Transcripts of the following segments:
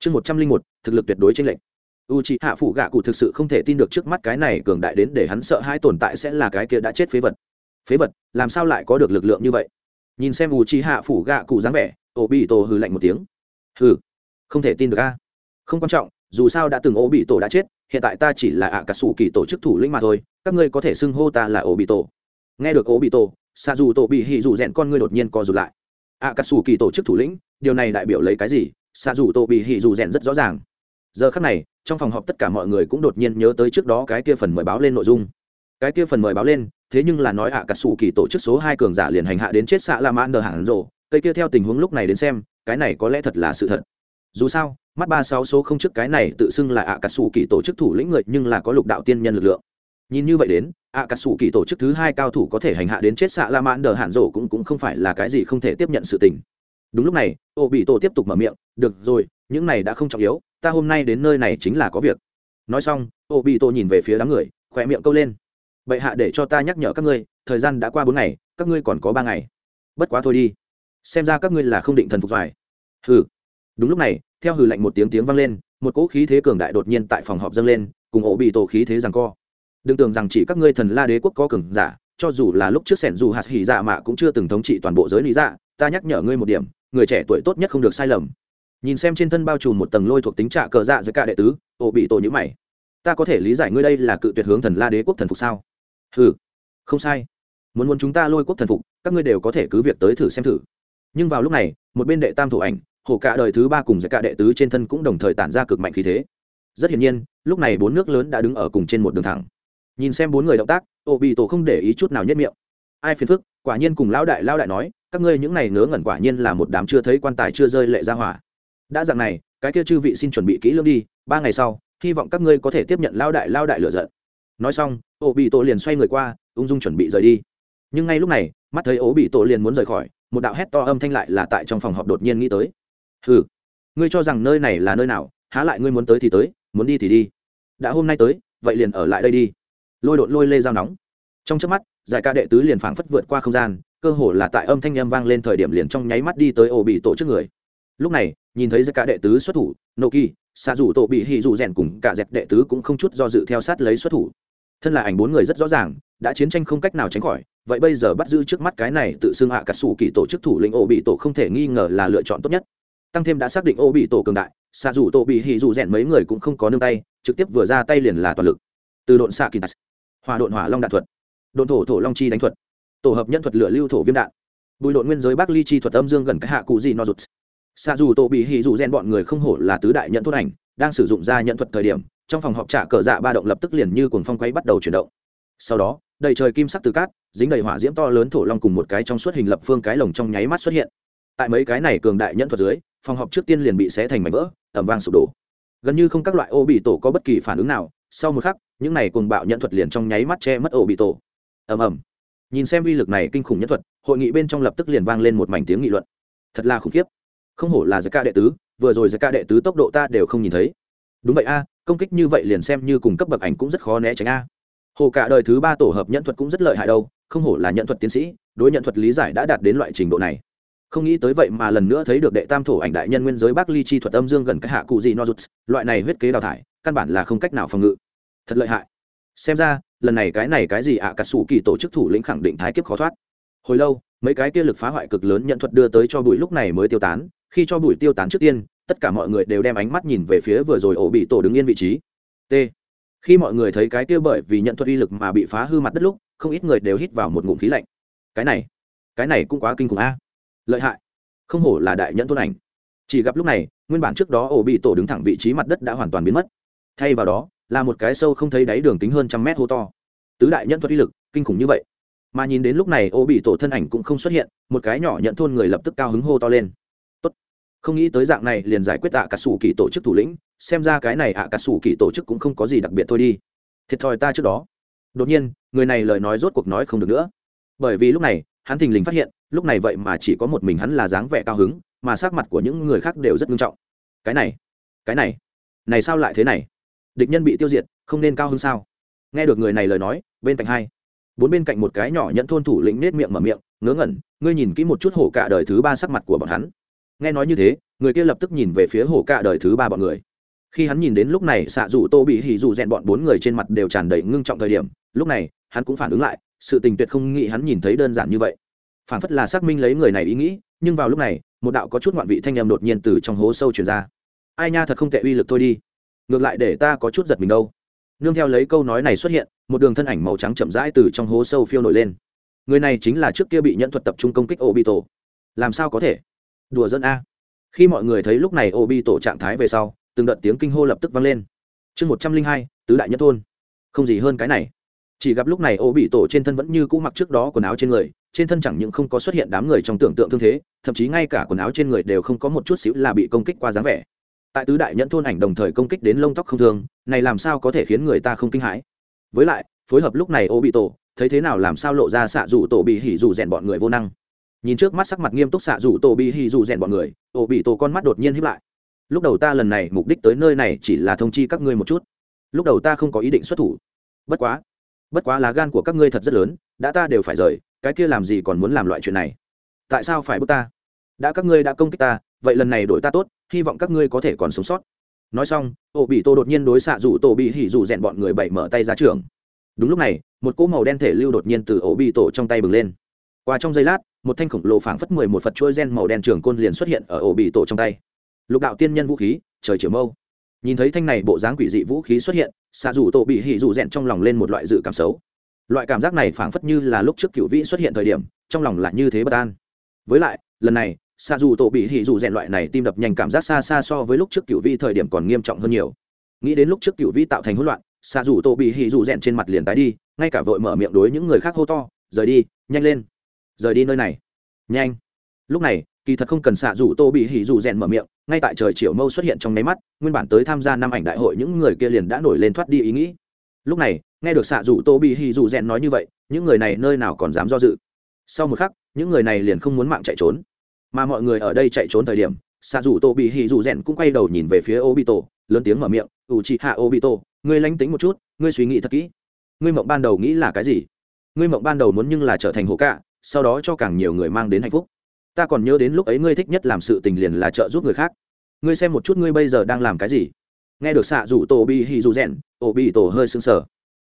chương một trăm linh một, thực lực tuyệt đối trên lệnh u c h ị hạ phụ gạ cụ thực sự không thể tin được trước mắt cái này cường đại đến để hắn sợ hai tồn tại sẽ là cái kia đã chết phế vật. Phế vật, làm sao lại có được lực lượng như vậy? Nhìn xem u c h ị hạ phụ gạ cụ dáng vẻ ô bị tổ hừ lạnh một tiếng. Hừ, không thể tin được a. Không quan trọng, dù sao đã từng ô bị tổ đã chết, hiện tại ta chỉ là ạ cả sủ kỳ tổ chức thủ lĩnh mà thôi, các ngươi có thể xưng hô ta là ô bị tổ nghe được ô bị tổ xa dù tổ bị hì dù rẽn con ngươi đột nhiên co rụt lại. Ạ cả sủ kỳ tổ chức thủ lĩnh, điều này đại biểu lấy cái gì? Xa dù tô bị hì dù rèn rất rõ ràng. Giờ khắc này, trong phòng họp tất cả mọi người cũng đột nhiên nhớ tới trước đó cái kia phần mời báo lên nội dung. Cái kia phần mời báo lên, thế nhưng là nói ạ à cả sủ kỳ tổ chức số hai cường giả liền hành hạ đến chết xạ la mãn đờ hẳn rộ cây kia theo tình huống lúc này đến xem, cái này có lẽ thật là sự thật. Dù sao, mắt ba sáu số không trước cái này tự xưng là ạ à cả sủ kỳ tổ chức thủ lĩnh người nhưng là có lục đạo tiên nhân lực lượng. Nhìn như vậy đến, ạ à cả sủ kỳ tổ chức thứ hai cao thủ có thể hành hạ đến chết xạ la mãn đờ hẳn rộ cũng cũng không phải là cái gì không thể tiếp nhận sự tình đúng lúc này, ô bị tổ tiếp tục mở miệng, được rồi, những này đã không trọng yếu, ta hôm nay đến nơi này chính là có việc. Nói xong, ô bị tổ nhìn về phía đám người, khỏe miệng câu lên, bệ hạ để cho ta nhắc nhở các ngươi, thời gian đã qua bốn ngày, các ngươi còn có ba ngày. Bất quá thôi đi. Xem ra các ngươi là không định thần phục phải. Hừ. Đúng lúc này, theo hừ lạnh một tiếng tiếng vang lên, một cỗ khí thế cường đại đột nhiên tại phòng họp dâng lên, cùng ổ bị tổ khí thế rằng co. Đừng tưởng rằng chỉ các ngươi thần la đế quốc có cường giả, cho dù là lúc trước sẻn dù hạt hỉ dạ mạ cũng chưa từng thống trị toàn bộ giới lý dạ ta nhắc nhở ngươi một điểm người trẻ tuổi tốt nhất không được sai lầm. Nhìn xem trên thân bao trùm một tầng lôi thuộc tính trạ cờ dạ giữa cả đệ tứ, ổ bị tổ nhữ mày. Ta có thể lý giải ngươi đây là cự tuyệt hướng thần la đế quốc thần phục sao? Ừ không sai. Muốn muốn chúng ta lôi quốc thần phục, các ngươi đều có thể cứ việc tới thử xem thử. Nhưng vào lúc này, một bên đệ tam thủ ảnh, hồ cả đời thứ ba cùng giữa cả đệ tứ trên thân cũng đồng thời tản ra cực mạnh khí thế. Rất hiển nhiên, lúc này bốn nước lớn đã đứng ở cùng trên một đường thẳng. Nhìn xem bốn người động tác, ổ bị tổ không để ý chút nào nhất miệng. Ai phiền phức, quả nhiên cùng lão đại lão đại nói các ngươi những này ngớ ngẩn quả nhiên là một đám chưa thấy quan tài chưa rơi lệ ra hỏa. Đã dạng này, cái kia chư vị xin chuẩn bị kỹ lưỡng đi, ba ngày sau, hy vọng các ngươi có thể tiếp nhận lao đại lao đại lựa giận. Nói xong, ổ bị tổ liền xoay người qua, ung dung chuẩn bị rời đi. Nhưng ngay lúc này, mắt thấy ổ bị tổ liền muốn rời khỏi, một đạo hét to âm thanh lại là tại trong phòng họp đột nhiên nghĩ tới. Hừ, ngươi cho rằng nơi này là nơi nào, há lại ngươi muốn tới thì tới, muốn đi thì đi. Đã hôm nay tới, vậy liền ở lại đây đi. Lôi đột lôi lê dao nóng. Trong trước mắt, giải ca đệ tứ liền phảng phất vượt qua không gian cơ hồ là tại âm thanh â vang lên thời điểm liền trong nháy mắt đi tới ổ bị tổ trước người. Lúc này, nhìn thấy cả đệ tứ xuất thủ nô kỳ xạ dù tổ bị hì dù rèn cùng cả dẹt đệ tứ cũng không chút do dự theo sát lấy xuất thủ. Thân là ảnh bốn người rất rõ ràng, đã chiến tranh không cách nào tránh khỏi, vậy bây giờ bắt giữ trước mắt cái này tự xưng hạ cả sủ kỳ tổ chức thủ lĩnh ổ bị tổ không thể nghi ngờ là lựa chọn tốt nhất. Tăng thêm đã xác định ổ bị tổ cường đại xạ dù tổ bị hì dù rèn mấy người cũng không có nương tay, trực tiếp vừa ra tay liền là toàn lực. Từ độn xạ kỳ hòa độn hỏa long đạn thuật, độn thổ thổ long chi đánh thuật tổ hợp nhân thuật lửa lưu thổ viêm đạn. Bùi độn nguyên giới bắc ly chi thuật âm dương gần cái hạ cụ gì no rụt. Xa dù tổ bị hì dù gen bọn người không hổ là tứ đại nhận thốt ảnh, đang sử dụng ra nhận thuật thời điểm, trong phòng họp trả cờ dạ ba động lập tức liền như cuồng phong quay bắt đầu chuyển động. Sau đó, đầy trời kim sắc từ cát, dính đầy hỏa diễm to lớn thổ long cùng một cái trong suốt hình lập phương cái lồng trong nháy mắt xuất hiện. Tại mấy cái này cường đại nhận thuật dưới, phòng họp trước tiên liền bị xé thành mảnh vỡ ẩm vang sụp đổ. Gần như không các loại ô bị tổ có bất kỳ phản ứng nào, sau một khắc, những này cuồng bạo nhận thuật liền trong nháy mắt che mất ô bị tổ. Ầm ầm nhìn xem uy lực này kinh khủng nhất thuật, hội nghị bên trong lập tức liền vang lên một mảnh tiếng nghị luận. Thật là khủng khiếp. Không hổ là giải ca đệ tứ, vừa rồi giải ca đệ tứ tốc độ ta đều không nhìn thấy. Đúng vậy a, công kích như vậy liền xem như cùng cấp bậc ảnh cũng rất khó né tránh a. Hồ cả đời thứ ba tổ hợp nhận thuật cũng rất lợi hại đâu, không hổ là nhận thuật tiến sĩ, đối nhận thuật lý giải đã đạt đến loại trình độ này. Không nghĩ tới vậy mà lần nữa thấy được đệ tam thổ ảnh đại nhân nguyên giới bắc ly chi thuật âm dương gần cái hạ cụ gì no loại này huyết kế đào thải, căn bản là không cách nào phòng ngự. Thật lợi hại xem ra lần này cái này cái gì ạ à, cả sủ kỳ tổ chức thủ lĩnh khẳng định thái kiếp khó thoát. Hồi lâu mấy cái kia lực phá hoại cực lớn nhận thuật đưa tới cho bụi lúc này mới tiêu tán. Khi cho bụi tiêu tán trước tiên tất cả mọi người đều đem ánh mắt nhìn về phía vừa rồi ổ bị tổ đứng yên vị trí. T. Khi mọi người thấy cái kia bởi vì nhận thuật uy lực mà bị phá hư mặt đất lúc không ít người đều hít vào một ngụm khí lạnh. Cái này cái này cũng quá kinh khủng a. Lợi hại. Không hổ là đại nhận thôn ảnh. Chỉ gặp lúc này nguyên bản trước đó ổ bị tổ đứng thẳng vị trí mặt đất đã hoàn toàn biến mất. Thay vào đó là một cái sâu không thấy đáy đường kính hơn trăm mét hô to. Tứ đại nhân thuật uy lực, kinh khủng như vậy. Mà nhìn đến lúc này, ô bị tổ thân ảnh cũng không xuất hiện, một cái nhỏ nhận thôn người lập tức cao hứng hô to lên. Tốt. không nghĩ tới dạng này, liền giải quyết ạ cả sủ kỳ tổ chức thủ lĩnh, xem ra cái này ạ cả sủ kỳ tổ chức cũng không có gì đặc biệt thôi đi. Thiệt thòi ta trước đó. Đột nhiên, người này lời nói rốt cuộc nói không được nữa. Bởi vì lúc này, hắn thình lình phát hiện, lúc này vậy mà chỉ có một mình hắn là dáng vẻ cao hứng, mà sắc mặt của những người khác đều rất nghiêm trọng. Cái này cái này này sao lại thế này? Địch nhân bị tiêu diệt, không nên cao hơn sao? Nghe được người này lời nói, bên cạnh hai, bốn bên cạnh một cái nhỏ nhận thôn thủ lĩnh nết miệng mở miệng, ngớ ngẩn, ngươi nhìn kỹ một chút hổ cả đời thứ ba sắc mặt của bọn hắn. Nghe nói như thế, người kia lập tức nhìn về phía hồ cạ đời thứ ba bọn người. Khi hắn nhìn đến lúc này xạ dù tô bị hỉ dù rèn bọn bốn người trên mặt đều tràn đầy ngưng trọng thời điểm, lúc này, hắn cũng phản ứng lại, sự tình tuyệt không nghĩ hắn nhìn thấy đơn giản như vậy. Phản phất là xác minh lấy người này ý nghĩ, nhưng vào lúc này, một đạo có chút ngoạn vị thanh âm đột nhiên từ trong hố sâu truyền ra. Ai nha, thật không tệ uy lực thôi đi ngược lại để ta có chút giật mình đâu. Nương theo lấy câu nói này xuất hiện, một đường thân ảnh màu trắng chậm rãi từ trong hố sâu phiêu nổi lên. Người này chính là trước kia bị nhận thuật tập trung công kích ô bị tổ làm sao có thể? Đùa dân a. Khi mọi người thấy lúc này ô bị tổ trạng thái về sau, từng đợt tiếng kinh hô lập tức vang lên. Chương một trăm linh hai, tứ đại nhất thôn. Không gì hơn cái này. Chỉ gặp lúc này ô bị tổ trên thân vẫn như cũ mặc trước đó quần áo trên người, trên thân chẳng những không có xuất hiện đám người trong tưởng tượng thương thế, thậm chí ngay cả quần áo trên người đều không có một chút xíu là bị công kích qua dáng vẻ tại tứ đại nhẫn thôn ảnh đồng thời công kích đến lông tóc không thương, này làm sao có thể khiến người ta không kinh hãi? Với lại, phối hợp lúc này ô bị tổ thấy thế nào làm sao lộ ra xạ rủ tổ bị hỉ rủ rèn bọn người vô năng? Nhìn trước mắt sắc mặt nghiêm túc xạ rủ tổ bị hỉ rủ rèn bọn người ô bị tổ con mắt đột nhiên hiếp lại. Lúc đầu ta lần này mục đích tới nơi này chỉ là thông chi các ngươi một chút. Lúc đầu ta không có ý định xuất thủ. Bất quá bất quá lá gan của các ngươi thật rất lớn, đã ta đều phải rời, cái kia làm gì còn muốn làm loại chuyện này? Tại sao phải bước ta? Đã các ngươi đã công kích ta, vậy lần này đổi ta tốt hy vọng các ngươi có thể còn sống sót. Nói xong ổ bị tô đột nhiên đối xạ rủ tổ bị hỉ rủ rèn bọn người bảy mở tay ra trường. Đúng lúc này, một cỗ màu đen thể lưu đột nhiên từ ổ bị tổ trong tay bừng lên. Qua trong giây lát, một thanh khổng lồ phảng phất mười một phật chuỗi gen màu đen trường côn liền xuất hiện ở ổ bị tổ trong tay. Lục đạo tiên nhân vũ khí, trời chiều mâu. Nhìn thấy thanh này bộ dáng quỷ dị vũ khí xuất hiện, xạ rủ tổ bị hỉ rủ rèn trong lòng lên một loại dự cảm xấu. Loại cảm giác này phảng phất như là lúc trước cựu vĩ xuất hiện thời điểm, trong lòng là như thế bất an. Với lại, lần này xa dù tổ bị hỉ dù rèn loại này tim đập nhanh cảm giác xa xa so với lúc trước cựu Vi thời điểm còn nghiêm trọng hơn nhiều. Nghĩ đến lúc trước cựu Vi tạo thành hỗn loạn xa dù tổ bị hỉ dù rèn trên mặt liền tái đi, ngay cả vội mở miệng đối những người khác hô to, rời đi, nhanh lên. Rời đi nơi này. Nhanh. Lúc này, kỳ thật không cần xạ dù tô bị hỉ dù rèn mở miệng, ngay tại trời chiều mâu xuất hiện trong nháy mắt, nguyên bản tới tham gia năm ảnh đại hội những người kia liền đã nổi lên thoát đi ý nghĩ. Lúc này, nghe được xạ dù tô bị hỉ dù rèn nói như vậy, những người này nơi nào còn dám do dự. Sau một khắc, những người này liền không muốn mạng chạy trốn mà mọi người ở đây chạy trốn thời điểm xạ dù tô bị hỉ dù rèn cũng quay đầu nhìn về phía obito, lớn tiếng mở miệng, ủ chị hạ obito, ngươi lánh tính một chút, ngươi suy nghĩ thật kỹ. Ngươi mộng ban đầu nghĩ là cái gì? Ngươi mộng ban đầu muốn nhưng là trở thành hồ cạ sau đó cho càng nhiều người mang đến hạnh phúc. Ta còn nhớ đến lúc ấy ngươi thích nhất làm sự tình liền là trợ giúp người khác. Ngươi xem một chút ngươi bây giờ đang làm cái gì. Nghe được xạ rủ tổ bị hì dù rèn ổ bị tổ hơi sưng sờ.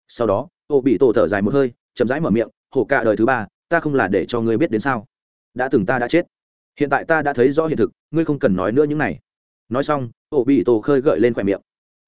Sau đó ổ bị tổ thở dài một hơi, chậm rãi mở miệng, hổ cạ đời thứ ba, ta không là để cho ngươi biết đến sao. Đã từng ta đã chết hiện tại ta đã thấy rõ hiện thực, ngươi không cần nói nữa những này. Nói xong, ổ bị tổ khơi gợi lên khỏe miệng.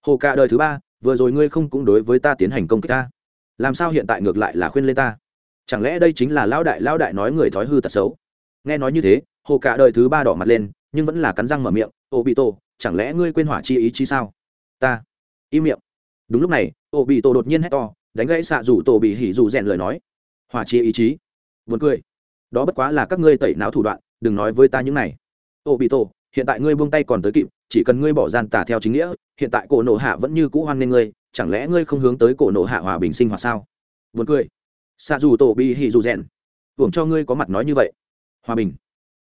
Hồ cạ đời thứ ba, vừa rồi ngươi không cũng đối với ta tiến hành công kích ta. Làm sao hiện tại ngược lại là khuyên lên ta? Chẳng lẽ đây chính là lão đại lão đại nói người thói hư tật xấu? Nghe nói như thế, hồ cả đời thứ ba đỏ mặt lên, nhưng vẫn là cắn răng mở miệng ô bị tổ, chẳng lẽ ngươi quên hỏa chi ý chí sao? Ta im miệng. Đúng lúc này ô bị tổ đột nhiên hét to, đánh gãy xạ rủ tổ bị hỉ rủ rèn lời nói. Hỏa chi ý chí? Vượt cười. Đó bất quá là các ngươi tẩy não thủ đoạn đừng nói với ta những này. Ô bị tổ hiện tại ngươi buông tay còn tới kịp, chỉ cần ngươi bỏ gian tả theo chính nghĩa, hiện tại cổ Nộ hạ vẫn như cũ hoan nghênh ngươi, chẳng lẽ ngươi không hướng tới cổ Nộ hạ hòa bình sinh hoạt sao? Vượt cười. Xa dù tổ bị Hì Dù rèn. Hưởng cho ngươi có mặt nói như vậy. Hòa bình.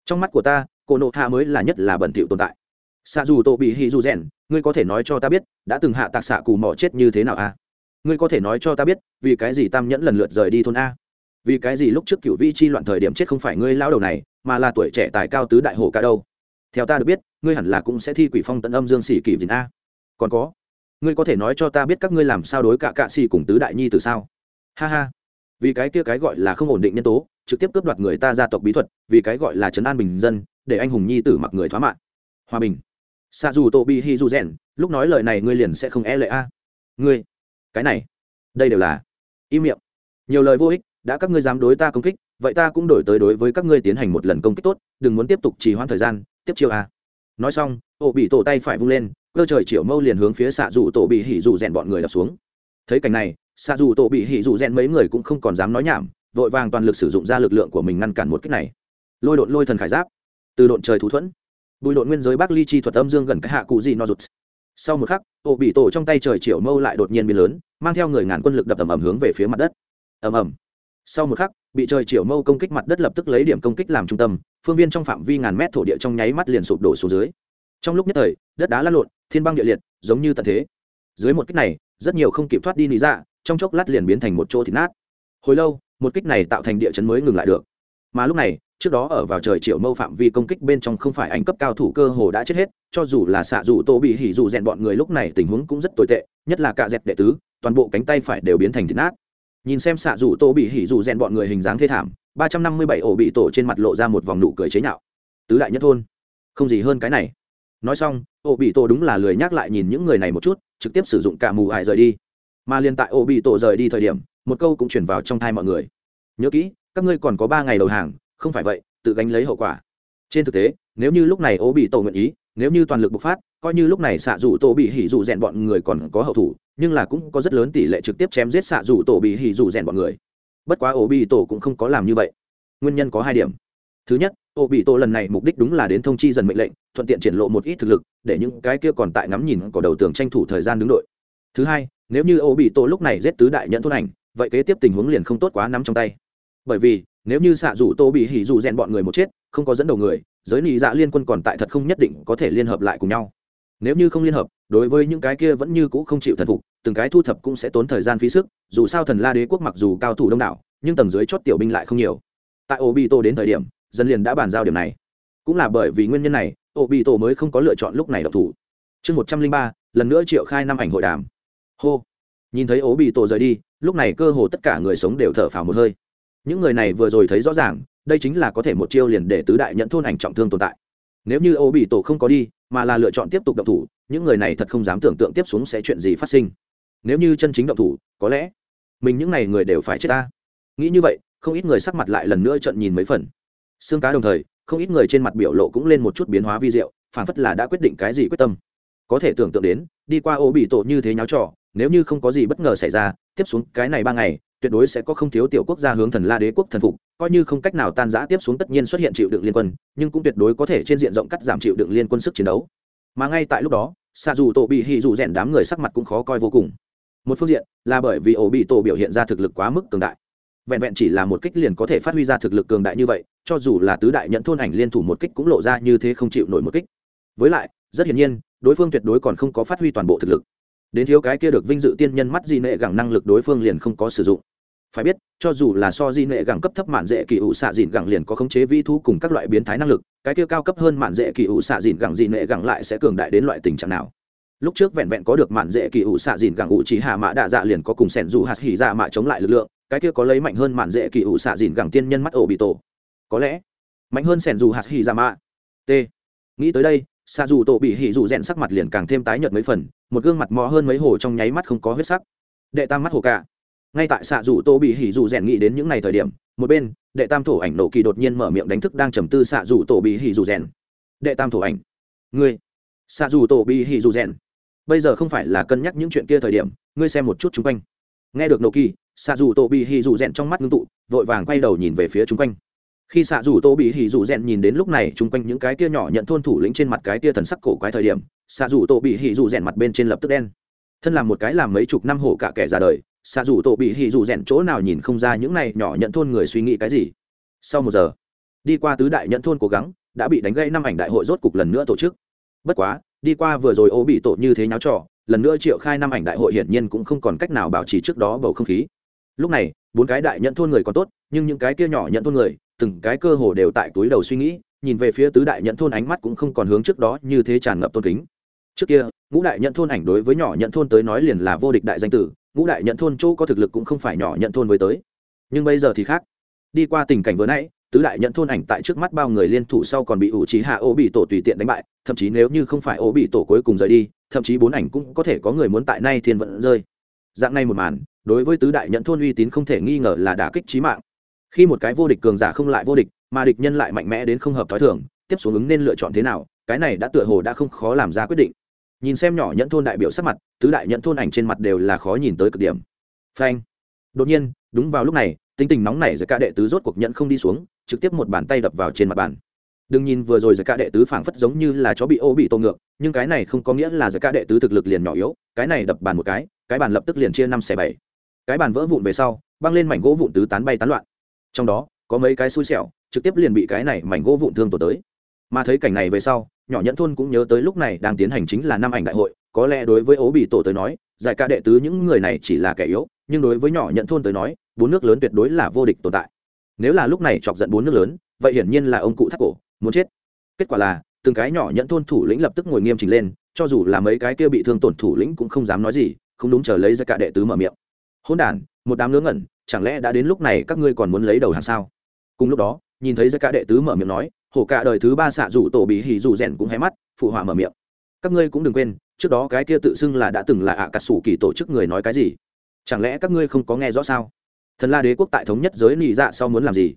Trong mắt của ta, cổ nộ hạ mới là nhất là bẩn thỉu tồn tại. Xa dù tổ bị hì dù rèn, ngươi có thể nói cho ta biết, đã từng hạ tạc xạ cù mỏ chết như thế nào à? ngươi có thể nói cho ta biết, vì cái gì tam nhẫn lần lượt rời đi thôn a? Vì cái gì lúc trước cựu vi chi loạn thời điểm chết không phải ngươi lao đầu này mà là tuổi trẻ tài cao tứ đại hồ ca đâu. Theo ta được biết, ngươi hẳn là cũng sẽ thi quỷ phong tận âm dương sĩ kỷ dìn a. Còn có, ngươi có thể nói cho ta biết các ngươi làm sao đối cả cạ xì cùng tứ đại nhi từ sao? Ha ha. Vì cái kia cái gọi là không ổn định nhân tố, trực tiếp cướp đoạt người ta gia tộc bí thuật, vì cái gọi là trấn an bình dân, để anh hùng nhi tử mặc người thoá mạng. Hòa bình. Xa dù tô bi hi du rèn, lúc nói lời này ngươi liền sẽ không e lệ a. Ngươi. Cái này. Đây đều là. Im miệng. Nhiều lời vô ích, đã các ngươi dám đối ta công kích vậy ta cũng đổi tới đối với các ngươi tiến hành một lần công kích tốt, đừng muốn tiếp tục trì hoãn thời gian, tiếp chiêu a. Nói xong ô bị tổ tay phải vung lên, cơ trời chiều mâu liền hướng phía xạ dù tổ bị hỉ dù rèn bọn người đập xuống. Thấy cảnh này, xạ dù tổ bị hỉ dù rèn mấy người cũng không còn dám nói nhảm, vội vàng toàn lực sử dụng ra lực lượng của mình ngăn cản một cách này. Lôi đột lôi thần khải giáp, từ độn trời thú thuẫn. Bùi độn nguyên giới bắc ly chi thuật âm dương gần cái hạ cụ gì no rụt. Sau một khắc ổ bị tổ trong tay trời triệu mâu lại đột nhiên biến lớn, mang theo người ngàn quân lực đập ầm ầm hướng về phía mặt đất. Ầm ầm sau một khắc, bị trời triệu mâu công kích mặt đất lập tức lấy điểm công kích làm trung tâm, phương viên trong phạm vi ngàn mét thổ địa trong nháy mắt liền sụp đổ xuống dưới. Trong lúc nhất thời, đất đá lăn lộn, thiên băng địa liệt, giống như tận thế. Dưới một kích này, rất nhiều không kịp thoát đi lý dạ trong chốc lát liền biến thành một chỗ thịt nát. Hồi lâu, một kích này tạo thành địa chấn mới ngừng lại được. Mà lúc này, trước đó ở vào trời triệu mâu phạm vi công kích bên trong không phải ảnh cấp cao thủ cơ hồ đã chết hết, cho dù là xạ dù tô bị hỉ dù rèn bọn người lúc này tình huống cũng rất tồi tệ, nhất là cả dẹp đệ tứ, toàn bộ cánh tay phải đều biến thành thịt nát nhìn xem xạ rủ tô bị hỉ dù rèn bọn người hình dáng thê thảm, ba trăm năm mươi bảy ổ bị tổ trên mặt lộ ra một vòng nụ cười chế nhạo. Tứ đại nhất thôn. Không gì hơn cái này. Nói xong, ổ bị tổ đúng là lười nhắc lại nhìn những người này một chút, trực tiếp sử dụng cả mù ải rời đi. Mà liên tại ổ bị tổ rời đi thời điểm, một câu cũng chuyển vào trong thai mọi người. Nhớ kỹ, các ngươi còn có ba ngày đầu hàng, không phải vậy, tự gánh lấy hậu quả. Trên thực tế, nếu như lúc này ổ bị tổ nguyện ý, nếu như toàn lực bộc phát coi như lúc này xạ dù tổ bị hỉ dù rèn bọn người còn có hậu thủ, nhưng là cũng có rất lớn tỷ lệ trực tiếp chém giết xạ dù tổ bị hỉ dù rèn bọn người. Bất quá ổ bị tổ cũng không có làm như vậy. Nguyên nhân có hai điểm. Thứ nhất ổ bị tổ lần này mục đích đúng là đến thông chi dần mệnh lệnh, thuận tiện triển lộ một ít thực lực, để những cái kia còn tại ngắm nhìn có đầu tường tranh thủ thời gian đứng đội. Thứ hai, nếu như ổ bị tổ lúc này giết tứ đại nhận thôn ảnh, vậy kế tiếp tình huống liền không tốt quá nắm trong tay. Bởi vì, nếu như xạ dù tô bị hỉ dù rèn bọn người một chết, không có dẫn đầu người, giới nị dạ liên quân còn tại thật không nhất định có thể liên hợp lại cùng nhau nếu như không liên hợp, đối với những cái kia vẫn như cũ không chịu thần phục, từng cái thu thập cũng sẽ tốn thời gian phí sức, dù sao thần la đế quốc mặc dù cao thủ đông đảo, nhưng tầng dưới chót tiểu binh lại không nhiều. Tại obito đến thời điểm, dân liền đã bàn giao điểm này. Cũng là bởi vì nguyên nhân này, obito mới không có lựa chọn lúc này độc thủ. Chương một trăm linh ba, lần nữa triệu khai năm ảnh hội đàm. Hô. Nhìn thấy obito rời đi, lúc này cơ hồ tất cả người sống đều thở phào một hơi. Những người này vừa rồi thấy rõ ràng, đây chính là có thể một chiêu liền để tứ đại nhận thôn ảnh trọng thương tồn tại nếu như ô bị tổ không có đi, mà là lựa chọn tiếp tục động thủ, những người này thật không dám tưởng tượng tiếp xuống sẽ chuyện gì phát sinh. Nếu như chân chính động thủ, có lẽ mình những n à y người đều phải chết ta. Nghĩ như vậy, không ít người sắc mặt lại lần nữa trận nhìn mấy phần. Xương cá đồng thời, không ít người trên mặt biểu lộ cũng lên một chút biến hóa vi diệu phản phất là đã quyết định cái gì quyết tâm. Có thể tưởng tượng đến, đi qua ô bị tổ như thế nháo trò, nếu như không có gì bất ngờ xảy ra, tiếp xuống cái này ba ngày tuyệt đối sẽ có không thiếu tiểu quốc gia hướng thần la đế quốc thần phục, coi như không cách nào tan giã tiếp xuống tất nhiên xuất hiện chịu đựng liên quân, nhưng cũng tuyệt đối có thể trên diện rộng cắt giảm chịu đựng liên quân sức chiến đấu. Mà ngay tại lúc đó xa dù tổ bị hì dù rèn đám người sắc mặt cũng khó coi vô cùng. Một phương diện là bởi vì ổ bị tổ biểu hiện ra thực lực quá mức cường đại. Vẹn vẹn chỉ là một kích liền có thể phát huy ra thực lực cường đại như vậy, cho dù là tứ đại nhận thôn ảnh liên thủ một kích cũng lộ ra như thế không chịu nổi một kích. Với lại, rất hiển nhiên, đối phương tuyệt đối còn không có phát huy toàn bộ thực lực. Đến thiếu cái kia được vinh dự tiên nhân mắt di nệ gẳng năng lực đối phương liền không có sử dụng phải biết, cho dù là so di nệ gẳng cấp thấp mạn dễ kỳ ủ xạ dìn gẳng liền có khống chế vi thu cùng các loại biến thái năng lực, cái kia cao cấp hơn mạn dễ kỳ ủ xạ dìn gẳng di nệ gẳng lại sẽ cường đại đến loại tình trạng nào? Lúc trước vẹn vẹn có được mạn dễ kỳ ủ xạ dìn gẳng ủ chỉ hạ mã đạ dạ liền có cùng sẻn dù hạt hỉ dạ mạ chống lại lực lượng, cái kia có lấy mạnh hơn mạn dễ kỳ ủ xạ dìn gẳng tiên nhân mắt ổ bị tổ. Có lẽ, mạnh hơn sẻn dù hạt hỉ dạ mạ. T. Nghĩ tới đây, xạ dù tổ bị hỉ dù rèn sắc mặt liền càng thêm tái nhợt mấy phần, một gương mặt mò hơn mấy hồ trong nháy mắt không có huyết sắc. Đệ tam mắt hồ cả ngay tại xạ dù tô bị hỉ dù rèn nghĩ đến những ngày thời điểm, một bên, đệ tam thổ ảnh nổ kỳ đột nhiên mở miệng đánh thức đang trầm tư xạ dù tổ bị hỉ dù rèn. Đệ tam thổ ảnh, ngươi, xạ dù tổ bị hỉ dù rèn. Bây giờ không phải là cân nhắc những chuyện kia thời điểm, ngươi xem một chút chung quanh. Nghe được nổ kỳ, xạ dù tổ bị hỉ dù rèn trong mắt ngưng tụ, vội vàng quay đầu nhìn về phía chung quanh. Khi xạ dù tô bị hỉ dù rèn nhìn đến lúc này, chung quanh những cái kia nhỏ nhận thôn thủ lĩnh trên mặt cái kia thần sắc cổ quái thời điểm, xạ dù tô bị hỉ dù rèn mặt bên trên lập tức đen. Thân làm một cái làm mấy chục năm hổ cả kẻ ra đời xạ dù tổ bị hỉ dù rèn chỗ nào nhìn không ra những này nhỏ nhận thôn người suy nghĩ cái gì. Sau một giờ, đi qua tứ đại nhận thôn cố gắng, đã bị đánh gây năm ảnh đại hội rốt cục lần nữa tổ chức. Bất quá, đi qua vừa rồi ô bị tổ như thế nháo trò, lần nữa triệu khai năm ảnh đại hội hiển nhiên cũng không còn cách nào bảo trì trước đó bầu không khí. Lúc này, bốn cái đại nhận thôn người còn tốt, nhưng những cái kia nhỏ nhận thôn người, từng cái cơ hồ đều tại túi đầu suy nghĩ, nhìn về phía tứ đại nhận thôn ánh mắt cũng không còn hướng trước đó như thế tràn ngập tôn kính. Trước kia, ngũ đại nhận thôn ảnh đối với nhỏ nhận thôn tới nói liền là vô địch đại danh tử ngũ đại nhận thôn chỗ có thực lực cũng không phải nhỏ nhận thôn với tới. Nhưng bây giờ thì khác. Đi qua tình cảnh vừa nãy, tứ đại nhận thôn ảnh tại trước mắt bao người liên thủ sau còn bị ủ trí hạ ô bị tổ tùy tiện đánh bại, thậm chí nếu như không phải ô bị tổ cuối cùng rời đi, thậm chí bốn ảnh cũng có thể có người muốn tại nay thiên vận rơi. Dạng này một màn, đối với tứ đại nhận thôn uy tín không thể nghi ngờ là đả kích trí mạng. Khi một cái vô địch cường giả không lại vô địch, mà địch nhân lại mạnh mẽ đến không hợp t h ó i thường, tiếp xuống ứng nên lựa chọn thế nào, cái này đã tựa hồ đã không khó làm ra quyết định nhìn xem nhỏ nhẫn thôn đại biểu sắc mặt, tứ đại nhẫn thôn ảnh trên mặt đều là khó nhìn tới cực điểm. Phanh. Đột nhiên, đúng vào lúc này, tính tình nóng nảy giữa cả đệ tứ rốt cuộc nhẫn không đi xuống, trực tiếp một bàn tay đập vào trên mặt bàn. Đừng nhìn vừa rồi giữa cả đệ tứ phảng phất giống như là chó bị ô bị tô ngược, nhưng cái này không có nghĩa là giữa cả đệ tứ thực lực liền nhỏ yếu, cái này đập bàn một cái cái bàn lập tức liền chia năm xẻ bảy. Cái bàn vỡ vụn về sau băng lên mảnh gỗ vụn tứ tán bay tán loạn. Trong đó, có mấy cái xui xẻo, trực tiếp liền bị cái này mảnh gỗ vụn thương tổ tới. Mà thấy cảnh này về sau nhỏ nhẫn thôn cũng nhớ tới lúc này đang tiến hành chính là năm ảnh đại hội, có lẽ đối với ố bị tổ tới nói, giải ca đệ tứ những người này chỉ là kẻ yếu, nhưng đối với nhỏ nhẫn thôn tới nói, bốn nước lớn tuyệt đối là vô địch tồn tại. Nếu là lúc này chọc giận bốn nước lớn, vậy hiển nhiên là ông cụ thắt cổ, muốn chết. Kết quả là, từng cái nhỏ nhẫn thôn thủ lĩnh lập tức ngồi nghiêm chỉnh lên, cho dù là mấy cái kia bị thương tổn thủ lĩnh cũng không dám nói gì, không đúng chờ lấy ra cả đệ tứ mở miệng. Hôn đản, một đám ngớ ngẩn, chẳng lẽ đã đến lúc này các ngươi còn muốn lấy đầu hàng sao? Cùng lúc đó, nhìn thấy ra cả đệ tứ mở miệng nói hổ cả đời thứ ba xạ rủ tổ bị hỉ rủ rèn cũng hé mắt, phụ họa mở miệng. Các ngươi cũng đừng quên, trước đó cái kia tự xưng là đã từng là ạ à cà sủ kỳ tổ chức người nói cái gì? Chẳng lẽ các ngươi không có nghe rõ sao? Thần la đế quốc tại thống nhất giới nị dạ sau muốn làm gì?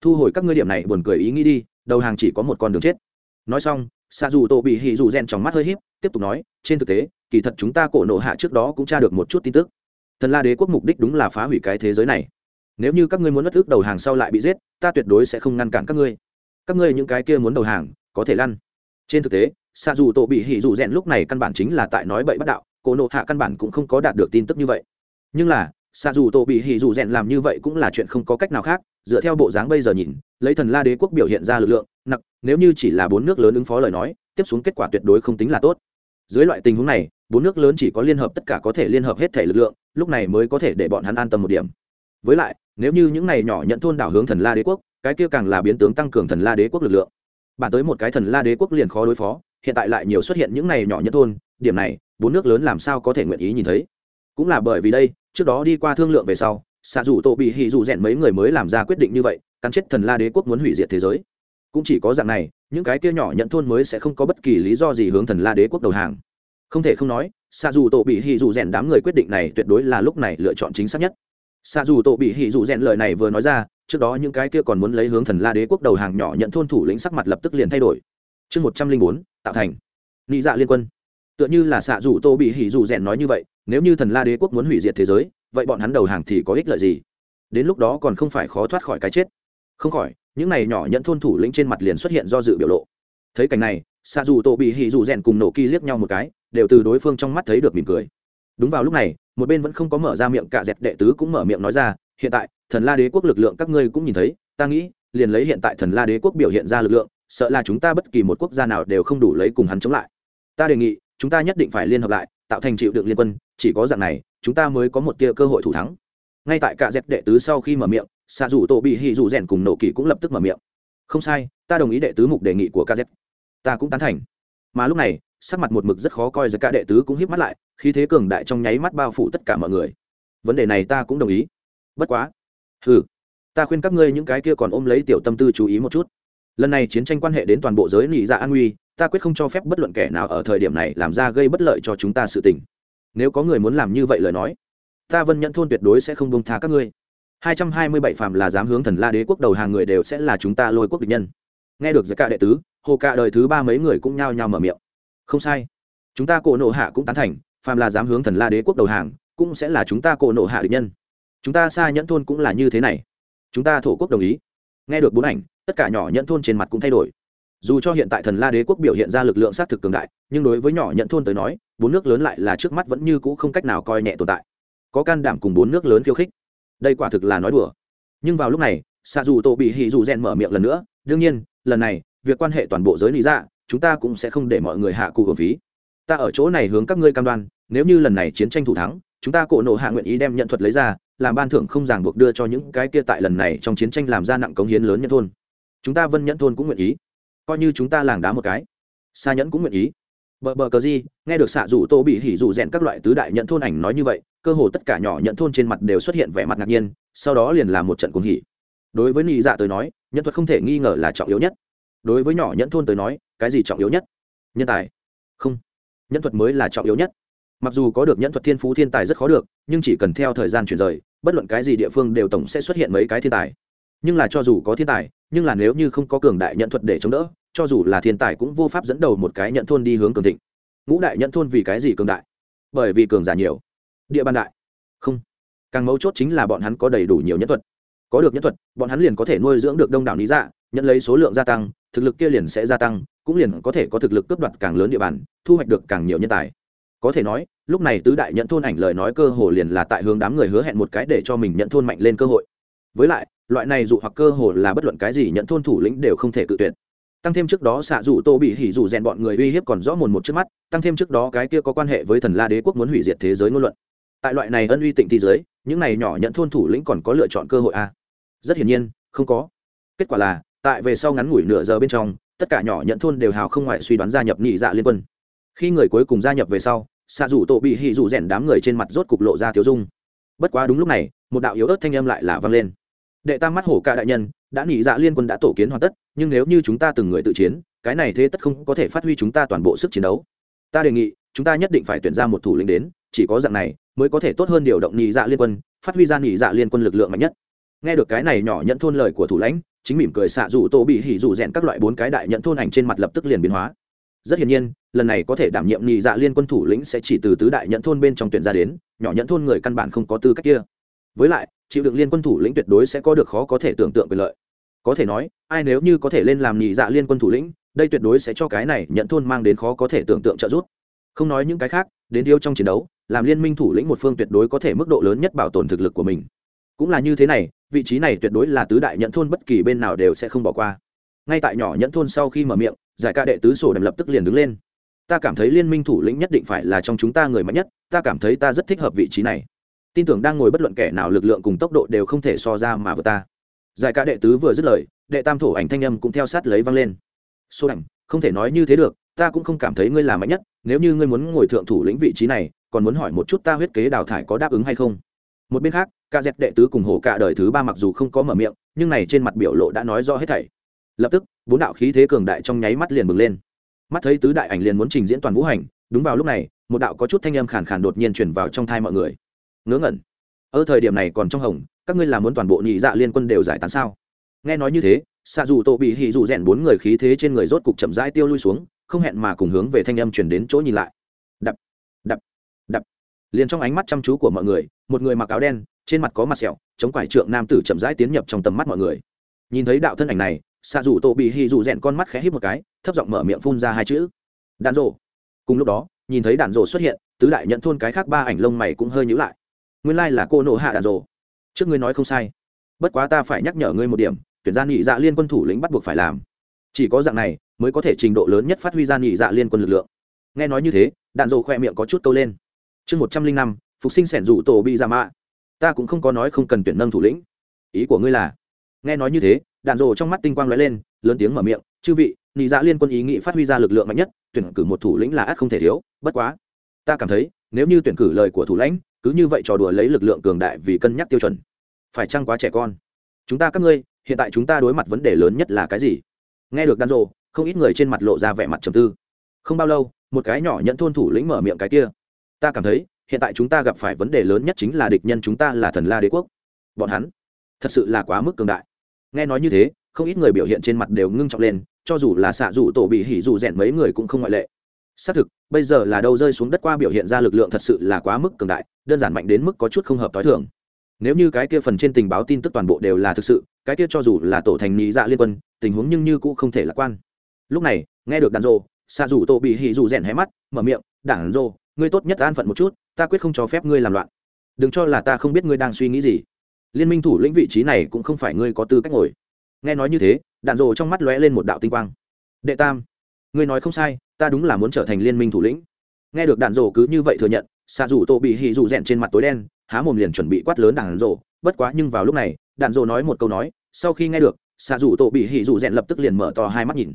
Thu hồi các ngươi điểm này buồn cười ý nghĩ đi, đầu hàng chỉ có một con đường chết. Nói xong, xạ dù tổ bị hỉ dù rèn trong mắt hơi híp, tiếp tục nói, trên thực tế, kỳ thật chúng ta cổ nộ hạ trước đó cũng tra được một chút tin tức. Thần la đế quốc mục đích đúng là phá hủy cái thế giới này. Nếu như các ngươi muốn mất ước đầu hàng sau lại bị giết, ta tuyệt đối sẽ không ngăn cản các ngươi các ngươi những cái kia muốn đầu hàng, có thể lăn. Trên thực tế xạ dù tổ bị hỉ dù rèn lúc này căn bản chính là tại nói bậy bắt đạo, cổ nộ hạ căn bản cũng không có đạt được tin tức như vậy. Nhưng là xạ dù tổ bị hỉ dù rèn làm như vậy cũng là chuyện không có cách nào khác, dựa theo bộ dáng bây giờ nhìn, lấy thần la đế quốc biểu hiện ra lực lượng nặc nếu như chỉ là bốn nước lớn ứng phó lời nói, tiếp xuống kết quả tuyệt đối không tính là tốt. Dưới loại tình huống này, bốn nước lớn chỉ có liên hợp tất cả có thể liên hợp hết thể lực lượng, lúc này mới có thể để bọn hắn an tâm một điểm. Với lại, nếu như những này nhỏ nhận thôn đảo hướng thần la đế quốc cái kia càng là biến tướng tăng cường thần la đế quốc lực lượng. Bản tới một cái thần la đế quốc liền khó đối phó, hiện tại lại nhiều xuất hiện những này nhỏ nhất thôn, điểm này, bốn nước lớn làm sao có thể nguyện ý nhìn thấy. Cũng là bởi vì đây, trước đó đi qua thương lượng về sau xạ dù tổ bị hì dù rèn mấy người mới làm ra quyết định như vậy, cắn chết thần la đế quốc muốn hủy diệt thế giới. Cũng chỉ có dạng này, những cái kia nhỏ nhận thôn mới sẽ không có bất kỳ lý do gì hướng thần la đế quốc đầu hàng. Không thể không nói xạ dù tổ bị hì dù rèn đám người quyết định này tuyệt đối là lúc này lựa chọn chính xác nhất xạ dù tổ bị Hỉ dù rèn lời này vừa nói ra, trước đó những cái kia còn muốn lấy hướng thần la đế quốc đầu hàng nhỏ nhận thôn thủ lĩnh sắc mặt lập tức liền thay đổi. Chương một trăm linh bốn, tạo thành. Nị dạ liên quân. Tựa như là xạ dù tô bị hỉ dù rèn nói như vậy, nếu như thần la đế quốc muốn hủy diệt thế giới, vậy bọn hắn đầu hàng thì có ích lợi gì? Đến lúc đó còn không phải khó thoát khỏi cái chết. Không khỏi, những này nhỏ nhận thôn thủ lĩnh trên mặt liền xuất hiện do dự biểu lộ. Thấy cảnh này, xạ dù tô bị hỉ dù rèn cùng nổ kỳ liếc nhau một cái, đều từ đối phương trong mắt thấy được mỉm cười. Đúng vào lúc này một bên vẫn không có mở ra miệng cả dẹt đệ tứ cũng mở miệng nói ra, hiện tại, thần la đế quốc lực lượng các ngươi cũng nhìn thấy, ta nghĩ, liền lấy hiện tại thần la đế quốc biểu hiện ra lực lượng, sợ là chúng ta bất kỳ một quốc gia nào đều không đủ lấy cùng hắn chống lại. Ta đề nghị, chúng ta nhất định phải liên hợp lại, tạo thành chịu đựng liên quân, chỉ có dạng này, chúng ta mới có một tia cơ hội thủ thắng. Ngay tại cả dẹp đệ tứ sau khi mở miệng xạ dù tổ bị hì dù rèn cùng nổ kỳ cũng lập tức mở miệng. Không sai, ta đồng ý đệ tứ mục đề nghị của kz ta cũng tán thành. Mà lúc này sắc mặt một mực rất khó coi giữa cả đệ tứ cũng híp mắt lại khi thế cường đại trong nháy mắt bao phủ tất cả mọi người. Vấn đề này ta cũng đồng ý. Bất quá. Ừ ta khuyên các ngươi những cái kia còn ôm lấy tiểu tâm tư chú ý một chút. Lần này chiến tranh quan hệ đến toàn bộ giới nị dạ an nguy, ta quyết không cho phép bất luận kẻ nào ở thời điểm này làm ra gây bất lợi cho chúng ta sự tình. Nếu có người muốn làm như vậy lời nói, ta vân nhận thôn tuyệt đối sẽ không bông tha các ngươi. Hai trăm hai mươi bảy phàm là dám hướng thần la đế quốc đầu hàng người đều sẽ là chúng ta lôi quốc địch nhân. Nghe được giải cả đệ tứ, hồ cả đời thứ ba mấy người cũng nhao nhao mở miệng không sai. Chúng ta cổ nộ hạ cũng tán thành, phàm là dám hướng thần la đế quốc đầu hàng, cũng sẽ là chúng ta cổ nộ hạ địch nhân. Chúng ta xa nhẫn thôn cũng là như thế này. Chúng ta thổ quốc đồng ý. Nghe được bốn ảnh, tất cả nhỏ nhẫn thôn trên mặt cũng thay đổi. Dù cho hiện tại thần la đế quốc biểu hiện ra lực lượng xác thực cường đại, nhưng đối với nhỏ nhẫn thôn tới nói, bốn nước lớn lại là trước mắt vẫn như cũ không cách nào coi nhẹ tồn tại. Có can đảm cùng bốn nước lớn khiêu khích. Đây quả thực là nói đùa. Nhưng vào lúc này xạ dù tổ bị hì dù rèn mở miệng lần nữa. Đương nhiên, lần này, việc quan hệ toàn bộ giới lý ra chúng ta cũng sẽ không để mọi người hạ cụ hưởng phí. Ta ở chỗ này hướng các ngươi cam đoan, nếu như lần này chiến tranh thủ thắng, chúng ta cổ nộ hạ nguyện ý đem nhận thuật lấy ra, làm ban thưởng không ràng buộc đưa cho những cái kia tại lần này trong chiến tranh làm ra nặng cống hiến lớn nhân thôn. Chúng ta vân nhẫn thôn cũng nguyện ý. Coi như chúng ta làng đá một cái. Xa nhẫn cũng nguyện ý. Bờ bờ cờ gì, nghe được xạ rủ tô bị hỉ rủ rèn các loại tứ đại nhận thôn ảnh nói như vậy, cơ hồ tất cả nhỏ nhận thôn trên mặt đều xuất hiện vẻ mặt ngạc nhiên, sau đó liền làm một trận cuồng hỉ. Đối với nị dạ tới nói nhân thuật không thể nghi ngờ là trọng yếu nhất đối với nhỏ nhẫn thôn tới nói, cái gì trọng yếu nhất? Nhân tài. Không. Nhân thuật mới là trọng yếu nhất. Mặc dù có được nhân thuật thiên phú thiên tài rất khó được, nhưng chỉ cần theo thời gian chuyển rời, bất luận cái gì địa phương đều tổng sẽ xuất hiện mấy cái thiên tài. Nhưng là cho dù có thiên tài, nhưng là nếu như không có cường đại nhận thuật để chống đỡ, cho dù là thiên tài cũng vô pháp dẫn đầu một cái nhận thôn đi hướng cường thịnh. Ngũ đại nhận thôn vì cái gì cường đại? Bởi vì cường giả nhiều. Địa bàn đại. Không. Càng mấu chốt chính là bọn hắn có đầy đủ nhiều nhân thuật. Có được nhân thuật, bọn hắn liền có thể nuôi dưỡng được đông đảo lý dạ nhận lấy số lượng gia tăng thực lực kia liền sẽ gia tăng, cũng liền có thể có thực lực cướp đoạt càng lớn địa bàn, thu hoạch được càng nhiều nhân tài. Có thể nói, lúc này tứ đại nhận thôn ảnh lời nói cơ hồ liền là tại hướng đám người hứa hẹn một cái để cho mình nhận thôn mạnh lên cơ hội. Với lại, loại này dụ hoặc cơ hồ là bất luận cái gì nhận thôn thủ lĩnh đều không thể cự tuyệt. Tăng thêm trước đó xạ dụ tô bị hỉ dụ rèn bọn người uy hiếp còn rõ mồn một trước mắt, tăng thêm trước đó cái kia có quan hệ với thần la đế quốc muốn hủy diệt thế giới ngôn luận. Tại loại này ân uy tịnh thi giới, những này nhỏ nhận thôn thủ lĩnh còn có lựa chọn cơ hội à? rất hiển nhiên, không có. Kết quả là tại về sau ngắn ngủi nửa giờ bên trong, tất cả nhỏ nhận thôn đều hào không ngoại suy đoán gia nhập nhị dạ liên quân. Khi người cuối cùng gia nhập về sau xạ rủ tổ bị hỉ rủ rèn đám người trên mặt rốt cục lộ ra thiếu dung. Bất quá đúng lúc này, một đạo yếu ớt thanh âm lại là vang lên. Đệ tam mắt hổ ca đại nhân, đã nhị dạ liên quân đã tổ kiến hoàn tất, nhưng nếu như chúng ta từng người tự chiến, cái này thế tất không có thể phát huy chúng ta toàn bộ sức chiến đấu. Ta đề nghị, chúng ta nhất định phải tuyển ra một thủ lĩnh đến, chỉ có dạng này mới có thể tốt hơn điều động nhị dạ liên quân, phát huy ra nhị dạ liên quân lực lượng mạnh nhất. Nghe được cái này nhỏ nhận thôn lời của thủ lãnh chính mỉm cười xạ dù tô bị hỉ dù rèn các loại bốn cái đại nhận thôn ảnh trên mặt lập tức liền biến hóa. Rất hiển nhiên, lần này có thể đảm nhiệm nhị dạ liên quân thủ lĩnh sẽ chỉ từ tứ đại nhận thôn bên trong tuyển ra đến, nhỏ nhận thôn người căn bản không có tư cách kia. Với lại, chịu được liên quân thủ lĩnh tuyệt đối sẽ có được khó có thể tưởng tượng quyền lợi. Có thể nói, ai nếu như có thể lên làm nhị dạ liên quân thủ lĩnh, đây tuyệt đối sẽ cho cái này nhận thôn mang đến khó có thể tưởng tượng trợ giúp. Không nói những cái khác, đến thiếu trong chiến đấu, làm liên minh thủ lĩnh một phương tuyệt đối có thể mức độ lớn nhất bảo tồn thực lực của mình cũng là như thế này, vị trí này tuyệt đối là tứ đại nhận thôn bất kỳ bên nào đều sẽ không bỏ qua. Ngay tại nhỏ nhẫn thôn sau khi mở miệng, giải ca đệ tứ sổ đầm lập tức liền đứng lên. Ta cảm thấy liên minh thủ lĩnh nhất định phải là trong chúng ta người mạnh nhất, ta cảm thấy ta rất thích hợp vị trí này. Tin tưởng đang ngồi bất luận kẻ nào lực lượng cùng tốc độ đều không thể so ra mà vừa ta. Giải ca đệ tứ vừa dứt lời, đệ tam thổ ảnh thanh âm cũng theo sát lấy văng lên. Số ảnh không thể nói như thế được, ta cũng không cảm thấy ngươi là mạnh nhất, nếu như ngươi muốn ngồi thượng thủ lĩnh vị trí này, còn muốn hỏi một chút ta huyết kế đào thải có đáp ứng hay không? Một bên khác ca dẹp đệ tứ cùng hổ cả đời thứ ba mặc dù không có mở miệng, nhưng này trên mặt biểu lộ đã nói rõ hết thảy. Lập tức, bốn đạo khí thế cường đại trong nháy mắt liền bừng lên. Mắt thấy tứ đại ảnh liền muốn trình diễn toàn vũ hành, đúng vào lúc này, một đạo có chút thanh âm khàn khàn đột nhiên chuyển vào trong thai mọi người. Ngớ ngẩn. Ở thời điểm này còn trong hồng, các ngươi làm muốn toàn bộ nhị dạ liên quân đều giải tán sao? Nghe nói như thế xạ dù tổ bị hỉ dù rèn bốn người khí thế trên người rốt cục chậm rãi tiêu lui xuống, không hẹn mà cùng hướng về thanh âm chuyển đến chỗ nhìn lại. Đập đập đập. Liền trong ánh mắt chăm chú của mọi người, một người mặc áo đen trên mặt có mặt sẹo, chống quải trượng nam tử chậm rãi tiến nhập trong tầm mắt mọi người. Nhìn thấy đạo thân ảnh này xạ dù tổ bị hì dù rèn con mắt khẽ hít một cái, thấp giọng mở miệng phun ra hai chữ. Đạn rộ cùng lúc đó, nhìn thấy đạn rộ xuất hiện, tứ đại nhận thôn cái khác ba ảnh lông mày cũng hơi nhữ lại. Nguyên lai、like、là cô nộ hạ đạn rộ trước ngươi nói không sai. Bất quá ta phải nhắc nhở ngươi một điểm, tuyển gia nghị dạ liên quân thủ lĩnh bắt buộc phải làm. Chỉ có dạng này, mới có thể trình độ lớn nhất phát huy ra nghị dạ liên quân lực lượng. Nghe nói như thế, đạn rộ khoe miệng có chút câu lên. Chương một trăm linh năm, phục sinh sẻn rủ tổ bị giả mạ ta cũng không có nói không cần tuyển nâng thủ lĩnh. Ý của ngươi là? Nghe nói như thế, đạn rồ trong mắt tinh quang lóe lên, lớn tiếng mở miệng, chư vị, nị dạ liên quân ý nghị phát huy ra lực lượng mạnh nhất, tuyển cử một thủ lĩnh là ắt không thể thiếu, bất quá, ta cảm thấy, nếu như tuyển cử lời của thủ lãnh, cứ như vậy trò đùa lấy lực lượng cường đại vì cân nhắc tiêu chuẩn. Phải chăng quá trẻ con? Chúng ta các ngươi, hiện tại chúng ta đối mặt vấn đề lớn nhất là cái gì? Nghe được đan rộ không ít người trên mặt lộ ra vẻ mặt trầm tư. Không bao lâu, một cái nhỏ nhận thôn thủ lĩnh mở miệng cái kia. Ta cảm thấy hiện tại chúng ta gặp phải vấn đề lớn nhất chính là địch nhân chúng ta là thần la đế quốc. Bọn hắn thật sự là quá mức cường đại. Nghe nói như thế, không ít người biểu hiện trên mặt đều ngưng trọng lên, cho dù là xạ dù tổ bị hỉ dù rèn mấy người cũng không ngoại lệ. Xác thực, bây giờ là đâu rơi xuống đất qua biểu hiện ra lực lượng thật sự là quá mức cường đại, đơn giản mạnh đến mức có chút không hợp t h o i thường. Nếu như cái kia phần trên tình báo tin tức toàn bộ đều là thực sự, cái kia cho dù là tổ thành mỹ dạ liên quân, tình huống nhưng như cũng không thể lạc quan. Lúc này, nghe được đàn rô, xạ dù tổ bị hỉ dù rèn hé mắt, mở miệng đảng rô, ngươi tốt nhất an phận một chút ta quyết không cho phép ngươi làm loạn. Đừng cho là ta không biết ngươi đang suy nghĩ gì. Liên minh thủ lĩnh vị trí này cũng không phải ngươi có tư cách ngồi. Nghe nói như thế, đạn rộ trong mắt lóe lên một đạo tinh quang. Đệ tam, ngươi nói không sai, ta đúng là muốn trở thành liên minh thủ lĩnh. Nghe được đạn rộ cứ như vậy thừa nhận xạ rủ tô bị hì rụ rẽn trên mặt tối đen, há mồm liền chuẩn bị quát lớn đạn rộ bất quá nhưng vào lúc này, đạn rộ nói một câu nói, sau khi nghe được xạ rủ tô bị hì rụ rẽn lập tức liền mở to hai mắt nhìn.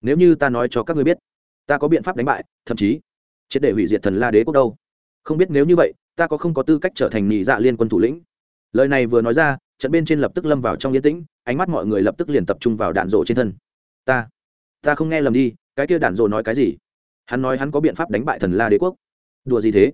Nếu như ta nói cho các ngươi biết, ta có biện pháp đánh bại, thậm chí triệt để hủy diệt thần la đế quốc đâu? Không biết nếu như vậy, ta có không có tư cách trở thành nhị dạ liên quân thủ lĩnh? Lời này vừa nói ra, trận bên trên lập tức lâm vào trong yên tĩnh, ánh mắt mọi người lập tức liền tập trung vào đạn rộ trên thân. Ta ta không nghe lầm đi, cái kia đạn rộ nói cái gì? Hắn nói hắn có biện pháp đánh bại thần la đế quốc. Đùa gì thế?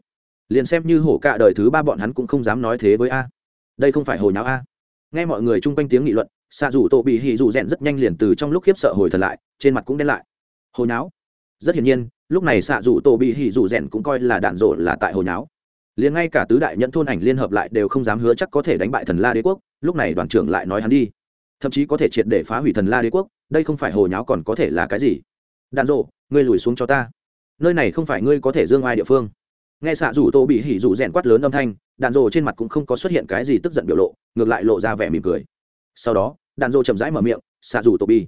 Liền xem như hổ cả đời thứ ba bọn hắn cũng không dám nói thế với a. Đây không phải hồi nháo a. Nghe mọi người chung quanh tiếng nghị luận xạ dù tổ bị hì dù rèn rất nhanh liền từ trong lúc khiếp sợ hồi thần lại, trên mặt cũng đen lại. Hồi nháo? Rất hiển nhiên lúc này xạ dù tổ bị hỉ dù rèn cũng coi là đạn rộ là tại hồi nháo. Liền ngay cả tứ đại nhận thôn ảnh liên hợp lại đều không dám hứa chắc có thể đánh bại thần la đế quốc, lúc này đoàn trưởng lại nói hắn đi. Thậm chí có thể triệt để phá hủy thần la đế quốc, đây không phải hồ nháo còn có thể là cái gì? Đạn rộ, ngươi lùi xuống cho ta. Nơi này không phải ngươi có thể dương ai địa phương. Nghe xạ rủ tô bị hỉ rủ rèn quát lớn âm thanh, đạn rộ trên mặt cũng không có xuất hiện cái gì tức giận biểu lộ, ngược lại lộ ra vẻ mỉm cười. Sau đó, đạn rộ chậm rãi mở miệng, xạ rủ tô bi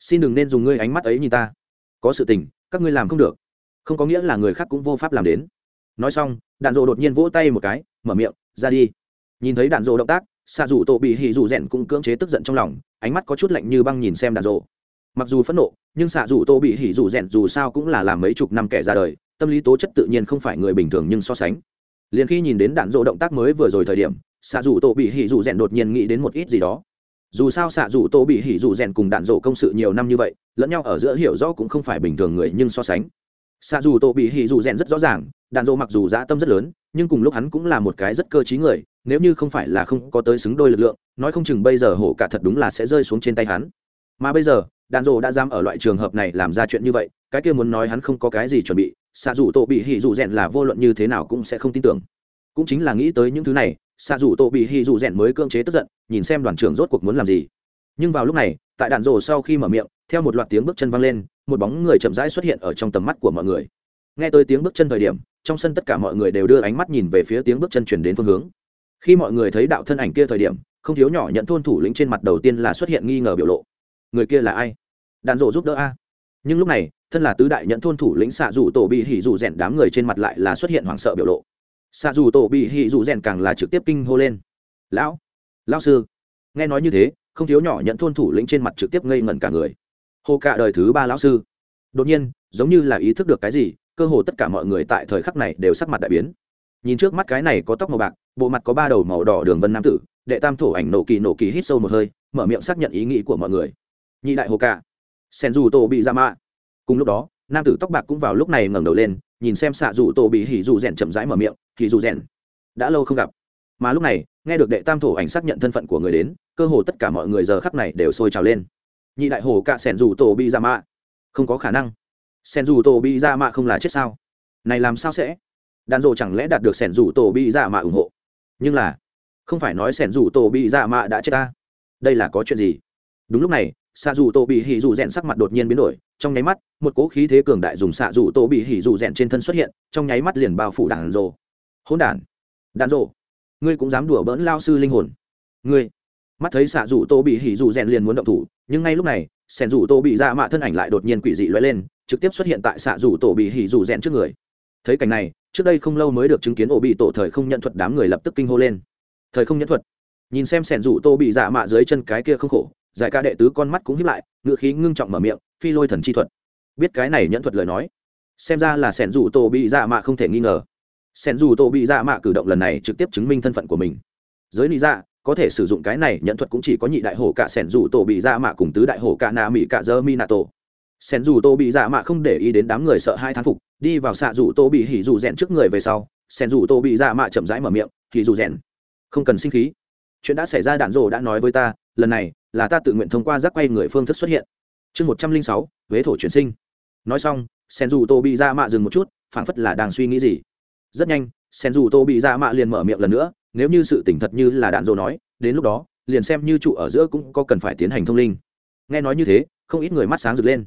xin đừng nên dùng ngươi ánh mắt ấy nhìn ta. Có sự tình các ngươi làm không được. Không có nghĩa là người khác cũng vô pháp làm đến. Nói xong, đạn dộ đột nhiên vỗ tay một cái, mở miệng, ra đi. Nhìn thấy đạn dộ động tác xạ dù tổ bị hỉ dù rèn cũng cưỡng chế tức giận trong lòng, ánh mắt có chút lạnh như băng nhìn xem đạn dộ. Mặc dù phẫn nộ, nhưng xạ dù tô bị hỉ dù rèn dù sao cũng là làm mấy chục năm kẻ ra đời, tâm lý tố chất tự nhiên không phải người bình thường nhưng so sánh. Liền khi nhìn đến đạn dộ động tác mới vừa rồi thời điểm xạ dù tô bị hỉ dù rèn đột nhiên nghĩ đến một ít gì đó dù sao xạ dù tô bị hỉ dù rèn cùng đạn dỗ công sự nhiều năm như vậy, lẫn nhau ở giữa hiểu rõ cũng không phải bình thường người nhưng so sánh. Xạ dù tô bị hỉ dù rèn rất rõ ràng, đạn dỗ mặc dù dã tâm rất lớn, nhưng cùng lúc hắn cũng là một cái rất cơ t người, nếu như không phải là không có tới xứng đôi lực lượng, nói không chừng bây giờ hổ cả thật đúng là sẽ rơi xuống trên tay hắn. Mà bây giờ, đạn dỗ đã dám ở loại trường hợp này làm ra chuyện như vậy, cái kia muốn nói hắn không có cái gì chuẩn bị, xạ dù tổ bị hỉ dù rèn là vô luận như thế nào cũng sẽ không tin tưởng. Cũng chính là nghĩ tới những thứ này xạ dù tổ bị hỉ dù rèn mới cưỡng chế tức giận, nhìn xem đoàn trưởng rốt cuộc muốn làm gì. Nhưng vào lúc này, tại đạn rổ sau khi mở miệng, theo một loạt tiếng bước chân văng lên, một bóng người chậm rãi xuất hiện ở trong tầm mắt của mọi người. Nghe tới tiếng bước chân thời điểm, trong sân tất cả mọi người đều đưa ánh mắt nhìn về phía tiếng bước chân chuyển đến phương hướng. Khi mọi người thấy đạo thân ảnh kia thời điểm, không thiếu nhỏ nhận thôn thủ lĩnh trên mặt đầu tiên là xuất hiện nghi ngờ biểu lộ. Người kia là ai? Đạn rộ giúp đỡ a. Nhưng lúc này, thân là tứ đại nhận thôn thủ lĩnh xạ dù tổ bị hỉ dù rèn đám người trên mặt lại là xuất hiện hoảng sợ biểu lộ xạ dù tổ bị hỉ dù rèn càng là trực tiếp kinh hô lên. Lão lão sư, nghe nói như thế, không thiếu nhỏ nhận thôn thủ lĩnh trên mặt trực tiếp ngây ngẩn cả người. Hô cả đời thứ ba lão sư. Đột nhiên, giống như là ý thức được cái gì, cơ hồ tất cả mọi người tại thời khắc này đều sắc mặt đại biến. Nhìn trước mắt cái này có tóc màu bạc, bộ mặt có ba đầu màu đỏ đường vân nam tử, đệ tam thổ ảnh nổ kỳ nổ kỳ hít sâu một hơi, mở miệng xác nhận ý nghĩ của mọi người. Nhị đại hồ cả. Sen dù tổ bị ra mạ cùng lúc đó, nam tử tóc bạc cũng vào lúc này ngẩng đầu lên nhìn xem xạ dù tổ bị hỉ dù rèn chậm rãi mở miệng, hỉ dù rèn. Đã lâu không gặp. Mà lúc này, nghe được đệ tam thổ ảnh xác nhận thân phận của người đến, cơ hồ tất cả mọi người giờ khắc này đều sôi trào lên. Nhị đại hồ cả sẻn dù tổ bị ra mạ. Không có khả năng. Sẻn dù tổ bị ra mạ không là chết sao? Này làm sao sẽ? Đàn rộ chẳng lẽ đạt được sẻn dù tổ bị ra mạ ủng hộ? Nhưng là, không phải nói sẻn dù tổ bị ra mạ đã chết ta. Đây là có chuyện gì? Đúng lúc này xạ dù tổ bị hỉ dù rèn sắc mặt đột nhiên biến đổi, trong nháy mắt, một cỗ khí thế cường đại dùng xạ dù tổ bị hỉ dù rèn trên thân xuất hiện, trong nháy mắt liền bao phủ đàn rồ. Hỗn đản! Đàn rồ! Ngươi cũng dám đùa bỡn lao sư linh hồn. Ngươi! Mắt thấy xạ dù tổ bị hỉ dù rèn liền muốn động thủ, nhưng ngay lúc này sẻn dù tổ bị ra mạ thân ảnh lại đột nhiên quỷ dị loay lên, trực tiếp xuất hiện tại xạ dù tổ bị hỉ dù rèn trước người. Thấy cảnh này, trước đây không lâu mới được chứng kiến ổ bị tổ thời không nhận thuật đám người lập tức kinh hô lên. Thời không nhận thuật. Nhìn xem sẻn rủ tô bị dạ mạ dưới chân cái kia không khổ giải ca đệ tứ con mắt cũng hiếp lại, ngựa khí ngưng trọng mở miệng, phi lôi thần chi thuật. Biết cái này nhẫn thuật lời nói, xem ra là sẻn rủ tô bị dạ mạ không thể nghi ngờ. Sẻn rủ tô bị dạ mạ cử động lần này trực tiếp chứng minh thân phận của mình. Giới lý dạ có thể sử dụng cái này nhận thuật cũng chỉ có nhị đại hổ cả sẻn rủ tổ bị dạ mạ cùng tứ đại hổ cả na mỹ cả dơ mi nà tổ sẻn rủ tô bị dạ mạ không để ý đến đám người sợ hai thán phục, đi vào xạ rủ tô bị hỉ rủ rèn trước người về sau, sẻn rủ tô bị dạ mạ chậm rãi mở miệng, hỉ rủ rèn, không cần sinh khí. Chuyện đã xảy ra đạn rồ đã nói với ta, lần này là ta tự nguyện thông qua giác quay người phương thức xuất hiện. Chương một trăm linh sáu, huế thổ chuyển sinh. Nói xong sen dù tô bị ra mạ dừng một chút, phảng phất là đang suy nghĩ gì. Rất nhanh sen dù tô bị ra mạ liền mở miệng lần nữa, nếu như sự tỉnh thật như là đạn dỗ nói, đến lúc đó, liền xem như trụ ở giữa cũng có cần phải tiến hành thông linh. Nghe nói như thế, không ít người mắt sáng rực lên.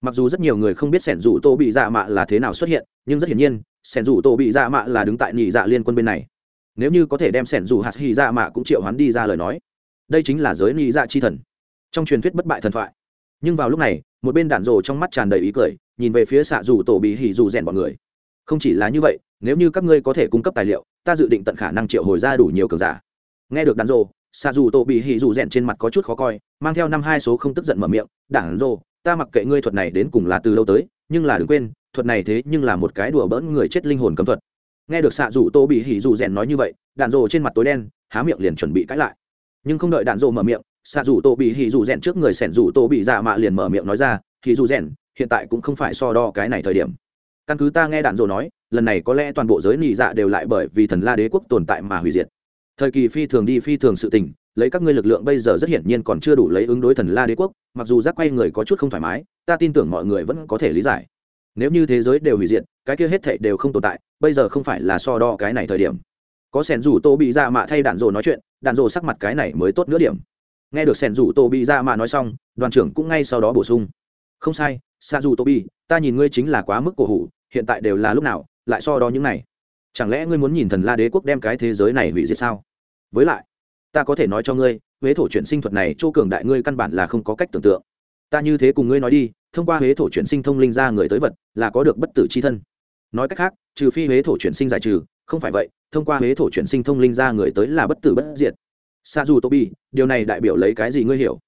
Mặc dù rất nhiều người không biết sẻn rủ tô bị dạ mạ là thế nào xuất hiện, nhưng rất hiển nhiên sẻn rủ tô bị dạ mạ là đứng tại nhị dạ liên quân bên này. Nếu như có thể đem sẻn rủ hạt hy dạ mạ cũng triệu hắn đi ra lời nói đây chính là giới nghĩ dạ chi thần. Trong truyền thuyết bất bại thần thoại. Nhưng vào lúc này, một bên đạn rồ trong mắt tràn đầy ý cười, nhìn về phía xạ dù tổ bị hỉ dù rèn bọn người. Không chỉ là như vậy, nếu như các ngươi có thể cung cấp tài liệu, ta dự định tận khả năng triệu hồi ra đủ nhiều cường giả. Nghe được đạn rồ, xạ dù tổ bị hỉ dù rèn trên mặt có chút khó coi, mang theo năm hai số không tức giận mở miệng, đạn rồ, ta mặc kệ ngươi thuật này đến cùng là từ lâu tới, nhưng là đừng quên, thuật này thế nhưng là một cái đùa bỡn người chết linh hồn cấm thuật. Nghe được xạ dù tô bị hỉ dù rèn nói như vậy, đạn rồ trên mặt tối đen, há miệng liền chuẩn bị cãi lại nhưng không đợi đạn dộ mở miệng xạ dù tô bị hì dù rèn trước người sẻn dù tô bị dạ mạ liền mở miệng nói ra hì dù rèn, hiện tại cũng không phải so đo cái này thời điểm. Căn cứ ta nghe đạn dộ nói, lần này có lẽ toàn bộ giới nị dạ đều lại bởi vì thần la đế quốc tồn tại mà hủy diệt. Thời kỳ phi thường đi phi thường sự tình, lấy các ngươi lực lượng bây giờ rất hiển nhiên còn chưa đủ lấy ứng đối thần la đế quốc, mặc dù giác quay người có chút không thoải mái, ta tin tưởng mọi người vẫn có thể lý giải. Nếu như thế giới đều hủy diệt, cái kia hết thảy đều không tồn tại, bây giờ không phải là so đo cái này thời điểm có sẻn rủ tô bị ra mạ thay đạn rồ nói chuyện, đạn rồ sắc mặt cái này mới tốt nữa điểm. Nghe được sẻn rủ tô bị ra mạ nói xong, đoàn trưởng cũng ngay sau đó bổ sung. Không sai xa dù tô bị ta nhìn ngươi chính là quá mức cổ hủ, hiện tại đều là lúc nào, lại so đo những này. Chẳng lẽ ngươi muốn nhìn thần la đế quốc đem cái thế giới này hủy diệt sao? Với lại, ta có thể nói cho ngươi, huế thổ chuyển sinh thuật này chỗ cường đại ngươi căn bản là không có cách tưởng tượng. Ta như thế cùng ngươi nói đi, thông qua huế thổ chuyển sinh thông linh ra người tới vật, là có được bất tử c h i thân. Nói cách khác, trừ phi huế thổ chuyển sinh giải trừ không phải vậy, thông qua huế thổ chuyển sinh thông linh ra người tới là bất tử bất diệt. Xa dù tô bi điều này đại biểu lấy cái gì ngươi hiểu?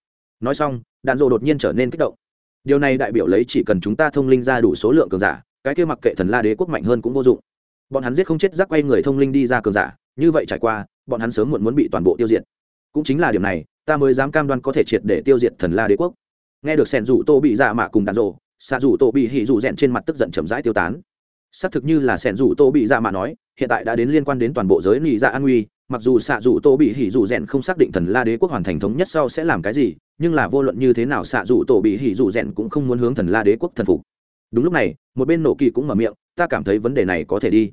Nói xong, đạn dộ đột nhiên trở nên kích động. Điều này đại biểu lấy chỉ cần chúng ta thông linh ra đủ số lượng cường giả, cái kia mặc kệ thần la đế quốc mạnh hơn cũng vô dụng. Bọn hắn giết không chết rắc quay người thông linh đi ra cường giả, như vậy trải qua, bọn hắn sớm muộn muốn bị toàn bộ tiêu diệt. Cũng chính là điểm này, ta mới dám cam đoan có thể triệt để tiêu diệt thần la đế quốc. Nghe được sẻn rủ tô bị dạ mạ cùng đàn rộ xạ rủ tô bị hỉ rủ rèn trên mặt tức giận chậm rãi tiêu tán. Xác thực như là sẻn rủ tô bị dạ mạ nói hiện tại đã đến liên quan đến toàn bộ giới nị dạ an nguy mặc dù xạ dù tô bị hỉ dù rèn không xác định thần la đế quốc hoàn thành thống nhất sau sẽ làm cái gì, nhưng là vô luận như thế nào xạ dù tô bị hỉ dù rèn cũng không muốn hướng thần la đế quốc thần phục. Đúng lúc này, một bên nổ kỳ cũng mở miệng, ta cảm thấy vấn đề này có thể đi.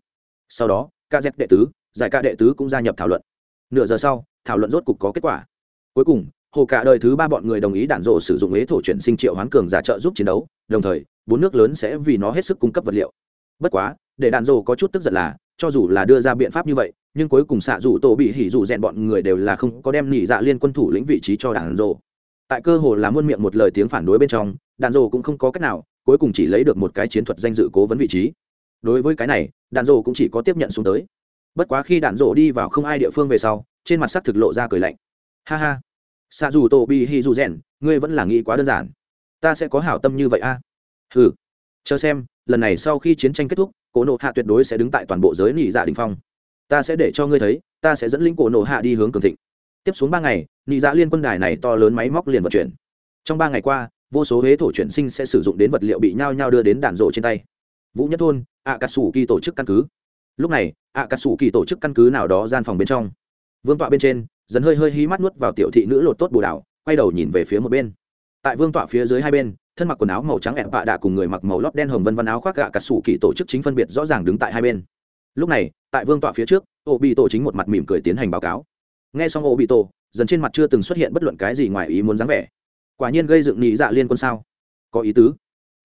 Sau đó ca dép đệ tứ, giải ca đệ tứ cũng gia nhập thảo luận. Nửa giờ sau, thảo luận rốt cục có kết quả. Cuối cùng, hồ cả đời thứ ba bọn người đồng ý đạn rộ sử dụng ế thổ chuyển sinh triệu hoán cường giả trợ giúp chiến đấu, đồng thời, bốn nước lớn sẽ vì nó hết sức cung cấp vật liệu. Bất quá, để đạn rộ có chút tức giận là cho dù là đưa ra biện pháp như vậy, nhưng cuối cùng xạ dù tổ bị hỉ dù rèn bọn người đều là không có đem nỉ dạ liên quân thủ lĩnh vị trí cho đàn rộ tại cơ hồ là muôn miệng một lời tiếng phản đối bên trong đàn rộ cũng không có cách nào, cuối cùng chỉ lấy được một cái chiến thuật danh dự cố vấn vị trí. Đối với cái này đàn rộ cũng chỉ có tiếp nhận xuống tới. Bất quá khi đàn rộ đi vào không ai địa phương về sau, trên mặt sắc thực lộ ra cười lạnh. Ha ha. Xạ dù tổ bị Hỉ dù rèn, ngươi vẫn là nghĩ quá đơn giản. Ta sẽ có hảo tâm như vậy a. À? ừ chờ xem, lần này sau khi chiến tranh kết thúc cổ nộ hạ tuyệt đối sẽ đứng tại toàn bộ giới Nị dạ đình phong. Ta sẽ để cho ngươi thấy, ta sẽ dẫn lĩnh cổ nộ hạ đi hướng cường thịnh. Tiếp xuống ba ngày, Nị dạ liên quân đài này to lớn máy móc liền vận chuyển. Trong ba ngày qua, vô số huế thổ chuyển sinh sẽ sử dụng đến vật liệu bị nhao nhao đưa đến đạn rộ trên tay. Vũ nhất thôn ạ cà sủ kỳ tổ chức căn cứ. Lúc này ạ cà sủ kỳ tổ chức căn cứ nào đó gian phòng bên trong. Vương tọa bên trên, dần hơi hơi hí mắt nuốt vào tiểu thị nữ lột tốt bồ đảo quay đầu nhìn về phía một bên tại vương tọa phía dưới hai bên, thân mặc quần áo màu trắng ẹn bạ đạ cùng người mặc màu lót đen hồng vân vân áo khoác gạ cà sủ kỳ tổ chức chính phân biệt rõ ràng đứng tại hai bên. Lúc này, tại vương tọa phía trước ô bị tổ chính một mặt mỉm cười tiến hành báo cáo. Nghe xong ô bị tổ dần trên mặt chưa từng xuất hiện bất luận cái gì ngoài ý muốn dáng vẻ. Quả nhiên gây dựng nhị dạ liên quân sao? Có ý tứ.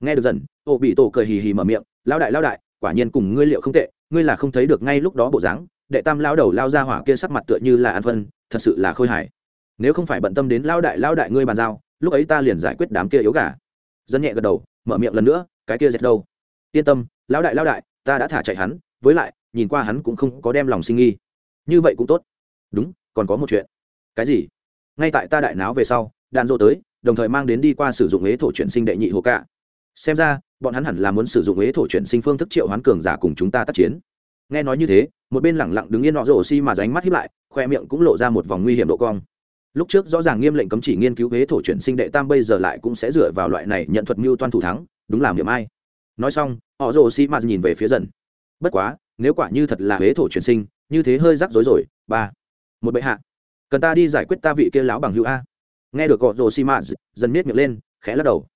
Nghe được dần ô bị tổ cười hì hì mở miệng lao đại lao đại, quả nhiên cùng ngươi liệu không tệ, ngươi là không thấy được ngay lúc đó bộ dáng, đệ tam lao đầu lao ra hỏa kia sắc mặt tựa như là an phân, thật sự là khôi hài. Nếu không phải bận tâm đến lao đại lao đại ngươi bàn giao lúc ấy ta liền giải quyết đám kia yếu gà. Dân nhẹ gật đầu, mở miệng lần nữa, cái kia dẹt đâu? Yên tâm, lão đại lão đại, ta đã thả chạy hắn, với lại, nhìn qua hắn cũng không có đem lòng sinh nghi. Như vậy cũng tốt. Đúng, còn có một chuyện. Cái gì? Ngay tại ta đại náo về sau, đạn dô tới, đồng thời mang đến đi qua sử dụng ế thổ chuyển sinh đệ nhị hồ cạ. Xem ra, bọn hắn hẳn là muốn sử dụng ế thổ chuyển sinh phương thức triệu hoán cường giả cùng chúng ta tác chiến. Nghe nói như thế, một bên lẳng lặng đứng yên nọ rổ xi mà ránh mắt hiếp lại, khoe miệng cũng lộ ra một vòng nguy hiểm độ cong lúc trước rõ ràng nghiêm lệnh cấm chỉ nghiên cứu huế thổ chuyển sinh đệ tam, bây giờ lại cũng sẽ dựa vào loại này nhận thuật mưu toan thủ thắng, đúng là miệng ai. Nói xong, họ rồ xi mà nhìn về phía dần. Bất quá, nếu quả như thật là huế thổ chuyển sinh, như thế hơi rắc rối rồi, ba. Một bệ hạ, cần ta đi giải quyết ta vị kia láo bằng hữu a. Nghe được họ rồ xi mà dần miết miệng lên, khẽ lắc đầu.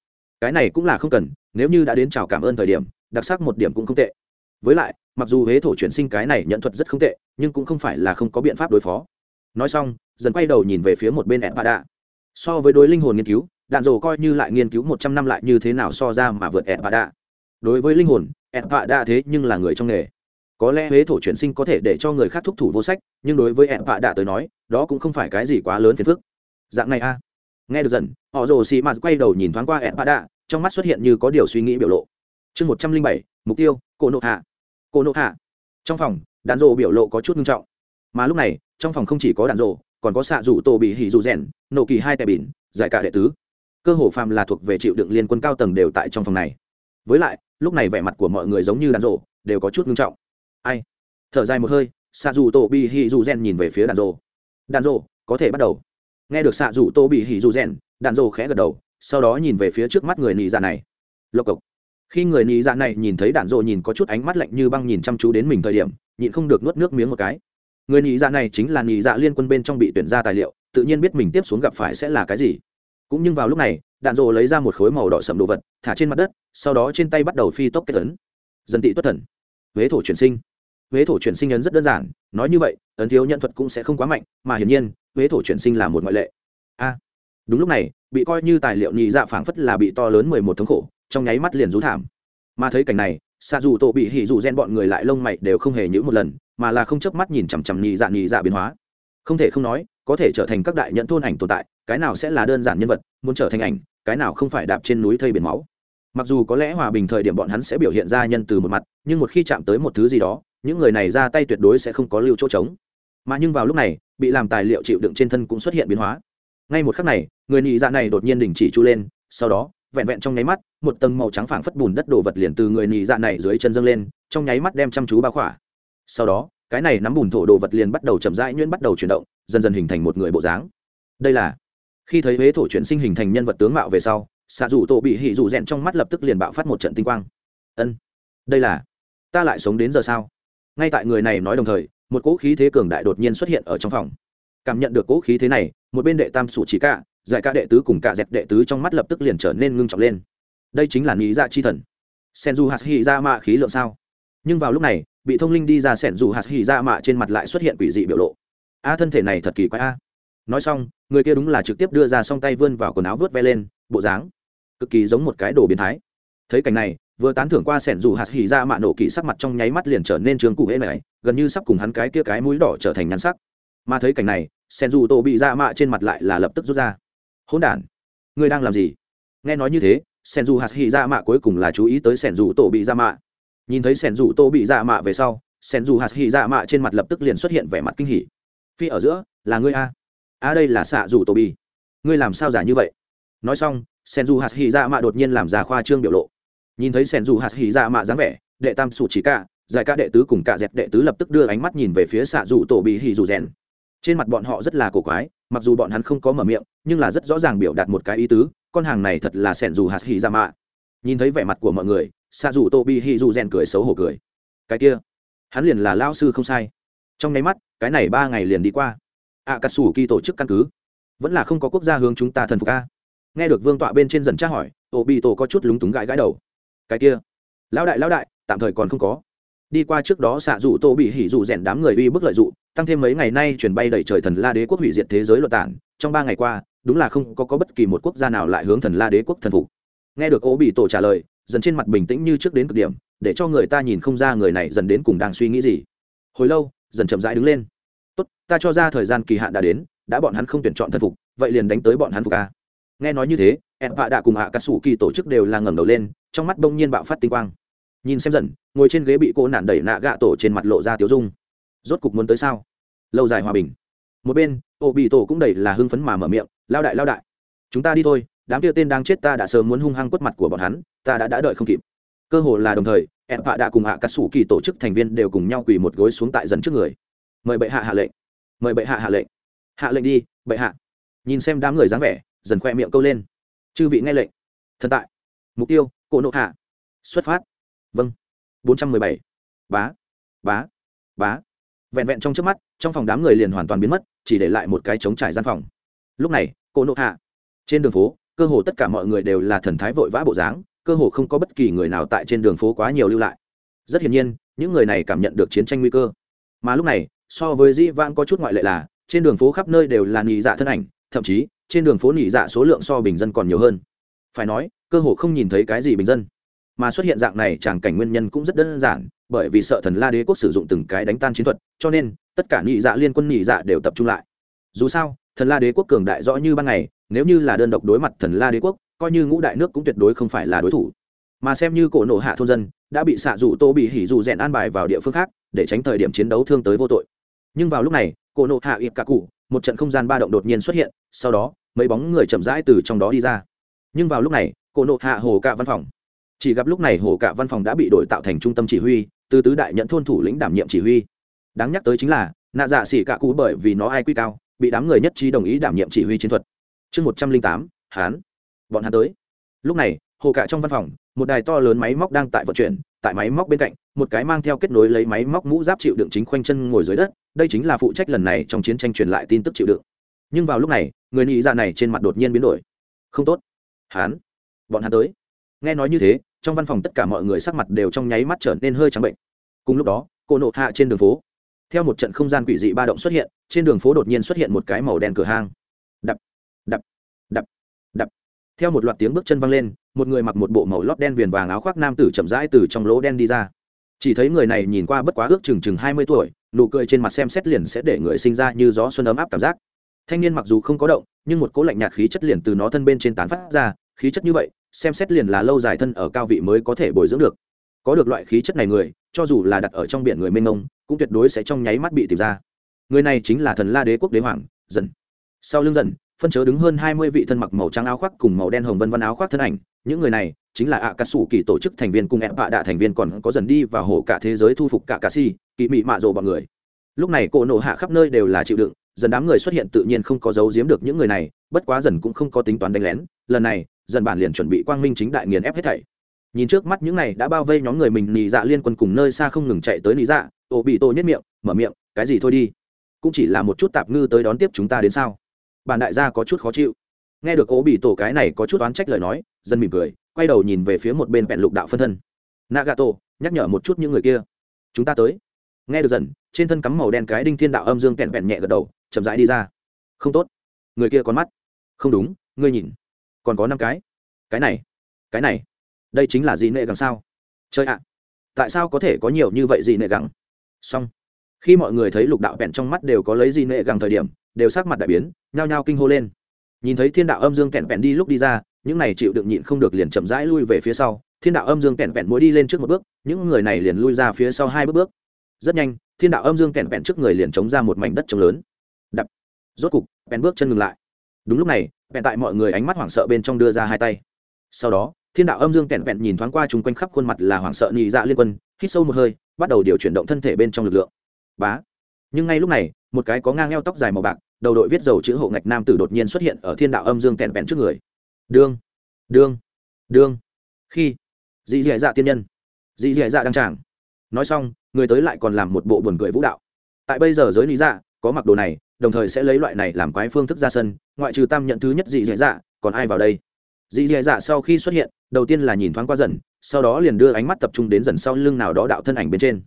Cái này cũng là không cần, nếu như đã đến chào cảm ơn thời điểm, đặc sắc một điểm cũng không tệ. Với lại, mặc dù huế thổ chuyển sinh cái này nhận thuật rất không tệ, nhưng cũng không phải là không có biện pháp đối phó nói xong dần quay đầu nhìn về phía một bên ed đạ. so với đối linh hồn nghiên cứu đạn dồ coi như lại nghiên cứu một trăm năm lại như thế nào so ra mà vượt ed đạ. đối với linh hồn ed đạ thế nhưng là người trong nghề. Có lẽ huế thổ chuyển sinh có thể để cho người khác thúc thủ vô sách nhưng đối với ed đạ tới nói đó cũng không phải cái gì quá lớn phiền phức. Dạng này a. Nghe được dần họ rồ xì mạt quay đầu nhìn thoáng qua ed đạ, trong mắt xuất hiện như có điều suy nghĩ biểu lộ. Chương một trăm linh bảy mục tiêu cổ nộ hạ. Cô nộ hạ. Trong phòng đạn dồ biểu lộ có chút nghiêm trọng mà lúc này, trong phòng không chỉ có đạn rộ còn có xạ rủ tổ bị hỉ dù rèn, nổ kỳ hai tệ bỉn, giải cả đệ tứ. Cơ hồ phàm là thuộc về chịu đựng liên quân cao tầng đều tại trong phòng này. Với lại, lúc này vẻ mặt của mọi người giống như đạn rộ đều có chút nghiêm trọng. Ai? Thở dài một hơi, xạ rủ tổ bị hỉ dù rèn nhìn về phía đạn rộ đạn rộ có thể bắt đầu. Nghe được xạ rủ tổ bị hỉ dù rèn, đạn rộ khẽ gật đầu, sau đó nhìn về phía trước mắt người nị dạ này. Lộc cộc. Khi người nị dạ này nhìn thấy đạn rộ nhìn có chút ánh mắt lạnh như băng nhìn chăm chú đến mình thời điểm, nhịn không được nuốt nước miếng một cái người nhị dạ này chính là nhị dạ liên quân bên trong bị tuyển ra tài liệu, tự nhiên biết mình tiếp xuống gặp phải sẽ là cái gì. Cũng nhưng vào lúc này, đạn rộ lấy ra một khối màu đỏ sậm đồ vật, thả trên mặt đất, sau đó trên tay bắt đầu phi tốc kết tấn dân tị tuất thần. Huế thổ chuyển sinh. Huế thổ chuyển sinh ấn rất đơn giản, nói như vậy, ấn thiếu nhận thuật cũng sẽ không quá mạnh, mà hiển nhiên, huế thổ chuyển sinh là một ngoại lệ. A. Đúng lúc này, bị coi như tài liệu nhị dạ phảng phất là bị to lớn mười một thống khổ, trong nháy mắt liền rú thảm. Mà thấy cảnh này xạ dù tổ bị hỉ dù gen bọn người lại lông mày đều không hề nhữ một lần, mà là không chớp mắt nhìn chằm chằm nhị dạ nhị dạ biến hóa. Không thể không nói, có thể trở thành các đại nhận thôn ảnh tồn tại, cái nào sẽ là đơn giản nhân vật, muốn trở thành ảnh, cái nào không phải đạp trên núi thây biển máu. Mặc dù có lẽ hòa bình thời điểm bọn hắn sẽ biểu hiện ra nhân từ một mặt, nhưng một khi chạm tới một thứ gì đó, những người này ra tay tuyệt đối sẽ không có lưu chỗ trống. Mà nhưng vào lúc này, bị làm tài liệu chịu đựng trên thân cũng xuất hiện biến hóa. Ngay một khắc này, người nhị dạ này đột nhiên đình chỉ chu lên, sau đó vẹn vẹn trong nháy mắt, một tầng màu trắng phảng phất bùn đất đổ vật liền từ người nhị dạ này dưới chân dâng lên, trong nháy mắt đem chăm chú bao khỏa. Sau đó, cái này nắm bùn thổ đồ vật liền bắt đầu chậm rãi nhuyễn bắt đầu chuyển động, dần dần hình thành một người bộ dáng. Đây là, khi thấy huế thổ chuyển sinh hình thành nhân vật tướng mạo về sau, xạ rủ tổ bị hỉ rủ rèn trong mắt lập tức liền bạo phát một trận tinh quang. Ân, đây là, ta lại sống đến giờ sao? Ngay tại người này nói đồng thời, một cỗ khí thế cường đại đột nhiên xuất hiện ở trong phòng. Cảm nhận được cỗ khí thế này, một bên đệ tam sủ chỉ cả giải ca đệ tứ cùng cả dẹp đệ tứ trong mắt lập tức liền trở nên ngưng trọng lên. Đây chính là nghĩ dạ chi thần. Sen du hạt hy ra dạ mạ khí lượng sao? Nhưng vào lúc này, bị thông linh đi ra sẻn dù hạt hy ra dạ mạ trên mặt lại xuất hiện quỷ dị biểu lộ. A, thân thể này thật kỳ quái a. Nói xong, người kia đúng là trực tiếp đưa ra song tay vươn vào quần áo vớt ve lên, bộ dáng cực kỳ giống một cái đồ biến thái. Thấy cảnh này, vừa tán thưởng qua sẻn dù hạt hỉ ra mạ nổ kỳ sắc mặt trong nháy mắt liền trở nên trường cụ hễ này gần như sắp cùng hắn cái kia cái mũi đỏ trở thành nhắn sắc. Mà thấy cảnh này sẻn dù tổ bị ra mạ trên mặt lại là lập tức rút ra hỗn đản. Ngươi đang làm gì? Nghe nói như thế sẻn dù hạt hỉ ra mạ cuối cùng là chú ý tới sẻn dù tổ bị ra mạ nhìn thấy sẻn dù tổ bị ra mạ về sau sẻn dù hạt hỉ ra mạ trên mặt lập tức liền xuất hiện vẻ mặt kinh hỉ. Phi ở giữa, là ngươi a? A đây là xạ dù tổ bị ngươi làm sao giả như vậy? Nói xong sen dù hạt hỉ dạ mạ đột nhiên làm ra khoa trương biểu lộ. Nhìn thấy sen dù hạt hỉ dạ mạ dáng vẻ, đệ tam sủ chỉ cả, giải ca đệ tứ cùng cả dẹp đệ tứ lập tức đưa ánh mắt nhìn về phía xạ dù tổ bị hỉ dù rèn trên mặt bọn họ rất là cổ quái mặc dù bọn hắn không có mở miệng, nhưng là rất rõ ràng biểu đạt một cái ý tứ, con hàng này thật là sẻn dù hạt hỉ ra mạ. Nhìn thấy vẻ mặt của mọi người xa dù tô bi hỉ dù rèn cười xấu hổ cười. Cái kia, hắn liền là lao sư không sai. Trong nháy mắt, cái này ba ngày liền đi qua. Ạ cà sủ kỳ tổ chức căn cứ. Vẫn là không có quốc gia hướng chúng ta thần phục a. Nghe được vương tọa bên trên dần tra hỏi tổ bị tổ có chút lúng túng gãi gãi đầu. Cái kia, lão đại lão đại, tạm thời còn không có. Đi qua trước đó xạ dụ tô bị hỉ dụ rèn đám người uy bức lợi dụ tăng thêm mấy ngày nay chuyển bay đẩy trời thần la đế quốc hủy diệt thế giới luật tản trong ba ngày qua đúng là không có, có bất kỳ một quốc gia nào lại hướng thần la đế quốc thần phục. Nghe được ô bị tổ trả lời dần trên mặt bình tĩnh như trước đến cực điểm để cho người ta nhìn không ra người này dần đến cùng đang suy nghĩ gì. Hồi lâu dần chậm rãi đứng lên. Tốt ta cho ra thời gian kỳ hạn đã đến đã bọn hắn không tuyển chọn thần phục vậy liền đánh tới bọn hắn phục ca nghe nói như thế em vạ đạ cùng hạ à cà sủ kỳ tổ chức đều là ngẩng đầu lên trong mắt đông nhiên bạo phát tinh quang. Nhìn xem dần ngồi trên ghế bị cô nản đẩy nạ gạ tổ trên mặt lộ ra tiếu dung rốt cục muốn tới sao? Lâu dài hòa bình. Một bên ô bị tổ cũng đầy là hưng phấn mà mở miệng, lao đại lao đại, chúng ta đi thôi, đám kia tên đang chết ta đã sớm muốn hung hăng quất mặt của bọn hắn, ta đã đã đợi không kịp. Cơ hồ là đồng thời em vạ đã cùng hạ cắt sủ kỳ tổ chức thành viên đều cùng nhau quỳ một gối xuống tại dần trước người. Mời bệ hạ hạ lệnh, mời bệ hạ hạ lệnh. Hạ lệnh đi, bệ hạ. Nhìn xem đám người dáng vẻ, dần khoe miệng câu lên. Chư vị nghe lệnh. Thần tại. Mục tiêu, cổ nộ hạ. Xuất phát. Vâng. Bốn trăm mười bảy. Bá. Bá. Bá vẹn vẹn trong trước mắt, trong phòng đám người liền hoàn toàn biến mất, chỉ để lại một cái trống trải gian phòng. Lúc này, cô nộ hạ, trên đường phố, cơ hồ tất cả mọi người đều là thần thái vội vã bộ dáng, cơ hồ không có bất kỳ người nào tại trên đường phố quá nhiều lưu lại. Rất hiển nhiên, những người này cảm nhận được chiến tranh nguy cơ. Mà lúc này, so với dĩ vãng có chút ngoại lệ là, trên đường phố khắp nơi đều là nỉ dạ thân ảnh, thậm chí, trên đường phố nỉ dạ số lượng so bình dân còn nhiều hơn. Phải nói, cơ hồ không nhìn thấy cái gì bình dân mà xuất hiện dạng này tràng cảnh nguyên nhân cũng rất đơn giản, bởi vì sợ thần la đế quốc sử dụng từng cái đánh tan chiến thuật, cho nên, tất cả nhị dạ liên quân nhị dạ đều tập trung lại. Dù sao, thần la đế quốc cường đại rõ như ban ngày, nếu như là đơn độc đối mặt thần la đế quốc, coi như ngũ đại nước cũng tuyệt đối không phải là đối thủ. Mà xem như cổ nổ hạ thôn dân, đã bị xạ rủ tô bị hỉ dù rèn an bài vào địa phương khác, để tránh thời điểm chiến đấu thương tới vô tội. Nhưng vào lúc này, cổ nổ hạ ịp cả cụ, một trận không gian ba động đột nhiên xuất hiện, sau đó, mấy bóng người chậm rãi từ trong đó đi ra. Nhưng vào lúc này, cổ nộ hạ hồ cạ văn phòng chỉ gặp lúc này hồ cạ văn phòng đã bị đổi tạo thành trung tâm chỉ huy, từ tứ đại nhận thôn thủ lĩnh đảm nhiệm chỉ huy. Đáng nhắc tới chính là, nạ dạ xỉ cạ cú bởi vì nó ai quy cao, bị đám người nhất trí đồng ý đảm nhiệm chỉ huy chiến thuật. Chương một trăm linh tám, hán. Bọn hắn tới. Lúc này, hồ cạ trong văn phòng, một đài to lớn máy móc đang tại vận chuyển, tại máy móc bên cạnh, một cái mang theo kết nối lấy máy móc mũ giáp chịu đựng chính khoanh chân ngồi dưới đất, đây chính là phụ trách lần này trong chiến tranh truyền lại tin tức chịu đựng. Nhưng vào lúc này, người nhị dạ này trên mặt đột nhiên biến đổi. Không tốt. Hán. Bọn hắn tới. Nghe nói như thế trong văn phòng tất cả mọi người sắc mặt đều trong nháy mắt trở nên hơi trắng bệnh. Cùng lúc đó, cô nộ hạ trên đường phố, theo một trận không gian quỷ dị ba động xuất hiện, trên đường phố đột nhiên xuất hiện một cái màu đen cửa hang. Đập đập đập đập. Theo một loạt tiếng bước chân văng lên, một người mặc một bộ màu lót đen viền vàng áo khoác nam tử chậm rãi từ trong lỗ đen đi ra. Chỉ thấy người này nhìn qua bất quá ước chừng chừng hai mươi tuổi, nụ cười trên mặt xem xét liền sẽ để người sinh ra như gió xuân ấm áp cảm giác. Thanh niên mặc dù không có động, nhưng một cố lạnh nhạt khí chất liền từ nó thân bên trên tán phát ra, khí chất như vậy xem xét liền là lâu dài thân ở cao vị mới có thể bồi dưỡng được. Có được loại khí chất này người, cho dù là đặt ở trong biển người mênh mông, cũng tuyệt đối sẽ trong nháy mắt bị tìm ra. Người này chính là thần la đế quốc đế hoàng, dần. Sau lưng dần, phân chớ đứng hơn hai mươi vị thân mặc màu trắng áo khoác cùng màu đen hồng vân vân áo khoác thân ảnh. Những người này chính là ạ cà sủ kỳ tổ chức thành viên cùng ép bạ đạ thành viên còn có dần đi và hổ cả thế giới thu phục cả cà si kỳ mị mạ rồ bọn người. Lúc này cỗ nổ hạ khắp nơi đều là chịu đựng, dần đám người xuất hiện tự nhiên không có giấu giếm được những người này, bất quá dần cũng không có tính toán đánh lén. Lần này dần bản liền chuẩn bị quang minh chính đại nghiền ép hết thảy. Nhìn trước mắt những này đã bao vây nhóm người mình, nị dạ liên quân cùng nơi xa không ngừng chạy tới nị dạ ô bị tô nhất miệng, mở miệng, cái gì thôi đi? Cũng chỉ là một chút tạp ngư tới đón tiếp chúng ta đến sao? Bản đại gia có chút khó chịu. Nghe được ô bị tổ cái này có chút oán trách lời nói, dân mỉm cười, quay đầu nhìn về phía một bên vẹn lục đạo phân thân. Nagato, nhắc nhở một chút những người kia. Chúng ta tới. Nghe được dần, trên thân cắm màu đen cái đinh thiên đạo âm dương kẹn vẹn nhẹ gật đầu, chậm rãi đi ra. Không tốt. Người kia con mắt. Không đúng, ngươi nhìn còn có năm cái. Cái này cái này, đây chính là gì nệ gắng sao? Chơi ạ, tại sao có thể có nhiều như vậy gì nệ gắng xong, khi mọi người thấy lục đạo vẹn trong mắt đều có lấy gì nệ gắng thời điểm, đều sắc mặt đại biến, nhao nhao kinh hô lên. Nhìn thấy thiên đạo âm dương kẹn vẹn đi lúc đi ra, những này chịu đựng nhịn không được liền chậm rãi lui về phía sau. Thiên đạo âm dương kẹn vẹn mỗi đi lên trước một bước, những người này liền lui ra phía sau hai bước bước. Rất nhanh, thiên đạo âm dương kẹn vẹn trước người liền chống ra một mảnh đất trống lớn. Đập, rốt cục, bèn bước chân ngừng lại. Đúng lúc này vẹn tại mọi người ánh mắt hoảng sợ bên trong đưa ra hai tay. Sau đó, thiên đạo âm dương kẹn vẹn nhìn thoáng qua chung quanh khắp khuôn mặt là hoảng sợ nhị dạ liên quân, hít sâu một hơi, bắt đầu điều chuyển động thân thể bên trong lực lượng. Bá! Nhưng ngay lúc này, một cái có ngang eo tóc dài màu bạc, đầu đội viết dầu chữ hộ ngạch nam tử đột nhiên xuất hiện ở thiên đạo âm dương kẹn vẹn trước người. Đương! Đương! Đương! Khi! Dị dạ dạ tiên nhân! Dị dạ dạ đăng tràng! Nói xong, người tới lại còn làm một bộ buồn cười vũ đạo. Tại bây giờ giới lý dạ có mặc đồ này đồng thời sẽ lấy loại này làm quái phương thức ra sân, ngoại trừ tam nhận thứ nhất dị dạ dạ còn ai vào đây? Dị dạ dạ sau khi xuất hiện, đầu tiên là nhìn thoáng qua dần, sau đó liền đưa ánh mắt tập trung đến dần sau lưng nào đó đạo thân ảnh bên trên.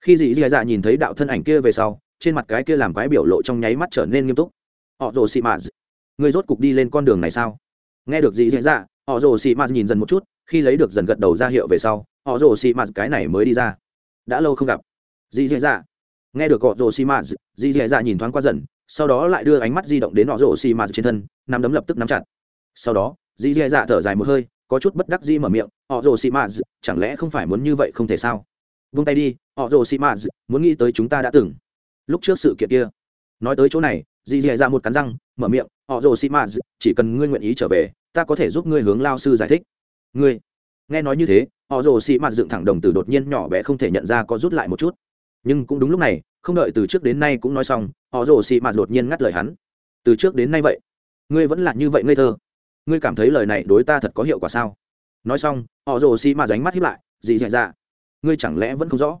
Khi dị dạ dạ nhìn thấy đạo thân ảnh kia về sau, trên mặt cái kia làm quái biểu lộ trong nháy mắt trở nên nghiêm túc. Họ rồ xị mạ người rốt cục đi lên con đường này sao? Nghe được dị dạ dạ họ rồ xị mạt nhìn dần một chút, khi lấy được dần gật đầu ra hiệu về sau, họ rồ xị mạt cái này mới đi ra. Đã lâu không gặp. Dị dạ dạ. Nghe được họ rồ xị mạt, dị dạ dạ nhìn thoáng qua dần sau đó lại đưa ánh mắt di động đến họ rồ xì mạt trên thân, nắm đấm lập tức nắm chặt. Sau đó, dì dì dạ thở dài một hơi, có chút bất đắc dĩ mở miệng họ rồ xì mạt chẳng lẽ không phải muốn như vậy không thể sao? Vung tay đi họ rồ xì mạt muốn nghĩ tới chúng ta đã từng. Lúc trước sự kiện kia. Nói tới chỗ này, dì dì ra một cắn răng, mở miệng họ rồ xì mạt chỉ cần ngươi nguyện ý trở về, ta có thể giúp ngươi hướng lao sư giải thích. Ngươi? Nghe nói như thế họ rồ xì mạt dựng thẳng đồng tử đột nhiên nhỏ bé không thể nhận ra có rút lại một chút. Nhưng cũng đúng lúc này, không đợi từ trước đến nay cũng nói xong họ rồ xì mạt đột nhiên ngắt lời hắn. Từ trước đến nay vậy, ngươi vẫn là như vậy ngây thơ. Ngươi cảm thấy lời này đối ta thật có hiệu quả sao? Nói xong, họ rồ xì mạt ránh mắt hiếp lại dị dạ dạ ngươi chẳng lẽ vẫn không rõ?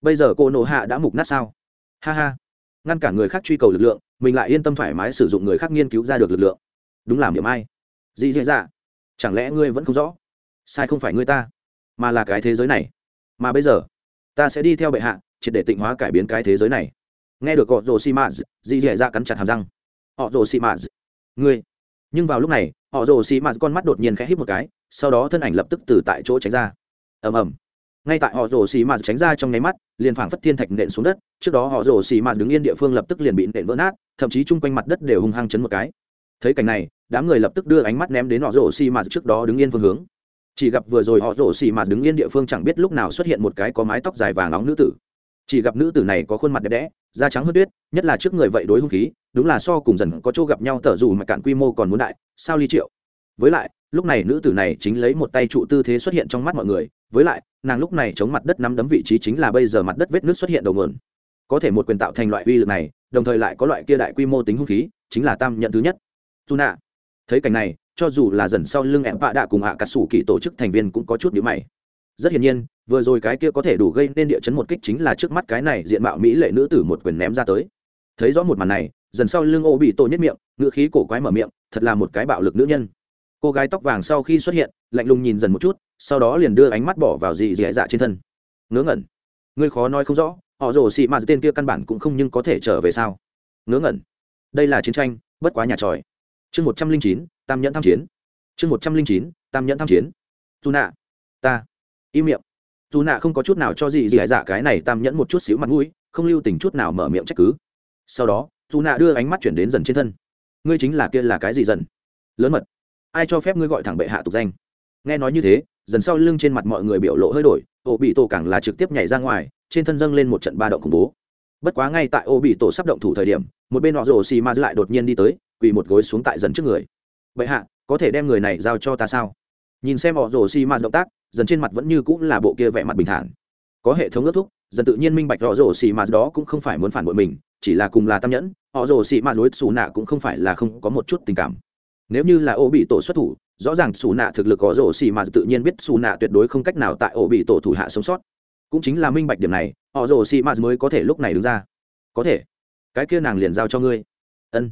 Bây giờ cô nộ hạ đã mục nát sao? Ha ha. Ngăn cản người khác truy cầu lực lượng, mình lại yên tâm thoải mái sử dụng người khác nghiên cứu ra được lực lượng. Đúng làm điểm ai? Dị dạ dạ chẳng lẽ ngươi vẫn không rõ? Sai không phải ngươi ta, mà là cái thế giới này. Mà bây giờ, ta sẽ đi theo bệ hạ, triệt để tịnh hóa cải biến cái thế giới này nghe được họ rồ xì mã dị dẻ ra cắn chặt hàm răng. Họ rồ xì mã, ngươi. Nhưng vào lúc này họ rồ xì mã con mắt đột nhiên khẽ hít một cái, sau đó thân ảnh lập tức từ tại chỗ tránh ra. Ầm ầm. Ngay tại họ rồ xì mạt tránh ra trong nháy mắt, liền phảng phất thiên thạch nện xuống đất, trước đó họ rồ xì mạt đứng yên địa phương lập tức liền bị nện vỡ nát, thậm chí chung quanh mặt đất đều hung hăng chấn một cái. Thấy cảnh này, đám người lập tức đưa ánh mắt ném đến họ rồ xì mạt trước đó đứng yên phương hướng. Chỉ gặp vừa rồi họ rồ xì mạt đứng yên địa phương chẳng biết lúc nào xuất hiện một cái có mái tóc dài vàng nóng nữ tử chỉ gặp nữ tử này có khuôn mặt đẹp đẽ, da trắng hơn tuyết, nhất là trước người vậy đối hung khí, đúng là so cùng dần có chỗ gặp nhau tở dù mà cạn quy mô còn muốn đại, sao ly triệu. Với lại, lúc này nữ tử này chính lấy một tay trụ tư thế xuất hiện trong mắt mọi người, với lại, nàng lúc này chống mặt đất nắm đấm vị trí chính là bây giờ mặt đất vết nước xuất hiện đầu nguồn. Có thể một quyền tạo thành loại uy lực này, đồng thời lại có loại kia đại quy mô tính hung khí, chính là tam nhận thứ nhất. Dù nạ thấy cảnh này, cho dù là dần sau lưng em vạ đạ cùng hạ cả sủ kỳ tổ chức thành viên cũng có chút nhữ mày rất hiển nhiên, vừa rồi cái kia có thể đủ gây nên địa chấn một kích chính là trước mắt cái này diện mạo mỹ lệ nữ tử một quyền ném ra tới. Thấy rõ một màn này, dần sau lưng ô bị tổ nhất miệng, ngữ khí cổ quái mở miệng, thật là một cái bạo lực nữ nhân. Cô gái tóc vàng sau khi xuất hiện, lạnh lùng nhìn dần một chút, sau đó liền đưa ánh mắt bỏ vào dì dị dạ trên thân. Ngớ ngẩn. Ngươi khó nói không rõ, họ rồ xị mạt tên kia căn bản cũng không nhưng có thể trở về sao? Ngớ ngẩn. Đây là chiến tranh, bất quá nhà tròi. Chương một trăm linh chín, tam nhẫn tham chiến. Chương một trăm linh chín, tam nhẫn tham chiến. Dù nạ. Ta im miệng. Dù nạ không có chút nào cho gì gì dạ cái này tam nhẫn một chút xíu mặt mũi, không lưu tình chút nào mở miệng trách cứ. Sau đó, dù nạ đưa ánh mắt chuyển đến dần trên thân. Ngươi chính là kia là cái gì dần? Lớn mật. Ai cho phép ngươi gọi thẳng bệ hạ tục danh? Nghe nói như thế, dần sau lưng trên mặt mọi người biểu lộ hơi đổi ô bị tổ càng là trực tiếp nhảy ra ngoài, trên thân dâng lên một trận ba động khủng bố. Bất quá ngay tại ô bị tổ sắp động thủ thời điểm, một bên họ rồ xì ma lại đột nhiên đi tới, quỳ một gối xuống tại dần trước người. Vậy hạ, có thể đem người này giao cho ta sao? Nhìn xem họ rồ xì ma động tác dần trên mặt vẫn như cũng là bộ kia vẻ mặt bình thản. Có hệ thống ước thúc, dần tự nhiên minh bạch họ rồ xì mà đó cũng không phải muốn phản bội mình, chỉ là cùng là tam nhẫn, họ rồ xì mà đối xù nạ cũng không phải là không có một chút tình cảm. Nếu như là ô bị tổ xuất thủ, rõ ràng xù nạ thực lực họ rồ xì mà tự nhiên biết xù nạ tuyệt đối không cách nào tại ô bị tổ thủ hạ sống sót. Cũng chính là minh bạch điểm này, họ rồ xì mà mới có thể lúc này đứng ra. Có thể. Cái kia nàng liền giao cho ngươi. Ân.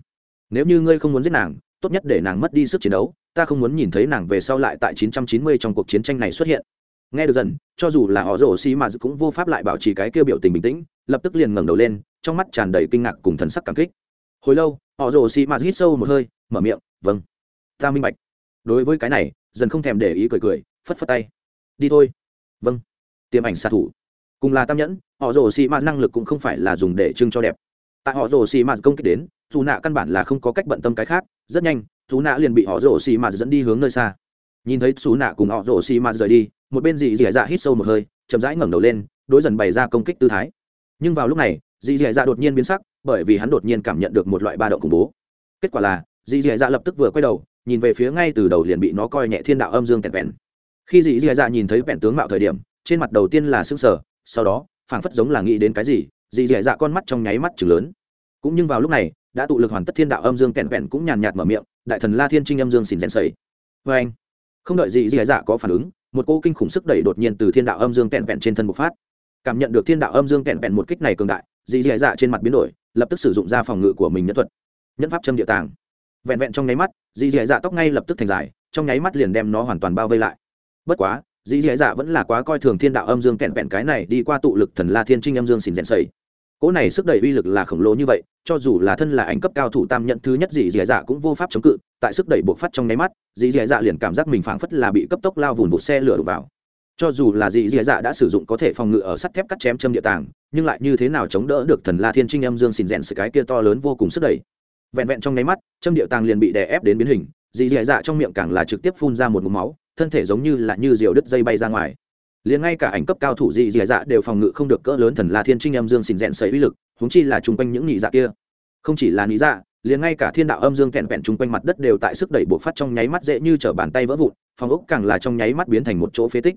Nếu như ngươi không muốn giết nàng tốt nhất để nàng mất đi sức chiến đấu, ta không muốn nhìn thấy nàng về sau lại tại 990 trong cuộc chiến tranh này xuất hiện. Nghe được dần, cho dù là họ rổ xi mà cũng vô pháp lại bảo trì cái kêu biểu tình bình tĩnh, lập tức liền ngẩng đầu lên, trong mắt tràn đầy kinh ngạc cùng thần sắc cảm kích. Hồi lâu, họ rổ xi mà hít sâu một hơi, mở miệng vâng ta minh bạch. Đối với cái này, dần không thèm để ý cười cười, phất phất tay. Đi thôi. Vâng. Tiềm ảnh xạ thủ. Cùng là tam nhẫn, họ rổ xi mà năng lực cũng không phải là dùng để trưng cho đẹp. Tại họ rổ xi mà công kích đến dù nạ căn bản là không có cách bận tâm cái khác, rất nhanh, dù nạ liền bị họ rổ xì mạt dẫn đi hướng nơi xa. Nhìn thấy dù nạ cùng họ rổ xì mạt rời đi, một bên dì dì dạ hít sâu một hơi, chậm rãi ngẩng đầu lên, đối dần bày ra công kích tư thái. Nhưng vào lúc này, dì dì dạ đột nhiên biến sắc, bởi vì hắn đột nhiên cảm nhận được một loại ba động khủng bố. Kết quả là, dì dì dạ lập tức vừa quay đầu, nhìn về phía ngay từ đầu liền bị nó coi nhẹ thiên đạo âm dương kẹt vẹn khi dì dì dạ nhìn thấy vẹn tướng mạo thời điểm, trên mặt đầu tiên là xương sở sau đó, phảng phất giống là nghĩ đến cái gì, dì dì dạ con mắt trong nháy mắt chừng lớn. Cũng nhưng vào lúc này đã tụ lực hoàn tất thiên đạo âm dương kẹn vẹn cũng nhàn nhạt mở miệng, đại thần la thiên trinh âm dương xỉn rèn sầy. Vê anh, không đợi gì dị dạ có phản ứng, một cô kinh khủng sức đẩy đột nhiên từ thiên đạo âm dương kẹn vẹn trên thân bộc phát. Cảm nhận được thiên đạo âm dương kẹn vẹn một kích này cường đại dị dị dạ trên mặt biến đổi, lập tức sử dụng ra phòng ngự của mình nhẫn thuật, nhẫn pháp châm địa tàng. Vẹn vẹn trong nháy mắt dị dị dạ tóc ngay lập tức thành dài, trong nháy mắt liền đem nó hoàn toàn bao vây lại. Bất quá dị dị dạ vẫn là quá coi thường thiên đạo âm dương kẹn vẹn cái này đi qua tụ lực thần la thiên trinh âm dương xỉn rèn sầy cỗ này sức đẩy uy lực là khổng lồ như vậy, cho dù là thân là ảnh cấp cao thủ tam nhận thứ nhất dì dì dạ cũng vô pháp chống cự, tại sức đẩy buộc phát trong nháy mắt, dì dì dạ liền cảm giác mình phảng phất là bị cấp tốc lao vùn vụt xe lửa đục vào. Cho dù là dì dì dạ đã sử dụng có thể phòng ngự ở sắt thép cắt chém châm địa tàng, nhưng lại như thế nào chống đỡ được thần la thiên trinh âm dương xin rèn sự cái kia to lớn vô cùng sức đẩy. Vẹn vẹn trong nháy mắt, châm địa tàng liền bị đè ép đến biến hình, dì dì dạ trong miệng càng là trực tiếp phun ra một mũ máu, thân thể giống như là như diều đứt dây bay ra ngoài liền ngay cả ảnh cấp cao thủ dị dị dạ đều phòng ngự không được cỡ lớn thần la thiên trinh âm dương xìn rẽn sấy uy lực húng chi là chung quanh những nhị dạ kia. Không chỉ là nhị dạ liền ngay cả thiên đạo âm dương kẹn vẹn chung quanh mặt đất đều tại sức đẩy buộc phát trong nháy mắt dễ như t bàn tay vỡ vụn, phòng ốc càng là trong nháy mắt biến thành một chỗ phế tích.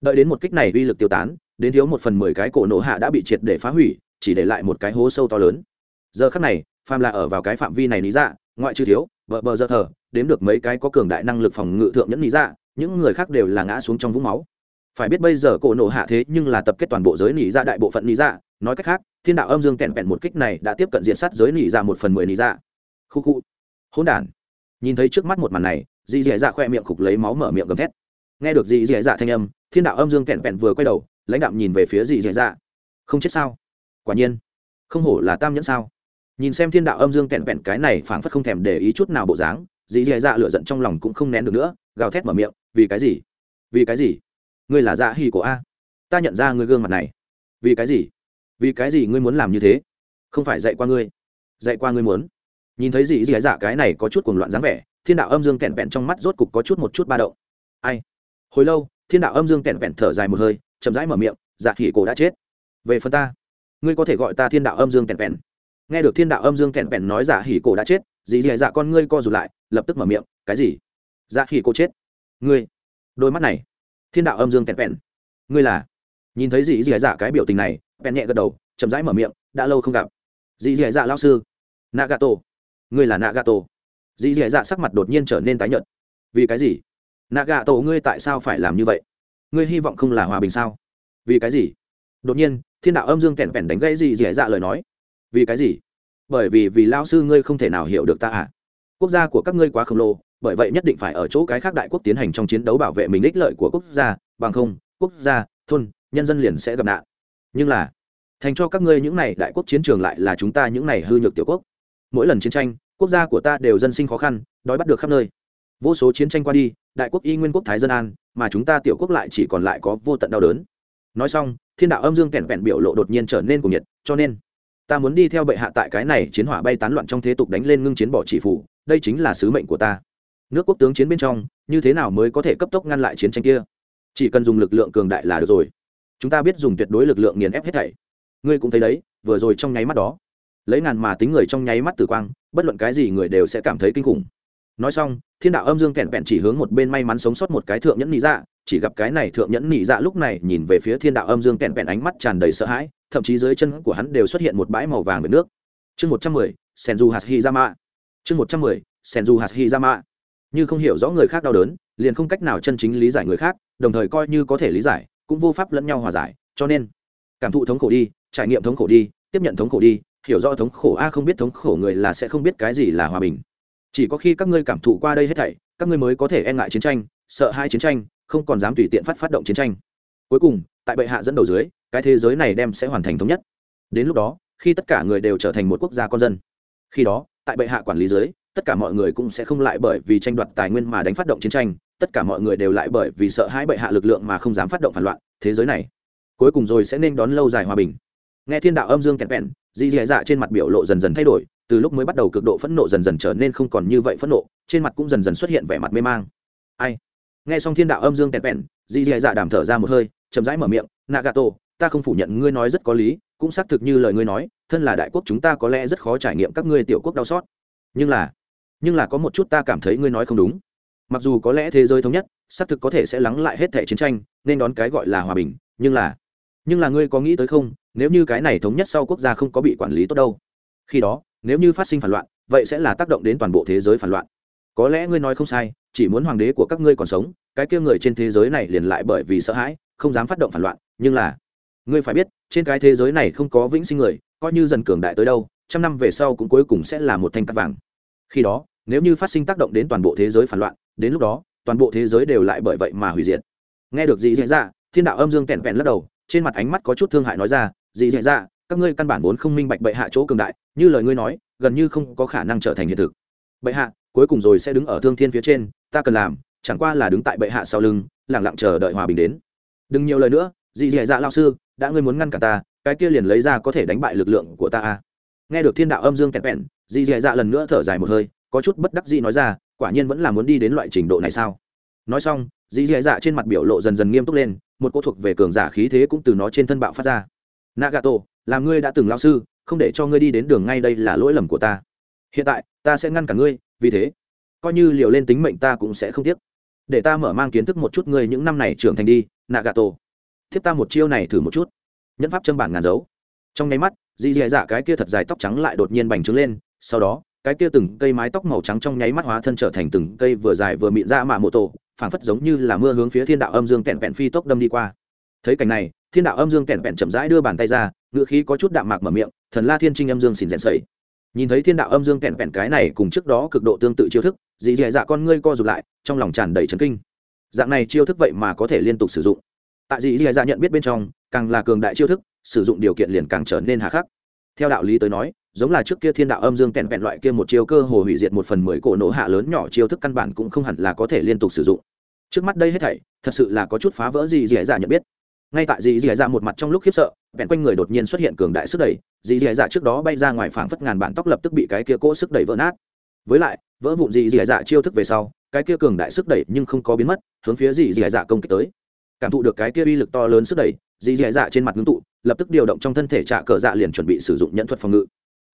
Đợi đến một kích này uy lực tiêu tán, đến thiếu một phần mười cái cổ nổ hạ đã bị triệt để phá hủy, chỉ để lại một cái hố sâu to lớn. Giờ khắc này, phàm là ở vào cái phạm vi này lý dạ ngoại trừ thiếu vợ bờ giờ thờ, đếm được mấy cái có cường đại năng lực phòng ngự thượng nhẫn lý dạ những người khác đều là ngã xuống trong vũng máu phải biết bây giờ cổ nộ hạ thế nhưng là tập kết toàn bộ giới nỉ ra đại bộ phận nỉ ra nói cách khác, thiên đạo âm dương kẹn vẹn một kích này đã tiếp cận diện sát giới nỉ ra một phần mười nỉ ra khu khu. Hỗn đản. Nhìn thấy trước mắt một màn này, dì dì dạ khoe miệng khục lấy máu mở miệng gầm thét. Nghe được dì dì dạ thanh âm, thiên đạo âm dương kẹn vẹn vừa quay đầu, lãnh đạo nhìn về phía dì dì dạ. Không chết sao? Quả nhiên. Không hổ là tam nhẫn sao? Nhìn xem thiên đạo âm dương kẹn vẹn cái này phảng phất không thèm để ý chút nào bộ dáng, dì dì dạ lựa giận trong lòng cũng không nén được nữa, gào thét mở miệng, vì cái gì? Vì cái gì? Ngươi là dạ hỉ của a. Ta nhận ra ngươi gương mặt này. Vì cái gì? Vì cái gì ngươi muốn làm như thế? Không phải dạy qua ngươi. Dạy qua ngươi muốn. Nhìn thấy gì gì dạ cái này có chút cuồng loạn dáng vẻ, thiên đạo âm dương kẹn vẹn trong mắt rốt cục có chút một chút ba đậu ai? Hồi lâu, thiên đạo âm dương kẹn vẹn thở dài một hơi, chậm rãi mở miệng dạ hỉ cổ đã chết. Về phần ta, ngươi có thể gọi ta thiên đạo âm dương kẹn vẹn. Nghe được thiên đạo âm dương kẹn vẹn nói dạ hỉ cổ đã chết dì dì dạ con ngươi co rụt lại, lập tức mở miệng, cái gì? Dạ hỉ cổ chết. Ngươi, đôi mắt này thiên đạo âm dương kẹn vẹn ngươi là? Nhìn thấy dì dì dạ cái biểu tình này vẹn nhẹ gật đầu, chậm rãi mở miệng, đã lâu không gặp. Dì dì dạ lao sư. Nagato. Ngươi là nagato. Dì dì dạ sắc mặt đột nhiên trở nên tái nhợt. Vì cái gì? Nagato, ngươi tại sao phải làm như vậy? Ngươi hy vọng không là hòa bình sao? Vì cái gì? Đột nhiên, thiên đạo âm dương kẹn vẹn đánh gãy dì dì dạ lời nói. Vì cái gì? Bởi vì vì lao sư ngươi không thể nào hiểu được ta à? Quốc gia của các ngươi quá khổng lồ bởi vậy nhất định phải ở chỗ cái khác đại quốc tiến hành trong chiến đấu bảo vệ mình ích lợi của quốc gia, bằng không, quốc gia, thôn, nhân dân liền sẽ gặp nạn. Nhưng là, thành cho các ngươi những này đại quốc chiến trường lại là chúng ta những này hư nhược tiểu quốc. Mỗi lần chiến tranh, quốc gia của ta đều dân sinh khó khăn, đói bắt được khắp nơi. Vô số chiến tranh qua đi, đại quốc y nguyên quốc thái dân an, mà chúng ta tiểu quốc lại chỉ còn lại có vô tận đau đớn. Nói xong, thiên đạo âm dương kẹn vẹn biểu lộ đột nhiên trở nên cuồng nhiệt, cho nên, ta muốn đi theo bệ hạ tại cái này chiến hỏa bay tán loạn trong thế tục đánh lên ngưng chiến bỏ chỉ phủ, đây chính là sứ mệnh của ta nước quốc tướng chiến bên trong, như thế nào mới có thể cấp tốc ngăn lại chiến tranh kia? Chỉ cần dùng lực lượng cường đại là được rồi. Chúng ta biết dùng tuyệt đối lực lượng nghiền ép hết thảy. Ngươi cũng thấy đấy, vừa rồi trong nháy mắt đó, lấy ngàn mà tính người trong nháy mắt tử quang, bất luận cái gì người đều sẽ cảm thấy kinh khủng. Nói xong, thiên đạo âm dương kẹn vẹn chỉ hướng một bên may mắn sống sót một cái thượng nhẫn nị dạ chỉ gặp cái này thượng nhẫn nị dạ lúc này nhìn về phía thiên đạo âm dương kẹn vẹn ánh mắt tràn đầy sợ hãi, thậm chí dưới chân của hắn đều xuất hiện một bãi màu vàng về nước. Chương một trăm mười, senju hạt hizama chương một trăm mười, senju hạt hizama như không hiểu rõ người khác đau đớn, liền không cách nào chân chính lý giải người khác, đồng thời coi như có thể lý giải, cũng vô pháp lẫn nhau hòa giải. Cho nên, cảm thụ thống khổ đi, trải nghiệm thống khổ đi, tiếp nhận thống khổ đi, hiểu rõ thống khổ, a, không biết thống khổ người là sẽ không biết cái gì là hòa bình. Chỉ có khi các ngươi cảm thụ qua đây hết thảy, các ngươi mới có thể e ngại chiến tranh, sợ hai chiến tranh, không còn dám tùy tiện phát phát động chiến tranh. Cuối cùng, tại bệ hạ dẫn đầu dưới, cái thế giới này đem sẽ hoàn thành thống nhất. Đến lúc đó, khi tất cả người đều trở thành một quốc gia con dân. Khi đó, tại bệ hạ quản lý dưới tất cả mọi người cũng sẽ không lại bởi vì tranh đoạt tài nguyên mà đánh phát động chiến tranh, tất cả mọi người đều lại bởi vì sợ hãi bệ hạ lực lượng mà không dám phát động phản loạn, thế giới này cuối cùng rồi sẽ nên đón lâu dài hòa bình. Nghe thiên đạo âm dương kẹt vẹn dì dì dạ trên mặt biểu lộ dần dần thay đổi, từ lúc mới bắt đầu cực độ phẫn nộ dần dần trở nên không còn như vậy phẫn nộ, trên mặt cũng dần dần xuất hiện vẻ mặt mê mang. Ai? Nghe xong thiên đạo âm dương kẹt vẹn dì dì dạ đàm thở ra một hơi, chậm rãi mở miệng, nagato, ta không phủ nhận ngươi nói rất có lý, cũng xác thực như lời ngươi nói, thân là đại quốc chúng ta có lẽ rất khó trải nghiệm các ngươi tiểu quốc đau xót. Nhưng là nhưng là có một chút ta cảm thấy ngươi nói không đúng. Mặc dù có lẽ thế giới thống nhất, xác thực có thể sẽ lắng lại hết thẻ chiến tranh, nên đón cái gọi là hòa bình, nhưng là nhưng là ngươi có nghĩ tới không, nếu như cái này thống nhất sau quốc gia không có bị quản lý tốt đâu. Khi đó, nếu như phát sinh phản loạn, vậy sẽ là tác động đến toàn bộ thế giới phản loạn. Có lẽ ngươi nói không sai, chỉ muốn hoàng đế của các ngươi còn sống, cái kia người trên thế giới này liền lại bởi vì sợ hãi, không dám phát động phản loạn, nhưng là, ngươi phải biết, trên cái thế giới này không có vĩnh sinh người, coi như dần cường đại tới đâu, trăm năm về sau cũng cuối cùng sẽ là một thanh cắt vàng. Khi đó nếu như phát sinh tác động đến toàn bộ thế giới phản loạn, đến lúc đó, toàn bộ thế giới đều lại bởi vậy mà hủy diệt. Nghe được gì dạy ra thiên đạo âm dương kẹn vẹn lắc đầu, trên mặt ánh mắt có chút thương hại nói ra gì dạy ra các ngươi căn bản vốn không minh bạch bệ hạ chỗ cường đại, như lời ngươi nói, gần như không có khả năng trở thành hiện thực. Bệ hạ, cuối cùng rồi sẽ đứng ở thương thiên phía trên, ta cần làm, chẳng qua là đứng tại bệ hạ sau lưng lẳng lặng chờ đợi hòa bình đến. Đừng nhiều lời nữa, dì dạy dạ lao sư, đã ngươi muốn ngăn cả ta, cái kia liền lấy ra có thể đánh bại lực lượng của ta à. nghe được thiên đạo âm dương kẹt vẹn dì dạy dạ lần nữa thở dài một hơi có chút bất đắc dĩ nói ra, quả nhiên vẫn là muốn đi đến loại trình độ này sao? Nói xong, Dĩ dạ dạ trên mặt biểu lộ dần dần nghiêm túc lên, một cô thuộc về cường giả khí thế cũng từ nó trên thân bạo phát ra. Nagato làm ngươi đã từng lao sư, không để cho ngươi đi đến đường ngay đây là lỗi lầm của ta. Hiện tại, ta sẽ ngăn cả ngươi, vì thế, coi như liều lên tính mệnh ta cũng sẽ không tiếc. Để ta mở mang kiến thức một chút ngươi những năm này trưởng thành đi, nagato. Thiếp ta một chiêu này thử một chút. Nhẫn pháp châm bản ngàn dấu. Trong nháy mắt dì dì dạ cái kia thật dài tóc trắng lại đột nhiên bành trướng lên, sau đó cái kia từng cây mái tóc màu trắng trong nháy mắt hóa thân trở thành từng cây vừa dài vừa mịn ra mạ mộ tổ, phảng phất giống như là mưa hướng phía thiên đạo âm dương kẹn vẹn phi tốc đâm đi qua. Thấy cảnh này, thiên đạo âm dương kẹn vẹn chậm rãi đưa bàn tay ra ngựa khí có chút đạm mạc mở miệng, thần la thiên trinh âm dương xỉn rèn sẩy nhìn thấy thiên đạo âm dương kẹn vẹn cái này cùng trước đó cực độ tương tự chiêu thức, dì dì dạ con ngươi co rụt lại, trong lòng tràn đầy trấn kinh. Dạng này chiêu thức vậy mà có thể liên tục sử dụng. Tại dì dì dạ nhận biết bên trong, càng là cường đại chiêu thức, sử dụng điều kiện liền càng trở nên hà khắc. Theo đạo lý tới nói giống là trước kia thiên đạo âm dương kẹn vẹn loại kia một chiêu cơ hồ hủy diệt một phần mười cổ nổ hạ lớn nhỏ chiêu thức căn bản cũng không hẳn là có thể liên tục sử dụng. Trước mắt đây hết thảy, thật sự là có chút phá vỡ gì dì dạ nhận biết. Ngay tại dì dì dạ một mặt trong lúc khiếp sợ, vẹn quanh người đột nhiên xuất hiện cường đại sức đẩy dì dì dạ trước đó bay ra ngoài phảng phất ngàn bản tóc lập tức bị cái kia cỗ sức đẩy vỡ nát. Với lại, vỡ vụn dì dì dạ chiêu thức về sau, cái kia cường đại sức đẩy nhưng không có biến mất, hướng phía dì dì dạ công kích tới. Cảm thụ được cái kia uy lực to lớn sức đẩy dì dì dạ trên mặt ngưng tụ, lập tức điều động trong thân thể trả cờ dạ liền chuẩn bị sử dụng nhẫn thuật phòng ngự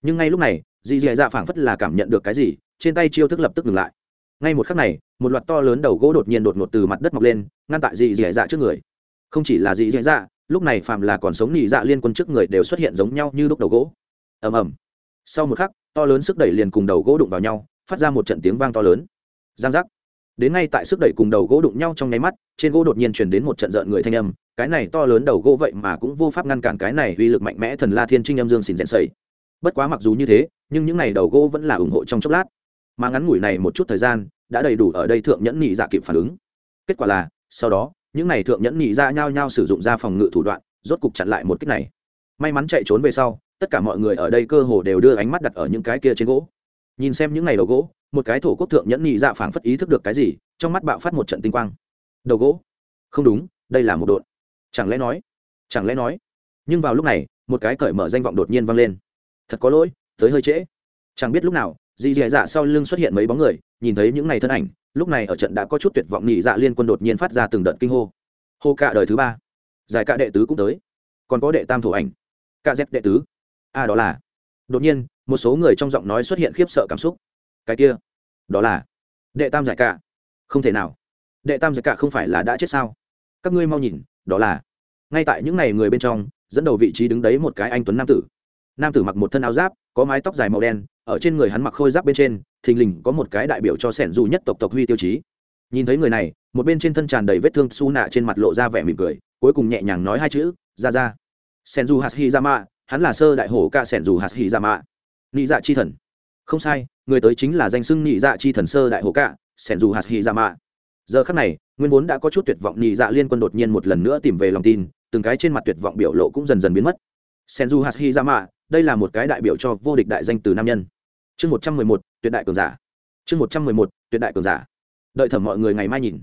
nhưng ngay lúc này, dì dì dạ phảng phất là cảm nhận được cái gì, trên tay chiêu thức lập tức ngừng lại. Ngay một khắc này, một loạt to lớn đầu gỗ đột nhiên đột ngột từ mặt đất mọc lên, ngăn tại dì dì dạ trước người. Không chỉ là dì dì dạ lúc này phàm là còn sống nhị dạ liên quân trước người đều xuất hiện giống nhau như đúc đầu gỗ. Ầm ầm. Sau một khắc, to lớn sức đẩy liền cùng đầu gỗ đụng vào nhau, phát ra một trận tiếng vang to lớn. Giang giác. Đến ngay tại sức đẩy cùng đầu gỗ đụng nhau trong nháy mắt, trên gỗ đột nhiên chuyển đến một trận rợn người thanh âm, cái này to lớn đầu gỗ vậy mà cũng vô pháp ngăn cản cái này uy lực mạnh mẽ thần la thiên trinh âm dương xỉn rẽn sầy bất quá mặc dù như thế, nhưng những ngày đầu gỗ vẫn là ủng hộ trong chốc lát. Mà ngắn ngủi này một chút thời gian, đã đầy đủ ở đây thượng nhẫn nhị dạ kịp phản ứng. Kết quả là, sau đó, những ngày thượng nhẫn nhị dạ nhao nhao sử dụng ra phòng ngự thủ đoạn, rốt cục chặn lại một cách này. May mắn chạy trốn về sau, tất cả mọi người ở đây cơ hồ đều đưa ánh mắt đặt ở những cái kia trên gỗ. Nhìn xem những ngày đầu gỗ, một cái thổ quốc thượng nhẫn nhị dạ phảng phất ý thức được cái gì, trong mắt bạo phát một trận tinh quang. Đầu gỗ? Không đúng, đây là một đột chẳng lẽ nói? Chẳng lẽ nói? Nhưng vào lúc này, một cái cởi mở danh vọng đột nhiên vang lên thật có lỗi, tới hơi trễ. Chẳng biết lúc nào, dì dì dạ sau lưng xuất hiện mấy bóng người, nhìn thấy những ngày thân ảnh, lúc này ở trận đã có chút tuyệt vọng nhị dạ liên quân đột nhiên phát ra từng đợt kinh hô. Hô cả đời thứ ba, giải cả đệ tứ cũng tới. Còn có đệ tam thủ ảnh, cả dép đệ tứ. A đó là. Đột nhiên, một số người trong giọng nói xuất hiện khiếp sợ cảm xúc. Cái kia, đó là đệ tam giải cả. Không thể nào. Đệ tam giải cả không phải là đã chết sao? Các ngươi mau nhìn, đó là. Ngay tại những ngày người bên trong, dẫn đầu vị trí đứng đấy một cái anh tuấn nam tử nam tử mặc một thân áo giáp, có mái tóc dài màu đen, ở trên người hắn mặc khôi giáp bên trên, thình lình có một cái đại biểu cho sẻn dù nhất tộc tộc huy tiêu chí. Nhìn thấy người này, một bên trên thân tràn đầy vết thương su nạ trên mặt lộ ra vẻ mỉm cười, cuối cùng nhẹ nhàng nói hai chữ, ra ra. Sẻn dù hạt hi ra mạ hắn là sơ đại hổ ca sẻn dù hạt hi ra mạ nị dạ chi thần. Không sai, người tới chính là danh xưng nị dạ chi thần sơ đại hổ ca, sẻn dù hạt hi ra mạ giờ khắc này, nguyên vốn đã có chút tuyệt vọng nị dạ liên quân đột nhiên một lần nữa tìm về lòng tin, từng cái trên mặt tuyệt vọng biểu lộ cũng dần dần biến mất. Senju hashizama đây là một cái đại biểu cho vô địch đại danh từ nam nhân. Chương một trăm mười một, tuyệt đại cường giả. Chương một trăm mười một, tuyệt đại cường giả. Đợi thẩm mọi người ngày mai nhìn.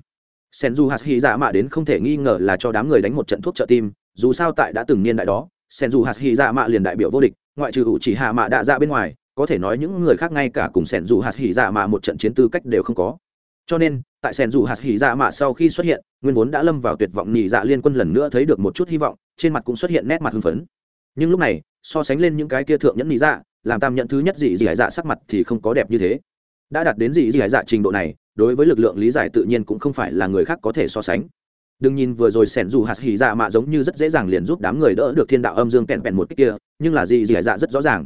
Senju mạ đến không thể nghi ngờ là cho đám người đánh một trận thuốc trợ tim, dù sao tại đã từng niên đại đó senju mạ liền đại biểu vô địch, ngoại trừ ủ chỉ hạ mạ đạ ra bên ngoài, có thể nói những người khác ngay cả cùng senju mạ một trận chiến tư cách đều không có. Cho nên, tại senju hashi hạt dạ mạ sau khi xuất hiện, nguyên vốn đã lâm vào tuyệt vọng nhị dạ liên quân lần nữa thấy được một chút hy vọng, trên mặt cũng xuất hiện nét mặt hưng phấn. Nhưng lúc này so sánh lên những cái kia thượng nhẫn lý dạ làm tam nhận thứ nhất dị dị hải dạ sắc mặt thì không có đẹp như thế. Đã đạt đến dị dị hải dạ trình độ này, đối với lực lượng lý giải tự nhiên cũng không phải là người khác có thể so sánh. Đừng nhìn vừa rồi sẻn dù hạt hỉ dạ mạ giống như rất dễ dàng liền giúp đám người đỡ được thiên đạo âm dương kẹn vẹn một kích kia, nhưng là dị dị hải dạ rất rõ ràng.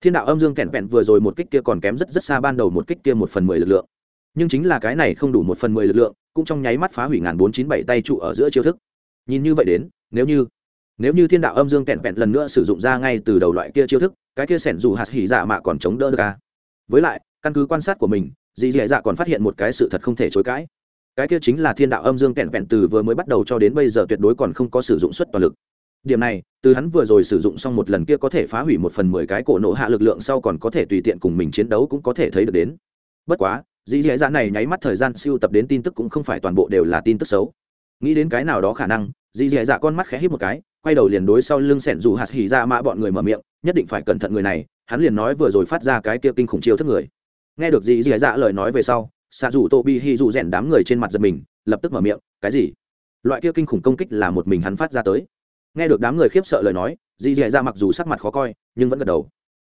Thiên đạo âm dương kẹn vẹn vừa rồi một kích kia còn kém rất rất xa ban đầu một kích kia một phần mười lực lượng. Nhưng chính là cái này không đủ một phần mười lực lượng, cũng trong nháy mắt phá hủy ngàn bốn chín bảy tay trụ ở giữa chiêu thức. Nhìn như vậy đến, nếu như nếu như thiên đạo âm dương kẹn vẹn lần nữa sử dụng ra ngay từ đầu loại kia chiêu thức, cái kia sẻn dù hạt hỉ dạ mạ còn chống đỡ được à. với lại, căn cứ quan sát của mình, dì dì dạ còn phát hiện một cái sự thật không thể chối cãi. Cái kia chính là thiên đạo âm dương kẹn vẹn từ vừa mới bắt đầu cho đến bây giờ tuyệt đối còn không có sử dụng suất toàn lực. Điểm này, từ hắn vừa rồi sử dụng xong một lần kia có thể phá hủy một phần mười cái cổ nộ hạ lực lượng sau còn có thể tùy tiện cùng mình chiến đấu cũng có thể thấy được đến. Bất quá, dì dì dạ này nháy mắt thời gian siêu tập đến tin tức cũng không phải toàn bộ đều là tin tức xấu. Nghĩ đến cái nào đó khả năng, dì dì dạ con mắt khẽ hít một cái quay đầu liền đối sau lưng sẻn dù hạt hỉ ra mã bọn người mở miệng, nhất định phải cẩn thận người này, hắn liền nói vừa rồi phát ra cái kia kinh khủng chiêu thức người. Nghe được gì dì dạ lời nói về sau, xạ dù tô bi hi dù rèn đám người trên mặt giật mình, lập tức mở miệng, cái gì? Loại kia kinh khủng công kích là một mình hắn phát ra tới. Nghe được đám người khiếp sợ lời nói, dì dì dạ mặc dù sắc mặt khó coi, nhưng vẫn gật đầu.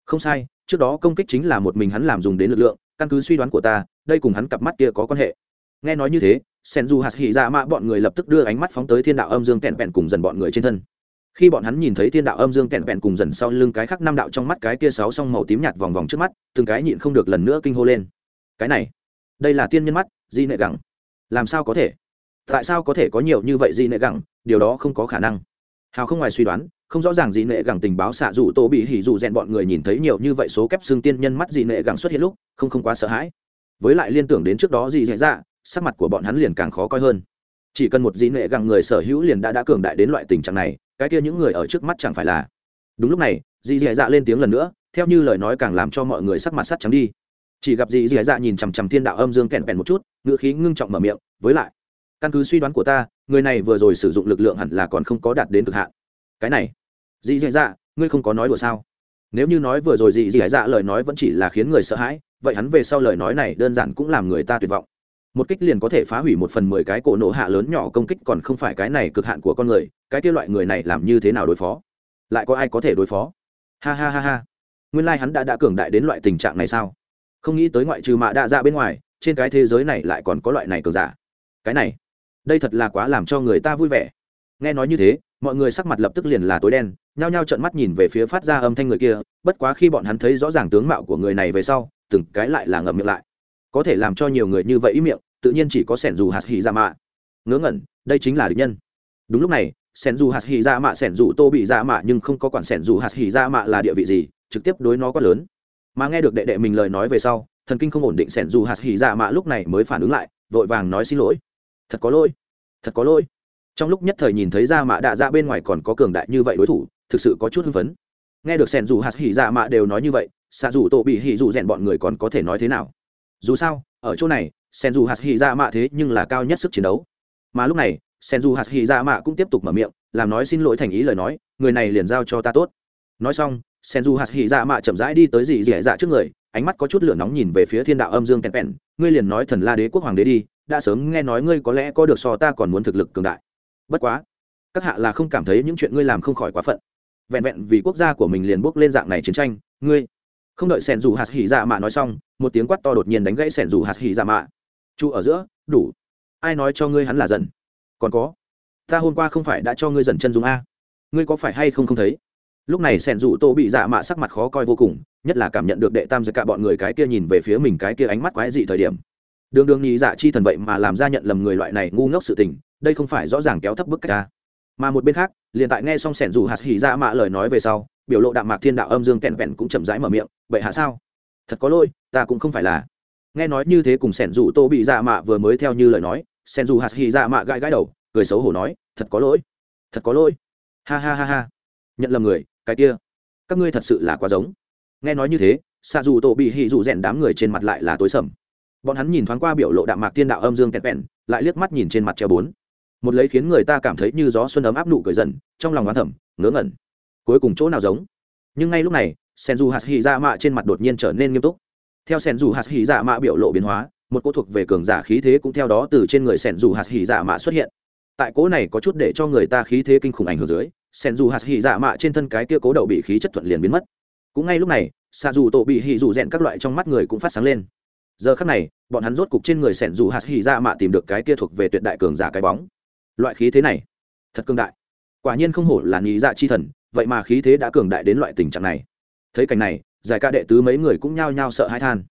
Không sai, trước đó công kích chính là một mình hắn làm dùng đến lực lượng, căn cứ suy đoán của ta, đây cùng hắn cặp mắt kia có quan hệ. Nghe nói như thế sen du hạt hỉ ra mạ bọn người lập tức đưa ánh mắt phóng tới thiên đạo âm dương kẹn vẹn cùng dần bọn người trên thân khi bọn hắn nhìn thấy thiên đạo âm dương kẹn vẹn cùng dần sau lưng cái khắc năm đạo trong mắt cái kia sáu song màu tím nhạt vòng vòng trước mắt, từng cái nhịn không được lần nữa kinh hô lên. Cái này, đây là tiên nhân mắt, di nệ gẳng. Làm sao có thể? Tại sao có thể có nhiều như vậy di nệ gẳng? Điều đó không có khả năng. Hào không ngoài suy đoán, không rõ ràng di nệ gẳng tình báo xạ dù tô bị hỉ dù rèn bọn người nhìn thấy nhiều như vậy số kép xương tiên nhân mắt di nệ gẳng xuất hiện lúc, không không quá sợ hãi. Với lại liên tưởng đến trước đó gì dạy ra sắc mặt của bọn hắn liền càng khó coi hơn chỉ cần một dĩ nệ gặng người sở hữu liền đã đã cường đại đến loại tình trạng này, cái kia những người ở trước mắt chẳng phải là. Đúng lúc này, dì dì dạ lên tiếng lần nữa, theo như lời nói càng làm cho mọi người sắc mặt sắt trắng đi. Chỉ gặp dì dì dạ nhìn chằm chằm thiên đạo âm dương kẹn vẹn một chút, ngữ khí ngưng trọng mở miệng, với lại, căn cứ suy đoán của ta, người này vừa rồi sử dụng lực lượng hẳn là còn không có đạt đến cực hạn. Cái này, dì dì dạ ngươi không có nói đùa sao? Nếu như nói vừa rồi dì dì dạ lời nói vẫn chỉ là khiến người sợ hãi, vậy hắn về sau lời nói này đơn giản cũng làm người ta tuyệt vọng một kích liền có thể phá hủy một phần mười cái cổ nổ hạ lớn nhỏ công kích, còn không phải cái này cực hạn của con người, cái kia loại người này làm như thế nào đối phó? Lại có ai có thể đối phó? Ha ha ha ha. Nguyên lai、like、hắn đã đã cường đại đến loại tình trạng này sao? Không nghĩ tới ngoại trừ mạ đa ra bên ngoài, trên cái thế giới này lại còn có loại này cường giả. Cái này, đây thật là quá làm cho người ta vui vẻ. Nghe nói như thế, mọi người sắc mặt lập tức liền là tối đen, nhao nhao trợn mắt nhìn về phía phát ra âm thanh người kia, bất quá khi bọn hắn thấy rõ ràng tướng mạo của người này về sau, từng cái lại là ngậm miệng lại có thể làm cho nhiều người như vậy ý miệng, tự nhiên chỉ có sẻn dù hạt hỉ ra mạ ngớ ngẩn, đây chính là địch nhân. Đúng lúc này sẻn dù hạt hỉ ra mạ sẻn dù tô bị ra mạ nhưng không có quản sẻn dù hạt hỉ ra mạ là địa vị gì, trực tiếp đối nó quá lớn. Mà nghe được đệ đệ mình lời nói về sau, thần kinh không ổn định sẻn dù hạt hỉ ra mạ lúc này mới phản ứng lại, vội vàng nói xin lỗi. Thật có lỗi, thật có lỗi. Trong lúc nhất thời nhìn thấy ra mạ đạ ra bên ngoài còn có cường đại như vậy đối thủ, thực sự có chút hưng phấn. Nghe được sẻn dù hạt hỉ ra mạ đều nói như vậy xạ dù tô bị hỉ dù rèn bọn người còn có thể nói thế nào? Dù sao, ở chỗ này sen dù hạt hy ra mạ thế nhưng là cao nhất sức chiến đấu. Mà lúc này sen dù hạt hy ra mạ cũng tiếp tục mở miệng, làm nói xin lỗi thành ý lời nói, người này liền giao cho ta tốt. Nói xong sen dù hạt hy ra mạ chậm rãi đi tới dì dì dạ trước người, ánh mắt có chút lửa nóng nhìn về phía thiên đạo âm dương kèn pèn ngươi liền nói thần la đế quốc hoàng đế đi, đã sớm nghe nói ngươi có lẽ có được so ta còn muốn thực lực cường đại. Bất quá, các hạ là không cảm thấy những chuyện ngươi làm không khỏi quá phận. Vẹn vẹn vì quốc gia của mình liền bước lên dạng này chiến tranh, ngươi không đợi sẻn dù hạt hỉ dạ mạ nói xong, một tiếng quát to đột nhiên đánh gãy sẻn dù hạt hỉ dạ mạ. Chu ở giữa, đủ. Ai nói cho ngươi hắn là dần còn có, ta hôm qua không phải đã cho ngươi dần chân dùng a. Ngươi có phải hay không không thấy? Lúc này sẻn dù tô bị dạ mạ sắc mặt khó coi vô cùng, nhất là cảm nhận được đệ tam giật cả bọn người cái kia nhìn về phía mình cái kia ánh mắt quái dị thời điểm. Đường đường nhị dạ chi thần vậy mà làm ra nhận lầm người loại này ngu ngốc sự tình, đây không phải rõ ràng kéo thấp bức cách ta mà một bên khác, liền tại nghe xong sẻn dù hạt hỉ dạ mạ lời nói về sau biểu lộ đạm mạc thiên đạo âm dương kẹn vẹn cũng chậm rãi mở miệng vậy hạ sao? Thật có lỗi, ta cũng không phải là. Nghe nói như thế cùng sẻn dù tô bị dạ mạ vừa mới theo như lời nói, sẻn dù hạt hỉ dạ mạ gãi gãi đầu, cười xấu hổ nói, thật có lỗi, thật có lỗi. Ha ha ha ha. Nhận lầm người, cái kia, các ngươi thật sự là quá giống. Nghe nói như thế xạ dù tổ bị hỉ dù rèn đám người trên mặt lại là tối sầm. Bọn hắn nhìn thoáng qua biểu lộ đạm mạc thiên đạo âm dương kẹt vẹn, lại liếc mắt nhìn trên mặt treo bốn. Một lấy khiến người ta cảm thấy như gió xuân ấm áp nụ cười dần, trong lòng oán thẩm ngớ ngẩn cuối cùng chỗ nào giống. Nhưng ngay lúc này sen du hạt hỉ dạ mạ trên mặt đột nhiên trở nên nghiêm túc. Theo sen du hạt hỉ dạ mạ biểu lộ biến hóa, một cô thuộc về cường giả khí thế cũng theo đó từ trên người sen du hạt hỉ dạ mạ xuất hiện. Tại cỗ này có chút để cho người ta khí thế kinh khủng ảnh hưởng dưới sen du hạt hỉ dạ mạ trên thân cái kia cố đậu bị khí chất thuận liền biến mất. Cũng ngay lúc này xạ dù tổ bị hỉ dù rèn các loại trong mắt người cũng phát sáng lên. Giờ khắc này, bọn hắn rốt cục trên người sẻn dù hạt hỉ ra mạ tìm được cái kia thuộc về tuyệt đại cường giả cái bóng. Loại khí thế này, thật cường đại. Quả nhiên không hổ là nghĩ dạ chi thần vậy mà khí thế đã cường đại đến loại tình trạng này. Thấy cảnh này, giải ca đệ tứ mấy người cũng nhao nhao sợ hãi than.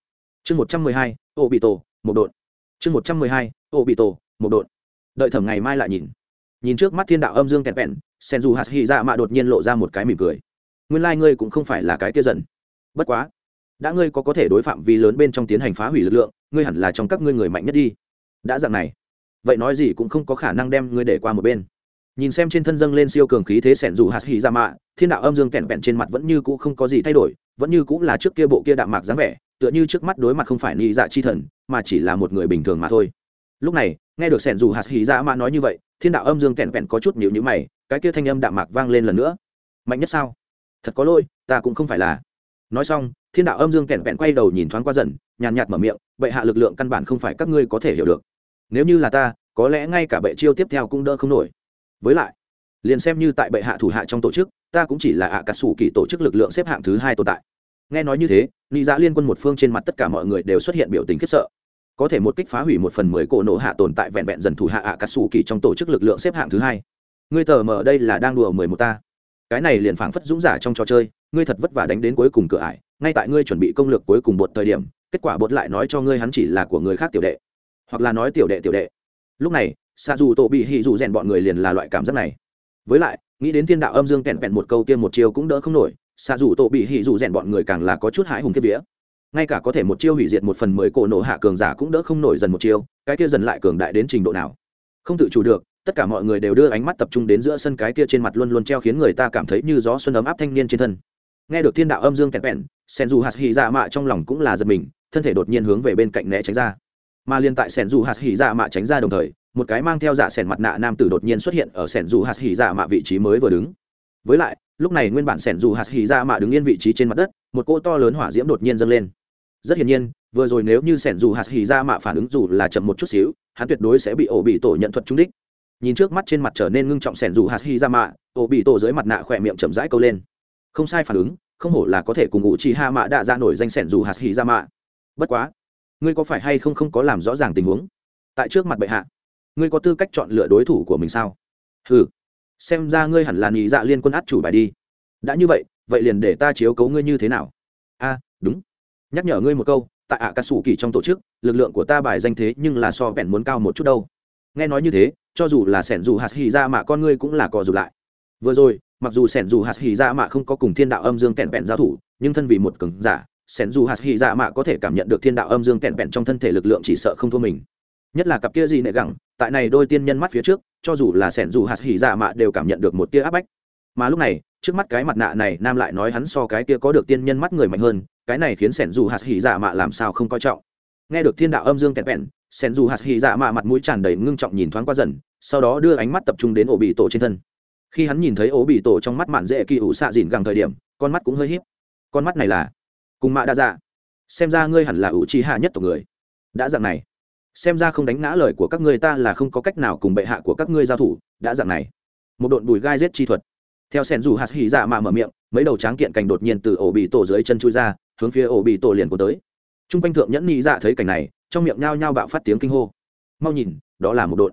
Chương một trăm mười hai ô bị tổ một đội chương một trăm mười hai ô bị tổ một đội đợi thẩm ngày mai lại nhìn. Nhìn trước mắt thiên đạo âm dương kẹt vẹn sen dù hạt hy dạ mạ đột nhiên lộ ra một cái mỉm cười. Nguyên lai、like、ngươi cũng không phải là cái kia dần. Bất quá, đã ngươi có có thể đối phạm vi lớn bên trong tiến hành phá hủy lực lượng, ngươi hẳn là trong các ngươi người mạnh nhất đi. Đã dạng này, vậy nói gì cũng không có khả năng đem ngươi để qua một bên nhìn xem trên thân dâng lên siêu cường khí thế sẻn dù hạt hỉ ra mạ, thiên đạo âm dương kẹn vẹn trên mặt vẫn như cũ không có gì thay đổi, vẫn như cũ là trước kia bộ kia đạm mạc dáng vẻ, tựa như trước mắt đối mặt không phải ni dạ chi thần, mà chỉ là một người bình thường mà thôi. Lúc này, nghe được sẻn dù hạt hỉ ra mạ nói như vậy, thiên đạo âm dương kẹn vẹn có chút nhịu nhữ mày, cái kia thanh âm đạm mạc vang lên lần nữa. Mạnh nhất sao? Thật có lỗi, ta cũng không phải là. Nói xong, thiên đạo âm dương kẹn vẹn quay đầu nhìn thoáng qua dần, nhàn nhạt mở miệng, bệ hạ lực lượng căn bản không phải các ngươi có thể hiểu được. Nếu như là ta, có lẽ ngay cả bệ chiêu tiếp theo cũng đỡ không nổi với lại, liền xem như tại bệ hạ thủ hạ trong tổ chức, ta cũng chỉ là ạ à cà sủ kỳ tổ chức lực lượng xếp hạng thứ hai tồn tại. Nghe nói như thế nghĩ dạ liên quân một phương trên mặt tất cả mọi người đều xuất hiện biểu tình khiếp sợ. Có thể một kích phá hủy một phần mười cổ nổ hạ tồn tại vẹn vẹn dần thủ hạ ạ cà sủ kỳ trong tổ chức lực lượng xếp hạng thứ hai. Ngươi tờ mờ đây là đang đùa mười một ta. Cái này liền phảng phất dũng giả trong trò chơi, ngươi thật vất vả đánh đến cuối cùng cửa ải, ngay tại ngươi chuẩn bị công lược cuối cùng một thời điểm, kết quả bột lại nói cho ngươi hắn chỉ là của người khác tiểu đệ, hoặc là nói tiểu đệ tiểu đệ. Lúc này xa dù tổ bị hỉ dù rèn bọn người liền là loại cảm giác này. Với lại, nghĩ đến thiên đạo âm dương kẹn vẹn một câu tiên một chiêu cũng đỡ không nổi xa dù tổ bị hỉ dù rèn bọn người càng là có chút hãi hùng kiếp vía. Ngay cả có thể một chiêu hủy diệt một phần mười cổ nổ hạ cường giả cũng đỡ không nổi dần một chiêu, cái kia dần lại cường đại đến trình độ nào. Không tự chủ được, tất cả mọi người đều đưa ánh mắt tập trung đến giữa sân cái kia trên mặt luôn luôn treo khiến người ta cảm thấy như gió xuân ấm áp thanh niên trên thân. Nghe được thiên đạo âm dương kẹt vẹn sen dù hạt hỉ dạ mạ trong lòng cũng là giật mình, thân thể đột nhiên hướng về bên cạnh né tránh ra. Mà liên tại sen dù hạt hỉ dạ mạ tránh ra đồng thời một cái mang theo dạ sẻn mặt nạ nam tử đột nhiên xuất hiện ở sẻn dù hạt hỉ dạ mạ vị trí mới vừa đứng. Với lại, lúc này nguyên bản sẻn dù hạt hỉ dạ mạ đứng yên vị trí trên mặt đất, một cô to lớn hỏa diễm đột nhiên dâng lên. Rất hiển nhiên, vừa rồi nếu như sẻn dù hạt hỉ dạ mạ phản ứng dù là chậm một chút xíu, hắn tuyệt đối sẽ bị ổ bị tổ nhận thuật trúng đích. Nhìn trước mắt trên mặt trở nên ngưng trọng sẻn dù hạt hỉ dạ mạ, ổ bị tổ dưới mặt nạ khỏe miệng chậm rãi câu lên. Không sai phản ứng, không hổ là có thể cùng ngụ chi ha mạ đã ra dạ nổi danh sẻn dù hạt hỉ dạ mạ. Bất quá, ngươi có phải hay không không có làm rõ ràng tình huống? Tại trước mặt bệ hạ ngươi có tư cách chọn lựa đối thủ của mình sao? Ừ xem ra ngươi hẳn là nghĩ dạ liên quân át chủ bài đi. Đã như vậy vậy liền để ta chiếu cấu ngươi như thế nào? A, đúng. Nhắc nhở ngươi một câu, tại ạ à cà sủ kỳ trong tổ chức, lực lượng của ta bài danh thế nhưng là so vẹn muốn cao một chút đâu. Nghe nói như thế, cho dù là sẻn dù hạt hì ra dạ mạ con ngươi cũng là cò dù lại. Vừa rồi, mặc dù sẻn dù hạt hì ra dạ mạ không có cùng thiên đạo âm dương kẹn vẹn giao thủ, nhưng thân vì một cường giả, sẻn dù hạt hì ra dạ mạ có thể cảm nhận được thiên đạo âm dương kẹn vẹn trong thân thể lực lượng chỉ sợ không thua mình. Nhất là cặp kia gì nệ gẳng tại này đôi tiên nhân mắt phía trước, cho dù là sẻn dù hạt hỉ dạ mạ đều cảm nhận được một tia áp bách. Mà lúc này, trước mắt cái mặt nạ này, nam lại nói hắn so cái kia có được tiên nhân mắt người mạnh hơn, cái này khiến sẻn dù hạt hỉ dạ mạ làm sao không coi trọng. Nghe được thiên đạo âm dương kẹt vẹn sẻn dù hạt hỉ dạ mạ mặt mũi tràn đầy ngưng trọng nhìn thoáng qua dần, sau đó đưa ánh mắt tập trung đến ổ bị tổ trên thân. Khi hắn nhìn thấy ổ bị tổ trong mắt mạn dễ kỳ ủ xạ dìn gẳng thời điểm, con mắt cũng hơi hiếp con mắt này là cùng mạ đa dạ. Xem ra ngươi hẳn là ủ trí hạ nhất tộc người. Đã dạng này xem ra không đánh ngã lời của các ngươi ta là không có cách nào cùng bệ hạ của các ngươi giao thủ, đã dạng này. Một đội bùi gai giết chi thuật. Theo sen dù hạt hỉ dạ mà mở miệng, mấy đầu tráng kiện cành đột nhiên từ ổ bị tổ dưới chân chui ra, hướng phía ổ bị tổ liền của tới. T r u n g quanh thượng nhẫn nhị dạ thấy cảnh này, trong miệng nhao nhao bạo phát tiếng kinh hô. Mau nhìn, đó là một đội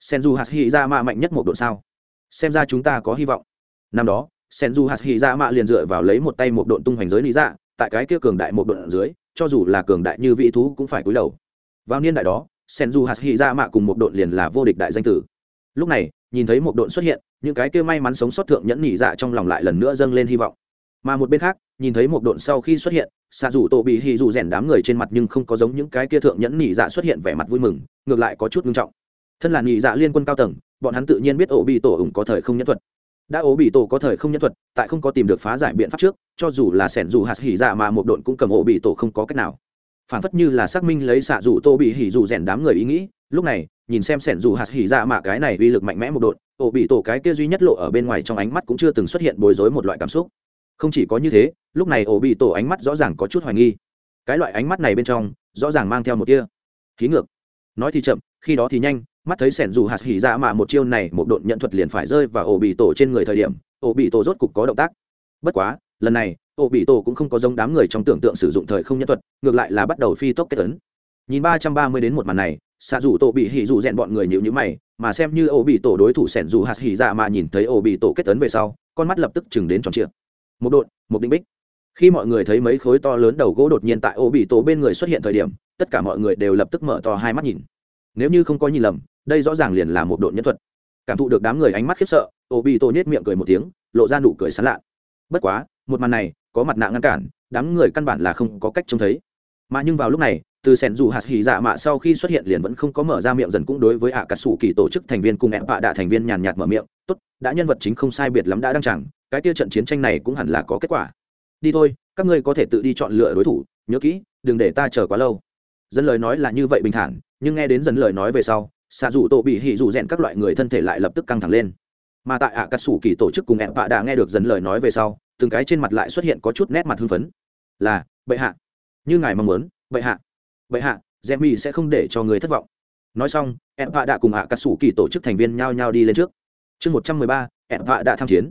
sen dù hạt hỉ dạ mạ mạnh nhất một đội sao? Xem ra chúng ta có hy vọng. Năm đó, sen dù hạt hỉ dạ mạ liền dựa vào lấy một tay một đội tung hoành giới lý dạ tại cái kia cường đại một đội ở dưới, cho dù là cường đại như vị thú cũng phải cúi đầu vào niên đại đó sen dù hạt hỉ ra mạ cùng một đội liền là vô địch đại danh tử. Lúc này, nhìn thấy một đội xuất hiện, những cái kia may mắn sống sót thượng nhẫn nhị dạ trong lòng lại lần nữa dâng lên hy vọng. Mà một bên khác, nhìn thấy một đội sau khi xuất hiện xạ dù tổ bị hì dù rèn đám người trên mặt nhưng không có giống những cái kia thượng nhẫn nhị dạ xuất hiện vẻ mặt vui mừng, ngược lại có chút nghiêm trọng. Thân là nhị dạ liên quân cao tầng, bọn hắn tự nhiên biết ổ bị tổ ủng có thời không nhẫn thuật. Đã ổ bị tổ có thời không nhẫn thuật, tại không có tìm được phá giải biện pháp trước, cho dù là sẻn dù hạt hỉ dạ mà một đội cũng cầm ổ bị tổ không có cách nào phản phất như là xác minh lấy xạ dù tô bị hỉ dù rèn đám người ý nghĩ, lúc này, nhìn xem sẻn dù hạt hỉ dạ mà cái này uy lực mạnh mẽ một đột. ổ bị tổ cái kia duy nhất lộ ở bên ngoài trong ánh mắt cũng chưa từng xuất hiện bối rối một loại cảm xúc. Không chỉ có như thế, lúc này ổ bị tổ ánh mắt rõ ràng có chút hoài nghi. Cái loại ánh mắt này bên trong, rõ ràng mang theo một tia ký ngược. Nói thì chậm, khi đó thì nhanh, mắt thấy sẻn dù hạt hỉ dạ ra mà một chiêu này một đột nhận thuật liền phải rơi và ổ bị tổ trên người thời điểm ổ bị tổ rốt cục có động tác. Bất quá lần này, ổ bị tổ cũng không có giống đám người trong tưởng tượng sử dụng thời không nhân thuật, ngược lại là bắt đầu phi tốc kết tấn. Nhìn ba trăm ba mươi đến một màn này xạ dù tổ bị hỉ dù rèn bọn người nhịu nhữ mày, mà xem như ổ bị tổ đối thủ sẻn dù hạt hỉ dạ mà nhìn thấy ổ bị tổ kết tấn về sau, con mắt lập tức chừng đến tròn trịa. Một đột một đinh bích. Khi mọi người thấy mấy khối to lớn đầu gỗ đột nhiên tại ổ bị tổ bên người xuất hiện thời điểm, tất cả mọi người đều lập tức mở to hai mắt nhìn. Nếu như không có nhìn lầm, đây rõ ràng liền là một đội nhân thuật. Cảm thụ được đám người ánh mắt khiếp sợ, ổ bị tổ nhét miệng cười một tiếng, lộ ra nụ cười sán lạ. Bất quá một màn này có mặt nạ ngăn cản, đám người căn bản là không có cách trông thấy. Mà nhưng vào lúc này, từ sẻn dù hạt hỉ dạ mạ sau khi xuất hiện liền vẫn không có mở ra miệng dần cũng đối với ạ à cà sủ kỳ tổ chức thành viên cùng ẹn bạ đạ thành viên nhàn nhạt mở miệng, tốt, đã nhân vật chính không sai biệt lắm đã đăng chẳng, cái tiêu trận chiến tranh này cũng hẳn là có kết quả. Đi thôi, các ngươi có thể tự đi chọn lựa đối thủ, nhớ kỹ, đừng để ta chờ quá lâu. Dân lời nói là như vậy bình thản, nhưng nghe đến dần lời nói về sau xạ dù tổ bị hỉ dù rèn các loại người thân thể lại lập tức căng thẳng lên. Mà tại ạ à cà sủ kỳ tổ chức cùng ẹn bạ đạ nghe được dần lời nói về sau từng cái trên mặt lại xuất hiện có chút nét mặt hưng phấn. Là, bệ hạ. Như ngài mong muốn, bệ hạ. Bệ hạ, Jemmy sẽ không để cho người thất vọng. Nói xong em hạ đã cùng hạ cắt sủ kỳ tổ chức thành viên nhao nhao đi lên trước. Chương một trăm mười ba em hạ đã tham chiến.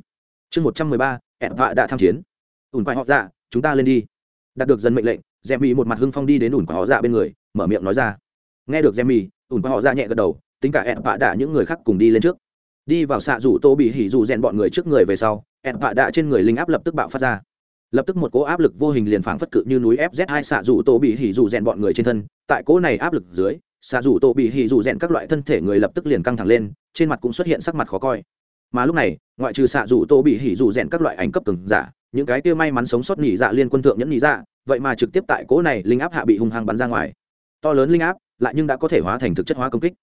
Chương một trăm mười ba em hạ đã tham chiến. Ủn quại họ dạ chúng ta lên đi. Đạt được dân mệnh lệnh, Jemmy một mặt hưng phong đi đến ủn quại họ dạ bên người, mở miệng nói ra. Nghe được Jemmy, ủn quại họ dạ nhẹ gật đầu, tính cả em hạ đã những người khác cùng đi lên trước. Đi vào xạ rủ tô bị hỉ rủ rèn bọn người trước người về sau ẹn vạ đạ trên người linh áp lập tức bạo phát ra. Lập tức một cỗ áp lực vô hình liền phảng phất cự như núi fz hai xạ rủ tổ bị hỉ rủ rèn bọn người trên thân. Tại cỗ này áp lực dưới, xạ rủ tổ bị hỉ rủ rèn các loại thân thể người lập tức liền căng thẳng lên, trên mặt cũng xuất hiện sắc mặt khó coi. Mà lúc này, ngoại trừ xạ rủ tổ bị hỉ rủ rèn các loại ảnh cấp từng giả, những cái kia may mắn sống sót nhị dạ liên quân thượng nhẫn nhị dạ vậy mà trực tiếp tại cỗ này linh áp hạ bị hung hăng bắn ra ngoài. To lớn linh áp, lại nhưng đã có thể hóa thành thực chất hóa công kích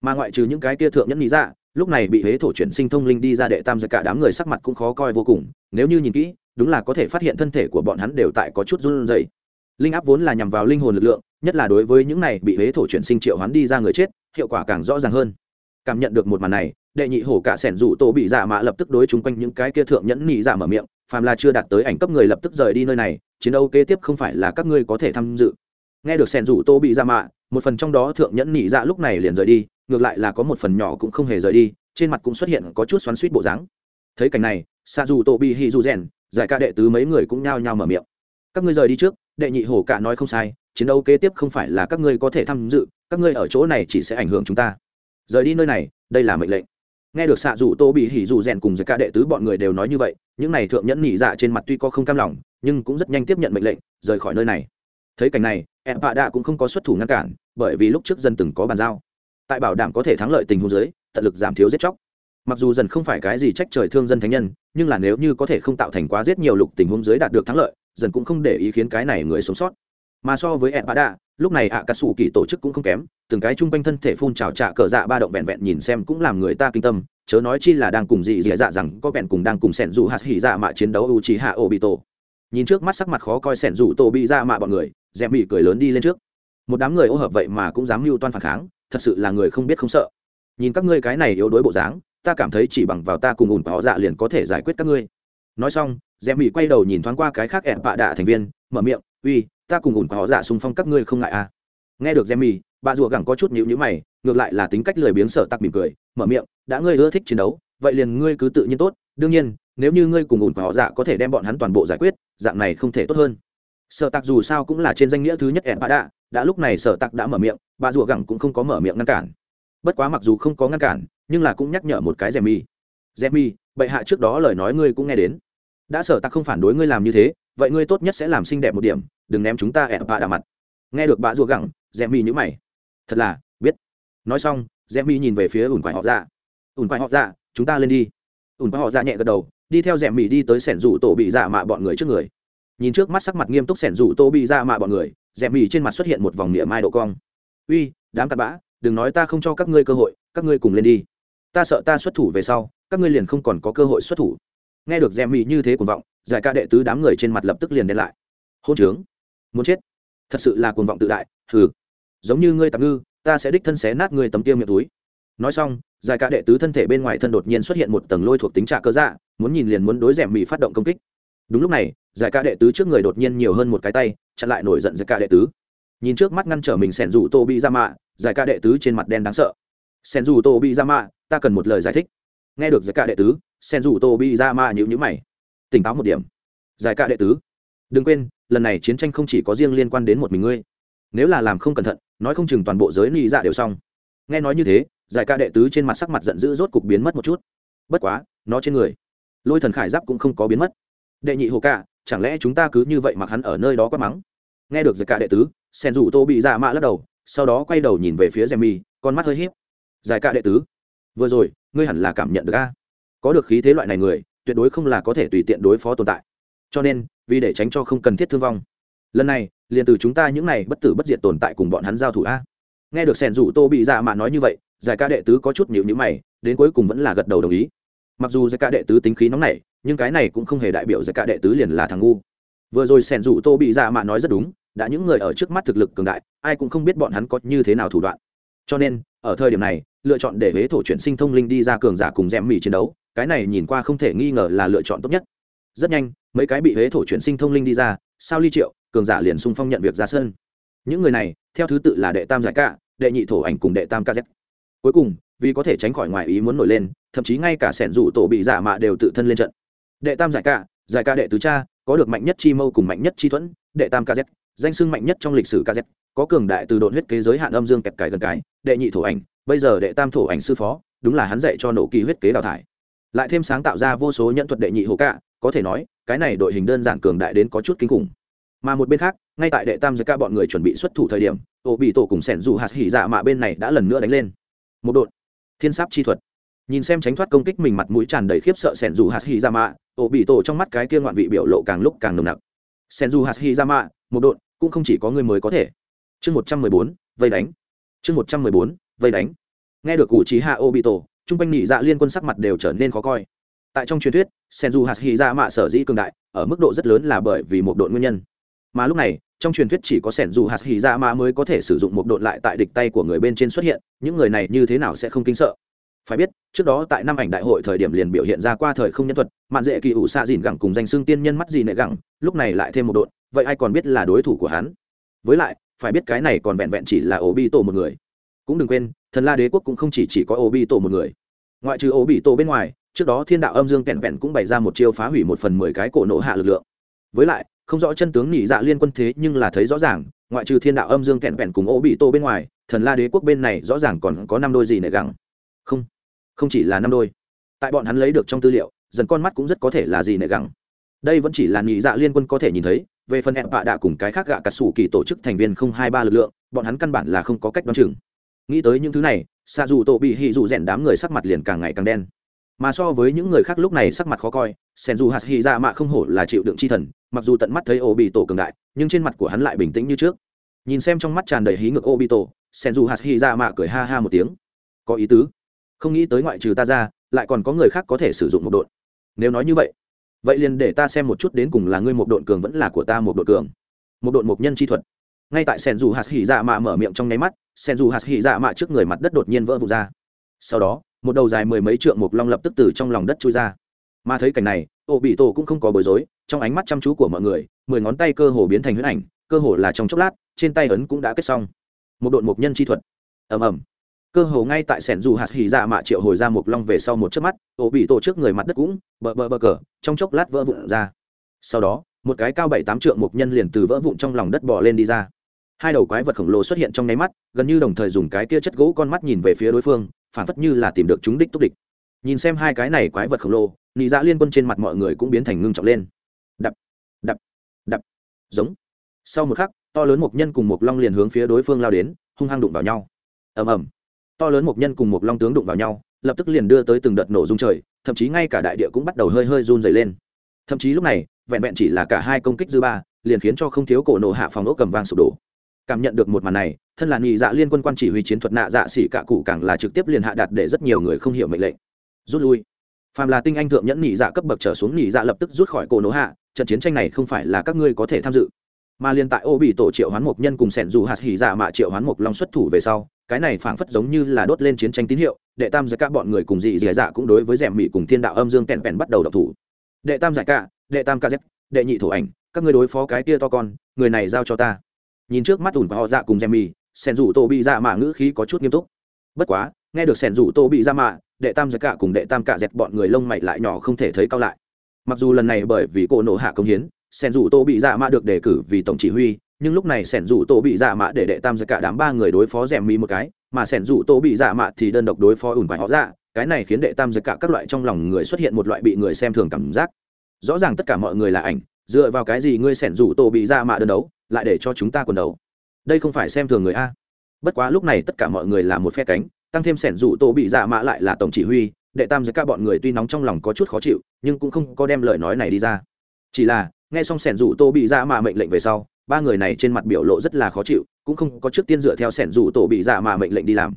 mà ngoại trừ những cái kia thượng nhẫn nhị dạ lúc này bị huế thổ chuyển sinh thông linh đi ra đệ tam ra cả đám người sắc mặt cũng khó coi vô cùng. Nếu như nhìn kỹ, đúng là có thể phát hiện thân thể của bọn hắn đều tại có chút run rẩy. Linh áp vốn là nhằm vào linh hồn lực lượng, nhất là đối với những này bị huế thổ chuyển sinh triệu hoán đi ra người chết, hiệu quả càng rõ ràng hơn. Cảm nhận được một màn này, đệ nhị hổ cả sẻn rủ tổ bị giả mạ lập tức đối chung quanh những cái kia thượng nhẫn nhị giả mở miệng, phàm là chưa đạt tới ảnh cấp người lập tức rời đi nơi này, chiến đấu kế tiếp không phải là các ngươi có thể tham dự. Nghe được sẻn rủ tổ bị giả mạ, một phần trong đó thượng nhẫn nhị dạ lúc này liền rời đi ngược lại là có một phần nhỏ cũng không hề rời đi, trên mặt cũng xuất hiện có chút xoắn suýt bộ dáng. Thấy cảnh này xa dù tổ bị hì dù rèn giải ca đệ tứ mấy người cũng nhao nhao mở miệng. Các ngươi rời đi trước, đệ nhị hổ cả nói không sai, chiến đấu kế tiếp không phải là các ngươi có thể tham dự, các ngươi ở chỗ này chỉ sẽ ảnh hưởng chúng ta. Rời đi nơi này, đây là mệnh lệnh. Nghe được xạ dù tô bị hỉ dù rèn cùng giải ca đệ tứ bọn người đều nói như vậy, những này thượng nhẫn nhị dạ trên mặt tuy có không cam lòng, nhưng cũng rất nhanh tiếp nhận mệnh lệnh, rời khỏi nơi này. Thấy cảnh này em bạ đạ cũng không có xuất thủ ngăn cản, bởi vì lúc trước dân từng có bàn giao tại bảo đảm có thể thắng lợi tình huống giới tận lực giảm thiếu giết chóc. Mặc dù dần không phải cái gì trách trời thương dân thánh nhân, nhưng là nếu như có thể không tạo thành quá giết nhiều lục tình huống dưới đạt được thắng lợi, dần cũng không để ý khiến cái này người sống sót. Mà so với ed đạ lúc này ạ cà sủ kỳ tổ chức cũng không kém, từng cái chung quanh thân thể phun trào trạ cờ dạ ba động vẹn vẹn nhìn xem cũng làm người ta kinh tâm, chớ nói chi là đang cùng dị dị dạ rằng, có vẹn cùng đang cùng sẻn dù hạt hỉ dạ mạ chiến đấu u trí hạ ô bị tổ nhìn trước mắt sắc mặt khó coi sẻn dù tổ bị dạ mạ bọn người dẹp bị cười lớn đi lên trước. Một đám người ô hợp vậy mà cũng dám mưu toan phản kháng thật sự là người không biết không sợ. Nhìn các ngươi cái này yếu đuối bộ dáng, ta cảm thấy chỉ bằng vào ta cùng ủn họ dạ liền có thể giải quyết các ngươi. Nói xong rẽ mỹ quay đầu nhìn thoáng qua cái khác ẹn bạ đạ thành viên, mở miệng, uy, ta cùng ủn họ dạ xung phong các ngươi không ngại à? Nghe được rẽ mỹ bà rùa gẳng có chút nhịu nhữ mày, ngược lại là tính cách lười biếng sở tặc mỉm cười, mở miệng, đã ngươi ưa thích chiến đấu, vậy liền ngươi cứ tự nhiên tốt. Đương nhiên, nếu như ngươi cùng ủn và họ dạ có thể đem bọn hắn toàn bộ giải quyết, dạng này không thể tốt hơn. Sở tặc dù sao cũng là trên danh nghĩa thứ nhất ẹn bạ đạ đã lúc này sở tặc đã mở miệng, bà rùa gẳng cũng không có mở miệng ngăn cản. Bất quá mặc dù không có ngăn cản, nhưng là cũng nhắc nhở một cái rèm mi rèm mi bệ hạ trước đó lời nói ngươi cũng nghe đến. Đã sở tặc không phản đối ngươi làm như thế, vậy ngươi tốt nhất sẽ làm xinh đẹp một điểm, đừng ném chúng ta ẹp bạ đà mặt. Nghe được bà rùa gẳng rèm mi nhữ mày. Thật là, biết. Nói xong rèm mi nhìn về phía ủn quải họ ra ủn quải họ ra chúng ta lên đi. Ủn quải họ ra nhẹ gật đầu, đi theo rèm mi đi tới sẻn rủ tổ bị dạ mạ bọn người trước người. Nhìn trước mắt sắc mặt nghiêm túc sẻn rủ tô bị dạ mạ bọn người rèm mì trên mặt xuất hiện một vòng niệm mai độ cong. Uy, đám cặn bã, đừng nói ta không cho các ngươi cơ hội, các ngươi cùng lên đi. Ta sợ ta xuất thủ về sau, các ngươi liền không còn có cơ hội xuất thủ. Nghe được rèm mì như thế cuồng vọng, giải ca đệ tứ đám người trên mặt lập tức liền đen lại. Hôn trướng, muốn chết, thật sự là cuồng vọng tự đại, hừ. Giống như ngươi tạm ngư, ta sẽ đích thân xé nát ngươi tấm tiêu miệng túi. Nói xong, giải ca đệ tứ thân thể bên ngoài thân đột nhiên xuất hiện một tầng lôi thuộc tính trạ cơ dạ muốn nhìn liền muốn đối rèm mì phát động công kích. Đúng lúc này, giải ca đệ tứ trước người đột nhiên nhiều hơn một cái tay chặn lại nổi giận giải ca đệ tứ. Nhìn trước mắt ngăn trở mình sẻn rủ tô bị ra mạ, giải ca đệ tứ trên mặt đen đáng sợ. Sẻn rủ tô bị ra mạ, ta cần một lời giải thích. Nghe được giải ca đệ tứ, sẻn rủ tô bị ra mạ nhữ nhữ mày. Tỉnh táo một điểm. Giải ca đệ tứ. Đừng quên, lần này chiến tranh không chỉ có riêng liên quan đến một mình ngươi. Nếu là làm không cẩn thận, nói không chừng toàn bộ giới ly dạ đều xong. Nghe nói như thế, giải ca đệ tứ trên mặt sắc mặt giận dữ rốt cục biến mất một chút. Bất quá, nó trên người. Lôi thần khải giáp cũng không có biến mất. Đệ nhị hồ ca chẳng lẽ chúng ta cứ như vậy mặc hắn ở nơi đó quát mắng? Nghe được giải ca đệ tứ, sen rủ tô bị dạ mạ lắc đầu, sau đó quay đầu nhìn về phía rèm mi con mắt hơi h í p giải ca đệ tứ, vừa rồi, ngươi hẳn là cảm nhận được a. Có được khí thế loại này người, tuyệt đối không là có thể tùy tiện đối phó tồn tại. Cho nên, vì để tránh cho không cần thiết thương vong, lần này, liền từ chúng ta những này bất tử bất diệt tồn tại cùng bọn hắn giao thủ a. Nghe được sẻn rủ tô bị dạ mạ nói như vậy, giải ca đệ tứ có chút nhịu nhữ mày, đến cuối cùng vẫn là gật đầu đồng ý. Mặc dù giải ca đệ tứ tính khí nóng nảy nhưng cái này cũng không hề đại biểu giải cả đệ tứ liền là thằng ngu. Vừa rồi sẻn rủ tô bị dạ mạ nói rất đúng, đã những người ở trước mắt thực lực cường đại, ai cũng không biết bọn hắn có như thế nào thủ đoạn. Cho nên, ở thời điểm này, lựa chọn để huế thổ chuyển sinh thông linh đi ra cường giả cùng rèm mì chiến đấu, cái này nhìn qua không thể nghi ngờ là lựa chọn tốt nhất. Rất nhanh, mấy cái bị huế thổ chuyển sinh thông linh đi ra, sao ly triệu, cường giả liền sung phong nhận việc ra sân. Những người này, theo thứ tự là đệ tam giải ca, đệ nhị thổ ảnh cùng đệ tam kz cuối cùng, vì có thể tránh khỏi ngoài ý muốn nổi lên, thậm chí ngay cả sẻn rủ tổ bị giả mạ đều tự thân lên trận đệ tam giải ca giải ca đệ tứ cha, có được mạnh nhất chi mâu cùng mạnh nhất chi thuẫn, đệ tam kz danh sưng mạnh nhất trong lịch sử kz có cường đại từ độn huyết kế giới hạn âm dương kẹt cải gần cái, đệ nhị thổ ảnh, bây giờ đệ tam thổ ảnh sư phó, đúng là hắn dạy cho nổ kỳ huyết kế đào thải. Lại thêm sáng tạo ra vô số nhận thuật đệ nhị hồ cạ có thể nói, cái này đội hình đơn giản cường đại đến có chút kinh khủng. Mà một bên khác, ngay tại đệ tam giới ca bọn người chuẩn bị xuất thủ thời điểm tổ bị tổ cùng sẻn dù hạt hỉ dạ mạ bên này đã lần nữa đánh lên. Một đội thiên sáp chi thuật nhìn xem tránh thoát công kích mình mặt mũi tràn đầy khiếp sợ sẻn dù hạt hỉ ra mạ ổ bị tổ trong mắt cái kia ngoạn vị biểu lộ càng lúc càng nồng nặc. Sẻn dù hạt hỉ ra mạ một đội cũng không chỉ có người mới có thể. Chương một trăm mười bốn, vây đánh. Chương một trăm mười bốn, vây đánh. Nghe được cụ trí hạ ô bị tổ chung quanh nhị dạ liên quân sắc mặt đều trở nên khó coi. Tại trong truyền thuyết sen du hạt hy ra mạ sở dĩ cường đại, ở mức độ rất lớn là bởi vì một đội nguyên nhân. Mà lúc này, trong truyền thuyết chỉ có sẻn dù hạt hy ra mạ mới có thể sử dụng một đội lại tại địch tay của người bên trên xuất hiện, những người này như thế nào sẽ không kinh sợ? Phải biết, trước đó tại năm ảnh đại hội thời điểm liền biểu hiện ra qua thời không nhân thuật, mạn dễ kỳ ủ xạ dìn gẳng cùng danh xương tiên nhân mắt gì nệ gẳng, lúc này lại thêm một đội vậy ai còn biết là đối thủ của hắn? Với lại, phải biết cái này còn vẹn vẹn chỉ là ổ bi tổ một người. Cũng đừng quên, thần la đế quốc cũng không chỉ chỉ có ổ bi tổ một người. Ngoại trừ ổ bi tổ bên ngoài, trước đó thiên đạo âm dương kẹn vẹn cũng bày ra một chiêu phá hủy một phần mười cái cổ nổ hạ lực lượng. Với lại, không rõ chân tướng nhị dạ liên quân thế nhưng là thấy rõ ràng, ngoại trừ thiên đạo âm dương kẹn vẹn cùng ổ bị tổ bên ngoài, thần la đế quốc bên này rõ ràng còn có năm đôi gì nệ gẳng. Không không chỉ là năm đôi. Tại bọn hắn lấy được trong tư liệu, dần con mắt cũng rất có thể là gì nệ gẳng. Đây vẫn chỉ là nhị dạ liên quân có thể nhìn thấy, về phần em bạ đạ cùng cái khác gạ cà sủ kỳ tổ chức thành viên không hai ba lực lượng, bọn hắn căn bản là không có cách đoán chừng. Nghĩ tới những thứ này xa dù tổ bị hì dù rèn đám người sắc mặt liền càng ngày càng đen. Mà so với những người khác lúc này sắc mặt khó coi, sen dù hạt hì ra dạ mạ không hổ là chịu đựng chi thần, mặc dù tận mắt thấy ô bị tổ cường đại, nhưng trên mặt của hắn lại bình tĩnh như trước. Nhìn xem trong mắt tràn đầy hí ngược ô bị tổ, sen dù hạt hì ra dạ mạ cười ha ha một tiếng. Có ý tứ không nghĩ tới ngoại trừ ta ra, lại còn có người khác có thể sử dụng một đội nếu nói như vậy vậy liền để ta xem một chút đến cùng là ngươi một đội cường vẫn là của ta một đội cường. Một đội một nhân chi thuật. Ngay tại sen dù hạt hỉ dạ mạ mở miệng trong nháy mắt, sen dù hạt hỉ dạ mạ trước người mặt đất đột nhiên vỡ vụt ra. Sau đó, một đầu dài mười mấy trượng mục long lập tức từ trong lòng đất trôi ra. Mà thấy cảnh này, ô bị tổ cũng không có bối rối, trong ánh mắt chăm chú của mọi người, mười ngón tay cơ hồ biến thành huyết ảnh, cơ hồ là trong chốc lát, trên tay ấn cũng đã kết xong. Một đội mục nhân chi thuật. Ầm ầm cơ hồ ngay tại sẻn dù hạt hỉ dạ mạ triệu hồi ra một long về sau một chớp mắt, ổ bị tổ trước người mặt đất cũng bờ bờ bờ cờ, trong chốc lát vỡ vụn ra. Sau đó, một cái cao bảy tám trượng một nhân liền từ vỡ vụn trong lòng đất bò lên đi ra. Hai đầu quái vật khổng lồ xuất hiện trong nháy mắt, gần như đồng thời dùng cái kia chất gỗ con mắt nhìn về phía đối phương phản phất như là tìm được chúng đích túc địch. Nhìn xem hai cái này quái vật khổng lồ, nị dạ liên quân trên mặt mọi người cũng biến thành ngưng trọng lên. Đập đập đập. Giống. Sau một khắc, to lớn một nhân cùng một long liền hướng phía đối phương lao đến, hung hăng đụng vào nhau. Ầm ầm to lớn một nhân cùng một long tướng đụng vào nhau, lập tức liền đưa tới từng đợt nổ rung trời, thậm chí ngay cả đại địa cũng bắt đầu hơi hơi run dày lên. Thậm chí lúc này, vẹn vẹn chỉ là cả hai công kích dư ba, liền khiến cho không thiếu cổ nổ hạ phòng ốc cầm vang sụp đổ. Cảm nhận được một màn này, thân là nhị dạ liên quân quan chỉ huy chiến thuật nạ dạ xỉ cả cụ càng là trực tiếp liền hạ đặt để rất nhiều người không hiểu mệnh lệnh. Rút lui. Phàm là tinh anh thượng nhẫn nghị dạ cấp bậc trở xuống nghị dạ lập tức rút khỏi cổ nổ hạ, trận chiến tranh này không phải là các ngươi có thể tham dự. Mà liên tại ô bị tổ triệu hoán mục nhân cùng sẻn dù hạt hỉ dạ mạ triệu hoán mục long xuất thủ về sau cái này phảng phất giống như là đốt lên chiến tranh tín hiệu, đệ tam giải cả bọn người cùng dị dị dạ cũng đối với rèm mị cùng thiên đạo âm dương kẹn vẹn bắt đầu độc thủ. Đệ tam giải cả đệ tam ca z đệ nhị thổ ảnh, các ngươi đối phó cái kia to con, người này giao cho ta. Nhìn trước mắt ủn họ dạ cùng rèm mị, sẻn rủ tô bị dạ mạ ngữ khí có chút nghiêm túc. Bất quá, nghe được sẻn rủ tô bị dạ mạ, đệ tam giải cả cùng đệ tam cả dẹt bọn người lông mày lại nhỏ không thể thấy cao lại. Mặc dù lần này bởi vì cô nổ hạ công hiến, sẻn rủ tô bị dạ mạ được đề cử vì tổng chỉ huy nhưng lúc này sẻn rủ tổ bị dạ mạ để đệ tam giải cả đám ba người đối phó rèm mi một cái, mà sẻn rủ tổ bị dạ mạ thì đơn độc đối phó ủn vải họ dạ. Cái này khiến đệ tam giải cả các loại trong lòng người xuất hiện một loại bị người xem thường cảm giác. Rõ ràng tất cả mọi người là ảnh, dựa vào cái gì ngươi sẻn rủ tổ bị dạ mạ đơn đấu, lại để cho chúng ta quần đấu đây không phải xem thường người a. Bất quá lúc này tất cả mọi người là một phe cánh, tăng thêm sẻn rủ tổ bị dạ mạ lại là tổng chỉ huy, đệ tam giới cả bọn người tuy nóng trong lòng có chút khó chịu, nhưng cũng không có đem lời nói này đi ra. Chỉ là, nghe xong sẻn rủ tổ bị dạ mạ mệnh lệnh về sau ba người này trên mặt biểu lộ rất là khó chịu, cũng không có trước tiên dựa theo sẻn rủ tổ bị dạ mạ mệnh lệnh đi làm.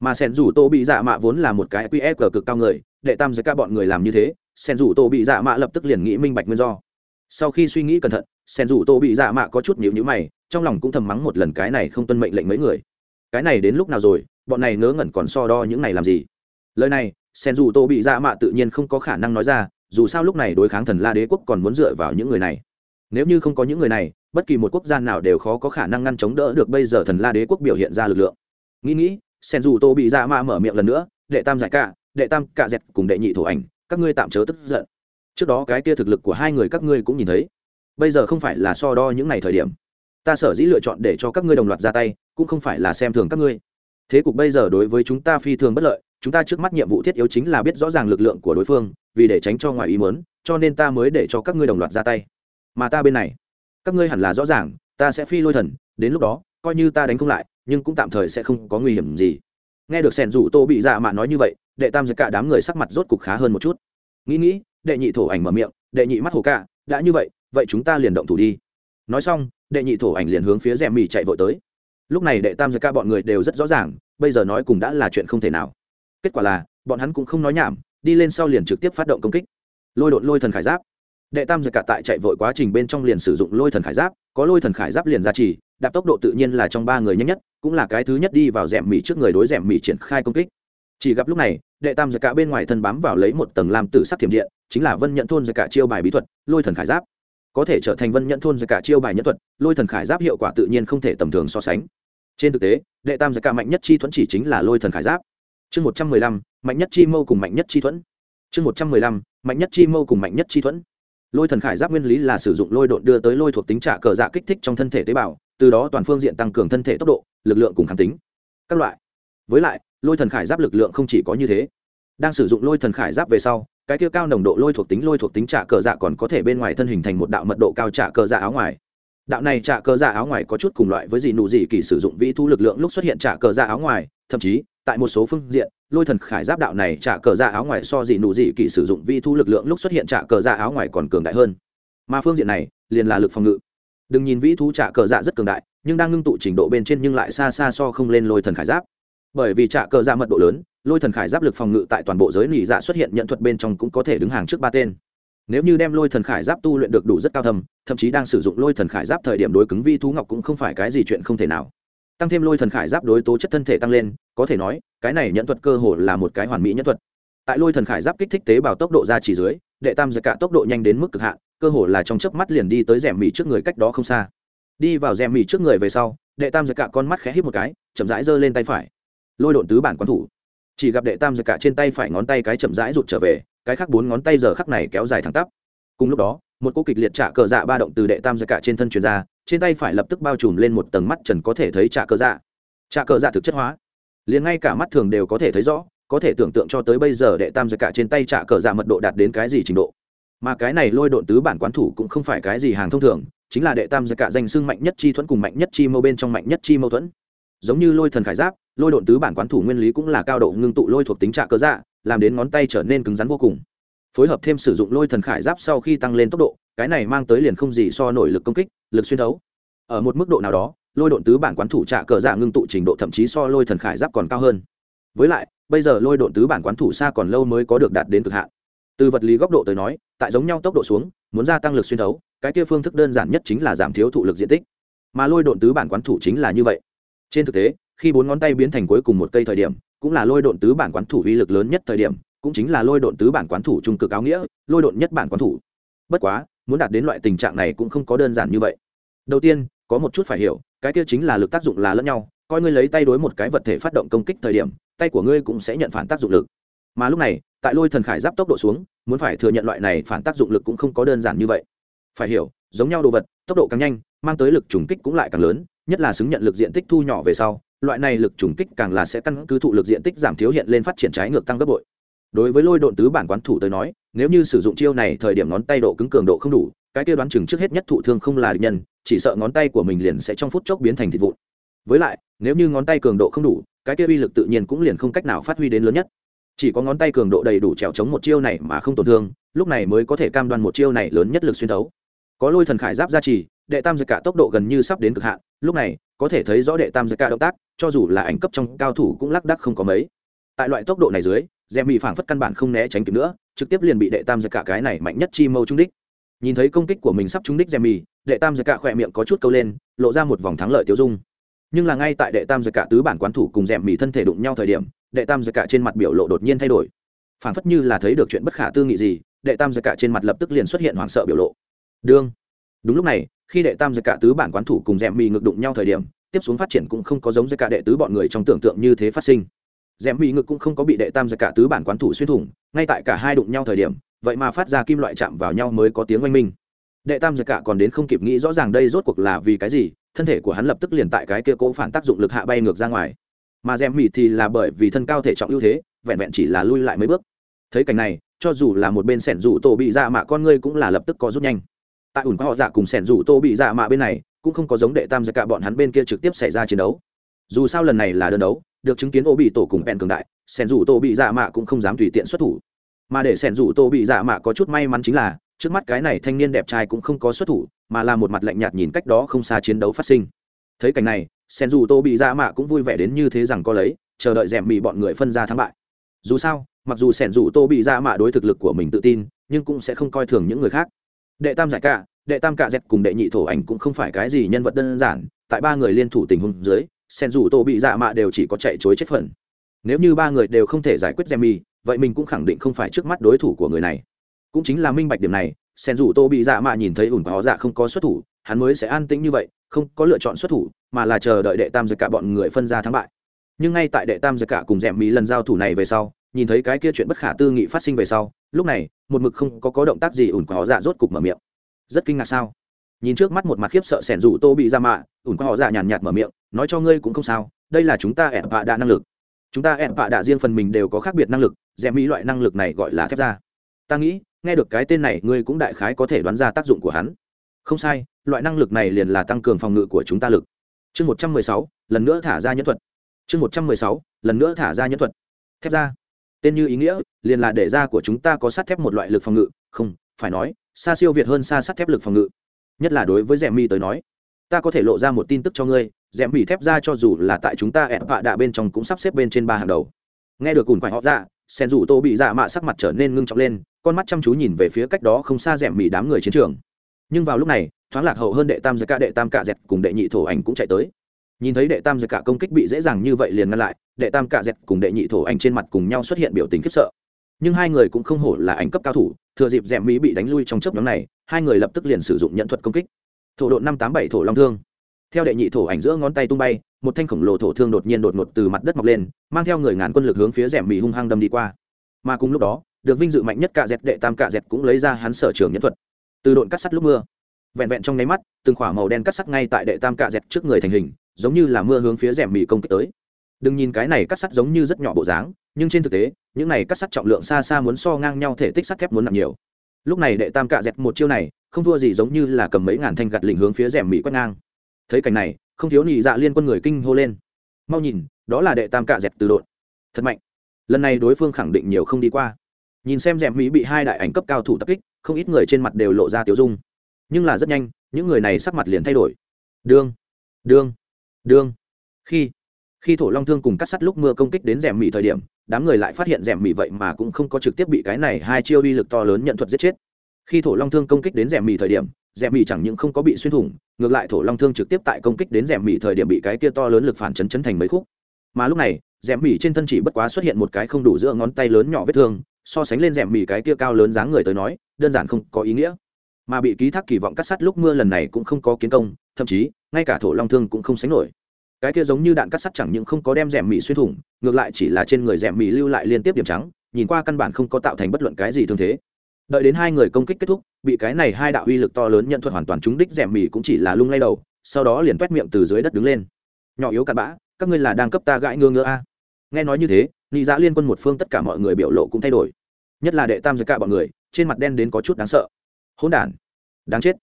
Mà sẻn rủ tổ bị dạ mạ vốn là một cái qf cực cao người, đệ tam giới các bọn người làm như thế, sẻn rủ tổ bị dạ mạ lập tức liền nghĩ minh bạch nguyên do. Sau khi suy nghĩ cẩn thận, sẻn rủ tổ bị dạ mạ có chút nhịu nhữ mày, trong lòng cũng thầm mắng một lần cái này không tuân mệnh lệnh mấy người. Cái này đến lúc nào rồi, bọn này ngớ ngẩn còn so đo những này làm gì? Lời này, sẻn rủ tổ bị dạ mạ tự nhiên không có khả năng nói ra, dù sao lúc này đối kháng thần la đế quốc còn muốn dựa vào những người này. Nếu như không có những người này bất kỳ một quốc gia nào đều khó có khả năng ngăn chống đỡ được bây giờ thần la đế quốc biểu hiện ra lực lượng. Nghĩ nghĩ, sen dù tô bị dạ mạ mở miệng lần nữa, đệ tam giải cả, đệ tam cả dẹt cùng đệ nhị thổ ảnh, các ngươi tạm chớ tức giận. Trước đó cái kia thực lực của hai người các ngươi cũng nhìn thấy. Bây giờ không phải là so đo những ngày thời điểm. Ta sở dĩ lựa chọn để cho các ngươi đồng loạt ra tay, cũng không phải là xem thường các ngươi. Thế cục bây giờ đối với chúng ta phi thường bất lợi, chúng ta trước mắt nhiệm vụ thiết yếu chính là biết rõ ràng lực lượng của đối phương, vì để tránh cho ngoài ý mớn cho nên ta mới để cho các ngươi đồng loạt ra tay. Mà ta bên này các ngươi hẳn là rõ ràng ta sẽ phi lôi thần đến lúc đó coi như ta đánh không lại nhưng cũng tạm thời sẽ không có nguy hiểm gì. Nghe được sẻn rủ tô bị dạ mạ nói như vậy đệ tam giật cả đám người sắc mặt rốt cục khá hơn một chút. Nghĩ nghĩ đệ nhị thổ ảnh mở miệng đệ nhị mắt hồ cả, đã như vậy vậy chúng ta liền động thủ đi. Nói xong đệ nhị thổ ảnh liền hướng phía rèm mì chạy vội tới. Lúc này đệ tam giật ca bọn người đều rất rõ ràng bây giờ nói cùng đã là chuyện không thể nào. Kết quả là bọn hắn cũng không nói nhảm đi lên sau liền trực tiếp phát động công kích. Lôi đột lôi thần khải giáp đệ tam giật cả tại chạy vội quá trình bên trong liền sử dụng lôi thần khải giáp, có lôi thần khải giáp liền ra trì, đạp tốc độ tự nhiên là trong ba người nhanh nhất, cũng là cái thứ nhất đi vào rèm mỹ trước người đối rèm mỹ triển khai công kích. Chỉ gặp lúc này, đệ tam giật cả bên ngoài thân bám vào lấy một tầng làm tử sắc thiểm điện, chính là vân nhận thôn giật cả chiêu bài bí thuật, lôi thần khải giáp. Có thể trở thành vân nhẫn thôn giật cả chiêu bài nhân thuật, lôi thần khải giáp hiệu quả tự nhiên không thể tầm thường so sánh. Trên thực tế, đệ tam giật cả mạnh nhất chi thuẫn chỉ chính là lôi thần khải giáp. Chương một trăm mười lăm, mạnh nhất chi mâu cùng mạnh nhất chi thuẫn. Chương một trăm mười lăm, mạnh nhất chi mâu cùng mạnh nhất chi thuẫn lôi thần khải giáp nguyên lý là sử dụng lôi độn đưa tới lôi thuộc tính trả cờ dạ kích thích trong thân thể tế bào, từ đó toàn phương diện tăng cường thân thể tốc độ, lực lượng cùng kháng tính. Các loại. Với lại, lôi thần khải giáp lực lượng không chỉ có như thế. Đang sử dụng lôi thần khải giáp về sau, cái kia cao nồng độ lôi thuộc tính lôi thuộc tính trả cờ dạ còn có thể bên ngoài thân hình thành một đạo mật độ cao trả cờ dạ áo ngoài. Đạo này trả cờ dạ áo ngoài có chút cùng loại với gì nụ gì kỳ sử dụng vĩ thu lực lượng lúc xuất hiện trả cờ dạ áo ngoài, thậm chí tại một số phương diện, lôi thần khải giáp đạo này trả cờ ra áo ngoài so dị nụ dị kỳ sử dụng vi thu lực lượng lúc xuất hiện trả cờ ra áo ngoài còn cường đại hơn. Mà phương diện này, liền là lực phòng ngự. Đừng nhìn vĩ thu trả cờ dạ rất cường đại, nhưng đang ngưng tụ trình độ bên trên nhưng lại xa xa so không lên lôi thần khải giáp. Bởi vì trả cờ dạ mật độ lớn, lôi thần khải giáp lực phòng ngự tại toàn bộ giới nỉ dạ xuất hiện nhận thuật bên trong cũng có thể đứng hàng trước ba tên. Nếu như đem lôi thần khải giáp tu luyện được đủ rất cao thầm thậm chí đang sử dụng lôi thần khải giáp thời điểm đối cứng vi thú ngọc cũng không phải cái gì chuyện không thể nào tăng thêm lôi thần khải giáp đối tố chất thân thể tăng lên, có thể nói, cái này nhận thuật cơ hồ là một cái hoàn mỹ nhẫn thuật. Tại lôi thần khải giáp kích thích tế bào tốc độ ra chỉ dưới, đệ tam giật cả tốc độ nhanh đến mức cực hạn, cơ hồ là trong chớp mắt liền đi tới rèm mì trước người cách đó không xa. Đi vào rèm mì trước người về sau, đệ tam giật cả con mắt khẽ hít một cái, chậm rãi giơ lên tay phải. Lôi độn tứ bản quán thủ. Chỉ gặp đệ tam giật cả trên tay phải ngón tay cái chậm rãi rụt trở về, cái khác bốn ngón tay giờ khắc này kéo dài thẳng tắp. Cùng lúc đó một cô kịch liệt trả cờ dạ ba động từ đệ tam giật cả trên thân truyền ra, trên tay phải lập tức bao trùm lên một tầng mắt trần có thể thấy trả cờ dạ. Trả cờ dạ thực chất hóa. Liền ngay cả mắt thường đều có thể thấy rõ, có thể tưởng tượng cho tới bây giờ đệ tam giật cả trên tay trả cờ dạ mật độ đạt đến cái gì trình độ. Mà cái này lôi độn tứ bản quán thủ cũng không phải cái gì hàng thông thường, chính là đệ tam giật cả danh xưng mạnh nhất chi thuẫn cùng mạnh nhất chi mâu bên trong mạnh nhất chi mâu thuẫn. Giống như lôi thần khải giáp, lôi độn tứ bản quán thủ nguyên lý cũng là cao độ ngưng tụ lôi thuộc tính trạ cơ dạ làm đến ngón tay trở nên cứng rắn vô cùng phối hợp thêm sử dụng lôi thần khải giáp sau khi tăng lên tốc độ, cái này mang tới liền không gì so nổi lực công kích, lực xuyên thấu. Ở một mức độ nào đó, lôi độn tứ bản quán thủ trạ cờ dạ ngưng tụ trình độ thậm chí so lôi thần khải giáp còn cao hơn. Với lại, bây giờ lôi độn tứ bản quán thủ xa còn lâu mới có được đạt đến cực hạn. Từ vật lý góc độ tới nói, tại giống nhau tốc độ xuống, muốn gia tăng lực xuyên thấu, cái kia phương thức đơn giản nhất chính là giảm thiếu thụ lực diện tích. Mà lôi độn tứ bản quán thủ chính là như vậy. Trên thực tế, khi bốn ngón tay biến thành cuối cùng một cây thời điểm, cũng là lôi độn tứ bản quán thủ uy lực lớn nhất thời điểm cũng chính là lôi độn tứ bản quán thủ trung cực áo nghĩa, lôi độn nhất bản quán thủ. Bất quá, muốn đạt đến loại tình trạng này cũng không có đơn giản như vậy. Đầu tiên, có một chút phải hiểu, cái kia chính là lực tác dụng là lẫn nhau, coi ngươi lấy tay đối một cái vật thể phát động công kích thời điểm, tay của ngươi cũng sẽ nhận phản tác dụng lực. Mà lúc này, tại lôi thần khải giáp tốc độ xuống, muốn phải thừa nhận loại này phản tác dụng lực cũng không có đơn giản như vậy. Phải hiểu, giống nhau đồ vật, tốc độ càng nhanh, mang tới lực trùng kích cũng lại càng lớn, nhất là xứng nhận lực diện tích thu nhỏ về sau, loại này lực trùng kích càng là sẽ căn cứ thụ lực diện tích giảm thiếu hiện lên phát triển trái ngược tăng gấp bội đối với lôi độn tứ bản quán thủ tới nói, nếu như sử dụng chiêu này thời điểm ngón tay độ cứng cường độ không đủ, cái kia đoán chừng trước hết nhất thụ thương không là địch nhân, chỉ sợ ngón tay của mình liền sẽ trong phút chốc biến thành thịt vụn. Với lại, nếu như ngón tay cường độ không đủ, cái kia uy lực tự nhiên cũng liền không cách nào phát huy đến lớn nhất. Chỉ có ngón tay cường độ đầy đủ trèo chống một chiêu này mà không tổn thương, lúc này mới có thể cam đoan một chiêu này lớn nhất lực xuyên thấu. Có lôi thần khải giáp gia trì, đệ tam giật cả tốc độ gần như sắp đến cực hạn, lúc này, có thể thấy rõ đệ tam giật cả động tác, cho dù là ảnh cấp trong cao thủ cũng lắc đắc không có mấy. Tại loại tốc độ này dưới dèm mỹ phảng phất căn bản không né tránh kịp nữa, trực tiếp liền bị đệ tam giật cả cái này mạnh nhất chi mâu trung đích. Nhìn thấy công kích của mình sắp trúng đích dèm mỹ đệ tam giật cả khỏe miệng có chút câu lên, lộ ra một vòng thắng lợi tiêu dung. Nhưng là ngay tại đệ tam giật cả tứ bản quán thủ cùng dèm mỹ thân thể đụng nhau thời điểm, đệ tam giật cả trên mặt biểu lộ đột nhiên thay đổi. Phảng phất như là thấy được chuyện bất khả tư nghị gì, đệ tam giật cả trên mặt lập tức liền xuất hiện hoảng sợ biểu lộ. Đương. Đúng lúc này, khi đệ tam giật cả tứ bản quán thủ cùng dèm mỹ ngược đụng nhau thời điểm, tiếp xuống phát triển cũng không có giống giật cả đệ tứ bọn người trong tưởng tượng như thế phát sinh rèm mỹ ngực cũng không có bị đệ tam giật cả tứ bản quán thủ xuyên thủng, ngay tại cả hai đụng nhau thời điểm, vậy mà phát ra kim loại chạm vào nhau mới có tiếng oanh minh. Đệ tam giật cả còn đến không kịp nghĩ rõ ràng đây rốt cuộc là vì cái gì, thân thể của hắn lập tức liền tại cái kia cố phản tác dụng lực hạ bay ngược ra ngoài. Mà rèm mỹ thì là bởi vì thân cao thể trọng ưu thế, vẹn vẹn chỉ là lui lại mấy bước. Thấy cảnh này, cho dù là một bên sẻn rủ tổ bị dạ mạ con ngươi cũng là lập tức có rút nhanh. Tại ủn họ dạ cùng sẻn rủ tô bị dạ mạ bên này, cũng không có giống đệ tam giật cả bọn hắn bên kia trực tiếp xảy ra chiến đấu. Dù sao lần này là đơn đấu được chứng kiến ô bị tổ cùng bèn cường đại, sẻn rủ tô bị dạ mạ cũng không dám tùy tiện xuất thủ. Mà để sẻn rủ tô bị dạ mạ có chút may mắn chính là, trước mắt cái này thanh niên đẹp trai cũng không có xuất thủ, mà là một mặt lạnh nhạt nhìn cách đó không xa chiến đấu phát sinh. Thấy cảnh này sen rủ tô bị dạ mạ cũng vui vẻ đến như thế rằng có lấy, chờ đợi rèm bị bọn người phân ra thắng bại. Dù sao, mặc dù sẻn rủ tô bị ra mạ đối thực lực của mình tự tin, nhưng cũng sẽ không coi thường những người khác. Đệ tam giải cả, đệ tam cạ dẹp cùng đệ nhị thổ ảnh cũng không phải cái gì nhân vật đơn giản, tại ba người liên thủ tình huống dưới sen dù tổ bị dạ mạ đều chỉ có chạy chối chết phần. Nếu như ba người đều không thể giải quyết Jemmy, vậy mình cũng khẳng định không phải trước mắt đối thủ của người này. Cũng chính là minh bạch điểm này sen dù tô bị dạ mạ nhìn thấy ủn có dạ không có xuất thủ hắn mới sẽ an tĩnh như vậy không có lựa chọn xuất thủ mà là chờ đợi đệ tam giật cả bọn người phân ra thắng bại. Nhưng ngay tại đệ tam giật cả cùng dẹm mỹ lần giao thủ này về sau nhìn thấy cái kia chuyện bất khả tư nghị phát sinh về sau lúc này một mực không có có động tác gì ủn có dạ rốt cục mở miệng. Rất kinh ngạc sao? Nhìn trước mắt một mặt khiếp sợ sẻn rủ tô bị ra mạ, ủn qua họ ra nhàn nhạt mở miệng, nói cho ngươi cũng không sao, đây là chúng ta ẹn vạ đạ năng lực. Chúng ta ẹn vạ đạ riêng phần mình đều có khác biệt năng lực, rèm mỹ loại năng lực này gọi là thép ra ta nghĩ, nghe được cái tên này, ngươi cũng đại khái có thể đoán ra tác dụng của hắn. Không sai, loại năng lực này liền là tăng cường phòng ngự của chúng ta lực. Chương một trăm mười sáu, lần nữa thả ra nhân thuật. Chương một trăm mười sáu, lần nữa thả ra nhân thuật. Thép ra tên như ý nghĩa, liền là để da của chúng ta có sắt thép một loại lực phòng ngự. Không, phải nói, xa siêu việt hơn xa sắt thép lực phòng ngự nhất là đối với rèm mi tới nói. Ta có thể lộ ra một tin tức cho ngươi rèm mi thép ra cho dù là tại chúng ta ẹn vạ đạ bên trong cũng sắp xếp bên trên ba hàng đầu. Nghe được cùn quạnh họ ra sen rủ tô bị dạ mạ sắc mặt trở nên ngưng trọng lên, con mắt chăm chú nhìn về phía cách đó không xa rèm mi đám người chiến trường. Nhưng vào lúc này, thoáng lạc hậu hơn đệ tam giật cả đệ tam cạ dẹt cùng đệ nhị thổ ảnh cũng chạy tới. Nhìn thấy đệ tam giật cả công kích bị dễ dàng như vậy liền ngăn lại, đệ tam cạ dẹt cùng đệ nhị thổ ảnh trên mặt cùng nhau xuất hiện biểu tình khiếp sợ. Nhưng hai người cũng không hổ là ảnh cấp cao thủ, thừa dịp rèm mỹ bị đánh lui trong chớp nhóm này hai người lập tức liền sử dụng nhận thuật công kích. Thổ độ năm tám bảy thổ long thương. Theo đệ nhị thổ ảnh giữa ngón tay tung bay, một thanh khổng lồ thổ thương đột nhiên đột ngột từ mặt đất mọc lên, mang theo người ngàn quân lực hướng phía rèm mì hung hăng đâm đi qua. Mà cùng lúc đó, được vinh dự mạnh nhất cạ dẹt đệ tam cạ dẹt cũng lấy ra hắn sở trường nhân thuật. Từ độn cắt sắt lúc mưa, vẹn vẹn trong nháy mắt, từng khỏa màu đen cắt sắt ngay tại đệ tam cạ dẹt trước người thành hình, giống như là mưa hướng phía rèm mì công kích tới. Đừng nhìn cái này cắt sắt giống như rất nhỏ bộ dáng, nhưng trên thực tế, những này cắt sắt trọng lượng xa xa muốn so ngang nhau thể tích sắt thép muốn nặng nhiều lúc này đệ tam cạ dẹt một chiêu này, không thua gì giống như là cầm mấy ngàn thanh gạt lình hướng phía rèm mỹ quét ngang. Thấy cảnh này, không thiếu nhị dạ liên quân người kinh hô lên. Mau nhìn, đó là đệ tam cạ dẹt từ đội. Thật mạnh. Lần này đối phương khẳng định nhiều không đi qua. Nhìn xem rèm mỹ bị hai đại ảnh cấp cao thủ tập kích, không ít người trên mặt đều lộ ra tiểu dung. Nhưng là rất nhanh, những người này sắc mặt liền thay đổi. Đương đương đương. Khi khi thổ long thương cùng cắt sắt lúc mưa công kích đến rèm mỹ thời điểm, đám người lại phát hiện rèm mỹ vậy mà cũng không có trực tiếp bị cái này hai chiêu uy lực to lớn nhận thuật giết chết. Khi thổ long thương công kích đến rèm mỹ thời điểm, rèm mỹ chẳng những không có bị xuyên thủng, ngược lại thổ long thương trực tiếp tại công kích đến rèm mỹ thời điểm bị cái kia to lớn lực phản chấn chấn thành mấy khúc. Mà lúc này, rèm mỹ trên thân chỉ bất quá xuất hiện một cái không đủ giữa ngón tay lớn nhỏ vết thương, so sánh lên rèm mỹ cái kia cao lớn dáng người tới nói, đơn giản không có ý nghĩa. Mà bị ký thác kỳ vọng cắt sắt lúc mưa lần này cũng không có kiến công, thậm chí, ngay cả thổ long thương cũng không sánh nổi cái kia giống như đạn cắt sắt chẳng những không có đem rèm mì xuyên thủng, ngược lại chỉ là trên người rèm mì lưu lại liên tiếp điểm trắng, nhìn qua căn bản không có tạo thành bất luận cái gì thương thế. Đợi đến hai người công kích kết thúc, bị cái này hai đạo uy lực to lớn nhận thuật hoàn toàn trúng đích rèm mì cũng chỉ là lung lay đầu, sau đó liền quét miệng từ dưới đất đứng lên. Nhỏ yếu cặn bã, các ngươi là đang cấp ta gãi ngơ ngơ a. Nghe nói như thế, nị dã liên quân một phương tất cả mọi người biểu lộ cũng thay đổi. Nhất là đệ tam giới cả bọn người, trên mặt đen đến có chút đáng sợ. Hỗn đản, đáng chết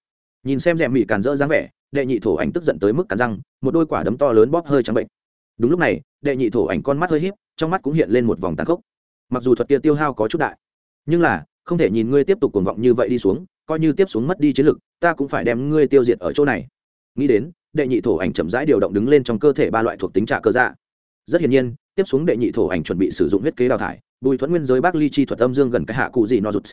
nhìn xem rèm mì càn rỡ dáng vẻ, đệ nhị thổ ảnh tức giận tới mức cắn răng, một đôi quả đấm to lớn bóp hơi trắng bệnh. Đúng lúc này, đệ nhị thổ ảnh con mắt hơi híp, trong mắt cũng hiện lên một vòng tàn khốc. Mặc dù thuật kia tiêu hao có chút đại, nhưng là, không thể nhìn ngươi tiếp tục cuồng vọng như vậy đi xuống, coi như tiếp xuống mất đi chiến lực, ta cũng phải đem ngươi tiêu diệt ở chỗ này. Nghĩ đến, đệ nhị thổ ảnh chậm rãi điều động đứng lên trong cơ thể ba loại thuộc tính trả cơ dạ. Rất hiển nhiên, tiếp xuống đệ nhị thổ ảnh chuẩn bị sử dụng huyết kế đào thải, bùi thuẫn nguyên giới bác ly chi thuật âm dương gần cái hạ cụ gì no rụt.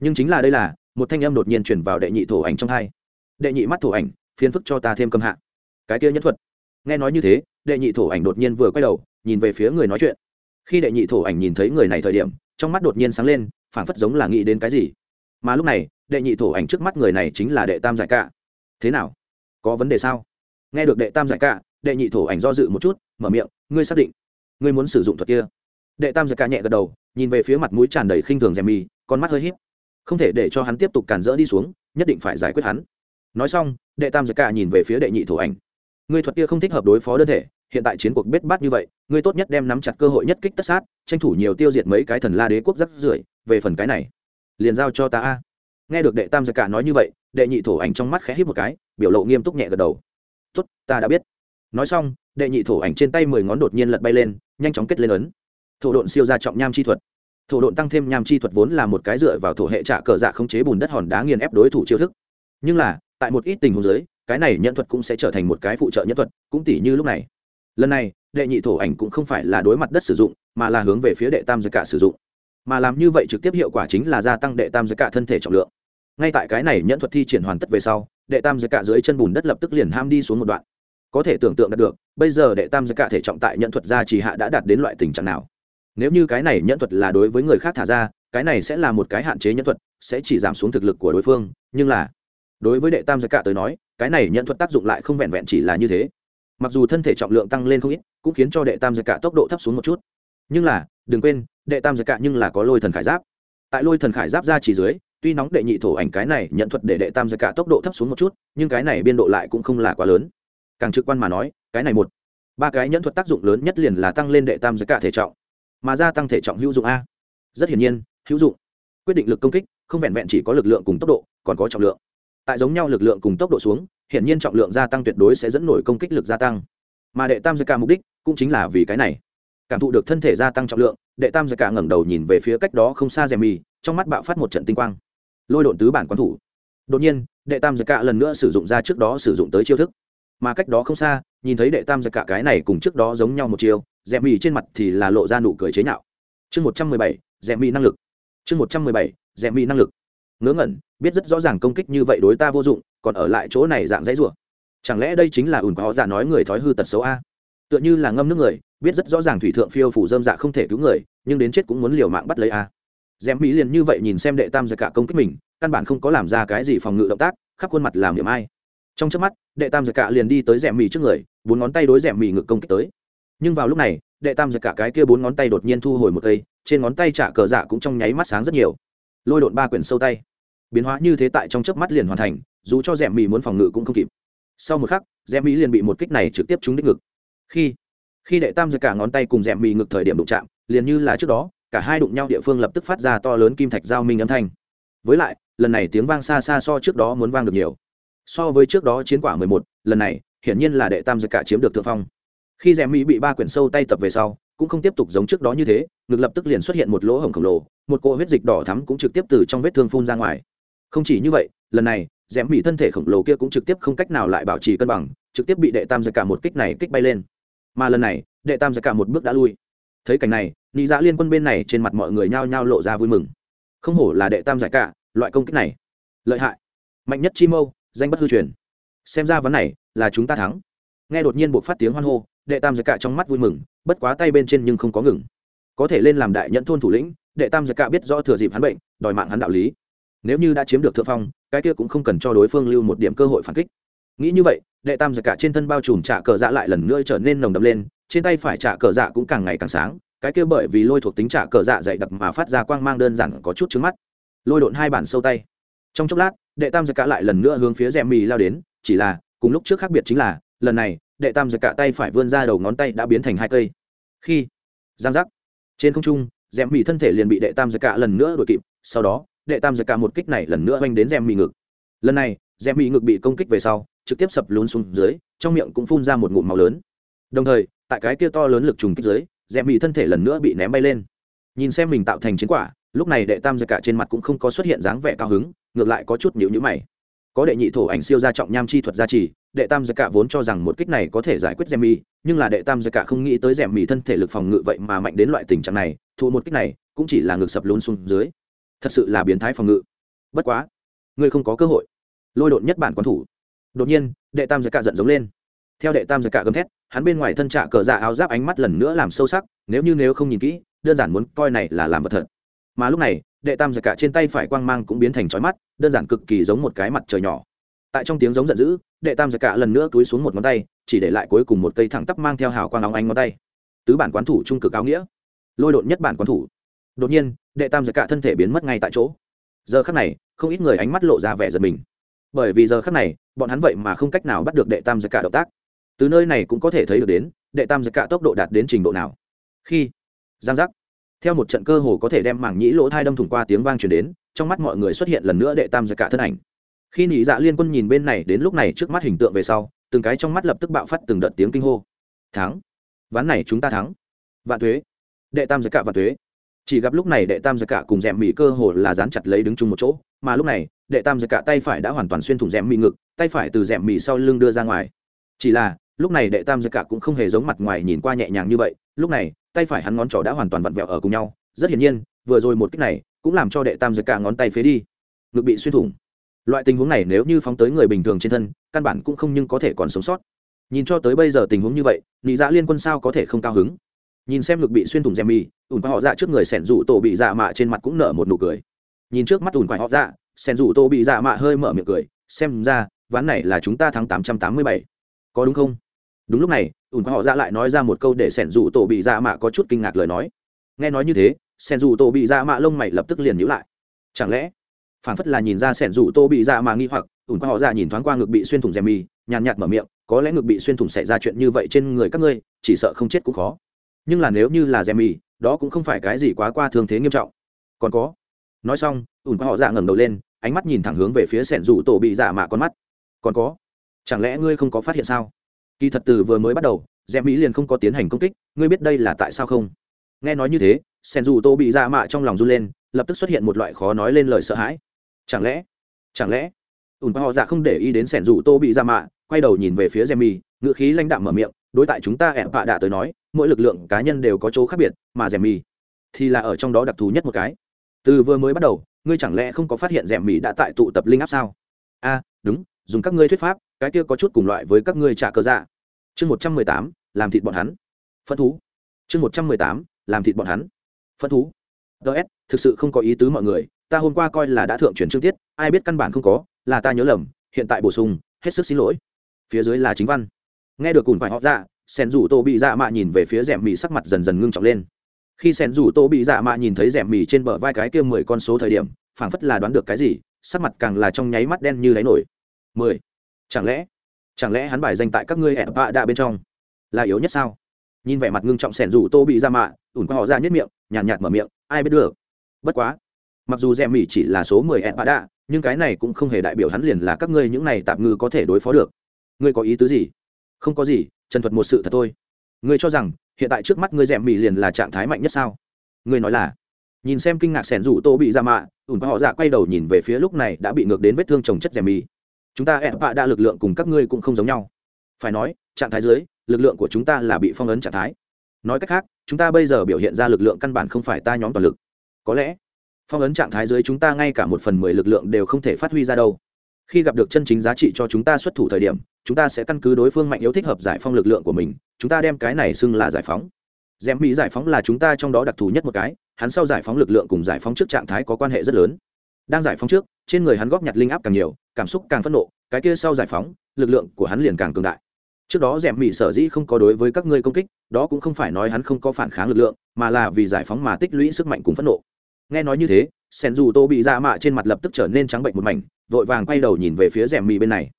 Nhưng chính là đây là, một thanh âm đột nhiên chuyển vào đệ nhị thổ ảnh trong hai đệ nhị mắt thổ ảnh phiền phức cho ta thêm cầm hạ. Cái kia nhất thuật. Nghe nói như thế, đệ nhị thổ ảnh đột nhiên vừa quay đầu, nhìn về phía người nói chuyện. Khi đệ nhị thổ ảnh nhìn thấy người này thời điểm, trong mắt đột nhiên sáng lên, phảng phất giống là nghĩ đến cái gì. Mà lúc này, đệ nhị thổ ảnh trước mắt người này chính là đệ tam giải cạ. Thế nào? Có vấn đề sao? Nghe được đệ tam giải cạ, đệ nhị thổ ảnh do dự một chút, mở miệng, ngươi xác định, ngươi muốn sử dụng thuật kia? Đệ tam giải cạ nhẹ gật đầu, nhìn về phía mặt mũi tràn đầy khinh thường rèm mì con mắt hơi híp. Không thể để cho hắn tiếp tục cản rỡ đi xuống, nhất định phải giải quyết hắn nói xong, đệ tam giới cả nhìn về phía đệ nhị thổ ảnh. Ngươi thuật kia không thích hợp đối phó đơn thể, hiện tại chiến cuộc bết bát như vậy, ngươi tốt nhất đem nắm chặt cơ hội nhất kích tất sát, tranh thủ nhiều tiêu diệt mấy cái thần la đế quốc rắc rưởi, về phần cái này, liền giao cho ta a. Nghe được đệ tam giới cả nói như vậy, đệ nhị thổ ảnh trong mắt khẽ hít một cái, biểu lộ nghiêm túc nhẹ gật đầu. Tốt, ta đã biết. Nói xong, đệ nhị thổ ảnh trên tay mười ngón đột nhiên lật bay lên, nhanh chóng kết lên ấn. Thổ độn siêu ra trọng nham chi thuật. Thổ độn tăng thêm nham chi thuật vốn là một cái dựa vào thổ hệ trả cờ dạ khống chế bùn đất hòn đá nghiền ép đối thủ chiêu thức. Nhưng là tại một ít tình huống dưới, cái này nhận thuật cũng sẽ trở thành một cái phụ trợ nhân thuật cũng tỷ như lúc này. Lần này đệ nhị thổ ảnh cũng không phải là đối mặt đất sử dụng mà là hướng về phía đệ tam giới cả sử dụng. Mà làm như vậy trực tiếp hiệu quả chính là gia tăng đệ tam giới cả thân thể trọng lượng. Ngay tại cái này nhẫn thuật thi triển hoàn tất về sau đệ tam giới cả dưới chân bùn đất lập tức liền ham đi xuống một đoạn. Có thể tưởng tượng được bây giờ đệ tam giới cả thể trọng tại nhẫn thuật gia trì hạ đã đạt đến loại tình trạng nào. Nếu như cái này nhẫn thuật là đối với người khác thả ra cái này sẽ là một cái hạn chế nhẫn thuật sẽ chỉ giảm xuống thực lực của đối phương nhưng là đối với đệ tam giải cả tới nói, cái này nhận thuật tác dụng lại không vẹn vẹn chỉ là như thế. Mặc dù thân thể trọng lượng tăng lên không ít, cũng khiến cho đệ tam giải cả tốc độ thấp xuống một chút. Nhưng là, đừng quên, đệ tam giải cả nhưng là có lôi thần khải giáp. Tại lôi thần khải giáp ra chỉ dưới, tuy nóng đệ nhị thổ ảnh cái này nhận thuật để đệ tam giải cả tốc độ thấp xuống một chút, nhưng cái này biên độ lại cũng không là quá lớn. Càng trực quan mà nói, cái này một, ba cái nhận thuật tác dụng lớn nhất liền là tăng lên đệ tam giới cả thể trọng, mà gia tăng thể trọng hữu dụng a. Rất hiển nhiên, hữu dụng. Quyết định lực công kích, không vẹn vẹn chỉ có lực lượng cùng tốc độ, còn có trọng lượng tại giống nhau lực lượng cùng tốc độ xuống, hiển nhiên trọng lượng gia tăng tuyệt đối sẽ dẫn nổi công kích lực gia tăng. Mà đệ tam giới cả mục đích cũng chính là vì cái này. Cảm thụ được thân thể gia tăng trọng lượng, đệ tam giới cả ngẩng đầu nhìn về phía cách đó không xa rèm mì trong mắt bạo phát một trận tinh quang. Lôi độn tứ bản quán thủ. Đột nhiên, đệ tam giới cả lần nữa sử dụng ra trước đó sử dụng tới chiêu thức. Mà cách đó không xa, nhìn thấy đệ tam giới cả cái này cùng trước đó giống nhau một chiêu rèm mì trên mặt thì là lộ ra nụ cười chế nhạo. Chương một trăm mười bảy rèm mì năng lực. Chương một trăm mười bảy rèm mì năng lực. Ngớ ngẩn biết rất rõ ràng công kích như vậy đối ta vô dụng, còn ở lại chỗ này dạng dãy rủa. Chẳng lẽ đây chính là ủn có giả nói người thói hư tật xấu a? Tựa như là ngâm nước người, biết rất rõ ràng thủy thượng phiêu phủ dơm dạ không thể cứu người, nhưng đến chết cũng muốn liều mạng bắt lấy a. Dèm mỹ liền như vậy nhìn xem đệ tam giật cả công kích mình, căn bản không có làm ra cái gì phòng ngự động tác, khắp khuôn mặt làm điểm ai. Trong chớp mắt, đệ tam giật cả liền đi tới dèm mỹ trước người, bốn ngón tay đối dèm mỹ ngực công kích tới. Nhưng vào lúc này, đệ tam giật cả cái kia bốn ngón tay đột nhiên thu hồi một cây, trên ngón tay trả cờ dạ cũng trong nháy mắt sáng rất nhiều. Lôi đột ba quyển sâu tay biến hóa như thế tại trong chớp mắt liền hoàn thành, dù cho rèm mỹ muốn phòng ngự cũng không kịp. Sau một khắc rèm mỹ liền bị một kích này trực tiếp trúng đích ngực. Khi khi đệ tam giật cả ngón tay cùng rèm mỹ ngực thời điểm đụng chạm, liền như là trước đó, cả hai đụng nhau địa phương lập tức phát ra to lớn kim thạch giao minh âm thanh. Với lại, lần này tiếng vang xa xa so trước đó muốn vang được nhiều. So với trước đó chiến quả mười một, lần này, hiển nhiên là đệ tam giật cả chiếm được thượng phong. Khi rèm mỹ bị ba quyển sâu tay tập về sau, cũng không tiếp tục giống trước đó như thế, ngực lập tức liền xuất hiện một lỗ hổng khổng lồ, một cỗ huyết dịch đỏ thắm cũng trực tiếp từ trong vết thương phun ra ngoài không chỉ như vậy, lần này rèm mỹ thân thể khổng lồ kia cũng trực tiếp không cách nào lại bảo trì cân bằng, trực tiếp bị đệ tam giặc cả một kích này kích bay lên. Mà lần này, đệ tam giặc cả một bước đã lui. Thấy cảnh này, nị dạ liên quân bên này trên mặt mọi người nhao nhao lộ ra vui mừng. Không hổ là đệ tam giải cả, loại công kích này. Lợi hại. Mạnh nhất chi mâu, danh bất hư truyền. Xem ra vấn này là chúng ta thắng. Nghe đột nhiên buộc phát tiếng hoan hô, đệ tam giải cả trong mắt vui mừng, bất quá tay bên trên nhưng không có ngừng. Có thể lên làm đại nhận thôn thủ lĩnh, đệ tam giải cả biết rõ thừa dịp hắn bệnh, đòi mạng hắn đạo lý nếu như đã chiếm được thượng phong, cái kia cũng không cần cho đối phương lưu một điểm cơ hội phản kích. Nghĩ như vậy, đệ tam giật cả trên thân bao trùm trả cờ dạ lại lần nữa trở nên nồng đậm lên, trên tay phải trả cờ dạ cũng càng ngày càng sáng, cái kia bởi vì lôi thuộc tính trả cờ dạ dày đặc mà phát ra quang mang đơn giản có chút trứng mắt. Lôi độn hai bản sâu tay. Trong chốc lát, đệ tam giật cả lại lần nữa hướng phía rèm mì lao đến, chỉ là, cùng lúc trước khác biệt chính là, lần này, đệ tam giật cả tay phải vươn ra đầu ngón tay đã biến thành hai cây. Khi, giang giác, trên không trung, rèm mì thân thể liền bị đệ tam giật cả lần nữa đuổi kịp, sau đó đệ tam giật cả một kích này lần nữa oanh đến rèm mì ngực. Lần này, rèm mì ngực bị công kích về sau, trực tiếp sập lún xuống dưới, trong miệng cũng phun ra một ngụm màu lớn. Đồng thời, tại cái kia to lớn lực trùng kích dưới, rèm mì thân thể lần nữa bị ném bay lên. Nhìn xem mình tạo thành chiến quả, lúc này đệ tam giật cả trên mặt cũng không có xuất hiện dáng vẻ cao hứng, ngược lại có chút nhịu nhữ mày. Có đệ nhị thổ ảnh siêu gia trọng nham chi thuật gia trì, đệ tam giật cả vốn cho rằng một kích này có thể giải quyết rèm mì nhưng là đệ tam giật cả không nghĩ tới rèm mì thân thể lực phòng ngự vậy mà mạnh đến loại tình trạng này thụ một kích này, cũng chỉ là ngược sập lún xuống dưới thật sự là biến thái phòng ngự. Bất quá, ngươi không có cơ hội. Lôi đột nhất bản quán thủ. Đột nhiên, đệ tam giới cạ giận giống lên. Theo đệ tam giới cạ gầm thét, hắn bên ngoài thân trạ cờ dạ áo giáp ánh mắt lần nữa làm sâu sắc, nếu như nếu không nhìn kỹ, đơn giản muốn coi này là làm vật thật. Mà lúc này, đệ tam giới cạ trên tay phải quang mang cũng biến thành trói mắt, đơn giản cực kỳ giống một cái mặt trời nhỏ. Tại trong tiếng giống giận dữ, đệ tam giới cạ lần nữa túi xuống một ngón tay, chỉ để lại cuối cùng một cây thẳng tắp mang theo hào quang óng ánh ngón tay. Tứ bản quán thủ trung cực áo nghĩa. Lôi đột nhất bản quán thủ. Đột nhiên đệ tam giật cả thân thể biến mất ngay tại chỗ. Giờ khắc này, không ít người ánh mắt lộ ra vẻ giật mình. Bởi vì giờ khắc này, bọn hắn vậy mà không cách nào bắt được đệ tam giật cả động tác. Từ nơi này cũng có thể thấy được đến, đệ tam giật cả tốc độ đạt đến trình độ nào. Khi, giang giác, theo một trận cơ hồ có thể đem mảng nhĩ lỗ thai đâm thủng qua tiếng vang truyền đến, trong mắt mọi người xuất hiện lần nữa đệ tam giật cả thân ảnh. Khi nị dạ liên quân nhìn bên này đến lúc này trước mắt hình tượng về sau, từng cái trong mắt lập tức bạo phát từng đợt tiếng kinh hô. Thắng! Ván này chúng ta thắng! Vạn thuế! Đệ tam giật cả vạn thuế! Chỉ gặp lúc này đệ tam giặc cả cùng rèm mỹ cơ hồ là dán chặt lấy đứng chung một chỗ, mà lúc này, đệ tam giặc cả tay phải đã hoàn toàn xuyên thủng rèm mỹ ngực, tay phải từ rèm mỹ sau lưng đưa ra ngoài. Chỉ là, lúc này đệ tam giặc cả cũng không hề giống mặt ngoài nhìn qua nhẹ nhàng như vậy, lúc này, tay phải hắn ngón trỏ đã hoàn toàn vặn vẹo ở cùng nhau, rất hiển nhiên, vừa rồi một cách này, cũng làm cho đệ tam giặc cả ngón tay phế đi, ngực bị xuyên thủng. Loại tình huống này nếu như phóng tới người bình thường trên thân, căn bản cũng không nhưng có thể còn sống sót. Nhìn cho tới bây giờ tình huống như vậy, nị dạ liên quân sao có thể không cao hứng? Nhìn xem ngực bị xuyên thủng rèm mì ủn qua họ dạ trước người sẻn rủ tổ bị dạ mạ trên mặt cũng nở một nụ cười. Nhìn trước mắt ủn qua họ dạ sẻn rủ tổ bị dạ mạ hơi mở miệng cười, xem ra, ván này là chúng ta thắng tám trăm tám mươi bảy. Có đúng không? Đúng lúc này, ủn họ ra lại nói ra một câu để sẻn rủ tổ bị dạ mạ có chút kinh ngạc lời nói. Nghe nói như thế, sẻn rủ tổ bị dạ mạ lông mày lập tức liền nhữ lại. Chẳng lẽ phản phất là nhìn ra sẻn rủ tổ bị dạ mạ nghi hoặc, ủn họ ra nhìn thoáng qua ngực bị xuyên thủng rèm mì, nhàn nhạt mở miệng, có lẽ ngực bị xuyên thủng xảy ra chuyện như vậy trên người các ngươi, chỉ sợ không chết cũng khó. Nhưng là nếu như là rèm mì đó cũng không phải cái gì quá qua thương thế nghiêm trọng. Còn có, nói xong ủn họ dạ ngẩng đầu lên, ánh mắt nhìn thẳng hướng về phía sẻn rủ tổ bị dạ mạ con mắt. Còn có, chẳng lẽ ngươi không có phát hiện sao? Kỳ thật từ vừa mới bắt đầu rẽ mỹ liền không có tiến hành công kích, ngươi biết đây là tại sao không? Nghe nói như thế sẻn rủ tổ bị dạ mạ trong lòng run lên, lập tức xuất hiện một loại khó nói lên lời sợ hãi. Chẳng lẽ chẳng lẽ ủn họ dạ không để ý đến sẻn rủ tô bị dạ mạ, quay đầu nhìn về phía rẽ mỹ ngự khí lãnh đạm mở miệng, đối tại chúng ta ẻm bạ đạ tới nói mỗi lực lượng cá nhân đều có chỗ khác biệt, mà rèm mì thì là ở trong đó đặc thù nhất một cái. Từ vừa mới bắt đầu, ngươi chẳng lẽ không có phát hiện rèm mì đã tại tụ tập linh áp sao? A, đúng, dùng các ngươi thuyết pháp, cái kia có chút cùng loại với các ngươi trả cơ dạ. Chương một trăm mười tám, làm thịt bọn hắn. Phân thú. Chương một trăm mười tám, làm thịt bọn hắn. Phân thú. Ts thực sự không có ý tứ mọi người, ta hôm qua coi là đã thượng chuyển chương tiết, ai biết căn bản không có, là ta nhớ lầm, hiện tại bổ sung, hết sức xin lỗi. Phía dưới là chính văn. Nghe được cùn phải họ dạ sen rủ tô bị dạ mạ nhìn về phía rèm mì sắc mặt dần dần ngưng trọng lên. Khi sen rủ tô bị dạ mạ nhìn thấy rèm mì trên bờ vai cái kia mười con số thời điểm phảng phất là đoán được cái gì sắc mặt càng là trong nháy mắt đen như đáy nổi. Mười. Chẳng lẽ chẳng lẽ hắn bài danh tại các ngươi ẹn bạ đạ bên trong là yếu nhất sao? Nhìn vẻ mặt ngưng trọng sẻn rủ tô bị ra mạ ủn qua họ ra nhất miệng nhàn nhạt, nhạt mở miệng ai biết được. Bất quá mặc dù rèm mỉ chỉ là số mười ẹn bạ đạ nhưng cái này cũng không hề đại biểu hắn liền là các ngươi những này tạm ngư có thể đối phó được. Ngươi có ý tứ gì? Không có gì trần thuật một sự thật thôi. Ngươi cho rằng, hiện tại trước mắt ngươi rèm mì liền là trạng thái mạnh nhất sao? Ngươi nói là, nhìn xem kinh ngạc sẻn rủ tô bị ra mạ, ủn qua họ dạ quay đầu nhìn về phía lúc này đã bị ngược đến vết thương trồng chất rèm mì. Chúng ta ẹn bạ đa lực lượng cùng các ngươi cũng không giống nhau. Phải nói, trạng thái dưới, lực lượng của chúng ta là bị phong ấn trạng thái. Nói cách khác, chúng ta bây giờ biểu hiện ra lực lượng căn bản không phải ta nhóm toàn lực. Có lẽ, phong ấn trạng thái dưới chúng ta ngay cả một phần mười lực lượng đều không thể phát huy ra đâu. Khi gặp được chân chính giá trị cho chúng ta xuất thủ thời điểm chúng ta sẽ căn cứ đối phương mạnh yếu thích hợp giải phóng lực lượng của mình, chúng ta đem cái này xưng là giải phóng. Dèm mỹ giải phóng là chúng ta trong đó đặc thù nhất một cái, hắn sau giải phóng lực lượng cùng giải phóng trước trạng thái có quan hệ rất lớn. Đang giải phóng trước, trên người hắn góp nhặt linh áp càng nhiều, cảm xúc càng phẫn nộ, cái kia sau giải phóng, lực lượng của hắn liền càng cường đại. Trước đó d mỹ sở dĩ không có đối với các ngươi công kích, đó cũng không phải nói hắn không có phản kháng lực lượng, mà là vì giải phóng mà tích lũy sức mạnh cùng phẫn nộ. Nghe nói như thế sen dù tô bị dạ mạ trên mặt lập tức trở nên trắng bệnh một mảnh, vội vàng quay đầu nhìn về phía rèm mỹ bên này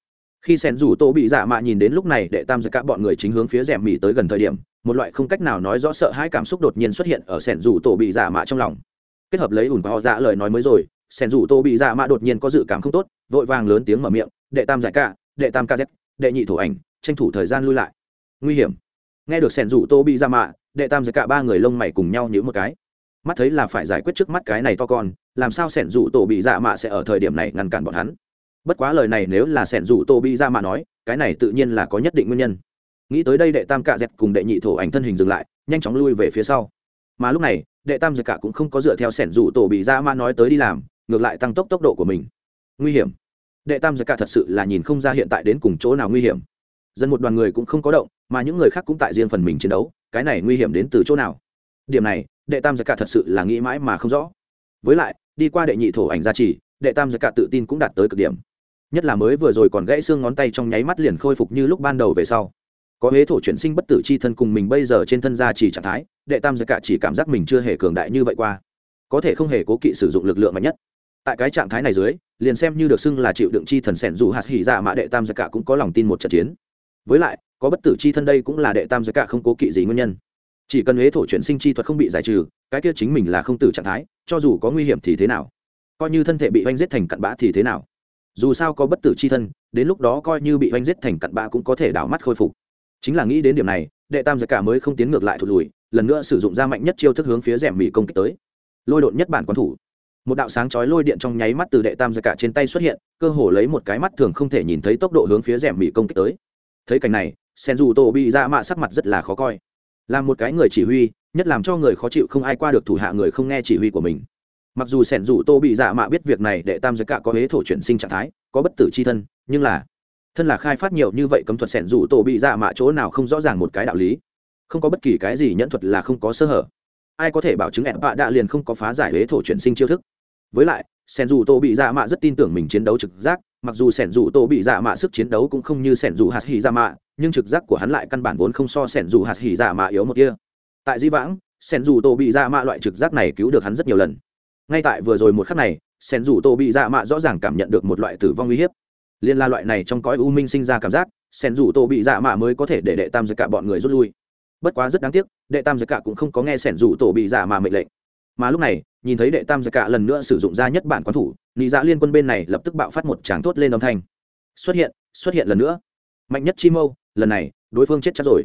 khi sen rủ tô bị dạ mạ nhìn đến lúc này đệ tam giật cả bọn người chính hướng phía rèm mì tới gần thời điểm, một loại không cách nào nói rõ sợ hai cảm xúc đột nhiên xuất hiện ở sen rủ tô bị dạ mạ trong lòng. Kết hợp lấy ủn và họ dạ lời nói mới rồi sen rủ tô bị dạ mạ đột nhiên có dự cảm không tốt, vội vàng lớn tiếng mở miệng, đệ tam giải ca, đệ tam kz đệ nhị thủ ảnh, tranh thủ thời gian lui lại. Nguy hiểm. Nghe được sẻn rủ tô bị ra mạ, đệ tam giải cả ba người lông mày cùng nhau nhữ một cái. Mắt thấy là phải giải quyết trước mắt cái này to con, làm sao sẻn rủ tổ bị dạ mạ sẽ ở thời điểm này ngăn cản bọn hắn? Bất quá lời này nếu là sẻn rủ tô bi ra mà nói, cái này tự nhiên là có nhất định nguyên nhân. Nghĩ tới đây đệ tam cạ dẹt cùng đệ nhị thổ ảnh thân hình dừng lại, nhanh chóng lui về phía sau. Mà lúc này, đệ tam dẹt cả cũng không có dựa theo sẻn rủ tổ bị ra mà nói tới đi làm, ngược lại tăng tốc tốc độ của mình. Nguy hiểm. Đệ tam dẹt cả thật sự là nhìn không ra hiện tại đến cùng chỗ nào nguy hiểm. Dân một đoàn người cũng không có động, mà những người khác cũng tại riêng phần mình chiến đấu, cái này nguy hiểm đến từ chỗ nào? Điểm này, đệ tam giặc cả thật sự là nghĩ mãi mà không rõ. Với lại, đi qua đệ nhị thổ ảnh gia trì, đệ tam giặc cả tự tin cũng đạt tới cực điểm nhất là mới vừa rồi còn gãy xương ngón tay trong nháy mắt liền khôi phục như lúc ban đầu về sau. Có huế thổ chuyển sinh bất tử c h i thân cùng mình bây giờ trên thân gia trì trạng thái, đệ tam giới cả chỉ cảm giác mình chưa hề cường đại như vậy qua. Có thể không hề cố kỵ sử dụng lực lượng mạnh nhất. Tại cái trạng thái này dưới, liền xem như được xưng là chịu đựng chi thần sẻn dù hạt hỉ dạ mã đệ tam giới cả cũng có lòng tin một trận chiến. Với lại, có bất tử chi thân đây cũng là đệ tam giới cả không cố kỵ gì nguyên nhân. Chỉ cần huế thổ chuyển sinh chi thuật không bị giải trừ, cái kia chính mình là không tử trạng thái, cho dù có nguy hiểm thì thế nào? Coi như thân thể bị oanh giết thành cặn bã thì thế nào? Dù sao có bất tử chi thân, đến lúc đó coi như bị oanh giết thành cặn bã cũng có thể đảo mắt khôi phục. Chính là nghĩ đến điểm này, đệ tam giới cả mới không tiến ngược lại thụt lùi, lần nữa sử dụng ra mạnh nhất chiêu thức hướng phía rèm mỹ công kích tới. Lôi đột nhất bản quán thủ. Một đạo sáng chói lôi điện trong nháy mắt từ đệ tam giới cả trên tay xuất hiện, cơ hồ lấy một cái mắt thường không thể nhìn thấy tốc độ hướng phía rèm mỹ công kích tới. Thấy cảnh này sen dù tổ bị ra mạ sắc mặt rất là khó coi. Là một cái người chỉ huy, nhất làm cho người khó chịu không ai qua được thủ hạ người không nghe chỉ huy của mình mặc dù sẻn dù tô bị dạ mạ biết việc này để tam giới cả có huế thổ chuyển sinh trạng thái, có bất tử c h i thân, nhưng là thân là khai phát nhiều như vậy cấm thuật sẻn dù tô bị dạ mạ chỗ nào không rõ ràng một cái đạo lý. Không có bất kỳ cái gì nhẫn thuật là không có sơ hở. Ai có thể bảo chứng ẹn bạ đạ liền không có phá giải huế thổ chuyển sinh chiêu thức? Với lại, sẻn dù tô bị dạ mạ rất tin tưởng mình chiến đấu trực giác, mặc dù sẻn dù tô bị dạ mạ sức chiến đấu cũng không như sẻn dù hạt hỉ dạ mạ, nhưng trực giác của hắn lại căn bản vốn không so sẻn dù hạt hỉ dạ mạ yếu một kia. Tại di vãng, sẻn dù tô bị dạ mạ loại trực giác này cứu được hắn rất nhiều lần ngay tại vừa rồi một khắc này, sen rủ tô bị dạ mạ rõ ràng cảm nhận được một loại tử vong uy hiếp. Liên la loại này trong cõi u minh sinh ra cảm giác, sen rủ tô bị dạ mạ mới có thể để đệ tam giật cả bọn người rút lui. Bất quá rất đáng tiếc, đệ tam giật cả cũng không có nghe sen rủ tổ bị dạ mạ mệnh lệnh. Mà lúc này, nhìn thấy đệ tam giật cả lần nữa sử dụng ra nhất bản quán thủ, nị dạ liên quân bên này lập tức bạo phát một tràng thốt lên âm thanh. Xuất hiện xuất hiện lần nữa. Mạnh nhất chi mâu, lần này, đối phương chết chắc rồi.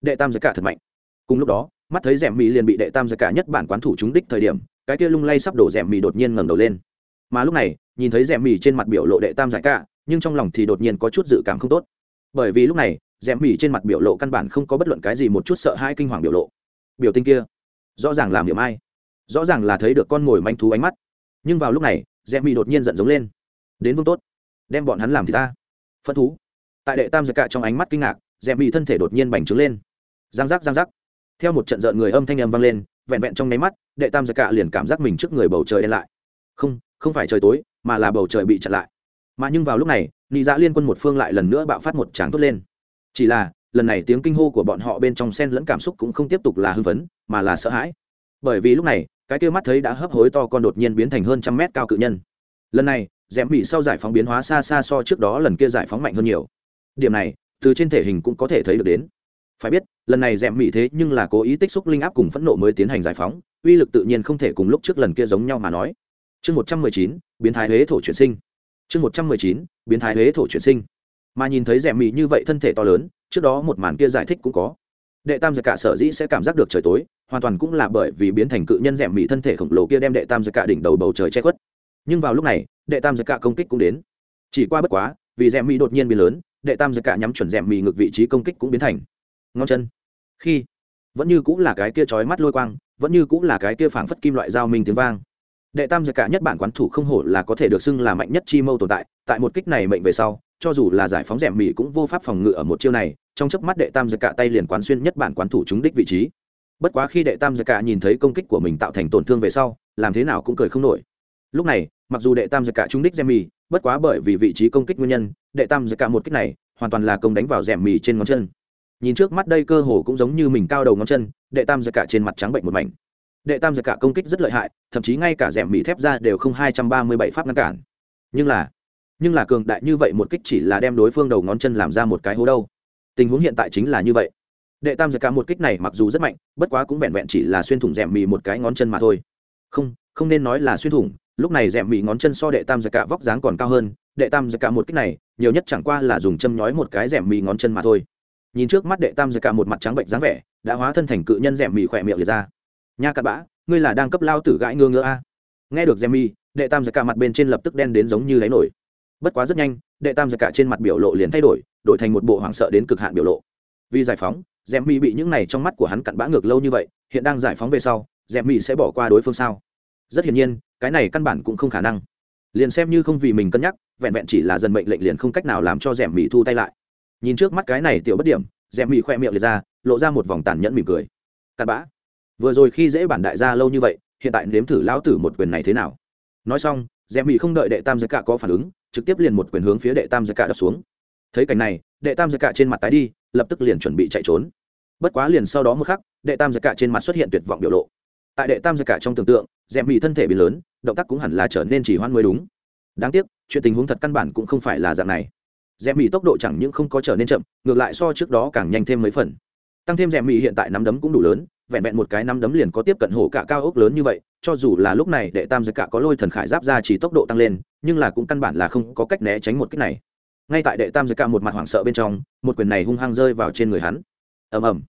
Đệ tam giật cả thật mạnh. Cùng lúc đó, mắt thấy rẻm mỹ liền bị đệ tam giật cả nhất bản quán thủ trúng đích thời điểm cái kia lung lay sắp đổ rèm mì đột nhiên ngẩng đầu lên. Mà lúc này, nhìn thấy rèm mì trên mặt biểu lộ đệ tam giải cả, nhưng trong lòng thì đột nhiên có chút dự cảm không tốt. Bởi vì lúc này rèm mì trên mặt biểu lộ căn bản không có bất luận cái gì một chút sợ hãi kinh hoàng biểu lộ. Biểu tình kia, rõ ràng làm điểm ai, rõ ràng là thấy được con mồi manh thú ánh mắt. Nhưng vào lúc này rèm mì đột nhiên giận giống lên. Đến vương tốt, đem bọn hắn làm thì ta. Phân thú. Tại đệ tam giải cạ trong ánh mắt kinh ngạc rèm mì thân thể đột nhiên bành trướng lên. Giang giác giang giác. Theo một trận rợn người âm thanh âm vang lên vẹn vẹn trong nháy mắt, đệ tam giật cạ liền cảm giác mình trước người bầu trời đen lại. Không không phải trời tối, mà là bầu trời bị chặn lại. Mà nhưng vào lúc này, nị dạ liên quân một phương lại lần nữa bạo phát một tràng tốt lên. Chỉ là, lần này tiếng kinh hô của bọn họ bên trong sen lẫn cảm xúc cũng không tiếp tục là hưng phấn, mà là sợ hãi. Bởi vì lúc này, cái kia mắt thấy đã hấp hối to con đột nhiên biến thành hơn trăm mét cao cự nhân. Lần này rẽm bị sau giải phóng biến hóa xa xa so trước đó lần kia giải phóng mạnh hơn nhiều. Điểm này, từ trên thể hình cũng có thể thấy được đến. Phải biết lần này rẽm mỹ thế nhưng là cố ý tích xúc linh áp cùng phẫn nộ mới tiến hành giải phóng, uy lực tự nhiên không thể cùng lúc trước lần kia giống nhau mà nói. Chương một trăm mười chín, biến thái huế thổ chuyển sinh. Chương một trăm mười chín, biến thái huế thổ chuyển sinh. Mà nhìn thấy rẽm mỹ như vậy thân thể to lớn, trước đó một màn kia giải thích cũng có. Đệ tam giật cả sở dĩ sẽ cảm giác được trời tối, hoàn toàn cũng là bởi vì biến thành cự nhân rẽm mỹ thân thể khổng lồ kia đem đệ tam giật cả đỉnh đầu bầu trời che khuất. Nhưng vào lúc này, đệ tam giật cả công kích cũng đến. Chỉ qua bất quá, vì rẽm mỹ đột nhiên biến lớn, đệ tam giật cả nhắm chuẩn rẽm mỹ ngược vị trí công kích cũng biến thành. Ngón chân khi vẫn như cũng là cái kia chói mắt lôi quang, vẫn như cũng là cái kia phảng phất kim loại dao minh tiếng vang. Đệ tam giật cả nhất bản quán thủ không hổ là có thể được xưng là mạnh nhất chi mâu tồn tại tại một kích này mệnh về sau, cho dù là giải phóng rẻ mỹ cũng vô pháp phòng ngự ở một chiêu này, trong chớp mắt đệ tam giật cả tay liền quán xuyên nhất bản quán thủ trúng đích vị trí. Bất quá khi đệ tam giật cả nhìn thấy công kích của mình tạo thành tổn thương về sau, làm thế nào cũng cười không nổi. Lúc này, mặc dù đệ tam giật cả trúng đích rẻ mì, bất quá bởi vì vị trí công kích nguyên nhân, đệ tam giật cả một kích này hoàn toàn là công đánh vào rẻ mì trên ngón chân nhìn trước mắt đây cơ hồ cũng giống như mình cao đầu ngón chân, đệ tam giật cả trên mặt trắng bệnh một mảnh. Đệ tam giật cả công kích rất lợi hại, thậm chí ngay cả rèm mì thép ra đều không hai trăm ba mươi bảy pháp ngăn cản. Nhưng là nhưng là cường đại như vậy một kích chỉ là đem đối phương đầu ngón chân làm ra một cái hố đâu. Tình huống hiện tại chính là như vậy. Đệ tam giật cả một kích này mặc dù rất mạnh, bất quá cũng vẹn vẹn chỉ là xuyên thủng rèm mì một cái ngón chân mà thôi. Không không nên nói là xuyên thủng, lúc này rèm mì ngón chân so đệ tam giật cả vóc dáng còn cao hơn, đệ tam giật cả một kích này, nhiều nhất chẳng qua là dùng châm nhói một cái rèm mì ngón chân mà thôi nhìn trước mắt đệ tam giới cả một mặt trắng bệnh dáng vẻ, đã hóa thân thành cự nhân rèm mì khỏe miệng liệt ra. Nha cặn bã, ngươi là đang cấp lao tử gãi ngơ ngơ a. Nghe được rèm mì, đệ tam giới cả mặt bên trên lập tức đen đến giống như đáy nổi. Bất quá rất nhanh, đệ tam giới cả trên mặt biểu lộ liền thay đổi đổi thành một bộ hoảng sợ đến cực hạn biểu lộ. Vì giải phóng, rèm mì bị những này trong mắt của hắn cặn bã ngược lâu như vậy, hiện đang giải phóng về sau, rèm mì sẽ bỏ qua đối phương sao? Rất hiển nhiên, cái này căn bản cũng không khả năng. Liền xem như không vì mình cân nhắc, vẹn vẹn chỉ là dần mệnh lệnh liền không cách nào làm cho rèm mì thu tay lại nhìn trước mắt cái này tiểu bất điểm rèm mì khoe miệng liệt ra, lộ ra một vòng tàn nhẫn mỉm cười. Cặn bã, vừa rồi khi dễ bản đại gia lâu như vậy, hiện tại nếm thử lão tử một quyền này thế nào? Nói xong rèm mì không đợi đệ tam giới cạ có phản ứng, trực tiếp liền một quyền hướng phía đệ tam giới cạ đập xuống. Thấy cảnh này, đệ tam giới cạ trên mặt tái đi, lập tức liền chuẩn bị chạy trốn. Bất quá liền sau đó một khắc, đệ tam giới cạ trên mặt xuất hiện tuyệt vọng biểu lộ. Tại đệ tam giới cạ trong tưởng tượng rèm mì thân thể bị lớn, động tác cũng hẳn là trở nên chỉ hoan mới đúng. Đáng tiếc, chuyện tình huống thật căn bản cũng không phải là dạng này rèm mỹ tốc độ chẳng những không có trở nên chậm, ngược lại so trước đó càng nhanh thêm mấy phần. Tăng thêm rèm mỹ hiện tại nắm đấm cũng đủ lớn, vẹn vẹn một cái nắm đấm liền có tiếp cận hổ cả cao ốc lớn như vậy, cho dù là lúc này đệ tam giật cả có lôi thần khải giáp ra chỉ tốc độ tăng lên, nhưng là cũng căn bản là không có cách né tránh một cách này. Ngay tại đệ tam giật cả một mặt hoảng sợ bên trong, một quyền này hung hăng rơi vào trên người hắn. Ầm ầm.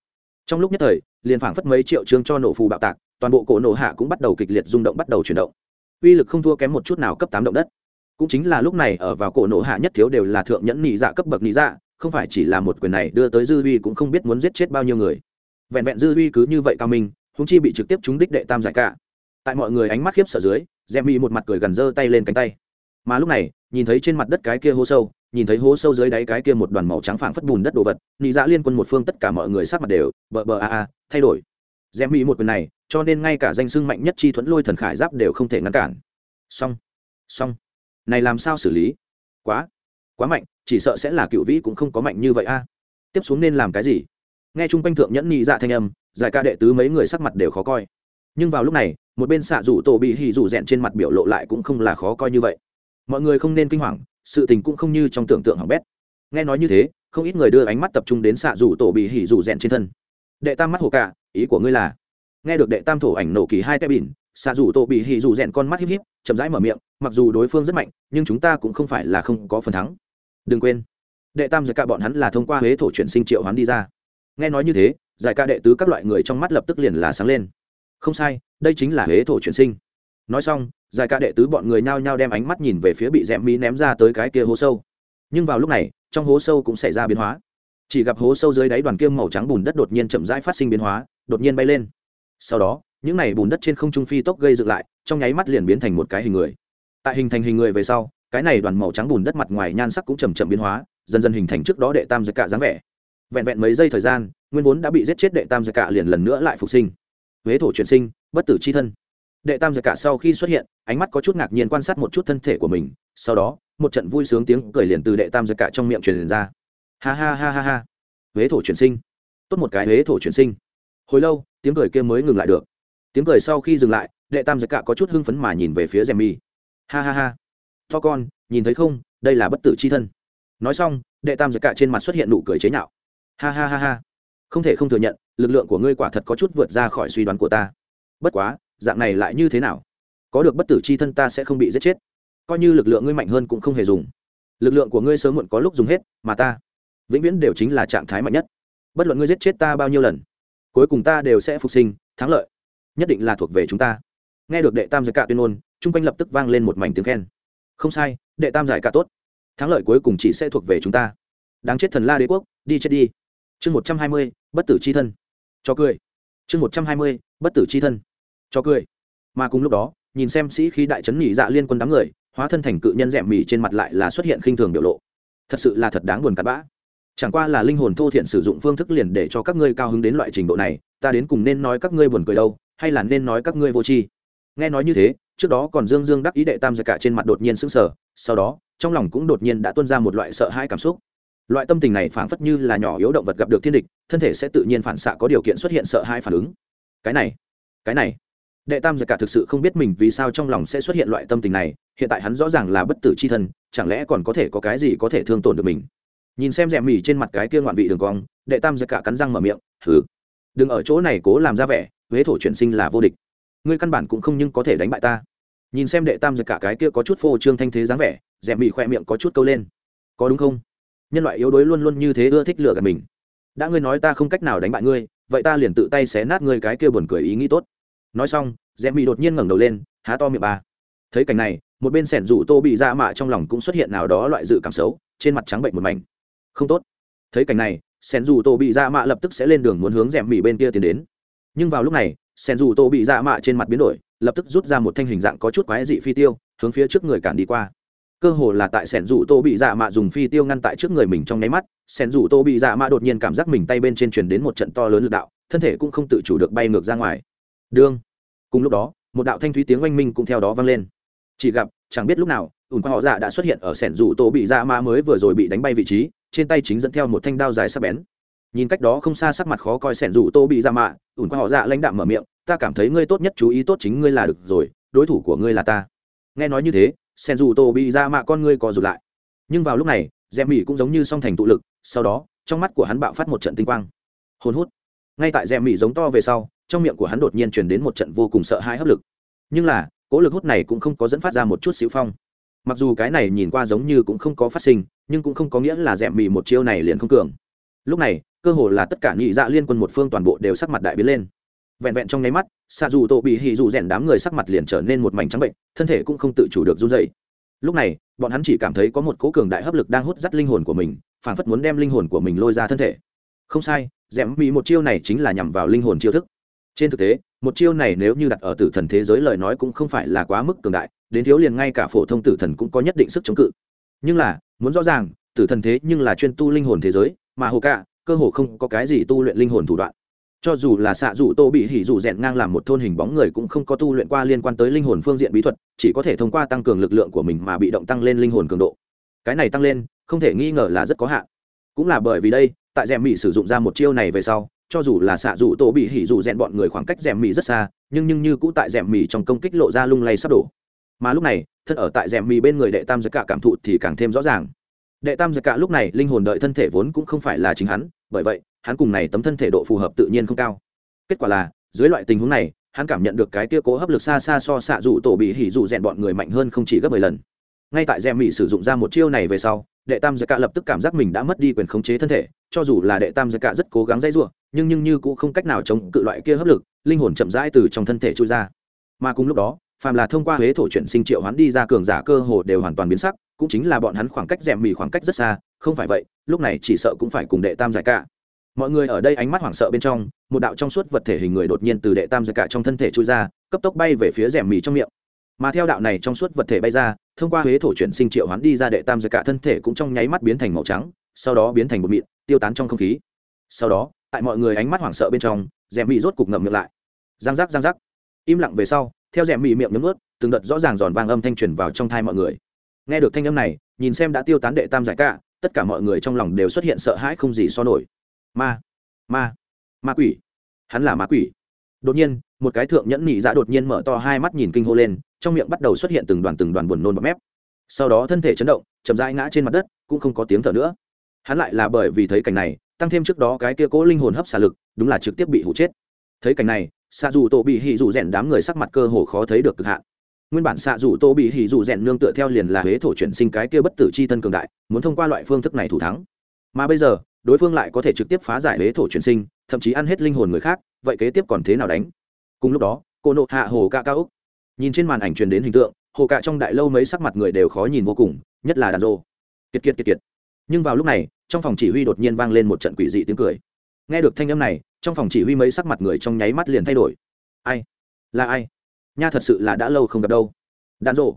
Trong lúc nhất thời, liền phảng phất mấy triệu chương cho nổ phù bạo tạc, toàn bộ cổ nổ hạ cũng bắt đầu kịch liệt rung động bắt đầu chuyển động. Uy lực không thua kém một chút nào cấp tám động đất cũng chính là lúc này ở vào cổ nổ hạ nhất thiếu đều là thượng nhẫn nhị dạ cấp bậc nhị dạ không phải chỉ là một quyền này đưa tới dư uy cũng không biết muốn giết chết bao nhiêu người. Vẹn vẹn dư uy cứ như vậy cao minh húng chi bị trực tiếp trúng đích đệ tam giải cả. Tại mọi người ánh mắt khiếp sợ dưới dèm mi một mặt cười gần giơ tay lên cánh tay. Mà lúc này, nhìn thấy trên mặt đất cái kia hố sâu, nhìn thấy hố sâu dưới đáy cái kia một đoàn màu trắng phảng phất bùn đất đồ vật, nị dạ liên quân một phương tất cả mọi người sát mặt đều bờ bờ a a, thay đổi. Dèm mi một quyền này, cho nên ngay cả danh sưng mạnh nhất chi thuẫn lôi thần khải giáp đều không thể ngăn cản. Xong. Xong này làm sao xử lý? Quá quá mạnh, chỉ sợ sẽ là cựu vĩ cũng không có mạnh như vậy a. Tiếp xuống nên làm cái gì? Nghe chung quanh thượng nhẫn nhị dạ thanh âm, giải ca đệ tứ mấy người sắc mặt đều khó coi. Nhưng vào lúc này, một bên xạ rủ tổ bị hì rủ rẽn trên mặt biểu lộ lại cũng không là khó coi như vậy. Mọi người không nên kinh hoàng, sự tình cũng không như trong tưởng tượng hỏng bét. Nghe nói như thế, không ít người đưa ánh mắt tập trung đến xạ rủ tổ bị hì rủ rẽn trên thân. Đệ tam mắt hồ cả ý của ngươi là? Nghe được đệ tam thổ ảnh nổ kỳ hai tay bỉn xạ dù tổ bị hì dù rèn con mắt híp híp, chậm rãi mở miệng, mặc dù đối phương rất mạnh, nhưng chúng ta cũng không phải là không có phần thắng. Đừng quên, đệ tam giải cả bọn hắn là thông qua huế thổ chuyển sinh triệu hắn đi ra. Nghe nói như thế, giải ca đệ tứ các loại người trong mắt lập tức liền là sáng lên. Không sai, đây chính là huế thổ chuyển sinh. Nói xong, giải ca đệ tứ bọn người nhao nhao đem ánh mắt nhìn về phía bị rẽ mỹ ném ra tới cái kia hố sâu. Nhưng vào lúc này, trong hố sâu cũng xảy ra biến hóa. Chỉ gặp hố sâu dưới đáy đoàn kiêm màu trắng bùn đất đột nhiên chậm rãi phát sinh biến hóa, đột nhiên bay lên. Sau đó những này bùn đất trên không trung phi tốc gây dựng lại, trong nháy mắt liền biến thành một cái hình người. Tại hình thành hình người về sau, cái này đoàn màu trắng bùn đất mặt ngoài nhan sắc cũng chầm chậm biến hóa, dần dần hình thành trước đó đệ tam giật cả dáng vẻ. Vẹn vẹn mấy giây thời gian, nguyên vốn đã bị giết chết đệ tam giật cả liền lần nữa lại phục sinh. Huế thổ chuyển sinh, bất tử c h i thân. Đệ tam giật cả sau khi xuất hiện, ánh mắt có chút ngạc nhiên quan sát một chút thân thể của mình, sau đó, một trận vui sướng tiếng cười liền từ đệ tam giật cả trong miệng truyền ra. Ha ha ha ha ha. Huế thổ chuyển sinh. Tốt một cái huế thổ chuyển sinh. Hồi lâu, tiếng cười kia mới ngừng lại được tiếng cười sau khi dừng lại, đệ tam giật cạ có chút hưng phấn mà nhìn về phía rèm mi ha ha ha. To con, nhìn thấy không, đây là bất tử c h i thân. Nói xong, đệ tam giật cạ trên mặt xuất hiện nụ cười chế nhạo. Ha ha ha ha. Không thể không thừa nhận, lực lượng của ngươi quả thật có chút vượt ra khỏi suy đoán của ta. Bất quá, dạng này lại như thế nào? Có được bất tử c h i thân ta sẽ không bị giết chết. Coi như lực lượng ngươi mạnh hơn cũng không hề dùng. Lực lượng của ngươi sớm muộn có lúc dùng hết, mà ta vĩnh viễn đều chính là trạng thái mạnh nhất. Bất luận ngươi giết chết ta bao nhiêu lần, cuối cùng ta đều sẽ phục sinh, thắng lợi nhất định là thuộc về chúng ta. Nghe được đệ tam giải cả tuyên ngôn, chung quanh lập tức vang lên một mảnh tiếng khen. Không sai, đệ tam giải cả tốt. Thắng lợi cuối cùng chỉ sẽ thuộc về chúng ta. Đáng chết thần la đế quốc, đi chết đi. Chương một trăm hai mươi, bất tử c h i thân. Cho cười. Chương một trăm hai mươi, bất tử c h i thân. Cho cười. Mà cùng lúc đó, nhìn xem sĩ khí đại trấn nhị dạ liên quân đám người, hóa thân thành cự nhân rẻm mỉ trên mặt lại là xuất hiện khinh thường biểu lộ. Thật sự là thật đáng buồn cặn bã. Chẳng qua là linh hồn thô thiện sử dụng phương thức liền để cho các ngươi cao hứng đến loại trình độ này, ta đến cùng nên nói các ngươi buồn cười đâu hay là nên nói các ngươi vô tri? Nghe nói như thế, trước đó còn dương dương đắc ý đệ tam giặc cả trên mặt đột nhiên sững sờ, sau đó, trong lòng cũng đột nhiên đã tuân ra một loại sợ hãi cảm xúc. Loại tâm tình này phảng phất như là nhỏ yếu động vật gặp được thiên địch, thân thể sẽ tự nhiên phản xạ có điều kiện xuất hiện sợ hãi phản ứng. Cái này cái này. Đệ tam giặc cả thực sự không biết mình vì sao trong lòng sẽ xuất hiện loại tâm tình này, hiện tại hắn rõ ràng là bất tử c h i thân, chẳng lẽ còn có thể có cái gì có thể thương tổn được mình? Nhìn xem rẻ mỉ trên mặt cái kia ngoạn vị đường cong, đệ tam giặc cả cắn răng mở miệng thử đừng ở chỗ này cố làm ra vẻ huế thổ chuyển sinh là vô địch. Ngươi căn bản cũng không nhưng có thể đánh bại ta. Nhìn xem đệ tam giật cả cái kia có chút phô trương thanh thế dáng vẻ rèm bị khoe miệng có chút câu lên. Có đúng không? Nhân loại yếu đuối luôn luôn như thế ưa thích lừa gạt mình. Đã ngươi nói ta không cách nào đánh bại ngươi, vậy ta liền tự tay xé nát ngươi cái kia buồn cười ý nghĩ tốt. Nói xong rèm bị đột nhiên ngẩng đầu lên, há to miệng ba. Thấy cảnh này, một bên sẻn rủ tô bị ra mạ trong lòng cũng xuất hiện nào đó loại dự cảm xấu, trên mặt trắng bệnh một mảnh. Không tốt. Thấy cảnh này, sẻn rủ tô bị ra mạ lập tức sẽ lên đường muốn hướng rèm mì bên kia tiến đến nhưng vào lúc này, sen dù tô bị dạ mạ trên mặt biến đổi, lập tức rút ra một thanh hình dạng có chút quái dị phi tiêu, hướng phía trước người cản đi qua. Cơ hồ là tại sẻn rủ tô bị dạ mạ dùng phi tiêu ngăn tại trước người mình trong nháy mắt sẻn rủ tô bị dạ mạ đột nhiên cảm giác mình tay bên trên truyền đến một trận to lớn l ự c đạo, thân thể cũng không tự chủ được bay ngược ra ngoài. Đương! Cùng lúc đó, một đạo thanh thúy tiếng oanh minh cũng theo đó vang lên. Chỉ gặp, chẳng biết lúc nào ủn qua họ dạ đã xuất hiện ở sẻn rủ tô bị dạ mạ mới vừa rồi bị đánh bay vị trí, trên tay chính dẫn theo một thanh đao dài sắc bén nhìn cách đó không xa sắc mặt khó coi sẻn rủ tô bị ra mạ, ủn qua họ dạ lãnh đạm mở miệng, ta cảm thấy ngươi tốt nhất chú ý tốt chính ngươi là được rồi, đối thủ của ngươi là ta. Nghe nói như thế sen dù tô bị ra mạ con ngươi co rụt lại. Nhưng vào lúc này rèm mỹ cũng giống như song thành tụ lực, sau đó, trong mắt của hắn bạo phát một trận tinh quang. Hôn hút. Ngay tại rèm mỹ giống to về sau, trong miệng của hắn đột nhiên chuyển đến một trận vô cùng sợ hãi hấp lực. Nhưng là cỗ lực hút này cũng không có dẫn phát ra một chút xíu phong. Mặc dù cái này nhìn qua giống như cũng không có phát sinh, nhưng cũng không có nghĩa là rèm mỹ một chiêu này liền không cường lúc này, cơ hồ là tất cả nhị dạ liên quân một phương toàn bộ đều sắc mặt đại biến lên. Vẹn vẹn trong nháy mắt xạ dù tổ bị hì dù rèn đám người sắc mặt liền trở nên một mảnh trắng bệnh, thân thể cũng không tự chủ được run dậy lúc này, bọn hắn chỉ cảm thấy có một cố cường đại hấp lực đang hút dắt linh hồn của mình, phảng phất muốn đem linh hồn của mình lôi ra thân thể. Không sai rèm bị một chiêu này chính là nhằm vào linh hồn chiêu thức. Trên thực tế, một chiêu này nếu như đặt ở tử thần thế giới lời nói cũng không phải là quá mức cường đại, đến thiếu liền ngay cả phổ thông tử thần cũng có nhất định sức chống cự. Nhưng là, muốn rõ ràng, tử thần thế nhưng là chuyên tu linh hồn thế giới mà hồ cả, cơ hồ không có cái gì tu luyện linh hồn thủ đoạn. Cho dù là xạ dù tô bị hỉ dù rèn ngang làm một thôn hình bóng người cũng không có tu luyện qua liên quan tới linh hồn phương diện bí thuật, chỉ có thể thông qua tăng cường lực lượng của mình mà bị động tăng lên linh hồn cường độ. Cái này tăng lên, không thể nghi ngờ là rất có hạn. Cũng là bởi vì đây, tại rèm mỹ sử dụng ra một chiêu này về sau, cho dù là xạ dù tô bị hỉ dù rèn bọn người khoảng cách rèm mỹ rất xa, nhưng nhưng như cũ tại rèm mỹ trong công kích lộ ra lung lay sắp đổ. Mà lúc này, thân ở tại rèm mỹ bên người đệ tam giới cả cảm thụ thì càng thêm rõ ràng đệ tam giặc cả lúc này linh hồn đợi thân thể vốn cũng không phải là chính hắn, bởi vậy, hắn cùng này tấm thân thể độ phù hợp tự nhiên không cao. Kết quả là, dưới loại tình huống này, hắn cảm nhận được cái tia cố hấp lực xa xa so xạ dụ tổ bị hỉ dụ rèn bọn người mạnh hơn không chỉ gấp mười lần. Ngay tại rèm mỹ sử dụng ra một chiêu này về sau, đệ tam giặc Cả lập tức cảm giác mình đã mất đi quyền khống chế thân thể, cho dù là đệ tam giặc Cả rất cố gắng dây giụa nhưng nhưng như cũng không cách nào chống cự loại kia hấp lực, linh hồn chậm rãi từ trong thân thể trôi ra. Mà cùng lúc đó phàm là thông qua huế thổ chuyển sinh triệu hoán đi ra cường giả cơ hồ đều hoàn toàn biến sắc, cũng chính là bọn hắn khoảng cách rèm mì khoảng cách rất xa, không phải vậy, lúc này chỉ sợ cũng phải cùng đệ tam giải cả. Mọi người ở đây ánh mắt hoảng sợ bên trong, một đạo trong suốt vật thể hình người đột nhiên từ đệ tam giải cả trong thân thể trôi ra, cấp tốc bay về phía rèm mì trong miệng. Mà theo đạo này trong suốt vật thể bay ra, thông qua huế thổ chuyển sinh triệu hoán đi ra đệ tam giải cả thân thể cũng trong nháy mắt biến thành màu trắng, sau đó biến thành bột mịn, tiêu tán trong không khí. Sau đó, tại mọi người ánh mắt hoảng sợ bên trong, rèm mì rốt cục ngậm miệng lại. Giang giác giang giác. Im lặng về sau theo rèm mị miệng nhấm ướt, từng đợt rõ ràng giòn vang âm thanh truyền vào trong thai mọi người. Nghe được thanh âm này, nhìn xem đã tiêu tán đệ tam giải cả, tất cả mọi người trong lòng đều xuất hiện sợ hãi không gì so nổi. Ma ma ma quỷ. Hắn là ma quỷ. Đột nhiên, một cái thượng nhẫn nhị dạ đột nhiên mở to hai mắt nhìn kinh hô lên, trong miệng bắt đầu xuất hiện từng đoàn từng đoàn buồn nôn bọt mép. Sau đó thân thể chấn động, chậm rãi ngã trên mặt đất, cũng không có tiếng thở nữa. Hắn lại là bởi vì thấy cảnh này, tăng thêm trước đó cái kia cố linh hồn hấp xả lực, đúng là trực tiếp bị hụ chết. Thấy cảnh này xạ dù tổ bị hỉ dù rèn đám người sắc mặt cơ hồ khó thấy được cực hạn. Nguyên bản xạ dù tô bị hỉ dù rèn nương tựa theo liền là huế thổ chuyển sinh cái kia bất tử c h i thân cường đại, muốn thông qua loại phương thức này thủ thắng. Mà bây giờ, đối phương lại có thể trực tiếp phá giải huế thổ chuyển sinh, thậm chí ăn hết linh hồn người khác, vậy kế tiếp còn thế nào đánh? Cùng lúc đó, cô nộ hạ hồ ca ca úc. Nhìn trên màn ảnh truyền đến hình tượng, hồ cạ trong đại lâu mấy sắc mặt người đều khó nhìn vô cùng, nhất là đàn rô kiệt kiệt kiệt kiệt. Nhưng vào lúc này, trong phòng chỉ huy đột nhiên vang lên một trận quỷ dị tiếng cười. Nghe được thanh âm này trong phòng chỉ huy mấy sắc mặt người trong nháy mắt liền thay đổi. Ai? Là ai? Nha thật sự là đã lâu không gặp đâu. Đạn rộ.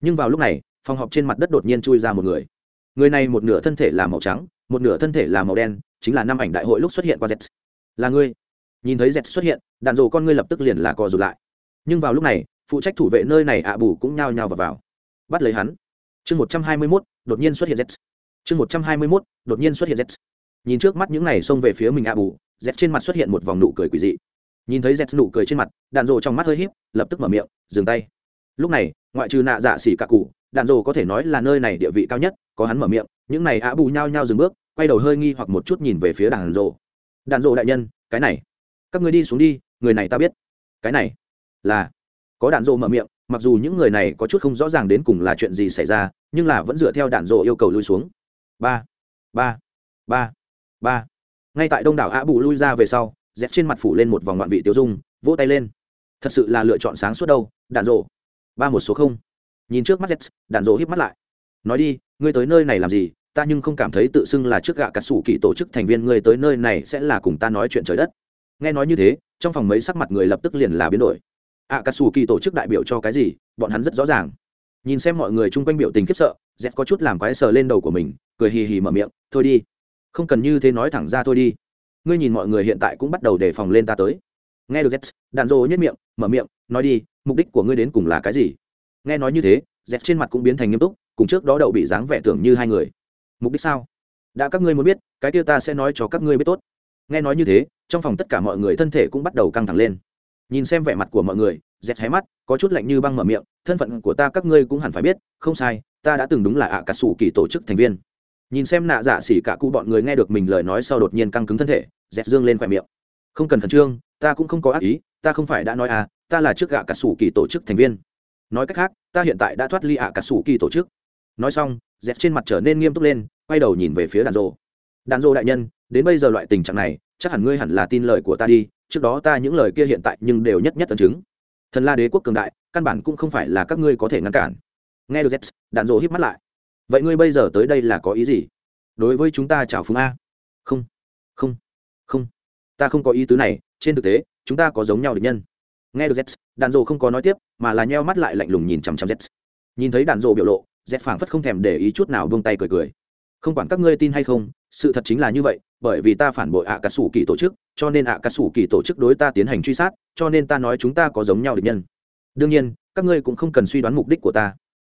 Nhưng vào lúc này phòng họp trên mặt đất đột nhiên chui ra một người. Người này một nửa thân thể là màu trắng một nửa thân thể là màu đen chính là năm ảnh đại hội lúc xuất hiện qua z. Là ngươi. Nhìn thấy z xuất hiện đạn rộ con ngươi lập tức liền là co rụt lại. Nhưng vào lúc này phụ trách thủ vệ nơi này ạ bù cũng nhao nhao vào, vào. Bắt lấy hắn. Chương một trăm hai mươi mốt đột nhiên xuất hiện z. Chương một trăm hai mươi mốt đột nhiên xuất hiện z. Nhìn trước mắt những này xông về phía mình ạ bù z trên mặt xuất hiện một vòng nụ cười quỷ dị. Nhìn thấy z nụ cười trên mặt, đạn rộ trong mắt hơi h í p lập tức mở miệng, dừng tay. Lúc này, ngoại trừ nạ dạ xỉ cả cụ, đạn rộ có thể nói là nơi này địa vị cao nhất, có hắn mở miệng, những này á bù nhao nhao dừng bước, quay đầu hơi nghi hoặc một chút nhìn về phía đạn rộ đạn rộ đại nhân, cái này. Các người đi xuống đi, người này ta biết. Cái này là. Có đạn rộ mở miệng, mặc dù những người này có chút không rõ ràng đến cùng là chuyện gì xảy ra, nhưng là vẫn dựa theo đạn rộ yêu cầu lui xuống. Ba ba ba ba ngay tại đông đảo ạ bù lui ra về sau dép trên mặt phủ lên một vòng ngoạn vị tiêu dung vỗ tay lên. Thật sự là lựa chọn sáng suốt đâu đạn rộ ba một số không. Nhìn trước mắt dép, đạn rộ híp mắt lại. Nói đi ngươi tới nơi này làm gì? Ta nhưng không cảm thấy tự xưng là trước gạ cà sủ kỳ tổ chức thành viên ngươi tới nơi này sẽ là cùng ta nói chuyện trời đất. Nghe nói như thế trong phòng mấy sắc mặt người lập tức liền là biến đổi. Ạ cà sủ kỳ tổ chức đại biểu cho cái gì? Bọn hắn rất rõ ràng. Nhìn xem mọi người chung quanh biểu tình khiếp sợ dép có chút làm quái sờ lên đầu của mình cười hì hì mở miệng thôi đi không cần như thế nói thẳng ra thôi đi. Ngươi nhìn mọi người hiện tại cũng bắt đầu đề phòng lên ta tới. Nghe được z đàn rô nhất miệng, mở miệng, nói đi, mục đích của ngươi đến cùng là cái gì? Nghe nói như thế z trên mặt cũng biến thành nghiêm túc, cùng trước đó đậu bị dáng vẻ tưởng như hai người. Mục đích sao? Đã các ngươi muốn biết, cái kia ta sẽ nói cho các ngươi biết tốt. Nghe nói như thế, trong phòng tất cả mọi người thân thể cũng bắt đầu căng thẳng lên. Nhìn xem vẻ mặt của mọi người dẹt hé mắt, có chút lạnh như băng mở miệng, thân phận của ta các ngươi cũng hẳn phải biết, không sai, ta đã từng đúng là ạ cả sủ kỳ tổ chức thành viên nhìn xem nạ dạ xỉ cả cụ bọn người nghe được mình lời nói sau đột nhiên căng cứng thân thể, dẹt dương lên khoe miệng. Không cần khẩn trương, ta cũng không có ác ý, ta không phải đã nói à ta là trước gạ cả sủ kỳ tổ chức thành viên. Nói cách khác, ta hiện tại đã thoát ly ạ cả sủ kỳ tổ chức. Nói xong, dẹt trên mặt trở nên nghiêm túc lên, quay đầu nhìn về phía đàn rô đàn rô đại nhân, đến bây giờ loại tình trạng này, chắc hẳn ngươi hẳn là tin lời của ta đi, trước đó ta những lời kia hiện tại nhưng đều nhất nhất tân chứng. Thần la đế quốc cường đại, căn bản cũng không phải là các ngươi có thể ngăn cản. Nghe được z đạn dỗ híp mắt lại vậy ngươi bây giờ tới đây là có ý gì? Đối với chúng ta chào phúng a. Không không không. Ta không có ý tứ này, trên thực tế, chúng ta có giống nhau được nhân. Nghe được z đạn dỗ không có nói tiếp, mà là nheo mắt lại lạnh lùng nhìn chằm chằm z nhìn thấy đạn dỗ biểu lộ z phảng phất không thèm để ý chút nào buông tay cười cười. Không quản các ngươi tin hay không, sự thật chính là như vậy, bởi vì ta phản bội ạ cà sủ kỳ tổ chức, cho nên ạ cà sủ kỳ tổ chức đối ta tiến hành truy sát, cho nên ta nói chúng ta có giống nhau địch nhân. Đương nhiên, các ngươi cũng không cần suy đoán mục đích của ta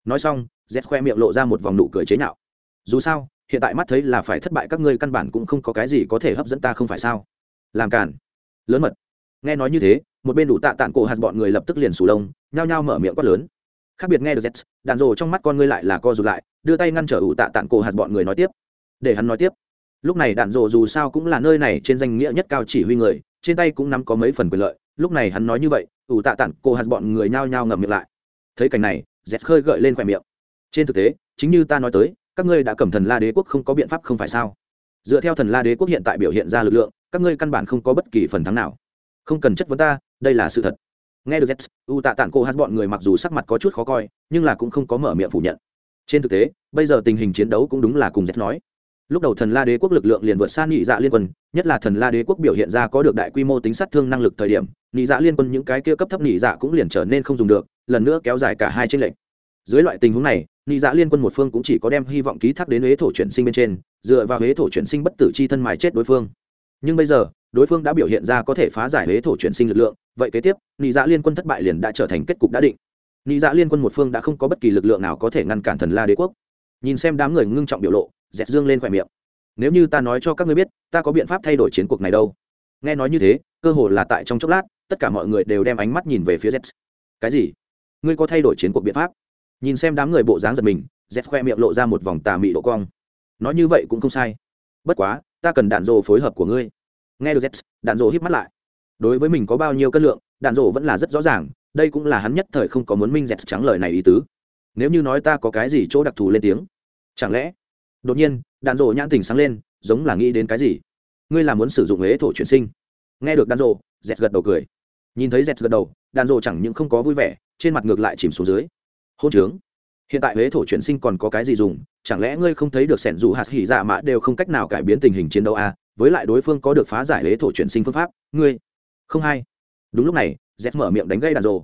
nói xong, z khoe miệng lộ ra một vòng nụ cười chế nhạo. Dù sao, hiện tại mắt thấy là phải thất bại các ngươi căn bản cũng không có cái gì có thể hấp dẫn ta không phải sao? Làm cản lớn mật. Nghe nói như thế, một bên đủ tạ tản cổ hạt bọn người lập tức liền sù lông, nhao nhao mở miệng quát lớn. Khác biệt nghe được z, đàn rồ trong mắt con ngươi lại là co rụt lại, đưa tay ngăn trở ủ tạ tản cổ hạt bọn người nói tiếp. Để hắn nói tiếp. Lúc này đạn rộ dù sao cũng là nơi này trên danh nghĩa nhất cao chỉ huy người, trên tay cũng nắm có mấy phần quyền lợi. Lúc này hắn nói như vậy, ủ tạ tản cô hạt bọn người nhao nhao ngậm miệng lại. Thấy cảnh này dẹt khơi gợi lên khỏe miệng. Trên thực tế, chính như ta nói tới, các ngươi đã cầm thần la đế quốc không có biện pháp không phải sao? Dựa theo thần la đế quốc hiện tại biểu hiện ra lực lượng, các ngươi căn bản không có bất kỳ phần thắng nào. Không cần chất vấn ta, đây là sự thật. Nghe được z, u tạ tản cô hát bọn người mặc dù sắc mặt có chút khó coi, nhưng là cũng không có mở miệng phủ nhận. Trên thực tế, bây giờ tình hình chiến đấu cũng đúng là cùng z nói lúc đầu thần la đế quốc lực lượng liền vượt xa nhị dạ liên quân, nhất là thần la đế quốc biểu hiện ra có được đại quy mô tính sát thương năng lực thời điểm, nhị dạ liên quân những cái kia cấp thấp nhị dạ cũng liền trở nên không dùng được, lần nữa kéo dài cả hai trên lệnh dưới loại tình huống này, nhị dạ liên quân một phương cũng chỉ có đem hy vọng ký thác đến huế thổ chuyển sinh bên trên, dựa vào huế thổ chuyển sinh bất tử c h i thân mài chết đối phương. Nhưng bây giờ, đối phương đã biểu hiện ra có thể phá giải huế thổ chuyển sinh lực lượng, vậy kế tiếp, nhị dạ liên quân thất bại liền đã trở thành kết cục đã định. Nhị dạ liên quân một phương đã không có bất kỳ lực lượng nào có thể ngăn cản thần la đế quốc. Nhìn xem đám người ngưng trọng biểu lộ dẹt dương lên khỏe miệng. Nếu như ta nói cho các ngươi biết, ta có biện pháp thay đổi chiến cuộc này đâu. Nghe nói như thế, cơ hồ là tại trong chốc lát, tất cả mọi người đều đem ánh mắt nhìn về phía z cái gì? Ngươi có thay đổi chiến cuộc biện pháp? Nhìn xem đám người bộ dáng giật mình z khoe miệng lộ ra một vòng tà mị độ cong. Nói như vậy cũng không sai. Bất quá, ta cần đạn dồ phối hợp của ngươi. Nghe được z đạn dồ híp mắt lại. Đối với mình có bao nhiêu cân lượng, đạn dồ vẫn là rất rõ ràng, đây cũng là hắn nhất thời không có muốn minh z trắng lời này ý tứ. Nếu như nói ta có cái gì chỗ đặc thù lên tiếng, chẳng lẽ đột nhiên đạn rộ nhãn tình sáng lên giống là nghĩ đến cái gì? Ngươi là muốn sử dụng huế thổ chuyển sinh. Nghe được đạn rộ dẹt gật đầu cười. Nhìn thấy dẹt gật đầu đạn rộ chẳng những không có vui vẻ trên mặt ngược lại chìm xuống dưới. Hôn trướng. Hiện tại huế thổ chuyển sinh còn có cái gì dùng? Chẳng lẽ ngươi không thấy được sẻn dù hạt hỉ dạ mã đều không cách nào cải biến tình hình chiến đấu à, với lại đối phương có được phá giải huế thổ chuyển sinh phương pháp ngươi? Không hay. Đúng lúc này z mở miệng đánh gây đàn rồ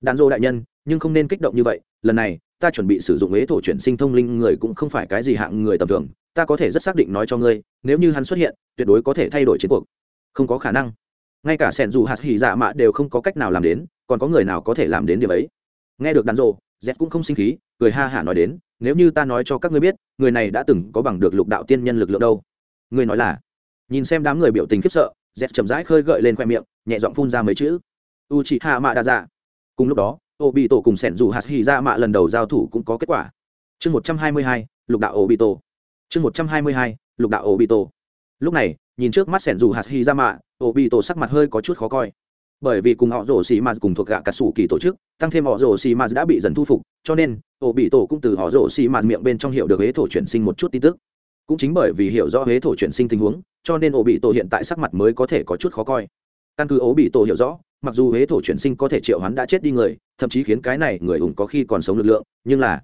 đàn rồ đại nhân nhưng không nên kích động như vậy lần này ta chuẩn bị sử dụng ế thổ chuyển sinh thông linh người cũng không phải cái gì hạng người tầm thường, ta có thể rất xác định nói cho ngươi, nếu như hắn xuất hiện, tuyệt đối có thể thay đổi chiến cuộc. Không có khả năng. Ngay cả sẻn dù hạt hỉ dạ mạ đều không có cách nào làm đến, còn có người nào có thể làm đến điều ấy? Nghe được đàn rồ z cũng không sinh khí, cười ha hả nói đến, nếu như ta nói cho các ngươi biết, người này đã từng có bằng được lục đạo tiên nhân lực lượng đâu? Ngươi nói là? Nhìn xem đám người biểu tình khiếp sợ z chậm rãi khơi gợi lên khoe miệng, nhẹ giọng phun ra mấy chữ. U chị hạ mạ đa dạ cùng lúc đó ô bị tổ cùng sẻn dù hạt hy ra dạ mạ lần đầu giao thủ cũng có kết quả. Chương một trăm hai mươi hai, lục đạo ô bị tổ chương một trăm hai mươi hai, lục đạo ô bị tổ lúc này, nhìn trước mắt sẻn dù hạt hy ra dạ mạ ô bị tổ sắc mặt hơi có chút khó coi. Bởi vì cùng họ rổ xì m cùng thuộc gạ cả sủ kỳ tổ chức, tăng thêm họ rổ xì m đã bị dần thu phục, cho nên ô bị tổ cũng từ họ rổ xì m miệng bên trong hiểu được huế thổ chuyển sinh một chút tin tức. Cũng chính bởi vì hiểu rõ huế thổ chuyển sinh tình huống, cho nên ô bị tổ hiện tại sắc mặt mới có thể có chút khó coi. Căn cứ ố bị tổ hiểu rõ mặc dù huế thổ chuyển sinh có thể triệu hoán đã chết đi người, thậm chí khiến cái này người ủng có khi còn sống lực lượng, nhưng là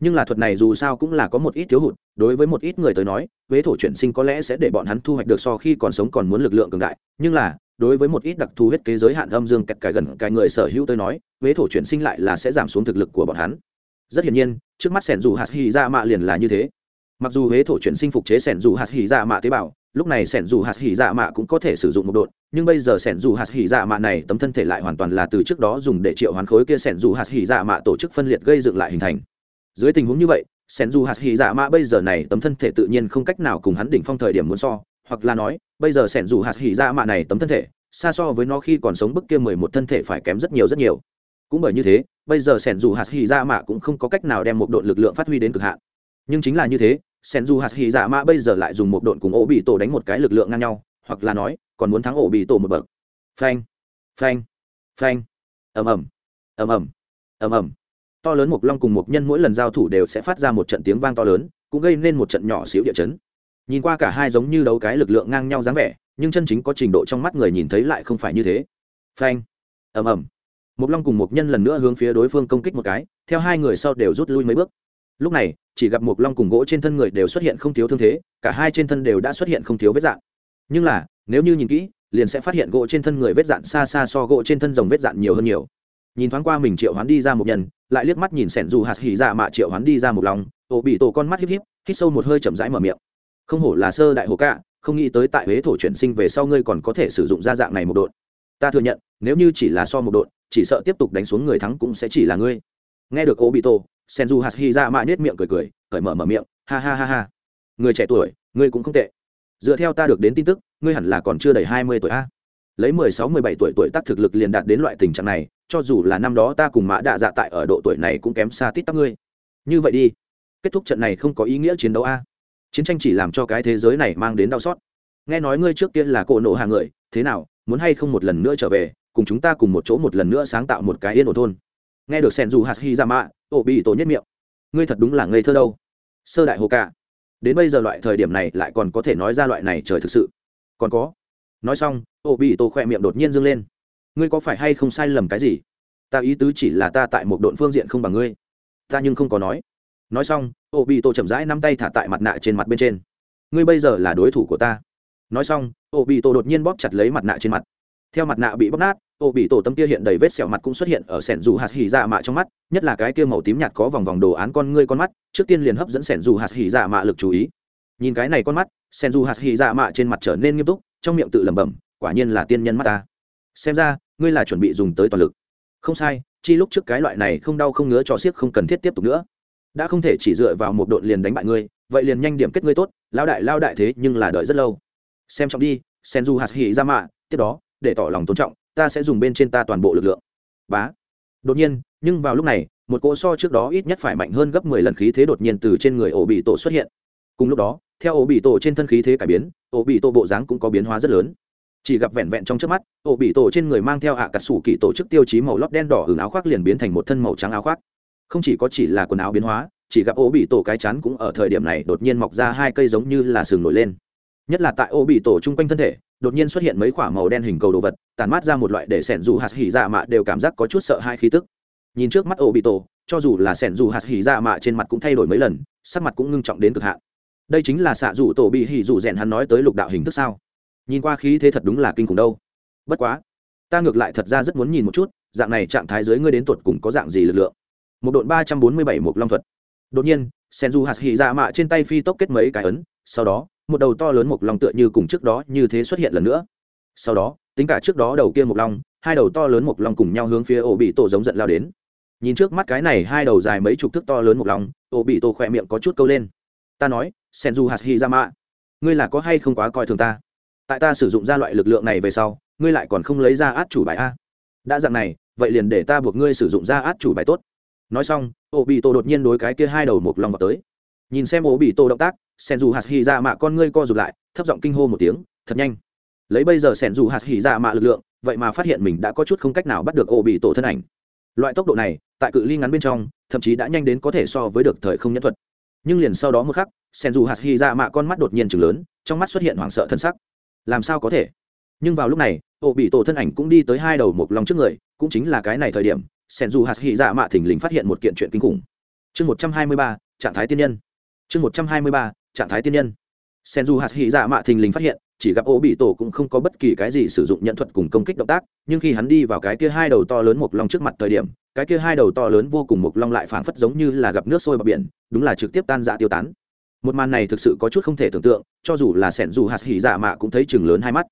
nhưng là thuật này dù sao cũng là có một ít thiếu hụt, đối với một ít người tới nói, huế thổ chuyển sinh có lẽ sẽ để bọn hắn thu hoạch được so khi còn sống còn muốn lực lượng cường đại, nhưng là, đối với một ít đặc thù huyết kế giới hạn âm dương kẹt cài gần cái người sở hữu tới nói, huế thổ chuyển sinh lại là sẽ giảm xuống thực lực của bọn hắn. Rất hiển nhiên, trước mắt sẻn dù hạt hy ra dạ mạ liền là như thế. Mặc dù huế thổ chuyển sinh phục chế sẻn dù hạt hy ra dạ mạ tế bào lúc này sẻn dù hạt hỉ dạ mạ cũng có thể sử dụng một độn, nhưng bây giờ sẻn dù hạt hỉ dạ mạ này tấm thân thể lại hoàn toàn là từ trước đó dùng để triệu hoán khối kia sẻn dù hạt hỉ dạ mạ tổ chức phân liệt gây dựng lại hình thành. Dưới tình huống như vậy, sẻn dù hạt hỉ dạ mạ bây giờ này tấm thân thể tự nhiên không cách nào cùng hắn đỉnh phong thời điểm muốn so, hoặc là nói, bây giờ sẻn dù hạt hỉ dạ mạ này tấm thân thể, xa so với nó khi còn sống bức kia mười một thân thể phải kém rất nhiều rất nhiều. Cũng bởi như thế, bây giờ sẻn dù hạt hỉ dạ mạ cũng không có cách nào đem một đội lực lượng phát huy đến cực hạn. Nhưng chính là như thế sen du hạt hy dạ mã bây giờ lại dùng một độn cùng ổ bị tổ đánh một cái lực lượng ngang nhau, hoặc là nói, còn muốn thắng ổ bị tổ một bậc. Phanh phanh phanh. Ầm ầm ầm ầm ầm ầm. To lớn một long cùng một nhân mỗi lần giao thủ đều sẽ phát ra một trận tiếng vang to lớn, cũng gây nên một trận nhỏ xíu địa chấn. Nhìn qua cả hai giống như đấu cái lực lượng ngang nhau dáng vẻ, nhưng chân chính có trình độ trong mắt người nhìn thấy lại không phải như thế. Phanh, ầm ầm. Một long cùng một nhân lần nữa hướng phía đối phương công kích một cái, theo hai người sau đều rút lui mấy bước lúc này, chỉ gặp một long cùng gỗ trên thân người đều xuất hiện không thiếu thương thế, cả hai trên thân đều đã xuất hiện không thiếu vết dạn. Nhưng là, nếu như nhìn kỹ, liền sẽ phát hiện gỗ trên thân người vết dạn xa xa so gỗ trên thân rồng vết dạn nhiều hơn nhiều. Nhìn thoáng qua mình triệu hoán đi ra một nhân, lại liếc mắt nhìn sẻn dù hạt hỉ dạ mạ triệu hoán đi ra một lòng, ổ bị tổ con mắt híp híp, hít sâu một hơi chậm rãi mở miệng. Không hổ là sơ đại hồ cạ, không nghĩ tới tại huế thổ chuyển sinh về sau ngươi còn có thể sử dụng ra dạng này một đội ta thừa nhận, nếu như chỉ là so một đội chỉ sợ tiếp tục đánh xuống người thắng cũng sẽ chỉ là ngươi. Nghe được ổ bị tổ sen du hạt hy ra mạ nết miệng cười cười, cởi mở mở miệng, ha ha ha ha. Người trẻ tuổi, ngươi cũng không tệ. Dựa theo ta được đến tin tức, ngươi hẳn là còn chưa đầy hai mươi tuổi a. Lấy mười sáu, mười bảy tuổi tuổi tác thực lực liền đạt đến loại tình trạng này, cho dù là năm đó ta cùng mã đạ dạ tại ở độ tuổi này cũng kém xa tít tắc ngươi. Như vậy đi. Kết thúc trận này không có ý nghĩa chiến đấu a. Chiến tranh chỉ làm cho cái thế giới này mang đến đau xót. Nghe nói ngươi trước tiên là cộ nộ hàng người, thế nào, muốn hay không một lần nữa trở về, cùng chúng ta cùng một chỗ một lần nữa sáng tạo một cái yên ổn thôn? Nghe được sen dù hạt hy ra mạ ổ bị tổ nhất miệng. Ngươi thật đúng là ngây thơ đâu. Sơ đại hồ cả. Đến bây giờ loại thời điểm này lại còn có thể nói ra loại này trời thực sự. Còn có. Nói xong ổ bị tổ khỏe miệng đột nhiên dâng lên. Ngươi có phải hay không sai lầm cái gì? Ta ý tứ chỉ là ta tại một độn phương diện không bằng ngươi. Ta nhưng không có nói. Nói xong ổ bị tổ chậm rãi nắm tay thả tại mặt nạ trên mặt bên trên. Ngươi bây giờ là đối thủ của ta. Nói xong ổ bị tổ đột nhiên bóp chặt lấy mặt nạ trên mặt. Theo mặt nạ bị bóp nát ô bị tổ tâm kia hiện đầy vết sẹo mặt cũng xuất hiện ở sẻn dù hạt hỉ dạ mạ trong mắt, nhất là cái kia màu tím nhạt có vòng vòng đồ án con ngươi con mắt, trước tiên liền hấp dẫn sẻn dù hạt hỉ dạ mạ lực chú ý. Nhìn cái này con mắt, sẻn dù hạt hỉ dạ mạ trên mặt trở nên nghiêm túc, trong miệng tự lẩm bẩm, quả nhiên là tiên nhân mắt ta. Xem ra, ngươi là chuẩn bị dùng tới toàn lực. Không sai, chi lúc trước cái loại này không đau không ngứa cho siếc không cần thiết tiếp tục nữa. Đã không thể chỉ dựa vào một đội liền đánh bại ngươi, vậy liền nhanh điểm kết ngươi tốt lao đại lao đại thế nhưng là đợi rất lâu. Xem trọng đi senju hạt hỉ ra mạ. Tiếp đó, để tỏ lòng tôn trọng ta sẽ dùng bên trên ta toàn bộ lực lượng. Bá. Đột nhiên, nhưng vào lúc này, một cỗ so trước đó ít nhất phải mạnh hơn gấp mười lần khí thế đột nhiên từ trên người ổ bị tổ xuất hiện. Cùng lúc đó, theo ổ bị tổ trên thân khí thế cải biến, ổ bị tổ bộ dáng cũng có biến hóa rất lớn. Chỉ gặp vẹn vẹn trong trước mắt, ổ bị tổ trên người mang theo ạ à cà sủ kỳ tổ chức tiêu chí màu lót đen đỏ hưởng áo khoác liền biến thành một thân màu trắng áo khoác. Không chỉ có chỉ là quần áo biến hóa, chỉ gặp ổ bị tổ cái chắn cũng ở thời điểm này đột nhiên mọc ra hai cây giống như là sừng nổi lên. Nhất là tại ổ bị tổ chung quanh thân thể đột nhiên xuất hiện mấy quả màu đen hình cầu đồ vật tàn mát ra một loại để sẻn dù hạt hỉ dạ mạ đều cảm giác có chút sợ hai khí tức. Nhìn trước mắt ổ bị tổ cho dù là sẻn dù hạt hỉ dạ mạ trên mặt cũng thay đổi mấy lần, sắc mặt cũng ngưng trọng đến cực hạn. Đây chính là xạ dù tổ bị hỉ dù rèn hắn nói tới lục đạo hình thức sao? Nhìn qua khí thế thật đúng là kinh khủng đâu. Bất quá, ta ngược lại thật ra rất muốn nhìn một chút, dạng này trạng thái dưới ngươi đến tuột cùng có dạng gì lực lượng? Một đội ba trăm bốn mươi bảy một long thuật. Đột nhiên sen du hạt hỉ dạ mạ trên tay phi tốc kết mấy cái ấn, sau đó một đầu to lớn một long tựa như cùng trước đó như thế xuất hiện lần nữa. Sau đó, tính cả trước đó đầu kia một long, hai đầu to lớn một long cùng nhau hướng phía ổ bị tổ giống giận lao đến. Nhìn trước mắt cái này hai đầu dài mấy chục thước to lớn một long, ổ bị tổ khỏe miệng có chút câu lên. Ta nói sen du hạt hi ra mạ ngươi là có hay không quá coi thường ta? Tại ta sử dụng ra loại lực lượng này về sau, ngươi lại còn không lấy ra át chủ bài a? Đã dạng này, vậy liền để ta buộc ngươi sử dụng ra át chủ bài tốt. Nói xong, ổ bị tổ đột nhiên đối cái kia hai đầu một long vào tới nhìn xem ổ bị tổ động tác, sen dù hạt hì ra mạ con ngươi co rụt lại, thấp giọng kinh hô một tiếng, thật nhanh. Lấy bây giờ sen dù hạt hì ra mạ lực lượng, vậy mà phát hiện mình đã có chút không cách nào bắt được ổ bị tổ thân ảnh. Loại tốc độ này, tại cự ly ngắn bên trong, thậm chí đã nhanh đến có thể so với được thời không nhân thuật. Nhưng liền sau đó một khắc, sen dù hạt hy ra mạ con mắt đột nhiên chừng lớn, trong mắt xuất hiện hoảng sợ thân sắc. Làm sao có thể? Nhưng vào lúc này ổ bị tổ thân ảnh cũng đi tới hai đầu một lòng trước người, cũng chính là cái này thời điểm, sen dù hạt hỉ ra mạ thình lình phát hiện một kiện chuyện kinh khủng. Chương một trăm hai mươi ba, trạng thái tiên nhân chương một trăm hai mươi ba, trạng thái tiên nhân. Sen du hạt hy dạ mạ thình lình phát hiện, chỉ gặp ổ bị tổ cũng không có bất kỳ cái gì sử dụng nhận thuật cùng công kích động tác, nhưng khi hắn đi vào cái kia hai đầu to lớn một long trước mặt thời điểm, cái kia hai đầu to lớn vô cùng một long lại phảng phất giống như là gặp nước sôi bờ biển, đúng là trực tiếp tan dạ tiêu tán. Một màn này thực sự có chút không thể tưởng tượng, cho dù là sẻn dù hạt hỉ dạ mạ cũng thấy chừng lớn hai mắt.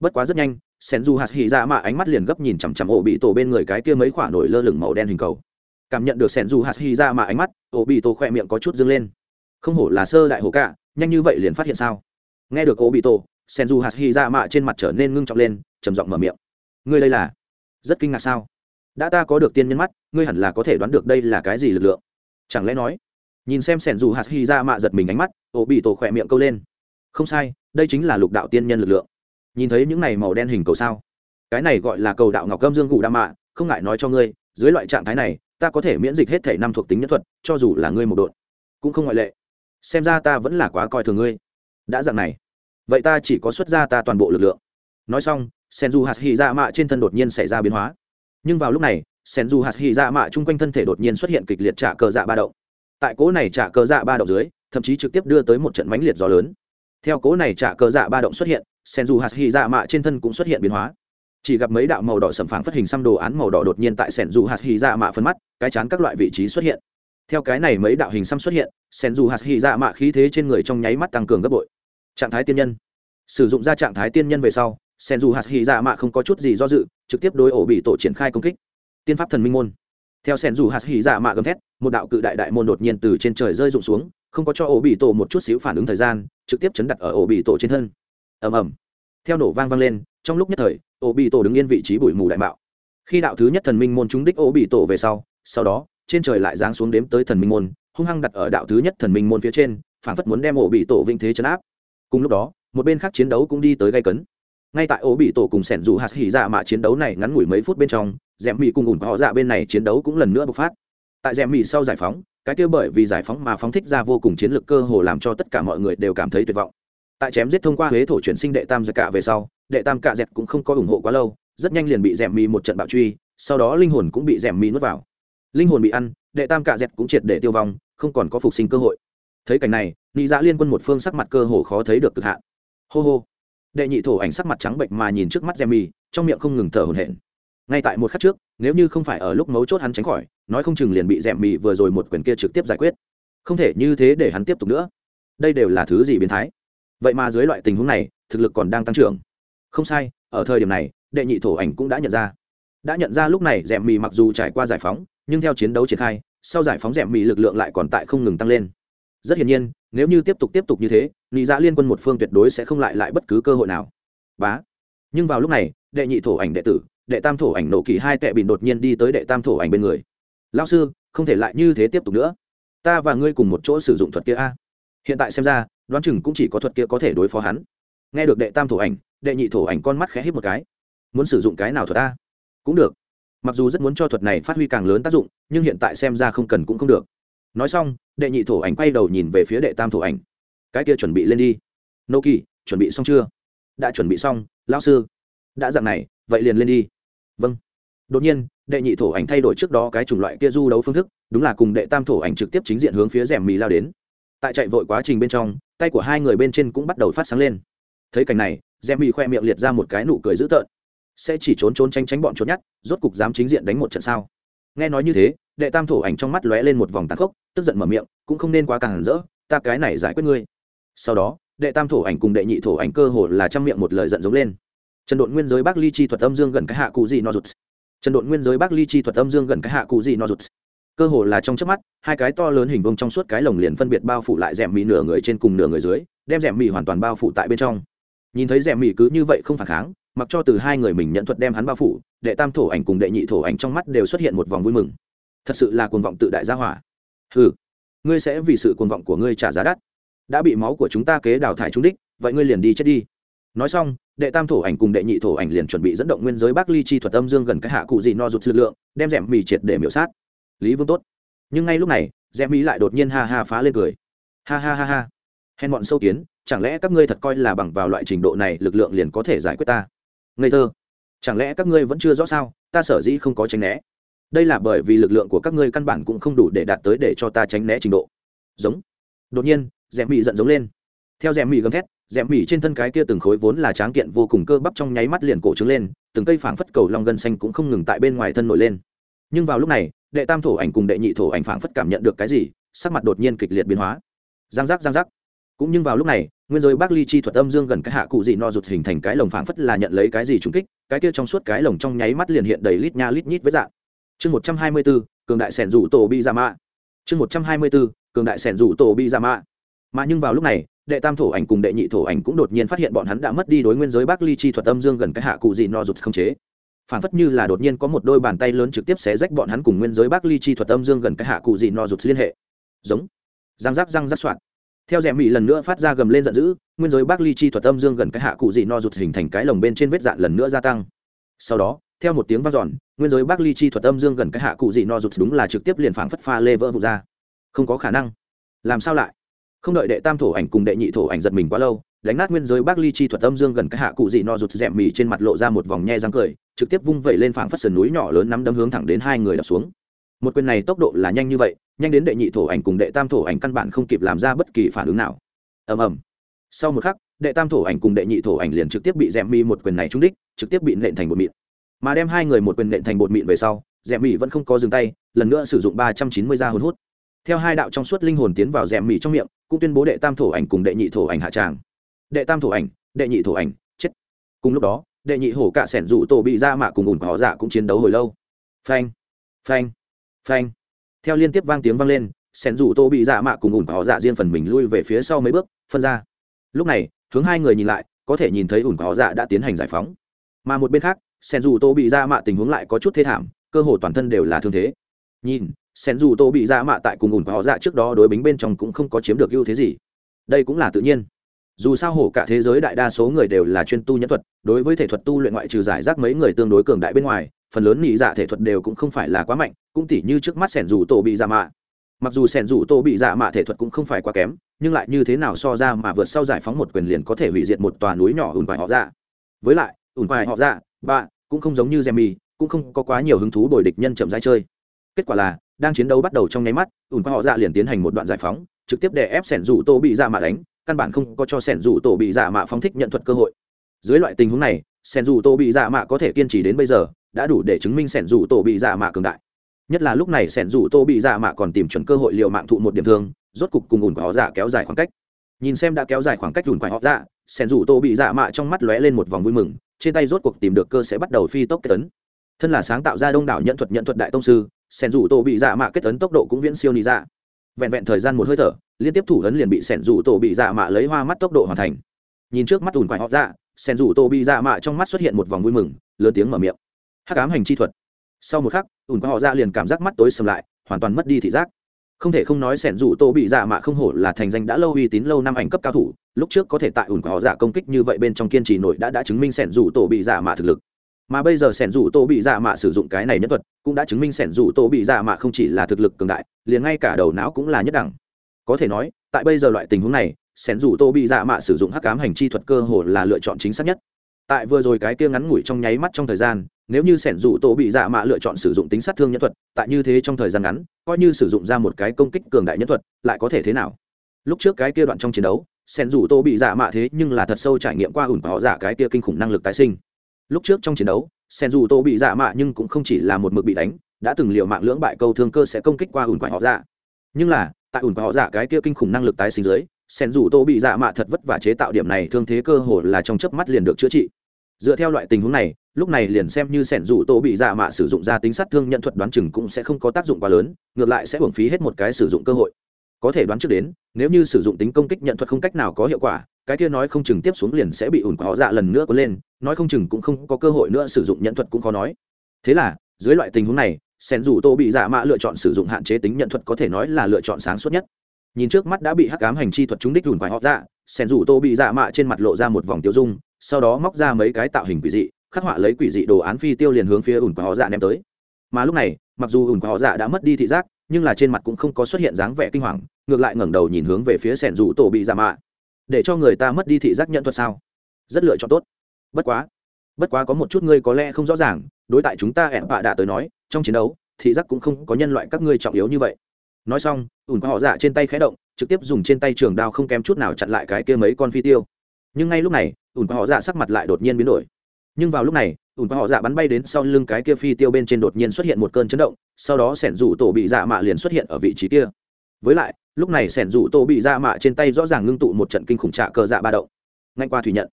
Bất quá rất nhanh sẻn dù hạt hỉ dạ mạ ánh mắt liền gấp nhìn chằm chằm ổ bị tổ bên người cái kia mấy khoả nổi lơ lửng màu đen hình cầu. Cảm nhận được sẻn dù hạt hỉ dạ mạ ánh mắt ổ bị tổ khỏe miệng có chút dâng lên không hổ là sơ đại hồ cả, nhanh như vậy liền phát hiện sao? Nghe được Ô bị tổ sen du hạt hy ra mạ trên mặt trở nên ngưng trọng lên, trầm giọng mở miệng. Ngươi đây là rất kinh ngạc sao? Đã ta có được tiên nhân mắt, ngươi hẳn là có thể đoán được đây là cái gì lực lượng. Chẳng lẽ nói, nhìn xem sẻn dù hạt hy ra mạ giật mình ánh mắt ổ bị tổ khỏe miệng câu lên. Không sai, đây chính là lục đạo tiên nhân lực lượng. Nhìn thấy những này màu đen hình cầu sao? Cái này gọi là cầu đạo ngọc gâm dương gù đa mạ, không ngại nói cho ngươi, dưới loại trạng thái này, ta có thể miễn dịch hết thể năm thuộc tính nhất thuật, cho dù là ngươi một đội cũng không ngoại lệ xem ra ta vẫn là quá coi thường ngươi. Đã dạng này, vậy ta chỉ có xuất ra ta toàn bộ lực lượng. Nói xong sen du hạt hy ra mạ trên thân đột nhiên xảy ra biến hóa. Nhưng vào lúc này sen du hạt hy ra mạ chung quanh thân thể đột nhiên xuất hiện kịch liệt trả cờ dạ ba động. Tại cố này trả cờ dạ ba động dưới, thậm chí trực tiếp đưa tới một trận mãnh liệt gió lớn. Theo cố này trả cờ dạ ba động xuất hiện sen du hạt hy dạ mạ trên thân cũng xuất hiện biến hóa. Chỉ gặp mấy đạo màu đỏ sầm phẳng phát hình xăm đồ án màu đỏ đột nhiên tại sen dù hạt hy dạ mạ phân mắt, cái chán các loại vị trí xuất hiện theo cái này mấy đạo hình xăm xuất hiện sen dù hạt hy dạ mạ khí thế trên người trong nháy mắt tăng cường gấp bội. Trạng thái tiên nhân. Sử dụng ra trạng thái tiên nhân về sau sen dù hạt hy dạ mạ không có chút gì do dự, trực tiếp đối ổ bị tổ triển khai công kích. Tiên pháp thần minh môn. Theo sen dù hạt hy dạ mạ gầm thét, một đạo cự đại đại môn đột nhiên từ trên trời rơi rụng xuống, không có cho ổ bị tổ một chút xíu phản ứng thời gian, trực tiếp chấn đặt ở ổ bị tổ trên thân. Ầm ầm. Theo nổ vang vang lên, trong lúc nhất thời, ổ bị tổ đứng yên vị trí bụi mù đại mạo. Khi đạo thứ nhất thần minh môn trúng đích ổ bị tổ về sau sau đó trên trời lại giáng xuống đếm tới thần minh môn, hung hăng đặt ở đạo thứ nhất thần minh môn phía trên, phản phất muốn đem ổ bị tổ vinh thế chấn áp. Cùng lúc đó, một bên khác chiến đấu cũng đi tới gây cấn. Ngay tại ổ bị tổ cùng sẻn dù hạt hỉ dạ mạ chiến đấu này ngắn ngủi mấy phút bên trong rèm mì cùng ủn họ dạ bên này chiến đấu cũng lần nữa bộc phát. Tại rèm mì sau giải phóng, cái kia bởi vì giải phóng mà phóng thích ra vô cùng chiến lược cơ hồ làm cho tất cả mọi người đều cảm thấy tuyệt vọng. Tại chém giết thông qua huế thổ chuyển sinh đệ tam giặc cả về sau, đệ tam cạ dẹt cũng không có ủng hộ quá lâu, rất nhanh liền bị rèm mì một trận bạo truy, sau đó linh hồn cũng bị rèm mì nuốt vào linh hồn bị ăn đệ tam cạ dẹt cũng triệt để tiêu vong không còn có phục sinh cơ hội. Thấy cảnh này nị dạ liên quân một phương sắc mặt cơ hồ khó thấy được cực hạn. Hô hô. Đệ nhị thổ ảnh sắc mặt trắng bệnh mà nhìn trước mắt Jemmy, mì trong miệng không ngừng thở hổn hển. Ngay tại một khắc trước nếu như không phải ở lúc mấu chốt hắn tránh khỏi nói không chừng liền bị Jemmy mì vừa rồi một quyền kia trực tiếp giải quyết. Không thể như thế để hắn tiếp tục nữa. Đây đều là thứ gì biến thái? Vậy mà dưới loại tình huống này thực lực còn đang tăng trưởng. Không sai ở thời điểm này đệ nhị thổ ảnh cũng đã nhận ra. Đã nhận ra lúc này Jemmy mì mặc dù trải qua giải phóng nhưng theo chiến đấu triển khai, sau giải phóng rèm mỹ lực lượng lại còn tại không ngừng tăng lên. Rất hiển nhiên, nếu như tiếp tục tiếp tục như thế, nị dạ liên quân một phương tuyệt đối sẽ không lại lại bất cứ cơ hội nào. Bá. Nhưng vào lúc này, đệ nhị thổ ảnh đệ tử, đệ tam thổ ảnh nổ kỳ hai tệ bìn đột nhiên đi tới đệ tam thổ ảnh bên người. Lao sư, không thể lại như thế tiếp tục nữa. Ta và ngươi cùng một chỗ sử dụng thuật kia a. Hiện tại xem ra, đoán chừng cũng chỉ có thuật kia có thể đối phó hắn. Nghe được đệ tam thổ ảnh, đệ nhị thổ ảnh con mắt khẽ hít một cái. Muốn sử dụng cái nào thuật a? Cũng được mặc dù rất muốn cho thuật này phát huy càng lớn tác dụng, nhưng hiện tại xem ra không cần cũng không được. Nói xong, đệ nhị thổ ảnh quay đầu nhìn về phía đệ tam thổ ảnh. Cái kia chuẩn bị lên đi. Nô kỳ chuẩn bị xong chưa? Đã chuẩn bị xong, lão sư. Đã dặn này, vậy liền lên đi. Vâng. Đột nhiên, đệ nhị thổ ảnh thay đổi trước đó cái chủng loại kia du đấu phương thức, đúng là cùng đệ tam thổ ảnh trực tiếp chính diện hướng phía rèm mì lao đến. Tại chạy vội quá trình bên trong, tay của hai người bên trên cũng bắt đầu phát sáng lên. Thấy cảnh này, rèm mì khoe miệng liệt ra một cái nụ cười dữ tợn sẽ chỉ trốn trốn tránh tránh bọn trốn nhát rốt cục dám chính diện đánh một trận sao? Nghe nói như thế, đệ tam thổ ảnh trong mắt lóe lên một vòng tàn khốc, tức giận mở miệng, cũng không nên quá càng rỡ, ta cái này giải quyết ngươi. Sau đó, đệ tam thổ ảnh cùng đệ nhị thổ ảnh cơ hồ là trăm miệng một lời giận giống lên. Trần độn nguyên giới bác ly chi thuật âm dương gần cái hạ cụ gì no rụt. Trần độn nguyên giới bác ly chi thuật âm dương gần cái hạ cụ gì no rụt. Cơ hồ là trong chớp mắt, hai cái to lớn hình vuông trong suốt cái lồng liền phân biệt bao phủ lại rèm mì nửa người trên cùng nửa người dưới, đem rèm mì hoàn toàn bao phủ tại bên trong. Nhìn thấy rèm mì cứ như vậy không phản kháng mặc cho từ hai người mình nhận thuật đem hắn bao phủ, đệ tam thổ ảnh cùng đệ nhị thổ ảnh trong mắt đều xuất hiện một vòng vui mừng. Thật sự là cuồng vọng tự đại gia hỏa. Ừ ngươi sẽ vì sự cuồng vọng của ngươi trả giá đắt. Đã bị máu của chúng ta kế đào thải trúng đích, vậy ngươi liền đi chết đi. Nói xong, đệ tam thổ ảnh cùng đệ nhị thổ ảnh liền chuẩn bị dẫn động nguyên giới bắc ly chi thuật âm dương gần cái hạ cụ gì no rụt lực lượng, đem rèm mì triệt để miểu sát. Lý vương tốt. Nhưng ngay lúc này, rèm mì lại đột nhiên ha ha phá lên cười. Ha ha ha ha. Hèn bọn sâu kiến, chẳng lẽ các ngươi thật coi là bằng vào loại trình độ này lực lượng liền có thể giải quyết ta? Ngây thơ. Chẳng lẽ các ngươi vẫn chưa rõ sao? Ta sở dĩ không có tránh né. Đây là bởi vì lực lượng của các ngươi căn bản cũng không đủ để đạt tới để cho ta tránh né trình độ. Giống. Đột nhiên, rèm mị giận giống lên. Theo rèm mị gầm thét, rèm mị trên thân cái kia từng khối vốn là tráng kiện vô cùng cơ bắp trong nháy mắt liền cổ trứng lên, từng cây phảng phất cầu long gân xanh cũng không ngừng tại bên ngoài thân nổi lên. Nhưng vào lúc này, đệ tam thổ ảnh cùng đệ nhị thổ ảnh phảng phất cảm nhận được cái gì, sắc mặt đột nhiên kịch liệt biến hóa. Giang giác giang giác cũng nhưng vào lúc này, nguyên giới bác ly chi thuật âm dương gần cái hạ cụ gì no rụt hình thành cái lồng phảng phất là nhận lấy cái gì trúng kích, cái kia trong suốt cái lồng trong nháy mắt liền hiện đầy lít nha lít nhít với dạng. Chương một trăm hai mươi bốn, cường đại sẻn rủ tổ bi ra mạ. Chương một trăm hai mươi bốn, cường đại sẻn rủ tổ bi ra mạ. Mà nhưng vào lúc này, đệ tam thổ ảnh cùng đệ nhị thổ ảnh cũng đột nhiên phát hiện bọn hắn đã mất đi đối nguyên giới bác ly chi thuật âm dương gần cái hạ cụ gì no rụt không chế. Phản phất như là đột nhiên có một đôi bàn tay lớn trực tiếp xé rách bọn hắn cùng nguyên giới bác ly chi thuật âm dương gần cái hạ cụ gì no rụt liên hệ. Giống. Răng rắc răng rắc soạn theo rèm mỹ lần nữa phát ra gầm lên giận dữ, nguyên giới bác ly chi thuật âm dương gần cái hạ cụ dị no rụt hình thành cái lồng bên trên vết dạn lần nữa gia tăng. Sau đó, theo một tiếng vang giòn nguyên giới bác ly chi thuật âm dương gần cái hạ cụ dị no rụt đúng là trực tiếp liền phảng phất pha lê vỡ vụt ra. Không có khả năng. Làm sao lại? Không đợi đệ tam thổ ảnh cùng đệ nhị thổ ảnh giật mình quá lâu, đánh nát nguyên giới bác ly chi thuật âm dương gần cái hạ cụ dị no rụt rèm mì trên mặt lộ ra một vòng nhe răng cười, trực tiếp vung vẩy lên phảng phất sườn núi nhỏ lớn nắm đấm hướng thẳng đến hai người đập xuống một quyền này tốc độ là nhanh như vậy, nhanh đến đệ nhị thổ ảnh cùng đệ tam thổ ảnh căn bản không kịp làm ra bất kỳ phản ứng nào. Ầm ầm. Sau một khắc, đệ tam thổ ảnh cùng đệ nhị thổ ảnh liền trực tiếp bị rèm mi một quyền này trúng đích, trực tiếp bị nện thành bột mịn. Mà đem hai người một quyền nện thành bột mịn về sau rèm mi vẫn không có dừng tay, lần nữa sử dụng ba trăm chín mươi da hồn hút. Theo hai đạo trong suốt linh hồn tiến vào rèm mi trong miệng, cũng tuyên bố đệ tam thổ ảnh cùng đệ nhị thổ ảnh hạ tràng. Đệ tam thổ ảnh, đệ nhị thổ ảnh, chết. Cùng lúc đó, đệ nhị hổ cạ sẻn rủ tổ bị ra mạ cùng ủn họ dạ cũng chiến đấu hồi lâu. Phanh. Phanh phanh. Theo liên tiếp vang tiếng vang lên sẻn rủ tô bị dạ mạ cùng ủn họ dạ riêng phần mình lui về phía sau mấy bước, phân ra. Lúc này, hướng hai người nhìn lại, có thể nhìn thấy ủn họ dạ đã tiến hành giải phóng. Mà một bên khác sẻn rủ tô bị dạ mạ tình huống lại có chút thê thảm, cơ hồ toàn thân đều là thương thế. Nhìn sẻn rủ tô bị dạ mạ tại cùng ủn họ dạ trước đó đối bính bên trong cũng không có chiếm được ưu thế gì. Đây cũng là tự nhiên. Dù sao hổ cả thế giới đại đa số người đều là chuyên tu nhân thuật, đối với thể thuật tu luyện ngoại trừ giải rác mấy người tương đối cường đại bên ngoài phần lớn nhị dạ thể thuật đều cũng không phải là quá mạnh cũng tỉ như trước mắt sẻn rủ tổ bị dạ mạ. Mặc dù sẻn rủ tổ bị dạ mạ thể thuật cũng không phải quá kém nhưng lại như thế nào so ra mà vượt sau giải phóng một quyền liền có thể hủy diệt một tòa núi nhỏ ủn bài họ dạ. Với lại ủn bài họ dạ ba cũng không giống như Jemmy, cũng không có quá nhiều hứng thú bồi địch nhân chậm rãi chơi. Kết quả là đang chiến đấu bắt đầu trong nháy mắt ủn bài họ dạ liền tiến hành một đoạn giải phóng trực tiếp để ép sẻn rủ tổ bị dạ mạ đánh căn bản không có cho sẻn rủ tổ bị dạ mạ phóng thích nhận thuật cơ hội. Dưới loại tình huống này sẻn rủ tổ bị dạ mạ có thể kiên trì đến bây giờ đã đủ để chứng minh sẻn rủ tổ bị dạ mạ cường đại. Nhất là lúc này sẻn rủ tô bị dạ mạ còn tìm chuẩn cơ hội liệu mạng thụ một điểm thương, rốt cục cùng ủn của họ dạ kéo dài khoảng cách. Nhìn xem đã kéo dài khoảng cách ủn của họ dạ sẻn rủ tô bị dạ mạ trong mắt lóe lên một vòng vui mừng, trên tay rốt cuộc tìm được cơ sẽ bắt đầu phi tốc kết tấn. Thân là sáng tạo ra đông đảo nhận thuật nhận thuật đại tông sư, sẻn rủ tổ bị dạ mạ kết tấn tốc độ cũng viễn siêu nị dạ. Vẹn vẹn thời gian một hơi thở, liên tiếp thủ ấn liền bị sẻn rủ tổ bị dạ mạ lấy hoa mắt tốc độ hoàn thành. Nhìn trước mắt ủn quạnh họ dạ sẻn rủ tổ bị dạ mạ trong mắt xuất hiện một vòng vui mừng, lớn tiếng mở miệng hắc ám hành chi thuật. Sau một khắc ủn quại họ ra liền cảm giác mắt tối sầm lại, hoàn toàn mất đi thị giác. Không thể không nói sẻn rủ tổ bị dạ mạ không hổ là thành danh đã lâu uy tín lâu năm ảnh cấp cao thủ, lúc trước có thể tại ủn quại họ dạ công kích như vậy bên trong kiên trì nội đã đã chứng minh sẻn rủ tổ bị dạ mạ thực lực. Mà bây giờ sẻn rủ tổ bị dạ mạ sử dụng cái này nhất thuật, cũng đã chứng minh sẻn rủ tổ bị dạ mạ không chỉ là thực lực cường đại, liền ngay cả đầu não cũng là nhất đẳng. Có thể nói, tại bây giờ loại tình huống này, sẻn rủ tổ bị dạ mạ sử dụng hắc ám hành chi thuật cơ hồ là lựa chọn chính xác nhất. Tại vừa rồi cái kia ngắn ngủi trong nháy mắt trong thời gian nếu như sẻn rủ tổ bị dạ mạ lựa chọn sử dụng tính sát thương nhân thuật, tại như thế trong thời gian ngắn, coi như sử dụng ra một cái công kích cường đại nhân thuật, lại có thể thế nào? Lúc trước cái kia đoạn trong chiến đấu, sẻn rủ tổ bị dạ mạ thế nhưng là thật sâu trải nghiệm qua ủn họ dạ cái kia kinh khủng năng lực tái sinh. Lúc trước trong chiến đấu, sẻn dù tổ bị dạ mạ nhưng cũng không chỉ là một mực bị đánh, đã từng liệu mạng lưỡng bại câu thương cơ sẽ công kích qua ủn quại họ dạ. Nhưng là, tại ủn quại họ dạ cái kia kinh khủng năng lực tái sinh dưới, sẻn dù tổ bị dạ mạ thật vất và chế tạo điểm này, thương thế cơ hồ là trong chớp mắt liền được chữa trị dựa theo loại tình huống này, lúc này liền xem như sẻn rủ tô bị dạ mạ sử dụng ra tính sát thương nhận thuật đoán chừng cũng sẽ không có tác dụng quá lớn, ngược lại sẽ hưởng phí hết một cái sử dụng cơ hội. Có thể đoán trước đến, nếu như sử dụng tính công kích nhận thuật không cách nào có hiệu quả, cái kia nói không chừng tiếp xuống liền sẽ bị ủn quả họ dạ lần nữa có lên, nói không chừng cũng không có cơ hội nữa sử dụng nhận thuật cũng khó nói. Thế là, dưới loại tình huống này sen dù tô bị dạ mạ lựa chọn sử dụng hạn chế tính nhận thuật có thể nói là lựa chọn sáng suốt nhất. Nhìn trước mắt đã bị hắc cám hành chi thuật trúng đích ủn quả họ dạ sen dù tô bị dạ mạ trên mặt lộ ra một vòng tiêu dung sau đó móc ra mấy cái tạo hình quỷ dị, khắc họa lấy quỷ dị đồ án phi tiêu liền hướng phía ủn quả họ dạ ném tới. Mà lúc này, mặc dù ủn quả họ dạ đã mất đi thị giác, nhưng là trên mặt cũng không có xuất hiện dáng vẻ kinh hoàng, ngược lại ngẩng đầu nhìn hướng về phía sẻn rủ tổ bị giả mạ. Để cho người ta mất đi thị giác nhận thuật sao? Rất lựa chọn tốt. Bất quá bất quá có một chút ngươi có lẽ không rõ ràng, đối tại chúng ta ẹn bạ đã tới nói, trong chiến đấu, thị giác cũng không có nhân loại các ngươi trọng yếu như vậy. Nói xong ủn qua họ dạ trên tay khé động, trực tiếp dùng trên tay trường đao không kém chút nào chặn lại cái kia mấy con phi tiêu. Nhưng ngay lúc này ủn và họ dạ sắc mặt lại đột nhiên biến đổi. Nhưng vào lúc này, ủn và họ dạ bắn bay đến sau lưng cái kia phi tiêu bên trên đột nhiên xuất hiện một cơn chấn động, sau đó sẻn rủ tổ bị dạ mạ liền xuất hiện ở vị trí kia. Với lại, lúc này sẻn rủ tổ bị dạ mạ trên tay rõ ràng ngưng tụ một trận kinh khủng trạ cờ dạ ba động. Ngay qua thủy nhận,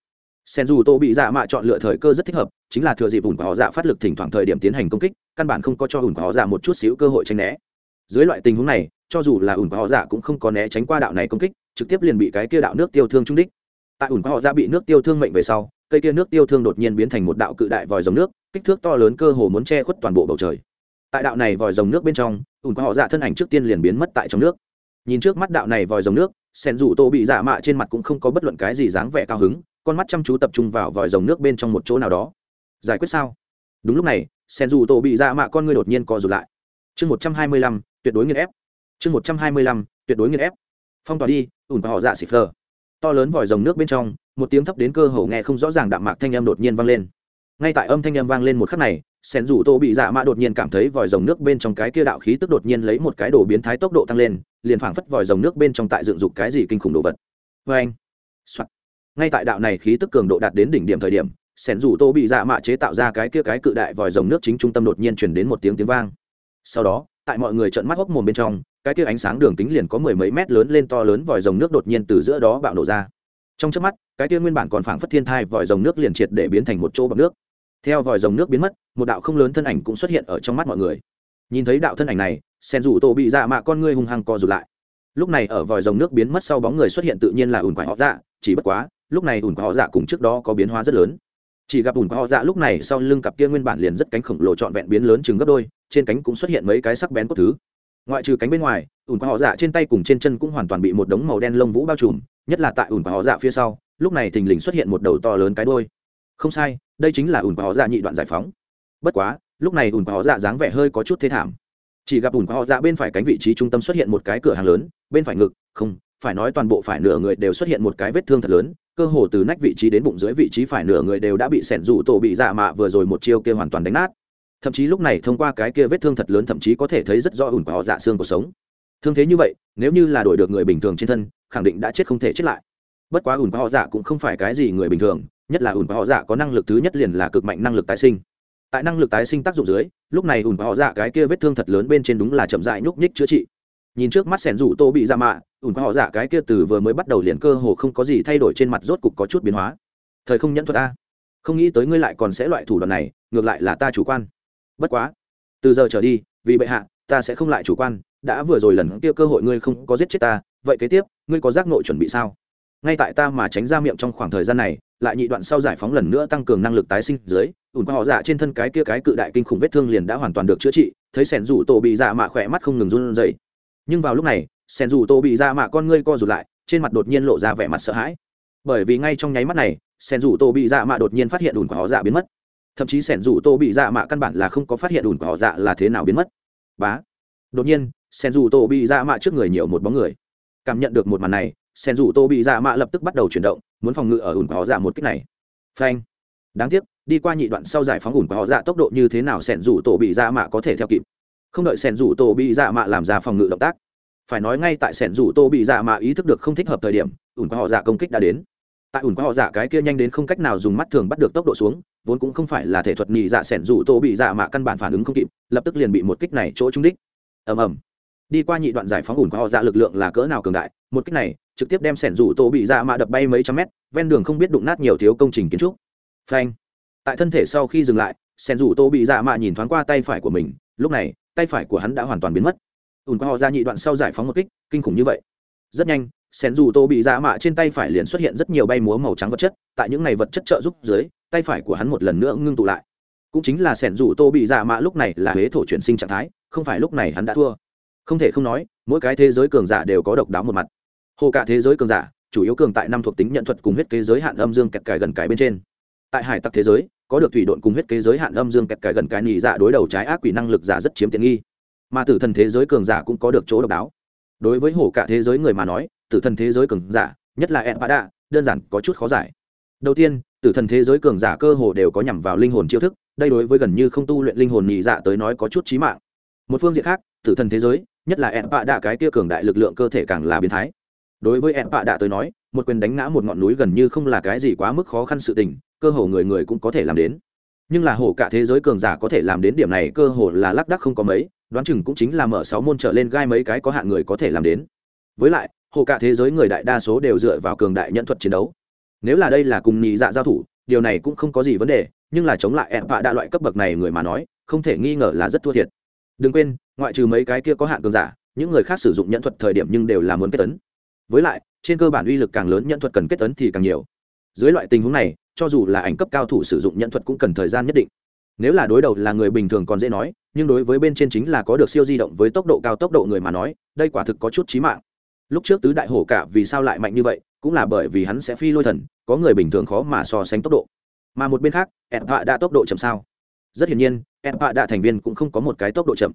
sẻn rủ tổ bị dạ mạ chọn lựa thời cơ rất thích hợp, chính là thừa dịp ủn của họ dạ phát lực thỉnh thoảng thời điểm tiến hành công kích, căn bản không có cho ủn của họ dạ một chút xíu cơ hội tranh né. Dưới loại tình huống này, cho dù là ủn của họ dạ cũng không có né tránh qua đạo này công kích, trực tiếp liền bị cái kia đạo nước tiêu thương trung đích tại ủn của họ ra bị nước tiêu thương mệnh về sau, cây kia nước tiêu thương đột nhiên biến thành một đạo cự đại vòi dòng nước, kích thước to lớn cơ hồ muốn che khuất toàn bộ bầu trời. Tại đạo này vòi rồng nước bên trong, ủn qua họ dạ thân ảnh trước tiên liền biến mất tại trong nước. Nhìn trước mắt đạo này vòi rồng nước, sen dù tô bị dạ mạ trên mặt cũng không có bất luận cái gì dáng vẻ cao hứng, con mắt chăm chú tập trung vào vòi rồng nước bên trong một chỗ nào đó. Giải quyết sao? Đúng lúc này, sen dù tô bị dạ mạ con ngươi đột nhiên co rụt lại. Chương một trăm hai mươi lăm, tuyệt đối nghiên ép. Chương một trăm hai mươi lăm, tuyệt đối nghiên ép. Phong tỏa đi, ủn qua họ dạ xịt phờ to lớn vòi rồng nước bên trong, một tiếng thấp đến cơ hồ nghe không rõ ràng đạm mạc thanh âm đột nhiên vang lên. Ngay tại âm thanh âm vang lên một khắc này, sen rủ tô bị dạ mạ đột nhiên cảm thấy vòi rồng nước bên trong cái kia đạo khí tức đột nhiên lấy một cái đồ biến thái tốc độ tăng lên, liền phảng phất vòi rồng nước bên trong tại dựng dục cái gì kinh khủng đồ vật. Vê anh、Soạn. ngay tại đạo này khí tức cường độ đạt đến đỉnh điểm thời điểm, sen rủ tô bị dạ mạ chế tạo ra cái kia cái cự đại vòi rồng nước chính trung tâm đột nhiên chuyển đến một tiếng tiếng vang. Sau đó, tại mọi người trợn mắt hốc mồm bên trong cái kia ánh sáng đường kính liền có mười mấy mét lớn lên to lớn vòi rồng nước đột nhiên từ giữa đó bạo nổ ra. Trong trước mắt, cái kia nguyên bản còn phảng phất thiên thai vòi rồng nước liền triệt để biến thành một chỗ bọc nước. Theo vòi rồng nước biến mất, một đạo không lớn thân ảnh cũng xuất hiện ở trong mắt mọi người. Nhìn thấy đạo thân ảnh này, sen rủ tổ bị dạ mạ con ngươi hung hăng co rụt lại. Lúc này ở vòi rồng nước biến mất sau bóng người xuất hiện tự nhiên là ủn quái họ dạ chỉ bất quá, lúc này ủn quái họ dạ cùng trước đó có biến hóa rất lớn. Chỉ gặp ủn quái họ dạ lúc này sau lưng cặp kia nguyên bản liền rất cánh khổng lồ trọn vẹn biến lớn chừng gấp đôi, trên cánh cũng xuất hiện mấy cái sắc bén cốt thứ ngoại trừ cánh bên ngoài, ủn quái họ dạ trên tay cùng trên chân cũng hoàn toàn bị một đống màu đen lông vũ bao trùm, nhất là tại ủn quái họ dạ phía sau, lúc này thình lình xuất hiện một đầu to lớn cái đôi không sai, đây chính là ủn quả họ dạ nhị đoạn giải phóng. Bất quá, lúc này ủn quả họ dạ dáng vẻ hơi có chút thế thảm. Chỉ gặp ủn quả họ dạ bên phải cánh vị trí trung tâm xuất hiện một cái cửa hàng lớn, bên phải ngực, không, phải nói toàn bộ phải nửa người đều xuất hiện một cái vết thương thật lớn, cơ hồ từ nách vị trí đến bụng dưới vị trí phải nửa người đều đã bị sẻn rủ tổ bị dạ mạ vừa rồi một chiêu kia hoàn toàn đánh nát thậm chí lúc này thông qua cái kia vết thương thật lớn thậm chí có thể thấy rất rõ ủn của họ dạ xương cuộc sống. Thương thế như vậy, nếu như là đổi được người bình thường trên thân, khẳng định đã chết không thể chết lại. Bất quá ủn của họ dạ cũng không phải cái gì người bình thường, nhất là ủn và họ dạ có năng lực thứ nhất liền là cực mạnh năng lực tái sinh. Tại năng lực tái sinh tác dụng dưới, lúc này ủn và họ dạ cái kia vết thương thật lớn bên trên đúng là chậm dại nhúc nhích chữa trị. Nhìn trước mắt sẻn rủ tô bị ra mạ, ủn và họ dạ cái kia từ vừa mới bắt đầu liền cơ hồ không có gì thay đổi trên mặt rốt cục có chút biến hóa. Thời không nhẫn thuật ta không nghĩ tới ngươi lại còn sẽ loại thủ đoạn này, ngược lại là ta chủ quan bất quá, từ giờ trở đi, vì bệ hạ, ta sẽ không lại chủ quan, đã vừa rồi lần kia cơ hội ngươi không có giết chết ta, vậy kế tiếp, ngươi có giác nội chuẩn bị sao? Ngay tại ta mà tránh ra miệng trong khoảng thời gian này, lại nhị đoạn sau giải phóng lần nữa tăng cường năng lực tái sinh dưới, ủn qua họ dạ trên thân cái kia cái cự đại kinh khủng vết thương liền đã hoàn toàn được chữa trị, thấy sẻn rủ tổ bị dạ mạ khỏe mắt không ngừng run rẩy. Nhưng vào lúc này, sẻn rủ tổ bị dạ mạ con ngươi co rụt lại, trên mặt đột nhiên lộ ra vẻ mặt sợ hãi. Bởi vì ngay trong nháy mắt này, sẻn rủ tổ bị dạ mạ đột nhiên phát hiện ủn qua họ dạ biến mất thậm chí sẻn dù tô bị dạ mạ căn bản là không có phát hiện ủn của họ dạ là thế nào biến mất. Bá. Đột nhiên, sẻn dù tô bị dạ mạ trước người nhiều một bóng người. Cảm nhận được một màn này, sẻn dù tô bị dạ mạ lập tức bắt đầu chuyển động, muốn phòng ngự ở ủn có dạ một cách này. Phanh. Đáng tiếc, đi qua nhị đoạn sau giải phóng ủn có dạ tốc độ như thế nào sẻn dù tô bị dạ mạ có thể theo kịp. Không đợi sẻn dù tô bị dạ mạ làm ra phòng ngự động tác, phải nói ngay tại sẻn dù tô bị dạ mạ ý thức được không thích hợp thời điểm ủn của họ dạ công kích đã đến. Tại ủn của họ dạ cái kia nhanh đến không cách nào dùng mắt thường bắt được tốc độ xuống vốn cũng không phải là thể thuật nhị dạ sẻn dù tô bị dạ mạ căn bản phản ứng không kịp, lập tức liền bị một kích này chỗ trúng đích. Ầm ầm. Đi qua nhị đoạn giải phóng ủn của họ dạ lực lượng là cỡ nào cường đại, một kích này trực tiếp đem sẻn rủ tổ bị dạ mạ đập bay mấy trăm mét, ven đường không biết đụng nát nhiều thiếu công trình kiến trúc. Phanh. Tại thân thể sau khi dừng lại, sẻn rủ tổ bị dạ mạ nhìn thoáng qua tay phải của mình, lúc này, tay phải của hắn đã hoàn toàn biến mất. Ủn của họ ra nhị đoạn sau giải phóng một kích, kinh khủng như vậy. Rất nhanh, sẻn rủ tổ bị dạ mạ trên tay phải liền xuất hiện rất nhiều bay múa màu trắng vật chất, tại những này vật chất trợ giúp dưới tay phải của hắn một lần nữa ngưng tụ lại. Cũng chính là sẻn rủ tô bị dạ mạ lúc này là huế thổ chuyển sinh trạng thái không phải lúc này hắn đã thua. Không thể không nói mỗi cái thế giới cường giả đều có độc đáo một mặt. Hồ cả thế giới cường giả chủ yếu cường tại năm thuộc tính nhận thuật cùng huyết kế giới hạn âm dương kẹt cài gần cái bên trên. Tại hải tặc thế giới có được thủy độn cùng huyết kế giới hạn âm dương kẹt cài gần cái nhị dạ đối đầu trái ác quỷ năng lực giả rất chiếm tiện nghi. Mà tử thần thế giới cường giả cũng có được chỗ độc đáo. Đối với hồ cả thế giới người mà nói tử thần thế giới cường giả nhất là ẹn p đạ, đơn giản có chút khó giải. Đầu tiên tử thần thế giới cường giả cơ hồ đều có nhằm vào linh hồn chiêu thức, đây đối với gần như không tu luyện linh hồn nhị dạ tới nói có chút trí mạng. Một phương diện khác, tử thần thế giới, nhất là ẹn bạ đạ cái kia cường đại lực lượng cơ thể càng là biến thái. Đối với ẹn bạ đạ tới nói, một quyền đánh ngã một ngọn núi gần như không là cái gì quá mức khó khăn sự tình, cơ hồ người người cũng có thể làm đến. Nhưng là hổ cả thế giới cường giả có thể làm đến điểm này cơ hồ là lác đắc không có mấy, đoán chừng cũng chính là mở sáu môn trở lên gai mấy cái có hạn người có thể làm đến. Với lại, hồ cả thế giới người đại đa số đều dựa vào cường đại nhận thuật chiến đấu nếu là đây là cùng nhị dạ giao thủ, điều này cũng không có gì vấn đề, nhưng là chống lại ẹn vạ đa loại cấp bậc này người mà nói, không thể nghi ngờ là rất thua thiệt. Đừng quên, ngoại trừ mấy cái kia có hạn cường giả, những người khác sử dụng nhận thuật thời điểm nhưng đều là muốn kết tấn với lại, trên cơ bản uy lực càng lớn, nhận thuật cần kết tấn thì càng nhiều. Dưới loại tình huống này, cho dù là ảnh cấp cao thủ sử dụng nhận thuật cũng cần thời gian nhất định. Nếu là đối đầu là người bình thường còn dễ nói, nhưng đối với bên trên chính là có được siêu di động với tốc độ cao tốc độ người mà nói, đây quả thực có chút trí mạng. Lúc trước tứ đại hổ cả vì sao lại mạnh như vậy cũng là bởi vì hắn sẽ phi lôi thần, có người bình thường khó mà so sánh tốc độ. Mà một bên khác ẹn vạ đã tốc độ chậm sao? Rất hiển nhiên ẹn vạ đã thành viên cũng không có một cái tốc độ chậm.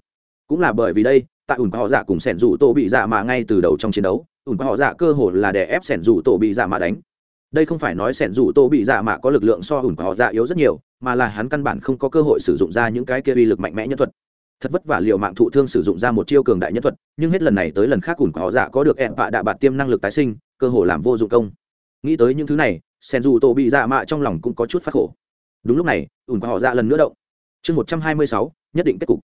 Cũng là bởi vì đây, tại ủn họ dạ cùng sẻn rủ tổ bị dạ mà ngay từ đầu trong chiến đấu, ủn họ dạ cơ hồ là để ép sẻn rủ tổ bị dạ mạ đánh. Đây không phải nói sẻn rủ tổ bị dạ mạ có lực lượng so ủn họ dạ yếu rất nhiều, mà là hắn căn bản không có cơ hội sử dụng ra những cái kia uy lực mạnh mẽ nhân thuật. Thật vất vả liệu mạng thụ thương sử dụng ra một chiêu cường đại nhân thuật, nhưng hết lần này tới lần khác ủn họ dạ có được ẹn vạ đạ bạt tiêm năng lực tái sinh cơ hồ làm vô dụng công. Nghĩ tới những thứ này sẻn rủ tổ bị dạ mạ trong lòng cũng có chút phát khổ. Đúng lúc này, ủn họ dạ lần nữa động. Chương một trăm hai mươi sáu, nhất định kết cục.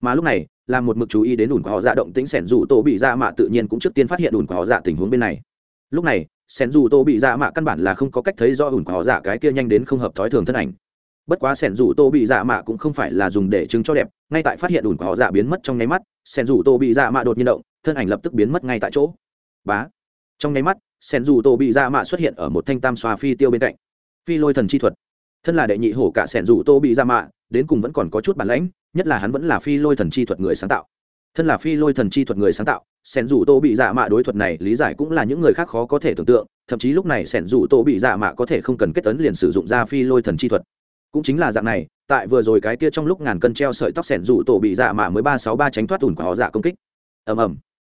Mà lúc này làm một mực chú ý đến ủn của họ dạ động tính sẻn dù tổ bị dạ mạ tự nhiên cũng trước tiên phát hiện ủn của họ dạ tình huống bên này. Lúc này sẻn dù tổ bị dạ mạ căn bản là không có cách thấy do ủn của họ dạ cái kia nhanh đến không hợp thói thường thân ảnh. Bất quá sẻn dù tô bị dạ mạ cũng không phải là dùng để chứng cho đẹp, ngay tại phát hiện ủn của họ dạ biến mất trong nháy mắt sẻn dù tô bị dạ mạ đột nhiên động, thân ảnh lập tức biến mất ngay tại chỗ. Bá! Trong nháy mắt, sen dù tô bị dạ mạ xuất hiện ở một thanh tam xoa phi tiêu bên cạnh. Phi lôi thần chi thuật. Thân là đệ nhị hổ cả sen dù tô bị dạ mạ, đến cùng vẫn còn có chút bản lãnh, nhất là hắn vẫn là phi lôi thần chi thuật người sáng tạo. Thân là phi lôi thần chi thuật người sáng tạo, sen dù tô bị dạ mạ đối thuật này lý giải cũng là những người khác khó có thể tưởng tượng, thậm chí lúc này sen dù tô bị dạ mạ có thể không cần kết tấn liền sử dụng ra phi lôi thần chi thuật. Cũng chính là dạng này, tại vừa rồi cái kia trong lúc ngàn cân treo sợi tóc sẻn dù tổ bị dạ mạ mới ba sáu ba tránh thoát ủn của họ dạ công kích. Ầm ầm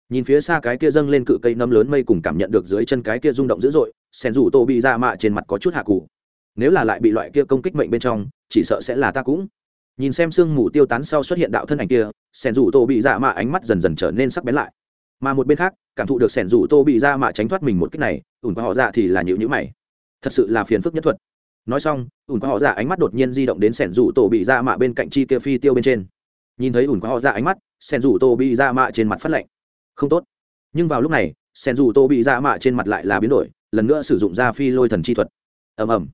nhìn phía xa cái kia dâng lên cự cây nấm lớn mây cùng cảm nhận được dưới chân cái kia rung động dữ dội, sen rủ tô bị ra mạ trên mặt có chút hạ cụ nếu là lại bị loại kia công kích mệnh bên trong, chỉ sợ sẽ là ta cũng. Nhìn xem sương mù tiêu tán sau xuất hiện đạo thân ảnh kia, sen rủ tô bị ra mạ ánh mắt dần dần trở nên sắc bén lại. Mà một bên khác, cảm thụ được sen rủ tô bị ra mạ tránh thoát mình một cách này, ủn qua họ dạ thì là nhịu nhữ mày. Thật sự là phiền phức nhất thuật. Nói xong, ủn qua họ dạ ánh mắt đột nhiên di động đến sẻn rủ tô bị ra mạ bên cạnh chi kia phi tiêu bên trên. Nhìn thấy ủn qua họ dạ ánh mắt sẻn rủ tô bị ra mạ trên mặt phát lạnh không tốt. Nhưng vào lúc này sen dù tô bị dạ mạ trên mặt lại là biến đổi, lần nữa sử dụng ra phi lôi thần chi thuật. Ầm ầm.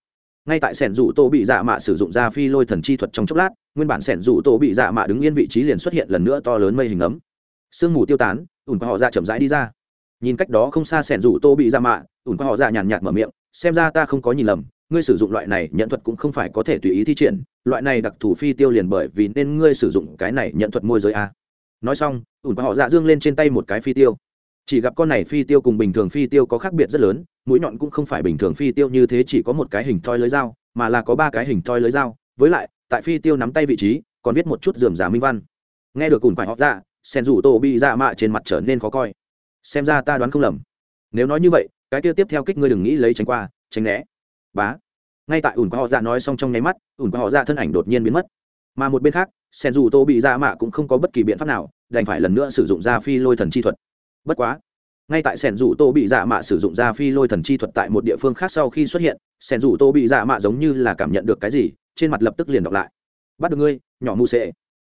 Ngay tại sẻn rủ tô bị dạ mạ sử dụng ra phi lôi thần chi thuật trong chốc lát, nguyên bản sẻn rủ tô bị dạ mạ đứng yên vị trí liền xuất hiện lần nữa to lớn mây hình ấm. Sương mù tiêu tán ủn qua họ ra chậm rãi đi ra. Nhìn cách đó không xa sẻn rủ tô bị dạ mạ ủn qua họ ra nhàn nhạt mở miệng, xem ra ta không có nhìn lầm, ngươi sử dụng loại này nhận thuật cũng không phải có thể tùy ý thi triển, loại này đặc thù phi tiêu liền bởi vì nên ngươi sử dụng cái này nhận thuật môi giới a nói xong ủn và họ dạ dương lên trên tay một cái phi tiêu. Chỉ gặp con này phi tiêu cùng bình thường phi tiêu có khác biệt rất lớn mũi nhọn cũng không phải bình thường phi tiêu như thế chỉ có một cái hình thoi lưới dao mà là có ba cái hình thoi lưới dao. Với lại tại phi tiêu nắm tay vị trí còn viết một chút dườm giả minh văn. Nghe được ủn quải họ dạ, sen rủ tổ bị dạ mạ trên mặt trở nên khó coi. Xem ra ta đoán không lầm. Nếu nói như vậy cái tiêu tiếp theo kích ngươi đừng nghĩ lấy tránh qua tránh né. Bá. Ngay tại ủn qua họ dạ nói xong trong nháy mắt ủn qua họ dạ thân ảnh đột nhiên biến mất mà một bên khác, sen dù tô bị ra mạ cũng không có bất kỳ biện pháp nào, đành phải lần nữa sử dụng ra phi lôi thần chi thuật. Bất quá, ngay tại sẻn rủ tô bị dạ mạ sử dụng ra phi lôi thần chi thuật tại một địa phương khác sau khi xuất hiện sẻn rủ tô bị dạ mạ giống như là cảm nhận được cái gì, trên mặt lập tức liền đọc lại. Bắt được ngươi, nhỏ mù sệ.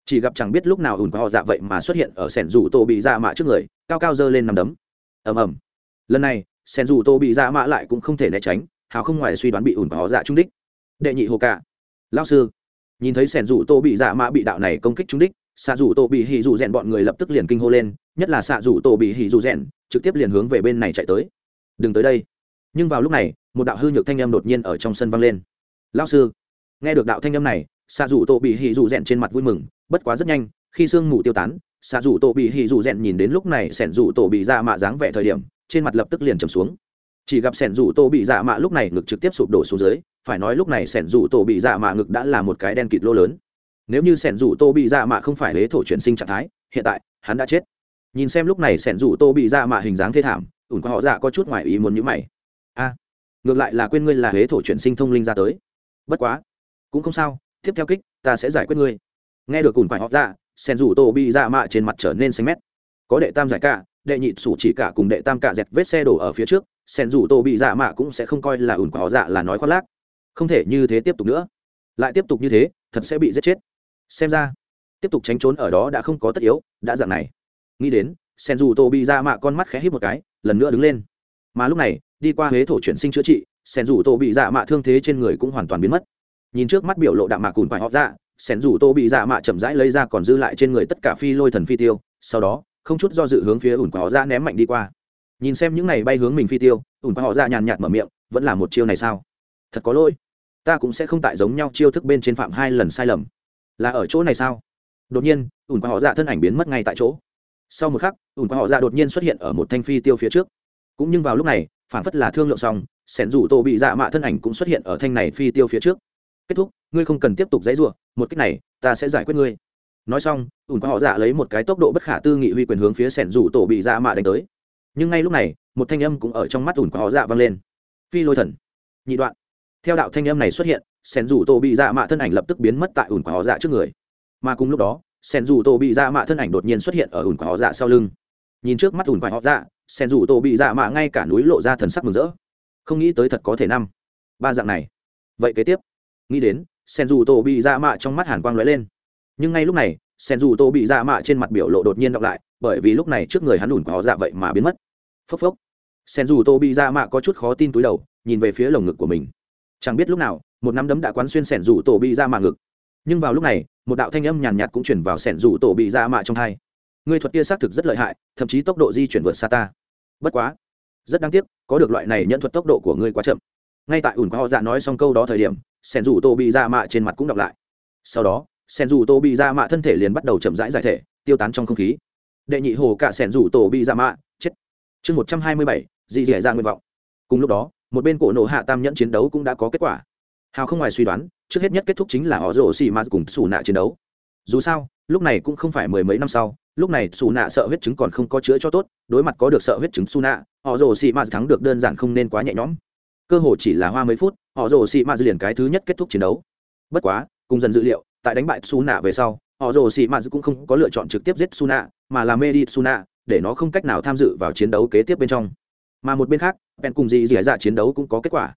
Chỉ gặp chẳng biết lúc nào ủn có họ dạ vậy mà xuất hiện ở sẻn rủ tô bị dạ mạ trước người, cao cao dơ lên nằm đấm. Ầm ầm. Lần này sẻn rủ tô bị dạ mạ lại cũng không thể né tránh, hào không ngoài suy đoán bị ủn có họ dạ trung đích. Đệ nhị hồ cả lao sư nhìn thấy sẻn rủ tô bị dạ mã bị đạo này công kích trúng đích, xạ rủ tô bị hì rủ rèn bọn người lập tức liền kinh hô lên, nhất là xạ rủ tô bị hì rủ rèn trực tiếp liền hướng về bên này chạy tới. Đừng tới đây. Nhưng vào lúc này, một đạo hư nhược thanh âm đột nhiên ở trong sân vang lên. Lao sư. Nghe được đạo thanh âm này, xạ rủ tô bị hì rủ rèn trên mặt vui mừng, bất quá rất nhanh, khi sương mù tiêu tán, xạ rủ tô bị hì rủ rèn nhìn đến lúc này sẻn rủ tô bị dạ mã dáng vẻ thời điểm, trên mặt lập tức liền trầm xuống chỉ gặp sẻn rủ tô bị dạ mạ lúc này ngực trực tiếp sụp đổ xuống dưới, phải nói lúc này sẻn rủ tô bị dạ mạ ngực đã là một cái đen kịt lô lớn. Nếu như sẻn rủ tô bị dạ mạ không phải huế thổ chuyển sinh trạng thái, hiện tại, hắn đã chết. Nhìn xem lúc này sẻn rủ tô bị dạ mạ hình dáng thê thảm, ủn qua họ dạ có chút ngoài ý muốn nhữ mày. A, ngược lại là quên ngươi là huế thổ chuyển sinh thông linh ra tới. Bất quá, cũng không sao, tiếp theo kích, ta sẽ giải quyết ngươi. Nghe được ủn qua họ dạ sẻn rủ tô bị dạ mạ trên mặt trở nên xanh mét. Có đệ tam giải cả đệ nhị sủ chỉ cả cùng đệ tam cả dẹt vết xe đổ ở phía trước, sen rủ tô bị dạ mạ cũng sẽ không coi là ủn qua họ dạ là nói khoác lác. Không thể như thế tiếp tục nữa. Lại tiếp tục như thế, thật sẽ bị giết chết. Xem ra, tiếp tục tránh trốn ở đó đã không có tất yếu, đã dạng này. Nghĩ đến, sen dù tô bị dạ mạ con mắt khẽ hít một cái, lần nữa đứng lên. Mà lúc này, đi qua huế thổ chuyển sinh chữa trị, sen dù tô bị dạ mạ thương thế trên người cũng hoàn toàn biến mất. Nhìn trước mắt biểu lộ đạm mạ cùn phải họ dạ sen dù tô bị dạ mạ chậm rãi lấy ra còn dư lại trên người tất cả phi lôi thần phi tiêu, sau đó không chút do dự hướng phía ủn quải họ ra ném mạnh đi qua. Nhìn xem những này bay hướng mình phi tiêu, ủn quải họ ra nhàn nhạt mở miệng, vẫn là một chiêu này sao? Thật có lỗi. Ta cũng sẽ không tại giống nhau chiêu thức bên trên phạm hai lần sai lầm. Là ở chỗ này sao? Đột nhiên, ủn qua họ ra thân ảnh biến mất ngay tại chỗ. Sau một khắc, ủn qua họ ra đột nhiên xuất hiện ở một thanh phi tiêu phía trước. Cũng nhưng vào lúc này, phản phất là thương lượng xong, sẻn rủ tổ bị dạ mạ thân ảnh cũng xuất hiện ở thanh này phi tiêu phía trước. Kết thúc, ngươi không cần tiếp tục dãy rủa, một cách này, ta sẽ giải quyết ngươi nói xong ủn qua họ dạ lấy một cái tốc độ bất khả tư nghị huy quyền hướng phía sẻn rủ tổ bị dạ mạ đánh tới. Nhưng ngay lúc này, một thanh âm cũng ở trong mắt ủn qua họ dạ vang lên. Phi lôi thần. Nhị đoạn. Theo đạo thanh âm này xuất hiện, sẻn rủ tổ bị dạ mạ thân ảnh lập tức biến mất tại ủn quả họ dạ trước người. Mà cùng lúc đó, sẻn rủ tổ bị dạ mạ thân ảnh đột nhiên xuất hiện ở ủn quả họ dạ sau lưng. Nhìn trước mắt ủn quả họ dạ sẻn rủ tổ bị dạ mạ ngay cả núi lộ ra thần sắc mừng rỡ. Không nghĩ tới thật có thể năm. Ba dạng này. Vậy kế tiếp. Nghĩ đến, sẻn rủ tổ bị dạ mạ trong mắt hàn quang lóe lên nhưng ngay lúc này sen dù tô bị dạ mạ trên mặt biểu lộ đột nhiên đọc lại, bởi vì lúc này trước người hắn ủn quả họ dạ vậy mà biến mất. Phốc phốc. Sen dù tô bị dạ mạ có chút khó tin túi đầu, nhìn về phía lồng ngực của mình. Chẳng biết lúc nào, một nắm đấm đã quán xuyên sẻn rủ tổ bị ra Mạ ngực. Nhưng vào lúc này, một đạo thanh âm nhàn nhạt cũng chuyển vào sẻn rủ tổ bị ra mạ trong thai ngươi thuật kia xác thực rất lợi hại, thậm chí tốc độ di chuyển vượt xa ta. Bất quá, rất đáng tiếc, có được loại này nhận thuật tốc độ của ngươi quá chậm. Ngay tại ủn qua họ dạ nói xong câu đó thời điểm sẻn rủ tổ bị ra mạ trên mặt cũng đọc lại. Sau đó sen rủ tổ bị ra mạ thân thể liền bắt đầu chậm rãi giải thể, tiêu tán trong không khí. Đệ nhị hồ cả sen rủ tổ bị ra mạ chết. Chương một trăm hai mươi bảy, dị dẻ ra nguyện vọng. Cùng lúc đó, một bên cổ nổ hạ tam nhẫn chiến đấu cũng đã có kết quả. Hào không ngoài suy đoán, trước hết nhất kết thúc chính là họ rổ xì ma cùng xù nạ chiến đấu. Dù sao, lúc này cũng không phải mười mấy năm sau, lúc này xù nạ sợ huyết chứng còn không có chữa cho tốt, đối mặt có được sợ huyết chứng xù nạ họ rổ xì ma thắng được đơn giản không nên quá nhẹ nhõm. Cơ hồ chỉ là hoa mấy phút họ rổ xì ma liền cái thứ nhất kết thúc chiến đấu. Bất quá, cùng dần dự liệu tại đánh bại Suna nạ về sau, họ rồ xì mà cũng không có lựa chọn trực tiếp giết su nạ mà là mê đi su nạ để nó không cách nào tham dự vào chiến đấu kế tiếp bên trong. Mà một bên khác bèn cùng dì dì dạ chiến đấu cũng có kết quả.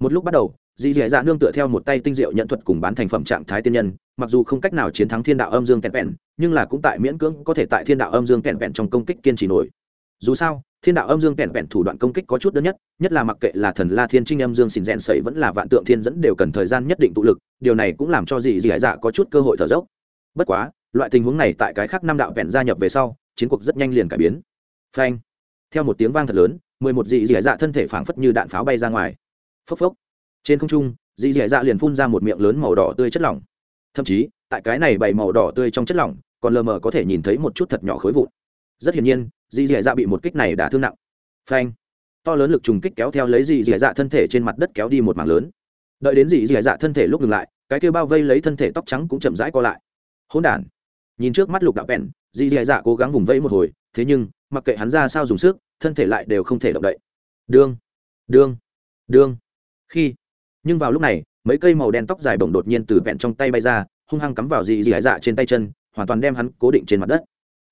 Một lúc bắt đầu, dì dì dạ nương tựa theo một tay tinh diệu nhận thuật cùng bán thành phẩm trạng thái tiên nhân, mặc dù không cách nào chiến thắng thiên đạo âm dương kẹn vẹn nhưng là cũng tại miễn cưỡng có thể tại thiên đạo âm dương kẹn vẹn trong công kích kiên trì nổi. Dù sao thiên đạo âm dương vẹn vẹn thủ đoạn công kích có chút đơn nhất nhất là mặc kệ là thần la thiên trinh âm dương xin rèn sẩy vẫn là vạn tượng thiên dẫn đều cần thời gian nhất định tụ lực, điều này cũng làm cho dì dì hải dạ có chút cơ hội thở dốc. Bất quá, loại tình huống này tại cái khác năm đạo vẹn gia nhập về sau, chiến cuộc rất nhanh liền cải biến. Phanh! Theo một tiếng vang thật lớn, mười một dì dì dạ thân thể phảng phất như đạn pháo bay ra ngoài. Phốc phốc! Trên không trung dì dì dạ liền phun ra một miệng lớn màu đỏ tươi chất lỏng. Thậm chí, tại cái này bày màu đỏ tươi trong chất lỏng, còn lờ mờ có thể nhìn thấy một chút thật nhỏ khối vụn. Rất hiển nhiên dì dì dạ bị một kích này đả thương nặng. Phanh. To lớn lực trùng kích kéo theo lấy dì dì dạ thân thể trên mặt đất kéo đi một mảng lớn. Đợi đến dì dì dạ thân thể lúc ngừng lại, cái kêu bao vây lấy thân thể tóc trắng cũng chậm rãi co lại. Hỗn đản. Nhìn trước mắt lục đạo bèn, dì dì dạ cố gắng vùng vẫy một hồi, thế nhưng, mặc kệ hắn ra sao dùng sức, thân thể lại đều không thể động đậy. Đương. Đương. Đương. Khi. Nhưng vào lúc này, mấy cây màu đen tóc dài bồng đột nhiên từ vẹn trong tay bay ra, hung hăng cắm vào dì dì dạ trên tay chân, hoàn toàn đem hắn cố định trên mặt đất.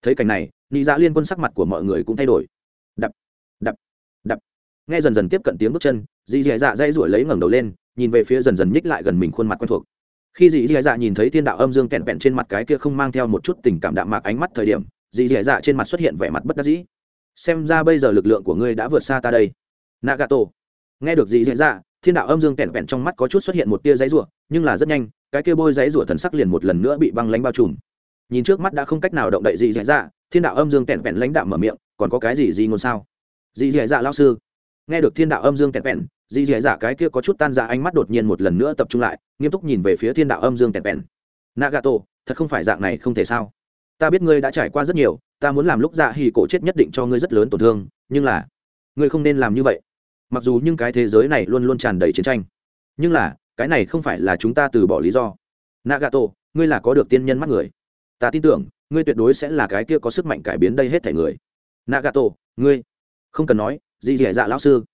Thấy cảnh này nị dạ liên quân sắc mặt của mọi người cũng thay đổi. Đập đập đập. Nghe dần dần tiếp cận tiếng bước chân, dì dì dạ dây rủi lấy ngẩng đầu lên, nhìn về phía dần dần nhích lại gần mình khuôn mặt quen thuộc. Khi dì dì dạ nhìn thấy thiên đạo âm dương kẹn vẹn trên mặt cái kia không mang theo một chút tình cảm đạm mạc ánh mắt thời điểm, dì dì dạ trên mặt xuất hiện vẻ mặt bất đắc dĩ. Xem ra bây giờ lực lượng của ngươi đã vượt xa ta đây. Nagato. Nghe được dì dì dạ thiên đạo âm dương kẹn vẹn trong mắt có chút xuất hiện một tia giấy rủa, nhưng là rất nhanh, cái kia bôi giấy rủa thần sắc liền một lần nữa bị băng lánh bao trùm. Nhìn trước mắt đã không cách nào động đậy dì dì dạ thiên đạo âm dương kẹn vẹn lãnh đạo mở miệng, còn có cái gì gì ngôn sao? Dì dì dạ lao sư, nghe được thiên đạo âm dương kẹn vẹn dì dì dạ cái kia có chút tan ra ánh mắt đột nhiên một lần nữa tập trung lại, nghiêm túc nhìn về phía thiên đạo âm dương kẹn vẹn. Nagato, thật không phải dạng này không thể sao? Ta biết ngươi đã trải qua rất nhiều, ta muốn làm lúc dạ hì cổ chết nhất định cho ngươi rất lớn tổn thương, nhưng là, ngươi không nên làm như vậy. Mặc dù nhưng cái thế giới này luôn luôn tràn đầy chiến tranh, nhưng là, cái này không phải là chúng ta từ bỏ lý do. Nagato, ngươi là có được tiên nhân mắt người. Ta tin tưởng ngươi tuyệt đối sẽ là cái kia có sức mạnh cải biến đây hết thể người. Nagato, ngươi, không cần nói gì dì dạ lão sư.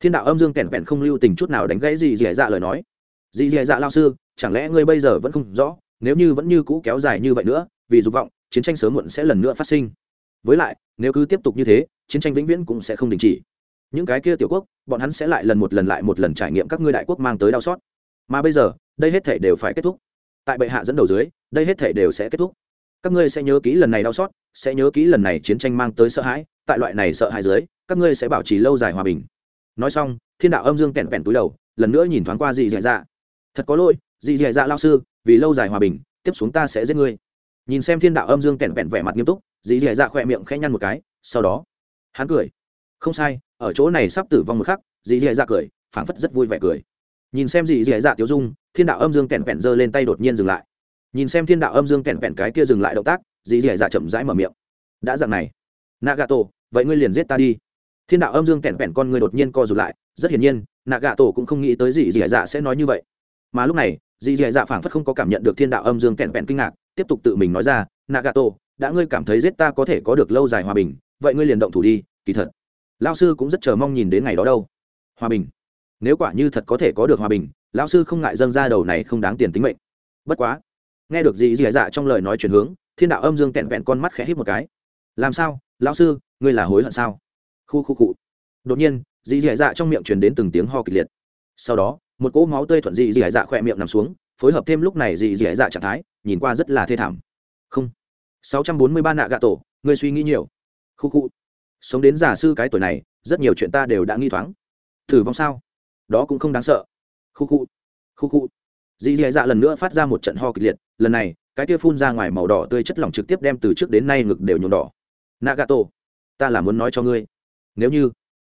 Thiên đạo âm dương kèn vẹn không lưu tình chút nào đánh gãy gì dì dạ lời nói. Dì dì dạ lão sư, chẳng lẽ ngươi bây giờ vẫn không rõ, nếu như vẫn như cũ kéo dài như vậy nữa, vì dục vọng, chiến tranh sớm muộn sẽ lần nữa phát sinh. Với lại, nếu cứ tiếp tục như thế, chiến tranh vĩnh viễn cũng sẽ không đình chỉ. Những cái kia tiểu quốc, bọn hắn sẽ lại lần một lần lại một lần trải nghiệm các ngươi đại quốc mang tới đau xót. Mà bây giờ, đây hết thể đều phải kết thúc. Tại bệ hạ dẫn đầu dưới, đây hết thể đều sẽ kết thúc các ngươi sẽ nhớ kỹ lần này đau xót, sẽ nhớ kỹ lần này chiến tranh mang tới sợ hãi, tại loại này sợ hãi dưới, các ngươi sẽ bảo trì lâu dài hòa bình. Nói xong, thiên đạo âm dương kẹn vẹn túi đầu, lần nữa nhìn thoáng qua dì dì dạ, dạ. Thật có lỗi dì dì dạ, dạ lao sư, vì lâu dài hòa bình, tiếp xuống ta sẽ giết ngươi. Nhìn xem thiên đạo âm dương kẹn vẹn vẻ mặt nghiêm túc dì dì dạ, dạ khỏe miệng khẽ nhăn một cái, sau đó, hắn cười. Không sai, ở chỗ này sắp tử vong một khắc dì dì dạ cười, phảng phất rất vui vẻ cười. Nhìn xem dì dì dạ tiêu dung, thiên đạo âm dương kẹn vẹn giơ lên tay đột nhiên dừng lại nhìn xem thiên đạo âm dương kẹn vẹn cái kia dừng lại động tác dì dì dạ chậm rãi mở miệng. Đã dặn này. Nagato, vậy ngươi liền giết ta đi. Thiên đạo âm dương kẹn vẹn con ngươi đột nhiên co rụt lại, rất hiển nhiên, nagato cũng không nghĩ tới dì dì dạ sẽ nói như vậy. Mà lúc này dì dì dạ phảng phất không có cảm nhận được thiên đạo âm dương kẹn vẹn kinh ngạc, tiếp tục tự mình nói ra, nagato, đã ngươi cảm thấy giết ta có thể có được lâu dài hòa bình, vậy ngươi liền động thủ đi, kỳ thật. Lao sư cũng rất chờ mong nhìn đến ngày đó đâu. Hòa bình. Nếu quả như thật có thể có được hòa bình, lão sư không ngại dâng ra đầu này không đáng tiền tính mệnh. Bất quá nghe được dì dì dạ trong lời nói chuyển hướng, thiên đạo âm dương kẹn vẹn con mắt khẽ hít một cái. Làm sao? Lão sư, ngươi là hối hận sao? Khu khu cụ đột nhiên, dì dì dạ trong miệng truyền đến từng tiếng ho kịch liệt. Sau đó, một cỗ máu tươi thuận dì dì dạ khỏe miệng nằm xuống, phối hợp thêm lúc này dì dì dạ trạng thái, nhìn qua rất là thê thảm. Không. Sáu trăm bốn mươi ba nạ gạ tổ, ngươi suy nghĩ nhiều. Khu khu. Sống đến giả sư cái tuổi này, rất nhiều chuyện ta đều đã nghi thoáng. Thử vong sao? Đó cũng không đáng sợ. Khu khu. Khu khu. Dì dì dạ lần nữa phát ra một trận ho kịch liệt lần này, cái kia phun ra ngoài màu đỏ tươi chất lỏng trực tiếp đem từ trước đến nay ngực đều nhuộm đỏ. Nagato, ta là muốn nói cho ngươi. Nếu như,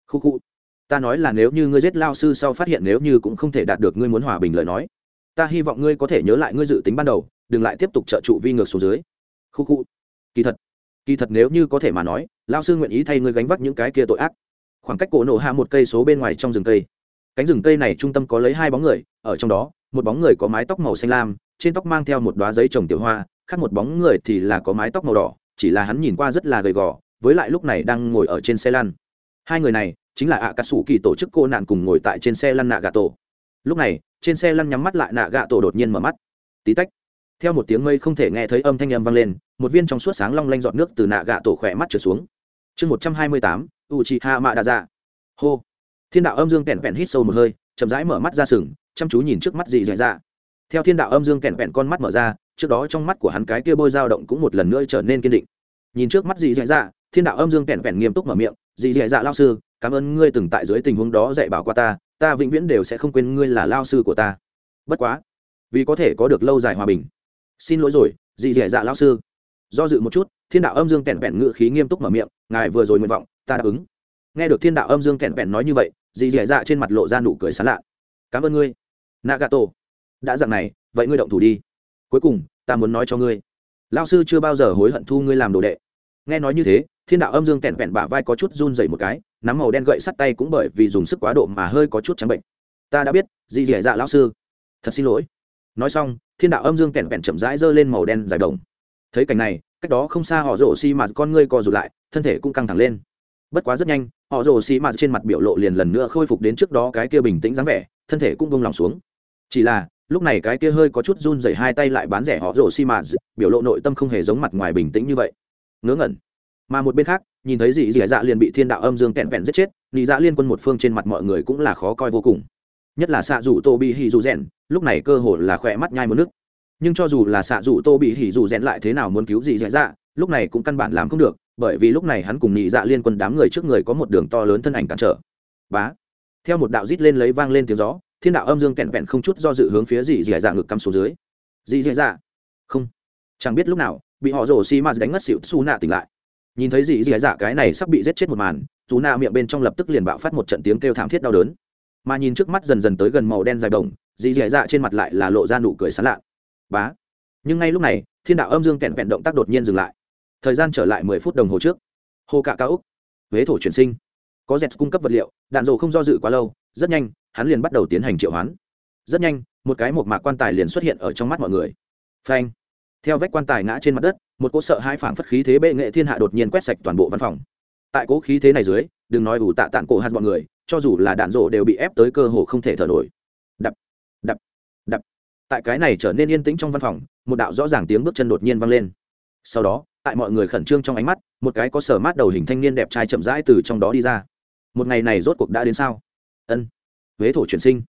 khu khu, ta nói là nếu như ngươi giết lao sư sau phát hiện nếu như cũng không thể đạt được ngươi muốn hòa bình lời nói, ta hy vọng ngươi có thể nhớ lại ngươi dự tính ban đầu, đừng lại tiếp tục trợ trụ vi ngược xuống dưới. Khu khu, kỳ thật kỳ thật nếu như có thể mà nói, lao sư nguyện ý thay ngươi gánh vác những cái kia tội ác. Khoảng cách cổ nổ hạ một cây số bên ngoài trong rừng cây. Cánh rừng cây này trung tâm có lấy hai bóng người, ở trong đó, một bóng người có mái tóc màu xanh lam trên tóc mang theo một đoá giấy trồng tiểu hoa, khác một bóng người thì là có mái tóc màu đỏ, chỉ là hắn nhìn qua rất là gầy gò, với lại lúc này đang ngồi ở trên xe lăn. Hai người này chính là ạ cà sủ kỳ tổ chức cô nạn cùng ngồi tại trên xe lăn nạ gà tổ lúc này, trên xe lăn nhắm mắt lại nạ gà tổ đột nhiên mở mắt. Tí tách. Theo một tiếng mây không thể nghe thấy âm thanh âm vang lên, một viên trong suốt sáng long lanh dọn nước từ nạ gà tổ khỏe mắt trở xuống. Chương một trăm hai mươi tám u chị hạ mạ đà dạ hô. Thiên đạo âm dương kẹn vẹn hít sâu một hơi, chậm rãi mở mắt ra sừng, chăm chú nhìn trước mắt dị dạy dạ theo thiên đạo âm dương kẹn vẹn con mắt mở ra, trước đó trong mắt của hắn cái kia bôi dao động cũng một lần nữa trở nên kiên định. Nhìn trước mắt dị dạy dạ thiên đạo âm dương kẹn vẹn nghiêm túc mở miệng dì dạy dạ, dạ lao sư, cảm ơn ngươi từng tại dưới tình huống đó dạy bảo qua ta ta vĩnh viễn đều sẽ không quên ngươi là lao sư của ta. Bất quá, vì có thể có được lâu dài hòa bình. Xin lỗi rồi dì dạy dạ, dạ lao sư. Do dự một chút, thiên đạo âm dương kẹn vẹn ngự khí nghiêm túc mở miệng, ngài vừa rồi nguyện vọng, ta đáp ứng. Nghe được thiên đạo âm dương kẹn vẹn nói như vậy dì dì dạ, dạ trên mặt lộ ra nụ cười sán lạ. Cảm ơn ngươi. Nagato đã dặn này, vậy ngươi động thủ đi. Cuối cùng, ta muốn nói cho ngươi. Lao sư chưa bao giờ hối hận thu ngươi làm đồ đệ. Nghe nói như thế, thiên đạo âm dương tẹn vẹn bả vai có chút run dày một cái, nắm màu đen gậy sắt tay cũng bởi vì dùng sức quá độ mà hơi có chút trắng bệnh. Ta đã biết dì dẻ dạ lão sư. Thật xin lỗi. Nói xong, thiên đạo âm dương tẹn vẹn chậm rãi giơ lên màu đen dài đồng. Thấy cảnh này, cách đó không xa họ rổ xi mà con ngươi co rụt lại, thân thể cũng căng thẳng lên. Bất quá rất nhanh, họ rổ xi mà trên mặt biểu lộ liền lần nữa khôi phục đến trước đó cái kia bình tĩnh dáng vẻ, thân thể cũng bông lòng xuống. Chỉ là lúc này cái kia hơi có chút run rẩy hai tay lại bán rẻ họ rổ xi mà, biểu lộ nội tâm không hề giống mặt ngoài bình tĩnh như vậy. Ngớ ngẩn. Mà một bên khác, nhìn thấy dị dị dạ liền bị thiên đạo âm dương kẹn vẹn giết chết, nị dạ liên quân một phương trên mặt mọi người cũng là khó coi vô cùng. Nhất là xạ rủ tô bị hì dù rèn lúc này cơ hồ là khỏe mắt nhai một nước. Nhưng cho dù là xạ rủ tô bị hỉ dù rèn lại thế nào muốn cứu dị dạ dạ lúc này cũng căn bản làm không được, bởi vì lúc này hắn cùng nhị dạ liên quân đám người trước người có một đường to lớn thân ảnh cản trở. Bá. Theo một đạo rít lên lấy vang lên tiếng gió thiên đạo âm dương kẹn vẹn không chút do dự hướng phía dị dạ dạ ngực cắm xuống dưới. Dị dạ dạ? Không. Chẳng biết lúc nào, bị họ rổ xi mạt đánh ngất xịu su nạ tỉnh lại. Nhìn thấy dị dì dạ cái này sắp bị giết chết một màn, Su nạ miệng bên trong lập tức liền bạo phát một trận tiếng kêu thảm thiết đau đớn. Mà nhìn trước mắt dần dần tới gần màu đen dài đồng dị dị dạ trên mặt lại là lộ ra nụ cười sán lạ. Bá. Nhưng ngay lúc này, thiên đạo âm dương kẹn vẹn động tác đột nhiên dừng lại. Thời gian trở lại mười phút đồng hồ trước. Hồ cạ cao úc. Huế thổ chuyển sinh. Có dẹt cung cấp vật liệu, đạn dồ không do dự quá lâu, rất nhanh hắn liền bắt đầu tiến hành triệu hoán. Rất nhanh, một cái một mạc quan tài liền xuất hiện ở trong mắt mọi người. Phanh! Theo vách quan tài ngã trên mặt đất, một cỗ sợ hai phảng phất khí thế bệ nghệ thiên hạ đột nhiên quét sạch toàn bộ văn phòng. Tại cỗ khí thế này dưới, đừng nói ủ tạ tạng cổ hạt bọn người, cho dù là đạn rộ đều bị ép tới cơ hồ không thể thở nổi. Đập! Đập! Đập! Tại cái này trở nên yên tĩnh trong văn phòng, một đạo rõ ràng tiếng bước chân đột nhiên vang lên. Sau đó, tại mọi người khẩn trương trong ánh mắt, một cái có sở mát đầu hình thanh niên đẹp trai chậm rãi từ trong đó đi ra. Một ngày này rốt cuộc đã đến sao? Ân huế thổ chuyển sinh.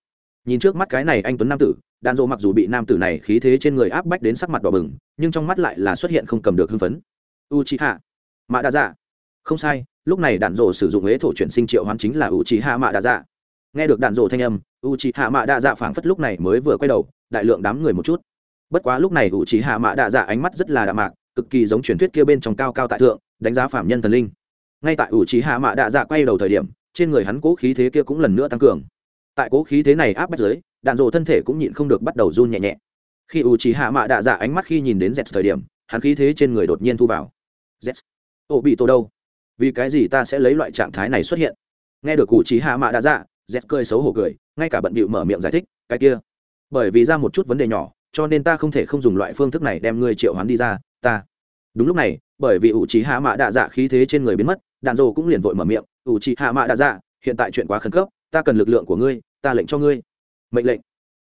Nhìn trước mắt cái này anh tuấn nam tử đàn dỗ mặc dù bị nam tử này khí thế trên người áp bách đến sắc mặt đỏ bừng, nhưng trong mắt lại là xuất hiện không cầm được hưng phấn. U trí hạ mạ đa dạ không sai, lúc này đàn dỗ sử dụng huế thổ chuyển sinh triệu hoán chính là u trí hạ mạ đa dạ nghe được đàn dỗ thanh âm u trí hạ mạ đa dạ phảng phất lúc này mới vừa quay đầu, đại lượng đám người một chút. Bất quá lúc này u trí hạ mạ đa dạ ánh mắt rất là đạm mạc, cực kỳ giống truyền thuyết kia bên trong cao cao tại thượng, đánh giá phạm nhân thần linh. Ngay tại u trí hạ mạ đa dạ quay đầu thời điểm, trên người hắn cố khí thế kia cũng lần nữa tăng cường tại cố khí thế này áp bách dưới, đạn dộ thân thể cũng nhịn không được bắt đầu run nhẹ nhẹ. Khi u trí hạ mạ đạ dạ ánh mắt khi nhìn đến z thời điểm, hắn khí thế trên người đột nhiên thu vào. Z ô bị tô đâu? Vì cái gì ta sẽ lấy loại trạng thái này xuất hiện? Nghe được u trí hạ mạ đạ dạ z cười xấu hổ cười, ngay cả bận bịu mở miệng giải thích, cái kia, bởi vì ra một chút vấn đề nhỏ, cho nên ta không thể không dùng loại phương thức này đem ngươi triệu hoán đi ra, ta. Đúng lúc này, bởi vì u trí hạ mạ đạ dạ khí thế trên người biến mất, đạn dộ cũng liền vội mở miệng u trí hạ mạ đạ dạ hiện tại chuyện quá khẩn cấp ta cần lực lượng của ngươi, ta lệnh cho ngươi. Mệnh lệnh.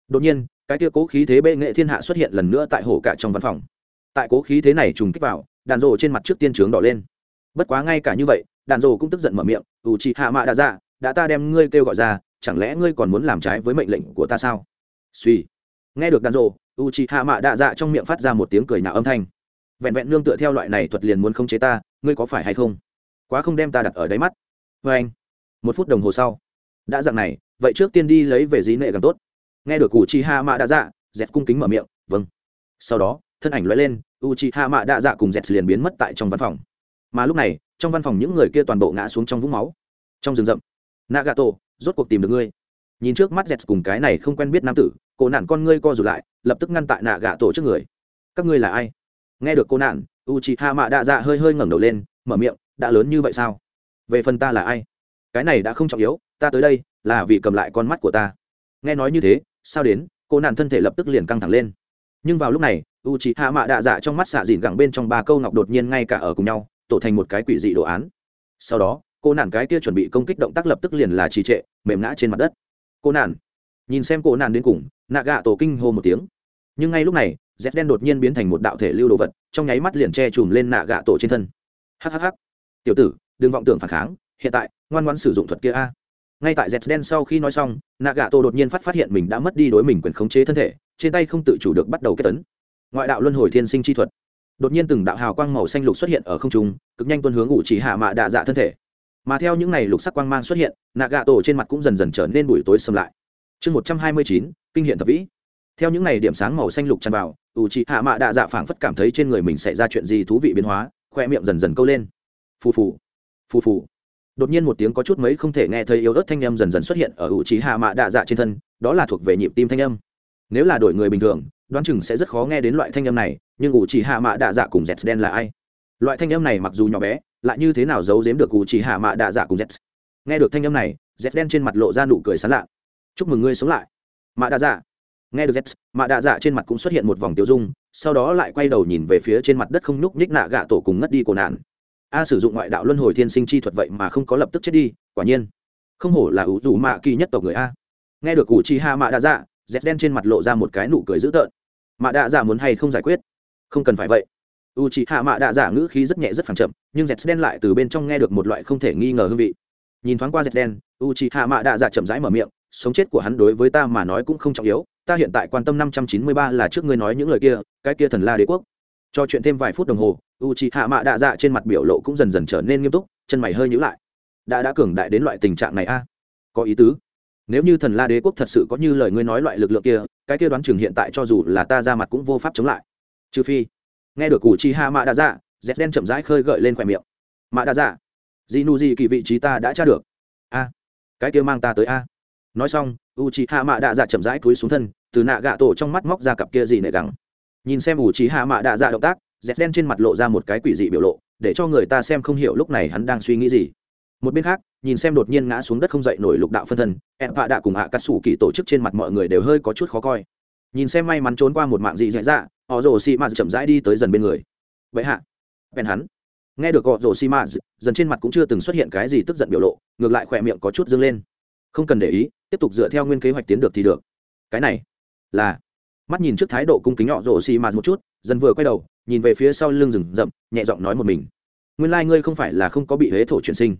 Đột nhiên, cái tia cố khí thế bệ nghệ thiên hạ xuất hiện lần nữa tại hổ cả trong văn phòng. Tại cố khí thế này trùng kích vào, đàn rồ trên mặt trước tiên trướng đỏ lên. Bất quá ngay cả như vậy, đàn rồ cũng tức giận mở miệng, ủ chị hạ mạ đã ra dạ, đã ta đem ngươi kêu gọi ra, chẳng lẽ ngươi còn muốn làm trái với mệnh lệnh của ta sao? Suy nghe được đàn rồ u chị hạ mạ đạ dạ trong miệng phát ra một tiếng cười nào âm thanh. Vẹn vẹn nương tựa theo loại này thuật liền muốn không chế ta, ngươi có phải hay không? Quá không đem ta đặt ở đáy mắt. Vê anh một phút đồng hồ sau đã dạng này, vậy trước tiên đi lấy về dí nệ càng tốt. Nghe được u chi ha mạ đa dạ dẹt cung kính mở miệng vâng. Sau đó, thân ảnh loại lên u chi ha mạ đa dạ cùng dẹt liền biến mất tại trong văn phòng. Mà lúc này, trong văn phòng những người kia toàn bộ ngã xuống trong vũng máu. Trong rừng rậm, nagato, rốt cuộc tìm được ngươi. Nhìn trước mắt dẹt cùng cái này không quen biết nam tử, cô nạn con ngươi co rụt lại, lập tức ngăn tại nạ gạ tổ trước người. Các ngươi là ai? Nghe được cô nạn u chị hạ mạ đạ dạ hơi hơi ngẩng đầu lên, mở miệng, đã lớn như vậy sao? Về phần ta là ai? Cái này đã không trọng yếu ta tới đây là vì cầm lại con mắt của ta nghe nói như thế sao đến cô nạn thân thể lập tức liền căng thẳng lên nhưng vào lúc này u c h ị hạ mạ đạ dạ trong mắt xạ dìn gẳng bên trong ba câu ngọc đột nhiên ngay cả ở cùng nhau tổ thành một cái quỷ dị đồ án sau đó cô nạn cái kia chuẩn bị công kích động tác lập tức liền là trì trệ mềm ngã trên mặt đất cô nạn nhìn xem cô nạn đến cùng nạ gạ tổ kinh hô một tiếng nhưng ngay lúc này z đen đột nhiên biến thành một đạo thể lưu đồ vật trong nháy mắt liền che chùm lên nạ gạ tổ trên thân hhh tiểu tử đừng vọng tưởng phản kháng hiện tại ngoan ngoan sử dụng thuật kia a ngay tại dẹt đen sau khi nói xong nạ gạ tổ đột nhiên phát phát hiện mình đã mất đi đối mình quyền khống chế thân thể, trên tay không tự chủ được bắt đầu kết tấn. Ngoại đạo luân hồi thiên sinh chi thuật. Đột nhiên từng đạo hào quang màu xanh lục xuất hiện ở không trung, cực nhanh tuân hướng ủ chỉ hạ mạ đạ dạ thân thể. Mà theo những ngày lục sắc quang mang xuất hiện nạ gạ tổ trên mặt cũng dần dần trở nên buổi tối xâm lại. Chương một trăm hai mươi chín, kinh hiện thập vĩ. Theo những ngày điểm sáng màu xanh lục tràn vào ủ chỉ hạ mạ đạ dạ phảng phất cảm thấy trên người mình xảy ra chuyện gì thú vị biến hóa, khoe miệng dần dần câu lên. Phù phù. Phù phù đột nhiên một tiếng có chút mấy không thể nghe thấy yếu ớt thanh âm dần dần xuất hiện ở ủ trí hạ mạ đạ dạ trên thân, đó là thuộc về nhịp tim thanh âm. Nếu là đổi người bình thường, đoán chừng sẽ rất khó nghe đến loại thanh âm này, nhưng ủ trí hạ mạ đạ dạ cùng z đen là ai? Loại thanh âm này mặc dù nhỏ bé, lại như thế nào giấu giếm được ủ trí hạ mạ đạ dạ cùng z nghe được thanh âm này z đen trên mặt lộ ra nụ cười sán lạ. Chúc mừng ngươi sống lại, mạ đạ dạ. Nghe được z mạ đạ dạ trên mặt cũng xuất hiện một vòng tiêu dung, sau đó lại quay đầu nhìn về phía trên mặt đất không nhúc nhích nạ gạ tổ cùng ngất đi cổ nạn a sử dụng ngoại đạo luân hồi thiên sinh chi thuật vậy mà không có lập tức chết đi, quả nhiên. Không hổ là ủ dù mạ kỳ nhất tộc người a. Nghe được cụ chi ha mạ đạ dạ dẹt đen trên mặt lộ ra một cái nụ cười dữ tợn. Mạ đạ dạ muốn hay không giải quyết? Không cần phải vậy. U chi hạ mạ đạ dạ ngữ khí rất nhẹ rất phẳng chậm, nhưng dẹt đen lại từ bên trong nghe được một loại không thể nghi ngờ hương vị. Nhìn thoáng qua dẹt đen u chi hạ mạ đạ dạ chậm rãi mở miệng, sống chết của hắn đối với ta mà nói cũng không trọng yếu, ta hiện tại quan tâm năm trăm chín mươi ba là trước ngươi nói những lời kia, cái kia thần la đế quốc cho chuyện thêm vài phút đồng hồ u c h hạ mạ đạ dạ trên mặt biểu lộ cũng dần dần trở nên nghiêm túc, chân mày hơi nhữ lại. Đã đã cường đại đến loại tình trạng này a? Có ý tứ. Nếu như thần la đế quốc thật sự có như lời ngươi nói loại lực lượng kia, cái kia đoán chừng hiện tại cho dù là ta ra mặt cũng vô pháp chống lại. Trừ phi, nghe được u hạ mạ đạ dạ dép đen chậm rãi khơi gợi lên khoe miệng. Mạ đạ dạ Jinuji nu kỳ vị trí ta đã tra được. A, cái kia mang ta tới a. Nói xong u hạ mạ đạ dạ chậm rãi cúi xuống thân, từ nạ gạ tổ trong mắt móc ra cặp kia gì nệ gắng nhìn xem ủ trí hạ mạ đạ dạ động tác dẹt đen trên mặt lộ ra một cái quỷ dị biểu lộ, để cho người ta xem không hiểu lúc này hắn đang suy nghĩ gì. Một bên khác, nhìn xem đột nhiên ngã xuống đất không dậy nổi lục đạo phân thân ẹn vạ đạ cùng hạ cắt xù kỳ tổ chức trên mặt mọi người đều hơi có chút khó coi. Nhìn xem may mắn trốn qua một mạng dị dạy dạ họ rồ xì mạt chậm rãi đi tới dần bên người. Vậy hạ, bèn hắn. Nghe được họ rồ xì mạt dần trên mặt cũng chưa từng xuất hiện cái gì tức giận biểu lộ, ngược lại khỏe miệng có chút dâng lên. Không cần để ý, tiếp tục dựa theo nguyên kế hoạch tiến được thì được. Cái này là mắt nhìn trước thái độ cung kính họ rồ xì mạt một chút, dần vừa quay đầu, nhìn về phía sau lưng rừng rậm, nhẹ giọng nói một mình. Nguyên lai、like、ngươi không phải là không có bị huế thổ chuyển sinh.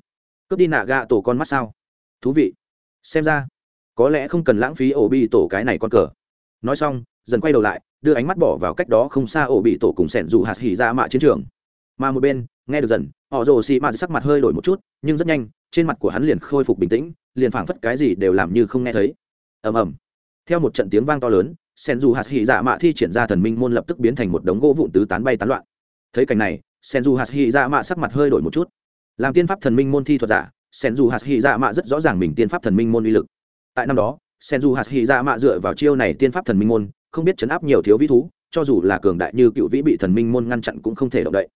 Cướp đi nạ gạ tổ con mắt sao? Thú vị. Xem ra, có lẽ không cần lãng phí ổ bị tổ cái này con cờ. Nói xong, dần quay đầu lại, đưa ánh mắt bỏ vào cách đó không xa ổ bị tổ cùng sẻn dù hạt hỉ ra mạ chiến trường. Mà một bên, nghe được dần, họ rồ xì mạt sắc mặt hơi đổi một chút, nhưng rất nhanh, trên mặt của hắn liền khôi phục bình tĩnh, liền phảng phất cái gì đều làm như không nghe thấy. Ầm ầm. Theo một trận tiếng vang to lớn sen du hạt hỉ dạ mạ thi triển ra thần minh môn lập tức biến thành một đống gỗ vụn tứ tán bay tán loạn. Thấy cảnh này, sen du hạt hỉ dạ mạ sắc mặt hơi đổi một chút. Làm tiên pháp thần minh môn thi thuật giả, sen du hạt hỉ dạ mạ rất rõ ràng mình tiên pháp thần minh môn uy lực. Tại năm đó, sen du hạt hỉ dạ mạ dựa vào chiêu này tiên pháp thần minh môn, không biết chấn áp nhiều thiếu vĩ thú, cho dù là cường đại như cựu vĩ bị thần minh môn ngăn chặn cũng không thể động đậy.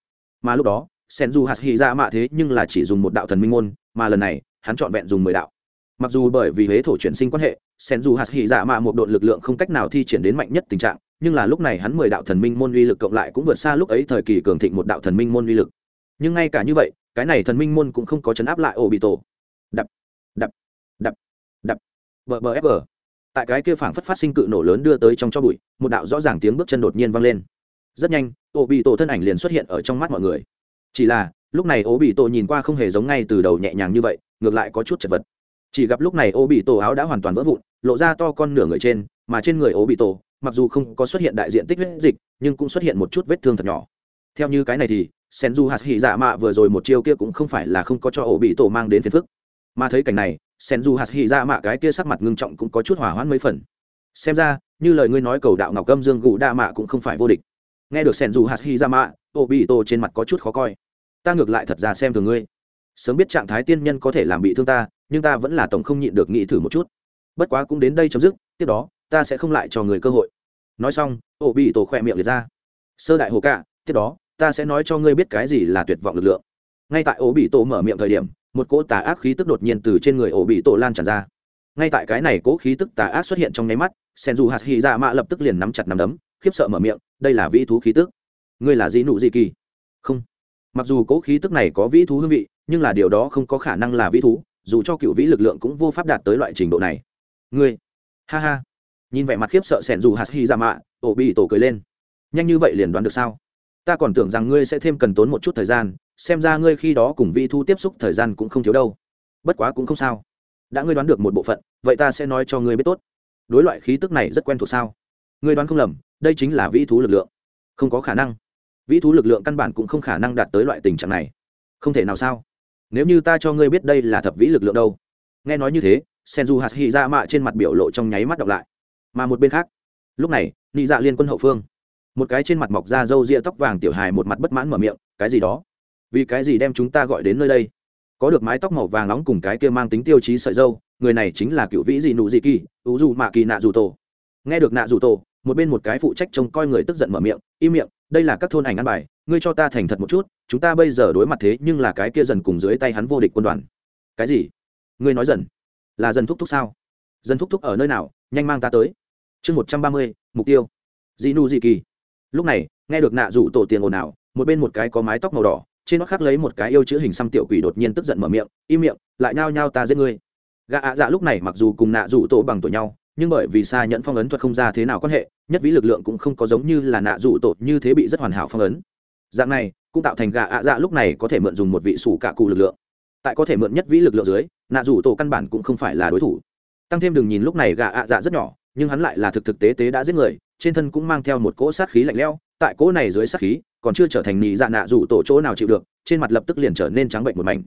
Mà lúc đó, sen du hạt hỉ dạ mạ thế nhưng là chỉ dùng một đạo thần minh môn, mà lần này, hắn chọn vẹn dùng mười đạo. Mặc dù bởi vì huế thổ chuyển sinh quan hệ sen dù hạt hỉ dạ mạ một đội lực lượng không cách nào thi triển đến mạnh nhất tình trạng, nhưng là lúc này hắn mười đạo thần minh môn uy lực cộng lại cũng vượt xa lúc ấy thời kỳ cường thịnh một đạo thần minh môn uy lực. Nhưng ngay cả như vậy, cái này thần minh môn cũng không có chấn áp lại ổ bị tổ đập đập đập. Đập bờ bờ fg tại cái kia phảng phất phát sinh cự nổ lớn đưa tới trong cho bụi, một đạo rõ ràng tiếng bước chân đột nhiên vang lên. Rất nhanh ổ bị tổ thân ảnh liền xuất hiện ở trong mắt mọi người. Chỉ là, lúc này ổ bị tổ nhìn qua không hề giống ngay từ đầu nhẹ nhàng như vậy, ngược lại có chút chật vật chỉ gặp lúc này ô bị tổ áo đã hoàn toàn vỡ vụn, lộ ra to con nửa người trên, mà trên người ô bị tổ mặc dù không có xuất hiện đại diện tích huyết dịch, nhưng cũng xuất hiện một chút vết thương thật nhỏ. Theo như cái này thì sen du hạt hỉ dạ mạ vừa rồi một chiêu kia cũng không phải là không có cho ổ bị tổ mang đến phiền phức. Mà thấy cảnh này sen du hạt hỉ dạ mạ cái kia sắc mặt ngưng trọng cũng có chút hỏa hoãn mấy phần. Xem ra, như lời ngươi nói cầu đạo ngọc gâm dương gù đa mạ cũng không phải vô địch. Nghe được sen du hạt hỉ dạ mạ ổ bị tổ trên mặt có chút khó coi. Ta ngược lại thật ra xem thường ngươi. Sớm biết trạng thái tiên nhân có thể làm bị thương ta nhưng ta vẫn là tổng không nhịn được nghĩ thử một chút. Bất quá cũng đến đây chấm dứt, tiếp đó, ta sẽ không lại cho người cơ hội. Nói xong, ổ bị tổ khỏe miệng liệt ra. Sơ đại hồ cạ, tiếp đó, ta sẽ nói cho ngươi biết cái gì là tuyệt vọng lực lượng. Ngay tại ổ bị tổ mở miệng thời điểm, một cỗ tà ác khí tức đột nhiên từ trên người ổ bị tổ lan tràn ra. Ngay tại cái này cỗ khí tức tà ác xuất hiện trong nháy mắt sen dù hạt hy ra mạ lập tức liền nắm chặt nắm đấm, khiếp sợ mở miệng, đây là vĩ thú khí tức. Ngươi là gì nụ gì kỳ? Không. Mặc dù cỗ khí tức này có vĩ thú hương vị, nhưng là điều đó không có khả năng là vĩ thú dù cho cựu vĩ lực lượng cũng vô pháp đạt tới loại trình độ này. Ngươi, ha ha. Nhìn vẻ mặt khiếp sợ sẻn dù hạt hy ra dạ mạ, ổ bị tổ cười lên. Nhanh như vậy liền đoán được sao? Ta còn tưởng rằng ngươi sẽ thêm cần tốn một chút thời gian, xem ra ngươi khi đó cùng vi thu tiếp xúc thời gian cũng không thiếu đâu. Bất quá cũng không sao. Đã ngươi đoán được một bộ phận, vậy ta sẽ nói cho ngươi biết tốt. Đối loại khí tức này rất quen thuộc sao? Ngươi đoán không lầm, đây chính là vĩ thú lực lượng. Không có khả năng. Vĩ thú lực lượng căn bản cũng không khả năng đạt tới loại tình trạng này. Không thể nào sao? Nếu như ta cho ngươi biết đây là thập vĩ lực lượng đâu? Nghe nói như thế sen du hạt hy ra mạ trên mặt biểu lộ trong nháy mắt đọc lại. Mà một bên khác, lúc này, nị dạ liên quân hậu phương. Một cái trên mặt mọc da râu ria tóc vàng tiểu hài một mặt bất mãn mở miệng, cái gì đó? Vì cái gì đem chúng ta gọi đến nơi đây? Có được mái tóc màu vàng nóng cùng cái kia mang tính tiêu chí sợi dâu người này chính là cựu vĩ dị nụ dị kỳ, ú dù mạ kỳ nạ dù tổ. Nghe được nạ dù tổ, một bên một cái phụ trách trông coi người tức giận mở miệng, im miệng, đây là các thôn ảnh ăn bài ngươi cho ta thành thật một chút, chúng ta bây giờ đối mặt thế nhưng là cái kia dần cùng dưới tay hắn vô địch quân đoàn. Cái gì? Ngươi nói dần. Là dần thúc thúc sao? Dần thúc thúc ở nơi nào? Nhanh mang ta tới. Chương một trăm ba mươi, mục tiêu. Dị nụ dị kỳ. Lúc này, nghe được nạ rủ tổ tiền ồn ào, một bên một cái có mái tóc màu đỏ, trên nó khắc lấy một cái yêu chữ hình xăm tiểu quỷ đột nhiên tức giận mở miệng, im miệng, lại nhao nhao ta giết ngươi. Gã ạ dạ lúc này mặc dù cùng nạ rủ tổ bằng tuổi nhau, nhưng bởi vì xa nhận phong ấn thuật không ra thế nào quan hệ, nhất vĩ lực lượng cũng không có giống như là nạ rủ tổ như thế bị rất hoàn hảo phong ấn dạng này, cũng tạo thành gà ạ dạ lúc này có thể mượn dùng một vị sủ cả cụ lực lượng. Tại có thể mượn nhất vĩ lực lượng dưới, nạ rủ tổ căn bản cũng không phải là đối thủ. Tăng thêm đừng nhìn lúc này gà ạ dạ rất nhỏ, nhưng hắn lại là thực thực tế tế đã giết người, trên thân cũng mang theo một cỗ sát khí lạnh lẽo, tại cỗ này dưới sát khí, còn chưa trở thành nị dạ nạ rủ tổ chỗ nào chịu được, trên mặt lập tức liền trở nên trắng bệnh một mảnh.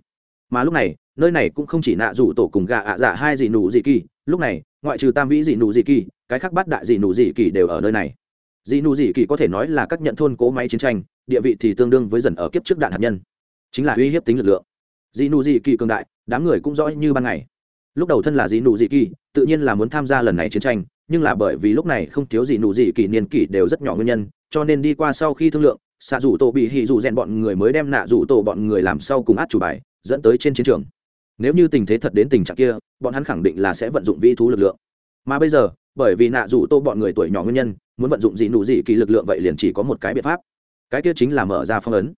Mà lúc này, nơi này cũng không chỉ nạ rủ tổ cùng gà ạ dạ hai dị nụ dị kỳ, lúc này, ngoại trừ tam vĩ dị nụ dị kỳ, cái khác bát đại dị nụ dị kỳ đều ở nơi này. Dị nụ dị kỳ có thể nói là các nhận thôn cố máy chiến tranh địa vị thì tương đương với dần ở kiếp trước đạn hạt nhân. Chính là uy hiếp tính lực lượng. Dị nụ dị kỳ cường đại, đám người cũng rõ như ban ngày. Lúc đầu thân là dị nụ dị kỳ, tự nhiên là muốn tham gia lần này chiến tranh, nhưng là bởi vì lúc này không thiếu dị nụ dị kỳ niên kỷ đều rất nhỏ nguyên nhân, cho nên đi qua sau khi thương lượng xạ rủ tổ bị hỉ rủ rèn bọn người mới đem nạ rủ tổ bọn người làm sau cùng át chủ bài, dẫn tới trên chiến trường. Nếu như tình thế thật đến tình trạng kia, bọn hắn khẳng định là sẽ vận dụng vi thú lực lượng. Mà bây giờ, bởi vì nạ rủ tô bọn người tuổi nhỏ nguyên nhân, muốn vận dụng dị nụ dị kỳ lực lượng vậy liền chỉ có một cái biện pháp cái kia chính là mở ra phong ấn.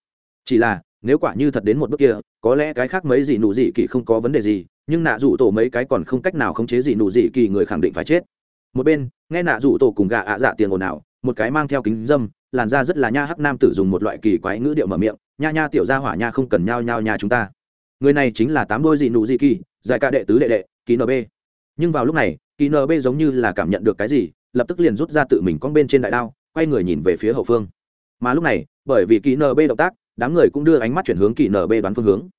Chỉ là, nếu quả như thật đến một bước kia, có lẽ cái khác mấy gì nụ gì kỳ không có vấn đề gì, nhưng nạ rủ tổ mấy cái còn không cách nào khống chế gì nụ gì kỳ người khẳng định phải chết. Một bên, nghe nạ rủ tổ cùng gà ạ dạ tiền ồn ào, một cái mang theo kính dâm, làn da rất là nha hắc nam tử dùng một loại kỳ quái ngữ điệu mở miệng, nha nha tiểu gia hỏa nha không cần nhao nhao nha chúng ta. Người này chính là tám đôi dị nụ dị kỳ, giải ca đệ tứ đệ đệ kỳ nb nhưng vào lúc này kỳ nb giống như là cảm nhận được cái gì, lập tức liền rút ra tự mình con bên trên đại đao, quay người nhìn về phía hậu phương mà lúc này, bởi vì kỳ nb động tác, đám người cũng đưa ánh mắt chuyển hướng kỳ nb đoán phương hướng.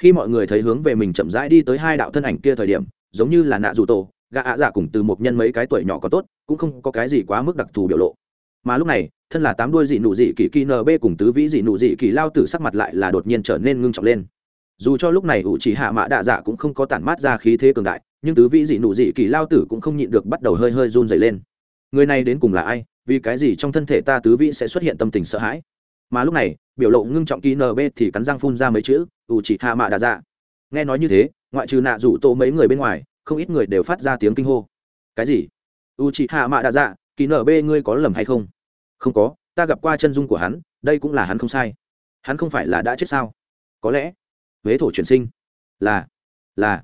Khi mọi người thấy hướng về mình chậm rãi đi tới hai đạo thân ảnh kia thời điểm, giống như là nạ dù tổ, gã ạ dạ cùng từ một nhân mấy cái tuổi nhỏ có tốt, cũng không có cái gì quá mức đặc thù biểu lộ. Mà lúc này, thân là tám đuôi dị nụ dị kỳ kỳ nb cùng tứ vĩ dị nụ dị kỳ lao tử sắc mặt lại là đột nhiên trở nên ngưng trọng lên. Dù cho lúc này ủ chỉ hạ mã đạ dạ cũng không có tản mát ra khí thế cường đại, nhưng tứ vĩ dị nụ dị kỳ lao tử cũng không nhịn được bắt đầu hơi hơi run dày lên người này đến cùng là ai, vì cái gì trong thân thể ta tứ vĩ sẽ xuất hiện tâm tình sợ hãi? Mà lúc này, biểu lộ ngưng trọng ký nb thì cắn răng phun ra mấy chữ ủ chỉ hạ mạ đà dạ nghe nói như thế, ngoại trừ nạ rủ tổ mấy người bên ngoài, không ít người đều phát ra tiếng kinh hô. Cái gì? U chị hạ mạ đa dạ kỳ nở bê ngươi có lầm hay không? Không có, ta gặp qua chân dung của hắn, đây cũng là hắn không sai. Hắn không phải là đã chết sao? Có lẽ. Huế thổ chuyển sinh. Là là.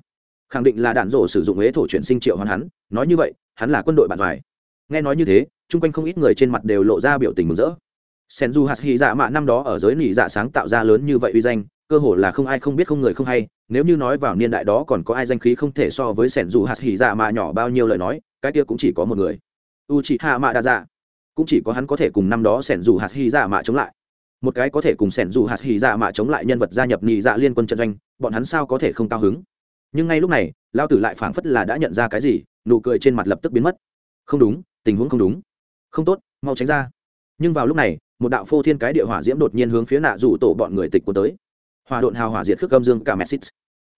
Khẳng định là đạn rổ sử dụng huế thổ chuyển sinh triệu hoàn hắn, nói như vậy, hắn là quân đội bạn vải nghe nói như thế, chung quanh không ít người trên mặt đều lộ ra biểu tình mừng rỡ. Sen du hạt hy dạ mạ năm đó ở giới nỉ dạ sáng tạo ra lớn như vậy uy danh, cơ hồ là không ai không biết không người không hay, nếu như nói vào niên đại đó còn có ai danh khí không thể so với sẻn dù hạt hỉ dạ Mạ nhỏ bao nhiêu lời nói, cái kia cũng chỉ có một người. U chị hạ mạ đa dạ cũng chỉ có hắn có thể cùng năm đó sẻn dù hạt hỉ dạ mạ chống lại. Một cái có thể cùng sẻn dù hạt hỉ dạ mạ chống lại nhân vật gia nhập nhị dạ liên quân trận doanh, bọn hắn sao có thể không cao hứng? Nhưng ngay lúc này lao tử lại phảng phất là đã nhận ra cái gì, nụ cười trên mặt lập tức biến mất. Không đúng tình huống không đúng. Không tốt, mau tránh ra. Nhưng vào lúc này, một đạo phô thiên cái địa hỏa diễm đột nhiên hướng phía nạ rủ tổ bọn người tịch của tới. Hòa độn hào hỏa diệt khước âm dương cả messit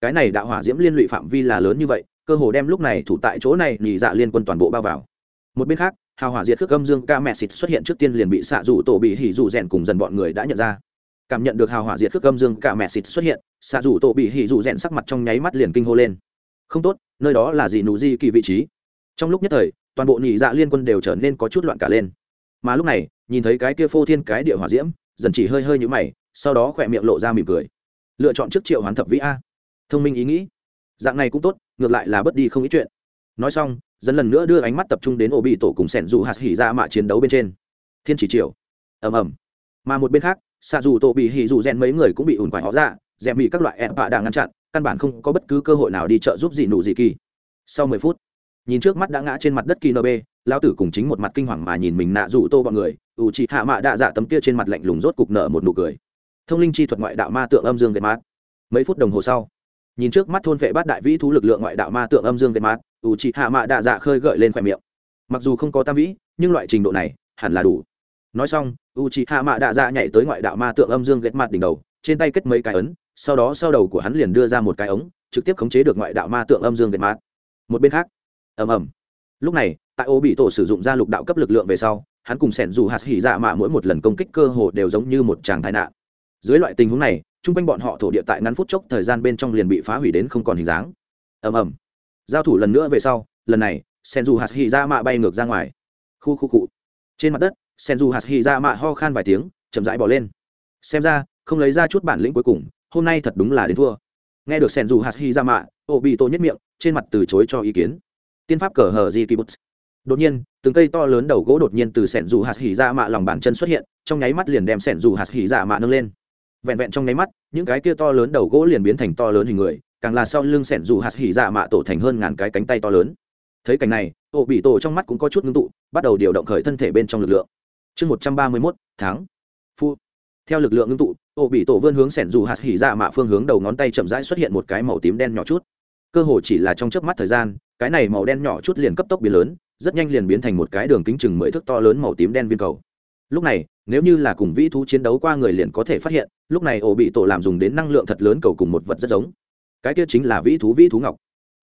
cái này đạo hỏa diễm liên lụy phạm vi là lớn như vậy, cơ hồ đem lúc này thủ tại chỗ này nhì dạ liên quân toàn bộ bao vào. Một bên khác, hào hỏa diệt khước âm dương ca xịt xuất hiện trước tiên liền bị xạ rủ tổ bị hỉ rủ rèn cùng dần bọn người đã nhận ra. Cảm nhận được hào hỏa diệt khước âm dương ca xịt xuất hiện, xạ rủ tổ bị hỉ rủ rèn sắc mặt trong nháy mắt liền kinh hô lên. Không tốt, nơi đó là gì nụ di kỳ vị trí. Trong lúc nhất thời toàn bộ nhị dạ liên quân đều trở nên có chút loạn cả lên. Mà lúc này, nhìn thấy cái kia phô thiên cái địa hỏa diễm, dần chỉ hơi hơi nhũ mày, sau đó khỏe miệng lộ ra mỉm cười. Lựa chọn trước triệu hoán thập vĩ a. Thông minh ý nghĩ. Dạng này cũng tốt, ngược lại là bất đi không ý chuyện. Nói xong dần lần nữa đưa ánh mắt tập trung đến ổ bị tổ cùng sẻn dù hạt hỉ ra mạ chiến đấu bên trên. Thiên chỉ triệu ầm ầm. Mà một bên khác xạ dù tổ bị hỉ dù rèn mấy người cũng bị ủn quải họ ra, rèn bị các loại ẹn bạ đang ngăn chặn, căn bản không có bất cứ cơ hội nào đi trợ giúp gì nụ gì kỳ. Sau mười phút nhìn trước mắt đã ngã trên mặt đất kỳ nb lão tử cùng chính một mặt kinh hoàng mà nhìn mình nạ rủ tô bọn người, ủ chị hạ mạ đạ dạ tấm kia trên mặt lạnh lùng rốt cục nở một nụ cười. Thông linh chi thuật ngoại đạo ma tượng âm dương gệt mát. Mấy phút đồng hồ sau, nhìn trước mắt thôn vệ bát đại vĩ thú lực lượng ngoại đạo ma tượng âm dương gây mát, ủ trị hạ mạ đạ dạ khơi gợi lên khoe miệng. Mặc dù không có tam vĩ, nhưng loại trình độ này hẳn là đủ. Nói xong u trị hạ mạ đạ dạ nhảy tới ngoại đạo ma tượng âm dương ghét mặt đỉnh đầu, trên tay kết mấy cái ấn, sau đó sau đầu của hắn liền đưa ra một cái ống, trực tiếp khống chế được ngoại đạo ma tượng âm dương ghét mặt một bên khác ầm ầm. Lúc này, tại ô bị tổ sử dụng ra lục đạo cấp lực lượng về sau, hắn cùng sẻn dù hạt hỉ dạ mạ mỗi một lần công kích cơ hồ đều giống như một tràng tai nạn. Dưới loại tình huống này, chung quanh bọn họ thổ địa tại ngắn phút chốc thời gian bên trong liền bị phá hủy đến không còn hình dáng. Ầm ầm. Giao thủ lần nữa về sau, lần này sen dù hạt hỉ dạ mạ bay ngược ra ngoài. Khu khu cụ trên mặt đất sen dù hạt hỉ dạ mạ ho khan vài tiếng, chậm rãi bỏ lên. Xem ra, không lấy ra chút bản lĩnh cuối cùng, hôm nay thật đúng là đến thua. Nghe được sen dù hạt hỉ dạ mạ, ô bị tổ nhất miệng, trên mặt từ chối cho ý kiến tiên pháp cờ hờ di kỳ bút. Đột nhiên, từng cây to lớn đầu gỗ đột nhiên từ sẻn dù hạt hỉ dạ mạ lòng bàn chân xuất hiện, trong nháy mắt liền đem sẻn dù hạt hỉ dạ mạ nâng lên. Vẹn vẹn trong nháy mắt, những cái kia to lớn đầu gỗ liền biến thành to lớn hình người, càng là sau lưng sẻn dù hạt hỉ dạ mạ tổ thành hơn ngàn cái cánh tay to lớn. Thấy cảnh này ổ bị tổ trong mắt cũng có chút ngưng tụ, bắt đầu điều động khởi thân thể bên trong lực lượng. Chương một trăm ba mươi mốt, tháng. Phu. Theo lực lượng ngưng tụ ổ bị tổ vươn hướng sẻn dù hạt hỉ dạ mạ phương hướng đầu ngón tay chậm rãi xuất hiện một cái màu tím đen nhỏ chút cơ hồ chỉ là trong chớp mắt thời gian, cái này màu đen nhỏ chút liền cấp tốc biến lớn, rất nhanh liền biến thành một cái đường kính chừng mười thước to lớn màu tím đen viên cầu. Lúc này, nếu như là cùng vĩ thú chiến đấu qua người liền có thể phát hiện, lúc này ổ bị tổ làm dùng đến năng lượng thật lớn cầu cùng một vật rất giống. Cái kia chính là vĩ thú vĩ thú ngọc.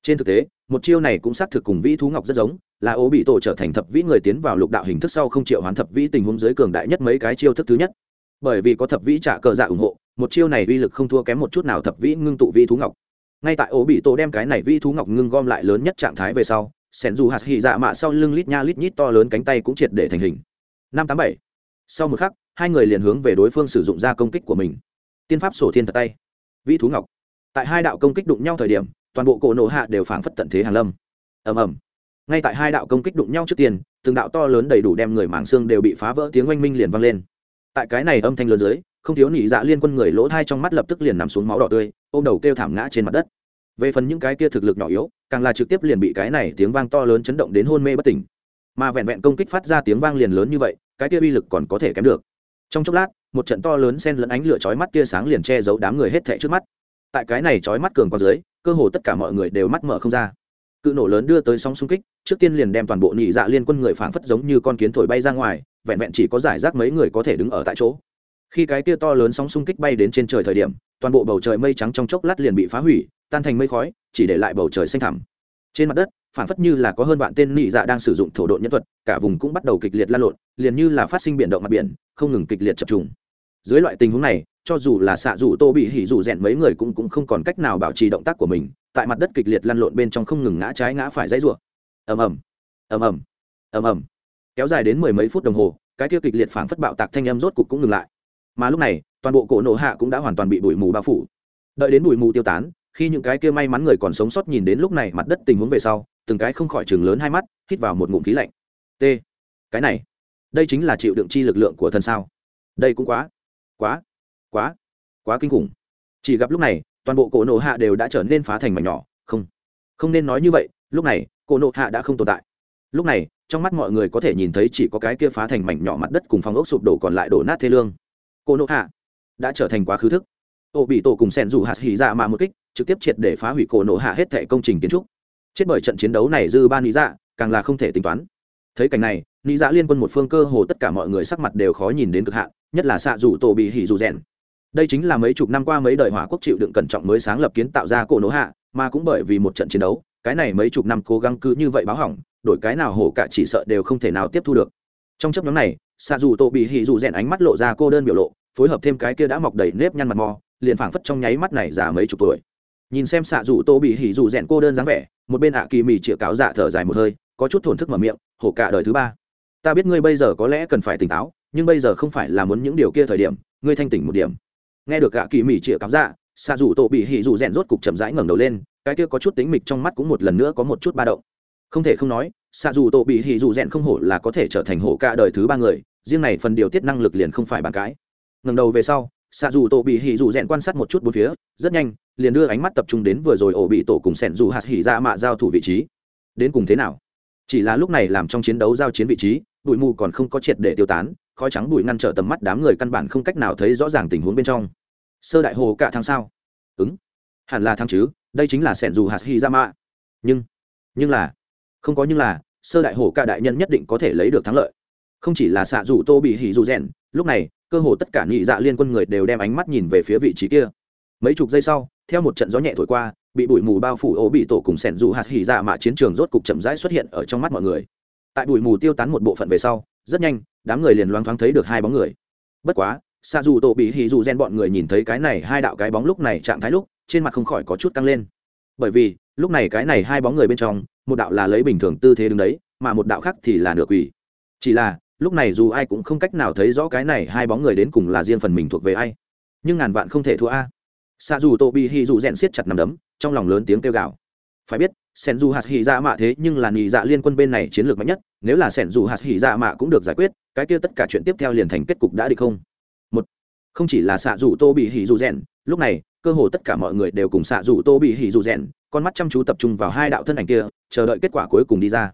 Trên thực tế, một chiêu này cũng xác thực cùng vĩ thú ngọc rất giống, là ổ bị tổ trở thành thập vĩ người tiến vào lục đạo hình thức sau không triệu hoán thập vĩ tình huống giới cường đại nhất mấy cái chiêu thức thứ nhất. Bởi vì có thập vĩ trả cờ dạ ủng hộ, một chiêu này uy lực không thua kém một chút nào thập vĩ ngưng tụ vĩ thú ngọc ngay tại ổ bị tổ đem cái này vi thú ngọc ngưng gom lại lớn nhất trạng thái về sau sẻn dù hạt hỉ dạ mạ sau lưng lít nha lít nhít to lớn cánh tay cũng triệt để thành hình. Năm tám bảy. Sau một khắc, hai người liền hướng về đối phương sử dụng ra công kích của mình. Tiên pháp sổ thiên thật tay. Vi thú ngọc. Tại hai đạo công kích đụng nhau thời điểm, toàn bộ cổ nổ hạ đều phảng phất tận thế hàng lâm. Ầm ầm. Ngay tại hai đạo công kích đụng nhau trước tiên, từng đạo to lớn đầy đủ đem người mảng xương đều bị phá vỡ, tiếng oanh minh liền vang lên. Tại cái này âm thanh lớn dưới không thiếu nỉ dạ liên quân người lỗ thai trong mắt lập tức liền nằm xuống máu đỏ tươi, ôm đầu kêu thảm ngã trên mặt đất. Về phần những cái kia thực lực nhỏ yếu, càng là trực tiếp liền bị cái này tiếng vang to lớn chấn động đến hôn mê bất tỉnh. Mà vẹn vẹn công kích phát ra tiếng vang liền lớn như vậy, cái kia uy lực còn có thể kém được. Trong chốc lát, một trận to lớn sen lẫn ánh lửa chói mắt tia sáng liền che giấu đám người hết thệ trước mắt. Tại cái này chói mắt cường qua dưới, cơ hồ tất cả mọi người đều mắt mở không ra. Cự nổ lớn đưa tới sóng xung kích, trước tiên liền đem toàn bộ nhị dạ liên quân người phảng phất giống như con kiến thổi bay ra ngoài, vẹn vẹn chỉ có giải rác mấy người có thể đứng ở tại chỗ khi cái kia to lớn sóng xung kích bay đến trên trời thời điểm, toàn bộ bầu trời mây trắng trong chốc lát liền bị phá hủy, tan thành mây khói, chỉ để lại bầu trời xanh thẳm. Trên mặt đất, phản phất như là có hơn vạn tên nị dạ đang sử dụng thổ độn nhân thuật, cả vùng cũng bắt đầu kịch liệt lan lộn, liền như là phát sinh biển động mặt biển, không ngừng kịch liệt chập trùng. Dưới loại tình huống này, cho dù là xạ dù tô bị hỉ dù rèn mấy người cũng cũng không còn cách nào bảo trì động tác của mình, tại mặt đất kịch liệt lăn lộn bên trong không ngừng ngã trái ngã phải dãy rủa. Ầm ầm ầm ầm ầm ầm. Kéo dài đến mười mấy phút đồng hồ, cái kia kịch liệt phảng phất bạo tạc thanh âm rốt cục cũng ngừng lại mà lúc này, toàn bộ cổ nổ hạ cũng đã hoàn toàn bị bụi mù bao phủ. Đợi đến bụi mù tiêu tán, khi những cái kia may mắn người còn sống sót nhìn đến lúc này mặt đất tình huống về sau, từng cái không khỏi chừng lớn hai mắt, hít vào một ngụm khí lạnh. T, cái này, đây chính là chịu đựng chi lực lượng của thần sao? Đây cũng quá quá quá quá kinh khủng. Chỉ gặp lúc này, toàn bộ cổ nổ hạ đều đã trở nên phá thành mảnh nhỏ. Không không nên nói như vậy, lúc này, cổ nổ hạ đã không tồn tại. Lúc này, trong mắt mọi người có thể nhìn thấy chỉ có cái kia phá thành mảnh nhỏ mặt đất cùng phong ốc sụp đổ còn lại đổ nát thê lương cổ nộ hạ đã trở thành quá khứ thức. Ô bị tổ cùng sen dù hạt hỉ dạ mà một kích, trực tiếp triệt để phá hủy cổ nộ hạ hết thẻ công trình kiến trúc. Chết bởi trận chiến đấu này dư ba lý dạ càng là không thể tính toán. Thấy cảnh này lý dạ liên quân một phương cơ hồ tất cả mọi người sắc mặt đều khó nhìn đến cực hạn, nhất là xạ dù tổ bị hỉ dù rèn. Đây chính là mấy chục năm qua mấy đời hỏa quốc chịu đựng cẩn trọng mới sáng lập kiến tạo ra cổ Nỗ hạ, mà cũng bởi vì một trận chiến đấu, cái này mấy chục năm cố gắng cứ như vậy báo hỏng, đổi cái nào hổ cả chỉ sợ đều không thể nào tiếp thu được. Trong chấp nhóm này xạ dù tổ bị hỉ dù rèn ánh mắt lộ ra cô đơn biểu lộ, phối hợp thêm cái kia đã mọc đầy nếp nhăn mặt mò, liền phảng phất trong nháy mắt này già mấy chục tuổi. Nhìn xem xạ dù tô bị hỉ dù rèn cô đơn dáng vẻ, một bên ạ kỳ mì chĩa cáo dạ thở dài một hơi, có chút thổn thức mở miệng, hổ cả đời thứ ba. Ta biết ngươi bây giờ có lẽ cần phải tỉnh táo, nhưng bây giờ không phải là muốn những điều kia thời điểm, ngươi thanh tỉnh một điểm. Nghe được ạ kỳ mì chĩa cáo dạ xạ dù tô bị hỉ dù rèn rốt cục chậm rãi ngẩng đầu lên, cái kia có chút tính mịch trong mắt cũng một lần nữa có một chút ba động. Không thể không nói xạ dù tổ bị hỉ dù rèn không hổ là có thể trở thành hổ cả đời thứ ba người, riêng này phần điều tiết năng lực liền không phải bàn cãi. ngẩng đầu về sau, xạ dù tổ bị hỉ dù rèn quan sát một chút bốn phía, rất nhanh, liền đưa ánh mắt tập trung đến vừa rồi ổ bị tổ cùng sẻn dù hạt hỉ ra mạ giao thủ vị trí. Đến cùng thế nào? Chỉ là lúc này làm trong chiến đấu giao chiến vị trí, bụi mù còn không có triệt để tiêu tán, khói trắng bụi ngăn trở tầm mắt đám người căn bản không cách nào thấy rõ ràng tình huống bên trong. Sơ đại hồ cả tháng sau ứng. Hẳn là tháng chứ, đây chính là sẻn dù hạt hy ra dạ mạ. Nhưng nhưng là không có nhưng là, sơ đại hổ cả đại nhân nhất định có thể lấy được thắng lợi. Không chỉ là xạ dù tô bị hỉ dù rèn, lúc này, cơ hồ tất cả nhị dạ liên quân người đều đem ánh mắt nhìn về phía vị trí kia. Mấy chục giây sau, theo một trận gió nhẹ thổi qua, bị bụi mù bao phủ ố bị tổ cùng sẻn dù hạt hỉ dạ mạ chiến trường rốt cục chậm rãi xuất hiện ở trong mắt mọi người. Tại bụi mù tiêu tán một bộ phận về sau, rất nhanh, đám người liền loáng thoáng thấy được hai bóng người. Bất quá xa dù tổ bị hỉ dù gen bọn người nhìn thấy cái này hai đạo cái bóng lúc này trạng thái lúc, trên mặt không khỏi có chút tăng lên. Bởi vì lúc này cái này hai bóng người bên trong, một đạo là lấy bình thường tư thế đứng đấy, mà một đạo khác thì là nửa quỷ. Chỉ là, lúc này dù ai cũng không cách nào thấy rõ cái này hai bóng người đến cùng là riêng phần mình thuộc về ai. Nhưng ngàn vạn không thể thua a. Xa dù tô bị hỉ dù rèn siết chặt nằm đấm, trong lòng lớn tiếng kêu gào. Phải biết sen dù hạt hỉ dạ mạ thế nhưng là nhị dạ liên quân bên này chiến lược mạnh nhất, nếu là sen dù hạt hỉ dạ mạ cũng được giải quyết, cái kia tất cả chuyện tiếp theo liền thành kết cục đã đi không? Một, không chỉ là xạ dù tô bị hỉ dù rèn, lúc này, cơ hồ tất cả mọi người đều cùng xạ dù tô bị hỉ dù rèn con mắt chăm chú tập trung vào hai đạo thân ảnh kia, chờ đợi kết quả cuối cùng đi ra.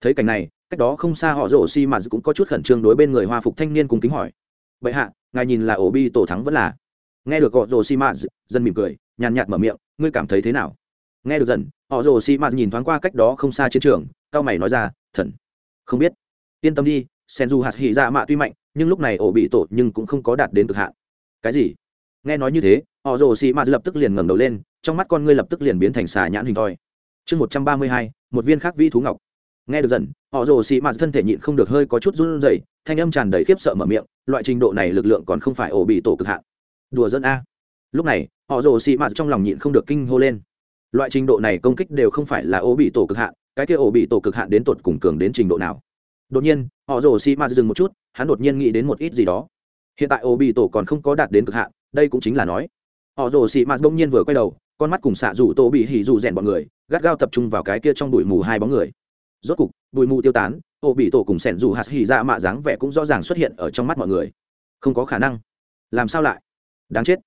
Thấy cảnh này, cách đó không xa họ rổ xi mà cũng có chút khẩn trương đối bên người hoa phục thanh niên cùng kính hỏi. Vậy hạ, ngài nhìn là ổ bi tổ thắng vẫn là? Nghe được họ rổ xi mà dân mỉm cười, nhàn nhạt mở miệng, ngươi cảm thấy thế nào? Nghe được dần họ rồ xi mạt nhìn thoáng qua cách đó không xa chiến trường cao mày nói ra, thần, không biết. Yên tâm đi sen du hạt hỉ dạ mạ tuy mạnh, nhưng lúc này ổ bị tổ nhưng cũng không có đạt đến cực hạn. Cái gì? Nghe nói như thế, họ rồ xì mạt lập tức liền ngẩng đầu lên, trong mắt con ngươi lập tức liền biến thành xà nhãn hình thoi. Chương một trăm ba mươi hai, một viên khác vi thú ngọc. Nghe được dần họ rồ xì mạt thân thể nhịn không được hơi có chút run rẩy, thanh âm tràn đầy khiếp sợ mở miệng, loại trình độ này lực lượng còn không phải ổ bị tổ cực hạn. Đùa dân a. Lúc này, họ rồ xì mạt trong lòng nhịn không được kinh hô lên. Loại trình độ này công kích đều không phải là ổ bị tổ cực hạn, cái kia ổ bị tổ cực hạn đến tột cùng cường đến trình độ nào? Đột nhiên, họ rồ xì ma dừng một chút, hắn đột nhiên nghĩ đến một ít gì đó. Hiện tại ổ bị tổ còn không có đạt đến cực hạn đây cũng chính là nói. Họ rồ xi mạt bỗng nhiên vừa quay đầu, con mắt cùng xạ rủ tô bị hỉ rủ rèn bọn người, gắt gao tập trung vào cái kia trong bụi mù hai bóng người. Rốt cục, bụi mù tiêu tán ô bị tổ cùng sẻn rủ hạt hỉ ra mạ dáng vẻ cũng rõ ràng xuất hiện ở trong mắt mọi người. Không có khả năng. Làm sao lại? Đáng chết.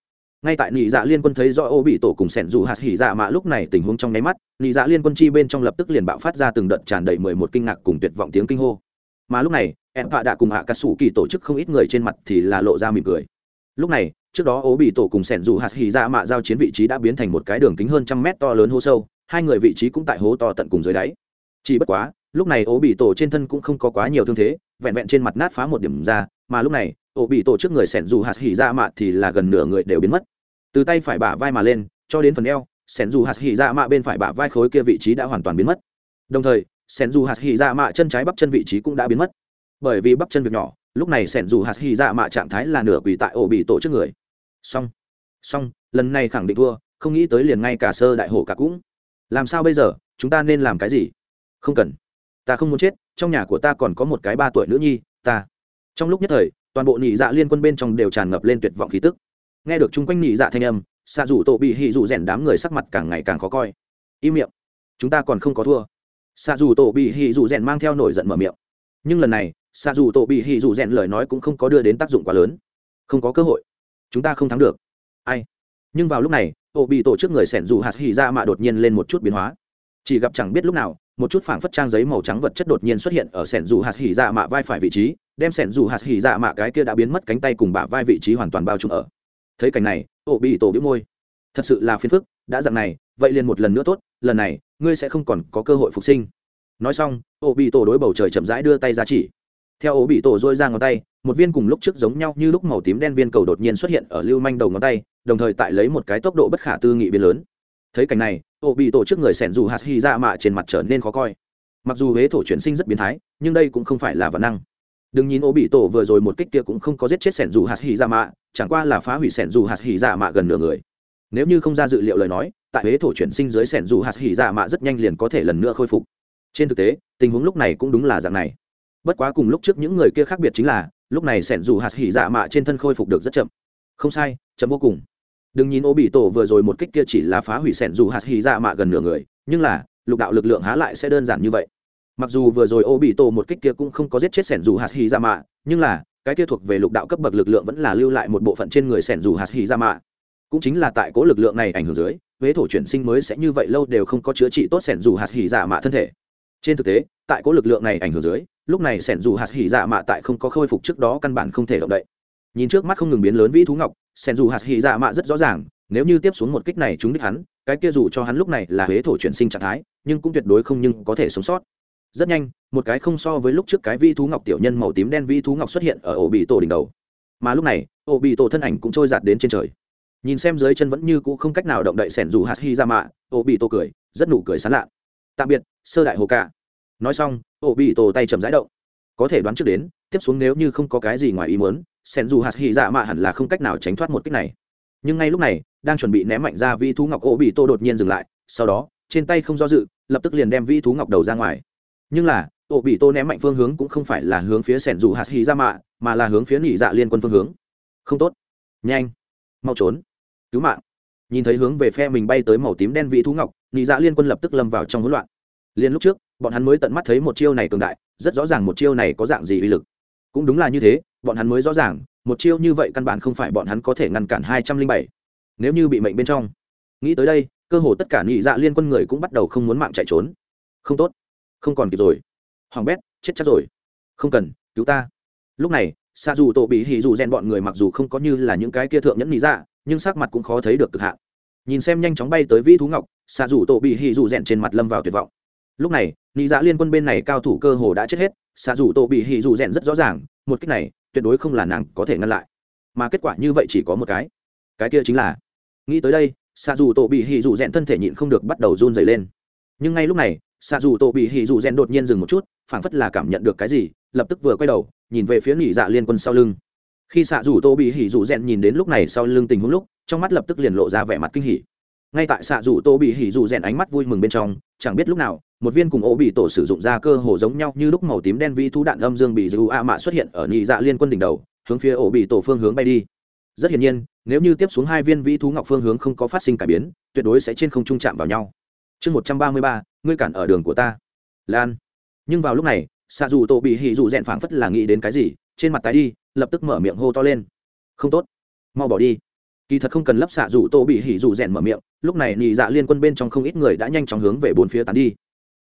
Ngay tại nị dạ liên quân thấy do ô bị tổ cùng sẻn dù hạt hỉ dạ mạ lúc này tình huống trong nháy mắt, nị dạ liên quân chi bên trong lập tức liền bạo phát ra từng đợt tràn đầy mười một kinh ngạc cùng tuyệt vọng tiếng kinh hô. Mà lúc này em vạ đã cùng hạ cà sủ kỳ tổ chức không ít người trên mặt thì là lộ ra mỉm cười. Lúc này trước đó ố bị tổ cùng sẻn dù hạt hỉ ra mạ giao chiến vị trí đã biến thành một cái đường kính hơn trăm mét to lớn hố sâu, hai người vị trí cũng tại hố to tận cùng dưới đáy. Chỉ bất quá, lúc này ố bị tổ trên thân cũng không có quá nhiều thương thế, vẹn vẹn trên mặt nát phá một điểm ra, mà lúc này ố bị tổ trước người sẻn dù hạt hỉ ra mạ thì là gần nửa người đều biến mất. Từ tay phải bả vai mà lên, cho đến phần eo sẻn dù hạt hỉ ra mạ bên phải bả vai khối kia vị trí đã hoàn toàn biến mất. Đồng thời sẻn dù hạt hỉ ra mạ chân trái bắp chân vị trí cũng đã biến mất. Bởi vì bắp chân việc nhỏ, lúc này sẻn dù hạt hỉ dạ mạ trạng thái là nửa quỳ tại ổ bị tổ trước người xong. Xong, lần này khẳng định thua, không nghĩ tới liền ngay cả sơ đại hổ cả cũng. Làm sao bây giờ, chúng ta nên làm cái gì? Không cần. Ta không muốn chết, trong nhà của ta còn có một cái ba tuổi nữ nhi, ta. Trong lúc nhất thời, toàn bộ nhị dạ liên quân bên trong đều tràn ngập lên tuyệt vọng khí tức. Nghe được chung quanh nhị dạ thanh âm xạ rủ tổ bị hỉ rủ rèn đám người sắc mặt càng ngày càng khó coi. Im miệng. Chúng ta còn không có thua. Xạ dù tổ bị hỉ dù rèn mang theo nổi giận mở miệng. Nhưng lần này xạ dù tổ bị hỉ dù rèn lời nói cũng không có đưa đến tác dụng quá lớn. Không có cơ hội chúng ta không thắng được. Ai? Nhưng vào lúc này, ô bị tổ chức người sẻn dù hạt hỉ ra mạ đột nhiên lên một chút biến hóa. Chỉ gặp chẳng biết lúc nào, một chút phảng phất trang giấy màu trắng vật chất đột nhiên xuất hiện ở sẻn dù hạt hỉ ra mạ vai phải vị trí, đem sẻn dù hạt hỉ ra mạ cái kia đã biến mất cánh tay cùng bả vai vị trí hoàn toàn bao trùm ở. Thấy cảnh này, ô bị tổ biếu môi. Thật sự là phiền phức, đã dặn này, vậy liền một lần nữa tốt, lần này, ngươi sẽ không còn có cơ hội phục sinh. Nói xong, ô bị tổ đối bầu trời chậm rãi đưa tay ra chỉ. Theo ô bị tổ dôi ra ngón tay một viên cùng lúc trước giống nhau như lúc màu tím đen viên cầu đột nhiên xuất hiện ở lưu manh đầu ngón tay, đồng thời tại lấy một cái tốc độ bất khả tư nghị biến lớn. Thấy cảnh này, Ô bị tổ trước người sẻn dù hạt hy ra mạ trên mặt trở nên khó coi. Mặc dù huế thổ chuyển sinh rất biến thái, nhưng đây cũng không phải là vật năng. Đừng nhìn ô bị tổ vừa rồi một kích kia cũng không có giết chết sẻn dù hạt hy ra mạ, chẳng qua là phá hủy sẻn dù hạt hy ra mạ gần nửa người. Nếu như không ra dự liệu lời nói, tại huế thổ chuyển sinh dưới sẻn dù hạt hy ra mạ rất nhanh liền có thể lần nữa khôi phục. Trên thực tế, tình huống lúc này cũng đúng là dạng này. Bất quá cùng lúc trước những người kia khác biệt chính là lúc này sẻn dù hạt hỉ dạ mạ trên thân khôi phục được rất chậm. Không sai, chậm vô cùng. Đừng nhìn ô bị tổ vừa rồi một kích kia chỉ là phá hủy sẻn dù hạt hỉ dạ mạ gần nửa người, nhưng là, lục đạo lực lượng há lại sẽ đơn giản như vậy. Mặc dù vừa rồi ô bị tổ một kích kia cũng không có giết chết sẻn dù hạt hỉ dạ mạ, nhưng là, cái kia thuộc về lục đạo cấp bậc lực lượng vẫn là lưu lại một bộ phận trên người sẻn dù hạt hỉ dạ mạ. Cũng chính là tại cố lực lượng này ảnh hưởng dưới, huế thổ chuyển sinh mới sẽ như vậy lâu đều không có chữa trị tốt sẻn dù hạt hỉ dạ mạ thân thể. Trên thực tế, tại cố lực lượng này ảnh hưởng dưới lúc này sẻn dù hạt hỉ dạ mạ tại không có khôi phục trước đó căn bản không thể động đậy. Nhìn trước mắt không ngừng biến lớn vĩ thú ngọc, sẻn dù hạt hỉ dạ mạ rất rõ ràng, nếu như tiếp xuống một kích này chúng đích hắn, cái kia dù cho hắn lúc này là huế thổ chuyển sinh trạng thái, nhưng cũng tuyệt đối không nhưng có thể sống sót. Rất nhanh, một cái không so với lúc trước cái vi thú ngọc tiểu nhân màu tím đen vi thú ngọc xuất hiện ở ổ bị tổ đỉnh đầu. Mà lúc này, ổ bị tổ thân ảnh cũng trôi giạt đến trên trời. Nhìn xem dưới chân vẫn như cũ không cách nào động đậy sẻn dù hạt hy ra dạ mạ, ổ bị tổ cười, rất nụ cười sán lạ. Tạm biệt, sơ đại hồ ca nói xong ổ bị tổ tay chậm rãi động. Có thể đoán trước đến, tiếp xuống nếu như không có cái gì ngoài ý muốn sẻn dù hạt hy Dạ mạ hẳn là không cách nào tránh thoát một cách này. Nhưng ngay lúc này, đang chuẩn bị ném mạnh ra vi thú ngọc ổ bị tổ đột nhiên dừng lại, sau đó, trên tay không do dự, lập tức liền đem vi thú ngọc đầu ra ngoài. Nhưng là ổ bị tô ném mạnh phương hướng cũng không phải là hướng phía sẻn dù hạt hy ra mạ, mà là hướng phía nỉ dạ liên quân phương hướng. Không tốt. Nhanh. Mau trốn. Cứu mạng. Nhìn thấy hướng về phe mình bay tới màu tím đen vị thú ngọc, nỉ dạ liên quân lập tức lâm vào trong hỗn loạn. Liên lúc trước bọn hắn mới tận mắt thấy một chiêu này cường đại, rất rõ ràng một chiêu này có dạng gì uy lực. Cũng đúng là như thế, bọn hắn mới rõ ràng, một chiêu như vậy căn bản không phải bọn hắn có thể ngăn cản hai trăm linh bảy. Nếu như bị mệnh bên trong. Nghĩ tới đây, cơ hồ tất cả nhị dạ liên quân người cũng bắt đầu không muốn mạng chạy trốn. Không tốt. Không còn kịp rồi. Hoàng bét, chết chắc rồi. Không cần, cứu ta. Lúc này xa dù tổ bị hỉ dù rèn bọn người mặc dù không có như là những cái kia thượng nhẫn lý dạ nhưng sắc mặt cũng khó thấy được cực hạn. Nhìn xem nhanh chóng bay tới vĩ thú ngọc xa dù tổ bị hỉ dù rèn trên mặt lâm vào tuyệt vọng. Lúc này lý dạ liên quân bên này cao thủ cơ hồ đã chết hết, xạ dù tổ bị hỉ dù rèn rất rõ ràng, một cách này, tuyệt đối không là nàng có thể ngăn lại. Mà kết quả như vậy chỉ có một cái. Cái kia chính là, nghĩ tới đây, xạ dù tổ bị hỉ dù rèn thân thể nhịn không được bắt đầu run dày lên. Nhưng ngay lúc này, xạ dù tổ bị hỉ dù rèn đột nhiên dừng một chút, phảng phất là cảm nhận được cái gì, lập tức vừa quay đầu, nhìn về phía nỉ dạ liên quân sau lưng. Khi xạ dù tổ bị hỉ dù rèn nhìn đến lúc này sau lưng tình huống lúc, trong mắt lập tức liền lộ ra vẻ mặt kinh hỉ ngay tại xạ dù tô bị hỉ dù rèn ánh mắt vui mừng bên trong, chẳng biết lúc nào, một viên cùng ô bị tổ sử dụng ra cơ hồ giống nhau như lúc màu tím đen vi thú đạn âm dương bị dù a mạ xuất hiện ở nhị dạ liên quân đỉnh đầu, hướng phía ổ bị tổ phương hướng bay đi. Rất hiển nhiên, nếu như tiếp xuống hai viên vi thú ngọc phương hướng không có phát sinh cải biến, tuyệt đối sẽ trên không trung chạm vào nhau. Chương một trăm ba mươi ba, ngươi cản ở đường của ta. Lan. Nhưng vào lúc này, xạ dù tổ bị hỉ dù rèn phảng phất là nghĩ đến cái gì, trên mặt tái đi, lập tức mở miệng hô to lên. Không tốt. Mau bỏ đi kỳ thật không cần lấp xạ dù tổ bị hỉ dù rèn mở miệng, lúc này nhị dạ liên quân bên trong không ít người đã nhanh chóng hướng về bốn phía tán đi.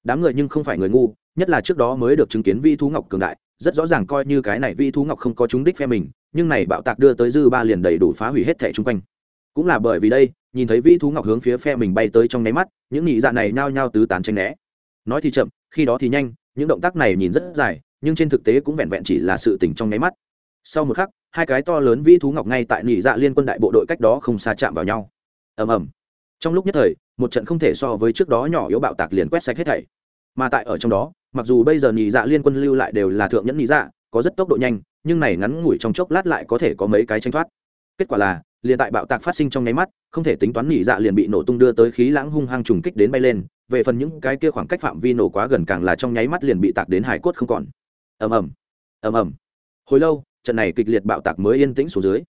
Đám người nhưng không phải người ngu, nhất là trước đó mới được chứng kiến vi thú ngọc cường đại, rất rõ ràng coi như cái này vi thú ngọc không có chúng đích phe mình, nhưng này bạo tạc đưa tới dư ba liền đầy đủ phá hủy hết thẻ chung quanh. Cũng là bởi vì đây, nhìn thấy vi thú ngọc hướng phía phe mình bay tới trong nháy mắt, những nhị dạ này nhao nhao tứ tán tranh né. Nói thì chậm, khi đó thì nhanh, những động tác này nhìn rất dài, nhưng trên thực tế cũng vẹn vẹn chỉ là sự tỉnh trong nháy mắt sau một khắc, hai cái to lớn vĩ thú ngọc ngay tại nỉ dạ liên quân đại bộ đội cách đó không xa chạm vào nhau. Ầm ầm. Trong lúc nhất thời, một trận không thể so với trước đó nhỏ yếu bạo tạc liền quét sạch hết thảy. Mà tại ở trong đó, mặc dù bây giờ nỉ dạ liên quân lưu lại đều là thượng nhẫn nỉ dạ có rất tốc độ nhanh, nhưng này ngắn ngủi trong chốc lát lại có thể có mấy cái tranh thoát. Kết quả là, liền tại bạo tạc phát sinh trong nháy mắt, không thể tính toán nỉ dạ liền bị nổ tung đưa tới khí lãng hung hăng trùng kích đến bay lên, về phần những cái kia khoảng cách phạm vi nổ quá gần càng là trong nháy mắt liền bị tạc đến hải cốt không còn. Ầm ầm. Ầm ầm. Hồi lâu trận này kịch liệt bạo tạc mới yên tĩnh xuống dưới.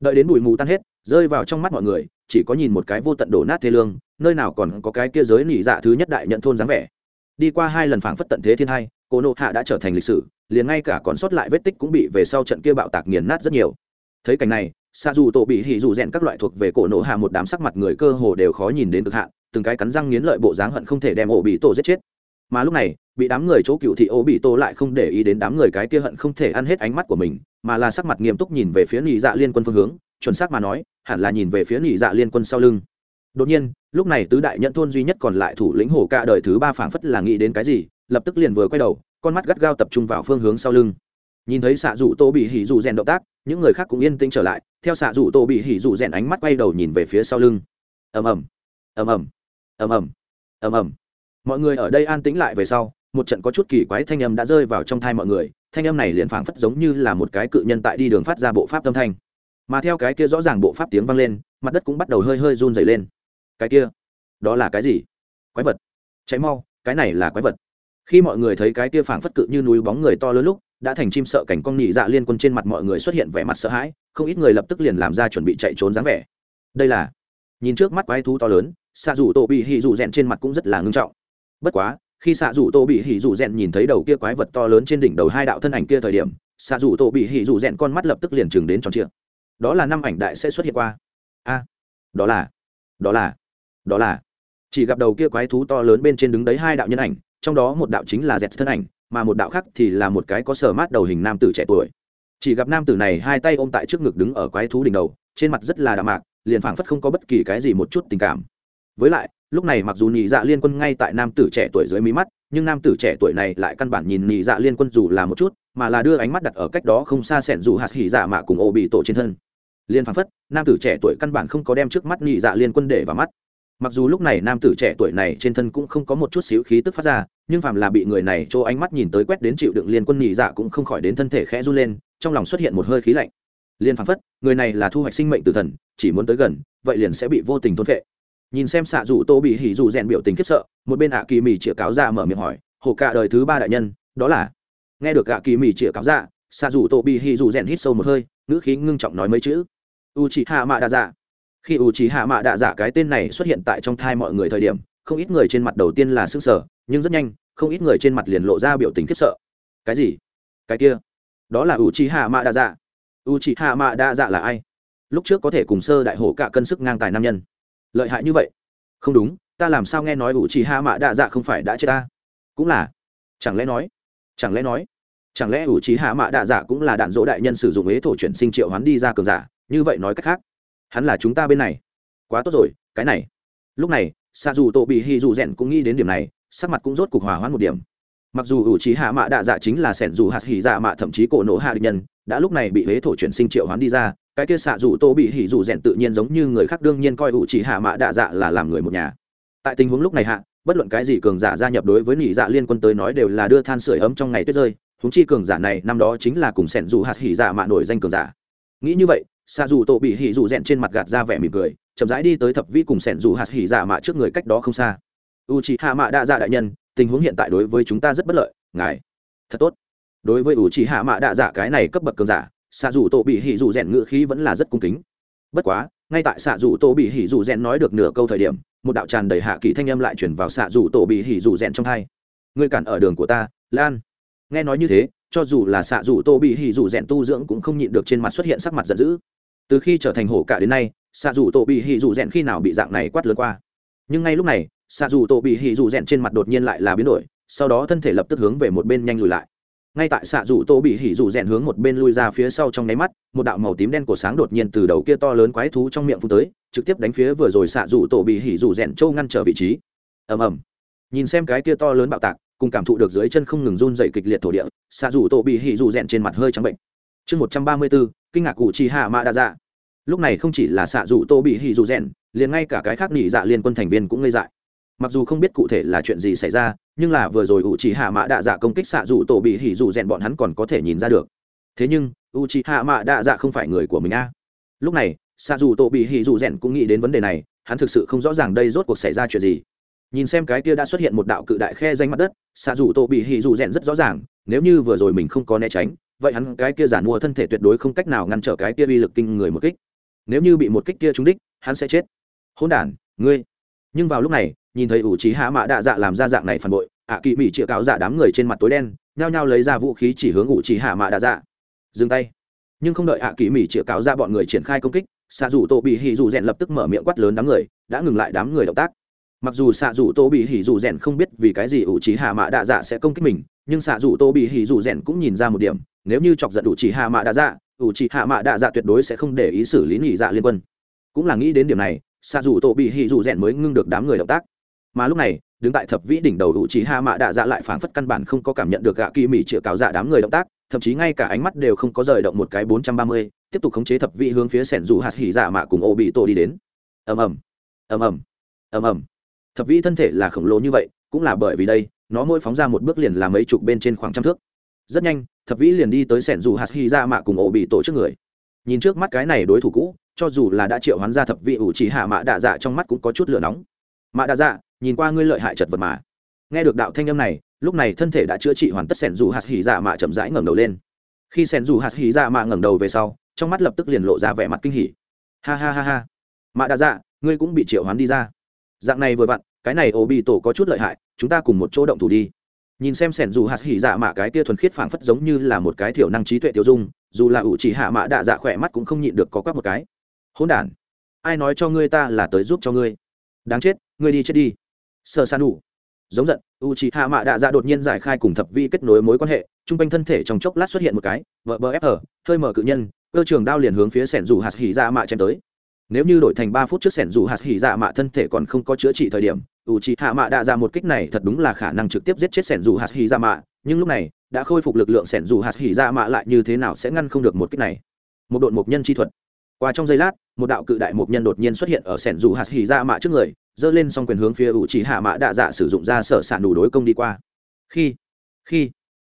Đợi đến bụi mù tan hết, rơi vào trong mắt mọi người, chỉ có nhìn một cái vô tận đổ nát thế lương, nơi nào còn có cái kia giới nỉ dạ thứ nhất đại nhận thôn dáng vẻ. Đi qua hai lần phảng phất tận thế thiên hai cô nộ hạ đã trở thành lịch sử, liền ngay cả còn sót lại vết tích cũng bị về sau trận kia bạo tạc nghiền nát rất nhiều. Thấy cảnh này xa dù tổ bị hỉ dù rèn các loại thuộc về cổ nổ hạ một đám sắc mặt người cơ hồ đều khó nhìn đến cực hạn, từng cái cắn răng nghiến lợi bộ dáng hận không thể đem ổ bị tổ giết chết. Mà lúc này bị đám người chỗ cựu thị ô bị tô lại không để ý đến đám người cái kia hận không thể ăn hết ánh mắt của mình, mà là sắc mặt nghiêm túc nhìn về phía nhị dạ liên quân phương hướng, chuẩn xác mà nói, hẳn là nhìn về phía nhị dạ liên quân sau lưng. Đột nhiên, lúc này tứ đại nhận thôn duy nhất còn lại thủ lĩnh hổ cả đời thứ ba phảng phất là nghĩ đến cái gì, lập tức liền vừa quay đầu, con mắt gắt gao tập trung vào phương hướng sau lưng. Nhìn thấy xạ dù tô bị hỉ dù rèn động tác, những người khác cũng yên tĩnh trở lại, theo xạ dù tô bị hỉ dù rèn ánh mắt quay đầu nhìn về phía sau lưng. Ầm ầm ầm ầm ầm ầm ầm ầm. Mọi người ở đây an tĩnh lại về sau một trận có chút kỳ quái thanh âm đã rơi vào trong thai mọi người, thanh âm này liền phảng phất giống như là một cái cự nhân tại đi đường phát ra bộ pháp âm thanh. Mà theo cái kia rõ ràng bộ pháp tiếng vang lên, mặt đất cũng bắt đầu hơi hơi run dày lên. Cái kia, đó là cái gì? Quái vật. Cháy mau, cái này là quái vật. Khi mọi người thấy cái kia phảng phất cự như núi bóng người to lớn lúc, đã thành chim sợ cảnh con nhị dạ liên quân trên mặt mọi người xuất hiện vẻ mặt sợ hãi, không ít người lập tức liền làm ra chuẩn bị chạy trốn dáng vẻ. Đây là, nhìn trước mắt quái thú to lớn xa dù tổ bị hỉ dù rèn trên mặt cũng rất là ngưng trọng. Bất quá khi xạ dù tổ bị hỉ dù rèn nhìn thấy đầu kia quái vật to lớn trên đỉnh đầu hai đạo thân ảnh kia thời điểm, xạ dù tổ bị hỉ dù rèn con mắt lập tức liền chừng đến tròn trịa. Đó là năm ảnh đại sẽ xuất hiện qua. A, đó là đó là đó là. Chỉ gặp đầu kia quái thú to lớn bên trên đứng đấy hai đạo nhân ảnh, trong đó một đạo chính là dẹt thân ảnh, mà một đạo khác thì là một cái có sờ mát đầu hình nam tử trẻ tuổi. Chỉ gặp nam tử này hai tay ôm tại trước ngực đứng ở quái thú đỉnh đầu, trên mặt rất là đạm mạc, liền phảng phất không có bất kỳ cái gì một chút tình cảm. Với lại lúc này mặc dù nhị dạ liên quân ngay tại nam tử trẻ tuổi dưới mí mắt, nhưng nam tử trẻ tuổi này lại căn bản nhìn nhị dạ liên quân dù là một chút, mà là đưa ánh mắt đặt ở cách đó không xa sẻn dù hạt hỉ dạ mà cùng ô bị tổ trên thân. Liên phán phất, nam tử trẻ tuổi căn bản không có đem trước mắt nhị dạ liên quân để vào mắt. Mặc dù lúc này nam tử trẻ tuổi này trên thân cũng không có một chút xíu khí tức phát ra, nhưng phàm là bị người này chỗ ánh mắt nhìn tới quét đến chịu đựng liên quân nhị dạ cũng không khỏi đến thân thể khẽ run lên, trong lòng xuất hiện một hơi khí lạnh. Liên phán phất, người này là thu hoạch sinh mệnh từ thần, chỉ muốn tới gần, vậy liền sẽ bị vô tình thôn vệ nhìn xem xạ dù tô bị hỉ dù rèn biểu tình khiếp sợ, một bên ạ kỳ mì chĩa cáo ra mở miệng hỏi, hồ cả đời thứ ba đại nhân, đó là? Nghe được ạ kỳ mì chĩa cáo ra, xạ dù tô bị hỉ dù rèn hít sâu một hơi, ngữ khí ngưng trọng nói mấy chữ u chị hạ mạ đa dạ khi u chị hạ mạ đa dạ cái tên này xuất hiện tại trong thai mọi người thời điểm, không ít người trên mặt đầu tiên là sững sờ, nhưng rất nhanh, không ít người trên mặt liền lộ ra biểu tình khiếp sợ. Cái gì? Cái kia? Đó là u chị hạ mạ đa dạ u chị hạ mạ đa dạ là ai? Lúc trước có thể cùng sơ đại hổ cả cân sức ngang tài nam nhân lợi hại như vậy? Không đúng, ta làm sao nghe nói u chị hạ mạ đa dạ không phải đã chết ta? Cũng là. Chẳng lẽ nói? Chẳng lẽ nói? Chẳng lẽ ủ trí hạ mạ đạ dạ cũng là đạn dỗ đại nhân sử dụng ế thổ chuyển sinh triệu hắn đi ra cường giả? Như vậy nói cách khác, hắn là chúng ta bên này. Quá tốt rồi, cái này. Lúc này xa dù tổ bị hy dù rèn cũng nghĩ đến điểm này, sắc mặt cũng rốt cục hỏa hoãn một điểm. Mặc dù ủ trí hạ mạ đạ dạ chính là sẻn dù hạt hỉ dạ mạ, thậm chí cổ nổ hạ địch nhân, đã lúc này bị huế thổ chuyển sinh triệu hoán đi ra cái kia xạ dù tô bị hỉ dù rèn tự nhiên giống như người khác đương nhiên coi ủ chỉ hạ mạ đạ dạ là làm người một nhà. Tại tình huống lúc này hạ, bất luận cái gì cường giả gia nhập đối với nhị dạ liên quân tới nói đều là đưa than sửa ấm trong ngày tuyết rơi húng chi cường giả này năm đó chính là cùng sẻn dù hạt hỉ dạ mạ nổi danh cường giả. Nghĩ như vậy, xạ dù tô bị hỉ dù rèn trên mặt gạt ra vẻ mỉm cười, chậm rãi đi tới thập vi cùng sẻn dù hạt hỉ dạ mạ trước người cách đó không xa. U chỉ hạ mạ đạ dạ đại nhân, tình huống hiện tại đối với chúng ta rất bất lợi, ngài. Thật tốt. Đối với u chỉ hạ mạ đạ dạ cái này cấp bậc cường giả xạ dù tổ bị hỉ dù rèn ngự khí vẫn là rất cung kính. Bất quá, ngay tại xạ dù tổ bị hỉ dù rèn nói được nửa câu thời điểm, một đạo tràn đầy hạ kỳ thanh âm lại chuyển vào xạ dù tổ bị hỉ dù rèn trong hai. Ngươi cản ở đường của ta, lan. Nghe nói như thế, cho dù là xạ dù tô bị hỉ dù rèn tu dưỡng cũng không nhịn được trên mặt xuất hiện sắc mặt giận dữ. Từ khi trở thành hổ cả đến nay, xạ dù tô bị hỉ dù rèn khi nào bị dạng này quát lớn qua? Nhưng ngay lúc này, xạ dù tô bị hỉ dù rèn trên mặt đột nhiên lại là biến đổi, sau đó thân thể lập tức hướng về một bên nhanh lùi lại ngay tại xạ rủ tô bị hỉ rủ rèn hướng một bên lui ra phía sau trong nháy mắt, một đạo màu tím đen của sáng đột nhiên từ đầu kia to lớn quái thú trong miệng phun tới, trực tiếp đánh phía vừa rồi xạ rủ tổ bị hỉ rủ rèn trâu ngăn trở vị trí. Ầm ầm. Nhìn xem cái kia to lớn bạo tạc, cùng cảm thụ được dưới chân không ngừng run dày kịch liệt thổ địa, xạ rủ tổ bị hỉ rủ rèn trên mặt hơi trắng bệnh. Chương một trăm ba mươi bốn, kinh ngạc cụ chi hạ mạ đa dạ. Lúc này không chỉ là xạ rủ tô bị hỉ rủ rèn, liền ngay cả cái khác nỉ dạ liên quân thành viên cũng ngây dại mặc dù không biết cụ thể là chuyện gì xảy ra, nhưng là vừa rồi u c h ị hạ mạ đạ dạ công kích xạ dù tổ bị hỉ dù rèn bọn hắn còn có thể nhìn ra được. Thế nhưng u c h ị hạ mạ đạ dạ không phải người của mình a. Lúc này, xạ dù tổ bị hỉ dù rèn cũng nghĩ đến vấn đề này, hắn thực sự không rõ ràng đây rốt cuộc xảy ra chuyện gì. Nhìn xem cái kia đã xuất hiện một đạo cự đại khe danh mặt đất, xạ dù tổ bị hỉ dù rèn rất rõ ràng, nếu như vừa rồi mình không có né tránh, vậy hắn cái kia giản mua thân thể tuyệt đối không cách nào ngăn trở cái kia uy lực kinh người một kích. Nếu như bị một kích kia trúng đích, hắn sẽ chết. Hôn đản, ngươi. Nhưng vào lúc này nhìn thấy ủ trí hạ mạ đạ dạ làm ra dạng này phản bội, ạ kỳ mỹ chĩa cáo dạ đám người trên mặt tối đen, nhao nhao lấy ra vũ khí chỉ hướng ủ trí hạ mạ đạ dạ. Dừng tay. Nhưng không đợi ạ kỳ mỹ chĩa cáo dạ bọn người triển khai công kích xạ dù tô bị hỉ dù rèn lập tức mở miệng quát lớn đám người, đã ngừng lại đám người động tác. Mặc dù xạ dù tô bị hỉ dù rèn không biết vì cái gì ủ trí hạ mạ đạ dạ sẽ công kích mình, nhưng xạ dù tô bị hỉ dù rèn cũng nhìn ra một điểm, nếu như chọc giận ủ trí hạ mạ đạ dạ ủ trí hạ mạ đạ dạ tuyệt đối sẽ không để ý xử lý nhị dạ liên quân. Cũng là nghĩ đến điểm này xạ dù tô bị hỉ dù rèn mới ngưng được đám người động tác mà lúc này, đứng tại thập vĩ đỉnh đầu hữu trí hạ mạ đạ dạ lại phảng phất căn bản không có cảm nhận được gạ kỳ mỹ chĩa cáo dạ đám người động tác, thậm chí ngay cả ánh mắt đều không có rời động một cái bốn trăm ba mươi, tiếp tục khống chế thập vĩ hướng phía sẻn dù hạt hỉ dạ mạ cùng ô bị tổ đi đến. Ầm ầm ầm ầm ầm ầm. Thập vĩ thân thể là khổng lồ như vậy, cũng là bởi vì đây, nó mỗi phóng ra một bước liền là mấy chục bên trên khoảng trăm thước. Rất nhanh, thập vĩ liền đi tới sẻn dù hạt hỉ dạ mạ cùng ô bị tổ trước người. Nhìn trước mắt cái này đối thủ cũ, cho dù là đã triệu hoán ra thập vị ủ chỉ hạ mạ đạ dạ trong mắt cũng có chút lửa nóng. Mạ đạ dạ nhìn qua ngươi lợi hại chật vật mà. Nghe được đạo thanh âm này, lúc này thân thể đã chữa trị hoàn tất sẻn dù hạt hỉ dạ mạ chậm rãi ngẩng đầu lên. Khi sẻn dù hạt hỉ dạ mạ ngẩng đầu về sau, trong mắt lập tức liền lộ ra vẻ mặt kinh hỉ. Ha ha ha ha. Mạ đã dạ ngươi cũng bị triệu hoán đi ra. Dạng này vừa vặn, cái này ổ bị tổ có chút lợi hại, chúng ta cùng một chỗ động thủ đi. Nhìn xem sẻn dù hạt hỉ dạ mạ cái tia thuần khiết phảng phất giống như là một cái thiểu năng trí tuệ tiêu dung, dù là ủ chỉ hạ mạ đạ dạ khỏe mắt cũng không nhịn được có quắc một cái. Hỗn đản, ai nói cho ngươi ta là tới giúp cho ngươi? Đáng chết, ngươi đi chết đi sơ san đủ giống giận u c h ị hạ mạ đạ dạ đột nhiên giải khai cùng thập vi kết nối mối quan hệ t r u n g quanh thân thể trong chốc lát xuất hiện một cái, vợ bờ ép ở hơi mở cự nhân, cơ trường đao liền hướng phía sẻn dù hạt hỉ dạ mạ chém tới. Nếu như đổi thành ba phút trước sẻn dù hạt hỉ dạ mạ thân thể còn không có chữa trị thời điểm u c hạ mạ đạ ra một kích này thật đúng là khả năng trực tiếp giết chết sẻn dù hạt hỉ dạ mạ, nhưng lúc này, đã khôi phục lực lượng sẻn dù hạt hỉ dạ mạ lại như thế nào sẽ ngăn không được một kích này? Một đội mục nhân chi thuật qua trong giây lát, một đạo cự đại mục nhân đột nhiên xuất hiện ở sẻn dù hạt hỉ ra mạ trước người, giơ lên xong quyền hướng phía u c hạ mạ đạ dạ sử dụng ra sở sản đủ đối công đi qua. Khi khi,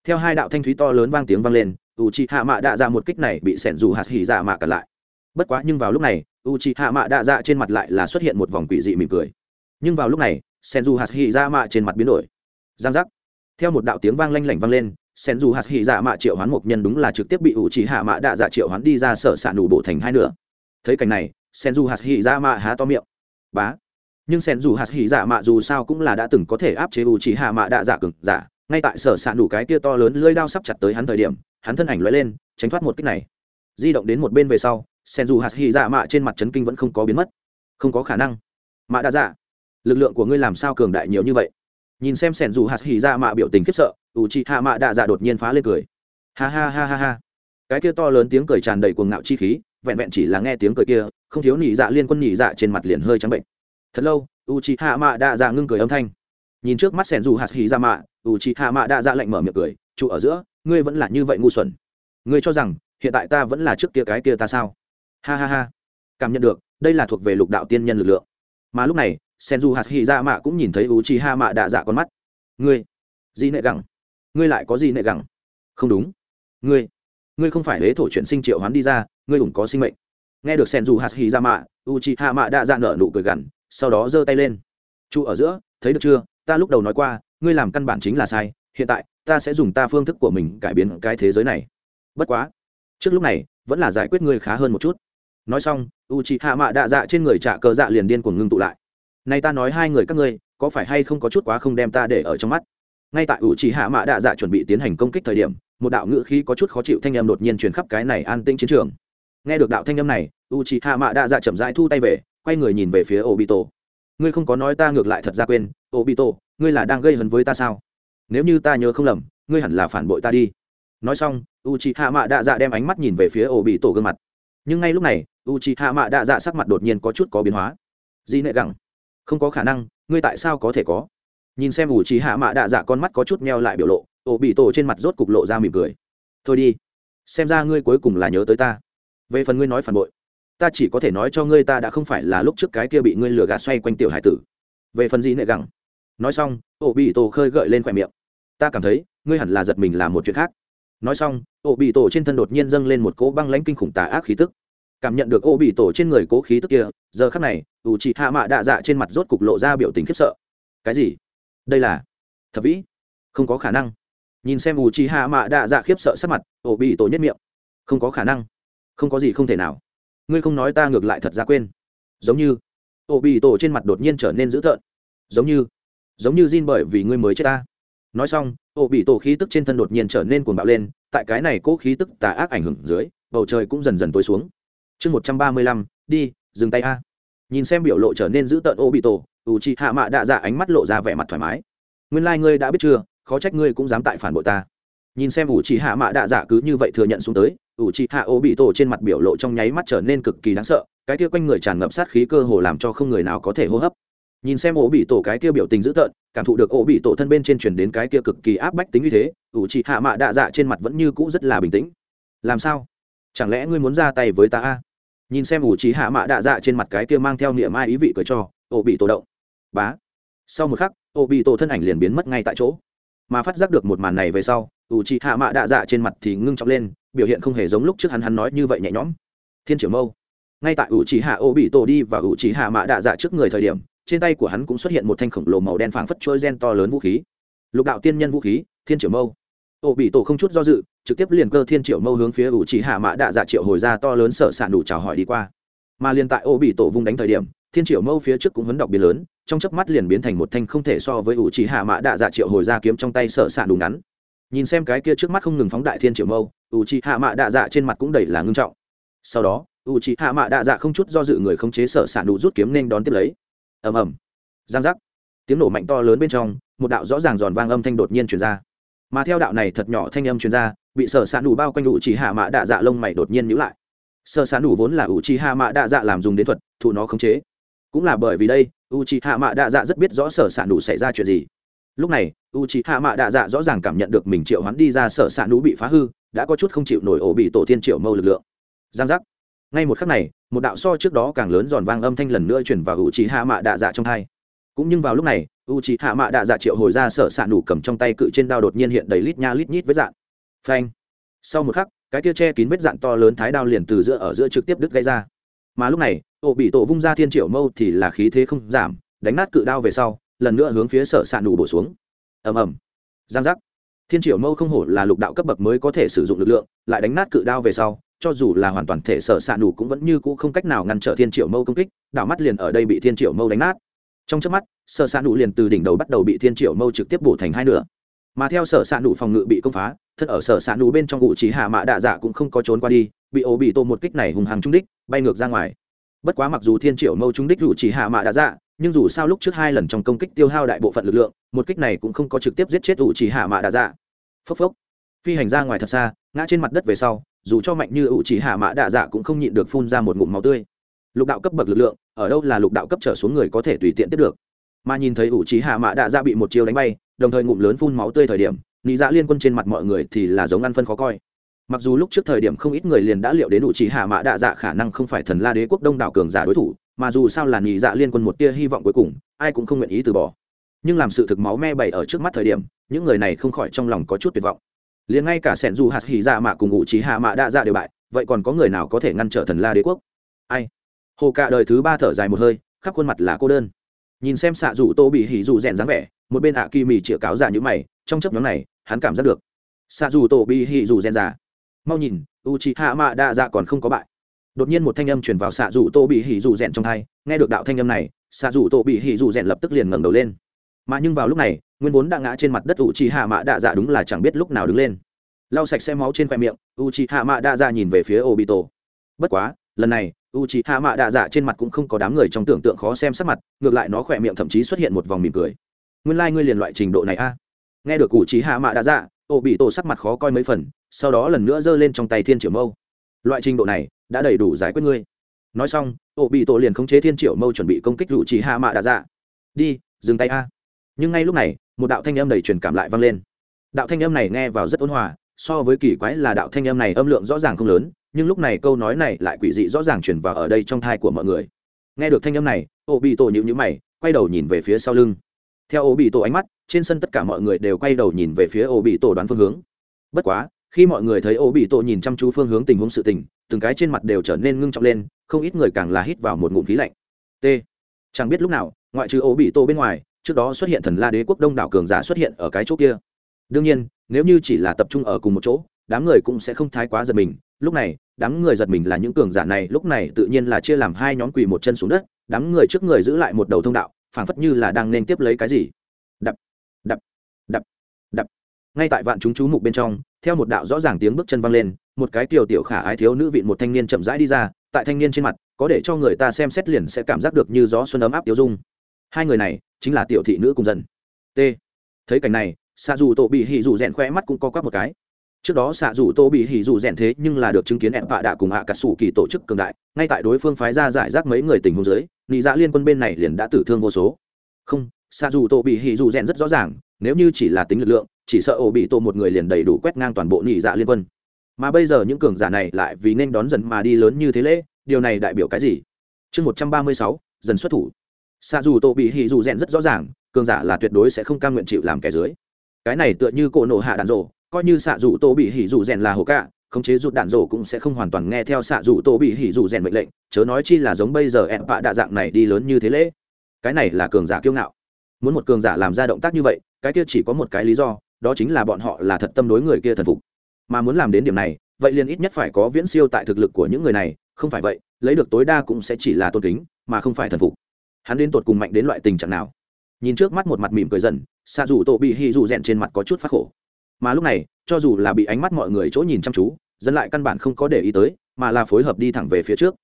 theo hai đạo thanh thúy to lớn vang tiếng vang lên u c hạ mạ đạ dạ một kích này bị sẻn dù hạt hỉ ra mạ cản lại. Bất quá nhưng vào lúc này u c h i hạ mạ đạ dạ trên mặt lại là xuất hiện một vòng quỷ dị mỉm cười. Nhưng vào lúc này sen du hạt hỉ ra mạ trên mặt biến đổi. Giang giác. Theo một đạo tiếng vang lanh lảnh vang lên sen dù hạt hỉ dạ mạ triệu hoán một nhân đúng là trực tiếp bị ủ chỉ hạ mạ đạ dạ triệu hoán đi ra sở s ạ bộ thành hai nửa. Thấy cảnh này, sen dù hạt hỉ dạ mạ há to miệng. Bá. Nhưng sen dù hạt hỉ dạ mạ dù sao cũng là đã từng có thể áp chế ủ chỉ hạ mạ đạ dạ cực giả, ngay tại sở s ạ cái tia to lớn lưỡi đao sắp chặt tới hắn thời điểm, hắn thân ảnh lóe lên, tránh thoát một cách này. Di động đến một bên về sau, sen dù hạt hỉ dạ mạ trên mặt trấn kinh vẫn không có biến mất. Không có khả năng. Mạ đạ dạ lực lượng của ngươi làm sao cường đại nhiều như vậy? Nhìn xem sẻn dù hạt hỉ ra mạ biểu tình khiếp sợ ủ chị hạ mạ đạ dạ đột nhiên phá lên cười. Ha ha ha ha ha. Cái kia to lớn tiếng cười tràn đầy cuồng ngạo chi khí, vẹn vẹn chỉ là nghe tiếng cười kia, không thiếu nỉ dạ liên quân nỉ dạ trên mặt liền hơi trắng bệnh. Thật lâu u chị hạ mạ đạ dạ ngưng cười âm thanh. Nhìn trước mắt sẻn dù hạt hì dạ mạ u chị hạ mạ đạ dạ lạnh mở miệng cười trụ ở giữa, ngươi vẫn là như vậy ngu xuẩn. Ngươi cho rằng, hiện tại ta vẫn là trước kia cái kia ta sao? Ha ha ha. Cảm nhận được, đây là thuộc về lục đạo tiên nhân lực lượng. Mà lúc này senju hạt hy ra dạ mạ cũng nhìn thấy u chi ha mạ đạ dạ con mắt. Ngươi, di nệ gẳng ngươi lại có gì nệ gẳng? Không đúng. Ngươi ngươi không phải huế thổ chuyển sinh triệu hoán đi ra, ngươi ủng có sinh mệnh. Nghe được senju hạt hì ra mạ u chi hạ mạ đã dạ nở nụ cười gằn, sau đó giơ tay lên. Trụ ở giữa, thấy được chưa? Ta lúc đầu nói qua, ngươi làm căn bản chính là sai. Hiện tại, ta sẽ dùng ta phương thức của mình cải biến cái thế giới này. Bất quá, trước lúc này, vẫn là giải quyết ngươi khá hơn một chút. Nói xong u c h ị hạ mạ đạ dạ trên người trả cờ dạ liền điên cuồng ngưng tụ lại. Nay ta nói hai người các ngươi, có phải hay không có chút quá không đem ta để ở trong mắt? Ngay tại ủ trì hạ mạ đạ dạ chuẩn bị tiến hành công kích thời điểm, một đạo ngữ khí có chút khó chịu thanh âm đột nhiên truyền khắp cái này an tĩnh chiến trường. Nghe được đạo thanh âm này u trì hạ mạ đạ dạ chậm rãi thu tay về, quay người nhìn về phía obito. Ngươi không có nói ta ngược lại thật ra quên, obito, ngươi là đang gây hấn với ta sao? Nếu như ta nhớ không lầm, ngươi hẳn là phản bội ta đi. Nói xong u trì hạ mạ đạ dạ đem ánh mắt nhìn về phía obito gương mặt. Nhưng ngay lúc này u trì hạ mạ đạ dạ sắc mặt đột nhiên có chút có biến hóa. Di nệ gẳng, không có khả năng, ngươi tại sao có thể có? Nhìn xem u trí hạ mạ đạ dạ con mắt có chút meo lại biểu lộ, ổ bị tổ trên mặt rốt cục lộ ra mỉm cười. Thôi đi, xem ra ngươi cuối cùng là nhớ tới ta. Về phần ngươi nói phản bội, ta chỉ có thể nói cho ngươi ta đã không phải là lúc trước cái kia bị ngươi lừa gạt xoay quanh tiểu hải tử. Về phần gì nệ gẳng, nói xong, ổ bị tổ khơi gợi lên khỏe miệng. Ta cảm thấy, ngươi hẳn là giật mình làm một chuyện khác. Nói xong, ổ bị tổ trên thân đột nhiên dâng lên một cỗ băng lãnh kinh khủng tà ác khí tức. Cảm nhận được ổ bị tổ trên người cố khí tức kia, giờ khắc này, ủ chị hạ mạ đạ dạ trên mặt rốt cục lộ ra biểu tình khiếp sợ. Cái gì? Đây là thập vĩ. Không có khả năng. Nhìn xem u chi hạ mạ đạ dạ khiếp sợ sắc mặt, ổ bị tổ nhất miệng. Không có khả năng. Không có gì không thể nào. Ngươi không nói ta ngược lại thật ra quên. Giống như ổ bị tổ trên mặt đột nhiên trở nên dữ tợn. Giống như giống như Jin bởi vì ngươi mới chết ta. Nói xong, ổ bị tổ khí tức trên thân đột nhiên trở nên cuồng bạo lên, tại cái này cố khí tức tà ác ảnh hưởng dưới, bầu trời cũng dần dần tối xuống. Chương một trăm ba mươi lăm, đi, dừng tay a. Nhìn xem biểu lộ trở nên dữ tợn ô bị tổ ủ chị hạ mạ đạ dạ ánh mắt lộ ra vẻ mặt thoải mái. Nguyên lai、like、ngươi đã biết chưa, khó trách ngươi cũng dám tại phản bội ta. Nhìn xem ủ chị hạ mạ đạ dạ cứ như vậy thừa nhận xuống tới ủ chị hạ ô bị tổ trên mặt biểu lộ trong nháy mắt trở nên cực kỳ đáng sợ, cái kia quanh người tràn ngập sát khí cơ hồ làm cho không người nào có thể hô hấp. Nhìn xem ô bị tổ cái kia biểu tình dữ tợn, cảm thụ được ô bị tổ thân bên trên chuyển đến cái kia cực kỳ áp bách tính như thế ủ chị hạ mạ đạ dạ trên mặt vẫn như cũ rất là bình tĩnh. Làm sao? Chẳng lẽ ngươi muốn ra tay với ta a? Nhìn xem ủ trí hạ mạ đạ dạ trên mặt cái kia mang theo niệm ai ý vị cười cho ổ bị tổ động bá. Sau một khắc ô bị tổ thân ảnh liền biến mất ngay tại chỗ. Mà phát giác được một màn này về sau ủ trí hạ mạ đạ dạ trên mặt thì ngưng trọng lên, biểu hiện không hề giống lúc trước hắn hắn nói như vậy nhẹ nhõm. Thiên triều mâu. Ngay tại ủ trí hạ ô bị tổ đi và ủ trí hạ mạ đạ dạ trước người thời điểm, trên tay của hắn cũng xuất hiện một thanh khổng lồ màu đen phảng phất trôi gen to lớn vũ khí. Lục đạo tiên nhân vũ khí, thiên triều mâu. Ô bị tổ không chút do dự, trực tiếp liền cơ thiên triệu mâu hướng phía ủ chỉ hạ mạ đạ dạ triệu hồi ra to lớn sở sản đủ chào hỏi đi qua. Mà liền tại ô bị tổ vung đánh thời điểm, thiên triệu mâu phía trước cũng hấn đọc biến lớn trong chớp mắt liền biến thành một thanh không thể so với ủ chỉ hạ mã đạ dạ triệu hồi ra kiếm trong tay sợ sản đủ ngắn. Nhìn xem cái kia trước mắt không ngừng phóng đại thiên triệu mâu, ủ chỉ hạ mã đạ dạ trên mặt cũng đầy là ngưng trọng. Sau đó, ủ chỉ hạ mã đạ dạ không chút do dự người không chế sợ sản đủ rút kiếm nên đón tiếp lấy. Ầm ầm. Giang giác. Tiếng nổ mạnh to lớn bên trong, một đạo rõ ràng giòn vang âm thanh đột nhiên truyền ra. Mà theo đạo này thật nhỏ thanh âm truyền ra, bị sở s ạ nủ bao quanh đủ chỉ hạ mạ đạ dạ lông mày đột nhiên nhữ lại. Sợ sán đủ vốn là ủ chỉ hạ mạ đạ dạ làm dùng đến thuật, thụ nó khống chế. Cũng là bởi vì đây u chi hạ mạ đạ dạ rất biết rõ sở s đủ xảy ra chuyện gì. Lúc này u chi hạ mạ đạ dạ rõ ràng cảm nhận được mình triệu hắn đi ra sở s đủ bị phá hư, đã có chút không chịu nổi ổ bị tổ tiên triệu mâu lực lượng. Giang giác. Ngay một khắc này, một đạo so trước đó càng lớn giòn vang âm thanh lần nữa chuyển vào u chi hạ mạ đạ dạ trong hai. Cũng nhưng vào lúc này u chi hạ mạ đạ dạ triệu hồi ra sở s đủ cầm trong tay cự trên đao đột nhiên hiện đầy lít nha lít nhít với dạng phanh. Sau một khắc, cái tia che kín vết dạn to lớn thái đao liền từ giữa, ở giữa trực tiếp đứt gây ra. Mà lúc này ổ bị tổ vung ra thiên triệu mâu thì là khí thế không giảm, đánh nát cự đao về sau, lần nữa hướng phía sở s ạ nụ bổ xuống. Ầm ầm. Giang giác. Thiên triệu mâu không hổ là lục đạo cấp bậc mới có thể sử dụng lực lượng, lại đánh nát cự đao về sau, cho dù là hoàn toàn thể sở s ạ nụ cũng vẫn như cũ không cách nào ngăn trở thiên triệu mâu công kích, đảo mắt liền ở đây bị thiên triệu mâu đánh nát. Trong trước mắt, sở s ạ nụ liền từ đỉnh đầu bắt đầu bị thiên triệu mâu trực tiếp bổ thành hai nửa. Mà theo sở s ạ nụ phòng ngự bị công phá, thân ở sở s ạ nụ bên trong ngụ trí hạ mạ đạ dạ cũng không có trốn qua đi, bị ổ bị tô một kích này hùng hàng trung đích, bay ngược ra ngoài bất quá mặc dù thiên triệu mâu chúng đích rủ chỉ hạ mạ đã dạ nhưng dù sao lúc trước hai lần trong công kích tiêu hao đại bộ phận lực lượng, một kích này cũng không có trực tiếp giết chết rủ chỉ hạ mạ đã dạ. Phốc phốc. Phi hành ra ngoài thật xa, ngã trên mặt đất về sau, dù cho mạnh như ủ chỉ hạ mạ đạ dạ cũng không nhịn được phun ra một ngụm máu tươi. Lục đạo cấp bậc lực lượng, ở đâu là lục đạo cấp trở xuống người có thể tùy tiện tiếp được. Mà nhìn thấy ủ chỉ hạ mạ đạ dạ bị một chiêu đánh bay, đồng thời ngụm lớn phun máu tươi thời điểm, nị dạ liên quân trên mặt mọi người thì là giống ăn phân khó coi mặc dù lúc trước thời điểm không ít người liền đã liệu đến đủ chỉ hạ mã đạ dạ khả năng không phải thần la đế quốc đông đảo cường giả đối thủ, mà dù sao là nhị dạ liên quân một tia hy vọng cuối cùng, ai cũng không nguyện ý từ bỏ. Nhưng làm sự thực máu me bày ở trước mắt thời điểm, những người này không khỏi trong lòng có chút tuyệt vọng. Liền ngay cả sẻn dù hạt hỉ dạ mạ cùng ngụ trí hạ mạ đạ dạ đều bại, vậy còn có người nào có thể ngăn trở thần la đế quốc? Ai? Hồ cả đời thứ ba thở dài một hơi, khắp khuôn mặt là cô đơn. Nhìn xem xạ dù tô bị hỉ dù rèn dáng vẻ, một bên ạ kỳ mì chĩa cáo giả như mày, trong chấp nhóm này, hắn cảm giác được. Xạ dù tô bị hỉ dù rèn giả mau nhìn u c h i hạ mạ đa dạ còn không có bại. Đột nhiên một thanh âm truyền vào xạ rủ tô bị hỉ dù rèn trong thai, nghe được đạo thanh âm này xạ rủ tô bị hỉ dù rèn lập tức liền ngẩng đầu lên. Mà nhưng vào lúc này, nguyên vốn đã ngã trên mặt đất u c h i hạ mạ đa dạ đúng là chẳng biết lúc nào đứng lên. Lau sạch xe máu trên khoe miệng u c h i hạ mạ đa dạ nhìn về phía obito. Bất quá, lần này u c h i hạ mạ đa dạ trên mặt cũng không có đám người trong tưởng tượng khó xem sắc mặt, ngược lại nó khỏe miệng thậm chí xuất hiện một vòng mỉm cười. Nguyên lai、like、ngươi liền loại trình độ này a. Nghe được u c h i hạ mạ đa dạ ô bị tổ sắc mặt khó coi mấy phần sau đó lần nữa giơ lên trong tay thiên triệu mâu. Loại trình độ này đã đầy đủ giải quyết ngươi. Nói xong ổ bị tổ liền khống chế thiên triệu mâu chuẩn bị công kích rủ chỉ hạ mạ đạ dạ. Đi, dừng tay a. Nhưng ngay lúc này, một đạo thanh âm đầy truyền cảm lại vang lên. Đạo thanh âm này nghe vào rất ôn hòa, so với kỳ quái là đạo thanh âm này âm lượng rõ ràng không lớn, nhưng lúc này câu nói này lại quỷ dị rõ ràng truyền vào ở đây trong thai của mọi người. Nghe được thanh âm này ổ bị tổ nhịu nhữ mày, quay đầu nhìn về phía sau lưng. Theo ổ bị tổ ánh mắt, trên sân tất cả mọi người đều quay đầu nhìn về phía ổ bị tổ đoán phương hướng. Bất quá khi mọi người thấy ô bị tổ nhìn chăm chú phương hướng tình huống sự tình, từng cái trên mặt đều trở nên ngưng trọng lên, không ít người càng là hít vào một ngụm khí lạnh. T. Chẳng biết lúc nào, ngoại trừ ô bị tổ bên ngoài, trước đó xuất hiện thần la đế quốc đông đảo cường giả xuất hiện ở cái chỗ kia. Đương nhiên, nếu như chỉ là tập trung ở cùng một chỗ, đám người cũng sẽ không thái quá giật mình. Lúc này, đám người giật mình là những cường giả này, lúc này tự nhiên là chia làm hai nhóm quỳ một chân xuống đất, đám người trước người giữ lại một đầu thông đạo, phảng phất như là đang nên tiếp lấy cái gì đập đập đập đập ngay tại vạn chúng chú mục bên trong, theo một đạo rõ ràng tiếng bước chân văng lên, một cái tiểu tiểu khả ái thiếu nữ vị một thanh niên chậm rãi đi ra, tại thanh niên trên mặt, có để cho người ta xem xét liền sẽ cảm giác được như gió xuân ấm áp tiêu dung. Hai người này, chính là tiểu thị nữ cùng dần. T. Thấy cảnh này xạ dù tổ bị hỉ dù rèn khoe mắt cũng co quắp một cái. Trước đó xạ dù tô bị hỉ dù rèn thế nhưng là được chứng kiến ẹn vạ đạ cùng hạ cả sủ kỳ tổ chức cường đại, ngay tại đối phương phái ra giải rác mấy người tình huống dưới, nị dạ liên quân bên này liền đã tử thương vô số. Không xạ dù tô bị hỉ dù rèn rất rõ ràng, nếu như chỉ là tính lực lượng chỉ sợ ổ bị tổ một người liền đầy đủ quét ngang toàn bộ nhị dạ liên quân. Mà bây giờ những cường giả này lại vì nên đón dần mà đi lớn như thế lễ, điều này đại biểu cái gì? Chương một trăm ba mươi sáu, dần xuất thủ. Xa dù tổ bị hì dù rèn rất rõ ràng, cường giả là tuyệt đối sẽ không cam nguyện chịu làm kẻ dưới. Cái này tựa như cổ nổ hạ đạn rổ, coi như xạ dù tổ bị hỉ dù rèn là hồ cạ, khống chế rụt đạn rổ cũng sẽ không hoàn toàn nghe theo xạ dù tổ bị hỉ dù rèn mệnh lệnh, chớ nói chi là giống bây giờ em vạ đạ dạng này đi lớn như thế lễ. Cái này là cường giả kiêu ngạo. Muốn một cường giả làm ra động tác như vậy, cái kia chỉ có một cái lý do đó chính là bọn họ là thật tâm đối người kia thần phục. Mà muốn làm đến điểm này, vậy liền ít nhất phải có viễn siêu tại thực lực của những người này, không phải vậy, lấy được tối đa cũng sẽ chỉ là tôn kính, mà không phải thần phục. Hắn đến tột cùng mạnh đến loại tình trạng nào? Nhìn trước mắt một mặt mỉm cười dần xa dù tổ bị hy dù rèn trên mặt có chút phát khổ. Mà lúc này, cho dù là bị ánh mắt mọi người chỗ nhìn chăm chú, dân lại căn bản không có để ý tới, mà là phối hợp đi thẳng về phía trước.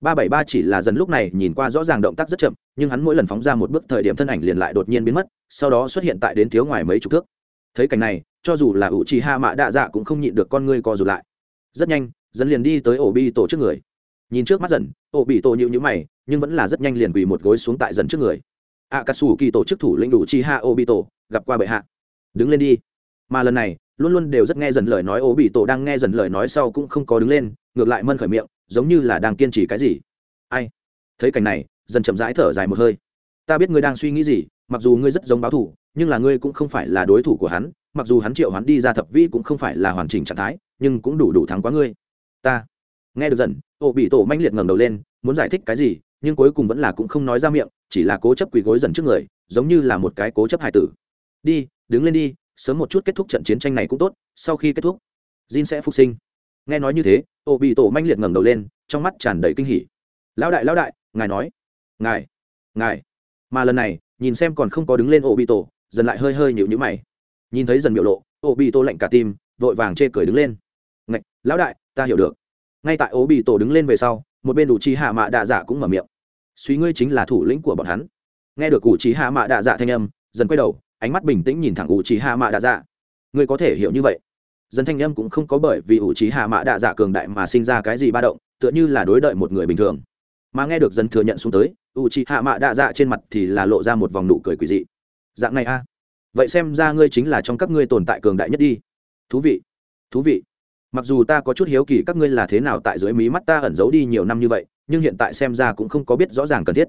Ba bảy ba chỉ là dần lúc này nhìn qua rõ ràng động tác rất chậm, nhưng hắn mỗi lần phóng ra một bước thời điểm thân ảnh liền lại đột nhiên biến mất, sau đó xuất hiện tại đến thiếu ngoài mấy chục thước thấy cảnh này, cho dù là ủ trì hạ mạ đạ dạ cũng không nhịn được con ngươi co rụt lại. Rất nhanh dần liền đi tới ổ bi tổ trước người. Nhìn trước mắt dần, ổ bị tổ nhịu nhữ mày, nhưng vẫn là rất nhanh liền quỳ một gối xuống tại dần trước người. A cà sủ kỳ tổ chức thủ lĩnh đủ chi ha ổ bị tổ, gặp qua bệ hạ. Đứng lên đi. Mà lần này, luôn luôn đều rất nghe dần lời nói ổ bị tổ đang nghe dần lời nói sau cũng không có đứng lên, ngược lại mân khởi miệng, giống như là đang kiên trì cái gì. Ai? Thấy cảnh này, dần chậm rãi thở dài một hơi. Ta biết ngươi đang suy nghĩ gì, mặc dù ngươi rất giống báo thủ nhưng là ngươi cũng không phải là đối thủ của hắn, mặc dù hắn triệu hắn đi ra thập vi cũng không phải là hoàn chỉnh trạng thái, nhưng cũng đủ đủ thắng quá ngươi. Ta. Nghe được dần ô bị tổ manh liệt ngẩng đầu lên, muốn giải thích cái gì, nhưng cuối cùng vẫn là cũng không nói ra miệng, chỉ là cố chấp quỳ gối dần trước người, giống như là một cái cố chấp hài tử. Đi, đứng lên đi, sớm một chút kết thúc trận chiến tranh này cũng tốt, sau khi kết thúc, jin sẽ phục sinh. Nghe nói như thế ô bị tổ manh liệt ngẩng đầu lên, trong mắt tràn đầy kinh hỉ. Lão đại lão đại, ngài nói. Ngài ngài. Mà lần này, nhìn xem còn không có đứng lên ô bị tổ dần lại hơi hơi nhịu nhữ mày. Nhìn thấy dần biểu lộ ô bị tô lạnh cả tim, vội vàng chê cười đứng lên. Ngạch, lão đại, ta hiểu được. Ngay tại ô bị tổ đứng lên về sau, một bên đủ chi hạ mạ đạ dạ cũng mở miệng. Suy ngươi chính là thủ lĩnh của bọn hắn. Nghe được ủ trí hạ mạ đạ dạ thanh âm, dần quay đầu, ánh mắt bình tĩnh nhìn thẳng ủ trí hạ mạ đạ dạ ngươi có thể hiểu như vậy. Dần thanh âm cũng không có bởi vì ủ trí hạ mạ đạ dạ cường đại mà sinh ra cái gì ba động, tựa như là đối đợi một người bình thường. Mà nghe được dần thừa nhận xuống tới ủ trí hạ mạ đạ dạ trên mặt thì là lộ ra một vòng nụ cười quỳ dị dạng này a. Vậy xem ra ngươi chính là trong các ngươi tồn tại cường đại nhất đi. Thú vị thú vị. Mặc dù ta có chút hiếu kỳ các ngươi là thế nào tại dưới mí mắt ta ẩn giấu đi nhiều năm như vậy, nhưng hiện tại xem ra cũng không có biết rõ ràng cần thiết.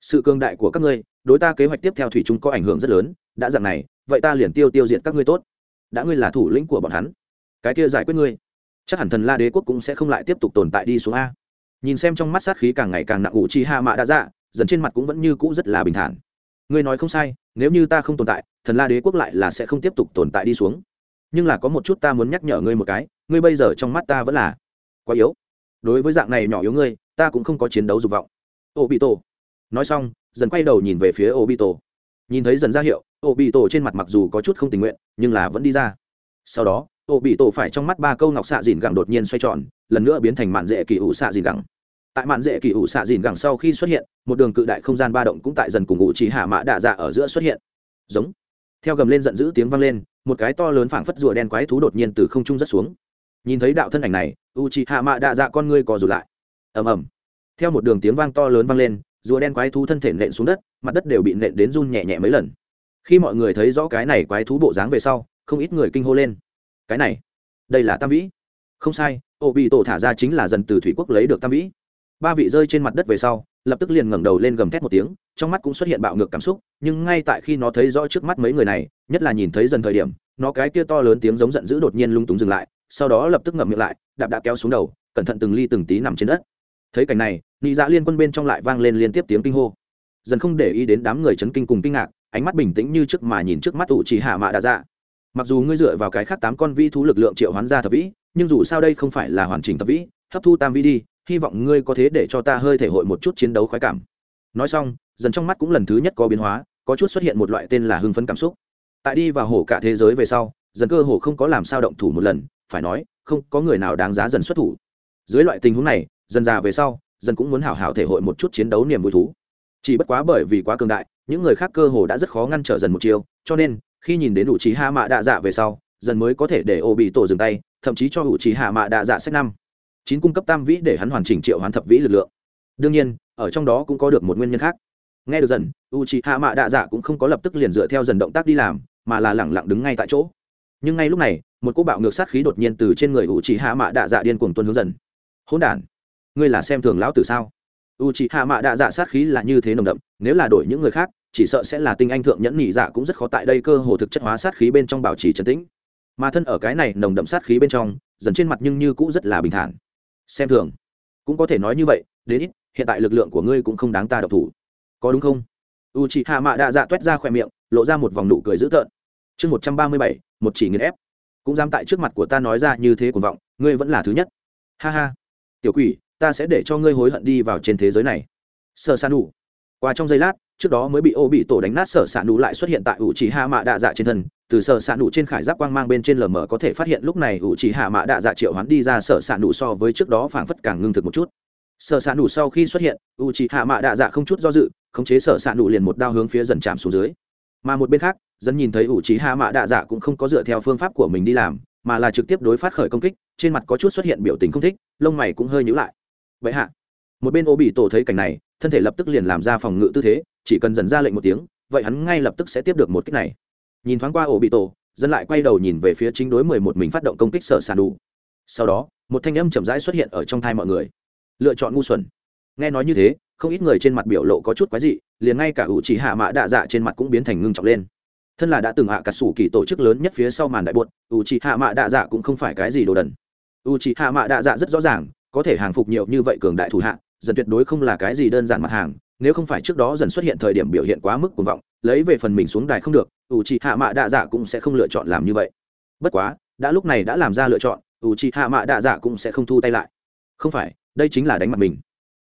Sự cường đại của các ngươi, đối ta kế hoạch tiếp theo thủy chung có ảnh hưởng rất lớn, đã dạng này, vậy ta liền tiêu tiêu diệt các ngươi tốt. Đã ngươi là thủ lĩnh của bọn hắn, cái kia giải quyết ngươi. Chắc hẳn thần la đế quốc cũng sẽ không lại tiếp tục tồn tại đi xuống a. Nhìn xem trong mắt sát khí càng ngày càng nặng, ủ chi ha mạ đã dạ dần trên mặt cũng vẫn như cũ rất là bình thản. Ngươi nói không sai nếu như ta không tồn tại, thần la đế quốc lại là sẽ không tiếp tục tồn tại đi xuống. Nhưng là có một chút ta muốn nhắc nhở ngươi một cái, ngươi bây giờ trong mắt ta vẫn là quá yếu. Đối với dạng này nhỏ yếu ngươi, ta cũng không có chiến đấu dục vọng. Ô bị tổ nói xong, dần quay đầu nhìn về phía ô bị tổ nhìn thấy dần ra hiệu ô bị tổ trên mặt mặc dù có chút không tình nguyện, nhưng là vẫn đi ra. Sau đó ô bị tổ phải trong mắt ba câu ngọc xạ dìn gẳng đột nhiên xoay tròn, lần nữa biến thành mạn dễ kỳ ủ xạ dìn gẳng tại mạn dễ kỳ ủ xạ dìn gẳng sau khi xuất hiện, một đường cự đại không gian ba động cũng tại dần cùng ngụ chỉ hạ mã đạ dạ ở giữa xuất hiện. Giống. Theo gầm lên giận dữ tiếng vang lên, một cái to lớn phảng phất rùa đen quái thú đột nhiên từ không trung rất xuống. Nhìn thấy đạo thân ảnh này u chị hạ mạ đạ dạ con ngươi cò rụt lại. Ầm ầm. Theo một đường tiếng vang to lớn vang lên, rùa đen quái thú thân thể nện xuống đất, mặt đất đều bị nện đến run nhẹ nhẹ mấy lần. Khi mọi người thấy rõ cái này quái thú bộ dáng về sau, không ít người kinh hô lên. Cái này, đây là tam vĩ. Không sai ô bị tổ thả ra chính là dần từ thủy quốc lấy được tam vĩ ba vị rơi trên mặt đất về sau, lập tức liền ngẩng đầu lên gầm thét một tiếng, trong mắt cũng xuất hiện bạo ngược cảm xúc, nhưng ngay tại khi nó thấy rõ trước mắt mấy người này, nhất là nhìn thấy dần thời điểm, nó cái kia to lớn tiếng giống giận dữ đột nhiên lung túng dừng lại, sau đó lập tức ngậm miệng lại, đạp đã kéo xuống đầu, cẩn thận từng ly từng tí nằm trên đất. Thấy cảnh này, nị dạ liên quân bên trong lại vang lên liên tiếp tiếng kinh hô. Dần không để ý đến đám người chấn kinh cùng kinh ngạc, ánh mắt bình tĩnh như trước mà nhìn trước mắt ủ chỉ hạ mạ đa dạ. Mặc dù ngươi dựa vào cái khác tám con vi thú lực lượng triệu hoán ra thập vĩ, nhưng dù sao đây không phải là hoàn chỉnh thập vĩ, hấp thu tam vĩ đi hy vọng ngươi có thế để cho ta hơi thể hội một chút chiến đấu khoái cảm. Nói xong, dần trong mắt cũng lần thứ nhất có biến hóa, có chút xuất hiện một loại tên là hưng phấn cảm xúc. Tại đi vào hổ cả thế giới về sau, dần cơ hồ không có làm sao động thủ một lần, phải nói, không có người nào đáng giá dần xuất thủ. Dưới loại tình huống này, dần già về sau, dần cũng muốn hảo hảo thể hội một chút chiến đấu niềm vui thú. Chỉ bất quá bởi vì quá cường đại, những người khác cơ hồ đã rất khó ngăn trở dần một chiều cho nên, khi nhìn đến đủ trí hạ mạ đạ dạ về sau, dần mới có thể để ô bị tổ dừng tay, thậm chí cho ủ trí hạ mạ đạ dạ sách năm chín cung cấp tam vĩ để hắn hoàn chỉnh triệu hoán thập vĩ lực lượng. Đương nhiên, ở trong đó cũng có được một nguyên nhân khác. Nghe được dần u c h i hạ mạ đạ dạ cũng không có lập tức liền dựa theo dần động tác đi làm, mà là lẳng lặng đứng ngay tại chỗ. Nhưng ngay lúc này, một cô bạo ngược sát khí đột nhiên từ trên người u c h i hạ mạ đạ dạ điên cuồng tuân hướng dần. Hỗn đản, ngươi là xem thường lão tử sao? U c h i hạ mạ đạ dạ sát khí là như thế nồng đậm, nếu là đổi những người khác, chỉ sợ sẽ là tinh anh thượng nhẫn nhị dạ cũng rất khó tại đây cơ hồ thực chất hóa sát khí bên trong bảo trì trấn tĩnh. Mà thân ở cái này nồng đậm sát khí bên trong, dần trên mặt nhưng như cũ rất là bình thản xem thường. Cũng có thể nói như vậy, đến ít, hiện tại lực lượng của ngươi cũng không đáng ta độc thủ. Có đúng không? U chị hạ mạ đạ dạ t u é t ra khỏe miệng, lộ ra một vòng nụ cười dữ tợn. Chương một trăm ba mươi bảy, một chỉ nghiền ép. Cũng dám tại trước mặt của ta nói ra như thế cuồng vọng, ngươi vẫn là thứ nhất. Ha ha. Tiểu quỷ, ta sẽ để cho ngươi hối hận đi vào trên thế giới này. Sợ san đủ qua trong giây lát, trước đó mới bị ô bị tổ đánh nát, sở s ạ nụ lại xuất hiện tại ủ chỉ hạ mạ đạ dạ trên thân từ sở s ạ nụ trên khải giáp quang mang bên trên lờ mờ có thể phát hiện lúc này ủ chỉ hạ mạ đạ dạ triệu hoán đi ra sở s ạ nụ so với trước đó phảng phất càng ngưng thực một chút. Sở s ạ nụ sau khi xuất hiện, ủ chỉ hạ mạ đạ dạ không chút do dự, khống chế sở s ạ nụ liền một đao hướng phía dần chạm xuống dưới. Mà một bên khác dần nhìn thấy ủ chỉ hạ mạ đạ dạ cũng không có dựa theo phương pháp của mình đi làm, mà là trực tiếp đối phát khởi công kích, trên mặt có chút xuất hiện biểu tình không thích, lông mày cũng hơi nhữ lại. Vậy hạ, một bên ô bị tổ thấy cảnh này, thân thể lập tức liền làm ra phòng ngự tư thế, chỉ cần dần ra lệnh một tiếng, vậy hắn ngay lập tức sẽ tiếp được một kích này nhìn thoáng qua ổ bị tổ, dân lại quay đầu nhìn về phía chính đối mười một mình phát động công kích sở sàn đủ. Sau đó, một thanh âm chậm rãi xuất hiện ở trong thai mọi người. Lựa chọn ngu xuẩn. Nghe nói như thế, không ít người trên mặt biểu lộ có chút quái dị, liền ngay cả ủ chỉ hạ mã đạ dạ trên mặt cũng biến thành ngưng trọng lên. Thân là đã từng hạ cả sủ kỳ tổ chức lớn nhất phía sau màn đại buột ủ chỉ hạ mã đạ dạ cũng không phải cái gì đồ đần. Ủ chỉ hạ mã đạ dạ rất rõ ràng, có thể hàng phục nhiều như vậy cường đại thủ hạ, dần tuyệt đối không là cái gì đơn giản mặt hàng, nếu không phải trước đó dần xuất hiện thời điểm biểu hiện quá mức cuồng vọng lấy về phần mình xuống đài không được ủ chỉ hạ mã đạ dạ cũng sẽ không lựa chọn làm như vậy. Bất quá, đã lúc này đã làm ra lựa chọn ủ chỉ hạ mã đạ dạ cũng sẽ không thu tay lại. Không phải, đây chính là đánh mặt mình.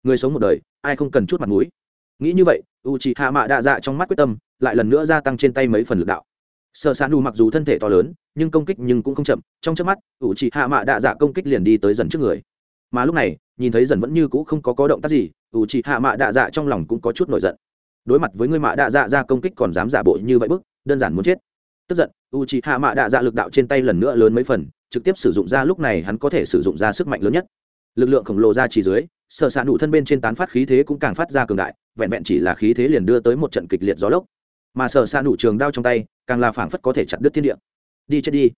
Người sống một đời, ai không cần chút mặt mũi? Nghĩ như vậy u c h ị hạ mạ đạ dạ trong mắt quyết tâm lại lần nữa gia tăng trên tay mấy phần lực đạo. Sợ sán ạ mặc dù thân thể to lớn, nhưng công kích nhưng cũng không chậm. Trong trước mắt u c h ị hạ mạ đạ dạ công kích liền đi tới dần trước người. Mà lúc này, nhìn thấy dần vẫn như cũ không có có động tác gì u c h ị hạ mạ đạ dạ trong lòng cũng có chút nổi giận đối mặt với người mạ đạ dạ ra công kích còn dám giả bộ như vậy bức, đơn giản muốn chết. Tức giận u c h hạ mạ đạ dạ lực đạo trên tay lần nữa lớn mấy phần, trực tiếp sử dụng ra lúc này hắn có thể sử dụng ra sức mạnh lớn nhất. Lực lượng khổng lồ ra chỉ dưới sợ xạ nụ thân bên trên tán phát khí thế cũng càng phát ra cường đại, vẹn vẹn chỉ là khí thế liền đưa tới một trận kịch liệt gió lốc. Mà sợ xạ nụ trường đao trong tay, càng là phảng phất có thể chặt đứt thiên địa. Đi chết đi.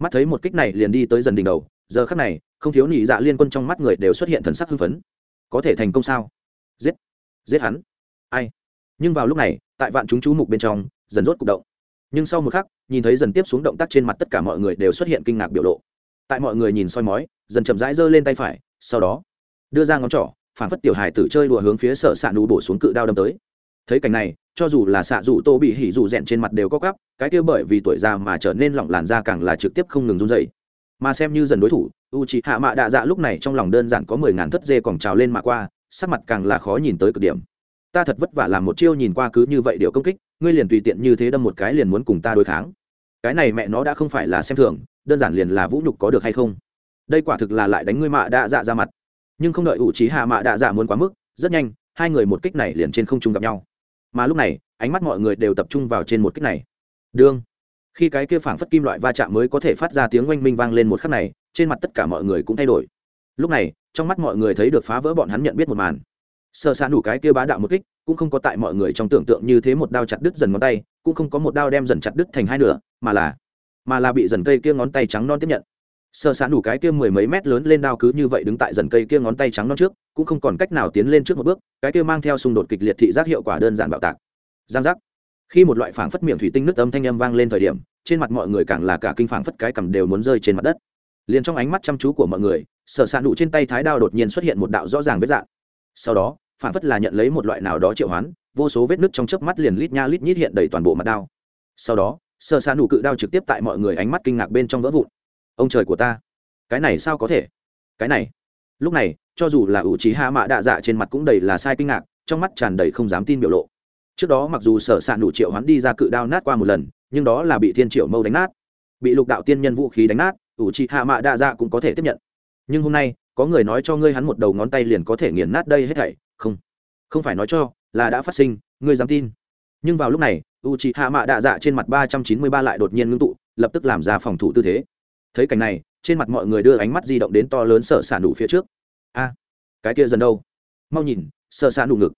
Mắt thấy một kích này liền đi tới dần đỉnh đầu, giờ khắc này, không thiếu nị dạ liên quân trong mắt người đều xuất hiện thần sắc hưng phấn. Có thể thành công sao? Giết. Giết hắn. Ai? Nhưng vào lúc này, tại vạn chúng chú mục bên trong, dần rốt cục động. Nhưng sau một khắc, nhìn thấy dần tiếp xuống động tác trên mặt tất cả mọi người đều xuất hiện kinh ngạc biểu lộ. Tại mọi người nhìn soi mói, dần chậm rãi giơ lên tay phải, sau đó, đưa ra ngón trỏ phản phất tiểu hài tử chơi đùa hướng phía sở xạ nụ bổ xuống cự đao đâm tới. Thấy cảnh này, cho dù là xạ dù tô bị hỉ dù rẽn trên mặt đều có gắp cái kia bởi vì tuổi già mà trở nên lỏng làn da càng là trực tiếp không ngừng run dày mà xem như dần đối thủ u c hạ mạ đạ dạ lúc này trong lòng đơn giản có mười ngàn thất dê còn trào lên mạ qua, sắc mặt càng là khó nhìn tới cực điểm ta thật vất vả làm một chiêu nhìn qua cứ như vậy điều công kích, ngươi liền tùy tiện như thế đâm một cái liền muốn cùng ta đối kháng. Cái này mẹ nó đã không phải là xem thường, đơn giản liền là vũ nhục có được hay không? Đây quả thực là lại đánh ngươi mạ đạ dạ ra mặt. Nhưng không đợi ủ trí hạ mạ đạ dạ muốn quá mức, rất nhanh, hai người một kích này liền trên không trung gặp nhau. Mà lúc này, ánh mắt mọi người đều tập trung vào trên một kích này. Đương, khi cái kia phảng phất kim loại va chạm mới có thể phát ra tiếng oanh minh vang lên một khắc này, trên mặt tất cả mọi người cũng thay đổi. Lúc này, trong mắt mọi người thấy được phá vỡ bọn hắn nhận biết một màn sợ xa đủ cái kia bá đạo một kích, cũng không có tại mọi người trong tưởng tượng như thế một đao chặt đứt dần ngón tay, cũng không có một đao đem dần chặt đứt thành hai nửa, mà là mà là bị dần cây kia ngón tay trắng non tiếp nhận. Sợ xạ đủ cái kia mười mấy mét lớn lên đao cứ như vậy đứng tại dần cây kia ngón tay trắng non trước, cũng không còn cách nào tiến lên trước một bước, cái kia mang theo xung đột kịch liệt thị giác hiệu quả đơn giản bạo tạc. Giang giác. Khi một loại phảng phất miệng thủy tinh nước âm thanh âm vang lên thời điểm, trên mặt mọi người càng là cả kinh phảng phất cái cầm đều muốn rơi trên mặt đất. Liền trong ánh mắt chăm chú của mọi người sợ xạ đủ trên tay thái đao đột nhiên xuất hiện một đạo rõ ràng vết dạng sau đó, phản phất là nhận lấy một loại nào đó triệu hoán, vô số vết nứt trong chớp mắt liền lít nha lít nhít hiện đầy toàn bộ mặt đao. Sau đó sơ xa nụ cự đao trực tiếp tại mọi người ánh mắt kinh ngạc bên trong vỡ vụn. Ông trời của ta, cái này sao có thể? Cái này. Lúc này, cho dù là ủ trí hạ mạ đạ dạ trên mặt cũng đầy là sai kinh ngạc, trong mắt tràn đầy không dám tin biểu lộ. Trước đó mặc dù sở s ạ nụ triệu hoán đi ra cự đao nát qua một lần, nhưng đó là bị thiên triệu mâu đánh nát. Bị lục đạo tiên nhân vũ khí đánh nát, ủ trí hạ mạ đạ dạ cũng có thể tiếp nhận. Nhưng hôm nay có người nói cho ngươi hắn một đầu ngón tay liền có thể nghiền nát đây hết thảy, không không phải nói cho, là đã phát sinh, ngươi dám tin. Nhưng vào lúc này u c h ị hạ mạ đạ dạ trên mặt ba trăm chín mươi ba lại đột nhiên ngưng tụ, lập tức làm ra phòng thủ tư thế. Thấy cảnh này, trên mặt mọi người đưa ánh mắt di động đến to lớn sở s nụ phía trước. A, cái kia dần đâu? Mau nhìn, sở s nụ ngực.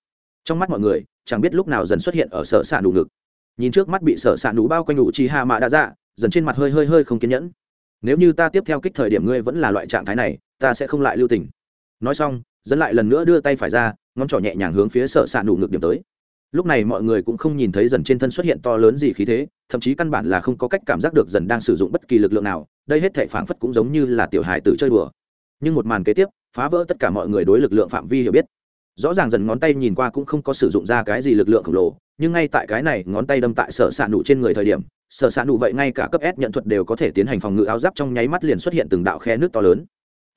Trong mắt mọi người, chẳng biết lúc nào dần xuất hiện ở sở s nụ ngực. Nhìn trước mắt bị sở s nụ bao quanh đủ chi hạ mạ đạ dạ dần trên mặt hơi hơi hơi không kiên nhẫn. Nếu như ta tiếp theo kích thời điểm ngươi vẫn là loại trạng thái này ta sẽ không lại lưu tình. Nói xong, dẫn lại lần nữa đưa tay phải ra, ngón trỏ nhẹ nhàng hướng phía sở s ả nụ ngược điểm tới. Lúc này mọi người cũng không nhìn thấy dần trên thân xuất hiện to lớn gì khí thế, thậm chí căn bản là không có cách cảm giác được dần đang sử dụng bất kỳ lực lượng nào, đây hết thể phảng phất cũng giống như là tiểu hài tử chơi đùa. Nhưng một màn kế tiếp, phá vỡ tất cả mọi người đối lực lượng phạm vi hiểu biết. Rõ ràng dần ngón tay nhìn qua cũng không có sử dụng ra cái gì lực lượng khổng lồ, nhưng ngay tại cái này, ngón tay đâm tại sở s ạ nụ trên người thời điểm sở s ạ nụ vậy ngay cả cấp s nhận thuật đều có thể tiến hành phòng ngự áo giáp trong nháy mắt liền xuất hiện từng đạo khe nước to lớn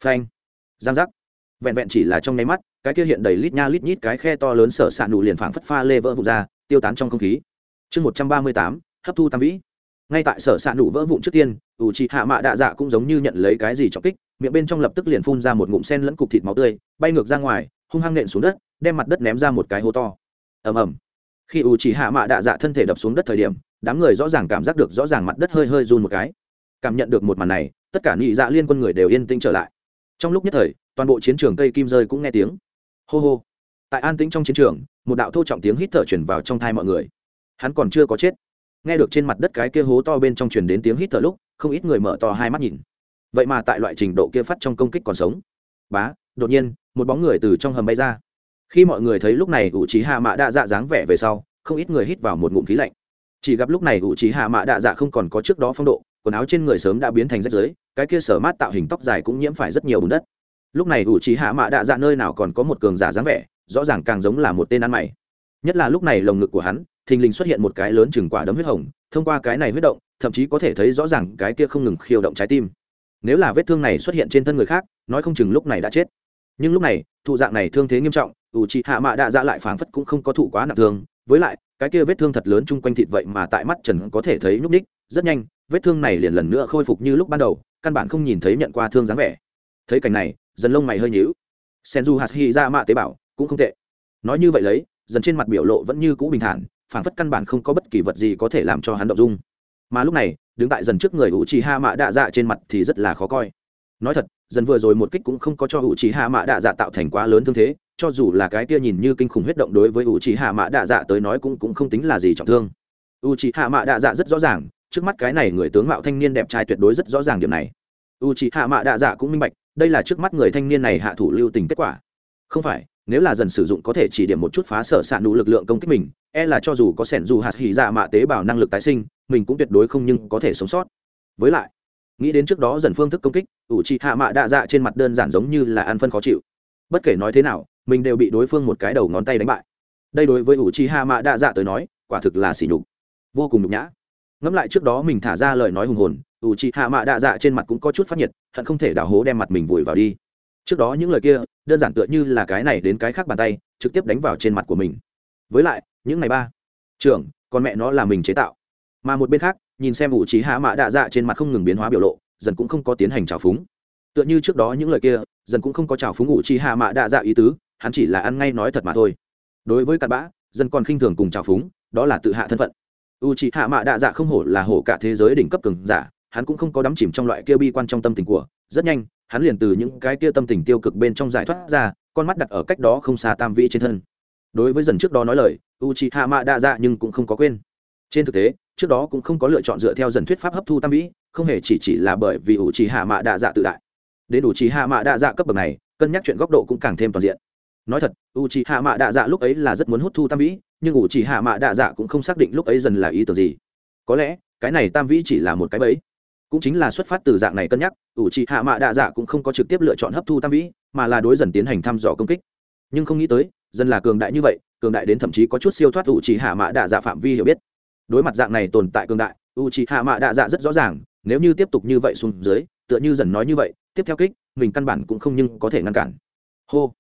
phanh. Giang giác. Vẹn vẹn chỉ là trong nháy mắt, cái kia hiện đầy lít nha lít nhít cái khe to lớn sở s ạ nụ liền phảng phất pha lê vỡ vụn ra, tiêu tán trong không khí. Chương một trăm ba mươi tám, hấp thu tam vĩ. Ngay tại sở s ạ nụ vỡ vụn trước tiên, ủ trị hạ mạ đạ dạ cũng giống như nhận lấy cái gì trọng kích, miệng bên trong lập tức liền phun ra một ngụm sen lẫn cục thịt máu tươi, bay ngược ra ngoài, hung hăng nện xuống đất, đem mặt đất ném ra một cái hố to. Ầm ầm. Khi ủ chỉ hạ mạ đạ dạ thân thể đập xuống đất thời điểm, đám người rõ ràng cảm giác được rõ ràng mặt đất hơi hơi run một cái. Cảm nhận được một màn này, tất cả nhị dạ liên quân người đều yên tĩnh trở lại trong lúc nhất thời, toàn bộ chiến trường cây kim rơi cũng nghe tiếng. Hô hô. Tại an tĩnh trong chiến trường, một đạo thô trọng tiếng hít thở chuyển vào trong thai mọi người. Hắn còn chưa có chết. Nghe được trên mặt đất cái kia hố to bên trong truyền đến tiếng hít thở lúc, không ít người mở to hai mắt nhìn. Vậy mà tại loại trình độ kia phát trong công kích còn sống. Bá, đột nhiên, một bóng người từ trong hầm bay ra. Khi mọi người thấy lúc này ủ trí hạ mã đa dạ dáng vẻ về sau, không ít người hít vào một ngụm khí lạnh. Chỉ gặp lúc này ủ trí hạ mã đa dạ không còn có trước đó phong độ quần áo trên người sớm đã biến thành rách rưới, cái kia sở mát tạo hình tóc dài cũng nhiễm phải rất nhiều bùn đất. Lúc này ủ trí hạ mã đa dạ nơi nào còn có một cường giả dáng vẻ, rõ ràng càng giống là một tên ăn mày. Nhất là lúc này lồng ngực của hắn, thình lình xuất hiện một cái lớn chừng quả đấm huyết hồng, thông qua cái này huyết động, thậm chí có thể thấy rõ ràng cái kia không ngừng khiêu động trái tim. Nếu là vết thương này xuất hiện trên thân người khác, nói không chừng lúc này đã chết. Nhưng lúc này, thụ dạng này thương thế nghiêm trọng ủ trị hạ mạ đạ dạ lại phảng phất cũng không có thụ quá nặng thương. Với lại, cái kia vết thương thật lớn chung quanh thịt vậy mà tại mắt trần có thể thấy nhúc ních rất nhanh vết thương này liền lần nữa khôi phục như lúc ban đầu, căn bản không nhìn thấy nhận qua thương dáng vẻ. Thấy cảnh này, dần lông mày hơi nhíu. Senju hạt hy ra mạ tế bào cũng không tệ. Nói như vậy lấy, dần trên mặt biểu lộ vẫn như cũ bình thản, phảng phất căn bản không có bất kỳ vật gì có thể làm cho hắn động dung. Mà lúc này, đứng tại dần trước người hữu trí hạ mạ đạ dạ trên mặt thì rất là khó coi. Nói thật, dần vừa rồi một kích cũng không có cho hữu trí hạ mạ đạ dạ tạo thành quá lớn thương thế, cho dù là cái kia nhìn như kinh khủng huyết động đối với hữu trí hạ mạ đạ dạ tới nói cũng cũng không tính là gì trọng thương. U trí hạ mạ đạ dạ rất rõ ràng trước mắt cái này người tướng mạo thanh niên đẹp trai tuyệt đối rất rõ ràng điểm này. U trì hạ mạ đạ dạ cũng minh bạch, đây là trước mắt người thanh niên này hạ thủ lưu tình kết quả. Không phải, nếu là dần sử dụng có thể chỉ điểm một chút phá sở s ạ nụ lực lượng công kích mình e là cho dù có sẻn dù hạt hỉ dạ mạ tế bào năng lực tái sinh, mình cũng tuyệt đối không nhưng có thể sống sót. Với lại, nghĩ đến trước đó dần phương thức công kích ủ trị hạ mạ đạ dạ trên mặt đơn giản giống như là ăn phân khó chịu. Bất kể nói thế nào, mình đều bị đối phương một cái đầu ngón tay đánh bại. Đây đối với ủ trị hạ mạ đạ dạ tới nói, quả thực là sỉ nhục. Vô cùng nhục nhã ngẫm lại trước đó mình thả ra lời nói hùng hồn, ủ trị hạ mạ đạ dạ trên mặt cũng có chút phát nhiệt, hận không thể đào hố đem mặt mình vùi vào đi. Trước đó những lời kia, đơn giản tựa như là cái này đến cái khác bàn tay, trực tiếp đánh vào trên mặt của mình. Với lại, những ngày ba. Trưởng, con mẹ nó là mình chế tạo. Mà một bên khác, nhìn xem ủ trí hạ mã đạ dạ trên mặt không ngừng biến hóa biểu lộ, dần cũng không có tiến hành trào phúng. Tựa như trước đó những lời kia, dần cũng không có trào phúng ủ trí hạ mã đạ dạ ý tứ, hắn chỉ là ăn ngay nói thật mà thôi. Đối với cặn bã, dần còn khinh thường cùng trào phúng, đó là tự hạ thân phận u trí hạ Mạ đạ dạ không hổ là hổ cả thế giới đỉnh cấp cường giả, hắn cũng không có đắm chìm trong loại kia bi quan trong tâm tình của. Rất nhanh, hắn liền từ những cái kia tâm tình tiêu cực bên trong giải thoát ra, con mắt đặt ở cách đó không xa tam vĩ trên thân. Đối với dần trước đó nói lời, u c h ị hạ mạ Đạ dạ nhưng cũng không có quên. Trên thực tế, trước đó cũng không có lựa chọn dựa theo dần thuyết pháp hấp thu tam vĩ, không hề chỉ chỉ là bởi vì u c h ị hạ mạ Đạ dạ tự đại. Đến u c h ị hạ mạ Đạ dạ cấp bậc này, cân nhắc chuyện góc độ cũng càng thêm toàn diện nói thật u c h i hạ mạ đạ dạ lúc ấy là rất muốn hút thu tam vĩ, nhưng u c h i hạ mạ đạ dạ cũng không xác định lúc ấy dần là ý tưởng gì. Có lẽ, cái này tam vĩ chỉ là một cái bẫy. Cũng chính là xuất phát từ dạng này cân nhắc ủ trị hạ mạ đạ dạ cũng không có trực tiếp lựa chọn hấp thu tam vĩ, mà là đối dần tiến hành thăm dò công kích. Nhưng không nghĩ tới, dần là cường đại như vậy, cường đại đến thậm chí có chút siêu thoát ủ trị hạ mạ đạ dạ phạm vi hiểu biết. Đối mặt dạng này tồn tại cường đại ủ trị hạ mạ đạ dạ rất rõ ràng, nếu như tiếp tục như vậy xuống dưới, tựa như dần nói như vậy, tiếp theo kích, mình căn bản cũng không nhưng có thể ngăn cản. Hô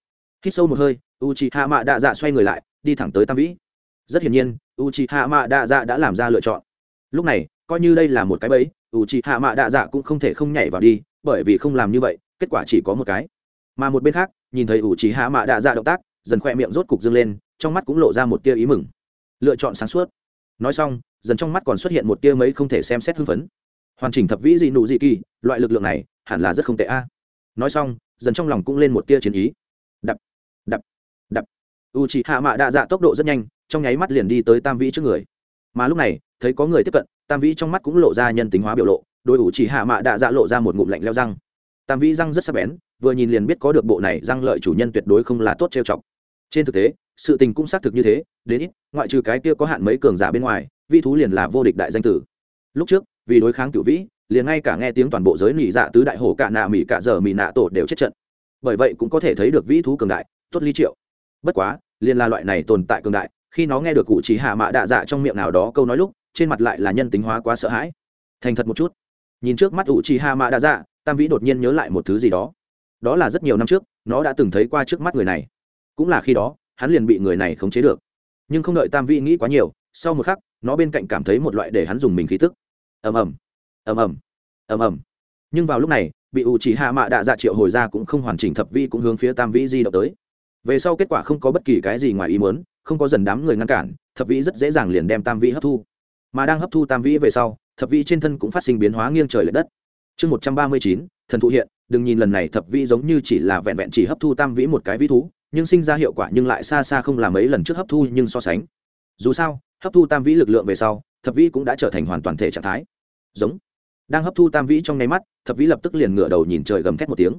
hít sâu một hơi u c h i hạ mạ đạ dạ xoay người lại, đi thẳng tới tam vĩ. Rất hiển nhiên u c h i hạ mạ đạ dạ đã làm ra lựa chọn. Lúc này, coi như đây là một cái bẫy u c h i hạ mạ đạ dạ cũng không thể không nhảy vào đi, bởi vì không làm như vậy, kết quả chỉ có một cái. Mà một bên khác, nhìn thấy u c h i hạ mạ đạ dạ động tác, dần khoe miệng rốt cục dâng lên, trong mắt cũng lộ ra một tia ý mừng. Lựa chọn sáng suốt. Nói xong, dần trong mắt còn xuất hiện một tia mấy không thể xem xét hưng phấn. Hoàn chỉnh thập vĩ dị nụ dị kỳ, loại lực lượng này, hẳn là rất không tệ a. Nói xong, dần trong lòng cũng lên một tia chiến ý u c hạ mạ đa dạ tốc độ rất nhanh, trong nháy mắt liền đi tới tam vĩ trước người. Mà lúc này, thấy có người tiếp cận, tam vĩ trong mắt cũng lộ ra nhân tính hóa biểu lộ, đôi u chỉ hạ mạ đa dạ lộ ra một ngụm lạnh leo răng. Tam vĩ răng rất sắc bén, vừa nhìn liền biết có được bộ này răng lợi chủ nhân tuyệt đối không là tốt trêu chọc. Trên thực tế, sự tình cũng xác thực như thế, đến ít, ngoại trừ cái kia có hạn mấy cường giả bên ngoài, vi thú liền là vô địch đại danh tử. Lúc trước, vì đối kháng cựu vĩ, liền ngay cả nghe tiếng toàn bộ giới nỉ dạ tứ đại hổ cả nạ mỹ cả giờ mỹ nạ tổ đều chết trận. Bởi vậy cũng có thể thấy được vĩ thú cường đại, tốt ly triệu bất quá, liền là loại này tồn tại cường đại, khi nó nghe được cụ chỉ hạ mạ đạ dạ trong miệng nào đó câu nói lúc, trên mặt lại là nhân tính hóa quá sợ hãi. Thành thật một chút. Nhìn trước mắt ủ trì hạ mạ đạ dạ tam vĩ đột nhiên nhớ lại một thứ gì đó. Đó là rất nhiều năm trước, nó đã từng thấy qua trước mắt người này. Cũng là khi đó, hắn liền bị người này khống chế được. Nhưng không đợi tam vĩ nghĩ quá nhiều, sau một khắc, nó bên cạnh cảm thấy một loại để hắn dùng mình khí tức. Ầm ầm. Ầm ầm. Ầm ầm. Nhưng vào lúc này, bị ủ chỉ hạ mạ đạ dạ triệu hồi ra cũng không hoàn chỉnh, thập vi cũng hướng phía tam vĩ di động tới về sau kết quả không có bất kỳ cái gì ngoài ý muốn, không có dần đám người ngăn cản, thập vĩ rất dễ dàng liền đem tam vĩ hấp thu. Mà đang hấp thu tam vĩ về sau, thập vĩ trên thân cũng phát sinh biến hóa nghiêng trời l ệ đất. Chương một trăm ba mươi chín, thần thụ hiện, đừng nhìn lần này thập vĩ giống như chỉ là vẹn vẹn chỉ hấp thu tam vĩ một cái vĩ thú, nhưng sinh ra hiệu quả nhưng lại xa xa không làm mấy lần trước hấp thu nhưng so sánh. Dù sao, hấp thu tam vĩ lực lượng về sau, thập vĩ cũng đã trở thành hoàn toàn thể trạng thái. Giống. Đang hấp thu tam vĩ trong nháy mắt, thập vĩ lập tức liền ngửa đầu nhìn trời gầm thét một tiếng.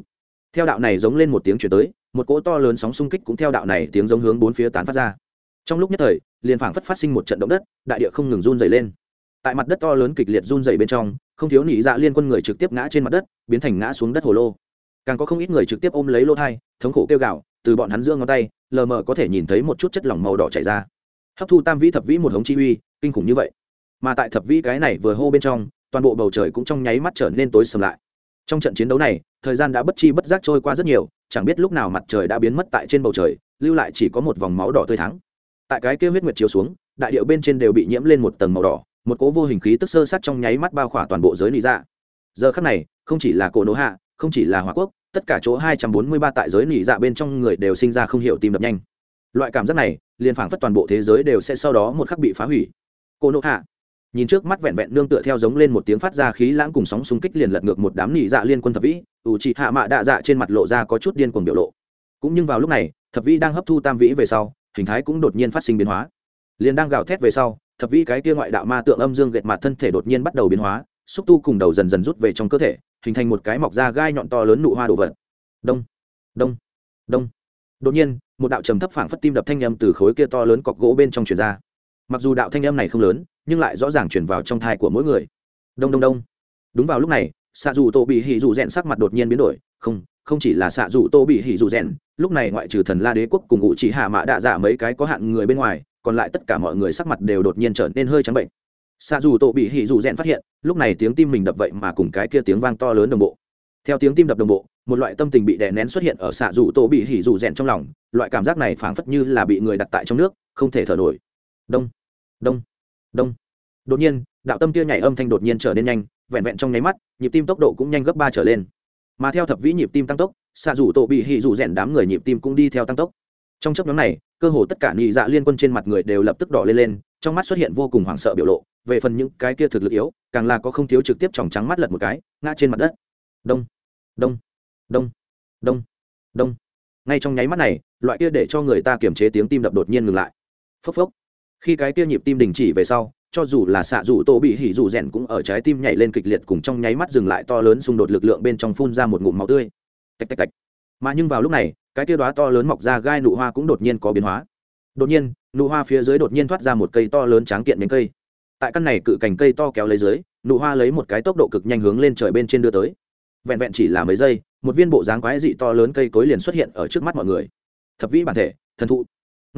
Theo đạo này giống lên một tiếng chuyển tới một cỗ to lớn sóng xung kích cũng theo đạo này tiếng giống hướng bốn phía tán phát ra. Trong lúc nhất thời, liền phảng phất phát sinh một trận động đất, đại địa không ngừng run dày lên. Tại mặt đất to lớn kịch liệt run dày bên trong, không thiếu nỉ dạ liên quân người trực tiếp ngã trên mặt đất, biến thành ngã xuống đất hồ lô. Càng có không ít người trực tiếp ôm lấy lô thai, thống khổ kêu gạo từ bọn hắn giữa ngón tay, lờ mờ có thể nhìn thấy một chút chất lỏng màu đỏ chảy ra. Hấp thu tam vĩ thập vĩ một hống chi uy, kinh khủng như vậy. Mà tại thập vĩ cái này vừa hô bên trong, toàn bộ bầu trời cũng trong nháy mắt trở nên tối sầm lại. Trong trận chiến đấu này thời gian đã bất chi bất giác trôi qua rất nhiều, chẳng biết lúc nào mặt trời đã biến mất tại trên bầu trời, lưu lại chỉ có một vòng máu đỏ tươi thắng. Tại cái kia huyết nguyệt chiếu xuống, đại điệu bên trên đều bị nhiễm lên một tầng màu đỏ, một cố vô hình khí tức sơ sát trong nháy mắt bao khỏa toàn bộ giới lý dạ. Giờ khắc này, không chỉ là cổ nỗ hạ, không chỉ là hòa quốc, tất cả chỗ hai trăm bốn mươi ba tại giới nỉ dạ bên trong người đều sinh ra không hiểu tim đập nhanh. Loại cảm giác này, liền phảng phất toàn bộ thế giới đều sẽ sau đó một khắc bị phá hủy. Cô nộ hạ. Nhìn trước mắt vẹn vẹn nương tựa theo giống lên một tiếng phát ra khí lãng cùng sóng xung kích liền lật ngược một đám nỉ dạ liên quân thập vĩ ủ trị hạ mạ đạ dạ trên mặt lộ ra có chút điên cuồng biểu lộ. Cũng nhưng vào lúc này, thập vĩ đang hấp thu tam vĩ về sau, hình thái cũng đột nhiên phát sinh biến hóa. Liền đang gào thét về sau, thập vĩ cái kia ngoại đạo ma tượng âm dương gệt mặt thân thể đột nhiên bắt đầu biến hóa, xúc tu cùng đầu dần dần rút về trong cơ thể, hình thành một cái mọc da gai nhọn to lớn nụ hoa đồ vật. Đông đông đông. Đột nhiên, một đạo trầm thấp phảng phất tim đập thanh âm từ khối kia to lớn cọc gỗ bên trong truyền ra. Mặc dù đạo thanh âm này không lớn, nhưng lại rõ ràng truyền vào trong thai của mỗi người. Đông đông đông. Đúng vào lúc này xạ dù tô bị hỉ dù rèn sắc mặt đột nhiên biến đổi, không không chỉ là xạ dù tô bị hỉ dù rèn, lúc này ngoại trừ thần la đế quốc cùng ngụ chỉ hạ mã đạ giả dạ mấy cái có hạn người bên ngoài, còn lại tất cả mọi người sắc mặt đều đột nhiên trở nên hơi trắng bệnh. Xạ dù tô bị hỉ dù rèn phát hiện, lúc này tiếng tim mình đập vậy mà cùng cái kia tiếng vang to lớn đồng bộ. Theo tiếng tim đập đồng bộ, một loại tâm tình bị đè nén xuất hiện ở xạ dù tô bị hỉ dù rèn trong lòng, loại cảm giác này phảng phất như là bị người đặt tại trong nước, không thể thở nổi. Đông đông đông. Đột nhiên, đạo tâm kia nhảy âm thanh đột nhiên trở nên nhanh vẹn vẹn trong nháy mắt, nhịp tim tốc độ cũng nhanh gấp ba trở lên. Mà theo thập vĩ nhịp tim tăng tốc, xạ rủ tổ bị hỉ rủ rèn đám người nhịp tim cũng đi theo tăng tốc. Trong chấp nhóm này, cơ hồ tất cả nhị dạ liên quân trên mặt người đều lập tức đỏ lên lên, trong mắt xuất hiện vô cùng hoảng sợ biểu lộ, về phần những cái kia thực lực yếu, càng là có không thiếu trực tiếp tròng trắng mắt lật một cái, ngã trên mặt đất. Đông đông đông đông đông. Ngay trong nháy mắt này, loại kia để cho người ta kiềm chế tiếng tim đập đột nhiên ngừng lại. Phốc phốc. Khi cái kia nhịp tim đình chỉ về sau cho dù là xạ dù tô bị hỉ dù rèn cũng ở trái tim nhảy lên kịch liệt cùng trong nháy mắt dừng lại to lớn xung đột lực lượng bên trong phun ra một ngụm máu tươi. Tạch tạch tạch. Mà nhưng vào lúc này, cái kia đóa to lớn mọc ra gai nụ hoa cũng đột nhiên có biến hóa. Đột nhiên, nụ hoa phía dưới đột nhiên thoát ra một cây to lớn tráng kiện nhánh cây. Tại căn này cự cành cây to kéo lấy dưới, nụ hoa lấy một cái tốc độ cực nhanh hướng lên trời bên trên đưa tới. Vẹn vẹn chỉ là mấy giây, một viên bộ dáng quái dị to lớn cây cối liền xuất hiện ở trước mắt mọi người. Thập vĩ bản thể, thần thụ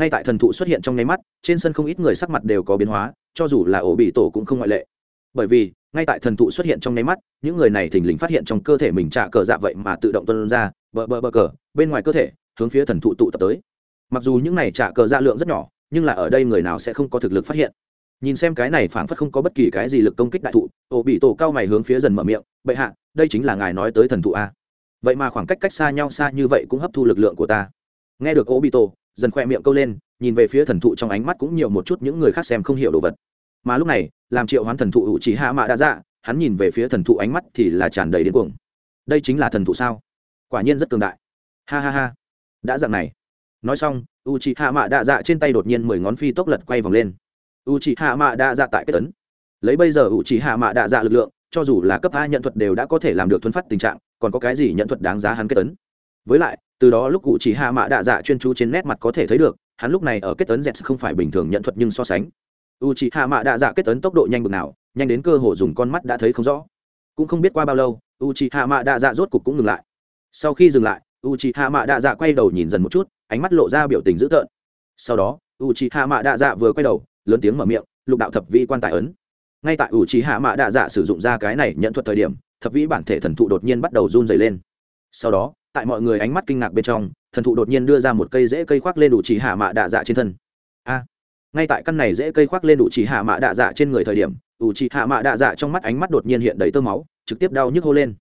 ngay tại thần thụ xuất hiện trong nháy mắt, trên sân không ít người sắc mặt đều có biến hóa, cho dù là ổ bị tổ cũng không ngoại lệ. Bởi vì, ngay tại thần thụ xuất hiện trong nháy mắt, những người này thình lình phát hiện trong cơ thể mình trả cờ dạ vậy mà tự động tuân ra, bờ bờ bờ cờ, bên ngoài cơ thể, hướng phía thần thụ tụ tập tới. Mặc dù những này trả cờ dạ lượng rất nhỏ, nhưng là ở đây người nào sẽ không có thực lực phát hiện. Nhìn xem cái này phảng phất không có bất kỳ cái gì lực công kích đại thụ, ổ bị tổ cao mày hướng phía dần mở miệng, bệ hạ, đây chính là ngài nói tới thần thụ a. Vậy mà khoảng cách cách xa nhau xa như vậy cũng hấp thu lực lượng của ta. Nghe được ổ bị tổ dần khoe miệng câu lên, nhìn về phía thần thụ trong ánh mắt cũng nhiều một chút những người khác xem không hiểu đồ vật. Mà lúc này, làm triệu hoán thần thụ hữu trí hạ mạ đã dạ hắn nhìn về phía thần thụ ánh mắt thì là tràn đầy đến cuồng. Đây chính là thần thụ sao? Quả nhiên rất cường đại. Ha ha ha. Đã dạng này. Nói xong, u c h hạ mạ đạ dạ trên tay đột nhiên mười ngón phi tốc lật quay vòng lên. U c h hạ mạ đạ dạ tại kết tấn. Lấy bây giờ u c h hạ mạ đạ dạ lực lượng, cho dù là cấp a nhận thuật đều đã có thể làm được thuấn phát tình trạng, còn có cái gì nhận thuật đáng giá hắn kết tấn? Với lại từ đó lúc cụ chỉ hạ mạ đạ dạ chuyên chú trên nét mặt có thể thấy được, hắn lúc này ở kết tấn dẹt không phải bình thường nhận thuật nhưng so sánh. U chỉ hạ mạ đạ dạ kết tấn tốc độ nhanh bực nào, nhanh đến cơ hồ dùng con mắt đã thấy không rõ. Cũng không biết qua bao lâu, u chỉ hạ mạ đạ dạ rốt cục cũng ngừng lại. Sau khi dừng lại, u chỉ hạ mạ đạ dạ quay đầu nhìn dần một chút, ánh mắt lộ ra biểu tình dữ tợn. Sau đó, u chỉ hạ mạ đạ dạ vừa quay đầu, lớn tiếng mở miệng, lục đạo thập vi quan tài ấn. Ngay tại u chỉ hạ mạ đạ dạ sử dụng ra cái này nhận thuật thời điểm, thập vĩ bản thể thần thụ đột nhiên bắt đầu run dày lên. Sau đó tại mọi người ánh mắt kinh ngạc bên trong, thần thụ đột nhiên đưa ra một cây rễ cây khoác lên đủ chỉ hạ mạ đạ dạ trên thân. A! Ngay tại căn này dễ cây khoác lên đủ chỉ hạ mạ đạ dạ trên người thời điểm ủ chỉ hạ mạ đạ dạ trong mắt ánh mắt đột nhiên hiện đầy tơ máu, trực tiếp đau nhức hô lên.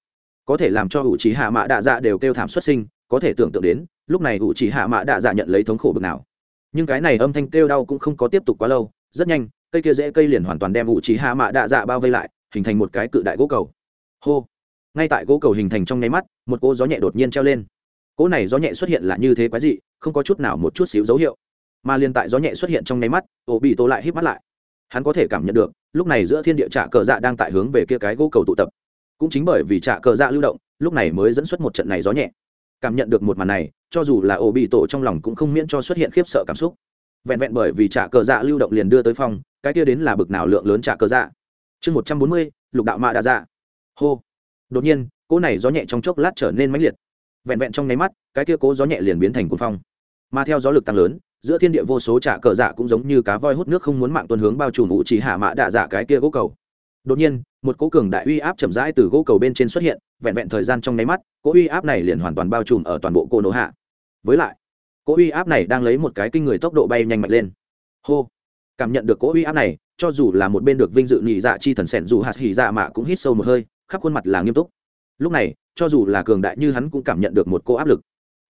Có thể làm cho ủ chỉ hạ mạ đạ dạ đều kêu thảm xuất sinh, có thể tưởng tượng đến, lúc này ủ chỉ hạ mạ đạ dạ nhận lấy thống khổ bực nào. Nhưng cái này âm thanh kêu đau cũng không có tiếp tục quá lâu, rất nhanh, cây kia dễ cây liền hoàn toàn đem ủ chỉ hạ mạ đạ dạ bao vây lại, hình thành một cái cự đại gỗ cầu. Hô! Ngay tại gỗ cầu hình thành trong nháy mắt một cỗ gió nhẹ đột nhiên treo lên. Cỗ này gió nhẹ xuất hiện là như thế quái dị không có chút nào một chút xíu dấu hiệu. Mà liên tại gió nhẹ xuất hiện trong nháy mắt ổ bị tổ lại hít mắt lại. Hắn có thể cảm nhận được lúc này giữa thiên địa trạ cờ dạ đang tại hướng về kia cái gỗ cầu tụ tập. Cũng chính bởi vì trạ cờ dạ lưu động lúc này mới dẫn xuất một trận này gió nhẹ. Cảm nhận được một màn này cho dù là ổ bị tổ trong lòng cũng không miễn cho xuất hiện khiếp sợ cảm xúc. Vẹn vẹn bởi vì trạ cờ dạ lưu động liền đưa tới phòng, cái kia đến là bực nào lượng lớn trạ cờ dạ. Chương một trăm bốn mươi lục đạo mạ đa dạ. Hô đột nhiên, cỗ này gió nhẹ trong chốc lát trở nên mãnh liệt. Vẹn vẹn trong nháy mắt, cái kia cố gió nhẹ liền biến thành cuồng phong. Mà theo gió lực tăng lớn, giữa thiên địa vô số trả cờ dạ cũng giống như cá voi hút nước không muốn mạng tuân hướng bao trùm ủ chỉ hạ mã đạ dạ cái kia gỗ cầu. Đột nhiên, một cỗ cường đại uy áp chậm rãi từ gỗ cầu bên trên xuất hiện, vẹn vẹn thời gian trong nháy mắt, cỗ uy áp này liền hoàn toàn bao trùm ở toàn bộ cô nổ hạ. Với lại, cỗ uy áp này đang lấy một cái kinh người tốc độ bay nhanh mạnh lên. Hô! Cảm nhận được cỗ uy áp này, cho dù là một bên được vinh dự nhị dạ chi thần sẻn dù hạt hỉ dạ mạ cũng hít sâu một hơi khắp khuôn mặt là nghiêm túc. Lúc này, cho dù là cường đại như hắn cũng cảm nhận được một cô áp lực.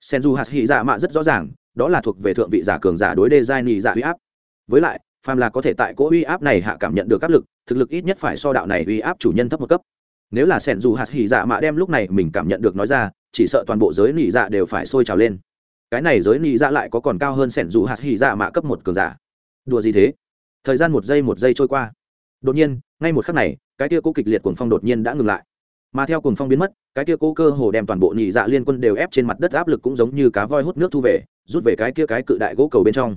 Sen du hạt hỉ dạ mạ rất rõ ràng, đó là thuộc về thượng vị giả cường giả đối đê giai nị dạ uy áp. Với lại, phàm là có thể tại cỗ uy áp này hạ cảm nhận được áp lực, thực lực ít nhất phải so đạo này uy áp chủ nhân thấp một cấp. Nếu là sen du hạt hỉ dạ mạ đem lúc này mình cảm nhận được nói ra, chỉ sợ toàn bộ giới nị dạ đều phải sôi trào lên. Cái này giới nị dạ lại có còn cao hơn sen du hạt hỉ dạ mạ cấp một cường giả. Đùa gì thế? Thời gian một giây một giây trôi qua. Đột nhiên ngay một khắc này, cái tia cố kịch liệt cuồng phong đột nhiên đã ngừng lại. Mà theo cuồng phong biến mất, cái tia cố cơ hồ đem toàn bộ nhị dạ liên quân đều ép trên mặt đất áp lực cũng giống như cá voi hút nước thu về, rút về cái kia cái cự đại gỗ cầu bên trong.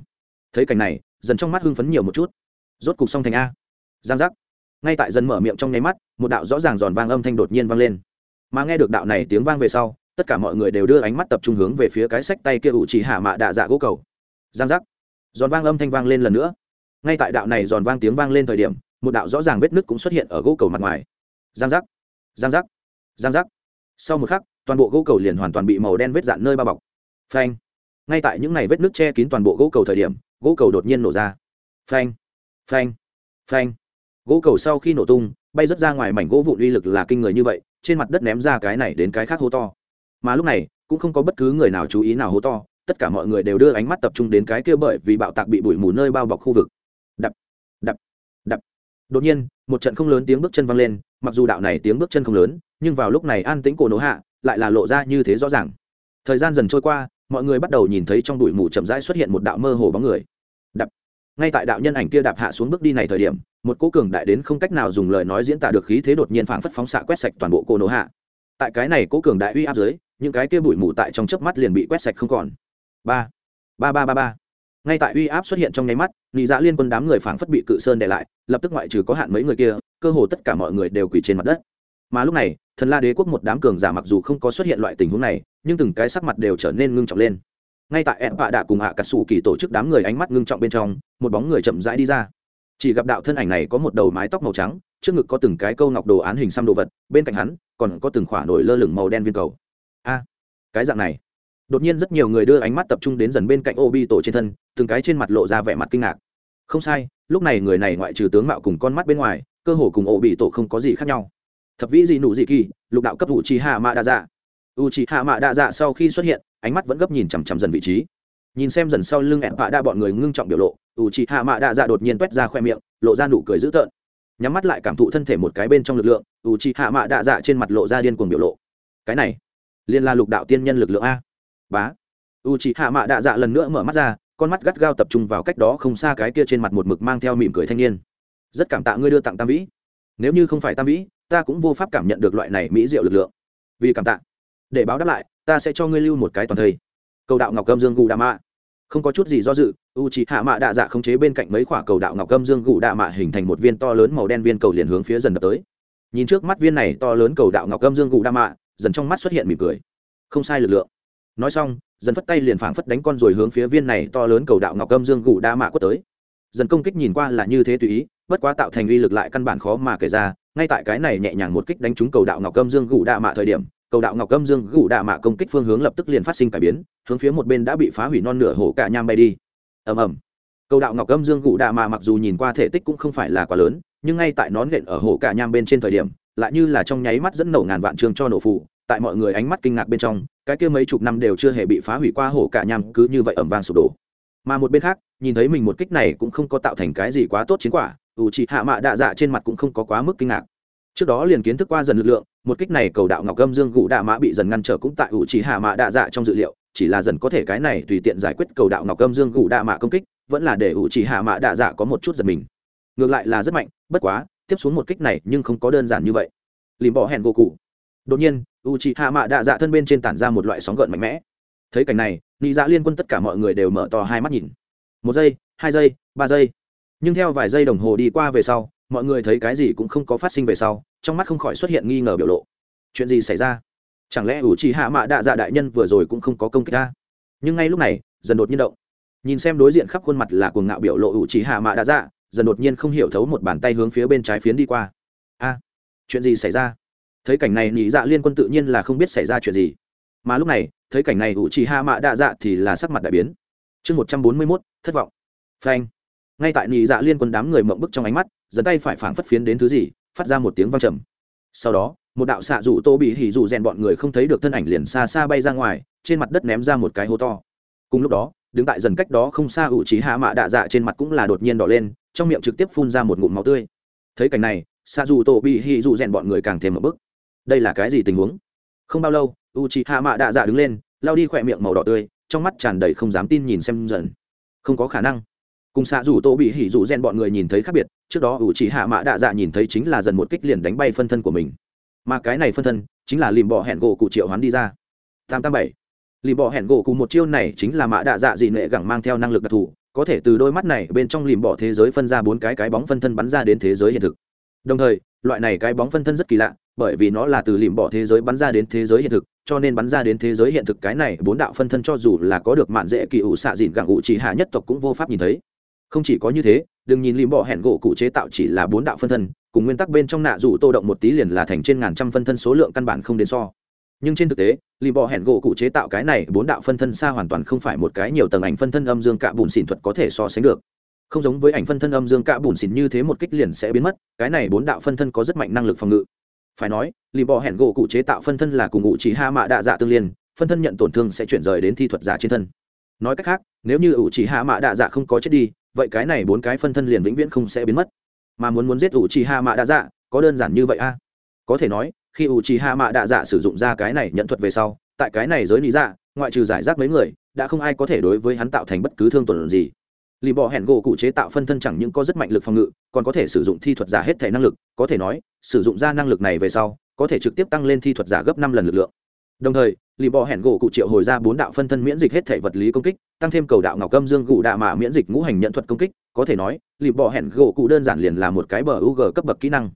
Thấy cảnh này, dần trong mắt hưng phấn nhiều một chút. Rốt cục xong thành a. Giang giác. Ngay tại dần mở miệng trong nháy mắt, một đạo rõ ràng giòn vang âm thanh đột nhiên vang lên. Mà nghe được đạo này tiếng vang về sau, tất cả mọi người đều đưa ánh mắt tập trung hướng về phía cái sách tay kia ủ chỉ hạ mạ đạ dạ gỗ cầu. Giang giác. Giòn vang âm thanh vang lên lần nữa. Ngay tại đạo này giòn vang tiếng vang lên thời điểm một đạo rõ ràng vết nứt cũng xuất hiện ở gỗ cầu mặt ngoài. Giang giác giang giác giang giác. Sau một khắc, toàn bộ gỗ cầu liền hoàn toàn bị màu đen vết dạn nơi bao bọc. Phanh. Ngay tại những ngày vết nứt che kín toàn bộ gỗ cầu thời điểm, gỗ cầu đột nhiên nổ ra. Phanh phanh phanh. Gỗ cầu sau khi nổ tung, bay rớt ra ngoài mảnh gỗ vụn uy lực là kinh người như vậy, trên mặt đất ném ra cái này đến cái khác hố to. Mà lúc này, cũng không có bất cứ người nào chú ý nào hố to, tất cả mọi người đều đưa ánh mắt tập trung đến cái kia bởi vì bạo tạc bị bụi mù nơi bao bọc khu vực đột nhiên, một trận không lớn tiếng bước chân vang lên, mặc dù đạo này tiếng bước chân không lớn, nhưng vào lúc này an tĩnh cổ nổ hạ, lại là lộ ra như thế rõ ràng. Thời gian dần trôi qua, mọi người bắt đầu nhìn thấy trong bụi mù chậm rãi xuất hiện một đạo mơ hồ bóng người. Đập. Ngay tại đạo nhân ảnh kia đạp hạ xuống bước đi này thời điểm, một cố cường đại đến không cách nào dùng lời nói diễn tả được khí thế đột nhiên phảng phất phóng xạ quét sạch toàn bộ cô nổ hạ. Tại cái này cố cường đại uy áp dưới, những cái kia bụi mù tại trong chớp mắt liền bị quét sạch không còn. Ba. Ba ba ba ba ngay tại uy áp xuất hiện trong nháy mắt, nị dạ liên quân đám người phảng phất bị cự sơn để lại, lập tức ngoại trừ có hạn mấy người kia, cơ hồ tất cả mọi người đều quỳ trên mặt đất. Mà lúc này, thần la đế quốc một đám cường giả mặc dù không có xuất hiện loại tình huống này, nhưng từng cái sắc mặt đều trở nên ngưng trọng lên. Ngay tại ẹn vạ đạ cùng hạ cà sủ kỳ tổ chức đám người ánh mắt ngưng trọng bên trong, một bóng người chậm rãi đi ra. Chỉ gặp đạo thân ảnh này có một đầu mái tóc màu trắng, trước ngực có từng cái câu ngọc đồ án hình xăm đồ vật, bên cạnh hắn còn có từng khỏa nổi lơ lửng màu đen viên cầu. A, cái dạng này đột nhiên rất nhiều người đưa ánh mắt tập trung đến dần bên cạnh Obi tổ trên thân, từng cái trên mặt lộ ra vẻ mặt kinh ngạc. Không sai, lúc này người này ngoại trừ tướng mạo cùng con mắt bên ngoài, cơ hồ cùng Obi tổ không có gì khác nhau. Thập vĩ gì nụ dị kỳ, lục đạo cấp vũ trì hạ mạ đa dạ u trì hạ mạ đa dạ sau khi xuất hiện, ánh mắt vẫn gấp nhìn chằm chằm dần vị trí. Nhìn xem dần sau lưng ẹn vạ đa bọn người ngưng trọng biểu lộ u trì hạ mạ đa dạ đột nhiên t ra khoe miệng, lộ ra nụ cười dữ tợn. Nhắm mắt lại cảm thụ thân thể một cái bên trong lực lượng u trì hạ mạ đa dạ trên mặt lộ ra điên cuồng biểu lộ. Cái này liên là lục đạo tiên nhân lực lượng a bá. U c h ị hạ mạ đạ dạ lần nữa mở mắt ra, con mắt gắt gao tập trung vào cách đó không xa cái kia trên mặt một mực mang theo mỉm cười thanh niên. Rất cảm tạ ngươi đưa tặng tam vĩ. Nếu như không phải tam vĩ, ta cũng vô pháp cảm nhận được loại này mỹ diệu lực lượng. Vì cảm tạ. Để báo đáp lại, ta sẽ cho ngươi lưu một cái toàn thây. Cầu đạo ngọc gâm dương gù đạ mạ. Không có chút gì do dự u c h ị hạ mạ đạ dạ khống chế bên cạnh mấy khoả cầu đạo ngọc gâm dương gù đạ mạ hình thành một viên to lớn màu đen viên cầu liền hướng phía dần đập tới. Nhìn trước mắt viên này to lớn cầu đạo ngọc gâm dương gù đạ mạ, dần trong mắt xuất hiện mỉm cười. Không sai lực lượng nói xong, dần phất tay liền phảng phất đánh con rồi hướng phía viên này to lớn cầu đạo ngọc âm dương gù đa mạ quất tới. Dần công kích nhìn qua là như thế tùy ý, bất quá tạo thành uy lực lại căn bản khó mà kể ra. Ngay tại cái này nhẹ nhàng một kích đánh trúng cầu đạo ngọc âm dương gù đa mạ thời điểm, cầu đạo ngọc âm dương gù đa mạ công kích phương hướng lập tức liền phát sinh cải biến, hướng phía một bên đã bị phá hủy non nửa hổ cả nham bay đi. Ầm ầm. Cầu đạo ngọc âm dương gù đa mạ mặc dù nhìn qua thể tích cũng không phải là quá lớn, nhưng ngay tại nón nện ở hổ cả nham bên trên thời điểm, lại như là trong nháy mắt dẫn nổ ngàn vạn trường cho nổ phụ tại mọi người ánh mắt kinh ngạc bên trong, cái kia mấy chục năm đều chưa hề bị phá hủy qua hổ cả nham cứ như vậy ẩm vang sụp đổ. Mà một bên khác, nhìn thấy mình một kích này cũng không có tạo thành cái gì quá tốt chiến quả, ủ trị hạ mạ đạ dạ trên mặt cũng không có quá mức kinh ngạc. Trước đó liền kiến thức qua dần lực lượng, một kích này cầu đạo ngọc gâm dương gù đạ mã bị dần ngăn trở cũng tại ủ chỉ hạ mã đạ dạ trong dự liệu, chỉ là dần có thể cái này tùy tiện giải quyết cầu đạo ngọc gâm dương gù đạ mã công kích, vẫn là để ủ chỉ hạ mã đạ dạ có một chút giật mình. Ngược lại là rất mạnh, bất quá, tiếp xuống một kích này nhưng không có đơn giản như vậy. Lìm bỏ hẹn gỗ cụ đột nhiên u chị hạ mạ đạ dạ thân bên trên tản ra một loại sóng gợn mạnh mẽ. Thấy cảnh này, nị dạ liên quân tất cả mọi người đều mở to hai mắt nhìn. Một giây, hai giây, ba giây. Nhưng theo vài giây đồng hồ đi qua về sau, mọi người thấy cái gì cũng không có phát sinh về sau, trong mắt không khỏi xuất hiện nghi ngờ biểu lộ. Chuyện gì xảy ra? Chẳng lẽ ủ trì hạ mạ đạ dạ đại nhân vừa rồi cũng không có công kích ta? Nhưng ngay lúc này, dần đột nhiên động. Nhìn xem đối diện khắp khuôn mặt là cuồng ngạo biểu lộ ủ trì hạ mạ đạ dạ dần đột nhiên không hiểu thấu một bàn tay hướng phía bên trái phiến đi qua. A, chuyện gì xảy ra? Thấy cảnh này nhị dạ liên quân tự nhiên là không biết xảy ra chuyện gì. Mà lúc này, thấy cảnh này ủ trì hạ mạ đa dạ thì là sắc mặt đại biến. Chương một trăm bốn mươi mốt, thất vọng. Phanh. Ngay tại nhị dạ liên quân đám người mộng bức trong ánh mắt dẫn tay phải phảng phất phiến đến thứ gì, phát ra một tiếng vang trầm. Sau đó, một đạo xạ rủ tô bị hỉ rủ rèn bọn người không thấy được thân ảnh liền xa xa bay ra ngoài, trên mặt đất ném ra một cái hố to. Cùng lúc đó, đứng tại dần cách đó không xa ủ trí hạ mạ đạ dạ trên mặt cũng là đột nhiên đỏ lên, trong miệng trực tiếp phun ra một ngụm máu tươi. Thấy cảnh này, xạ dù tổ bị hỉ dù rèn bọn người càng thêm một bức đây là cái gì tình huống? Không bao lâu u trí hạ mạ đạ dạ đứng lên, lao đi khỏe miệng màu đỏ tươi, trong mắt tràn đầy không dám tin nhìn xem dần không có khả năng. Cùng xạ rủ tô bị hỉ rủ gen bọn người nhìn thấy khác biệt, trước đó U chỉ hạ mạ đạ dạ nhìn thấy chính là dần một kích liền đánh bay phân thân của mình. Mà cái này phân thân chính là lìm bỏ hẹn gỗ cụ triệu hoán đi ra. Tám tám bảy. Lìm bỏ hẹn gỗ cụ một chiêu này chính là mạ đạ dạ dị nệ gẳng mang theo năng lực đặc thù, có thể từ đôi mắt này bên trong lìm bỏ thế giới phân ra bốn cái cái bóng phân thân bắn ra đến thế giới hiện thực. Đồng thời, loại này cái bóng phân thân rất kỳ lạ bởi vì nó là từ lìm bỏ thế giới bắn ra đến thế giới hiện thực, cho nên bắn ra đến thế giới hiện thực cái này bốn đạo phân thân cho dù là có được mạn dễ kỳ ủ xạ dịn gặng ủ chỉ hạ nhất tộc cũng vô pháp nhìn thấy. Không chỉ có như thế, đừng nhìn lìm bỏ hẹn gỗ cụ chế tạo chỉ là bốn đạo phân thân, cùng nguyên tắc bên trong nạ dù tô động một tí liền là thành trên ngàn trăm phân thân số lượng căn bản không đến so. Nhưng trên thực tế, lìm bỏ hẹn gỗ cụ chế tạo cái này bốn đạo phân thân xa hoàn toàn không phải một cái nhiều tầng ảnh phân thân âm dương cạ bùn xỉn thuật có thể so sánh được. Không giống với ảnh phân thân âm dương cạ bùn xỉn như thế một kích liền sẽ biến mất, cái này bốn đạo phân thân có rất mạnh năng lực phòng ngự phải nói, lì bò hẹn gỗ cụ chế tạo phân thân là cùng ngụ chỉ ha mạ đạ dạ tương liên, phân thân nhận tổn thương sẽ chuyển rời đến thi thuật giả trên thân. Nói cách khác, nếu như ủ chỉ hạ mạ đạ dạ không có chết đi, vậy cái này bốn cái phân thân liền vĩnh viễn không sẽ biến mất. Mà muốn muốn giết ủ chỉ hạ mạ đạ dạ có đơn giản như vậy a. Có thể nói, khi ủ chỉ hạ mạ đạ dạ sử dụng ra cái này nhận thuật về sau, tại cái này giới lý dạ ngoại trừ giải rác mấy người, đã không ai có thể đối với hắn tạo thành bất cứ thương tổn gì lì bỏ hẹn gỗ cụ chế tạo phân thân chẳng những có rất mạnh lực phòng ngự, còn có thể sử dụng thi thuật giả hết thể năng lực, có thể nói, sử dụng ra năng lực này về sau, có thể trực tiếp tăng lên thi thuật giả gấp năm lần lực lượng. Đồng thời lì bò hẹn gỗ cụ triệu hồi ra bốn đạo phân thân miễn dịch hết thể vật lý công kích, tăng thêm cầu đạo ngọc câm dương gụ đạ mạ miễn dịch ngũ hành nhận thuật công kích, có thể nói lì bò hẹn gỗ cụ đơn giản liền là một cái bờ u g cấp bậc kỹ năng.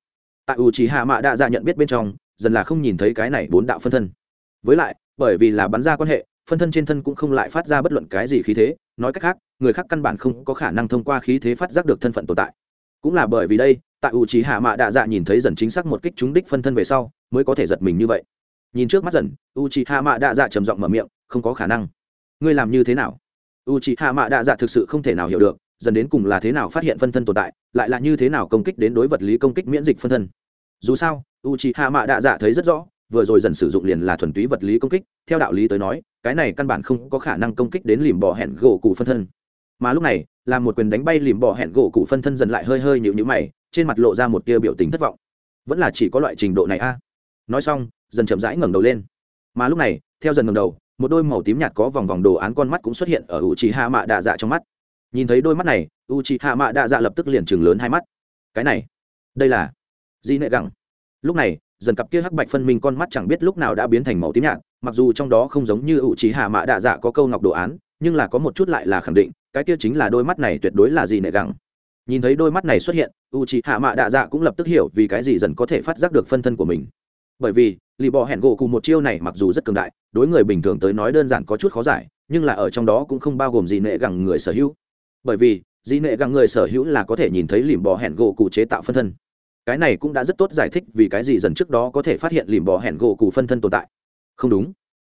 Tại u trí hạ mạ đạ dạ nhận biết bên trong, dần là không nhìn thấy cái này bốn đạo phân thân. Với lại, bởi vì là bắn ra quan hệ phân thân trên thân cũng không lại phát ra bất luận cái gì khí thế, nói cách khác, người khác căn bản không có khả năng thông qua khí thế phát giác được thân phận tồn tại. Cũng là bởi vì đây, tại u trí hạ mạ đạ dạ nhìn thấy dần chính xác một kích trúng đích phân thân về sau, mới có thể giật mình như vậy. Nhìn trước mắt dần u trí hạ mạ đạ dạ trầm giọng mở miệng, không có khả năng. Ngươi làm như thế nào? U trí hạ mạ đạ dạ thực sự không thể nào hiểu được, dần đến cùng là thế nào phát hiện phân thân tồn tại, lại là như thế nào công kích đến đối vật lý công kích miễn dịch phân thân. Dù sao u trí hạ mạ đạ dạ thấy rất rõ vừa rồi dần sử dụng liền là thuần túy vật lý công kích, theo đạo lý tới nói, cái này căn bản không có khả năng công kích đến lìm bỏ hẹn gỗ cụ phân thân. Mà lúc này là một quyền đánh bay lìm bỏ hẹn gỗ cụ phân thân dần lại hơi hơi nhịu nhữ mày, trên mặt lộ ra một tia biểu tình thất vọng. Vẫn là chỉ có loại trình độ này a. Nói xong, dần chậm rãi ngẩng đầu lên. Mà lúc này, theo dần ngẩng đầu, một đôi màu tím nhạt có vòng vòng đồ án con mắt cũng xuất hiện ở u chị hạ mạ đạ dạ trong mắt. Nhìn thấy đôi mắt này u chị hạ mạ đạ dạ lập tức liền chừng lớn hai mắt. Cái này, đây là di nệ gẳng. Lúc này dần cặp kia hắc bạch phân minh con mắt chẳng biết lúc nào đã biến thành màu tím nhạt, mặc dù trong đó không giống như u trí hạ mã đạ dạ có câu ngọc đồ án, nhưng là có một chút lại là khẳng định, cái kia chính là đôi mắt này tuyệt đối là gì nệ gẳng. Nhìn thấy đôi mắt này xuất hiện u trí hạ mạ đạ dạ cũng lập tức hiểu vì cái gì dần có thể phát giác được phân thân của mình. Bởi vì, lì bò hẹn gỗ cùng một chiêu này mặc dù rất cường đại, đối người bình thường tới nói đơn giản có chút khó giải, nhưng là ở trong đó cũng không bao gồm gì nệ gẳng người sở hữu. Bởi vì dị nệ gẳng người sở hữu là có thể nhìn thấy lìm bò hẹn gỗ cụ chế tạo phân thân cái này cũng đã rất tốt giải thích vì cái gì dần trước đó có thể phát hiện lìm bò hẹn gỗ cụ phân thân tồn tại. Không đúng.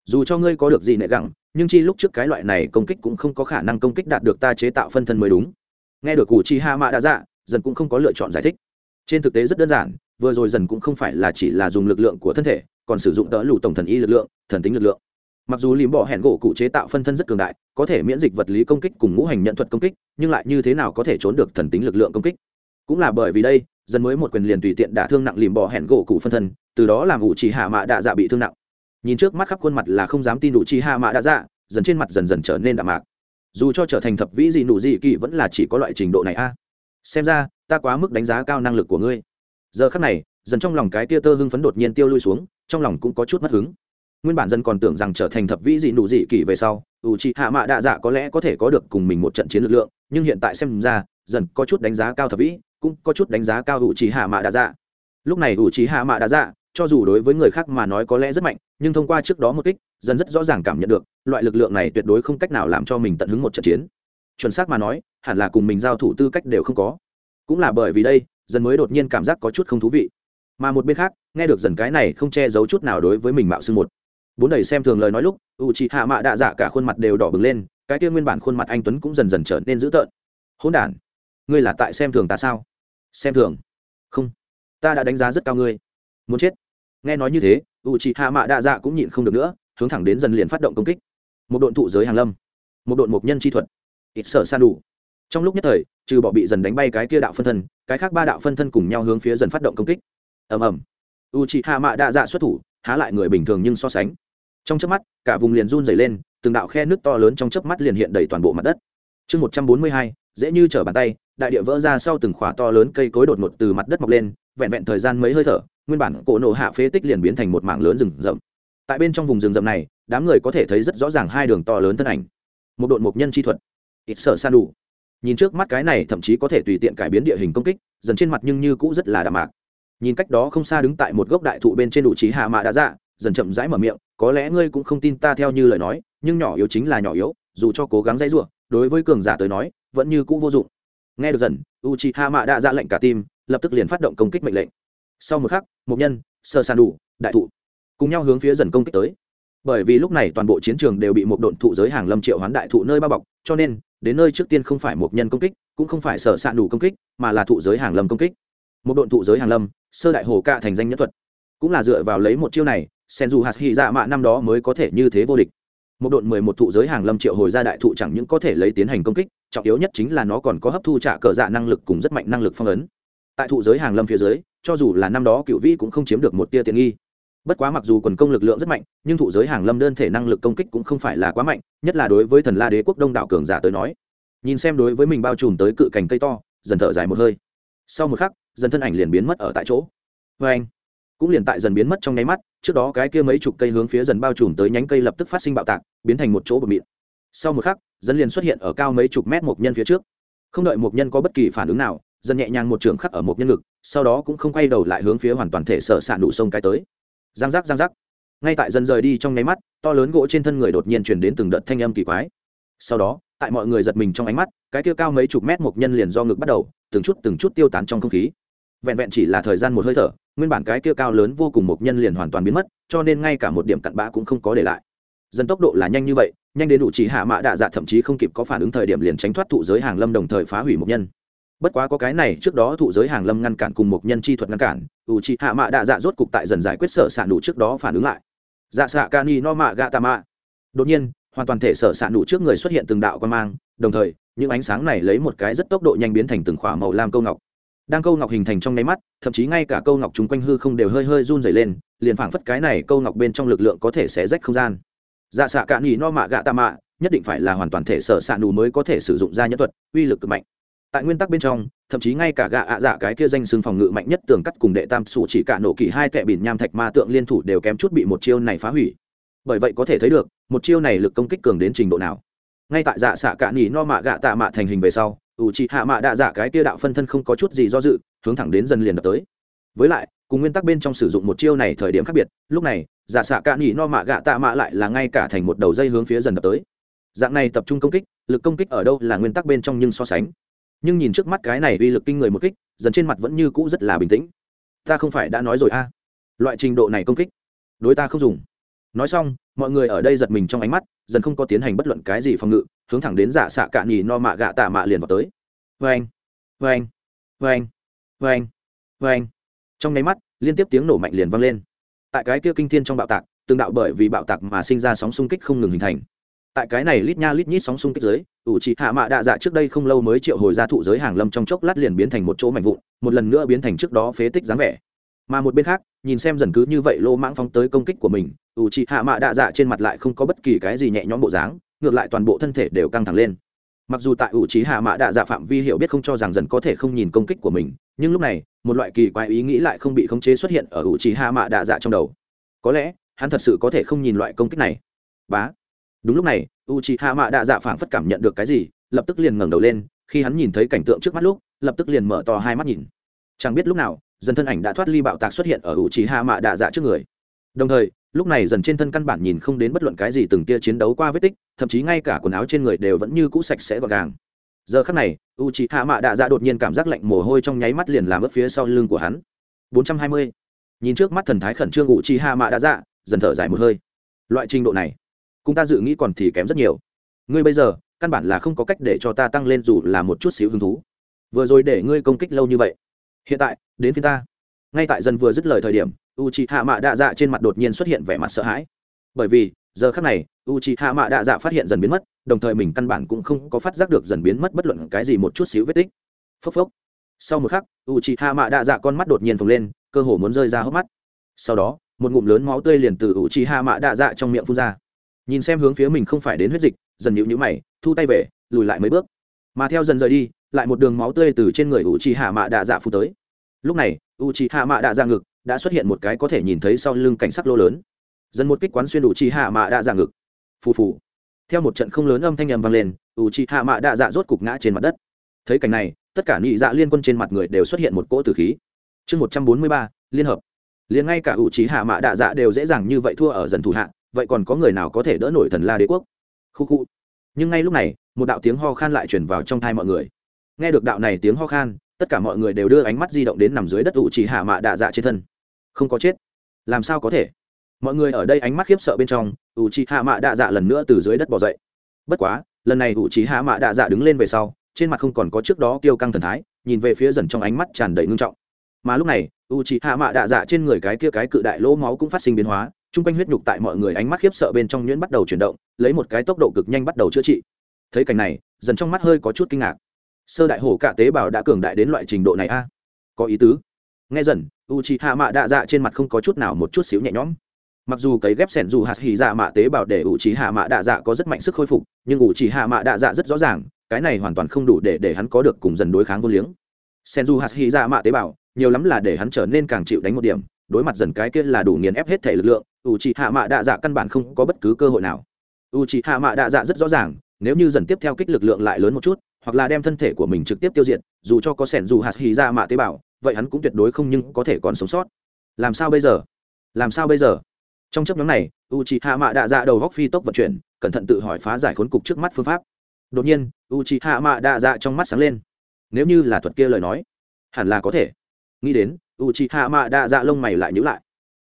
Dù cho ngươi có được gì nệ gẳng, nhưng chi lúc trước cái loại này công kích cũng không có khả năng công kích đạt được ta chế tạo phân thân mới đúng. Nghe được cụ chi ha mạ đã dạ dần cũng không có lựa chọn giải thích. Trên thực tế rất đơn giản, vừa rồi dần cũng không phải là chỉ là dùng lực lượng của thân thể, còn sử dụng đỡ lù tổng thần y lực lượng, thần tính lực lượng. Mặc dù lìm bỏ hẹn gỗ cụ chế tạo phân thân rất cường đại, có thể miễn dịch vật lý công kích cùng ngũ hành nhận thuật công kích, nhưng lại như thế nào có thể trốn được thần tính lực lượng công kích? Cũng là bởi vì đây dần mới một quyền liền tùy tiện đả thương nặng lìm bỏ hẹn gỗ cụ phân thân, từ đó làm ủ trì hạ mạ đạ dạ bị thương nặng. Nhìn trước mắt khắp khuôn mặt là không dám tin ủ chỉ hạ mạ đạ dạ dần trên mặt dần dần trở nên đạm mạc. Dù cho trở thành thập vĩ gì nụ gì kỳ vẫn là chỉ có loại trình độ này a. Xem ra, ta quá mức đánh giá cao năng lực của ngươi. Giờ khắc này, dần trong lòng cái tia tơ hưng phấn đột nhiên tiêu lui xuống, trong lòng cũng có chút mất hứng. Nguyên bản dân còn tưởng rằng trở thành thập vĩ dị nụ dị kỳ về sau, ủ trị hạ mạ đạ dạ có lẽ có thể có được cùng mình một trận chiến lực lượng, nhưng hiện tại xem ra, dần có chút đánh giá cao thập vĩ cũng có chút đánh giá cao ủ trị hạ mạ đa dạ lúc này ủ trị hạ mạ đa dạ cho dù đối với người khác mà nói có lẽ rất mạnh, nhưng thông qua trước đó một kích, dần rất rõ ràng cảm nhận được, loại lực lượng này tuyệt đối không cách nào làm cho mình tận hứng một trận chiến. Chuẩn xác mà nói, hẳn là cùng mình giao thủ tư cách đều không có. Cũng là bởi vì đây, dần mới đột nhiên cảm giác có chút không thú vị. Mà một bên khác, nghe được dần cái này không che giấu chút nào đối với mình mạo sư một. Bốn đầy xem thường lời nói lúc u chị hạ mạ đạ dạ cả khuôn mặt đều đỏ bừng lên, cái kia nguyên bản khuôn mặt anh tuấn cũng dần dần trở nên dữ tợn. Hỗn đản ngươi là tại xem thường ta sao? Xem thường? Không. Ta đã đánh giá rất cao ngươi. Muốn chết. Nghe nói như thế u chị hạ mạ Đa dạ cũng nhịn không được nữa, hướng thẳng đến dần liền phát động công kích. Một đội thụ giới hàng lâm. Một đội mục nhân chi thuật. Ít sở san đủ trong lúc nhất thời, trừ bỏ bị dần đánh bay cái kia đạo phân thân, cái khác ba đạo phân thân cùng nhau hướng phía dần phát động công kích. Ầm ầm. U chị hạ mạ Đa dạ xuất thủ, há lại người bình thường nhưng so sánh. Trong chớp mắt, cả vùng liền run dày lên, từng đạo khe nước to lớn trong chớp mắt liền hiện đầy toàn bộ mặt đất. Chương một trăm bốn mươi hai, dễ như trở bàn tay đại địa vỡ ra sau từng khỏa to lớn cây cối đột ngột từ mặt đất mọc lên, vẹn vẹn thời gian mấy hơi thở, nguyên bản cổ nổ hạ phế tích liền biến thành một mảng lớn rừng rậm. Tại bên trong vùng rừng rậm này, đám người có thể thấy rất rõ ràng hai đường to lớn thân ảnh. Một đội mục nhân chi thuật. Ít sợ san đủ. Nhìn trước mắt cái này thậm chí có thể tùy tiện cải biến địa hình công kích, dần trên mặt nhưng như cũ rất là đạm mạc. Nhìn cách đó không xa đứng tại một gốc đại thụ bên trên đủ trí hạ mạ đã dạ dần chậm rãi mở miệng, có lẽ ngươi cũng không tin ta theo như lời nói, nhưng nhỏ yếu chính là nhỏ yếu, dù cho cố gắng dãy rủa, đối với cường giả tới nói, vẫn như cũ vô dụng nghe được dần u c h i h a mạ đã ra lệnh cả tim lập tức liền phát động công kích mệnh lệnh. Sau một khắc, một nhân, sơ san đủ đại thụ, cùng nhau hướng phía dần công kích tới. Bởi vì lúc này toàn bộ chiến trường đều bị một độn thụ giới hàng lâm triệu hoán đại thụ nơi bao bọc, cho nên, đến nơi trước tiên không phải một nhân công kích, cũng không phải sở s đủ công kích, mà là thụ giới hàng lâm công kích. Một độn thụ giới hàng lâm, sơ đại hồ cạ thành danh nhất thuật. Cũng là dựa vào lấy một chiêu này sen dù hạt hy dạ mạ năm đó mới có thể như thế vô địch. Một đội mười một thụ giới hàng lâm triệu hồi ra đại thụ chẳng những có thể lấy tiến hành công kích trọng yếu nhất chính là nó còn có hấp thu trả cờ dạ năng lực cùng rất mạnh năng lực phong ấn. Tại thụ giới hàng lâm phía dưới, cho dù là năm đó cựu vĩ cũng không chiếm được một tia tiện nghi. Bất quá mặc dù quần công lực lượng rất mạnh, nhưng thụ giới hàng lâm đơn thể năng lực công kích cũng không phải là quá mạnh, nhất là đối với thần la đế quốc đông đảo cường giả tới nói. Nhìn xem đối với mình bao trùm tới cự cành cây to, dần thở dài một hơi. Sau một khắc, dần thân ảnh liền biến mất ở tại chỗ. Vê anh, cũng liền tại dần biến mất trong nháy mắt, trước đó cái kia mấy chục cây hướng phía dần bao trùm tới nhánh cây lập tức phát sinh bạo tạc, biến thành một chỗ bờ mịn. Sau một khắc dân liền xuất hiện ở cao mấy chục mét một nhân phía trước. Không đợi một nhân có bất kỳ phản ứng nào, dân nhẹ nhàng một trường khắc ở một nhân lực sau đó cũng không quay đầu lại hướng phía hoàn toàn thể sợ sạn đủ sông cái tới. Giang giác giang giác. Ngay tại dân rời đi trong nháy mắt, to lớn gỗ trên thân người đột nhiên truyền đến từng đợt thanh âm kỳ quái. Sau đó, tại mọi người giật mình trong ánh mắt, cái kia cao mấy chục mét một nhân liền do ngực bắt đầu, từng chút từng chút tiêu tán trong không khí. Vẹn vẹn chỉ là thời gian một hơi thở, nguyên bản cái kia cao lớn vô cùng một nhân liền hoàn toàn biến mất, cho nên ngay cả một điểm cặn bã cũng không có để lại. Dần tốc độ là nhanh như vậy nhanh đến đủ chỉ hạ mạ đạ dạ thậm chí không kịp có phản ứng thời điểm liền tránh thoát thụ giới hàng lâm đồng thời phá hủy một nhân. Bất quá có cái này, trước đó thụ giới hàng lâm ngăn cản cùng một nhân chi thuật ngăn cản, ủ chỉ hạ mạ đạ dạ rốt cục tại dần giải quyết sở s ạ nụ trước đó phản ứng lại. Dạ xạ ca ni no mạ gạ tà mạ đột nhiên, hoàn toàn thể sở s ạ nụ trước người xuất hiện từng đạo quan mang, đồng thời, những ánh sáng này lấy một cái rất tốc độ nhanh biến thành từng khỏa màu lam câu ngọc. Đang câu ngọc hình thành trong nháy mắt, thậm chí ngay cả câu ngọc chung quanh hư không đều hơi hơi run dày lên, liền phảng phất cái này câu ngọc bên trong lực lượng có thể xé rách không gian dạ xạ cạn nghỉ no mạ gạ tạ mạ, nhất định phải là hoàn toàn thể sở s ạ nù mới có thể sử dụng ra nhân thuật, uy lực cực mạnh. Tại nguyên tắc bên trong, thậm chí ngay cả gạ ạ dạ cái kia danh xưng phòng ngự mạnh nhất tường cắt cùng đệ tam sủ chỉ cả nổ kỳ hai tệ bỉn nham thạch ma tượng liên thủ đều kém chút bị một chiêu này phá hủy. Bởi vậy có thể thấy được, một chiêu này lực công kích cường đến trình độ nào. Ngay tại dạ xạ cạn nghỉ no mạ gạ tạ mạ thành hình về sau ủ chỉ hạ mạ đạ dạ cái kia đạo phân thân không có chút gì do dự, hướng thẳng đến dần liền đập tới. Với lại cùng nguyên tắc bên trong sử dụng một chiêu này thời điểm khác biệt, lúc này, giả xạ cạn nhị no mạ gạ tạ mạ lại là ngay cả thành một đầu dây hướng phía dần đập tới. Dạng này tập trung công kích, lực công kích ở đâu là nguyên tắc bên trong nhưng so sánh. Nhưng nhìn trước mắt cái này uy lực kinh người một kích, dần trên mặt vẫn như cũ rất là bình tĩnh. Ta không phải đã nói rồi a. Loại trình độ này công kích, đối ta không dùng. Nói xong, mọi người ở đây giật mình trong ánh mắt, dần không có tiến hành bất luận cái gì phòng ngự, hướng thẳng đến giả xạ cạn nhì no mạ gạ tạ mạ liền vào tới. Vê anh vê anh vê anh vê anh vê anh trong nháy mắt, liên tiếp tiếng nổ mạnh liền vang lên. Tại cái kia kinh thiên trong bạo tạc tương đạo bởi vì bạo tạc mà sinh ra sóng xung kích không ngừng hình thành. Tại cái này lít nha lít nhít sóng xung kích dưới, ủ trị hạ mạ đạ dạ trước đây không lâu mới triệu hồi ra thụ giới hàng lâm trong chốc lát liền biến thành một chỗ mạnh vụn, một lần nữa biến thành trước đó phế tích dáng vẻ. Mà một bên khác, nhìn xem dần cứ như vậy lô mãng phóng tới công kích của mình, ủ trị hạ mạ đạ dạ trên mặt lại không có bất kỳ cái gì nhẹ nhõm bộ dáng, ngược lại toàn bộ thân thể đều căng thẳng lên. Mặc dù tại ủ trí hạ mạ đạ dạ phạm vi hiểu biết không cho rằng dần có thể không nhìn công kích của mình, nhưng lúc này một loại kỳ quái ý nghĩ lại không bị khống chế xuất hiện ở ủ trí hạ mạ đạ dạ trong đầu. Có lẽ, hắn thật sự có thể không nhìn loại công kích này. Bá. Đúng lúc này u trí hạ mạ đạ dạ phảng phất cảm nhận được cái gì, lập tức liền ngẩng đầu lên, khi hắn nhìn thấy cảnh tượng trước mắt lúc, lập tức liền mở to hai mắt nhìn. Chẳng biết lúc nào, dần thân ảnh đã thoát ly bạo tạc xuất hiện ở u trí hạ mạ đạ dạ trước người. Đồng thời, lúc này dần trên thân căn bản nhìn không đến bất luận cái gì từng tia chiến đấu qua vết tích, thậm chí ngay cả quần áo trên người đều vẫn như cũ sạch sẽ gọn gàng giờ khắc này u c h ị hạ mạ đạ dạ đột nhiên cảm giác lạnh mồ hôi trong nháy mắt liền làm ướp phía sau lưng của hắn. 420. nhìn trước mắt thần thái khẩn trương u c h ị hạ mạ đạ dạ dần thở dài một hơi. Loại trình độ này cũng ta dự nghĩ còn thì kém rất nhiều. Ngươi bây giờ, căn bản là không có cách để cho ta tăng lên dù là một chút xíu hứng thú. Vừa rồi để ngươi công kích lâu như vậy. Hiện tại, đến phía ta. Ngay tại dần vừa dứt lời thời điểm u c h ị hạ mạ đạ dạ trên mặt đột nhiên xuất hiện vẻ mặt sợ hãi. Bởi vì giờ khác này u c h ị hạ mạ đạ dạ phát hiện dần biến mất, đồng thời mình căn bản cũng không có phát giác được dần biến mất bất luận cái gì một chút xíu vết tích. Phốc phốc. Sau một khắc u c h ị hạ mạ đạ dạ con mắt đột nhiên phồng lên, cơ hồ muốn rơi ra hốc mắt. Sau đó, một ngụm lớn máu tươi liền từ u c h ị hạ mạ đạ dạ trong miệng phun ra. Nhìn xem hướng phía mình không phải đến huyết dịch, dần nhịu nhữ mày, thu tay về, lùi lại mấy bước. Mà theo dần rời đi, lại một đường máu tươi từ trên người u c hạ mạ đạ dạ phun tới. Lúc này u c hạ mạ đạ dạ ngực đã xuất hiện một cái có thể nhìn thấy sau lưng cảnh sắc lô lớn dần một kích quán xuyên đủ chi hạ mạ đa dạ ngực. Phù phù. Theo một trận không lớn âm thanh nhầm vang lên u chi hạ mạ đa dạ rốt cục ngã trên mặt đất. Thấy cảnh này, tất cả nhị dạ liên quân trên mặt người đều xuất hiện một cỗ tử khí. Chương một trăm bốn mươi ba, liên hợp. Liền ngay cả u chi hạ mạ đa dạ đều dễ dàng như vậy thua ở dần thủ hạ, vậy còn có người nào có thể đỡ nổi thần la đế quốc? Khu khu. Nhưng ngay lúc này, một đạo tiếng ho khan lại chuyển vào trong thai mọi người. Nghe được đạo này tiếng ho khan, tất cả mọi người đều đưa ánh mắt di động đến nằm dưới đất u chỉ hạ mạ đạ dạ trên thân. Không có chết. Làm sao có thể? Mọi người ở đây ánh mắt khiếp sợ bên trong u c hạ mạ đạ dạ lần nữa từ dưới đất bỏ dậy. Bất quá, lần này u c hạ mạ đạ dạ đứng lên về sau, trên mặt không còn có trước đó tiêu căng thần thái, nhìn về phía dần trong ánh mắt tràn đầy ngưng trọng. Mà lúc này u c hạ mạ đạ dạ trên người cái kia cái cự đại lỗ máu cũng phát sinh biến hóa, chung quanh huyết nhục tại mọi người ánh mắt khiếp sợ bên trong nhuyễn bắt đầu chuyển động, lấy một cái tốc độ cực nhanh bắt đầu chữa trị. Thấy cảnh này, dần trong mắt hơi có chút kinh ngạc. Sơ đại hổ cả tế bào đã cường đại đến loại trình độ này a? Có ý tứ. Nghe dần u c h i hạ mạ đạ dạ trên mặt không có chút nào một chút xíu nhẹ nhõm mặc dù cấy ghép sẻn dù hạt hì dạ mạ tế bào để ủ trí hạ mạ đạ dạ có rất mạnh sức khôi phục, nhưng ủ trí hạ mạ đạ dạ rất rõ ràng, cái này hoàn toàn không đủ để để hắn có được cùng dần đối kháng vô liếng. Sẻn dù hạt hì dạ mạ tế bào, nhiều lắm là để hắn trở nên càng chịu đánh một điểm, đối mặt dần cái kia là đủ nghiền ép hết thể lực lượng, ủ trí hạ mạ đạ dạ căn bản không có bất cứ cơ hội nào. Ủ trí hạ mạ đạ dạ rất rõ ràng, nếu như dần tiếp theo kích lực lượng lại lớn một chút, hoặc là đem thân thể của mình trực tiếp tiêu diệt, dù cho có sẻn dù hạt hì dạ mạ tế bào, vậy hắn cũng tuyệt đối không nhưng có thể còn sống sót. Làm sao bây giờ? Làm sao bây giờ? Trong chấp nhóm này u c h i hạ mạ đạ dạ đầu góc phi tốc vận chuyển, cẩn thận tự hỏi phá giải khốn cục trước mắt phương pháp. Đột nhiên u c h i hạ mạ đạ dạ trong mắt sáng lên. Nếu như là thuật kia lời nói, hẳn là có thể. Nghĩ đến u c h i hạ mạ đạ dạ lông mày lại nhữ lại.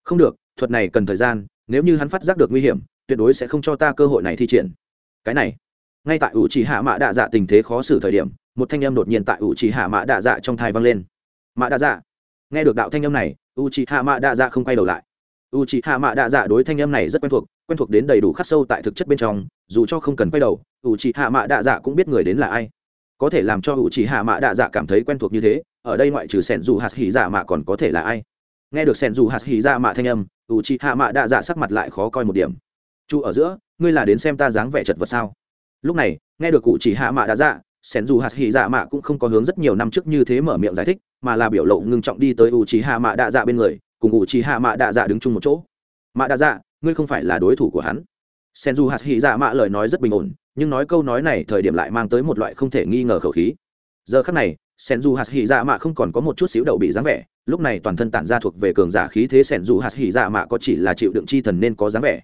Không được, thuật này cần thời gian, nếu như hắn phát giác được nguy hiểm, tuyệt đối sẽ không cho ta cơ hội này thi triển. Cái này, ngay tại u c h i hạ mạ đạ dạ tình thế khó xử thời điểm, một thanh em đột nhiên tại u c h i hạ mạ đạ dạ trong thai vang lên. Mạ đạ dạ nghe được đạo thanh âm này u c h ị hạ mạ đạ dạ không quay đầu lại u c h ị hạ mạ đạ dạ đối thanh âm này rất quen thuộc quen thuộc đến đầy đủ khắc sâu tại thực chất bên trong, dù cho không cần quay đầu u c h ị hạ mạ đạ dạ cũng biết người đến là ai. Có thể làm cho u c h ị hạ mạ đạ dạ cảm thấy quen thuộc như thế, ở đây ngoại trừ sẻn dù hạt hỉ dạ mạ còn có thể là ai. Nghe được sẻn dù hạt hỉ dạ mạ thanh âm u c h ị hạ mạ đạ dạ sắc mặt lại khó coi một điểm. Chu ở giữa, ngươi là đến xem ta dáng vẻ chật vật sao? Lúc này, nghe được cụ chỉ hạ mạ đạ dạ sẻn dù hạt hỉ dạ mạ cũng không có hướng rất nhiều năm trước như thế mở miệng giải thích, mà là biểu lộ ngưng trọng đi tới u trí hạ mạ đạ dạ bên người cùng ngụ chỉ hạ mạ đạ dạ đứng chung một chỗ. Mạ đạ dạ ngươi không phải là đối thủ của hắn. Sen du hạt hy dạ mạ lời nói rất bình ổn, nhưng nói câu nói này thời điểm lại mang tới một loại không thể nghi ngờ khẩu khí. Giờ khắc này, sen du hạt hy dạ mạ không còn có một chút xíu đậu bị dáng vẻ, lúc này toàn thân tản ra thuộc về cường giả khí thế sen du hạt hy dạ mạ có chỉ là chịu đựng chi thần nên có dáng vẻ.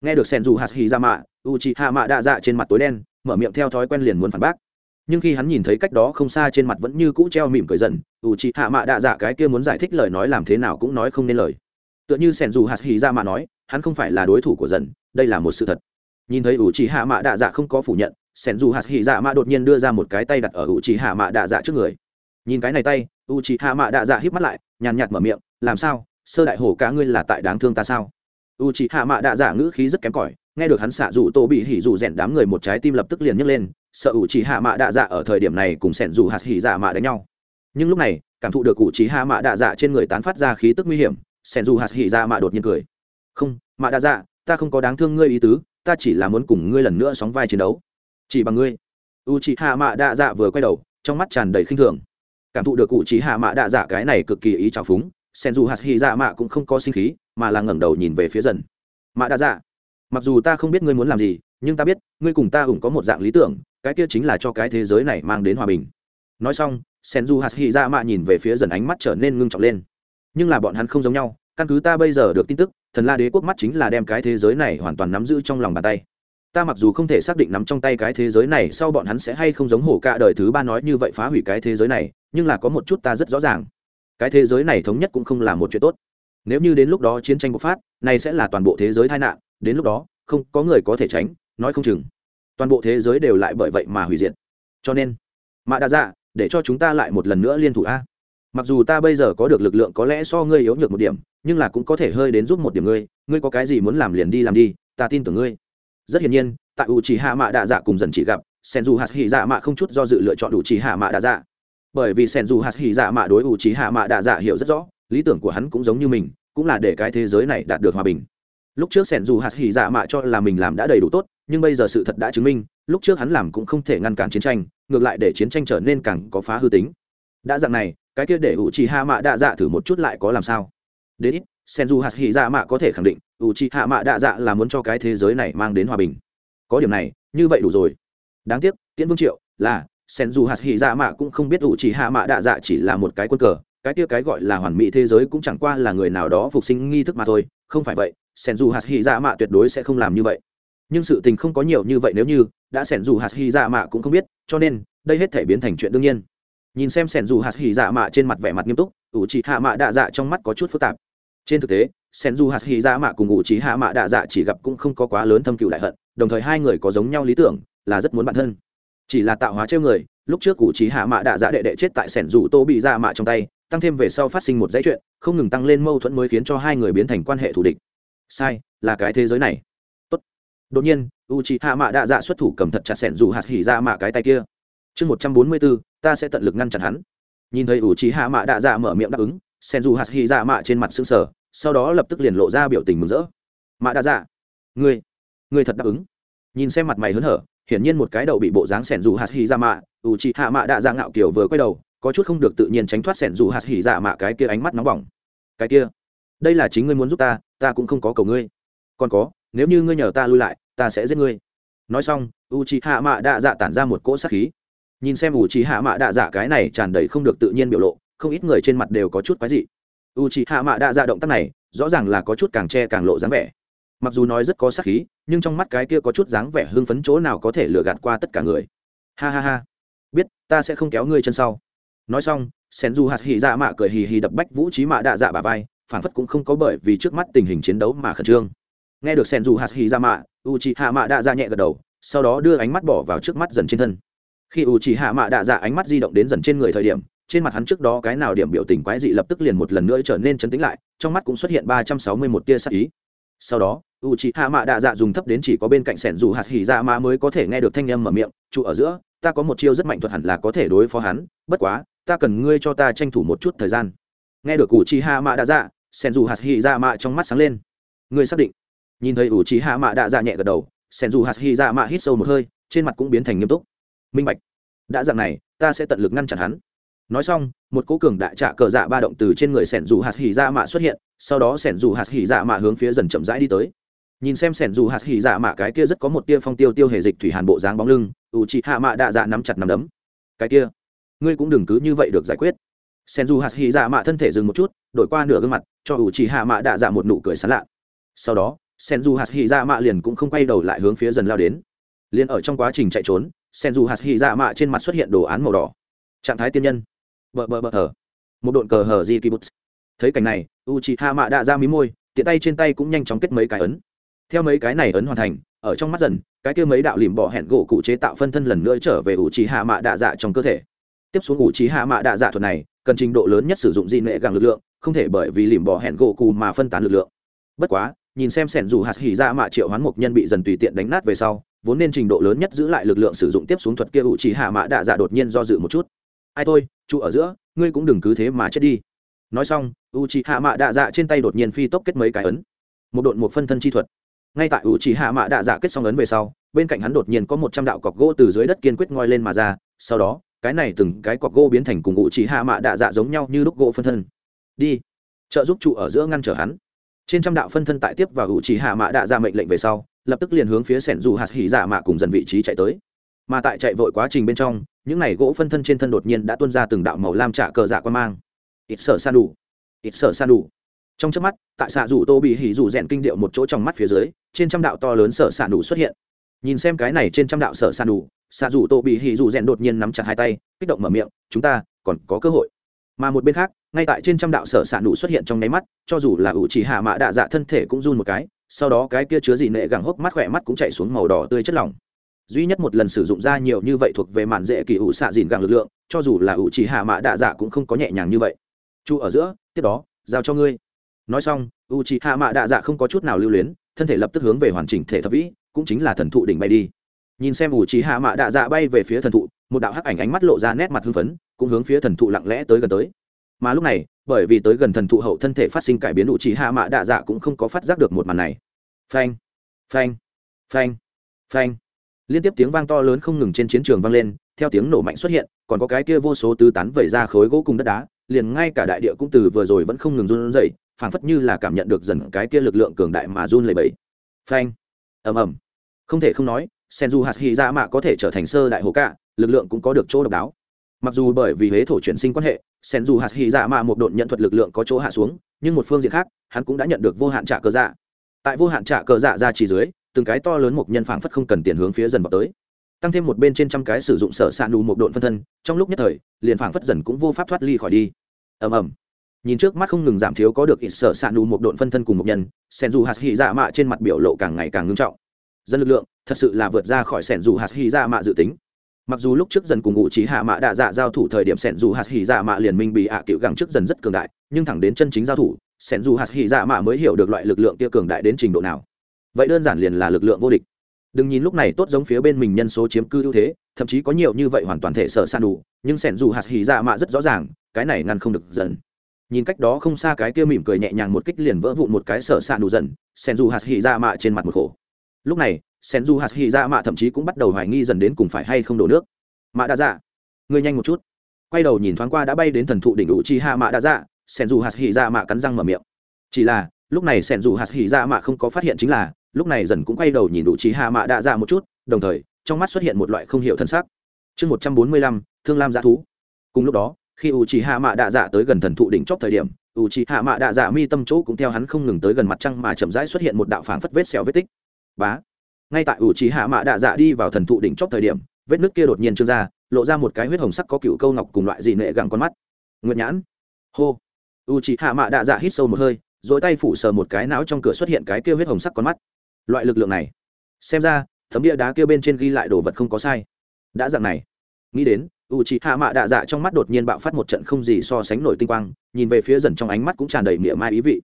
Nghe được sen du hạt hy dạ mạ u chi hạ mạ đạ dạ trên mặt tối đen, mở miệng theo thói quen liền muốn phản bác nhưng khi hắn nhìn thấy cách đó không xa trên mặt vẫn như cũ treo mỉm cười dần u c h ị hạ mạ đạ dạ cái kia muốn giải thích lời nói làm thế nào cũng nói không nên lời. Tựa như sẻn dù hạt hì ra mà nói, hắn không phải là đối thủ của dần, đây là một sự thật. Nhìn thấy u c h ị hạ mạ đạ dạ không có phủ nhận, sẻn dù hạt hì ra dạ mạ đột nhiên đưa ra một cái tay đặt ở u c h ị hạ mạ đạ dạ trước người. Nhìn cái này tay u c h ị hạ mạ đạ dạ híp mắt lại, nhàn nhạt mở miệng, làm sao? Sơ đại hổ cá ngươi là tại đáng thương ta sao? U c h ị hạ mạ đạ dạ ngữ khí rất kém cỏi, nghe được hắn xạ dù tô bị hỉ dù rèn đám người một trái tim lập tức liền nhấc lên sợ ủ chỉ hạ mạ đạ dạ ở thời điểm này cùng sẻn dù hạt hỉ dạ mạ đánh nhau. Nhưng lúc này, cảm thụ được ủ chỉ hạ mạ đạ dạ trên người tán phát ra khí tức nguy hiểm, sẻn dù hạt hỉ dạ mạ đột nhiên cười. Không, mạ đạ dạ ta không có đáng thương ngươi ý tứ, ta chỉ là muốn cùng ngươi lần nữa sóng vai chiến đấu. Chỉ bằng ngươi. U chỉ hạ mạ đạ dạ vừa quay đầu, trong mắt tràn đầy khinh thường. Cảm thụ được cụ chỉ hạ mạ đạ dạ cái này cực kỳ ý trào phúng sen dù hạt hy dạ mạ cũng không có sinh khí, mà là ngẩng đầu nhìn về phía dần. Mạ đạ dạ mặc dù ta không biết ngươi muốn làm gì, nhưng ta biết, ngươi cùng ta ủng có một dạng lý tưởng cái kia chính là cho cái thế giới này mang đến hòa bình. Nói xong sen dù hạt hy ra mạ nhìn về phía dần ánh mắt trở nên ngưng trọng lên. Nhưng là bọn hắn không giống nhau, căn cứ ta bây giờ được tin tức, thần la đế quốc mắt chính là đem cái thế giới này hoàn toàn nắm giữ trong lòng bàn tay. Ta mặc dù không thể xác định nắm trong tay cái thế giới này sau bọn hắn sẽ hay không giống hổ cả đời thứ ba nói như vậy phá hủy cái thế giới này, nhưng là có một chút ta rất rõ ràng. Cái thế giới này thống nhất cũng không là một chuyện tốt. Nếu như đến lúc đó chiến tranh bộc phát, này sẽ là toàn bộ thế giới tai nạn, đến lúc đó, không có người có thể tránh, nói không chừng toàn bộ thế giới đều lại bởi vậy mà hủy diệt. Cho nên mạ đa dạ để cho chúng ta lại một lần nữa liên thủ a. Mặc dù ta bây giờ có được lực lượng có lẽ so ngươi yếu nhược một điểm, nhưng là cũng có thể hơi đến giúp một điểm ngươi ngươi có cái gì muốn làm liền đi làm đi, ta tin tưởng ngươi. Rất hiển nhiên, tại u chỉ hạ mạ đạ dạ cùng dần chỉ gặp sen dù hạt hỉ dạ mạ không chút do dự lựa chọn u chỉ hạ mạ đạ dạ. Bởi vì sen dù hạt hỉ dạ mạ đối u chỉ hạ mạ đạ dạ hiểu rất rõ, lý tưởng của hắn cũng giống như mình, cũng là để cái thế giới này đạt được hòa bình. Lúc trước sen dù hạt hỉ dạ mạ cho là mình làm đã đầy đủ tốt nhưng bây giờ sự thật đã chứng minh, lúc trước hắn làm cũng không thể ngăn cản chiến tranh, ngược lại để chiến tranh trở nên càng có phá hư tính. Đã dạng này, cái kia để u chỉ hạ mạ đa dạ thử một chút lại có làm sao? Đến ít sen du hạt hỉ dạ mạ có thể khẳng định u chi hạ mạ đa dạ là muốn cho cái thế giới này mang đến hòa bình. Có điểm này, như vậy đủ rồi. Đáng tiếc, tiễn vương triệu, là sen du hạt hỉ dạ mạ cũng không biết u chi hạ mạ đa dạ chỉ là một cái quân cờ, cái kia cái gọi là hoàn mỹ thế giới cũng chẳng qua là người nào đó phục sinh nghi thức mà thôi. Không phải vậy sen du hạt hỉ dạ mạ tuyệt đối sẽ không làm như vậy nhưng sự tình không có nhiều như vậy nếu như, đã sẻn dù hạt hy dạ mạ cũng không biết, cho nên, đây hết thể biến thành chuyện đương nhiên. Nhìn xem sẻn dù hạt hy dạ mạ trên mặt vẻ mặt nghiêm túc, ủ chị hạ mạ đạ dạ trong mắt có chút phức tạp. Trên thực tế sen du hạt hy dạ mạ cùng ngụ trí hạ mạ đạ dạ chỉ gặp cũng không có quá lớn thâm cựu đại hận, đồng thời hai người có giống nhau lý tưởng, là rất muốn bản thân. Chỉ là tạo hóa trêu người, lúc trước cụ trí hạ mạ đạ dạ đệ đệ chết tại sẻn dù tô bị dạ mạ trong tay, tăng thêm về sau phát sinh một dãy chuyện, không ngừng tăng lên mâu thuẫn mới khiến cho hai người biến thành quan hệ thù địch. Sai, là cái thế giới này đột nhiên u trí hạ mạ đạ dạ xuất thủ cầm thật chặt sẻn dù hạt hỉ ra mạ cái tay kia. Chương một trăm bốn mươi bốn, ta sẽ tận lực ngăn chặn hắn. Nhìn thấy u trí hạ mạ đạ dạ mở miệng đáp ứng, sẻn dù hạt hỉ ra mạ trên mặt xương sở sau đó lập tức liền lộ ra biểu tình mừng rỡ. Mạ Đạ dạ ngươi ngươi thật đáp ứng? Nhìn xem mặt mày hớn hở, hiển nhiên một cái đầu bị bộ dáng sẻn dù hạt hỉ ra mạ ủ chị hạ mạ Đạ dạ ngạo kiểu vừa quay đầu, có chút không được tự nhiên tránh thoát sẻn dù hạt hỉ ra mạ cái kia ánh mắt nóng bỏng. Cái kia, đây là chính ngươi muốn giúp ta ta cũng không có cầu ngươi. Còn có, nếu như ngươi nhờ ta lui lại ta sẽ giết ngươi. Nói xong u chị hạ mạ đạ dạ tản ra một cỗ sát khí. Nhìn xem u chị hạ mạ đạ dạ cái này tràn đầy không được tự nhiên biểu lộ, không ít người trên mặt đều có chút quái dị. U c h i hạ mạ đạ dạ động tác này, rõ ràng là có chút càng che càng lộ dáng vẻ. Mặc dù nói rất có sát khí, nhưng trong mắt cái kia có chút dáng vẻ hưng phấn chỗ nào có thể lừa gạt qua tất cả người. Ha ha ha. Biết, ta sẽ không kéo ngươi chân sau. Nói xong sen du hạt Hì dạ mạ cười hì hì đập bách vũ trí mạ đạ dạ bà vai phản phất cũng không có bởi vì trước mắt tình hình chiến đấu mà khẩn trương nghe được sen du hạt hỉ ra mạ u c hạ mạ đa dạ nhẹ gật đầu, sau đó đưa ánh mắt bỏ vào trước mắt dần trên thân. Khi u c hạ mạ đa dạ ánh mắt di động đến dần trên người thời điểm, trên mặt hắn trước đó cái nào điểm biểu tình quái dị lập tức liền một lần nữa trở nên chấn tĩnh lại, trong mắt cũng xuất hiện ba trăm sáu mươi một tia sắc ý. Sau đó u c hạ mạ đạ dạ dùng thấp đến chỉ có bên cạnh sẻn dù hạt hỉ dạ mạ mới có thể nghe được thanh â m mở miệng, trụ ở giữa, ta có một chiêu rất mạnh thuật hẳn là có thể đối phó hắn, bất quá, ta cần ngươi cho ta tranh thủ một chút thời gian. Nghe được u c hạ mạ đạ dạ sẻn dù hạt hỉ dạ mạ trong mắt sáng lên. Ngươi xác định nhìn thấy ủ trí hạ mạ đạ dạ nhẹ gật đầu, sen dù hạt hỉ dạ mạ hít sâu một hơi, trên mặt cũng biến thành nghiêm túc. Minh bạch, đã dạng này, ta sẽ tận lực ngăn chặn hắn. Nói xong, một cố cường đại trả cờ dạ ba động từ trên người sẻn dù hạt hỉ dạ mạ xuất hiện, sau đó sẻn dù hạt hỉ dạ mạ hướng phía dần chậm rãi đi tới. Nhìn xem sẻn dù hạt hỉ dạ mạ cái kia rất có một tia phong tiêu tiêu hề dịch thủy hàn bộ dáng bóng lưng, ủ chị hạ mạ đạ dạ nắm chặt nắm đấm. Cái kia, ngươi cũng đừng cứ như vậy được giải quyết. Sẻn dù hạt hỉ dạ mạ thân thể dừng một chút, đổi qua nửa gương mặt, cho ủ chị hạ mạ đạ dạ một nụ cười sán lạ. Sau đó sen du hạt hy dạ mạ liền cũng không quay đầu lại hướng phía dần lao đến. Liền ở trong quá trình chạy trốn sen du hạt hy dạ mạ trên mặt xuất hiện đồ án màu đỏ. Trạng thái tiên nhân. Bờ bờ bờ, hở. Một độn cờ hở di kibbutz thấy cảnh này u chị hạ mạ đã ra mí môi, tiện tay trên tay cũng nhanh chóng kết mấy cái ấn. Theo mấy cái này ấn hoàn thành, ở trong mắt dần, cái kia mấy đạo lìm bỏ hẹn gỗ cụ chế tạo phân thân lần nữa trở về u trí hạ mạ đạ dạ trong cơ thể. Tiếp xuống u trí hạ mạ đạ dạ thuật này, cần trình độ lớn nhất sử dụng di nệ gàng lực lượng, không thể bởi vì lìm bỏ hẹn gỗ cụ mà phân tán lực lượng. Bất quá nhìn xem sẻn dù hạt hỉ ra mạ triệu hoán mục nhân bị dần tùy tiện đánh nát về sau, vốn nên trình độ lớn nhất giữ lại lực lượng sử dụng tiếp xuống thuật kia ủ chỉ hạ mạ đạ dạ đột nhiên do dự một chút. Ai thôi, trụ ở giữa, ngươi cũng đừng cứ thế mà chết đi. Nói xong, u chỉ hạ mạ đạ dạ trên tay đột nhiên phi tốc kết mấy cái ấn. Một đội một phân thân chi thuật. Ngay tại u chỉ hạ mạ đạ dạ kết xong ấn về sau, bên cạnh hắn đột nhiên có một trăm đạo cọc gỗ từ dưới đất kiên quyết ngoi lên mà ra, sau đó, cái này từng cái cọc gỗ biến thành cùng u chỉ hạ mạ đạ dạ giống nhau như đúc gỗ phân thân. Đi, trợ giúp trụ ở giữa ngăn trở hắn trên trăm đạo phân thân tại tiếp và hữu chỉ hạ mạ đạ ra mệnh lệnh về sau, lập tức liền hướng phía sẻn dù hạt hỉ dạ mạ cùng dần vị trí chạy tới. Mà tại chạy vội quá trình bên trong, những này gỗ phân thân trên thân đột nhiên đã tuôn ra từng đạo màu lam trả cờ dạ quan mang. Ít sở san đủ ít sở san đủ trong trước mắt, tại xạ rủ tô bị hỉ rủ rèn kinh điệu một chỗ trong mắt phía dưới, trên trăm đạo to lớn sở sản đủ xuất hiện. Nhìn xem cái này trên trăm đạo sở sản đủ xạ rủ tô bị hỉ rủ rèn đột nhiên nắm chặt hai tay, kích động mở miệng, chúng ta còn có cơ hội. Mà một bên khác ngay tại trên trăm đạo sở sản nụ xuất hiện trong nháy mắt, cho dù là ủ chỉ hạ mạ đạ dạ thân thể cũng run một cái, sau đó cái kia chứa gì nệ gẳng hốc mắt khỏe mắt cũng chạy xuống màu đỏ tươi chất lỏng. Duy nhất một lần sử dụng ra nhiều như vậy thuộc về màn dễ kỳ ủ xạ dìn gẳng lực lượng, cho dù là ủ chỉ hạ mạ đạ dạ cũng không có nhẹ nhàng như vậy. Chu ở giữa, tiếp đó, giao cho ngươi. Nói xong u chỉ hạ mạ đạ dạ không có chút nào lưu luyến, thân thể lập tức hướng về hoàn chỉnh thể thập vĩ, cũng chính là thần thụ đỉnh bay đi. Nhìn xem u chỉ hạ mạ đạ dạ bay về phía thần thụ, một đạo hắc ảnh ánh mắt lộ ra nét mặt hưng phấn, cũng hướng phía thần thụ lặng lẽ tới gần tới mà lúc này, bởi vì tới gần thần thụ hậu thân thể phát sinh cải biến ủ chỉ hạ mạ đạ dạ cũng không có phát giác được một màn này. Phanh phanh phanh phanh. Liên tiếp tiếng vang to lớn không ngừng trên chiến trường vang lên, theo tiếng nổ mạnh xuất hiện, còn có cái kia vô số tứ tán vẩy ra khối gỗ cùng đất đá, liền ngay cả đại địa cũng từ vừa rồi vẫn không ngừng run rẩy, phảng phất như là cảm nhận được dần cái kia lực lượng cường đại mà run lẩy bẩy. Phanh, ầm ầm. Không thể không nói, senju hạt hy ra mạ có thể trở thành sơ đại hồ cả lực lượng cũng có được chỗ độc đáo mặc dù bởi vì huế thổ chuyển sinh quan hệ senju hạt hy dạ mạ một độn nhận thuật lực lượng có chỗ hạ xuống, nhưng một phương diện khác, hắn cũng đã nhận được vô hạn trả cơ dạ. Tại vô hạn trả cờ dạ ra chỉ dưới, từng cái to lớn một nhân phảng phất không cần tiền hướng phía dần vào tới. Tăng thêm một bên trên trăm cái sử dụng sở xạ nù một độn phân thân, trong lúc nhất thời, liền phảng phất dần cũng vô pháp thoát ly khỏi đi. Ầm ầm. Nhìn trước mắt không ngừng giảm thiếu có được ít sở xạ nù một độn phân thân cùng một nhân, sen dù hạt hy dạ mạ trên mặt biểu lộ càng ngày càng ngưng trọng. Dân lực lượng, thật sự là vượt ra khỏi sen dù hạt hy dạ mạ dự tính mặc dù lúc trước dần cùng ngụ trí hạ mạ đạ dạ giao thủ thời điểm sẻn dù hạt hỉ dạ mạ liền minh bị ạ à cựu gẳng trước dần rất cường đại, nhưng thẳng đến chân chính giao thủ, sẻn dù hạt hỉ dạ mạ mới hiểu được loại lực lượng kia cường đại đến trình độ nào. Vậy đơn giản liền là lực lượng vô địch. Đừng nhìn lúc này tốt giống phía bên mình nhân số chiếm cư ưu thế, thậm chí có nhiều như vậy hoàn toàn thể sở san đủ, nhưng sẻn dù hạt hỉ dạ mạ rất rõ ràng, cái này ngăn không được dần. Nhìn cách đó không xa cái kia mỉm cười nhẹ nhàng một kích liền vỡ vụn một cái sở san đủ dần, sẻn dù hạt hỉ dạ mạ trên mặt một khổ. Lúc này sen du hạt hỉ ra mạ thậm chí cũng bắt đầu hoài nghi dần đến cùng phải hay không đổ nước. Mạ đã dạ ngươi nhanh một chút. Quay đầu nhìn thoáng qua đã bay đến thần thụ đỉnh đủ chi hạ mạ đã dạ sen du hạt hỉ ra mạ cắn răng mở miệng. Chỉ là, lúc này sen du hạt hỉ ra mạ không có phát hiện chính là, lúc này dần cũng quay đầu nhìn đủ Chi hạ mạ đã dạ một chút, đồng thời, trong mắt xuất hiện một loại không hiểu thân xác chương một trăm bốn mươi lăm, thương lam g thú. Cùng lúc đó, khi u Chi hạ mạ đạ dạ tới gần thần thụ đỉnh chóp thời điểm u Chi hạ mạ đạ dạ mi tâm chỗ cũng theo hắn không ngừng tới gần mặt trăng mà chậm rãi xuất hiện một đạo phảng phất vết xẻo vết tích. Bá! Ngay tại u trí hạ mạ đạ dạ đi vào thần thụ đỉnh chóp thời điểm, vết nước kia đột nhiên trương ra, lộ ra một cái huyết hồng sắc có cựu câu ngọc cùng loại dị nệ gẳng con mắt. Nguyệt nhãn. Hô. U trí hạ mạ đạ dạ hít sâu một hơi rồi tay phủ sờ một cái não trong cửa xuất hiện cái kia huyết hồng sắc con mắt. Loại lực lượng này, xem ra, tấm địa đá kia bên trên ghi lại đồ vật không có sai. Đã dạng này. Nghĩ đến u c hạ mạ đạ dạ trong mắt đột nhiên bạo phát một trận không gì so sánh nổi tinh quang, nhìn về phía dần trong ánh mắt cũng tràn đầy miệng mai ý vị.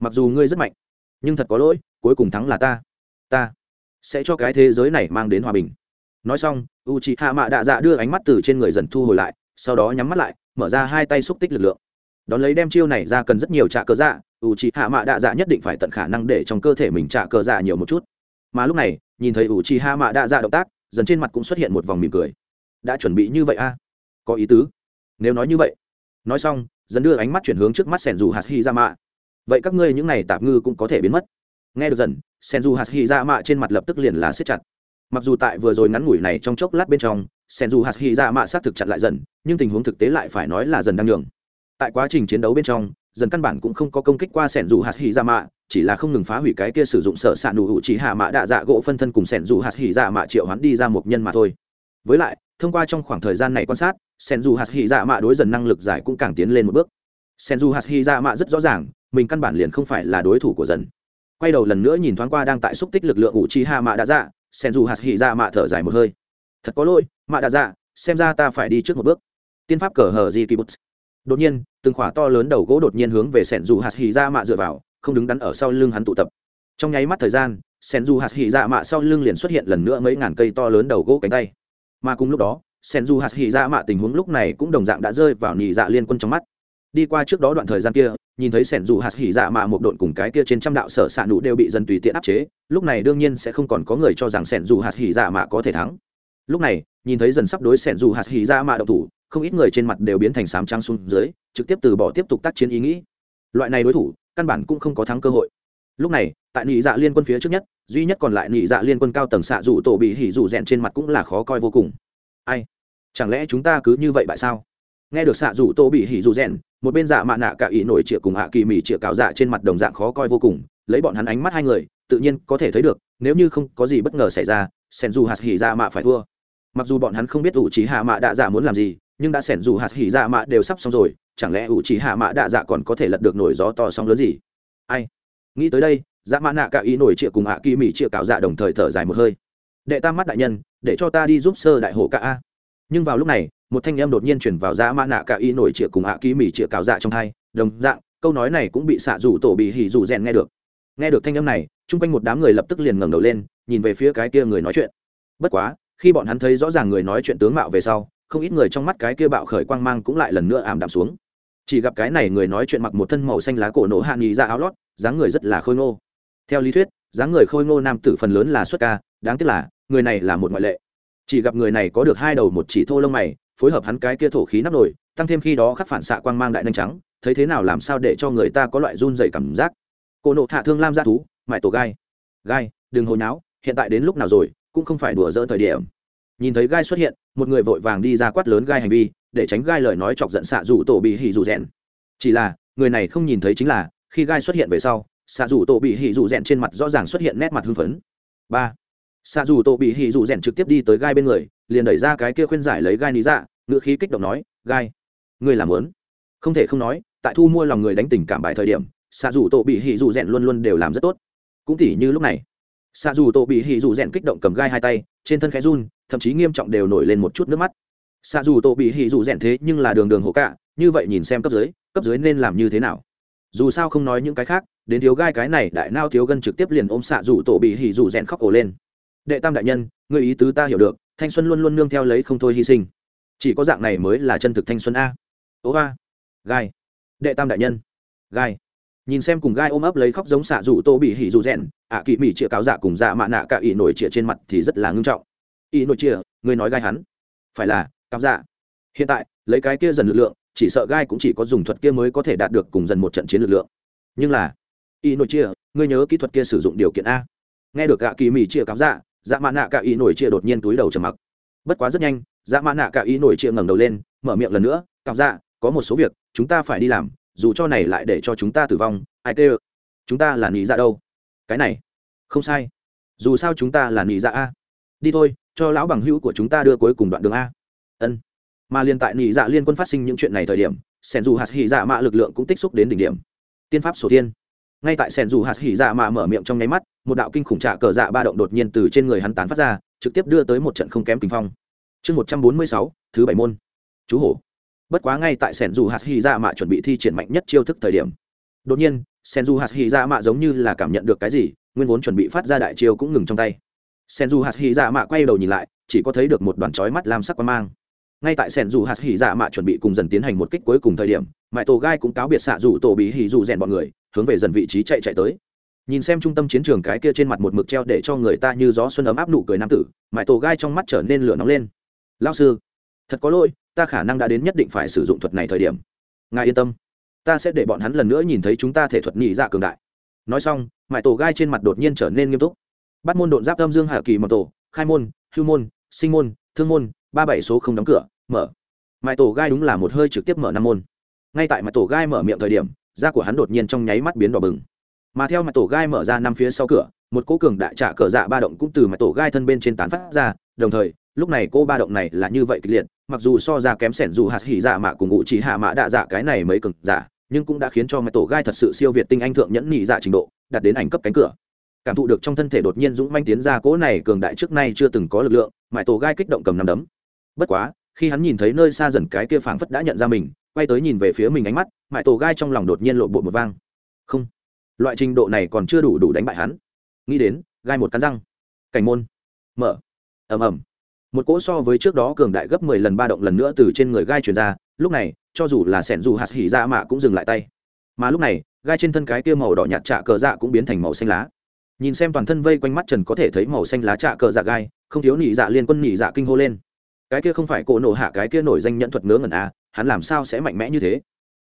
Mặc dù ngươi rất mạnh, nhưng thật có lỗi, cuối cùng thắng là ta. Ta sẽ cho cái thế giới này mang đến hòa bình. Nói xong u c hạ mạ đạ dạ đưa ánh mắt từ trên người dần thu hồi lại, sau đó nhắm mắt lại, mở ra hai tay xúc tích lực lượng. Đón lấy đem chiêu này ra cần rất nhiều trạ cơ dạ u c hạ mạ đạ dạ nhất định phải tận khả năng để trong cơ thể mình trả cờ dạ nhiều một chút. Mà lúc này, nhìn thấy u c hạ mạ đạ dạ động tác, dần trên mặt cũng xuất hiện một vòng mỉm cười. Đã chuẩn bị như vậy a có ý tứ. Nếu nói như vậy, nói xong, dần đưa ánh mắt chuyển hướng trước mắt sẻn dù hạt hy ra mạ vậy các ngươi những n à y tạp ngư cũng có thể biến mất. Nghe được dần sen du hạt hy ra dạ mạ trên mặt lập tức liền là siết chặt. Mặc dù tại vừa rồi ngắn ngủi này trong chốc lát bên trong sen du hạt hy ra dạ mạ xác thực chặt lại dần, nhưng tình huống thực tế lại phải nói là dần đang nhường. Tại quá trình chiến đấu bên trong, dần căn bản cũng không có công kích qua sẻn dù hạt hỉ dạ mạ, chỉ là không ngừng phá hủy cái kia sử dụng sở s ạ nụ hữu chỉ hạ mạ đạ dạ gỗ phân thân cùng sẻn dù hạt hỉ dạ mạ triệu hắn đi ra một nhân mà thôi. Với lại, thông qua trong khoảng thời gian này quan sát sẻn dù hạt hỉ dạ mạ đối dần năng lực giải cũng càng tiến lên một bước. Sẻn dù hạt hỉ dạ mạ rất rõ ràng, mình căn bản liền không phải là đối thủ của dần quay đầu lần nữa nhìn thoáng qua đang tại xúc tích lực lượng ủ chi hạ mạ đã dạ Sen dù hạt hỉ Ra mạ thở dài một hơi. Thật có lỗi mạ đã dạ xem ra ta phải đi trước một bước. Tiên pháp cờ hờ di kỳ bút. Đột nhiên, từng khỏa to lớn đầu gỗ đột nhiên hướng về sẻn dù hạt hì ra mạ dựa vào, không đứng đắn ở sau lưng hắn tụ tập. Trong nháy mắt thời gian sen dù hạt hỉ Ra mạ sau lưng liền xuất hiện lần nữa mấy ngàn cây to lớn đầu gỗ cánh tay. Mà cùng lúc đó sen dù hạt hỉ Ra mạ tình huống lúc này cũng đồng dạng đã rơi vào nhị dạ liên quân trong mắt đi qua trước đó đoạn thời gian kia, nhìn thấy sẻn dù hạt hỉ dạ mạ một độn cùng cái kia trên trăm đạo sở s ạ nụ đều bị dân tùy tiện áp chế, lúc này đương nhiên sẽ không còn có người cho rằng sẻn dù hạt hỉ dạ mạ có thể thắng. Lúc này, nhìn thấy dần sắp đối sẻn dù hạt hỉ dạ mạ độc thủ, không ít người trên mặt đều biến thành sám trắng xuống dưới, trực tiếp từ bỏ tiếp tục tác chiến ý nghĩ. Loại này đối thủ, căn bản cũng không có thắng cơ hội. Lúc này, tại nhị dạ liên quân phía trước nhất, duy nhất còn lại nhị dạ liên quân cao tầng xạ dù tổ bị hỉ dù rèn trên mặt cũng là khó coi vô cùng. Ai? Chẳng lẽ chúng ta cứ như vậy tại sao? Nghe được xạ dù tổ bị hỉ dù rèn một bên dạ mạ nạ cả ý nổi trịa cùng hạ kỳ mỉ trịa cạo dạ trên mặt đồng dạng khó coi vô cùng, lấy bọn hắn ánh mắt hai người, tự nhiên có thể thấy được, nếu như không có gì bất ngờ xảy ra sen dù hạt hỉ dạ mạ phải thua. Mặc dù bọn hắn không biết ủ trí hạ mạ đạ dạ muốn làm gì, nhưng đã sẻn dù hạt hỉ dạ mạ đều sắp xong rồi, chẳng lẽ ủ trí hạ mạ đạ dạ còn có thể lật được nổi gió to sóng lớn gì? Ai? Nghĩ tới đây dạ mạ nạ cả ý nổi trịa cùng hạ kỳ mỉ trịa cạo dạ đồng thời thở dài một hơi. Đệ tam mắt đại nhân, để cho ta đi giúp sơ đại hổ cả a. Nhưng vào lúc này một thanh em đột nhiên chuyển vào giá mã nạ cả y nổi trịa cùng hạ ký mỉ trịa cào dạ trong hai, đồng dạng, câu nói này cũng bị xạ rủ tổ bị hỉ rủ rèn nghe được. Nghe được thanh âm này, chung quanh một đám người lập tức liền ngẩng đầu lên, nhìn về phía cái kia người nói chuyện. Bất quá, khi bọn hắn thấy rõ ràng người nói chuyện tướng mạo về sau, không ít người trong mắt cái kia bạo khởi quang mang cũng lại lần nữa ảm đạm xuống. Chỉ gặp cái này người nói chuyện mặc một thân màu xanh lá cổ nổ hạ nghỉ ra áo lót, dáng người rất là khôi ngô. Theo lý thuyết, dáng người khôi ngô nam tử phần lớn là xuất ca, đáng tiếc là, người này là một ngoại lệ. Chỉ gặp người này có được hai đầu một chỉ thô lông mày phối hợp hắn cái kia thổ khí nắp nổi tăng thêm khi đó khắc phản xạ quang mang đại nhanh trắng, thấy thế nào làm sao để cho người ta có loại run dày cảm giác. Cô nộ hạ thương lam gia thú mại tổ gai. Gai, đừng hồi náo hiện tại đến lúc nào rồi, cũng không phải đùa dỡ thời điểm. Nhìn thấy gai xuất hiện, một người vội vàng đi ra quát lớn gai hành vi, để tránh gai lời nói chọc giận xạ rủ tổ bị hỉ rủ rẽn chỉ là, người này không nhìn thấy chính là, khi gai xuất hiện về sau, xạ rủ tổ bị hỉ rủ rẽn trên mặt rõ ràng xuất hiện nét mặt hưng phấn. Ba, xạ rủ tổ bị hỉ rủ rẽn trực tiếp đi tới gai bên người, liền đẩy ra cái kia khuyên giải lấy gai lý dạ ngữ khí kích động nói gai ngươi làm lớn không thể không nói tại thu mua lòng người đánh tình cảm bài thời điểm xạ dù tổ bị hỉ dù rèn luôn luôn đều làm rất tốt. Cũng tỉ như lúc này xạ dù tổ bị hỉ dù rèn kích động cầm gai hai tay trên thân khẽ run thậm chí nghiêm trọng đều nổi lên một chút nước mắt. Xạ dù tổ bị hỉ dù rèn thế nhưng là đường đường hộ cả, như vậy nhìn xem cấp dưới cấp dưới nên làm như thế nào? Dù sao không nói những cái khác đến thiếu gai cái này đại nao thiếu gân trực tiếp liền ôm xạ dù tổ bị hỉ dù rèn khóc ổ lên. Đệ tam đại nhân người ý tứ ta hiểu được thanh xuân luôn luôn nương theo lấy không thôi hy sinh chỉ có dạng này mới là chân thực thanh xuân a. Ố a gai, đệ tam đại nhân, gai. Nhìn xem cùng gai ôm ấp lấy khóc giống xạ rủ tô bị hỉ dù rèn ạ kỵ mỹ chĩa cáo dạ cùng dạ mạ nạ cả ỷ nổi chĩa trên mặt thì rất là ngưng trọng. Ỷ nổi chĩa, người nói gai hắn. Phải là, cáo dạ. Hiện tại, lấy cái kia dần lực lượng, chỉ sợ gai cũng chỉ có dùng thuật kia mới có thể đạt được cùng dần một trận chiến lực lượng. Nhưng là, ỷ nổi chĩa người nhớ kỹ thuật kia sử dụng điều kiện a? Nghe được ạ kỵ mỹ chĩa cáo dạ dạ mạ nạ cả ỷ nổi chĩa đột nhiên túi đầu trầm mặc. Bất quá rất nhanh dạ mã nạ cả ý nổi chia ngẩng đầu lên, mở miệng lần nữa cặp dạ có một số việc, chúng ta phải đi làm, dù cho này lại để cho chúng ta tử vong, ai tê chúng ta là nị dạ đâu? Cái này, không sai. Dù sao chúng ta là nị dạ a. Đi thôi, cho lão bằng hữu của chúng ta đưa cuối cùng đoạn đường a. Ân. Mà liên tại nị dạ liên quân phát sinh những chuyện này thời điểm, sẻn dù hạt hỉ dạ mạ lực lượng cũng tích xúc đến đỉnh điểm. Tiên pháp sổ thiên. Ngay tại sẻn dù hạt hỉ dạ mạ mở miệng trong nháy mắt, một đạo kinh khủng trạ cờ dạ ba động đột nhiên từ trên người hắn tán phát ra, trực tiếp đưa tới một trận không kém kinh phong chương một trăm bốn mươi sáu, thứ bảy môn. Chú hổ. Bất quá ngay tại sẻn dù hạt hy ra mạ chuẩn bị thi triển mạnh nhất chiêu thức thời điểm, đột nhiên, sen du hạt hy ra mạ giống như là cảm nhận được cái gì, nguyên vốn chuẩn bị phát ra đại chiêu cũng ngừng trong tay. Sen du hạt hy ra mạ quay đầu nhìn lại, chỉ có thấy được một đoàn chói mắt lam sắc quan mang. Ngay tại sen du hạt hy ra mạ chuẩn bị cùng dần tiến hành một kích cuối cùng thời điểm mãi tổ gai cũng cáo biệt xạ rủ tổ bí hì dù rèn bọn người, hướng về dần vị trí chạy chạy tới. Nhìn xem trung tâm chiến trường cái kia trên mặt một mực treo để cho người ta như gió xuân ấm áp nụ cười nam tử mãi tổ gai trong mắt trở nên lửa nóng lên lao sư, thật có lỗi, ta khả năng đã đến nhất định phải sử dụng thuật này thời điểm. Ngài yên tâm, ta sẽ để bọn hắn lần nữa nhìn thấy chúng ta thể thuật nhị dạ cường đại. Nói xong mãi tổ gai trên mặt đột nhiên trở nên nghiêm túc. Bắt môn độn giáp âm dương hạ kỳ mật tổ, khai môn, hưu môn, sinh môn, thương môn, ba bảy số không đóng cửa, mở. Mãi tổ gai đúng là một hơi trực tiếp mở năm môn. Ngay tại mãi tổ gai mở miệng thời điểm, da của hắn đột nhiên trong nháy mắt biến đỏ bừng. Mà theo mặt tổ gai mở ra năm phía sau cửa, một cỗ cường đại trả cờ dạ ba động cũng từ mặt tổ gai thân bên trên tán phát ra, đồng thời lúc này cô ba động này là như vậy kịch liệt, mặc dù so ra kém sẻn dù hạt hỉ dạ mạ cùng ngụ chỉ hạ mạ đạ dạ cái này mấy cực giả, nhưng cũng đã khiến cho mặt tổ gai thật sự siêu việt tinh anh thượng nhẫn nhị dạ trình độ, đạt đến ảnh cấp cánh cửa. Cảm thụ được trong thân thể đột nhiên dũng manh tiến ra cỗ này cường đại trước nay chưa từng có lực lượng mãi tổ gai kích động cầm nắm đấm. Bất quá, khi hắn nhìn thấy nơi xa dần cái kia phảng phất đã nhận ra mình, quay tới nhìn về phía mình ánh mắt mãi tổ gai trong lòng đột nhiên lộn bộ một vang. Không, loại trình độ này còn chưa đủ đủ đánh bại hắn. Nghĩ đến, gai một cắn răng. Cảnh môn. Mở. Ầm ầm một cỗ so với trước đó cường đại gấp mười lần ba động lần nữa từ trên người gai truyền ra lúc này cho dù là sẻn dù hạt hỉ ra mạ cũng dừng lại tay. Mà lúc này gai trên thân cái kia màu đỏ nhạt trạ cờ dạ cũng biến thành màu xanh lá. Nhìn xem toàn thân vây quanh mắt trần có thể thấy màu xanh lá trạ cờ dạ gai không thiếu nỉ dạ liên quân nỉ dạ kinh hô lên. Cái kia không phải cổ nổ hạ cái kia nổi danh nhận thuật ngớ ngẩn a à, hắn làm sao sẽ mạnh mẽ như thế?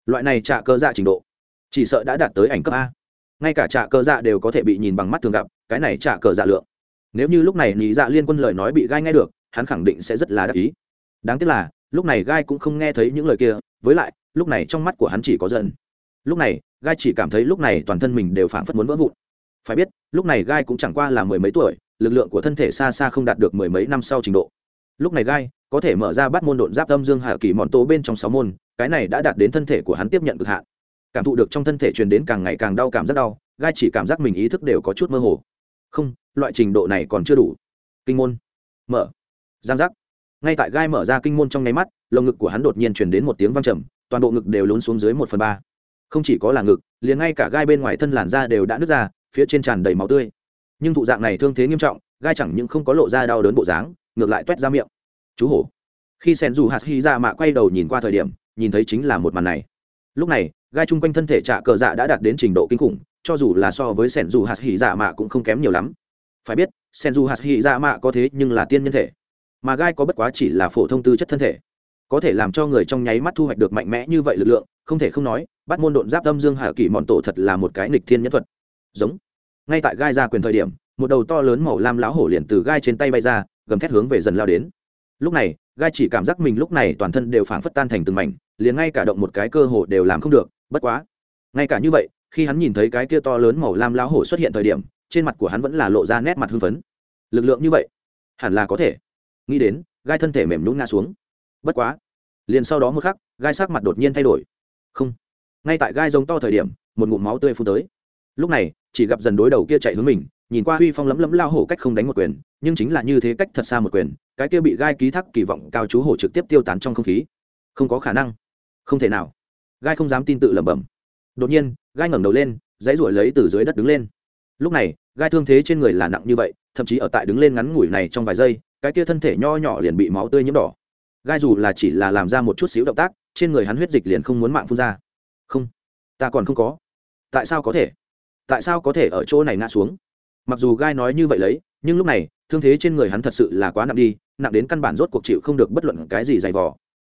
Loại này trạ cờ dạ trình độ chỉ sợ đã đạt tới ảnh cấp a. Ngay cả trạ cờ dạ đều có thể bị nhìn bằng mắt thường gặp cái này trạ cờ dạ lượng. Nếu như lúc này nỉ dạ liên quân lời nói bị gai nghe được hắn khẳng định sẽ rất là đắc ý. Đáng tiếc là, lúc này gai cũng không nghe thấy những lời kia, với lại, lúc này trong mắt của hắn chỉ có giận. Lúc này, gai chỉ cảm thấy lúc này toàn thân mình đều phảng phất muốn vỡ vụn. Phải biết, lúc này gai cũng chẳng qua là mười mấy tuổi, lực lượng của thân thể xa xa không đạt được mười mấy năm sau trình độ. Lúc này gai có thể mở ra bắt môn độn giáp âm dương hạ kỳ mòn tố bên trong sáu môn, cái này đã đạt đến thân thể của hắn tiếp nhận cực hạn. Cảm thụ được trong thân thể truyền đến càng ngày càng đau cảm giác đau, gai chỉ cảm giác mình ý thức đều có chút mơ hồ. Không, loại trình độ này còn chưa đủ. Kinh môn. Mở giang giác. Ngay tại gai mở ra kinh môn trong nháy mắt, lồng ngực của hắn đột nhiên truyền đến một tiếng văng trầm, toàn bộ ngực đều lún xuống dưới một phần ba. Không chỉ có là ngực, liền ngay cả gai bên ngoài thân làn da đều đã nứt ra, phía trên tràn đầy máu tươi. Nhưng thụ dạng này thương thế nghiêm trọng, gai chẳng những không có lộ ra đau đớn bộ dáng, ngược lại t u é t ra miệng. Chú hổ. Khi sen dù hạt hy ra dạ mạ quay đầu nhìn qua thời điểm, nhìn thấy chính là một màn này. Lúc này, gai chung quanh thân thể trạ cờ dạ đã đạt đến trình độ kinh khủng, cho dù là so với sen dù hạt hy ra dạ mạ cũng không kém nhiều lắm. Phải biết, sen dù hạt hy ra dạ mạ có thế nhưng là tiên nhân thể mà gai có bất quá chỉ là phổ thông tư chất thân thể. Có thể làm cho người trong nháy mắt thu hoạch được mạnh mẽ như vậy lực lượng, không thể không nói, bắt môn độn giáp tâm dương hà kỳ mọn tổ thật là một cái nịch thiên nhất thuật. Giống. Ngay tại gai ra quyền thời điểm, một đầu to lớn màu lam lão hổ liền từ gai trên tay bay ra, gầm thét hướng về dần lao đến. Lúc này, gai chỉ cảm giác mình lúc này toàn thân đều phảng phất tan thành từng mảnh, liền ngay cả động một cái cơ hồ đều làm không được, bất quá. Ngay cả như vậy, khi hắn nhìn thấy cái kia to lớn màu lam lão hổ xuất hiện thời điểm, trên mặt của hắn vẫn là lộ ra nét mặt hưng phấn. Lực lượng như vậy, hẳn là có thể nghĩ đến, gai thân thể mềm nhún ngã xuống. Bất quá, liền sau đó một khắc, gai sắc mặt đột nhiên thay đổi. Không, ngay tại gai giống to thời điểm, một ngụm máu tươi phun tới. Lúc này, chỉ gặp dần đối đầu kia chạy hướng mình, nhìn qua huy phong lấm lấm lao hổ cách không đánh một quyền, nhưng chính là như thế cách thật xa một quyền, cái kia bị gai ký thác kỳ vọng cao chú hổ trực tiếp tiêu tán trong không khí. Không có khả năng. Không thể nào. Gai không dám tin tự lẩm bẩm. Đột nhiên, gai ngẩng đầu lên, dãy ruổi lấy từ dưới đất đứng lên. Lúc này, gai thương thế trên người là nặng như vậy, thậm chí ở tại đứng lên ngắn ngủi này trong vài giây cái kia thân thể nho nhỏ liền bị máu tươi nhiễm đỏ. Gai dù là chỉ là làm ra một chút xíu động tác, trên người hắn huyết dịch liền không muốn mạng phun ra. Không, ta còn không có. Tại sao có thể? Tại sao có thể ở chỗ này ngã xuống? Mặc dù gai nói như vậy lấy, nhưng lúc này, thương thế trên người hắn thật sự là quá nặng đi, nặng đến căn bản rốt cuộc chịu không được bất luận cái gì dày vò.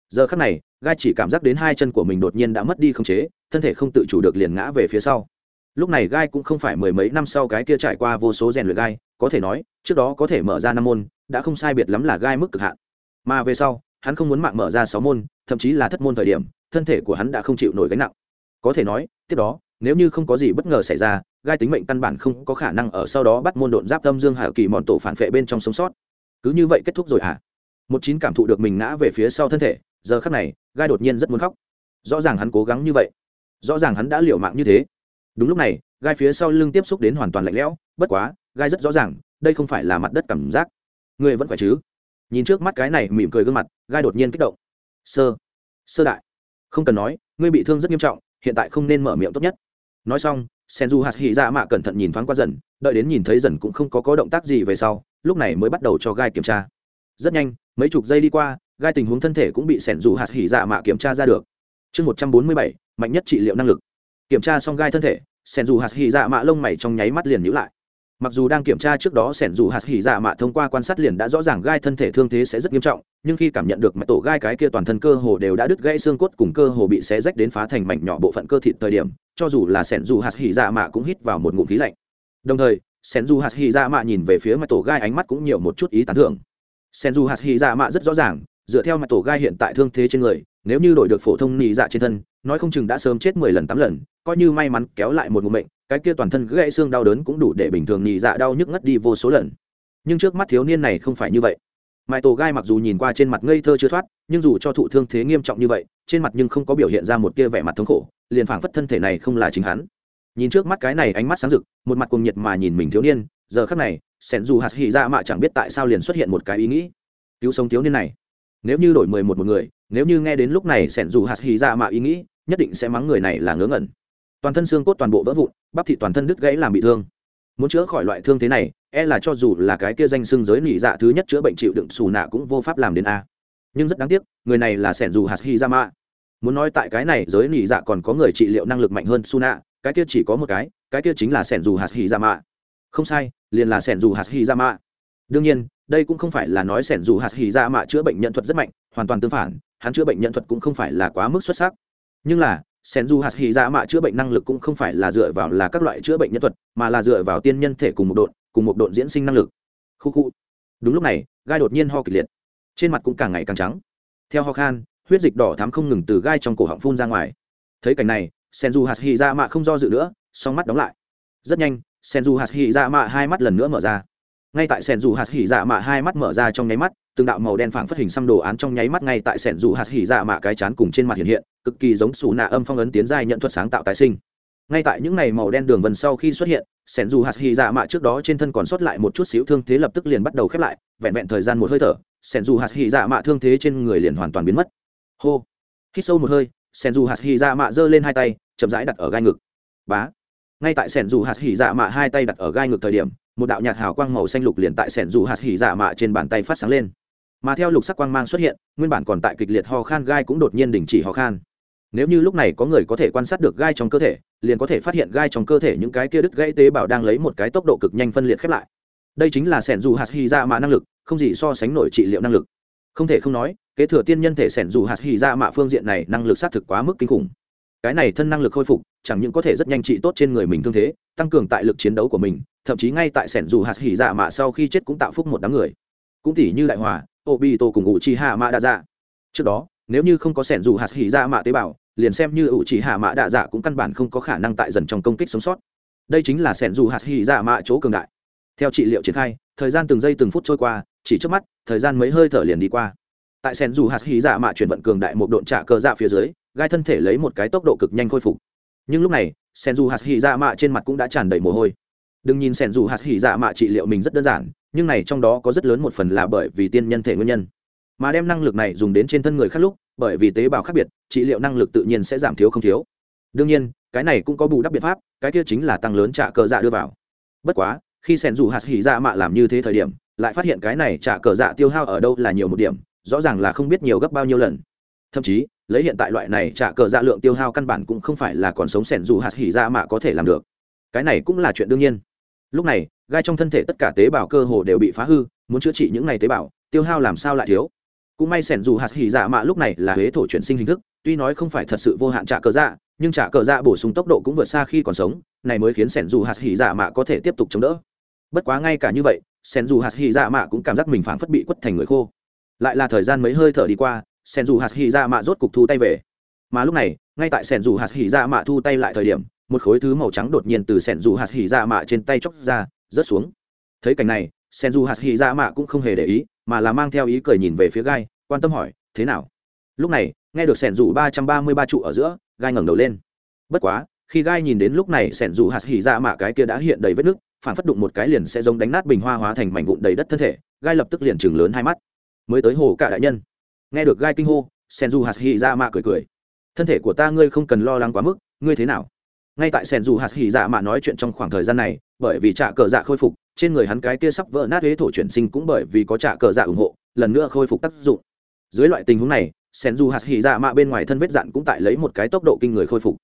Giờ khắc này, gai chỉ cảm giác đến hai chân của mình đột nhiên đã mất đi không chế, thân thể không tự chủ được liền ngã về phía sau. Lúc này gai cũng không phải mười mấy năm sau cái kia trải qua vô số rèn luyện gai, có thể nói, trước đó có thể mở ra năm môn đã không sai biệt lắm là gai mức cực hạn. Mà về sau, hắn không muốn mạng mở ra sáu môn, thậm chí là thất môn thời điểm, thân thể của hắn đã không chịu nổi gánh nặng. Có thể nói, tiếp đó, nếu như không có gì bất ngờ xảy ra, gai tính mệnh căn bản không có khả năng ở sau đó bắt môn độn giáp tâm dương hạ kỳ mòn tổ phản vệ bên trong sống sót. Cứ như vậy kết thúc rồi hả? Một chín cảm thụ được mình ngã về phía sau thân thể, giờ khắc này, gai đột nhiên rất muốn khóc. Rõ ràng hắn cố gắng như vậy. Rõ ràng hắn đã liều mạng như thế. Đúng lúc này, gai phía sau lưng tiếp xúc đến hoàn toàn lạnh lẽo, bất quá, gai rất rõ ràng, đây không phải là mặt đất cảm giác ngươi vẫn khỏe chứ? Nhìn trước mắt cái này mỉm cười gương mặt, gai đột nhiên kích động. Sơ sơ đại, không cần nói, ngươi bị thương rất nghiêm trọng, hiện tại không nên mở miệng tốt nhất. Nói xong, senju hạt hỉ dạ mạ cẩn thận nhìn thoáng qua dần, đợi đến nhìn thấy dần cũng không có có động tác gì về sau, lúc này mới bắt đầu cho gai kiểm tra. Rất nhanh, mấy chục giây đi qua, gai tình huống thân thể cũng bị senju hạt hỉ dạ mạ kiểm tra ra được. Chương một trăm bốn mươi bảy, mạnh nhất trị liệu năng lực. Kiểm tra xong gai thân thể, senju hạt hỉ dạ mạ lông mày trong nháy mắt liền nhữ lại mặc dù đang kiểm tra trước đó sẻn dù hạt hỉ dạ mạ thông qua quan sát liền đã rõ ràng gai thân thể thương thế sẽ rất nghiêm trọng, nhưng khi cảm nhận được mạch tổ gai cái kia toàn thân cơ hồ đều đã đứt gãy xương cốt cùng cơ hồ bị xé rách đến phá thành mảnh nhỏ bộ phận cơ thịt thời điểm, cho dù là sẻn dù hạt hỉ dạ mạ cũng hít vào một ngụm khí lạnh. Đồng thời, sẻn dù hạt hỉ dạ mạ nhìn về phía mạch tổ gai ánh mắt cũng nhiều một chút ý tán thưởng. Sẻn dù hạt hỉ dạ mạ rất rõ ràng, dựa theo mạch tổ gai hiện tại thương thế trên người, nếu như đổi được phổ thông nị dạ trên thân, nói không chừng đã sớm chết mười lần tám lần, coi như may mắn kéo lại một ngụm mệnh cái kia toàn thân gãy xương đau đớn cũng đủ để bình thường nhị dạ đau nhức ngất đi vô số lần. Nhưng trước mắt thiếu niên này không phải như vậy. Mãi tổ gai mặc dù nhìn qua trên mặt ngây thơ chưa thoát, nhưng dù cho thụ thương thế nghiêm trọng như vậy, trên mặt nhưng không có biểu hiện ra một tia vẻ mặt thống khổ, liền phảng phất thân thể này không là chính hắn. Nhìn trước mắt cái này ánh mắt sáng rực, một mặt cuồng nhiệt mà nhìn mình thiếu niên, giờ khắc này, sẻn dù hạt hỉ ra mạ chẳng biết tại sao liền xuất hiện một cái ý nghĩ. Cứu sống thiếu niên này. Nếu như đổi mười một một người, nếu như nghe đến lúc này sẻn dù hạt hỉ ra mạ ý nghĩ, nhất định sẽ mắng người này là ngớ ngẩn toàn thân xương cốt toàn bộ vỡ vụn, bắp thị toàn thân đứt gãy làm bị thương. Muốn chữa khỏi loại thương thế này e là cho dù là cái kia danh xưng giới nỉ dạ thứ nhất chữa bệnh chịu đựng xù nạ cũng vô pháp làm đến a. Nhưng rất đáng tiếc, người này là sẻn dù hạt hi ra mạ muốn nói tại cái này giới nỉ dạ còn có người trị liệu năng lực mạnh hơn su nạ cái kia chỉ có một cái cái kia chính là sẻn dù hạt hi ra mạ không sai, liền là sẻn dù hạt hi ra mạ đương nhiên, đây cũng không phải là nói sẻn dù hạt hi ra mạ chữa bệnh nhận thuật rất mạnh, hoàn toàn tương phản, hắn chữa bệnh nhận thuật cũng không phải là quá mức xuất sắc. Nhưng là sen du hạt hy dạ mạ chữa bệnh năng lực cũng không phải là dựa vào là các loại chữa bệnh nhân thuật, mà là dựa vào tiên nhân thể cùng một độn, cùng một độn diễn sinh năng lực. Khu khu. Đúng lúc này, gai đột nhiên ho kịch liệt. Trên mặt cũng càng ngày càng trắng. Theo ho khan, huyết dịch đỏ thắm không ngừng từ gai trong cổ họng phun ra ngoài. Thấy cảnh này, sen du hạt hy dạ mạ không do dự nữa, song mắt đóng lại. Rất nhanh, sen du hạt hy dạ mạ hai mắt lần nữa mở ra. Ngay tại sen du hạt hy dạ mạ hai mắt mở ra trong nháy mắt từng đạo màu đen phảng phất hình xăm đồ án trong nháy mắt ngay tại sẻn dù hạt hỉ dạ mạ cái chán cùng trên mặt hiện hiện, cực kỳ giống xù nạ âm phong ấn tiến giai nhận thuật sáng tạo tái sinh. Ngay tại những ngày màu đen đường vân sau khi xuất hiện, sẻn dù hạt hỉ dạ mạ trước đó trên thân còn sót lại một chút xíu thương thế lập tức liền bắt đầu khép lại, vẹn vẹn thời gian một hơi thở, sẻn dù hạt hỉ dạ mạ thương thế trên người liền hoàn toàn biến mất. Hô! Hít sâu một hơi, sẻn dù hạt hỉ dạ mạ giơ lên hai tay, chậm rãi đặt ở gai ngực. Bá! Ngay tại sẻn dù hạt hỉ dạ mạ hai tay đặt ở gai ngực thời điểm, một đạo nhạt hào quang màu xanh lục liền tại sẻn dù hạt hỉ dạ mạ trên bàn tay phát sáng lên mà theo lục sắc quang mang xuất hiện, nguyên bản còn tại kịch liệt ho khan gai cũng đột nhiên đình chỉ ho khan. Nếu như lúc này có người có thể quan sát được gai trong cơ thể, liền có thể phát hiện gai trong cơ thể những cái kia đứt gãy tế bào đang lấy một cái tốc độ cực nhanh phân liệt khép lại. Đây chính là sẻn dù hạt hy ra mạ năng lực, không gì so sánh nổi trị liệu năng lực. Không thể không nói, kế thừa tiên nhân thể sẻn dù hạt hy ra mạ phương diện này năng lực xác thực quá mức kinh khủng. Cái này thân năng lực khôi phục, chẳng những có thể rất nhanh trị tốt trên người mình thương thế, tăng cường tại lực chiến đấu của mình, thậm chí ngay tại sẻn dù hạt hỉ dạ mạ sau khi chết cũng tạo phúc một đám người. Cũng tỉ như đại hòa obito cùng ủ trì hạ mạ đạ dạ trước đó, nếu như không có sẻn dù hạt hỉ ra mạ tế bào, liền xem như ủ trì hạ mạ đạ dạ cũng căn bản không có khả năng tại dần trong công kích sống sót. Đây chính là sẻn dù hạt hỉ ra mạ chỗ cường đại. Theo trị liệu triển khai, thời gian từng giây từng phút trôi qua, chỉ trước mắt, thời gian mấy hơi thở liền đi qua. Tại sẻn dù hạt hỉ ra mạ chuyển vận cường đại một độn trả cơ dạ phía dưới, gai thân thể lấy một cái tốc độ cực nhanh khôi phục. Nhưng lúc này sen dù hạt hỉ ra mạ trên mặt cũng đã tràn đầy mồ hôi đừng nhìn sẻn dù hạt hỉ dạ mạ trị liệu mình rất đơn giản, nhưng này trong đó có rất lớn một phần là bởi vì tiên nhân thể nguyên nhân. Mà đem năng lực này dùng đến trên thân người khác lúc, bởi vì tế bào khác biệt, trị liệu năng lực tự nhiên sẽ giảm thiếu không thiếu. Đương nhiên, cái này cũng có bù đắp biện pháp, cái kia chính là tăng lớn trả cờ dạ đưa vào. Bất quá, khi sẻn dù hạt hỉ dạ mạ làm như thế thời điểm, lại phát hiện cái này trả cờ dạ tiêu hao ở đâu là nhiều một điểm, rõ ràng là không biết nhiều gấp bao nhiêu lần. Thậm chí, lấy hiện tại loại này trả cờ dạ lượng tiêu hao căn bản cũng không phải là còn sống sẻn dù hạt hỉ dạ mạ có thể làm được. Cái này cũng là chuyện đương nhiên lúc này, gai trong thân thể tất cả tế bào cơ hồ đều bị phá hư, muốn chữa trị những này tế bào, tiêu hao làm sao lại thiếu? Cũng may sẻn dù hạt hỉ dạ mạ lúc này là huế thổ chuyển sinh hình thức, tuy nói không phải thật sự vô hạn trả cờ dạ nhưng trả cờ dạ bổ sung tốc độ cũng vượt xa khi còn sống, này mới khiến sẻn dù hạt hỉ dạ mạ có thể tiếp tục chống đỡ. Bất quá ngay cả như vậy, sẻn dù hạt hỉ dạ mạ cũng cảm giác mình phảng phất bị quất thành người khô. Lại là thời gian mấy hơi thở đi qua, sẻn dù hạt hỉ dạ mạ rốt cục thu tay về. Mà lúc này, ngay tại sẻn dù hạt hỉ dạ mạ thu tay lại thời điểm một khối thứ màu trắng đột nhiên từ sẻn dù hạt hỉ dạ mạ trên tay chóc ra, rớt xuống. Thấy cảnh này sẻn dù hạt hỉ dạ mạ cũng không hề để ý, mà là mang theo ý cười nhìn về phía gai, quan tâm hỏi, thế nào? Lúc này, nghe được sẻn dù ba trăm ba mươi ba trụ ở giữa, gai ngẩng đầu lên. Bất quá, khi gai nhìn đến lúc này sẻn dù hạt hỉ dạ mạ cái kia đã hiện đầy vết nứt, phản phất đụng một cái liền sẽ giống đánh nát bình hoa hóa thành mảnh vụn đầy đất thân thể, gai lập tức liền chừng lớn hai mắt. Mới tới hồ cả đại nhân. Nghe được gai kinh hô, sen dù hạt hỉ ra mạ cười cười. Thân thể của ta ngươi không cần lo lắng quá mức, ngươi thế nào? Ngay tại sen dù hạt hỉ dạ mạ nói chuyện trong khoảng thời gian này, bởi vì trả cờ dạ khôi phục, trên người hắn cái kia sắp vỡ nát huế thổ chuyển sinh cũng bởi vì có trả cờ dạ ủng hộ, lần nữa khôi phục tác dụng. Dưới loại tình huống này, sen du hạt hỉ dạ mạ bên ngoài thân vết dạn cũng tại lấy một cái tốc độ kinh người khôi phục.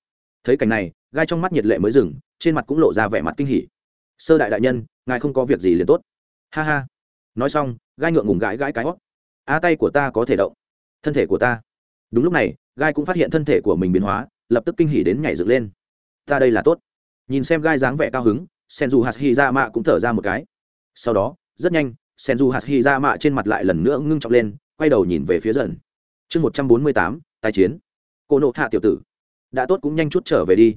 Thấy cảnh này, gai trong mắt nhiệt lệ mới dừng, trên mặt cũng lộ ra vẻ mặt kinh hỉ. Sơ đại đại nhân, ngài không có việc gì liền tốt. Ha ha. Nói xong, gai ngượng ngùng gãi gãi cái hót. A tay của ta có thể động, thân thể của ta. Đúng lúc này, gai cũng phát hiện thân thể của mình biến hóa, lập tức kinh hỉ đến nhảy dựng lên ta đây là tốt. Nhìn xem gai dáng vẻ cao hứng sen dù hạt hy ra mạ cũng thở ra một cái. Sau đó, rất nhanh sen dù hạt hy ra mạ trên mặt lại lần nữa ngưng trọng lên, quay đầu nhìn về phía dần. Chương một trăm bốn mươi tám tài chiến. Cô nộ hạ tiểu tử. Đã tốt cũng nhanh chút trở về đi.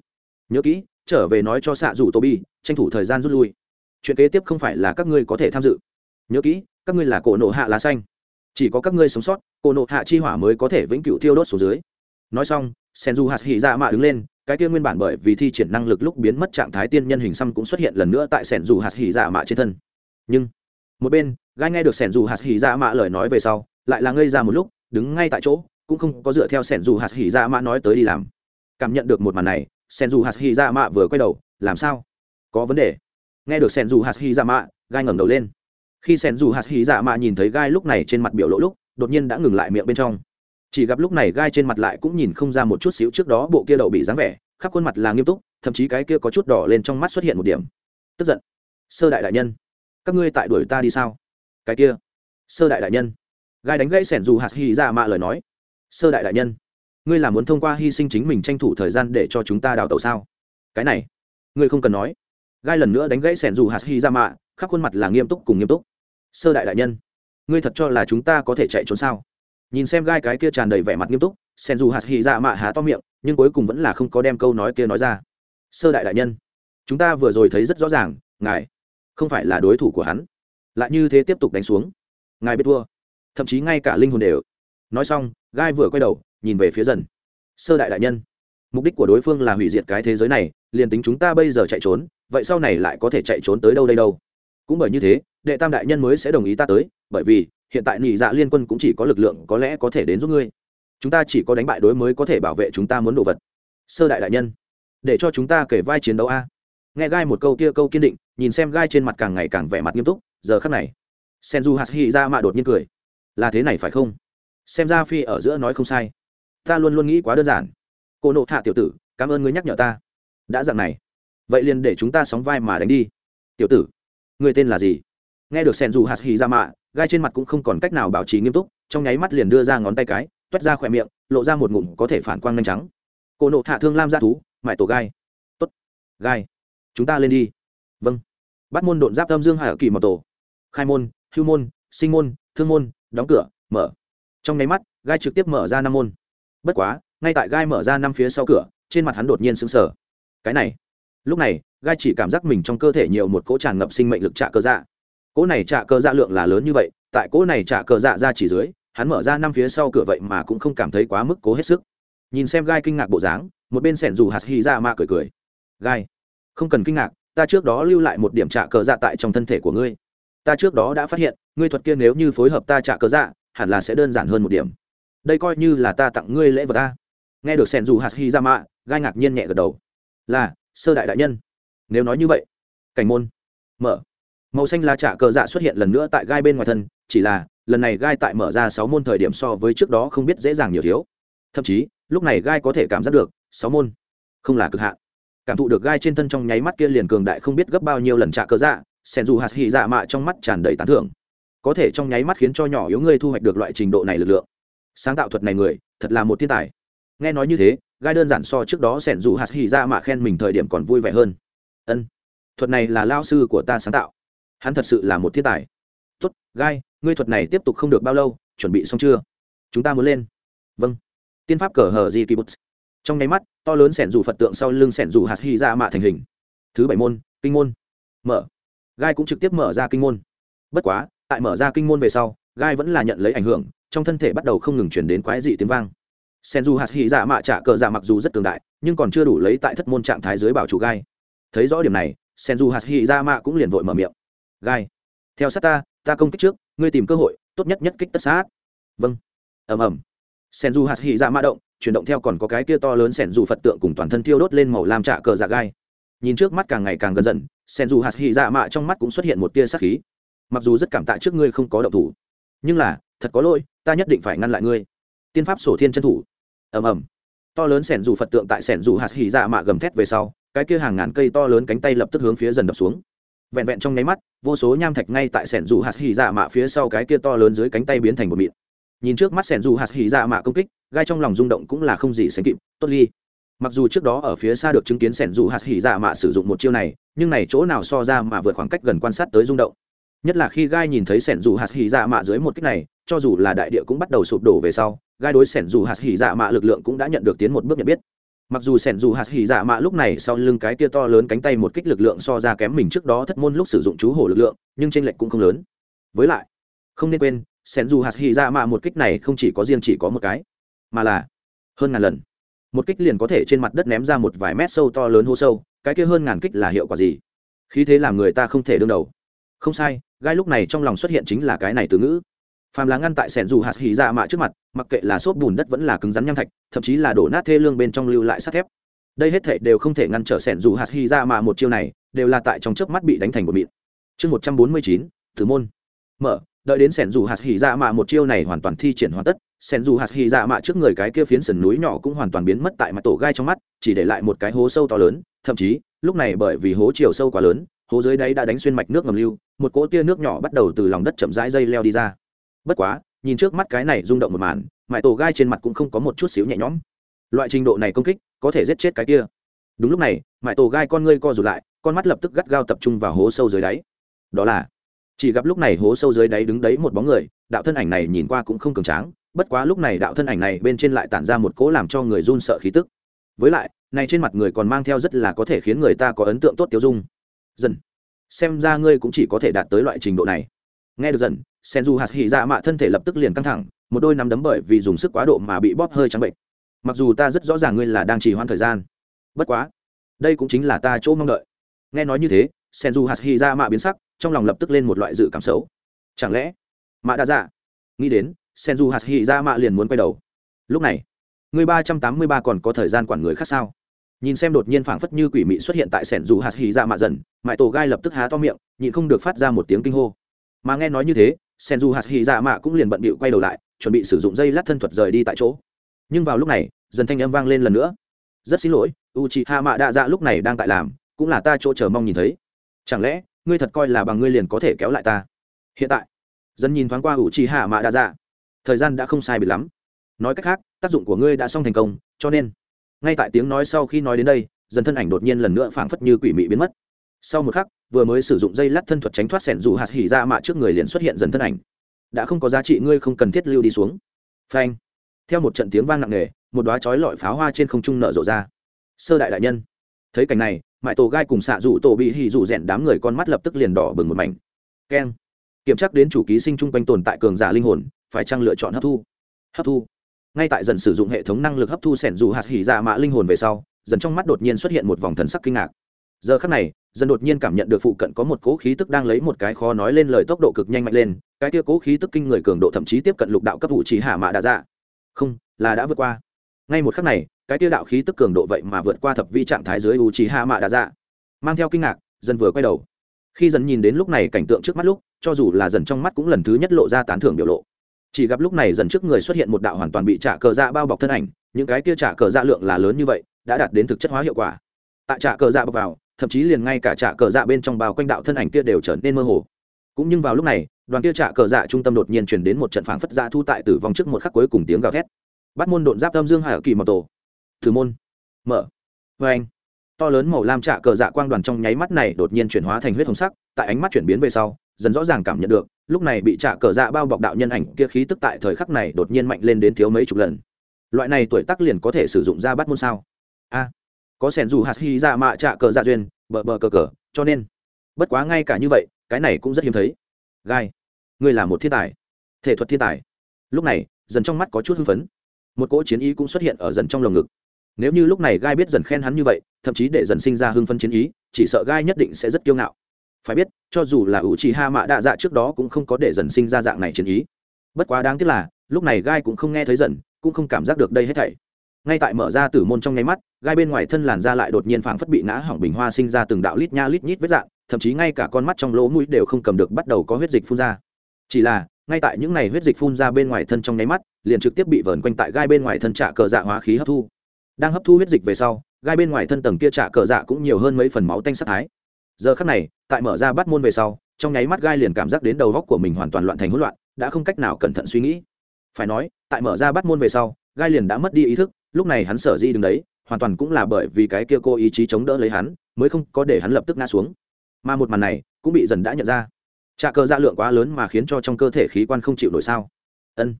Nhớ kỹ, trở về nói cho xạ rủ tô bi tranh thủ thời gian rút lui. Chuyện kế tiếp không phải là các ngươi có thể tham dự. Nhớ kỹ, các ngươi là cổ nộ hạ lá xanh. Chỉ có các ngươi sống sót cổ nộ hạ chi hỏa mới có thể vĩnh cửu thiêu đốt xuống dưới. Nói xong sen du hạt hỉ dạ mạ đứng lên cái kia nguyên bản bởi vì thi triển năng lực lúc biến mất trạng thái tiên nhân hình xăm cũng xuất hiện lần nữa tại sẻn dù hạt hỉ dạ mạ trên thân. Nhưng, một bên, gai nghe được sẻn dù hạt hỉ dạ mạ lời nói về sau, lại là ngây ra một lúc, đứng ngay tại chỗ, cũng không có dựa theo sẻn dù hạt hỉ dạ mạ nói tới đi làm. Cảm nhận được một màn này, sẻn dù hạt hỉ dạ mạ vừa quay đầu, làm sao? Có vấn đề. Nghe được sẻn dù hạt hỉ dạ mạ, gai ngẩng đầu lên. Khi sẻn dù hạt hỉ dạ mạ nhìn thấy gai lúc này trên mặt biểu lỗ lúc, đột nhiên đã ngừng lại miệng bên trong chỉ gặp lúc này gai trên mặt lại cũng nhìn không ra một chút xíu trước đó bộ kia đậu bị dáng vẻ, khắp khuôn mặt là nghiêm túc, thậm chí cái kia có chút đỏ lên trong mắt xuất hiện một điểm. Tức giận. Sơ đại đại nhân, các ngươi tại đuổi ta đi sao? Cái kia. Sơ đại đại nhân. Gai đánh gãy sẻn dù hạt hy ra mạ lời nói. Sơ đại đại nhân, ngươi là muốn thông qua hy sinh chính mình tranh thủ thời gian để cho chúng ta đào tẩu sao? Cái này, ngươi không cần nói. Gai lần nữa đánh gãy sẻn dù hạt hy ra mạ, khắp khuôn mặt là nghiêm túc cùng nghiêm túc. Sơ đại đại nhân, ngươi thật cho là chúng ta có thể chạy trốn sao? Nhìn xem gai cái kia tràn đầy vẻ mặt nghiêm túc, sen dù hạt hy dạ mạ há to miệng, nhưng cuối cùng vẫn là không có đem câu nói kia nói ra. Sơ đại đại nhân, chúng ta vừa rồi thấy rất rõ ràng, ngài không phải là đối thủ của hắn. Lại như thế tiếp tục đánh xuống. Ngài biết thua. Thậm chí ngay cả linh hồn đều. Nói xong, gai vừa quay đầu, nhìn về phía dần. Sơ đại đại nhân, mục đích của đối phương là hủy diệt cái thế giới này, liền tính chúng ta bây giờ chạy trốn, vậy sau này lại có thể chạy trốn tới đâu đây đâu? Cũng bởi như thế, đệ tam đại nhân mới sẽ đồng ý ta tới, bởi vì hiện tại nhị dạ liên quân cũng chỉ có lực lượng có lẽ có thể đến giúp ngươi. Chúng ta chỉ có đánh bại đối mới có thể bảo vệ chúng ta muốn đồ vật. Sơ đại đại nhân, để cho chúng ta kể vai chiến đấu a. Nghe gai một câu kia câu kiên định, nhìn xem gai trên mặt càng ngày càng vẻ mặt nghiêm túc, giờ khắc này, senju hạt hy ra mạ đột nhiên cười. Là thế này phải không? Xem ra phi ở giữa nói không sai. Ta luôn luôn nghĩ quá đơn giản. Cô nộ hạ tiểu tử, cảm ơn ngươi nhắc nhở ta. Đã dặn này, vậy liền để chúng ta sóng vai mà đánh đi. Tiểu tử người tên là gì? Nghe được sen du hạt hy ra mạ gai trên mặt cũng không còn cách nào bảo trì nghiêm túc, trong nháy mắt liền đưa ra ngón tay cái, toét ra khỏe miệng, lộ ra một ngụm có thể phản quang nhanh trắng. Cô nộ hạ thương lam ra thú mại tổ gai. Tốt. Gai. Chúng ta lên đi. Vâng. Bắt môn độn giáp tâm dương hải ở kỳ mật tổ. Khai môn, hưu môn, sinh môn, thương môn, đóng cửa, mở. Trong nháy mắt, gai trực tiếp mở ra năm môn. Bất quá, ngay tại gai mở ra năm phía sau cửa, trên mặt hắn đột nhiên sững sờ. Cái này. Lúc này, gai chỉ cảm giác mình trong cơ thể nhiều một cỗ tràn ngập sinh mệnh lực trạ cơ dạ cỗ này trả cơ dạ lượng là lớn như vậy, tại cỗ này trả cơ dạ ra chỉ dưới, hắn mở ra năm phía sau cửa vậy mà cũng không cảm thấy quá mức cố hết sức. Nhìn xem gai kinh ngạc bộ dáng, một bên sẻn dù hạt hy ra mà cười cười. Gai, không cần kinh ngạc, ta trước đó lưu lại một điểm trả cờ dạ tại trong thân thể của ngươi. Ta trước đó đã phát hiện, ngươi thuật kia nếu như phối hợp ta trả cờ dạ hẳn là sẽ đơn giản hơn một điểm. Đây coi như là ta tặng ngươi lễ vật ta nghe được sẻn dù hạt hy ra mạ gai ngạc nhiên nhẹ gật đầu. Là, sơ đại đại nhân. Nếu nói như vậy, cảnh môn, mở màu xanh lá trạ cờ dạ xuất hiện lần nữa tại gai bên ngoài thân, chỉ là, lần này gai tại mở ra sáu môn thời điểm so với trước đó không biết dễ dàng nhiều thiếu. Thậm chí, lúc này gai có thể cảm giác được, sáu môn không là cực hạn. Cảm thụ được gai trên thân trong nháy mắt kia liền cường đại không biết gấp bao nhiêu lần trạ cờ dạ sen dù hạt hỉ dạ mạ trong mắt tràn đầy tán thưởng. Có thể trong nháy mắt khiến cho nhỏ yếu ngươi thu hoạch được loại trình độ này lực lượng. Sáng tạo thuật này người, thật là một thiên tài. Nghe nói như thế, gai đơn giản so trước đó sẻn dù hạt hỉ ra mạ khen mình thời điểm còn vui vẻ hơn. Ân, thuật này là lao sư của ta sáng tạo hắn thật sự là một thiên tài. Tốt, gai, ngươi thuật này tiếp tục không được bao lâu, chuẩn bị xong chưa? Chúng ta muốn lên. Vâng. Tiên pháp cờ hờ di kỳ bút. Trong nháy mắt, to lớn sẻn dù phật tượng sau lưng sẻn dù hạt hy ra mạ thành hình. Thứ bảy môn, kinh môn. Mở. Gai cũng trực tiếp mở ra kinh môn. Bất quá, tại mở ra kinh môn về sau, gai vẫn là nhận lấy ảnh hưởng, trong thân thể bắt đầu không ngừng chuyển đến quái dị tiếng vang. Sen du hạt hy dạ mạ trả cờ dạ mặc dù rất cường đại, nhưng còn chưa đủ lấy tại thất môn trạng thái dưới bảo chủ gai. Thấy rõ điểm này sen du hạt hy dạ mạ cũng liền vội mở miệng gai, theo sát ta ta công kích trước, ngươi tìm cơ hội, tốt nhất nhất kích tất sát. Vâng. Ầm ầm. Sen du hạt hỉ dạ mã động, chuyển động theo còn có cái kia to lớn sen du phật tượng cùng toàn thân thiêu đốt lên màu lam trả cờ dạ gai. Nhìn trước mắt càng ngày càng gần dần sen du hạt hỉ dạ mạ trong mắt cũng xuất hiện một tia sắc khí. Mặc dù rất cảm tạ trước ngươi không có động thủ, nhưng là, thật có lỗi, ta nhất định phải ngăn lại ngươi. Tiên pháp sổ thiên chân thủ. Ầm ầm. To lớn sẻn dù phật tượng tại sẻn dù hạt hỉ dạ mạ gầm thét về sau, cái kia hàng ngàn cây to lớn cánh tay lập tức hướng phía dần đập xuống vẹn vẹn trong nháy mắt, vô số nham thạch ngay tại sẻn dù hạt hỉ dạ mạ phía sau cái kia to lớn dưới cánh tay biến thành một mịn. Nhìn trước mắt sẻn dù hạt hỉ dạ mạ công kích, gai trong lòng rung động cũng là không gì sánh kịp, tốt ly. Mặc dù trước đó ở phía xa được chứng kiến sẻn dù hạt hỉ dạ mạ sử dụng một chiêu này, nhưng này chỗ nào so ra mà vượt khoảng cách gần quan sát tới rung động. Nhất là khi gai nhìn thấy sẻn dù hạt hỉ dạ mạ dưới một kích này, cho dù là đại địa cũng bắt đầu sụp đổ về sau, gai đối sẻn dù hạt hỉ dạ mạ lực lượng cũng đã nhận được tiến một bước nhận biết mặc dù sẻn dù hạt hỉ dạ mạ lúc này sau lưng cái kia to lớn cánh tay một kích lực lượng so ra kém mình trước đó thất môn lúc sử dụng chú hổ lực lượng, nhưng tranh lệch cũng không lớn. Với lại, không nên quên, sẻn dù hạt hỉ dạ mạ một kích này không chỉ có riêng chỉ có một cái, mà là hơn ngàn lần. Một kích liền có thể trên mặt đất ném ra một vài mét sâu to lớn hô sâu, cái kia hơn ngàn kích là hiệu quả gì? Khi thế làm người ta không thể đương đầu. Không sai, gai lúc này trong lòng xuất hiện chính là cái này từ ngữ phàm là ngăn tại sẻn dù hạt hỉ dạ mạ trước mặt, mặc kệ là xốp bùn đất vẫn là cứng rắn nham thạch, thậm chí là đổ nát thê lương bên trong lưu lại sắt thép. Đây hết thể đều không thể ngăn trở sẻn dù hạt hỉ ra mạ một chiêu này, đều là tại trong chớp mắt bị đánh thành một mịn. Chương một trăm bốn mươi chín thứ môn. Mở, đợi đến sẻn dù hạt hỉ ra mạ một chiêu này hoàn toàn thi triển hoàn tất, sẻn dù hạt hỉ ra mạ trước người cái kia phiến sườn núi nhỏ cũng hoàn toàn biến mất tại mặt tổ gai trong mắt, chỉ để lại một cái hố sâu to lớn, thậm chí, lúc này bởi vì hố chiều sâu quá lớn, hố dưới đáy đã đánh xuyên mạch nước ngầm lưu, một cỗ tia nước nhỏ bắt đầu từ lòng đất chậm rãi dây leo đi ra bất quá, nhìn trước mắt cái này rung động một màn mãi tổ gai trên mặt cũng không có một chút xíu nhẹ nhõm. Loại trình độ này công kích, có thể giết chết cái kia. Đúng lúc này mãi tổ gai con ngươi co rụt lại, con mắt lập tức gắt gao tập trung vào hố sâu dưới đáy. Đó là, chỉ gặp lúc này hố sâu dưới đáy đứng đấy một bóng người, đạo thân ảnh này nhìn qua cũng không cường tráng, bất quá lúc này đạo thân ảnh này bên trên lại tản ra một cỗ làm cho người run sợ khí tức. Với lại, này trên mặt người còn mang theo rất là có thể khiến người ta có ấn tượng tốt tiêu dung. Dần, xem ra ngươi cũng chỉ có thể đạt tới loại trình độ này. Nghe được dần sen du hạt hỉ dạ mạ thân thể lập tức liền căng thẳng, một đôi nắm đấm bởi vì dùng sức quá độ mà bị bóp hơi trắng bệnh. Mặc dù ta rất rõ ràng ngươi là đang trì hoãn thời gian, bất quá, đây cũng chính là ta chỗ mong đợi. Nghe nói như thế sen du hạt hỉ dạ mạ biến sắc, trong lòng lập tức lên một loại dự cảm xấu. Chẳng lẽ, mạ đã dạ? Nghĩ đến sen du hạt hỉ dạ mạ liền muốn quay đầu. Lúc này, người ba trăm tám mươi ba còn có thời gian quản người khác sao? Nhìn xem đột nhiên phảng phất như quỷ mị xuất hiện tại sẻn dù hạt hì ra mạ dần, mãi tổ gai lập tức há to miệng, nhịn không được phát ra một tiếng kinh hô. Mà nghe nói như thế sen du hạt hy dạ mạ cũng liền bận bịu quay đầu lại, chuẩn bị sử dụng dây lát thân thuật rời đi tại chỗ. Nhưng vào lúc này, dần thanh âm vang lên lần nữa. Rất xin lỗi u chị hạ mạ đa dạ lúc này đang tại làm, cũng là ta chỗ chờ mong nhìn thấy. Chẳng lẽ, ngươi thật coi là bằng ngươi liền có thể kéo lại ta? Hiện tại, dần nhìn thoáng qua u chị hạ mạ đa dạ. Thời gian đã không sai biệt lắm. Nói cách khác, tác dụng của ngươi đã xong thành công, cho nên, ngay tại tiếng nói sau khi nói đến đây, dần thân ảnh đột nhiên lần nữa phảng phất như quỷ mị biến mất sau một khắc, vừa mới sử dụng dây lát thân thuật tránh thoát sẻn dù hạt hỉ ra mạ trước người liền xuất hiện dần thân ảnh. Đã không có giá trị, ngươi không cần thiết lưu đi xuống. Phanh. Theo một trận tiếng vang nặng nề, một đoá chói lọi pháo hoa trên không trung nở rộ ra. Sơ đại đại nhân. Thấy cảnh này mãi tổ gai cùng xạ rủ tổ bị hỉ rủ rẽn đám người con mắt lập tức liền đỏ bừng một mảnh. Keng. Kiểm tra đến chủ ký sinh chung quanh tồn tại cường giả linh hồn, phải chăng lựa chọn hấp thu? Hấp thu. Ngay tại dần sử dụng hệ thống năng lực hấp thu sẻn dù hạt hỉ ra mạ linh hồn về sau, dần trong mắt đột nhiên xuất hiện một vòng thần sắc kinh ngạc. Giờ khắc này dần đột nhiên cảm nhận được phụ cận có một cỗ khí tức đang lấy một cái khó nói lên lời tốc độ cực nhanh mạnh lên, cái kia cỗ khí tức kinh người cường độ thậm chí tiếp cận lục đạo cấp vụ chỉ hạ mạ đã ra không, là đã vượt qua. Ngay một khắc này, cái kia đạo khí tức cường độ vậy mà vượt qua thập vi trạng thái dưới u chỉ hạ mạ đã ra mang theo kinh ngạc dần vừa quay đầu. Khi dần nhìn đến lúc này cảnh tượng trước mắt lúc, cho dù là dần trong mắt cũng lần thứ nhất lộ ra tán thưởng biểu lộ. Chỉ gặp lúc này dần trước người xuất hiện một đạo hoàn toàn bị trả cờ dạ bao bọc thân ảnh, những cái kia trả cờ dạ lượng là lớn như vậy, đã đạt đến thực chất hóa hiệu quả. Tại trả cờ dạ bọc vào thậm chí liền ngay cả trạ cờ dạ bên trong bao quanh đạo thân ảnh kia đều trở nên mơ hồ. Cũng nhưng vào lúc này, đoàn kia trạ cờ dạ trung tâm đột nhiên chuyển đến một trận phảng phất dạ thu tại tử vong trước một khắc cuối cùng tiếng gào thét. Bắt môn đột giáp âm dương hải kỳ mật tổ. Thử môn. Mở. Vê anh. To lớn màu lam trạ cờ dạ quang đoàn trong nháy mắt này đột nhiên chuyển hóa thành huyết hồng sắc, tại ánh mắt chuyển biến về sau, dần rõ ràng cảm nhận được, lúc này bị trạ cờ dạ bao bọc đạo nhân ảnh kia khí tức tại thời khắc này đột nhiên mạnh lên đến thiếu mấy chục lần. Loại này tuổi tác liền có thể sử dụng ra bắt môn sao? A có sẻn dù hạt hy ra dạ mạ trạ cờ dạ duyên, bờ bờ cờ cờ, cho nên. Bất quá ngay cả như vậy, cái này cũng rất hiếm thấy. Gai, ngươi là một thiên tài. Thể thuật thiên tài. Lúc này, dần trong mắt có chút hưng phấn. Một cỗ chiến ý cũng xuất hiện ở dần trong lồng ngực. Nếu như lúc này gai biết dần khen hắn như vậy, thậm chí để dần sinh ra hưng phấn chiến ý, chỉ sợ gai nhất định sẽ rất kiêu ngạo. Phải biết, cho dù là ủ trì ha mạ đạ dạ trước đó cũng không có để dần sinh ra dạng này chiến ý. Bất quá đáng tiếc là, lúc này gai cũng không nghe thấy dần, cũng không cảm giác được đây hết thảy ngay tại mở ra tử môn trong nháy mắt, gai bên ngoài thân làn da lại đột nhiên phảng phất bị nã hỏng bình hoa sinh ra từng đạo lít nha lít nhít vết dạng, thậm chí ngay cả con mắt trong lỗ mũi đều không cầm được bắt đầu có huyết dịch phun ra. Chỉ là, ngay tại những ngày huyết dịch phun ra bên ngoài thân trong nháy mắt, liền trực tiếp bị vờn quanh tại gai bên ngoài thân trả cờ dạ hóa khí hấp thu. Đang hấp thu huyết dịch về sau, gai bên ngoài thân tầng kia trả cờ dạ cũng nhiều hơn mấy phần máu tanh sắc thái. Giờ khắc này, tại mở ra bắt môn về sau, trong nháy mắt gai liền cảm giác đến đầu góc của mình hoàn toàn loạn thành hỗn loạn, đã không cách nào cẩn thận suy nghĩ. Phải nói, tại mở ra bắt môn về sau, gai liền đã mất đi ý thức lúc này hắn sở di đứng đấy, hoàn toàn cũng là bởi vì cái kia cô ý chí chống đỡ lấy hắn, mới không có để hắn lập tức ngã xuống. Mà một màn này, cũng bị dần đã nhận ra. Trà cơ dạ lượng quá lớn mà khiến cho trong cơ thể khí quan không chịu nổi sao? Ân,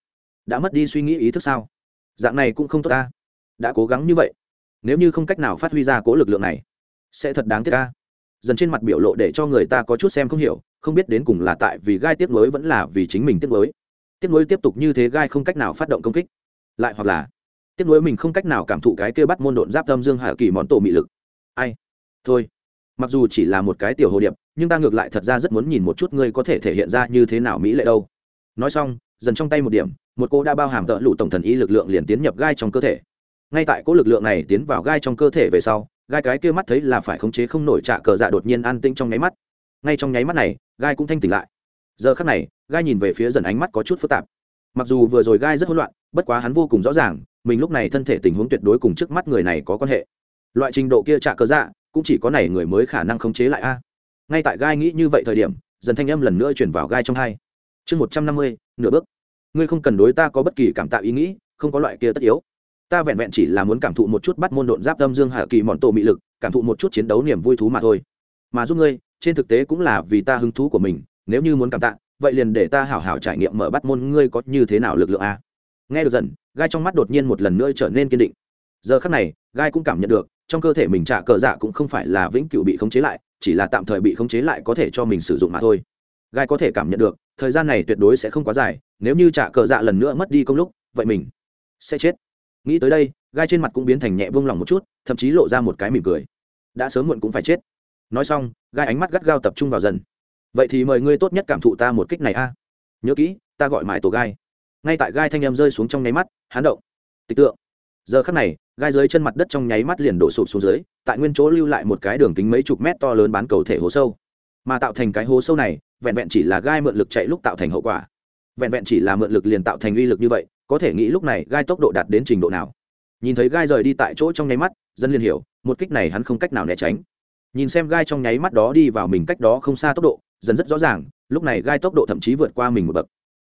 đã mất đi suy nghĩ ý thức sao? Dạng này cũng không tốt ta. Đã cố gắng như vậy, nếu như không cách nào phát huy ra cố lực lượng này, sẽ thật đáng tiếc ta. Dần trên mặt biểu lộ để cho người ta có chút xem không hiểu, không biết đến cùng là tại vì gai tiếp nối vẫn là vì chính mình tiếp nối. Tiếp nối tiếp tục như thế gai không cách nào phát động công kích. Lại hoặc là tiếp nối mình không cách nào cảm thụ cái kia bắt môn độn giáp tâm dương hạ kỳ món tổ mị lực. Ai? Thôi. Mặc dù chỉ là một cái tiểu hồ điệp, nhưng ta ngược lại thật ra rất muốn nhìn một chút ngươi có thể thể hiện ra như thế nào mỹ lệ đâu. Nói xong, dần trong tay một điểm, một cô đã bao hàm tợ lụ tổng thần y lực lượng liền tiến nhập gai trong cơ thể. Ngay tại cỗ lực lượng này tiến vào gai trong cơ thể về sau, gai cái kia mắt thấy là phải khống chế không nổi trả cờ dạ đột nhiên an tĩnh trong nháy mắt. Ngay trong nháy mắt này, gai cũng thanh tỉnh lại. Giờ khắc này, gai nhìn về phía dần ánh mắt có chút phức tạp. Mặc dù vừa rồi gai rất hỗn loạn, bất quá hắn vô cùng rõ ràng mình lúc này thân thể tình huống tuyệt đối cùng trước mắt người này có quan hệ. Loại trình độ kia trả cờ dạ cũng chỉ có này người mới khả năng khống chế lại a. Ngay tại gai nghĩ như vậy thời điểm, dần thanh âm lần nữa chuyển vào gai trong hai. Chương một trăm năm mươi, nửa bước. Ngươi không cần đối ta có bất kỳ cảm tạo ý nghĩ, không có loại kia tất yếu. Ta vẹn vẹn chỉ là muốn cảm thụ một chút bắt môn độn giáp tâm dương hạ kỳ mòn tổ mị lực, cảm thụ một chút chiến đấu niềm vui thú mà thôi. Mà giúp ngươi, trên thực tế cũng là vì ta hứng thú của mình, nếu như muốn cảm tạ, vậy liền để ta hảo hảo trải nghiệm mở bắt môn ngươi có như thế nào lực lượng a. Nghe được dần gai trong mắt đột nhiên một lần nữa trở nên kiên định. Giờ khắc này, gai cũng cảm nhận được, trong cơ thể mình trả cờ dạ cũng không phải là vĩnh cửu bị khống chế lại, chỉ là tạm thời bị khống chế lại có thể cho mình sử dụng mà thôi. Gai có thể cảm nhận được, thời gian này tuyệt đối sẽ không quá dài, nếu như trả cờ dạ lần nữa mất đi công lúc, vậy mình sẽ chết. Nghĩ tới đây, gai trên mặt cũng biến thành nhẹ vương lòng một chút, thậm chí lộ ra một cái mỉm cười. Đã sớm muộn cũng phải chết. Nói xong, gai ánh mắt gắt gao tập trung vào dần. Vậy thì mời ngươi tốt nhất cảm thụ ta một kích này a. Nhớ kỹ, ta gọi mãi tổ gai ngay tại gai thanh em rơi xuống trong nháy mắt hán động. Tịch tượng. Giờ khắc này, gai dưới chân mặt đất trong nháy mắt liền đổ sụp xuống dưới, tại nguyên chỗ lưu lại một cái đường kính mấy chục mét to lớn bán cầu thể hố sâu. Mà tạo thành cái hố sâu này, vẹn vẹn chỉ là gai mượn lực chạy lúc tạo thành hậu quả. Vẹn vẹn chỉ là mượn lực liền tạo thành uy lực như vậy, có thể nghĩ lúc này gai tốc độ đạt đến trình độ nào. Nhìn thấy gai rời đi tại chỗ trong nháy mắt, dân liền hiểu, một kích này hắn không cách nào né tránh. Nhìn xem gai trong nháy mắt đó đi vào mình cách đó không xa tốc độ dần rất rõ ràng, lúc này gai tốc độ thậm chí vượt qua mình một bậc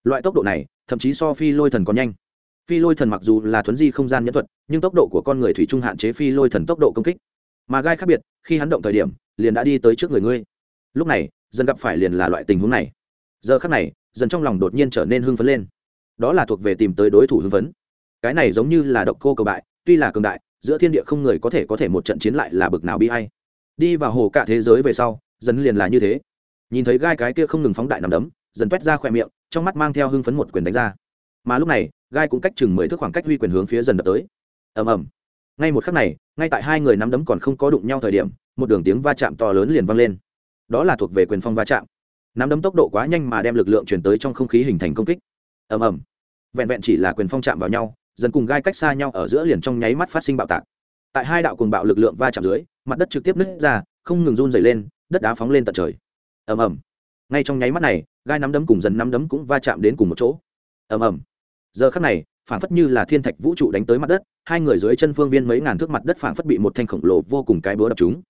loại tốc độ này, thậm chí so phi lôi thần còn nhanh. Phi lôi thần mặc dù là thuấn di không gian nhẫn thuật, nhưng tốc độ của con người thủy trung hạn chế phi lôi thần tốc độ công kích. Mà gai khác biệt, khi hắn động thời điểm, liền đã đi tới trước người ngươi. Lúc này, dần gặp phải liền là loại tình huống này. Giờ khác này, dần trong lòng đột nhiên trở nên hưng phấn lên. Đó là thuộc về tìm tới đối thủ hưng phấn. Cái này giống như là độc cô cầu bại, tuy là cường đại, giữa thiên địa không người có thể có thể một trận chiến lại là bực nào bi hay đi vào hồ cả thế giới về sau, dần liền là như thế. Nhìn thấy gai cái kia không ngừng phóng đại nằm đấm dần quét ra khỏe miệng, trong mắt mang theo hưng phấn một quyền đánh ra. Mà lúc này, gai cũng cách chừng mười thước khoảng cách huy quyền hướng phía dần đập tới. Ầm ầm. Ngay một khắc này, ngay tại hai người nắm đấm còn không có đụng nhau thời điểm, một đường tiếng va chạm to lớn liền vang lên. Đó là thuộc về quyền phong va chạm. Nắm đấm tốc độ quá nhanh mà đem lực lượng chuyển tới trong không khí hình thành công kích. Ầm ầm. Vẹn vẹn chỉ là quyền phong chạm vào nhau, dần cùng gai cách xa nhau ở giữa liền trong nháy mắt phát sinh bạo tạc. Tại hai đạo cùng bạo lực lượng va chạm dưới, mặt đất trực tiếp nứt ra, không ngừng run dày lên, đất đá phóng lên tận trời. Ầm ầm ngay trong nháy mắt này, gai nắm đấm cùng dần nắm đấm cũng va chạm đến cùng một chỗ. Ầm ầm. Giờ khắc này, phảng phất như là thiên thạch vũ trụ đánh tới mặt đất, hai người dưới chân phương viên mấy ngàn thước mặt đất phảng phất bị một thanh khổng lồ vô cùng cái búa đập chúng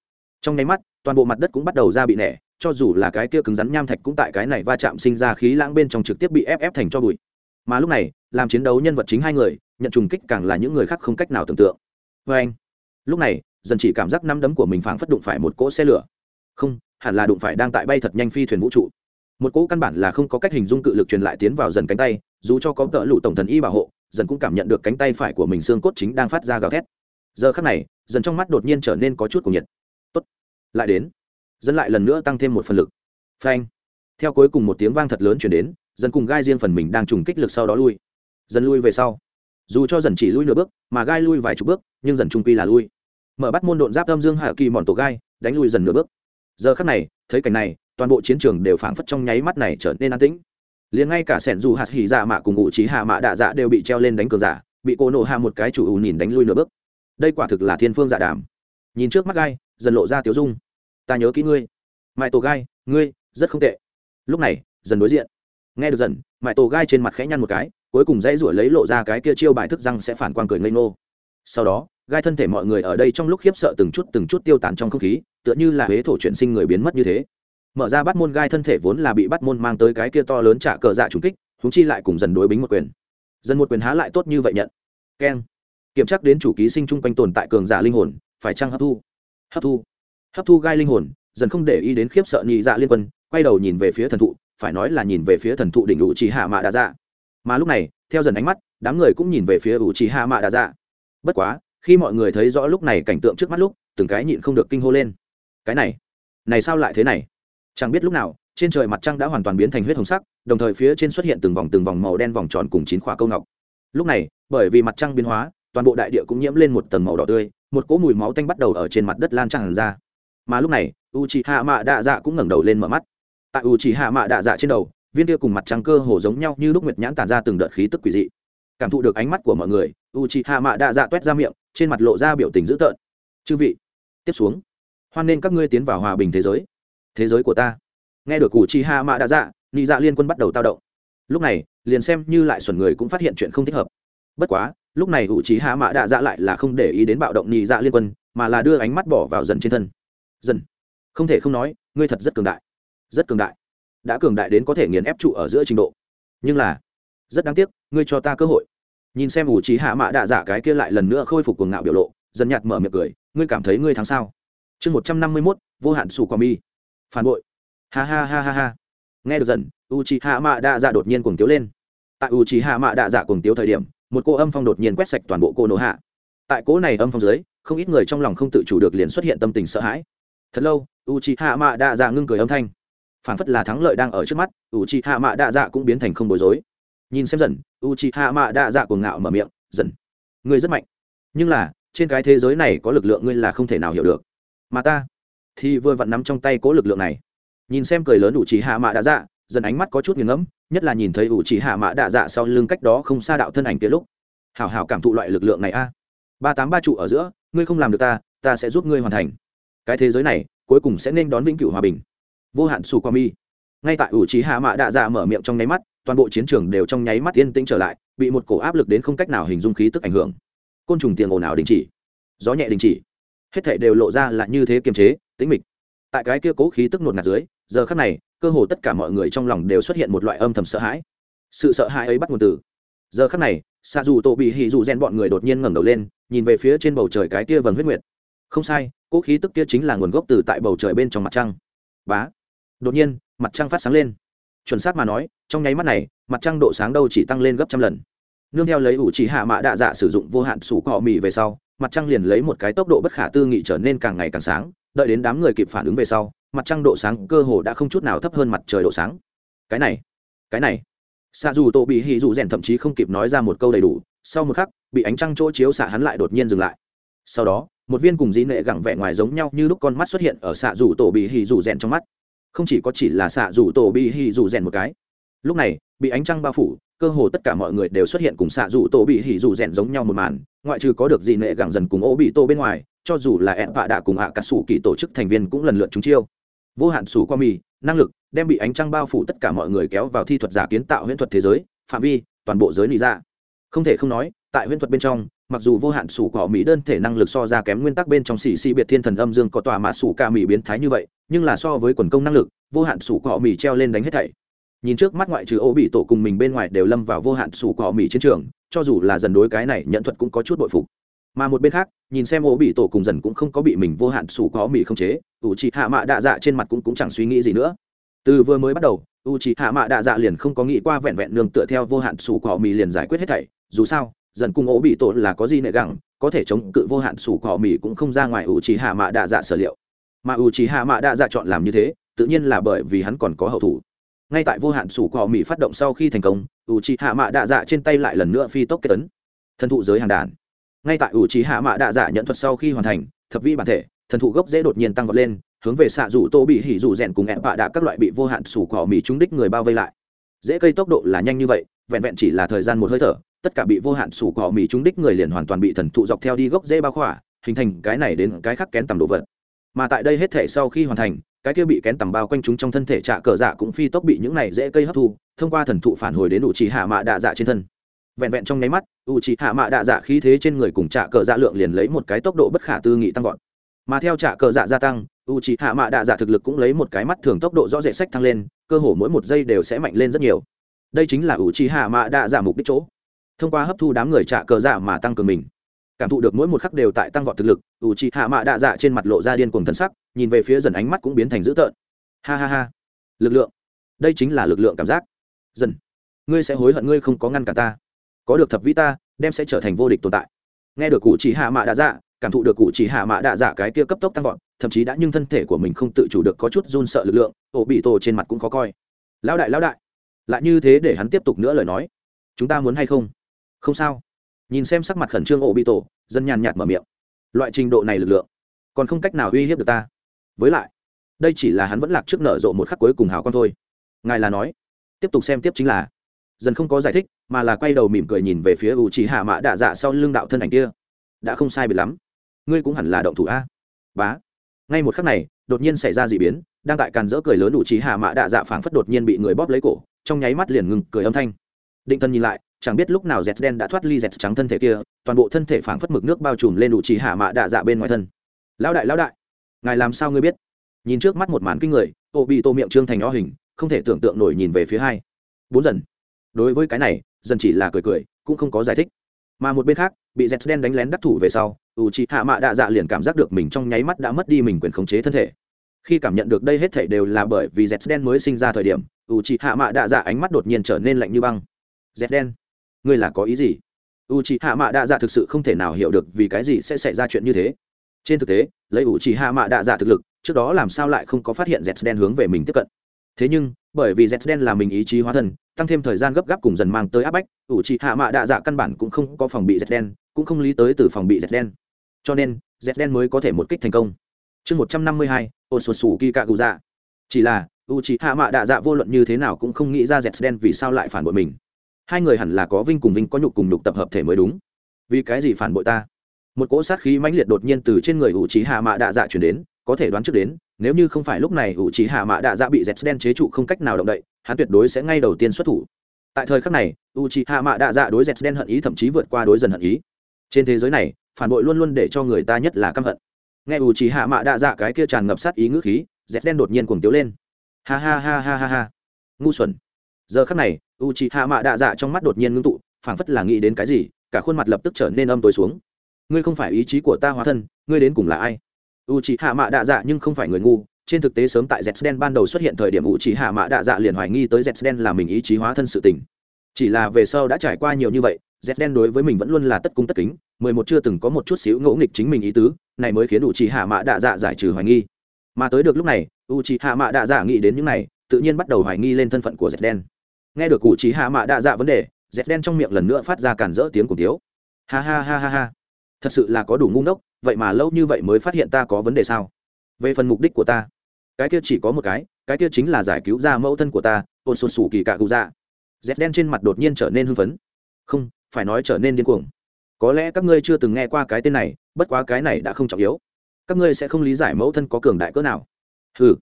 trong nháy mắt, toàn bộ mặt đất cũng bắt đầu ra bị nẻ, cho dù là cái kia cứng rắn nham thạch cũng tại cái này va chạm sinh ra khí lãng bên trong trực tiếp bị ép ép thành cho bụi. Mà lúc này, làm chiến đấu nhân vật chính hai người, nhận trùng kích càng là những người khác không cách nào tưởng tượng. Vê anh lúc này, dần chỉ cảm giác nắm đấm của mình phảng phất đụng phải một cỗ xe lửa. Không hẳn là đụng phải đang tại bay thật nhanh phi thuyền vũ trụ. Một cỗ căn bản là không có cách hình dung cự lực truyền lại tiến vào dần cánh tay, dù cho có tợ lụ tổng thần y bảo hộ, dần cũng cảm nhận được cánh tay phải của mình xương cốt chính đang phát ra gào thét. Giờ khắc này, dần trong mắt đột nhiên trở nên có chút cuồng nhiệt. Tốt, lại đến. Dân lại lần nữa tăng thêm một phần lực. Phanh. Theo cuối cùng một tiếng vang thật lớn chuyển đến, dần cùng gai riêng phần mình đang trùng kích lực sau đó lui. Dần lui về sau. Dù cho dần chỉ lui nửa bước, mà gai lui vài chục bước, nhưng dần trung quy là lui. Mở bắt môn độn giáp âm dương hạ kỳ mòn tổ gai, đánh lui dần nửa bước giờ khắc này, thấy cảnh này, toàn bộ chiến trường đều phảng phất trong nháy mắt này trở nên an tĩnh. Liền ngay cả sẻn dù hạt hỉ dạ mạ cùng ngụ trí hạ mạ đạ dạ đều bị treo lên đánh cờ giả, bị cô nộ hạ một cái chủ ù nhìn đánh lui nửa bước. Đây quả thực là thiên phương dạ đàm. Nhìn trước mắt gai, dần lộ ra tiếu dung. Ta nhớ kỹ ngươi. Mãi tổ gai, ngươi, rất không tệ. Lúc này, dần đối diện. Nghe được dần mãi tổ gai trên mặt khẽ nhăn một cái, cuối cùng dãy ruổi lấy lộ ra cái kia chiêu bài thức răng sẽ phản quang cười ngây ngô. Sau đó gai thân thể mọi người ở đây trong lúc khiếp sợ từng chút từng chút tiêu tán trong không khí, tựa như là huế thổ chuyển sinh người biến mất như thế. Mở ra bắt môn gai thân thể vốn là bị bắt môn mang tới cái kia to lớn trả cờ dạ trùng kích húng chi lại cùng dần đối bính một quyền. Dần một quyền há lại tốt như vậy nhận. Keng. Kiểm tra đến chủ ký sinh chung quanh tồn tại cường giả linh hồn, phải chăng hấp thu? Hấp thu. Hấp thu gai linh hồn, dần không để ý đến khiếp sợ nhị dạ liên quân, quay đầu nhìn về phía thần thụ, phải nói là nhìn về phía thần thụ đỉnh ủ trì hạ mạ đà dạ mà lúc này, theo dần ánh mắt, đám người cũng nhìn về phía ủ trì hạ mạ đà dạ bất quá khi mọi người thấy rõ lúc này cảnh tượng trước mắt lúc, từng cái nhịn không được kinh hô lên. Cái này này sao lại thế này? Chẳng biết lúc nào, trên trời mặt trăng đã hoàn toàn biến thành huyết hồng sắc, đồng thời phía trên xuất hiện từng vòng từng vòng màu đen vòng tròn cùng chín khỏa câu ngọc. Lúc này, bởi vì mặt trăng biến hóa, toàn bộ đại địa cũng nhiễm lên một tầng màu đỏ tươi, một cỗ mùi máu tanh bắt đầu ở trên mặt đất lan tràn ra. Mà lúc này u c h hạ mạ đạ dạ cũng ngẩng đầu lên mở mắt. Tại u c h hạ mạ đạ dạ trên đầu, viên kia cùng mặt trăng cơ hồ giống nhau như lúc nguyệt nhãn tàn ra từng đợt khí tức quỷ dị cảm thụ được ánh mắt của mọi người u c h i hạ mạ Đa dạ t u é t ra miệng, trên mặt lộ ra biểu tình dữ tợn. Chư vị, tiếp xuống, hoan nên các ngươi tiến vào hòa bình thế giới. Thế giới của ta. Nghe được u c h i hạ mạ Đa dạ nị dạ liên quân bắt đầu tao động. Lúc này, liền xem như lại xuẩn người cũng phát hiện chuyện không thích hợp. Bất quá, lúc này u c h i hạ mạ Đa dạ lại là không để ý đến bạo động nị dạ liên quân, mà là đưa ánh mắt bỏ vào dần trên thân. Dần, không thể không nói, ngươi thật rất cường đại, rất cường đại. Đã cường đại đến có thể nghiền ép trụ ở giữa trình độ. Nhưng là rất đáng tiếc, ngươi cho ta cơ hội. Nhìn xem ủ trí hạ mạ đạ dạ cái kia lại lần nữa khôi phục cuồng ngạo biểu lộ, dần nhạt mở miệng cười, ngươi cảm thấy ngươi thắng sao? Chương một trăm năm mươi mốt, vô hạn sủ quả mi. Phản bội. Ha ha ha ha ha. Nghe được dần u trí hạ mạ đạ dạ đột nhiên cuồng tiếu lên. Tại u trí hạ mạ đạ dạ cuồng tiếu thời điểm, một cô âm phong đột nhiên quét sạch toàn bộ cô nổ hạ. Tại cỗ này âm phong dưới, không ít người trong lòng không tự chủ được liền xuất hiện tâm tình sợ hãi. Thật lâu u trí hạ mạ đạ dạ ngưng cười âm thanh. Phản phất là thắng lợi đang ở trước mắt u trí hạ mạ đạ dạ cũng biến thành không bối rối nhìn xem dần u c h i hạ mạ đa dạ cuồng ngạo mở miệng, dần, ngươi rất mạnh. Nhưng là, trên cái thế giới này có lực lượng ngươi là không thể nào hiểu được. Mà ta thì vừa vặn nắm trong tay cố lực lượng này. Nhìn xem cười lớn u c h i hạ mạ đa dạ dần ánh mắt có chút nghiền ngẫm, nhất là nhìn thấy u c h i hạ mạ đa dạ sau lưng cách đó không xa đạo thân ảnh kia lúc. Hảo hảo cảm thụ loại lực lượng này a. Ba tám ba trụ ở giữa, ngươi không làm được ta ta sẽ giúp ngươi hoàn thành. Cái thế giới này, cuối cùng sẽ nên đón vĩnh cửu hòa bình. Vô hạn sù qua mi ngay tại ủ trí hạ mạ đạ dạ mở miệng trong nháy mắt toàn bộ chiến trường đều trong nháy mắt yên tĩnh trở lại, bị một cổ áp lực đến không cách nào hình dung khí tức ảnh hưởng. Côn trùng tiền ồn ào đình chỉ, gió nhẹ đình chỉ, hết thảy đều lộ ra là như thế kiềm chế, tĩnh mịch. Tại cái kia cố khí tức nột ngạt dưới, giờ khắc này, cơ hồ tất cả mọi người trong lòng đều xuất hiện một loại âm thầm sợ hãi. Sự sợ hãi ấy bắt nguồn từ, giờ khắc này xa dù tổ bị hì dù rèn bọn người đột nhiên ngẩng đầu lên, nhìn về phía trên bầu trời cái kia vầng huyết nguyệt. Không sai, cố khí tức kia chính là nguồn gốc từ tại bầu trời bên trong mặt trăng. Bá! Đột nhiên, mặt trăng phát sáng lên chuẩn xác mà nói, trong nháy mắt này, mặt trăng độ sáng đâu chỉ tăng lên gấp trăm lần. Nương theo lấy ủ chỉ hạ mạ đạ dạ sử dụng vô hạn sủ cọ mì về sau, mặt trăng liền lấy một cái tốc độ bất khả tư nghị trở nên càng ngày càng sáng, đợi đến đám người kịp phản ứng về sau, mặt trăng độ sáng cơ hồ đã không chút nào thấp hơn mặt trời độ sáng. Cái này cái này. Xa dù tổ bị hì dù rèn thậm chí không kịp nói ra một câu đầy đủ, sau một khắc, bị ánh trăng chỗ chiếu xạ hắn lại đột nhiên dừng lại. Sau đó, một viên cùng dĩ nệ gẳng vẻ ngoài giống nhau như lúc con mắt xuất hiện ở xạ dù tổ bị hì dù rèn trong mắt không chỉ có chỉ là xạ rủ tổ bị hì rủ rèn một cái. Lúc này, bị ánh trăng bao phủ, cơ hồ tất cả mọi người đều xuất hiện cùng xạ rủ tổ bị hì rủ rèn giống nhau một màn. Ngoại trừ có được gì nệ gẳng dần cùng ô bị tô bên ngoài, cho dù là ẹn vạ đạ cùng hạ cả sủ kỳ tổ chức thành viên cũng lần lượt chúng chiêu. Vô hạn sủ qua mì, năng lực, đem bị ánh trăng bao phủ tất cả mọi người kéo vào thi thuật giả kiến tạo huyễn thuật thế giới, phạm vi, toàn bộ giới lý ra dạ. không thể không nói, tại huyễn thuật bên trong, mặc dù vô hạn sủ cỏ mỹ đơn thể năng lực so ra kém nguyên tắc bên trong xì xì biệt thiên thần âm dương có tòa mà sủ ca mỹ biến thái như vậy nhưng là so với quần công năng lực, vô hạn sủ cọ mì treo lên đánh hết thảy. Nhìn trước mắt ngoại trừ ô bị tổ cùng mình bên ngoài đều lâm vào vô hạn sủ cọ mì chiến trường, cho dù là dần đối cái này nhận thuật cũng có chút bội phục. Mà một bên khác, nhìn xem ô bị tổ cùng dần cũng không có bị mình vô hạn sủ cọ mì không chế ủ trị hạ mạ đạ dạ trên mặt cũng cũng chẳng suy nghĩ gì nữa. Từ vừa mới bắt đầu u trị hạ mạ đạ dạ liền không có nghĩ qua vẹn vẹn nương tựa theo vô hạn sủ cỏ mì liền giải quyết hết thảy. Dù sao, dần cùng ố bị tổ là có gì nệ gẳng, có thể chống cự vô hạn sủ cỏ mì cũng không ra ngoài u trì hạ mạ đạ dạ sở liệu mà u trì hạ mạ đạ dạ chọn làm như thế, tự nhiên là bởi vì hắn còn có hậu thủ. Ngay tại vô hạn sủ cỏ mỹ phát động sau khi thành công, u trì hạ mạ đạ dạ trên tay lại lần nữa phi tốc kết tấn. Thần thụ giới hàng đàn. Ngay tại u trì hạ mạ đạ dạ nhận thuật sau khi hoàn thành, thập vi bản thể, thần thụ gốc dễ đột nhiên tăng vọt lên, hướng về xạ rủ tô bị hỉ rủ rèn cùng em bạ đạ các loại bị vô hạn sủ cỏ mỹ trúng đích người bao vây lại. Dễ cây tốc độ là nhanh như vậy, vẹn vẹn chỉ là thời gian một hơi thở, tất cả bị vô hạn sủ cỏ mỹ trúng đích người liền hoàn toàn bị thần thụ dọc theo đi gốc dễ bao khỏa, hình thành cái này đến cái khác kén tầm đồ vật mà tại đây hết thể sau khi hoàn thành, cái kia bị kén tầm bao quanh chúng trong thân thể trạ cờ dạ cũng phi tốc bị những này dễ cây hấp thu, thông qua thần thụ phản hồi đến ủ trì hạ mạ đạ dạ trên thân. Vẹn vẹn trong nháy mắt ủ trì hạ mạ đạ dạ khí thế trên người cùng trạ cờ dạ lượng liền lấy một cái tốc độ bất khả tư nghị tăng vọt. Mà theo trạ cờ dạ gia tăng ủ trì hạ mạ đạ dạ thực lực cũng lấy một cái mắt thường tốc độ rõ rệt sách thăng lên, cơ hồ mỗi một giây đều sẽ mạnh lên rất nhiều. Đây chính là ủ trì hạ mạ đạ dạ mục đích chỗ. Thông qua hấp thu đám người trạ cờ dạ mà tăng cường mình cảm thụ được mỗi một khắc đều tại tăng vọt thực lực, ủ trị hạ mạ đạ dạ trên mặt lộ ra điên cùng thân sắc, nhìn về phía dần ánh mắt cũng biến thành dữ tợn. Ha ha ha. Lực lượng. Đây chính là lực lượng cảm giác. Dần. Ngươi sẽ hối hận ngươi không có ngăn cả ta. Có được thập vĩ ta, đem sẽ trở thành vô địch tồn tại. Nghe được cụ chỉ hạ mạ đạ dạ cảm thụ được cụ chỉ hạ mạ đạ dạ cái kia cấp tốc tăng vọt, thậm chí đã nhưng thân thể của mình không tự chủ được có chút run sợ lực lượng, ổ bị tổ trên mặt cũng khó coi. Lão đại lão đại. Lại như thế để hắn tiếp tục nữa lời nói. Chúng ta muốn hay không? Không sao nhìn xem sắc mặt khẩn trương ổ bị tổ dân nhàn nhạt mở miệng. Loại trình độ này lực lượng, còn không cách nào uy hiếp được ta. Với lại, đây chỉ là hắn vẫn lạc trước nở rộ một khắc cuối cùng hào con thôi. Ngài là nói, tiếp tục xem tiếp chính là. Dần không có giải thích, mà là quay đầu mỉm cười nhìn về phía u trí hạ mạ đạ dạ sau lưng đạo thân ảnh kia. Đã không sai biệt lắm. Ngươi cũng hẳn là động thủ a. Bá. Ngay một khắc này, đột nhiên xảy ra d ị biến, đang tại càn dỡ cười lớn u trí hạ mạ đạ dạ phảng phất đột nhiên bị người bóp lấy cổ, trong nháy mắt liền ngừng cười âm thanh. Định thân nhìn lại chẳng biết lúc nào dẹt đen đã thoát ly dẹt trắng thân thể kia, toàn bộ thân thể phảng phất mực nước bao trùm lên u Chỉ hạ mạ đạ dạ bên ngoài thân. Lão đại lão đại, ngài làm sao ngươi biết? Nhìn trước mắt một màn kinh người ô bị tô miệng trương thành o hình, không thể tưởng tượng nổi nhìn về phía hai. Bốn dần. Đối với cái này, dần chỉ là cười cười, cũng không có giải thích. Mà một bên khác, bị z đen đánh lén đắc thủ về sau u c hạ mạ đạ dạ liền cảm giác được mình trong nháy mắt đã mất đi mình quyền khống chế thân thể. Khi cảm nhận được đây hết thảy đều là bởi vì z đen mới sinh ra thời điểm u c hạ mạ đạ dạ ánh mắt đột nhiên trở nên lạnh như băng. Z đen ngươi là có ý gì? U c h ị hạ mạ đạ dạ thực sự không thể nào hiểu được vì cái gì sẽ xảy ra chuyện như thế. Trên thực tế, lấy u c h ị hạ mạ đạ dạ thực lực, trước đó làm sao lại không có phát hiện z đen hướng về mình tiếp cận. Thế nhưng, bởi vì z đen là mình ý chí hóa thân tăng thêm thời gian gấp gáp cùng dần mang tới áp bách ủ trị hạ mạ đạ dạ căn bản cũng không có phòng bị z đen cũng không lý tới từ phòng bị z đen cho nên z đen mới có thể một kích thành công. Chương một trăm năm mươi hai ô sột sủ kỳ cạ cụ dạ chỉ là u c hạ mạ đạ dạ vô luận như thế nào cũng không nghĩ ra z đen vì sao lại phản bội mình hai người hẳn là có vinh cùng vinh có nhục cùng nhục tập hợp thể mới đúng. Vì cái gì phản bội ta? Một cỗ sát khí mãnh liệt đột nhiên từ trên người u trí hạ mạ đạ dạ chuyển đến, có thể đoán trước đến, nếu như không phải lúc này u trí hạ mạ đạ dạ bị dẹt đen chế trụ không cách nào động đậy, hắn tuyệt đối sẽ ngay đầu tiên xuất thủ. Tại thời khắc này u trí hạ mạ đạ dạ đối z đen hận ý thậm chí vượt qua đối dần hận ý. Trên thế giới này, phản bội luôn luôn để cho người ta nhất là căm hận. Nghe u trí hạ mạ đạ dạ cái kia tràn ngập sát ý ngữ khí z đen đột nhiên cuồng tiếu lên. Ha ha ha ha ha ha. Ngu xuẩn. Giờ khắc này u c h i hạ mạ đạ dạ trong mắt đột nhiên ngưng tụ, phảng phất là nghĩ đến cái gì, cả khuôn mặt lập tức trở nên âm tối xuống. Ngươi không phải ý chí của ta hóa thân, ngươi đến cùng là ai? U c h i hạ mạ đạ dạ nhưng không phải người ngu, trên thực tế sớm tại z đen ban đầu xuất hiện thời điểm u trí hạ Mạ đạ dạ liền hoài nghi tới z đen là mình ý chí hóa thân sự tình. Chỉ là về sau đã trải qua nhiều như vậy, z đen đối với mình vẫn luôn là tất cung tất kính, mười một chưa từng có một chút xíu ngỗ nghịch chính mình ý tứ, này mới khiến u trí hạ Mạ đạ dạ giải trừ hoài nghi. Mà tới được lúc này u trí hạ Mạ đạ dạ nghĩ đến những này, tự nhiên bắt đầu hoài nghi lên thân phận của z đen nghe được cụ trí hạ mã đa dạ vấn đề dẹp đen trong miệng lần nữa phát ra cản rỡ tiếng cùng tiếu ha ha ha ha ha. Thật sự là có đủ ngu ngốc, vậy mà lâu như vậy mới phát hiện ta có vấn đề sao? Về phần mục đích của ta, cái kia chỉ có một cái cái kia chính là giải cứu ra mẫu thân của ta ôn xuân sủ kỳ cạ cụ dạ dẹp đen trên mặt đột nhiên trở nên hưng phấn. Không, phải nói trở nên điên cuồng. Có lẽ các ngươi chưa từng nghe qua cái tên này, bất quá cái này đã không trọng yếu. Các ngươi sẽ không lý giải mẫu thân có cường đại cỡ nào. Ừ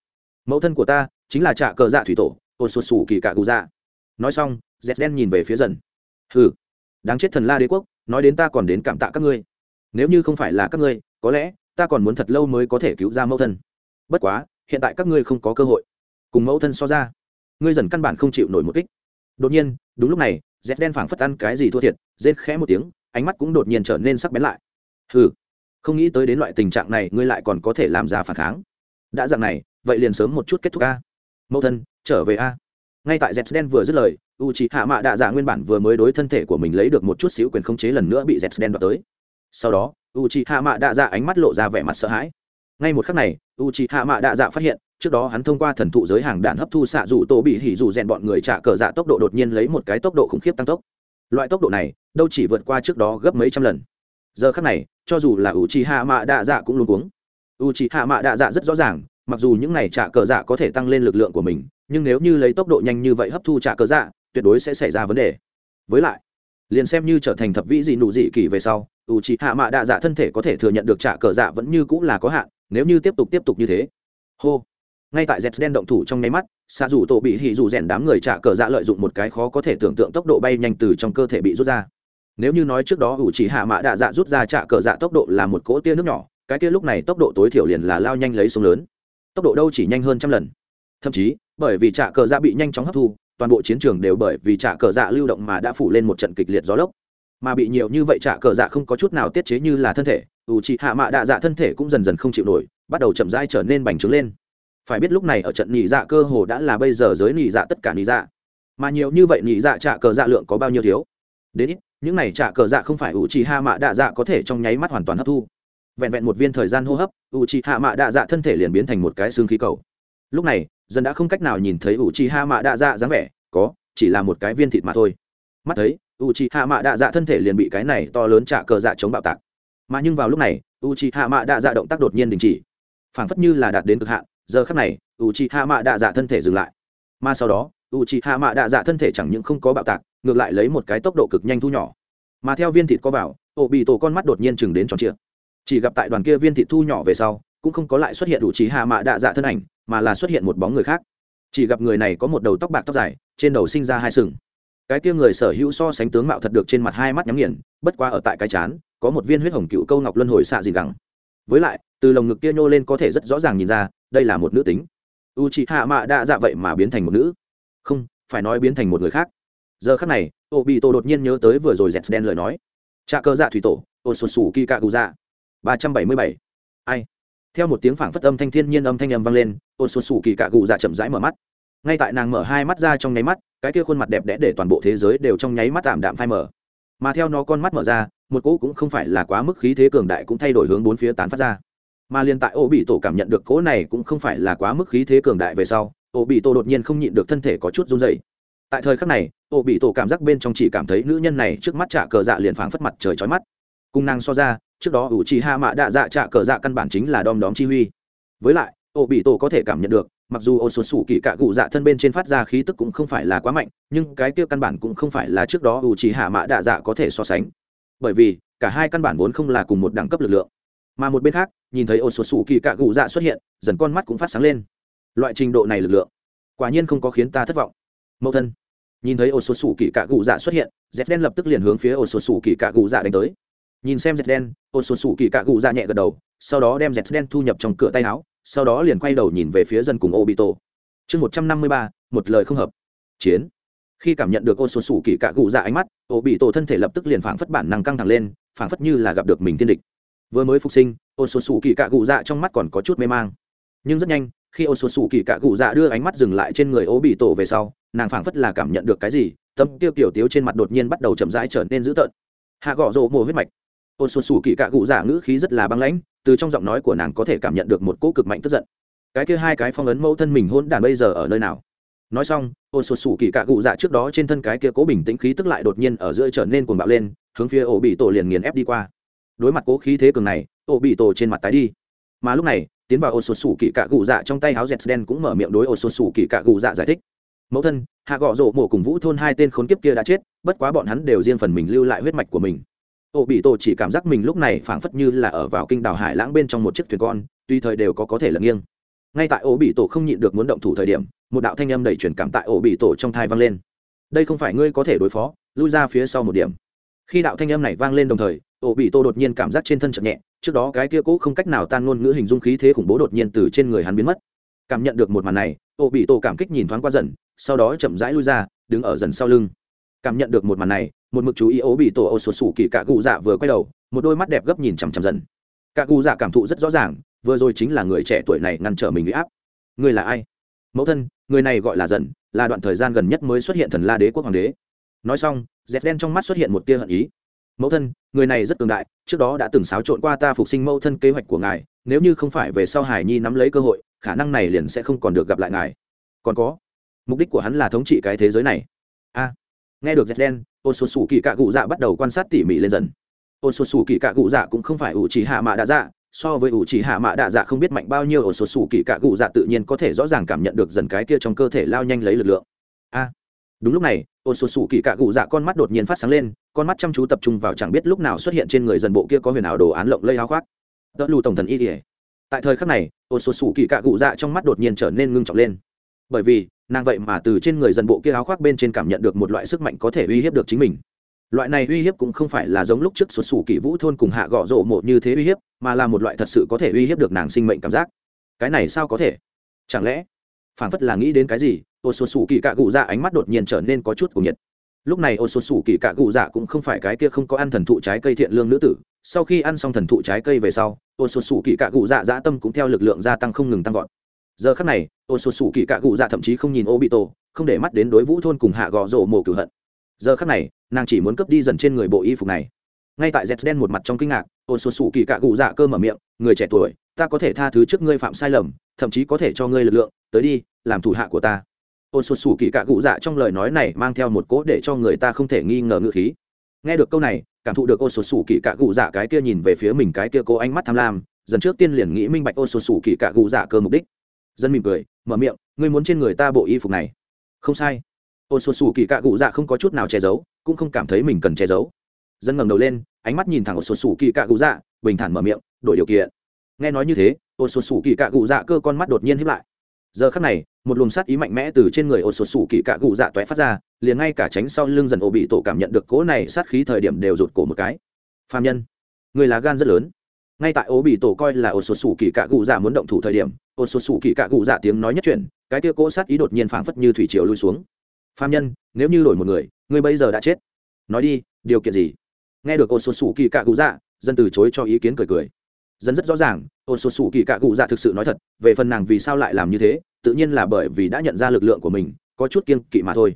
mẫu thân của ta chính là trạ cờ dạ thủy tổ ôn xuân sủ kỳ cạ cụ dạ nói xong dép đen nhìn về phía dần. Hừ, đáng chết thần la đế quốc nói đến ta còn đến cảm tạ các ngươi. Nếu như không phải là các ngươi có lẽ ta còn muốn thật lâu mới có thể cứu ra mẫu thân. Bất quá hiện tại các ngươi không có cơ hội. Cùng mẫu thân so ra ngươi dần căn bản không chịu nổi một kích. Đột nhiên đúng lúc này dép đen phảng phất ăn cái gì thua thiệt rết khẽ một tiếng ánh mắt cũng đột nhiên trở nên sắc bén lại. Hừ không nghĩ tới đến loại tình trạng này ngươi lại còn có thể làm ra phản kháng. Đã dạng này vậy liền sớm một chút kết thúc a. Mẫu thân trở về a ngay tại dép đen vừa dứt lời u c hạ mạ đạ dạ nguyên bản vừa mới đối thân thể của mình lấy được một chút xíu quyền khống chế lần nữa bị dép đen đoạt tới. Sau đó u c hạ mạ đạ dạ ánh mắt lộ ra vẻ mặt sợ hãi. Ngay một khắc này u c h i hạ mạ đạ dạ phát hiện, trước đó hắn thông qua thần thụ giới hàng đạn hấp thu xạ dù tổ bị hỉ dù rèn bọn người trả cờ dạ tốc độ đột nhiên lấy một cái tốc độ khủng khiếp tăng tốc. Loại tốc độ này, đâu chỉ vượt qua trước đó gấp mấy trăm lần. Giờ khắc này, cho dù là u c h i hạ mạ đạ dạ cũng luôn cuống. U c h i hạ mạ đạ dạ rất rõ ràng, mặc dù những này trả cờ dạ có thể tăng lên lực lượng của mình nhưng nếu như lấy tốc độ nhanh như vậy hấp thu trả cờ dạ tuyệt đối sẽ xảy ra vấn đề. Với lại, liền xem như trở thành thập vĩ dị nụ dị kỳ về sau u c h ị hạ mạ đạ dạ thân thể có thể thừa nhận được trả cờ dạ vẫn như cũng là có hạn, nếu như tiếp tục tiếp tục như thế. Hô. Ngay tại z đen động thủ trong nháy mắt xạ dù tổ bị hỉ dù rèn đám người trả cờ dạ lợi dụng một cái khó có thể tưởng tượng tốc độ bay nhanh từ trong cơ thể bị rút ra. Nếu như nói trước đó ủ chỉ hạ mã đạ dạ rút ra trả cờ dạ tốc độ là một cỗ tia nước nhỏ, cái tia lúc này tốc độ tối thiểu liền là lao nhanh lấy sông lớn. Tốc độ đâu chỉ nhanh hơn trăm lần. Thậm chí bởi vì trả cờ dạ bị nhanh chóng hấp thu, toàn bộ chiến trường đều bởi vì trả cờ dạ lưu động mà đã phủ lên một trận kịch liệt gió lốc. Mà bị nhiều như vậy trả cờ dạ không có chút nào tiết chế như là thân thể ủ trị hạ mạ đạ dạ thân thể cũng dần dần không chịu nổi, bắt đầu chậm rãi trở nên bành trướng lên. Phải biết lúc này ở trận nhị dạ cơ hồ đã là bây giờ giới nhị dạ tất cả nhị dạ. Mà nhiều như vậy nhị dạ trả cờ dạ lượng có bao nhiêu thiếu? Đến ít, những này trả cờ dạ không phải ủ trì hạ mạ đạ dạ có thể trong nháy mắt hoàn toàn hấp thu. Vẹn vẹn một viên thời gian hô hấp ủ trì hạ mạ đạ dạ thân thể liền biến thành một cái xương khí cầu. Lúc này dần đã không cách nào nhìn thấy u c hạ mạ đạ dạ dáng vẻ, có, chỉ là một cái viên thịt mà thôi. Mắt thấy u c hạ mạ đạ dạ thân thể liền bị cái này to lớn trả cờ dạ chống bạo tạc. Mà nhưng vào lúc này u c hạ mạ đạ dạ động tác đột nhiên đình chỉ. Phảng phất như là đạt đến cực hạn, giờ khắc này u c hạ mạ đạ dạ thân thể dừng lại. Mà sau đó u c hạ mạ đạ dạ thân thể chẳng những không có bạo tạc, ngược lại lấy một cái tốc độ cực nhanh thu nhỏ. Mà theo viên thịt có vào ổ bị tổ con mắt đột nhiên chừng đến tròn trịa. Chỉ gặp tại đoàn kia viên thịt thu nhỏ về sau cũng không có lại xuất hiện đủ trí hạ mạ đạ dạ thân ảnh, mà là xuất hiện một bóng người khác. Chỉ gặp người này có một đầu tóc bạc tóc dài, trên đầu sinh ra hai sừng. Cái kia người sở hữu so sánh tướng mạo thật được trên mặt hai mắt nhắm nghiền, bất qua ở tại cái chán, có một viên huyết hồng cựu câu ngọc luân hồi xạ gì gẳng. Với lại, từ lồng ngực kia nhô lên có thể rất rõ ràng nhìn ra, đây là một nữ tính. U chị hạ mạ đã dạ vậy mà biến thành một nữ. Không, phải nói biến thành một người khác. Giờ khắc này ô bị tổ đột nhiên nhớ tới vừa rồi dẹt đen lời nói. Trà cơ dạ thủy tổ ô sù sù kỳ cạ cụ dạ ba trăm bảy mươi bảy. Ai? Theo một tiếng phảng phất âm thanh thiên nhiên âm thanh âm vang lên ôn xuân sủ kỳ cạ cụ dạ chậm rãi mở mắt. Ngay tại nàng mở hai mắt ra trong nháy mắt, cái kia khuôn mặt đẹp đẽ để toàn bộ thế giới đều trong nháy mắt tạm đạm phai mở mà theo nó con mắt mở ra, một cỗ cũng không phải là quá mức khí thế cường đại cũng thay đổi hướng bốn phía tán phát ra. Mà liên tại ô bị tổ cảm nhận được cỗ này cũng không phải là quá mức khí thế cường đại về sau ô bị tổ đột nhiên không nhịn được thân thể có chút run dày tại thời khắc này ô bị tổ cảm giác bên trong chỉ cảm thấy nữ nhân này trước mắt trả cờ dạ liền phảng phất mặt trời trói mắt. Cung năng so ra trước đó ủ trì hạ mạ đạ dạ trả cờ dạ căn bản chính là đom đóm chi huy. Với lại, ô bị tổ có thể cảm nhận được, mặc dù ô số sủ kỳ cạ cụ dạ thân bên trên phát ra khí tức cũng không phải là quá mạnh, nhưng cái kia căn bản cũng không phải là trước đó ủ trì hạ mạ đạ dạ có thể so sánh. Bởi vì, cả hai căn bản vốn không là cùng một đẳng cấp lực lượng. Mà một bên khác, nhìn thấy ô số sủ kỳ cạ cụ dạ xuất hiện, dần con mắt cũng phát sáng lên. Loại trình độ này lực lượng, quả nhiên không có khiến ta thất vọng. Mẫu thân, nhìn thấy ô số sủ kỳ cạ cụ dạ xuất hiện dép đen lập tức liền hướng phía ô số sủ kỳ cạ cụ dạ đánh tới nhìn xem dép đen, ô xuân sụ kỳ cạ cụ ra dạ nhẹ gật đầu, sau đó đem dép đen thu nhập trong cửa tay áo, sau đó liền quay đầu nhìn về phía dân cùng ô bị tổ chương một trăm năm mươi ba, một lời không hợp. Chiến. Khi cảm nhận được ô xuân sụ kỳ cạ cụ ra dạ ánh mắt ô bị tổ thân thể lập tức liền phảng phất bản năng căng thẳng lên, phảng phất như là gặp được mình tiên địch. Vừa mới phục sinh, ô xuân sụ kỳ cạ cụ ra dạ trong mắt còn có chút mê mang. Nhưng rất nhanh, khi ô xuân sụ kỳ cạ cụ dạ đưa ánh mắt dừng lại trên người ô bị tổ về sau, nàng phảng phất là cảm nhận được cái gì, tâm tiêu kiểu tiếu trên mặt đột nhiên bắt đầu chậm rãi trở nên dữ tợn. Hạ gõ rộ mồ huyết mạch. Ôn Xuân sủ kỳ cạ cụ dạ ngữ khí rất là băng lãnh, từ trong giọng nói của nàng có thể cảm nhận được một cỗ cực mạnh tức giận. Cái kia hai cái phong ấn mẫu thân mình hôn đàn bây giờ ở nơi nào? Nói xong Ôn Xuân sủ kỳ cạ cụ dạ trước đó trên thân cái kia cố bình tĩnh khí tức lại đột nhiên ở giữa trở nên cuồng bạo lên, hướng phía ổ bị tổ liền nghiền ép đi qua. Đối mặt cố khí thế cường này ổ bị tổ trên mặt tái đi. Mà lúc này, tiến vào Ôn sột sủ kỳ cạ cụ dạ trong tay háo dẹt đen cũng mở miệng đối Ôn sột sủ kỳ cạ cụ dạ giải thích. Mẫu thân, hạ gọ rộ mổ cùng vũ thôn hai tên khốn kiếp kia đã chết, bất quá bọn hắn đều riêng phần mình lưu lại huyết mạch của mình ổ bị tổ chỉ cảm giác mình lúc này phảng phất như là ở vào kinh đảo hải lãng bên trong một chiếc thuyền con, tuy thời đều có có thể lật nghiêng. Ngay tại ổ bị tổ không nhịn được muốn động thủ thời điểm, một đạo thanh âm đầy truyền cảm tại ổ bị tổ trong thai vang lên. Đây không phải ngươi có thể đối phó, lui ra phía sau một điểm. Khi đạo thanh âm này vang lên đồng thời ổ bị tổ đột nhiên cảm giác trên thân chậm nhẹ, trước đó cái kia cũ không cách nào tan ngôn ngữ hình dung khí thế khủng bố đột nhiên từ trên người hắn biến mất. Cảm nhận được một màn này ổ bị tổ cảm kích nhìn thoáng qua dần, sau đó chậm rãi lui ra, đứng ở dần sau lưng. Cảm nhận được một màn này một mực chú ý ố bị tổ ô sột sủ kỳ cạ cụ dạ vừa quay đầu, một đôi mắt đẹp gấp nhìn chằm chằm dần. Cạ cụ dạ cảm thụ rất rõ ràng, vừa rồi chính là người trẻ tuổi này ngăn trở mình bị áp. Người là ai? Mẫu thân, người này gọi là dần, là đoạn thời gian gần nhất mới xuất hiện thần la đế quốc hoàng đế. Nói xong dẹp đen trong mắt xuất hiện một tia hận ý. Mẫu thân, người này rất cường đại, trước đó đã từng xáo trộn qua ta phục sinh mẫu thân kế hoạch của ngài, nếu như không phải về sau hải nhi nắm lấy cơ hội, khả năng này liền sẽ không còn được gặp lại ngài. Còn có, mục đích của hắn là thống trị cái thế giới này. A nghe được dẹp đen ô số sủ kỳ cạ cụ dạ bắt đầu quan sát tỉ mỉ lên dần. Ô số sủ kỳ cạ cụ dạ cũng không phải ủ chỉ hạ mạ đạ dạ so với ủ chỉ hạ mạ đạ dạ không biết mạnh bao nhiêu ô số sủ kỳ cạ cụ dạ tự nhiên có thể rõ ràng cảm nhận được dần cái kia trong cơ thể lao nhanh lấy lực lượng. A! Đúng lúc này ô số sủ kỳ cạ cụ dạ con mắt đột nhiên phát sáng lên, con mắt chăm chú tập trung vào chẳng biết lúc nào xuất hiện trên người dần bộ kia có huyền ảo đồ án lộng lây áo khoác. Đỡ lù tổng thần y kỉa tại thời khắc này ô số sủ kỳ cạ cụ dạ trong mắt đột nhiên trở nên ngưng trọng lên bởi vì nàng vậy mà từ trên người dân bộ kia áo khoác bên trên cảm nhận được một loại sức mạnh có thể uy hiếp được chính mình. Loại này uy hiếp cũng không phải là giống lúc trước xuất xù kỷ vũ thôn cùng hạ gõ rộ mộ như thế uy hiếp, mà là một loại thật sự có thể uy hiếp được nàng sinh mệnh cảm giác. Cái này sao có thể? Chẳng lẽ phản phất là nghĩ đến cái gì, ô xuất xù kỳ cạ cụ dạ ánh mắt đột nhiên trở nên có chút cuồng nhiệt. Lúc này ô xuất xù kỳ cạ cụ dạ cũng không phải cái kia không có ăn thần thụ trái cây thiện lương nữ tử, sau khi ăn xong thần thụ trái cây về sau, ô xuất xù kỳ cạ cụ dạ dã tâm cũng theo lực lượng gia tăng không ngừng tăng vọt giờ khắc này ô sột sủ kỳ cạ cụ dạ thậm chí không nhìn ô bị tổ không để mắt đến đối vũ thôn cùng hạ gò rổ mổ cửu hận. Giờ khắc này, nàng chỉ muốn cướp đi dần trên người bộ y phục này. Ngay tại dẹt đen một mặt trong kinh ngạc ô sột sủ kỳ cạ cụ dạ cơ mở miệng, người trẻ tuổi, ta có thể tha thứ trước ngươi phạm sai lầm, thậm chí có thể cho ngươi lực lượng, tới đi, làm thủ hạ của ta. Ô sột sủ kỳ cạ cụ dạ trong lời nói này mang theo một cố để cho người ta không thể nghi ngờ ngữ khí. Nghe được câu này, cảm thụ được ô sột sủ kỳ cạ cụ dạ cái kia nhìn về phía mình cái kia cố ánh mắt tham lam, dần trước tiên liền nghĩ minh bạch ô sột sủ kỳ cạ cụ dạ cơ mục đích dân mỉm cười, mở miệng, ngươi muốn trên người ta bộ y phục này? Không sai. Ôn xuân xù kỳ cạ cụ dạ không có chút nào che giấu, cũng không cảm thấy mình cần che giấu. Dân ngẩng đầu lên, ánh mắt nhìn thẳng ôn xuân xù kỳ cạ cụ dạ bình thản mở miệng, đổi điều kiện. Nghe nói như thế ôn xuân xù kỳ cạ cụ dạ cơ con mắt đột nhiên hiếp lại. Giờ khắc này, một luồng sát ý mạnh mẽ từ trên người ôn xuân xù kỳ cạ cụ dạ toé phát ra, liền ngay cả tránh sau lưng dần ổ bị tổ cảm nhận được cỗ này sát khí thời điểm đều rụt cổ một cái. Phạm nhân, người là gan rất lớn. Ngay tại ô bị tổ coi là ổ sột sủ kỳ cạ cụ dạ muốn động thủ thời điểm ổ sột sủ kỳ cạ cụ dạ tiếng nói nhất chuyển cái kia cỗ sát ý đột nhiên phảng phất như thủy triều lui xuống. Phạm nhân, nếu như đổi một người người bây giờ đã chết. Nói đi, điều kiện gì? Nghe được ổ sột sủ kỳ cạ cụ dạ dân từ chối cho ý kiến cười cười. Dân rất rõ ràng ổ sột sủ kỳ cạ cụ dạ thực sự nói thật, về phần nàng vì sao lại làm như thế, tự nhiên là bởi vì đã nhận ra lực lượng của mình, có chút kiên kỵ mà thôi.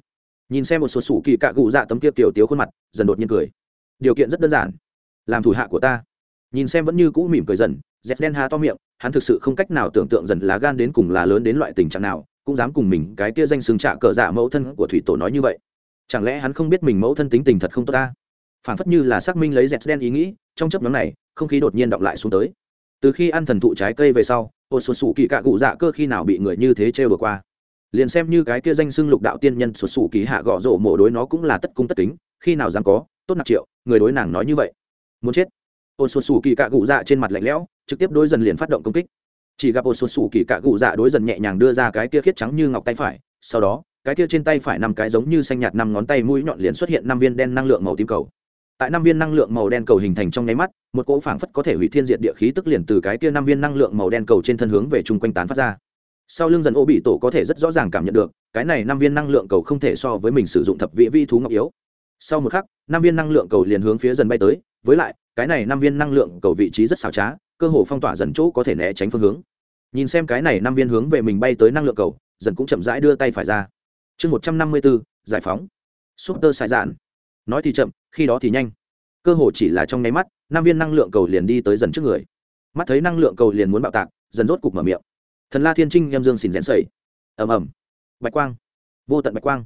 Nhìn xem một số sủ kỳ cạ cụ dạ tấm kia tiểu tiếu khuôn mặt, dần đột nhiên cười. Điều kiện rất đơn giản. Làm thủ hạ của ta. Nhìn xem vẫn như cũ mỉm cười dần dẹp đen hà to miệng hắn thực sự không cách nào tưởng tượng dần lá gan đến cùng là lớn đến loại tình trạng nào, cũng dám cùng mình cái kia danh xương trạ cờ giả mẫu thân của thủy tổ nói như vậy. Chẳng lẽ hắn không biết mình mẫu thân tính tình thật không tốt ta? Phản phất như là xác minh lấy dẹt đen ý nghĩ, trong chấp nhóm này, không khí đột nhiên động lại xuống tới. Từ khi ăn thần thụ trái cây về sau, ô sột sủ kỳ cạ cụ dạ cơ khi nào bị người như thế trêu vừa qua? Liền xem như cái kia danh xưng lục đạo tiên nhân sụt sủ kỳ hạ gõ rổ mổ đối nó cũng là tất cung tất kính, khi nào dám có, tốt nạp triệu, người đối nàng nói như vậy. Muốn chết. Ô sụt sủ kỳ cạ cụ dạ trên mặt lạnh lẽo trực tiếp đối dần liền phát động công kích. Chỉ gặp ô sụt xù kỳ cạ cụ dạ đối dần nhẹ nhàng đưa ra cái kia khiết trắng như ngọc tay phải, sau đó, cái kia trên tay phải năm cái giống như xanh nhạt năm ngón tay mũi nhọn liền xuất hiện năm viên đen năng lượng màu tím cầu. Tại năm viên năng lượng màu đen cầu hình thành trong nháy mắt, một cỗ phảng phất có thể hủy thiên diệt địa khí tức liền từ cái kia năm viên năng lượng màu đen cầu trên thân hướng về chung quanh tán phát ra. Sau lưng dần ô bị tổ có thể rất rõ ràng cảm nhận được, cái này năm viên năng lượng cầu không thể so với mình sử dụng thập vị vi thú ngọc yếu. Sau một khắc, năm viên năng lượng cầu liền hướng phía dần bay tới, với lại, cái này năm viên năng lượng cầu vị trí rất xảo trá cơ hồ phong tỏa dần chỗ có thể né tránh phương hướng. Nhìn xem cái này năm viên hướng về mình bay tới năng lượng cầu, dần cũng chậm rãi đưa tay phải ra. Chương một trăm năm mươi bốn giải phóng. Súp tơ sai dạn. Nói thì chậm, khi đó thì nhanh. Cơ hồ chỉ là trong nháy mắt, năm viên năng lượng cầu liền đi tới dần trước người. Mắt thấy năng lượng cầu liền muốn bạo tạc, dần rốt cục mở miệng. Thần la thiên trinh em dương xìn rén sẩy ầm ầm. Bạch quang. Vô tận bạch quang.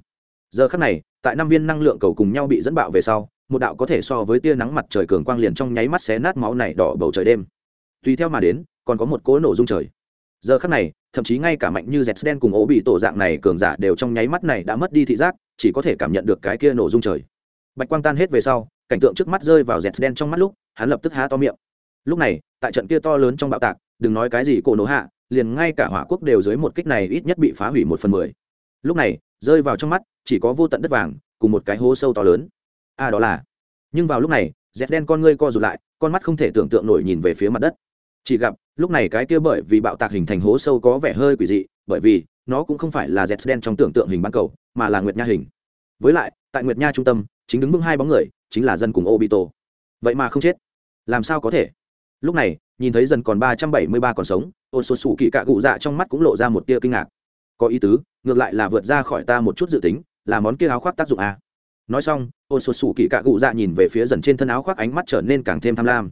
Giờ khắc này, tại năm viên năng lượng cầu cùng nhau bị dẫn bạo về sau, một đạo có thể so với tia nắng mặt trời cường quang liền trong nháy mắt xé nát máu này đỏ bầu trời đêm tùy theo mà đến còn có một cỗ nổ rung trời. Giờ khắc này thậm chí ngay cả mạnh như dẹt đen cùng ố bị tổ dạng này cường giả đều trong nháy mắt này đã mất đi thị giác chỉ có thể cảm nhận được cái kia nổ rung trời. Bạch quang tan hết về sau cảnh tượng trước mắt rơi vào dẹt đen trong mắt lúc hắn lập tức há to miệng. Lúc này tại trận kia to lớn trong bạo tạc đừng nói cái gì cổ nổ hạ liền ngay cả hỏa quốc đều dưới một kích này ít nhất bị phá hủy một phần mười. Lúc này rơi vào trong mắt chỉ có vô tận đất vàng cùng một cái hố sâu to lớn. A à, đó là. Nhưng vào lúc này dẹt đen con ngươi co rụt lại con mắt không thể tưởng tượng nổi nhìn về phía mặt đất chỉ gặp, lúc này cái kia bởi vì bạo tạc hình thành hố sâu có vẻ hơi quỷ dị, bởi vì nó cũng không phải là dẹt đen trong tưởng tượng hình ban cầu, mà là nguyệt nha hình. Với lại, tại nguyệt nha trung tâm, chính đứng vững hai bóng người, chính là dân cùng obito. Vậy mà không chết. Làm sao có thể? Lúc này, nhìn thấy dần còn ba trăm bảy mươi ba còn sống ôn số sủ kỳ cạ cụ dạ trong mắt cũng lộ ra một tia kinh ngạc. Có ý tứ, ngược lại là vượt ra khỏi ta một chút dự tính, là món kia áo khoác tác dụng à. nói xong ôn số sủ kỳ cạ cụ dạ nhìn về phía dần trên thân áo khoác ánh mắt trở nên càng thêm tham lam.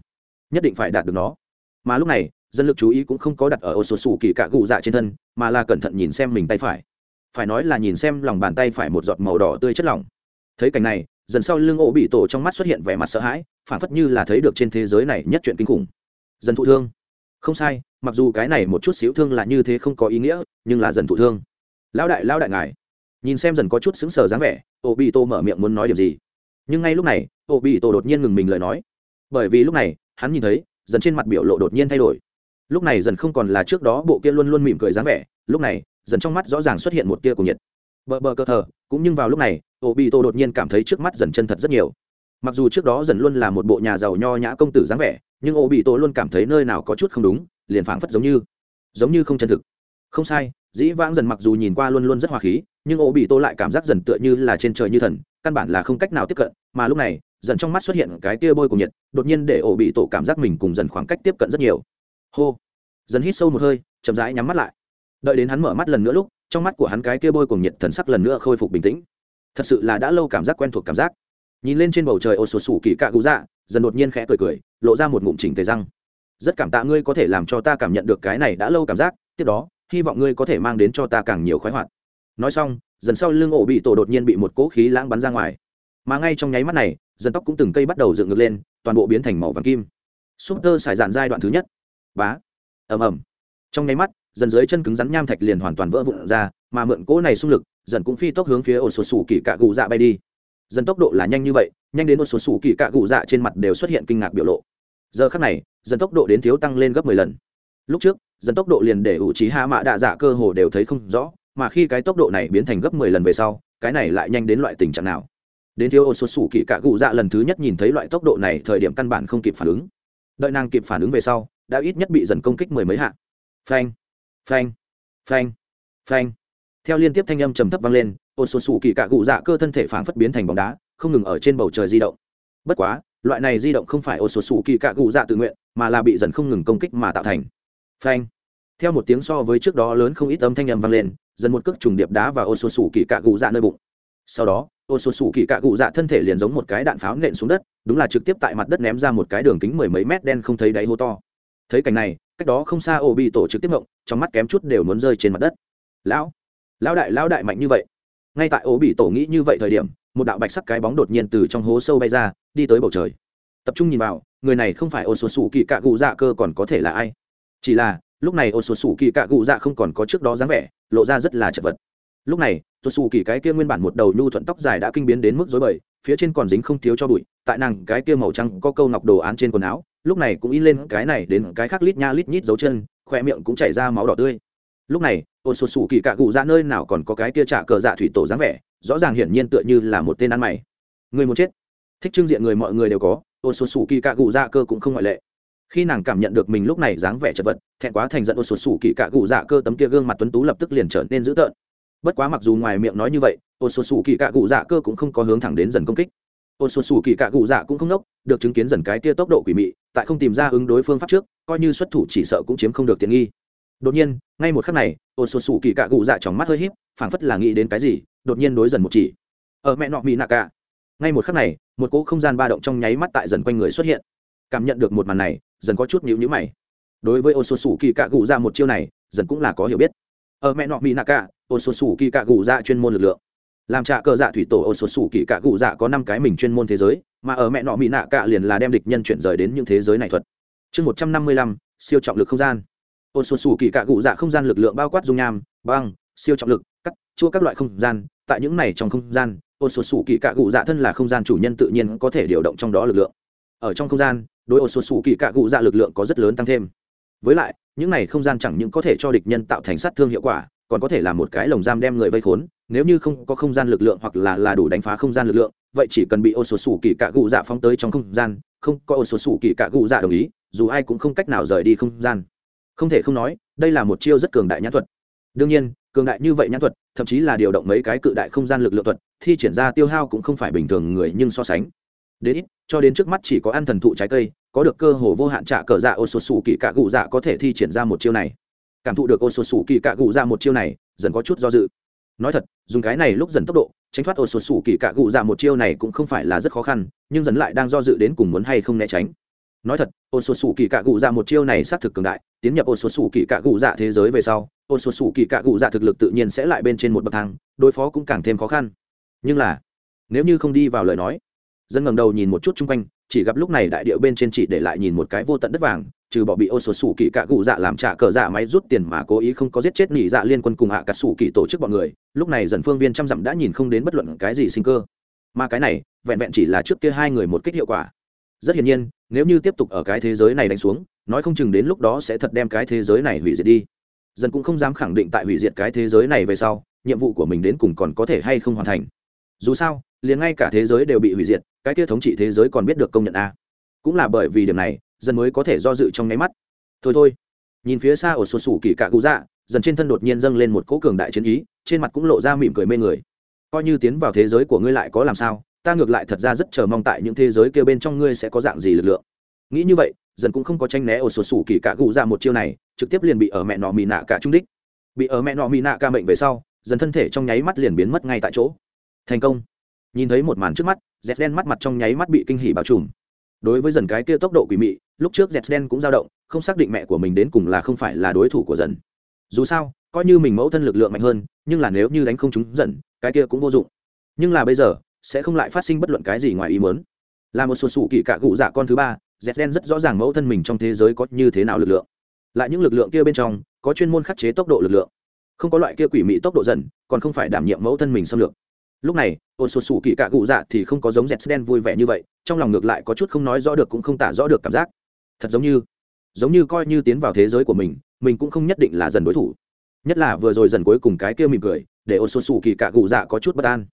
Nhất định phải đạt được nó mà lúc này, dân lực chú ý cũng không có đặt ở ô số sủ kỳ cạ gù dạ trên thân, mà là cẩn thận nhìn xem mình tay phải. Phải nói là nhìn xem lòng bàn tay phải một giọt màu đỏ tươi chất lỏng. Thấy cảnh này, dần sau lưng ổ bị tổ trong mắt xuất hiện vẻ mặt sợ hãi phản phất như là thấy được trên thế giới này nhất chuyện kinh khủng. Dần thụ thương. Không sai, mặc dù cái này một chút xíu thương là như thế không có ý nghĩa, nhưng là dần thụ thương. Lão đại lão đại ngài. Nhìn xem dần có chút xứng sờ dáng vẻ ô bị tô mở miệng muốn nói điều gì. Nhưng ngay lúc này ô bị tô đột nhiên ngừng mình lời nói. Bởi vì lúc này, hắn nhìn thấy dần trên mặt biểu lộ đột nhiên thay đổi. Lúc này dần không còn là trước đó bộ kia luôn luôn mỉm cười dáng vẻ, lúc này, dần trong mắt rõ ràng xuất hiện một tia cùng nhiệt. Bờ bờ cơ thờ, cũng nhưng vào lúc này ô bị tô đột nhiên cảm thấy trước mắt dần chân thật rất nhiều. Mặc dù trước đó dần luôn là một bộ nhà giàu nho nhã công tử dáng vẻ, nhưng ô bị tô luôn cảm thấy nơi nào có chút không đúng, liền phảng phất giống như giống như không chân thực. Không sai, dĩ vãng dần mặc dù nhìn qua luôn luôn rất hòa khí, nhưng ô bị tô lại cảm giác dần tựa như là trên trời như thần, căn bản là không cách nào tiếp cận, mà lúc này dần trong mắt xuất hiện cái tia bôi của nhiệt, đột nhiên để ổ bị tổ cảm giác mình cùng dần khoảng cách tiếp cận rất nhiều. Hô! Dần hít sâu một hơi, chậm rãi nhắm mắt lại. Đợi đến hắn mở mắt lần nữa lúc, trong mắt của hắn cái kia bôi cùng nhiệt thần sắc lần nữa khôi phục bình tĩnh. Thật sự là đã lâu cảm giác quen thuộc cảm giác. Nhìn lên trên bầu trời ô sổ sủ kỳ cạ gú dạ dần đột nhiên khẽ cười cười, lộ ra một ngụm chỉnh tề răng. Rất cảm tạ ngươi có thể làm cho ta cảm nhận được cái này đã lâu cảm giác, tiếp đó, hy vọng ngươi có thể mang đến cho ta càng nhiều khoái hoạt. Nói xong, dần sau lưng ổ bị tổ đột nhiên bị một cỗ khí lãng bắn ra ngoài. Mà ngay trong nháy mắt này dần tóc cũng từng cây bắt đầu dựng ngược lên, toàn bộ biến thành màu vàng kim. Súp tơ xài dạn giai đoạn thứ nhất. Bá. Ầm ầm. Trong nháy mắt, dần dưới chân cứng rắn nham thạch liền hoàn toàn vỡ vụn ra, mà mượn cỗ này xung lực, dần cũng phi tốc hướng phía ổ sột sủ kỳ cạ gù dạ bay đi. Dần tốc độ là nhanh như vậy, nhanh đến ổ sột sủ kỳ cạ gù dạ trên mặt đều xuất hiện kinh ngạc biểu lộ. Giờ khắc này, dần tốc độ đến thiếu tăng lên gấp mười lần. Lúc trước, dần tốc độ liền để ủ trí hạ mạ đạ dạ cơ hồ đều thấy không rõ, mà khi cái tốc độ này biến thành gấp mười lần về sau, cái này lại nhanh đến loại tình trạng nào? Đến thiếu ô số sủ kỳ cạ cụ dạ lần thứ nhất nhìn thấy loại tốc độ này, thời điểm căn bản không kịp phản ứng. Đợi nàng kịp phản ứng về sau, đã ít nhất bị dần công kích mười mấy hạ. Phanh phanh phanh phanh. Theo liên tiếp thanh âm trầm thấp vang lên, ô số sủ kỳ cạ cụ dạ cơ thân thể phản phất biến thành bóng đá, không ngừng ở trên bầu trời di động. Bất quá, loại này di động không phải ô số sủ kỳ cạ cụ dạ tự nguyện, mà là bị dần không ngừng công kích mà tạo thành. Phanh. Theo một tiếng so với trước đó lớn không ít âm thanh âm vang lên, dần một cước trùng điệp đá và ô số sủ kỳ cạ cụ dạ nơi bụng sau đó ô số sủ kỳ cạ cụ dạ thân thể liền giống một cái đạn pháo nện xuống đất, đúng là trực tiếp tại mặt đất ném ra một cái đường kính mười mấy mét đen không thấy đáy hố to. Thấy cảnh này, cách đó không xa ô bị tổ trực tiếp ngộng, trong mắt kém chút đều muốn rơi trên mặt đất. Lão lão đại lão đại mạnh như vậy. Ngay tại ô bị tổ nghĩ như vậy thời điểm, một đạo bạch sắc cái bóng đột nhiên từ trong hố sâu bay ra, đi tới bầu trời. Tập trung nhìn vào, người này không phải ô số sủ kỳ cạ cụ dạ cơ còn có thể là ai? Chỉ là, lúc này ô số sủ kỳ cạ cụ dạ không còn có trước đó dáng vẻ, lộ ra rất là chật vật lúc này ô xù kỳ cái kia nguyên bản một đầu nhu thuận tóc dài đã kinh biến đến mức dối bời, phía trên còn dính không thiếu cho bụi, tại nàng cái kia màu trắng có câu ngọc đồ án trên quần áo, lúc này cũng in lên cái này đến cái khác lít nha lít nhít dấu chân khoe miệng cũng chảy ra máu đỏ tươi. Lúc này ôn sột sủ kỳ cạ cụ ra dạ nơi nào còn có cái kia trả cờ dạ thủy tổ dáng vẻ, rõ ràng hiển nhiên tựa như là một tên ăn mày. Người muốn chết. Thích trưng diện người mọi người đều có ôn sột sủ kỳ cạ cụ ra dạ cơ cũng không ngoại lệ. Khi nàng cảm nhận được mình lúc này dáng vẻ chật vật, thẹn quá thành giận ôn sột sủ kỳ cạ cụ dạ cơ tấm kia gương mặt tuấn tú lập tức liền trở nên dữ tợn bất quá mặc dù ngoài miệng nói như vậy ô xuân xù kỳ cạ cụ dạ cơ cũng không có hướng thẳng đến dần công kích. Ô xuân xù kỳ cạ cụ dạ cũng không nốc, được chứng kiến dần cái kia tốc độ quỷ mị, tại không tìm ra ứng đối phương pháp trước, coi như xuất thủ chỉ sợ cũng chiếm không được tiện nghi. Đột nhiên, ngay một khắc này ô xuân xù kỳ cạ cụ dạ trong mắt hơi híp, phảng phất là nghĩ đến cái gì, đột nhiên đối dần một chỉ. Ở mẹ nọ mỹ nạ cả. Ngay một khắc này, một cỗ không gian ba động trong nháy mắt tại dần quanh người xuất hiện. Cảm nhận được một màn này, dần có chút nhíu nhíu mày. Đối với ô xuân xù kỳ cạ cụ dạ một chiêu này, dần cũng là có hiểu biết. Ở mẹ nọ mỹ nạ cả ôn số sủ kỳ cạ cụ dạ chuyên môn lực lượng. Làm trạ cờ dạ thủy tổ ôn số sủ kỳ cạ cụ dạ có năm cái mình chuyên môn thế giới, mà ở mẹ nọ mỹ nạ cạ liền là đem địch nhân chuyển rời đến những thế giới này thuật. Chương một trăm năm mươi lăm, siêu trọng lực không gian. Ôn số sủ kỳ cạ cụ dạ không gian lực lượng bao quát dung nham, băng, siêu trọng lực, cắt, chua các loại không gian. Tại những này trong không gian ôn số sủ kỳ cạ cụ dạ thân là không gian chủ nhân tự nhiên có thể điều động trong đó lực lượng. Ở trong không gian, đối ôn số sủ kỳ cạ cụ dạ lực lượng có rất lớn tăng thêm. Với lại, những này không gian chẳng những có thể cho địch nhân tạo thành sát thương hiệu quả còn có thể là một cái lồng giam đem người vây khốn, nếu như không có không gian lực lượng hoặc là là đủ đánh phá không gian lực lượng, vậy chỉ cần bị ô số sủ kỳ cạ cụ dạ phóng tới trong không gian, không có ô số sủ kỳ cạ cụ dạ đồng ý, dù ai cũng không cách nào rời đi không gian. Không thể không nói, đây là một chiêu rất cường đại nhãn thuật. Đương nhiên, cường đại như vậy nhãn thuật, thậm chí là điều động mấy cái cự đại không gian lực lượng thuật, thi triển ra tiêu hao cũng không phải bình thường người nhưng so sánh. Đến ít, cho đến trước mắt chỉ có ăn thần thụ trái cây, có được cơ hồ vô hạn trả cờ dạ ô số sủ kỳ cạ cụ dạ có thể thi triển ra một chiêu này cảm thụ được ô số sủ kỳ cạ Gụ Ra một chiêu này, dần có chút do dự. Nói thật, dùng cái này lúc dần tốc độ, tránh thoát ô sột sủ kỳ cạ Gụ Ra một chiêu này cũng không phải là rất khó khăn, nhưng dần lại đang do dự đến cùng muốn hay không né tránh. Nói thật ô sột sủ kỳ cạ Gụ Ra một chiêu này xác thực cường đại, tiến nhập ô sột sủ kỳ cạ Gụ dạ thế giới về sau ô sột sủ kỳ cạ Gụ dạ thực lực tự nhiên sẽ lại bên trên một bậc thang, đối phó cũng càng thêm khó khăn. Nhưng là, nếu như không đi vào lời nói, dân ngẩng đầu nhìn một chút chung quanh, chỉ gặp lúc này đại điệu bên trên chỉ để lại nhìn một cái vô tận đất vàng trừ bỏ bị ô số sủ kỳ cạ cụ dạ làm trả cờ dạ máy rút tiền mà cố ý không có giết chết nỉ dạ liên quân cùng hạ cả sủ kỳ tổ chức bọn người, lúc này dần phương viên trăm dặm đã nhìn không đến bất luận cái gì sinh cơ. Mà cái này, vẹn vẹn chỉ là trước kia hai người một kích hiệu quả. Rất hiển nhiên, nếu như tiếp tục ở cái thế giới này đánh xuống, nói không chừng đến lúc đó sẽ thật đem cái thế giới này hủy diệt đi. Dần cũng không dám khẳng định tại hủy diệt cái thế giới này về sau, nhiệm vụ của mình đến cùng còn có thể hay không hoàn thành. Dù sao, liền ngay cả thế giới đều bị hủy diệt, cái kia thống trị thế giới còn biết được công nhận a. Cũng là bởi vì điểm này dần mới có thể do dự trong nháy mắt. Thôi thôi. Nhìn phía xa ở sổ sủ kỳ cạ cụ dạ dần trên thân đột nhiên dâng lên một cỗ cường đại chiến ý, trên mặt cũng lộ ra mỉm cười mê người. Coi như tiến vào thế giới của ngươi lại có làm sao, ta ngược lại thật ra rất chờ mong tại những thế giới kia bên trong ngươi sẽ có dạng gì lực lượng. Nghĩ như vậy, dần cũng không có tranh né ở sổ sủ kỳ cạ cụ dạ một chiêu này, trực tiếp liền bị ở mẹ nọ mì nạ cả trung đích. Bị ở mẹ nọ mì nạ ca mệnh về sau, dần thân thể trong nháy mắt liền biến mất ngay tại chỗ. Thành công. Nhìn thấy một màn trước mắt dẹt đen mắt mặt trong nháy mắt bị kinh hỉ bao trùm. Đối với dần cái kia tốc độ quỷ mị lúc trước dẹt đen cũng dao động, không xác định mẹ của mình đến cùng là không phải là đối thủ của dần. Dù sao, coi như mình mẫu thân lực lượng mạnh hơn, nhưng là nếu như đánh không chúng dần, cái kia cũng vô dụng. Nhưng là bây giờ, sẽ không lại phát sinh bất luận cái gì ngoài ý muốn. Là một số sủ kỳ cạ cụ dạ con thứ ba dẹt đen rất rõ ràng mẫu thân mình trong thế giới có như thế nào lực lượng. Lại những lực lượng kia bên trong, có chuyên môn khắc chế tốc độ lực lượng. Không có loại kia quỷ mị tốc độ dần, còn không phải đảm nhiệm mẫu thân mình xâm lược. Lúc này ôn sột sù kỳ cạ cụ dạ thì không có giống dẹt đen vui vẻ như vậy, trong lòng ngược lại có chút không nói rõ được cũng không tả rõ được cảm giác thật giống như giống như coi như tiến vào thế giới của mình mình cũng không nhất định là dần đối thủ. Nhất là vừa rồi dần cuối cùng cái kia mỉm cười, để ô sột xù kỳ cạ cụ dạ có chút bất an.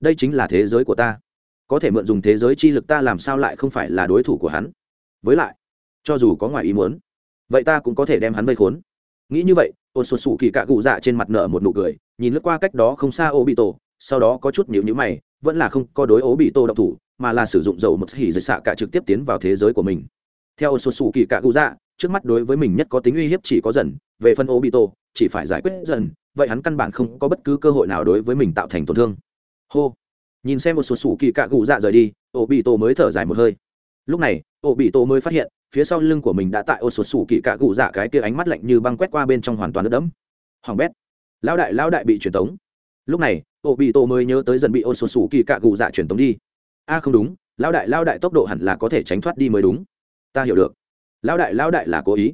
Đây chính là thế giới của ta. Có thể mượn dùng thế giới chi lực ta làm sao lại không phải là đối thủ của hắn? Với lại, cho dù có ngoài ý muốn, vậy ta cũng có thể đem hắn vây khốn. Nghĩ như vậy ô sột xù kỳ cạ cụ dạ trên mặt nở một nụ cười, nhìn lướt qua cách đó không xa ô bị tổ sau đó có chút nhịu nhữ mày, vẫn là không có đối ố bị tô độc thủ, mà là sử dụng dầu một hỉ dưới xạ cả trực tiếp tiến vào thế giới của mình theo ô sột sù kỳ cạ cụ dạ trước mắt đối với mình nhất có tính uy hiếp chỉ có dần, về phân ô bị tô chỉ phải giải quyết dần, vậy hắn căn bản không có bất cứ cơ hội nào đối với mình tạo thành tổn thương. Hô. Nhìn xem một số sủ kỳ cạ cụ dạ rời đi ô bị tô mới thở dài một hơi. Lúc này ô bị tô mới phát hiện, phía sau lưng của mình đã tại ô sột sủ kỳ cạ cụ dạ cái kia ánh mắt lạnh như băng quét qua bên trong hoàn toàn đất đẫm. Hoàng bét. Lão đại lão đại bị truyền tống. Lúc này ô bị tô mới nhớ tới dần bị ô sột sủ kỳ cạ cụ dạ truyền tống đi. A, không đúng, lão đại lão đại tốc độ hẳn là có thể tránh thoát đi mới đúng ta hiểu được. Lão đại lão đại là cố ý.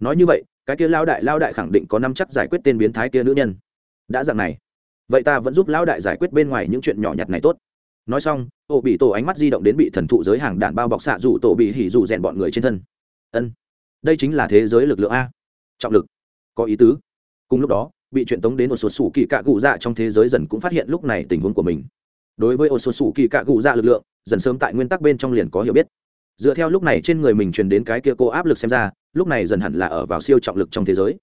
Nói như vậy, cái kia lão đại lão đại khẳng định có năm chắc giải quyết tên biến thái kia nữ nhân. Đã dạng này, vậy ta vẫn giúp lão đại giải quyết bên ngoài những chuyện nhỏ nhặt này tốt. Nói xong, ô bị tổ ánh mắt di động đến bị thần thụ giới hàng đạn bao bọc xạ rủ tổ bị hỉ rủ rèn bọn người trên thân. Ân, đây chính là thế giới lực lượng a. Trọng lực, có ý tứ. Cùng lúc đó, bị chuyện tống đến một số sủ kỳ cạ cụ dạ trong thế giới dần cũng phát hiện lúc này tình huống của mình. Đối với ô số sủ kỳ cạ cụ dạ lực lượng, dần sớm tại nguyên tắc bên trong liền có hiểu biết dựa theo lúc này trên người mình truyền đến cái kia cô áp lực xem ra, lúc này dần hẳn là ở vào siêu trọng lực trong thế giới.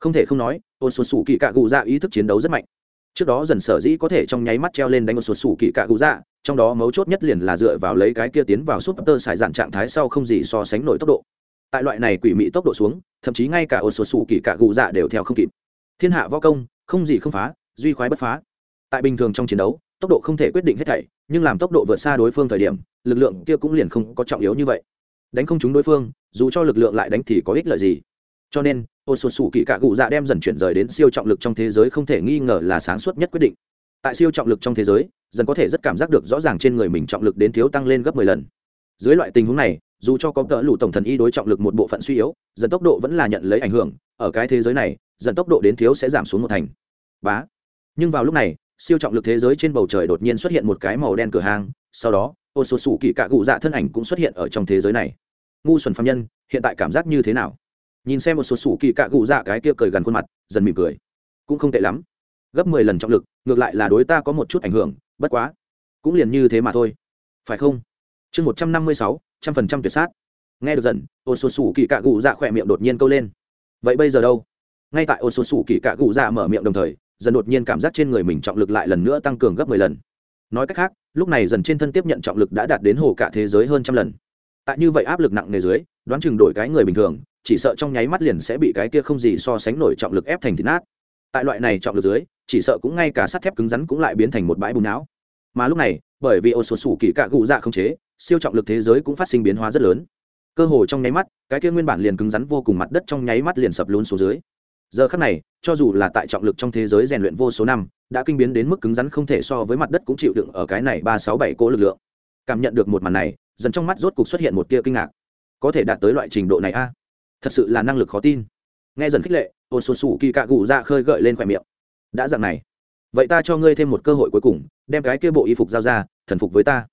Không thể không nói ôn xuân sủ kỳ cạ cụ dạ ý thức chiến đấu rất mạnh. Trước đó dần sở dĩ có thể trong nháy mắt treo lên đánh ôn sụt sủ kỳ cạ cụ dạ trong đó mấu chốt nhất liền là dựa vào lấy cái kia tiến vào súp tơ xài dạn trạng thái sau không gì so sánh nổi tốc độ. Tại loại này quỷ mị tốc độ xuống, thậm chí ngay cả ôn sụt sủ kỳ cạ cụ dạ đều theo không kịp. Thiên hạ võ công, không gì không phá, duy khoái bất phá. Tại bình thường trong chiến đấu, tốc độ không thể quyết định hết thảy, nhưng làm tốc độ vượt xa đối phương thời điểm lực lượng kia cũng liền không có trọng yếu như vậy. Đánh không chúng đối phương, dù cho lực lượng lại đánh thì có ích lợi gì? Cho nên ô sột sủ kỳ cạ cụ dạ đem dần chuyển rời đến siêu trọng lực trong thế giới không thể nghi ngờ là sáng suốt nhất quyết định. Tại siêu trọng lực trong thế giới, dần có thể rất cảm giác được rõ ràng trên người mình trọng lực đến thiếu tăng lên gấp mười lần. Dưới loại tình huống này, dù cho có cỡ lũ tổng thần y đối trọng lực một bộ phận suy yếu, dần tốc độ vẫn là nhận lấy ảnh hưởng, ở cái thế giới này, dần tốc độ đến thiếu sẽ giảm xuống một thành. Bá. Nhưng vào lúc này, siêu trọng lực thế giới trên bầu trời đột nhiên xuất hiện một cái màu đen cửa hàng sau đó ô số sủ kỳ cạ cụ dạ thân ảnh cũng xuất hiện ở trong thế giới này. Ngu xuẩn phạm nhân, hiện tại cảm giác như thế nào? Nhìn xem một số sủ kỳ cạ cụ dạ cái kia cười gần khuôn mặt, dần mỉm cười. Cũng không tệ lắm. Gấp mười lần trọng lực, ngược lại là đối ta có một chút ảnh hưởng, bất quá. Cũng liền như thế mà thôi. Phải không? Chương một trăm năm mươi sáu, trăm phần trăm tuyệt sát. Nghe được dần ô số sủ kỳ cạ cụ dạ khỏe miệng đột nhiên câu lên. Vậy bây giờ đâu? Ngay tại ô số sủ kỳ cạ cụ dạ mở miệng đồng thời, dần đột nhiên cảm giác trên người mình trọng lực lại lần nữa tăng cường gấp mười lần nói cách khác, lúc này dần trên thân tiếp nhận trọng lực đã đạt đến hồ cả thế giới hơn trăm lần. Tại như vậy áp lực nặng nề dưới, đoán chừng đổi cái người bình thường, chỉ sợ trong nháy mắt liền sẽ bị cái kia không gì so sánh nổi trọng lực ép thành thịt nát. Tại loại này trọng lực dưới, chỉ sợ cũng ngay cả sắt thép cứng rắn cũng lại biến thành một bãi bùn não. Mà lúc này, bởi vì ô số sủ kỳ cạ gụ dạ không chế, siêu trọng lực thế giới cũng phát sinh biến hóa rất lớn. Cơ hồ trong nháy mắt, cái kia nguyên bản liền cứng rắn vô cùng mặt đất trong nháy mắt liền sập lún xuống dưới. Giờ khắc này, cho dù là tại trọng lực trong thế giới rèn luyện vô số năm đã kinh biến đến mức cứng rắn không thể so với mặt đất cũng chịu đựng ở cái này ba sáu bảy cỗ lực lượng. Cảm nhận được một màn này, dần trong mắt rốt cục xuất hiện một tia kinh ngạc. Có thể đạt tới loại trình độ này a? Thật sự là năng lực khó tin. Nghe dần khích lệ ô xuân sủ kỳ cạ gù ra khơi gợi lên khoe miệng. Đã dạng này, vậy ta cho ngươi thêm một cơ hội cuối cùng, đem cái kia bộ y phục giao ra, thần phục với ta.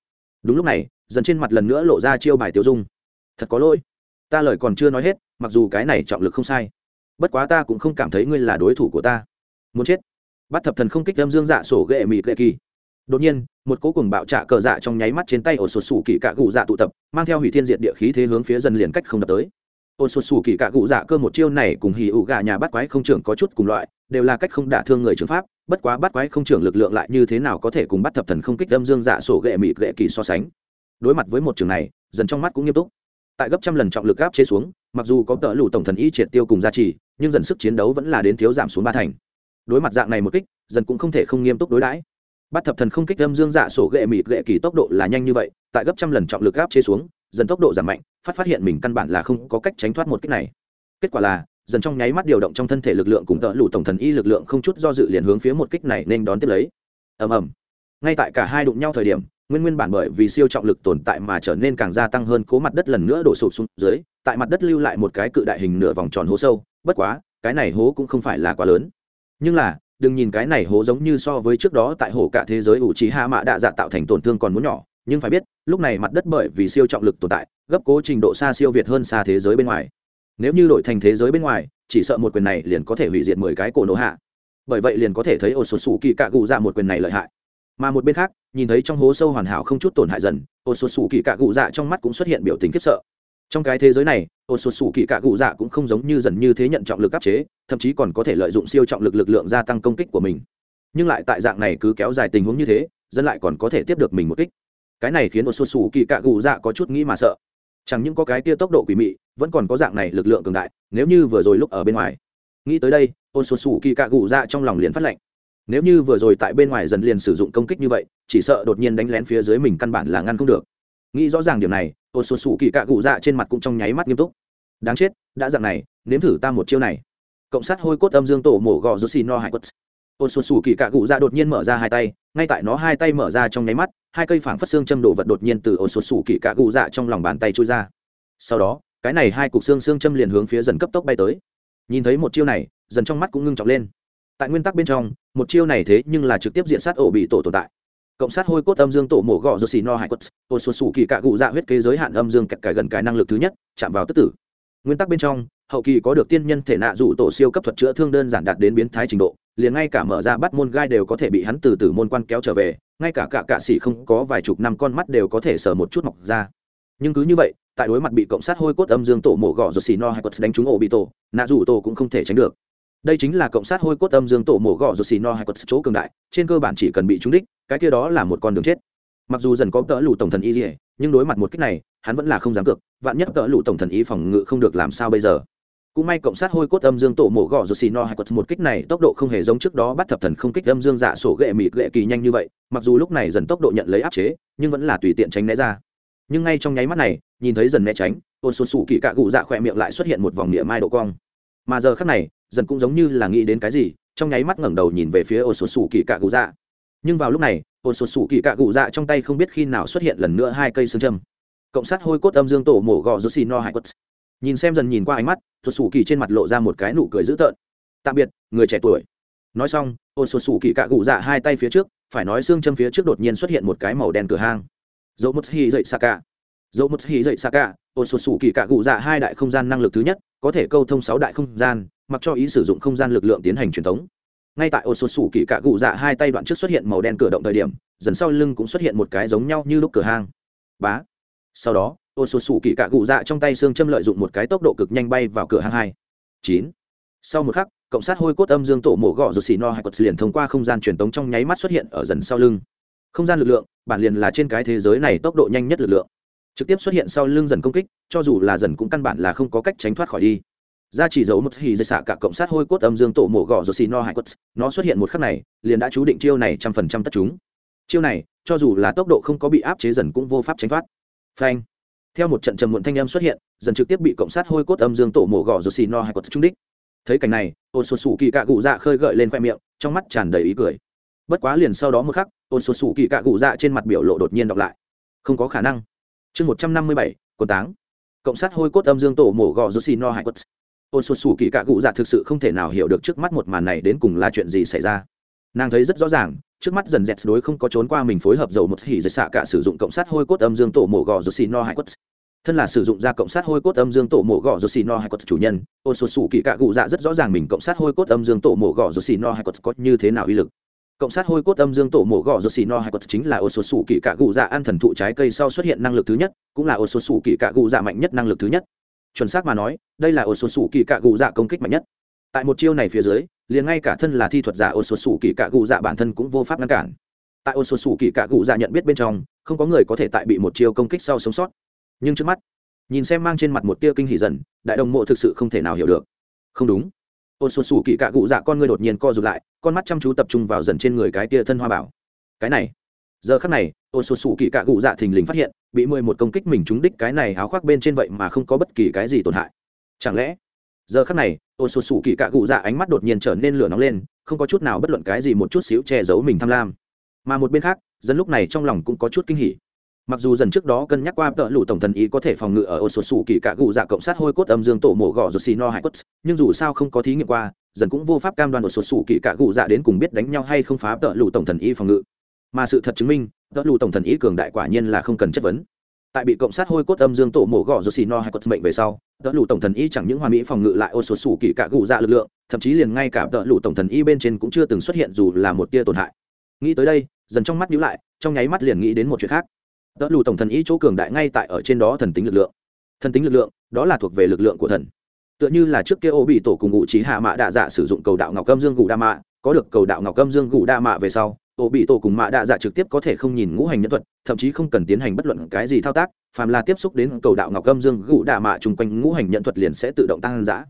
Đúng lúc này, dần trên mặt lần nữa lộ ra chiêu bài tiêu dung. Thật có lỗi. Ta lời còn chưa nói hết, mặc dù cái này trọng lực không sai. Bất quá ta cũng không cảm thấy ngươi là đối thủ của ta. Muốn chết bắt thập thần không kích âm dương dạ sổ ghệ mịt lệ kỳ. Đột nhiên, một cố cùng bạo trạ cờ dạ trong nháy mắt trên tay ổ sột sủ kỳ cạ cụ dạ tụ tập, mang theo hủy thiên diệt địa khí thế hướng phía dần liền cách không đập tới. Ổ sột sủ kỳ cạ cụ dạ cơ một chiêu này cùng hì ụ gà nhà bắt quái không trưởng có chút cùng loại, đều là cách không đả thương người trường pháp, bất quá bắt quái không trưởng lực lượng lại như thế nào có thể cùng bắt thập thần không kích âm dương dạ sổ ghệ mịt ghệ kỳ so sánh. Đối mặt với một trường này dần trong mắt cũng nghiêm túc. Tại gấp trăm lần trọng lực áp chế xuống, mặc dù có tợ lụ tổng thần y triệt tiêu cùng gia trì, nhưng dần sức chiến đấu vẫn là đến thiếu giảm xuống ba thành đối mặt dạng này một kích, dần cũng không thể không nghiêm túc đối đãi. Bắt thập thần không kích âm dương dạ sổ ghệ mịt ghệ kỳ tốc độ là nhanh như vậy, tại gấp trăm lần trọng lực áp chế xuống, dần tốc độ giảm mạnh, phát phát hiện mình căn bản là không có cách tránh thoát một kích này. Kết quả là, dần trong nháy mắt điều động trong thân thể lực lượng cùng tợ lụ tổng thần y lực lượng không chút do dự liền hướng phía một kích này nên đón tiếp lấy. Ầm ầm. Ngay tại cả hai đụng nhau thời điểm, nguyên nguyên bản bởi vì siêu trọng lực tồn tại mà trở nên càng gia tăng hơn, cố mặt đất lần nữa đổ sụp xuống dưới, tại mặt đất lưu lại một cái cự đại hình nửa vòng tròn hố sâu, bất quá, cái này hố cũng không phải là quá lớn nhưng là, đừng nhìn cái này hố giống như so với trước đó tại hồ cả thế giới ủ trí hạ mạ đạ dạ tạo thành tổn thương còn muốn nhỏ, nhưng phải biết, lúc này mặt đất bởi vì siêu trọng lực tồn tại, gấp cố trình độ xa siêu việt hơn xa thế giới bên ngoài. Nếu như đổi thành thế giới bên ngoài, chỉ sợ một quyền này liền có thể hủy diệt mười cái cổ nổ hạ. Bởi vậy liền có thể thấy ổ sột sủ kỳ cạ gù dạ một quyền này lợi hại. Mà một bên khác, nhìn thấy trong hố sâu hoàn hảo không chút tổn hại dần ổ sột sủ kỳ cạ gù dạ trong mắt cũng xuất hiện biểu tình khiếp sợ. Trong cái thế giới này ổ sột sủ kỳ cạ gù dạ cũng không giống như dần như thế nhận trọng lực áp chế thậm chí còn có thể lợi dụng siêu trọng lực lực lượng gia tăng công kích của mình. Nhưng lại tại dạng này cứ kéo dài tình huống như thế, dân lại còn có thể tiếp được mình một kích. Cái này khiến một sột sủ kỳ cạ gù dạ có chút nghĩ mà sợ. Chẳng những có cái tia tốc độ quỷ mị, vẫn còn có dạng này lực lượng cường đại, nếu như vừa rồi lúc ở bên ngoài. Nghĩ tới đây ôn sột sủ kỳ cạ gù dạ trong lòng liền phát lệnh. Nếu như vừa rồi tại bên ngoài dần liền sử dụng công kích như vậy, chỉ sợ đột nhiên đánh lén phía dưới mình căn bản là ngăn không được. Nghĩ rõ ràng điều này ôn sột sủ kỳ cạ gù dạ trên mặt cũng trong nháy mắt nghiêm túc. Đáng chết, đã dạng này, nếm thử ta một chiêu này cộng sát hôi cốt âm dương tổ mổ gò joshi no hải quất. Ôn xuân xù kỳ cạ cụ dạ đột nhiên mở ra hai tay, ngay tại nó hai tay mở ra trong nháy mắt, hai cây phảng phất xương châm đổ vật đột nhiên từ ôn xuân xù kỳ cạ cụ dạ trong lòng bàn tay trôi ra. Sau đó, cái này hai cục xương xương châm liền hướng phía dần cấp tốc bay tới. Nhìn thấy một chiêu này, dần trong mắt cũng ngưng trọng lên. Tại nguyên tắc bên trong, một chiêu này thế nhưng là trực tiếp diện sát ổ bị tổ tồn tại. Cộng sát hôi cốt âm dương tổ mổ gọ do xì no hải quất ôn xuân xù kỳ cạ cụ dạ huyết kế giới hạn âm dương kẹt cải gần cái năng lực thứ nhất, chạm vào tức tử. Nguyên tắc bên trong hậu kỳ có được tiên nhân thể nạ dụ tổ siêu cấp thuật chữa thương đơn giản đạt đến biến thái trình độ, liền ngay cả mở ra bắt môn gai đều có thể bị hắn từ từ môn quan kéo trở về, ngay cả cả cạ sĩ không có vài chục năm con mắt đều có thể sờ một chút mọc ra. Nhưng cứ như vậy, tại đối mặt bị cộng sát hôi cốt âm dương tổ mổ gọ rồi xì no hay quật đánh trúng ổ bị tổ, nạ rủ tổ cũng không thể tránh được. Đây chính là cộng sát hôi cốt âm dương tổ mổ gọ rồi xì no hay quật chỗ cường đại, trên cơ bản chỉ cần bị trúng đích, cái kia đó là một con đường chết. Mặc dù dần có tỡ lụ tổng thần y gì, nhưng đối mặt một cách này, hắn vẫn là không dám cược, vạn nhất tỡ lụ tổng thần y phòng ngự không được làm sao bây giờ? Cũng may cộng sát hôi cốt âm dương tổ mổ gọ rồi xì no hay quất một kích này tốc độ không hề giống trước đó bắt thập thần không kích âm dương dạ sổ ghệ mịt ghệ kỳ nhanh như vậy, mặc dù lúc này dần tốc độ nhận lấy áp chế, nhưng vẫn là tùy tiện tránh né ra. Nhưng ngay trong nháy mắt này, nhìn thấy dần né tránh ôn xuân sủ kỳ cạ cụ dạ khỏe miệng lại xuất hiện một vòng địa mai độ cong. Mà giờ khắc này, dần cũng giống như là nghĩ đến cái gì, trong nháy mắt ngẩng đầu nhìn về phía ôn xuân sủ kỳ cạ cụ dạ. Nhưng vào lúc này ôn xuân sủ kỳ cạ cụ dạ trong tay không biết khi nào xuất hiện lần nữa hai cây xương châm. Cộng sát hôi cốt âm dương tổ mổ gò rô xì no hải quất nhìn xem dần nhìn qua ánh mắt xuất xù kỳ trên mặt lộ ra một cái nụ cười dữ tợn. Tạm biệt, người trẻ tuổi. Nói xong ô xuất xù kỳ cạ gụ dạ hai tay phía trước, phải nói xương châm phía trước đột nhiên xuất hiện một cái màu đen cửa hang. Dẫu mất hy dậy xa cả dẫu mất hy dậy xa cả ô xuất xù kỳ cạ gụ dạ hai đại không gian năng lực thứ nhất, có thể câu thông sáu đại không gian, mặc cho ý sử dụng không gian lực lượng tiến hành truyền thống. Ngay tại ô xuất xù kỳ cạ gụ dạ hai tay đoạn trước xuất hiện màu đen cửa động thời điểm, dần sau lưng cũng xuất hiện một cái giống nhau như lúc cửa hang. Bá. Sau đó ô xuân sủ kỳ cạ cụ dạ trong tay xương châm lợi dụng một cái tốc độ cực nhanh bay vào cửa hàng hai. Chín. Sau một khắc, cộng sát hôi cốt âm dương tổ mổ gọ rồi xì no hay quật liền thông qua không gian truyền tống trong nháy mắt xuất hiện ở dần sau lưng. Không gian lực lượng, bản liền là trên cái thế giới này tốc độ nhanh nhất lực lượng. Trực tiếp xuất hiện sau lưng dần công kích, cho dù là dần cũng căn bản là không có cách tránh thoát khỏi đi. Ra chỉ dấu một hì dây xạ cả cộng sát hôi cốt âm dương tổ mổ gọ rồi xì no hay quật, nó xuất hiện một khắc này, liền đã chú định chiêu này trăm phần trăm tất chúng. Chiêu này, cho dù là tốc độ không có bị áp chế dần cũng vô pháp tránh thoát. Phanh theo một trận trầm muộn thanh âm xuất hiện, dần trực tiếp bị cộng sát hôi cốt âm dương tổ mổ gò rồi xì no hay cột trung đích. Thấy cảnh này ôn xuân sủ kỳ cạ cụ dạ khơi gợi lên khoe miệng, trong mắt tràn đầy ý cười. Bất quá liền sau đó một khắc ôn xuân sủ kỳ cạ cụ dạ trên mặt biểu lộ đột nhiên đọc lại. Không có khả năng. Chương một trăm năm mươi bảy quần táng. Cộng sát hôi cốt âm dương tổ mổ gò rô xì no hay cột ôn xuân sủ kỳ cạ cụ dạ thực sự không thể nào hiểu được trước mắt một màn này đến cùng là chuyện gì xảy ra nàng thấy rất rõ ràng, trước mắt dần dẹt đối không có trốn qua mình phối hợp dầu một hỉ dệt xạ cả sử dụng cộng sát hôi cốt âm dương tổ mổ gò rô xì no hải quất thân là sử dụng ra cộng sát hôi cốt âm dương tổ mổ gò rô xì no hai cốt chủ nhân, ô số sủ kỳ cạ cụ dạ rất rõ ràng mình cộng sát hôi cốt âm dương tổ mổ gò rô xì no hai cốt có như thế nào uy lực. Cộng sát hôi cốt âm dương tổ mổ gò rô xì no hai cốt chính là ô số sủ kỳ cạ cụ dạ ăn thần thụ trái cây sau xuất hiện năng lực thứ nhất, cũng là ô số sủ kỳ cạ cụ dạ mạnh nhất năng lực thứ nhất. Chuẩn xác mà nói, đây là ô số sủ kỳ cạ cụ dạ công kích mạnh nhất tại một chiêu này phía dưới, liền ngay cả thân là thi thuật giả ô số sủ kỳ cạ gù dạ bản thân cũng vô pháp ngăn cản. Tại ô số sủ kỳ cạ gù dạ nhận biết bên trong, không có người có thể tại bị một chiêu công kích sau sống sót. Nhưng trước mắt, nhìn xem mang trên mặt một tia kinh hỉ dần, đại đồng mộ thực sự không thể nào hiểu được. Không đúng. Ô số sủ kỳ cạ gù dạ con người đột nhiên co rụt lại, con mắt chăm chú tập trung vào dần trên người cái tia thân hoa bảo. Cái này. Giờ khắc này ô số sủ kỳ cạ gù dạ thình lình phát hiện, bị mười một công kích mình trúng đích cái này áo khoác bên trên vậy mà không có bất kỳ cái gì tổn hại. Chẳng lẽ giờ khắc này ô sù sù kỳ cạ cụ dạ ánh mắt đột nhiên trở nên lửa nóng lên không có chút nào bất luận cái gì một chút xíu che giấu mình tham lam. Mà một bên khác dân lúc này trong lòng cũng có chút kinh hỉ. Mặc dù dần trước đó cân nhắc qua tợ lũ tổng thần ý có thể phòng ngự ở ô sù sù kỳ cả Cụ dạ cộng sát hôi cốt âm dương tổ mổ gọ rồi xì no hải cốt, nhưng dù sao không có thí nghiệm qua dần cũng vô pháp cam đoan ô sù sù kỳ cạ cụ dạ đến cùng biết đánh nhau hay không phá tợ lũ tổng thần y phòng ngự. Mà sự thật chứng minh tợ lũ tổng thần y cường đại quả nhiên là không cần chất vấn tại bị cộng sát hôi cốt âm dương tổ mổ gõ rồi xì no hay cốt mệnh về sau đỡ lũ tổng thần y chẳng những hoàn mỹ phòng ngự lại ô số sủ kỳ cả gù dạ lực lượng, thậm chí liền ngay cả đỡ lũ tổng thần y bên trên cũng chưa từng xuất hiện dù là một tia tổn hại. Nghĩ tới đây, dần trong mắt nhíu lại, trong nháy mắt liền nghĩ đến một chuyện khác. Đỡ lũ tổng thần y chỗ cường đại ngay tại ở trên đó thần tính lực lượng. Thần tính lực lượng, đó là thuộc về lực lượng của thần. Tựa như là trước kia ô bị tổ cùng ngụ trí hạ mạ đạ dạ sử dụng cầu đạo ngọc âm dương gù đa mạ, có được cầu đạo ngọc âm dương gù đa mạ về sau ổ bị tổ cùng mạ đạ dạ trực tiếp có thể không nhìn ngũ hành nhân thuật, thậm chí không cần tiến hành bất luận cái gì thao tác, phàm là tiếp xúc đến cầu đạo ngọc âm dương gù đạ mạ chung quanh ngũ hành nhận thuật liền sẽ tự động tăng giã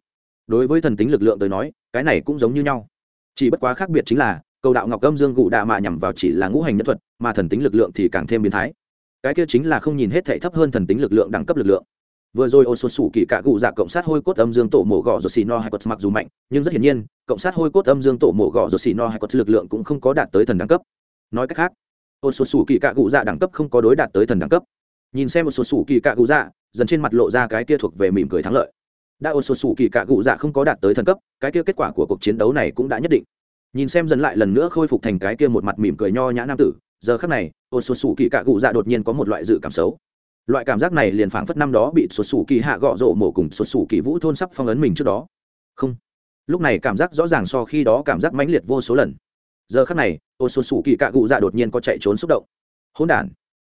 đối với thần tính lực lượng tới nói, cái này cũng giống như nhau. Chỉ bất quá khác biệt chính là, cầu đạo ngọc âm dương gụ đạ mạ nhằm vào chỉ là ngũ hành nhân thuật, mà thần tính lực lượng thì càng thêm biến thái. Cái kia chính là không nhìn hết thể thấp hơn thần tính lực lượng đẳng cấp lực lượng vừa rồi ô sột sủ kỳ cạ cụ dạ cộng sát hôi cốt âm dương tổ mộ gọ rồi xì no hay cốt mặc dù mạnh, nhưng rất hiển nhiên, cộng sát hôi cốt âm dương tổ mộ gọ rồi xì no hay cốt lực lượng cũng không có đạt tới thần đẳng cấp. Nói cách khác ô sột sủ kỳ cạ cụ dạ đẳng cấp không có đối đạt tới thần đẳng cấp. Nhìn xem một số sủ kỳ cạ cụ dạ dần trên mặt lộ ra cái kia thuộc về mỉm cười thắng lợi. Đã ô sột sủ kỳ cạ cụ dạ không có đạt tới thần cấp, cái kia kết quả của cuộc chiến đấu này cũng đã nhất định. Nhìn xem dần lại lần nữa khôi phục thành cái kia một mặt mỉm cười nho nhã nam tử, giờ khắc này ô sột sủ kỳ cạ cụ dạ đột nhiên có một loại dự cảm xấu loại cảm giác này liền phảng phất năm đó bị sụt sủ kỳ hạ gọ rộ mổ cùng sụt sủ kỳ vũ thôn sắp phong ấn mình trước đó. Không. Lúc này cảm giác rõ ràng so khi đó cảm giác mãnh liệt vô số lần. Giờ khắc này, ô sụt sủ kỳ cạ cụ dạ đột nhiên có chạy trốn xúc động. Hỗn đản.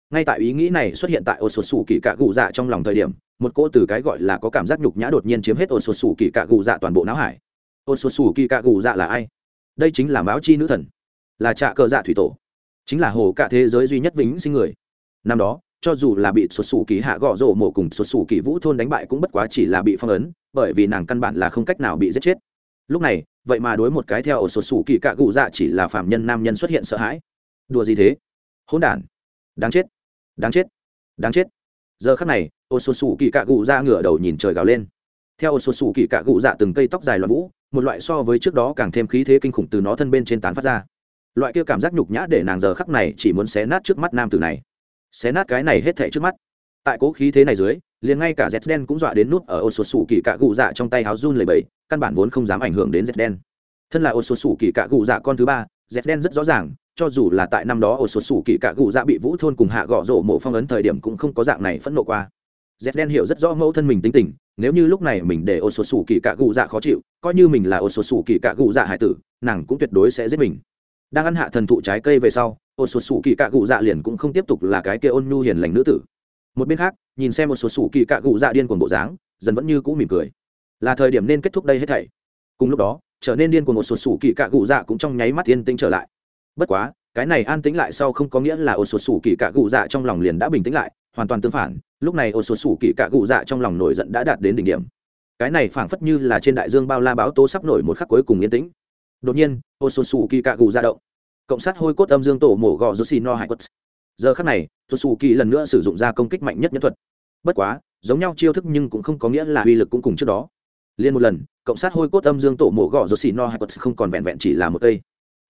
Ngay tại ý nghĩ này xuất hiện tại ô sụt sủ kỳ cạ cụ dạ trong lòng thời điểm, một cỗ từ cái gọi là có cảm giác nhục nhã đột nhiên chiếm hết ô sụt sủ kỳ cạ cụ dạ toàn bộ não hải. Ô sụt sủ kỳ cạ cụ dạ là ai? Đây chính là máu chi nữ thần. Là trạ cờ dạ thủy tổ. Chính là hồ cả thế giới duy nhất vĩnh sinh người. Năm đó cho dù là bị xuất xù kỳ hạ gõ rổ mổ cùng xuất xù kỳ vũ thôn đánh bại cũng bất quá chỉ là bị phong ấn, bởi vì nàng căn bản là không cách nào bị giết chết. Lúc này, vậy mà đối một cái theo xuất xù kỳ cạ gụ dạ chỉ là phạm nhân nam nhân xuất hiện sợ hãi. Đùa gì thế? Hỗn đản. Đáng chết. Đáng chết. Đáng chết. Giờ khắc này ô xuất xù kỳ cạ gụ dạ ngửa đầu nhìn trời gào lên. Theo ô xuất xù kỳ cạ gụ dạ từng cây tóc dài loạn vũ, một loại so với trước đó càng thêm khí thế kinh khủng từ nó thân bên trên tán phát ra. Loại kia cảm giác nhục nhã để nàng giờ khắc này chỉ muốn xé nát trước mắt nam tử này xé nát cái này hết thảy trước mắt. Tại cố khí thế này dưới, liền ngay cả z đen cũng dọa đến nút ở ô số sủ kỳ cạ gù dạ trong tay háo run lầy bẫy căn bản vốn không dám ảnh hưởng đến z đen. Thân là ô số sủ kỳ cạ gù dạ con thứ ba, z đen rất rõ ràng, cho dù là tại năm đó ô số sủ kỳ cạ gù dạ bị vũ thôn cùng hạ gõ rổ mộ phong ấn thời điểm cũng không có dạng này phẫn nộ qua. Z đen hiểu rất rõ mẫu thân mình tính tình, nếu như lúc này mình để ô số sủ kỳ cạ gù dạ khó chịu, coi như mình là ô số sủ kỳ cạ gù dạ hải tử, nàng cũng tuyệt đối sẽ giết mình đang ăn hạ thần thụ trái cây về sau ô sột sủ kỳ cạ cụ dạ liền cũng không tiếp tục là cái kia ôn nhu hiền lành nữ tử. Một bên khác, nhìn xem một sột sủ kỳ cạ cụ dạ điên cuồng bộ dáng, dần vẫn như cũ mỉm cười. Là thời điểm nên kết thúc đây hết thảy. Cùng lúc đó, trở nên điên cuồng một sột sủ kỳ cạ cụ dạ cũng trong nháy mắt yên tĩnh trở lại. Bất quá, cái này an tĩnh lại sau không có nghĩa là ô sột sủ kỳ cạ cụ dạ trong lòng liền đã bình tĩnh lại, hoàn toàn tương phản, lúc này ô sột sủ kỳ cạ cụ dạ trong lòng nổi giận đã đạt đến đỉnh điểm. Cái này phảng phất như là trên đại dương bao la báo tố sắp nổi một khắc cuối cùng yên tĩnh đột nhiên ô sột sủ kỳ cạ gù ra động. Cộng sát hôi cốt âm dương tổ mổ gò joshi no hải quất giờ khắc này josu kỳ lần nữa sử dụng ra công kích mạnh nhất nhân thuật. Bất quá, giống nhau chiêu thức nhưng cũng không có nghĩa là uy lực cũng cùng trước đó. Liên một lần, cộng sát hôi cốt âm dương tổ mổ gò joshi no hải quất không còn vẹn vẹn chỉ là một cây.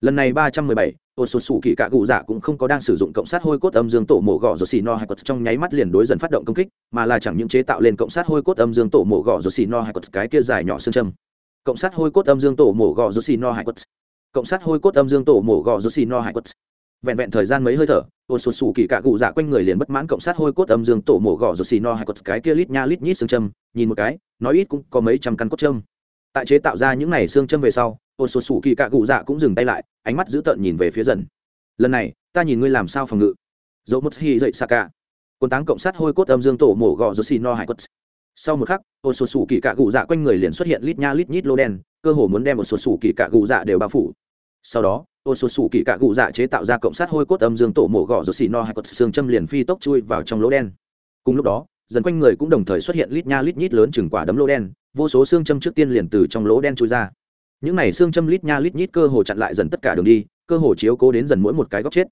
Lần này ba trăm mười bảy ô sột sủ kỳ cạ gù dạ cũng không có đang sử dụng cộng sát hôi cốt âm dương tổ mổ gò rột xì no hải quất trong nháy mắt liền đối dần phát động công kích, mà là chẳng những chế tạo lên cộng sát hôi cốt âm dương tổ mổ gò rột xì no hải quất cái kia dài nhỏ xương châm cộng sát hôi cốt âm dương tổ mổ gò rột xì no hải cốt cộng sát hôi cốt âm dương tổ mổ gò rô xì no hải quất. Vẹn vẹn thời gian mấy hơi thở, ô sột sù kỳ cạ cụ dạ quanh người liền bất mãn cộng sát hôi cốt âm dương tổ mổ gò rô xì no hải quất. Cái kia lít nha lít nhít xương châm, nhìn một cái, nói ít cũng có mấy trăm căn cốt châm. Tại chế tạo ra những này xương châm về sau, ô sột sù kỳ cạ cụ dạ cũng dừng tay lại, ánh mắt dữ tợn nhìn về phía dần. Lần này, ta nhìn ngươi làm sao phòng ngự. Dẫu mất hy dậy xa cả quân táng cộng sát hôi cốt âm dương tổ mổ gò rô xì no hải quất sau một khắc ô sột sủ kỳ cạ gù dạ quanh người liền xuất hiện lít nha lít nhít lô đen, cơ hồ muốn đem một sột sủ kỳ cạ gù dạ đều bao phủ. Sau đó ô sột sủ kỳ cạ gù dạ chế tạo ra cộng sát hôi cốt âm dương tổ mổ gọ rồi xì no hai cột xương châm liền phi tốc chui vào trong lỗ đen. Cùng lúc đó, dần quanh người cũng đồng thời xuất hiện lít nha lít nhít lớn chừng quả đấm lỗ đen, vô số xương châm trước tiên liền từ trong lỗ đen chui ra. Những này xương châm lít nha lít nhít cơ hồ chặn lại dần tất cả đường đi, cơ hồ chiếu cố đến dần mỗi một cái góc chết.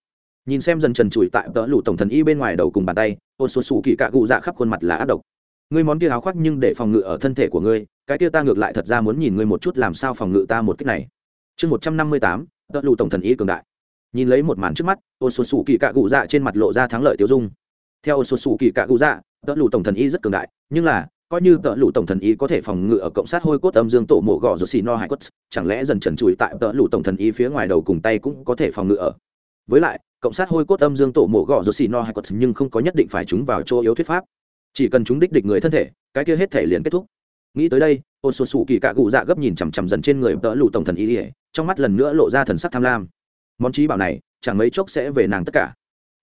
Nhìn xem dần trần trụi tại tớ lụ tổng thần y bên ngoài đầu cùng bàn tay ô sột sủ kỳ cạ gù dạ khắp khuôn mặt là ác độc ngươi món kia áo khoác nhưng để phòng ngự ở thân thể của ngươi, cái kia ta ngược lại thật ra muốn nhìn ngươi một chút làm sao phòng ngự ta một cách này. Chương một trăm năm mươi tám tận lù tổng thần ý cường đại. Nhìn lấy một màn trước mắt ô số sủ kỳ cạ cụ dạ trên mặt lộ ra thắng lợi tiêu dung. Theo ô số sủ kỳ cạ cụ dạ tận lù tổng thần y rất cường đại, nhưng là, coi như tợ lũ tổng thần ý có thể phòng ngự ở cộng sát hôi cốt âm dương tổ mộ gò rồi xì no hải quất, chẳng lẽ dần trần trụi tại tợ lũ tổng thần ý phía ngoài đầu cùng tay cũng có thể phòng ngự ở? Với lại, cộng sát hôi cốt âm dương tổ mộ gò rồi xì no hải quất nhưng không có nhất định phải chúng vào chỗ yếu thuyết pháp chỉ cần chúng đích địch người thân thể, cái kia hết thể liền kết thúc. Nghĩ tới đây, ô sù sù kỳ cạ cụ dạ gấp nhìn chằm chằm dần trên người đỡ lụ tổng thần ý ỉa trong mắt lần nữa lộ ra thần sắc tham lam. Món trí bảo này, chẳng mấy chốc sẽ về nàng tất cả.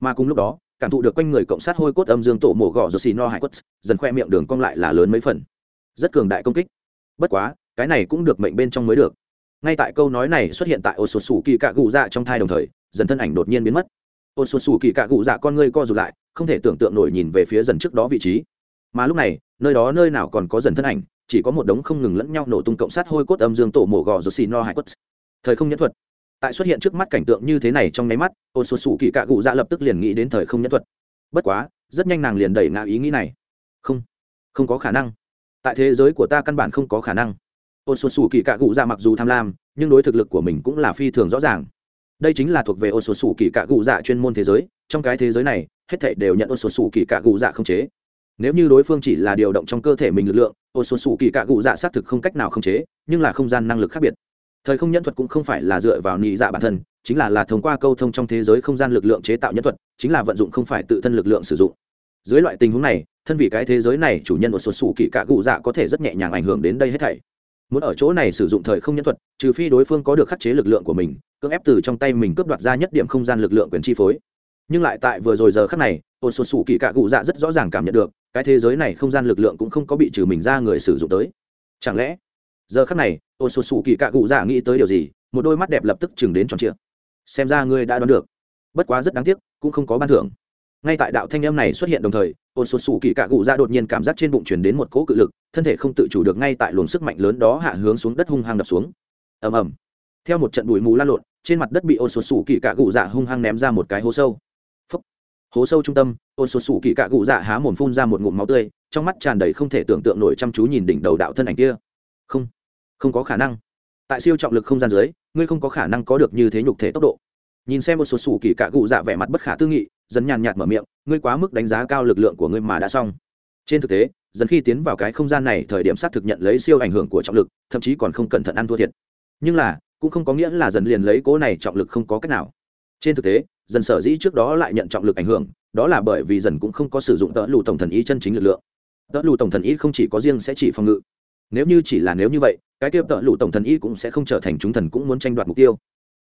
Mà cùng lúc đó, cảm thụ được quanh người cộng sát hôi cốt âm dương tổ mổ gò rồi xì no hải quất, dần khoe miệng đường cong lại là lớn mấy phần. Rất cường đại công kích. Bất quá, cái này cũng được mệnh bên trong mới được. Ngay tại câu nói này xuất hiện tại ô sù sù kỳ cạ cụ dạ trong thai đồng thời, dần thân ảnh đột nhiên biến mất. Ô sù sù kỳ cạ cụ dạ con ngươi co rụt lại không thể tưởng tượng nổi nhìn về phía dần trước đó vị trí. Mà lúc này, nơi đó nơi nào còn có dần thân ảnh, chỉ có một đống không ngừng lẫn nhau nổ tung cộng sát hôi cốt âm dương tổ mổ gò rồi xì no hải quất. Thời không nhẫn thuật. Tại xuất hiện trước mắt cảnh tượng như thế này trong nháy mắt, ô số sủ kỳ cạ cụ dạ lập tức liền nghĩ đến thời không nhẫn thuật. Bất quá, rất nhanh nàng liền đẩy ngã ý nghĩ này. Không không có khả năng. Tại thế giới của ta căn bản không có khả năng. Ô số sủ kỳ cạ cụ dạ mặc dù tham lam, nhưng đối thực lực của mình cũng là phi thường rõ ràng. Đây chính là thuộc về ô số sủ kỳ cạ cụ dạ chuyên môn thế giới. Trong cái thế giới này hết thảy đều nhận ô số sủ kỳ cạ gù dạ không chế. Nếu như đối phương chỉ là điều động trong cơ thể mình lực lượng ô số sủ kỳ cạ gù dạ xác thực không cách nào không chế, nhưng là không gian năng lực khác biệt. Thời không nhẫn thuật cũng không phải là dựa vào nhị dạ bản thân, chính là là thông qua câu thông trong thế giới không gian lực lượng chế tạo nhẫn thuật, chính là vận dụng không phải tự thân lực lượng sử dụng. Dưới loại tình huống này, thân vì cái thế giới này chủ nhân của số sủ kỳ cạ cụ dạ có thể rất nhẹ nhàng ảnh hưởng đến đây hết thảy. Muốn ở chỗ này sử dụng thời không nhẫn thuật, trừ phi đối phương có được khắc chế lực lượng của mình, cưỡng ép từ trong tay mình cướp đoạt ra nhất điểm không gian lực lượng quyền chi phối nhưng lại tại vừa rồi giờ khắc này ôn sột sủ kỳ cạ cụ dạ rất rõ ràng cảm nhận được, cái thế giới này không gian lực lượng cũng không có bị trừ mình ra người sử dụng tới. Chẳng lẽ, giờ khắc này ôn sột sủ kỳ cạ cụ dạ nghĩ tới điều gì, một đôi mắt đẹp lập tức chừng đến tròn trịa. Xem ra ngươi đã đoán được. Bất quá rất đáng tiếc, cũng không có ban thưởng. Ngay tại đạo thanh âm này xuất hiện đồng thời ôn sột sủ kỳ cạ cụ dạ đột nhiên cảm giác trên bụng chuyển đến một cỗ cự lực, thân thể không tự chủ được ngay tại luồng sức mạnh lớn đó hạ hướng xuống đất hung hăng đập xuống. Ầm ầm. Theo một trận bụi mù lan lộn, trên mặt đất bị ôn sột sủ kỳ cạ cụ dạ hung hăng ném ra một cái hố sâu hố sâu trung tâm ôn sột sủ kỳ cạ cụ dạ há mồm phun ra một ngụm máu tươi, trong mắt tràn đầy không thể tưởng tượng nổi chăm chú nhìn đỉnh đầu đạo thân ảnh kia. Không không có khả năng. Tại siêu trọng lực không gian dưới, ngươi không có khả năng có được như thế nhục thể tốc độ. Nhìn xem một số sủ kỳ cạ cụ dạ vẻ mặt bất khả tư nghị dần nhàn nhạt mở miệng, ngươi quá mức đánh giá cao lực lượng của ngươi mà đã xong. Trên thực tế dần khi tiến vào cái không gian này thời điểm xác thực nhận lấy siêu ảnh hưởng của trọng lực, thậm chí còn không cẩn thận ăn thua thiệt. Nhưng là, cũng không có nghĩa là dần liền lấy cố này trọng lực không có cách nào. Trên thực tế dần sở dĩ trước đó lại nhận trọng lực ảnh hưởng, đó là bởi vì dần cũng không có sử dụng tợ lù tổng thần ý chân chính lực lượng. Tợ lù tổng thần ý không chỉ có riêng sẽ chỉ phòng ngự. Nếu như chỉ là nếu như vậy, cái tiêu tợ lù tổng thần y cũng sẽ không trở thành chúng thần cũng muốn tranh đoạt mục tiêu.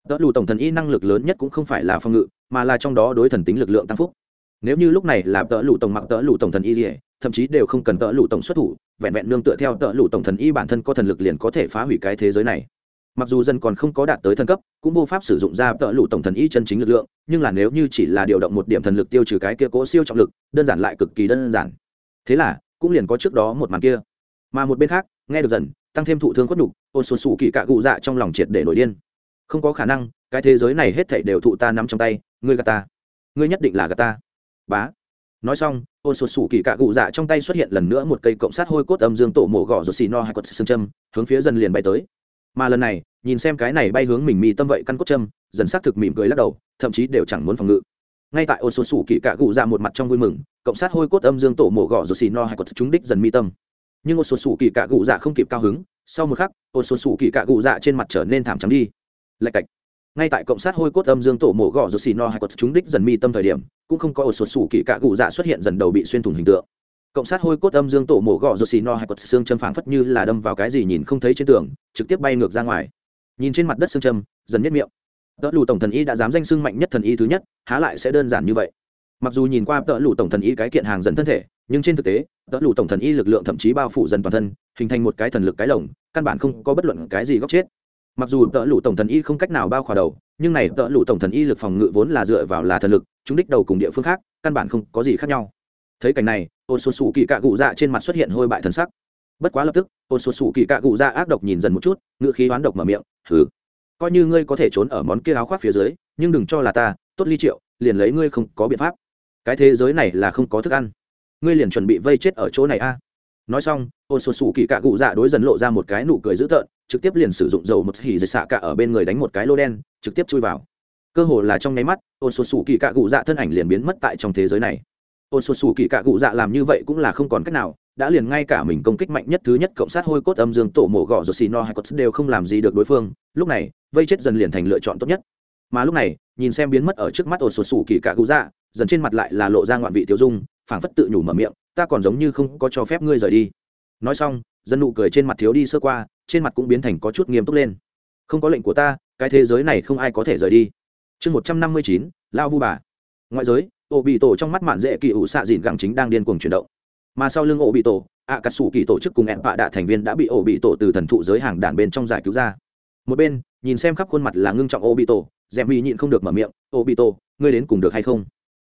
Tợ lù tổng thần y năng lực lớn nhất cũng không phải là phòng ngự, mà là trong đó đối thần tính lực lượng tăng phúc. Nếu như lúc này là tợ lù tổng mặc tợ lù tổng thần y gì, thậm chí đều không cần tợ lù tổng xuất thủ, vẹn vẹn nương tựa theo tợ lù tổng thần y bản thân có thần lực liền có thể phá hủy cái thế giới này mặc dù dân còn không có đạt tới thần cấp, cũng vô pháp sử dụng ra tợ lụ tổng thần y chân chính lực lượng, nhưng là nếu như chỉ là điều động một điểm thần lực tiêu trừ cái kia cố siêu trọng lực, đơn giản lại cực kỳ đơn giản. Thế là, cũng liền có trước đó một màn kia. Mà một bên khác, nghe được dần, tăng thêm thụ thương khuất đục ôn sụt sụ kỳ cạ cụ dạ trong lòng triệt để nổi điên. Không có khả năng, cái thế giới này hết thảy đều thụ ta nắm trong tay, ngươi gà ta. Ngươi nhất định là gà ta. Bá. Nói xong ôn sụt sụ kỳ cạ cụ dạ trong tay xuất hiện lần nữa một cây cộng sát hôi cốt âm dương tổ mổ gõ rồi xì no hai cột xương châm, hướng phía dần liền bay tới mà lần này, nhìn xem cái này bay hướng mình mì tâm vậy căn cốt châm, dần xác thực mỉm cười lắc đầu, thậm chí đều chẳng muốn phòng ngự. Ngay tại ô số sủ kỳ cạ cụ ra một mặt trong vui mừng, cộng sát hôi cốt âm dương tổ mổ gõ rồi xì no hay cột chúng đích dần mi tâm. Nhưng ô số sủ kỳ cạ cụ dạ không kịp cao hứng, sau một khắc ô số sủ kỳ cạ cụ dạ trên mặt trở nên thảm trắng đi. Lạch cạch. Ngay tại cộng sát hôi cốt âm dương tổ mổ gõ rồi xì no hay cột chúng đích dần mi tâm thời điểm, cũng không có ô số sủ kỳ cạ cụ dạ xuất hiện dần đầu bị xuyên thủng hình tượng cộng sát hôi cốt âm dương tổ mổ gọ rồi xì no hay cột xương châm phảng phất như là đâm vào cái gì nhìn không thấy trên tường, trực tiếp bay ngược ra ngoài. Nhìn trên mặt đất xương châm, dần nhất miệng. Tợ lù tổng thần y đã dám danh xưng mạnh nhất thần y thứ nhất, há lại sẽ đơn giản như vậy. Mặc dù nhìn qua tợ lù tổng thần y cái kiện hàng dần thân thể, nhưng trên thực tế, tợ lù tổng thần y lực lượng thậm chí bao phủ dần toàn thân, hình thành một cái thần lực cái lồng, căn bản không có bất luận cái gì góc chết. Mặc dù tợ lù tổng thần y không cách nào bao khỏa đầu, nhưng này tợ lù tổng thần y lực phòng ngự vốn là dựa vào là thần lực, chúng đích đầu cùng địa phương khác, căn bản không có gì khác nhau thấy cảnh này ôn xuân xù kỳ cạ cụ dạ trên mặt xuất hiện hôi bại thần sắc. Bất quá lập tức ôn xuân xù kỳ cạ cụ dạ ác độc nhìn dần một chút ngự khí oán độc mở miệng thử coi như ngươi có thể trốn ở món kia áo khoác phía dưới, nhưng đừng cho là ta, tốt ly triệu, liền lấy ngươi không có biện pháp. Cái thế giới này là không có thức ăn. Ngươi liền chuẩn bị vây chết ở chỗ này a. Nói xong ôn xuân xù kỳ cạ cụ dạ đối dần lộ ra một cái nụ cười dữ tợn, trực tiếp liền sử dụng dầu một hỉ dệt xạ cả ở bên người đánh một cái lô đen, trực tiếp chui vào. Cơ hồ là trong nháy mắt ôn xuân xù kỳ cạ cụ dạ thân ảnh liền biến mất tại trong thế giới này ôn xuân Sủ kỳ cạ cụ dạ làm như vậy cũng là không còn cách nào, đã liền ngay cả mình công kích mạnh nhất thứ nhất cộng sát hôi cốt âm dương tổ mổ gọ rồi xì no hay cốt đều không làm gì được đối phương, lúc này, vây chết dần liền thành lựa chọn tốt nhất. Mà lúc này, nhìn xem biến mất ở trước mắt ổ sột sủ kỳ cạ cụ dạ dần trên mặt lại là lộ ra ngoạn vị tiêu dung, phảng phất tự nhủ mở miệng, ta còn giống như không có cho phép ngươi rời đi. Nói xong dân nụ cười trên mặt thiếu đi sơ qua, trên mặt cũng biến thành có chút nghiêm túc lên. Không có lệnh của ta, cái thế giới này không ai có thể rời đi. Chương một trăm năm mươi chín lao vu bà. Ngoại giới ổ bị tổ trong mắt mạn dễ kỳ ủ xạ dìn gẳng chính đang điên cuồng chuyển động. Mà sau lưng ổ bị tổ ạ cà sủ kỳ tổ chức cùng ẹn bạ đạ thành viên đã bị ổ bị tổ từ thần thụ giới hàng đàn bên trong giải cứu ra. Một bên, nhìn xem khắp khuôn mặt là ngưng trọng ổ bị tổ rèm mì nhịn không được mở miệng ổ bị tổ ngươi đến cùng được hay không?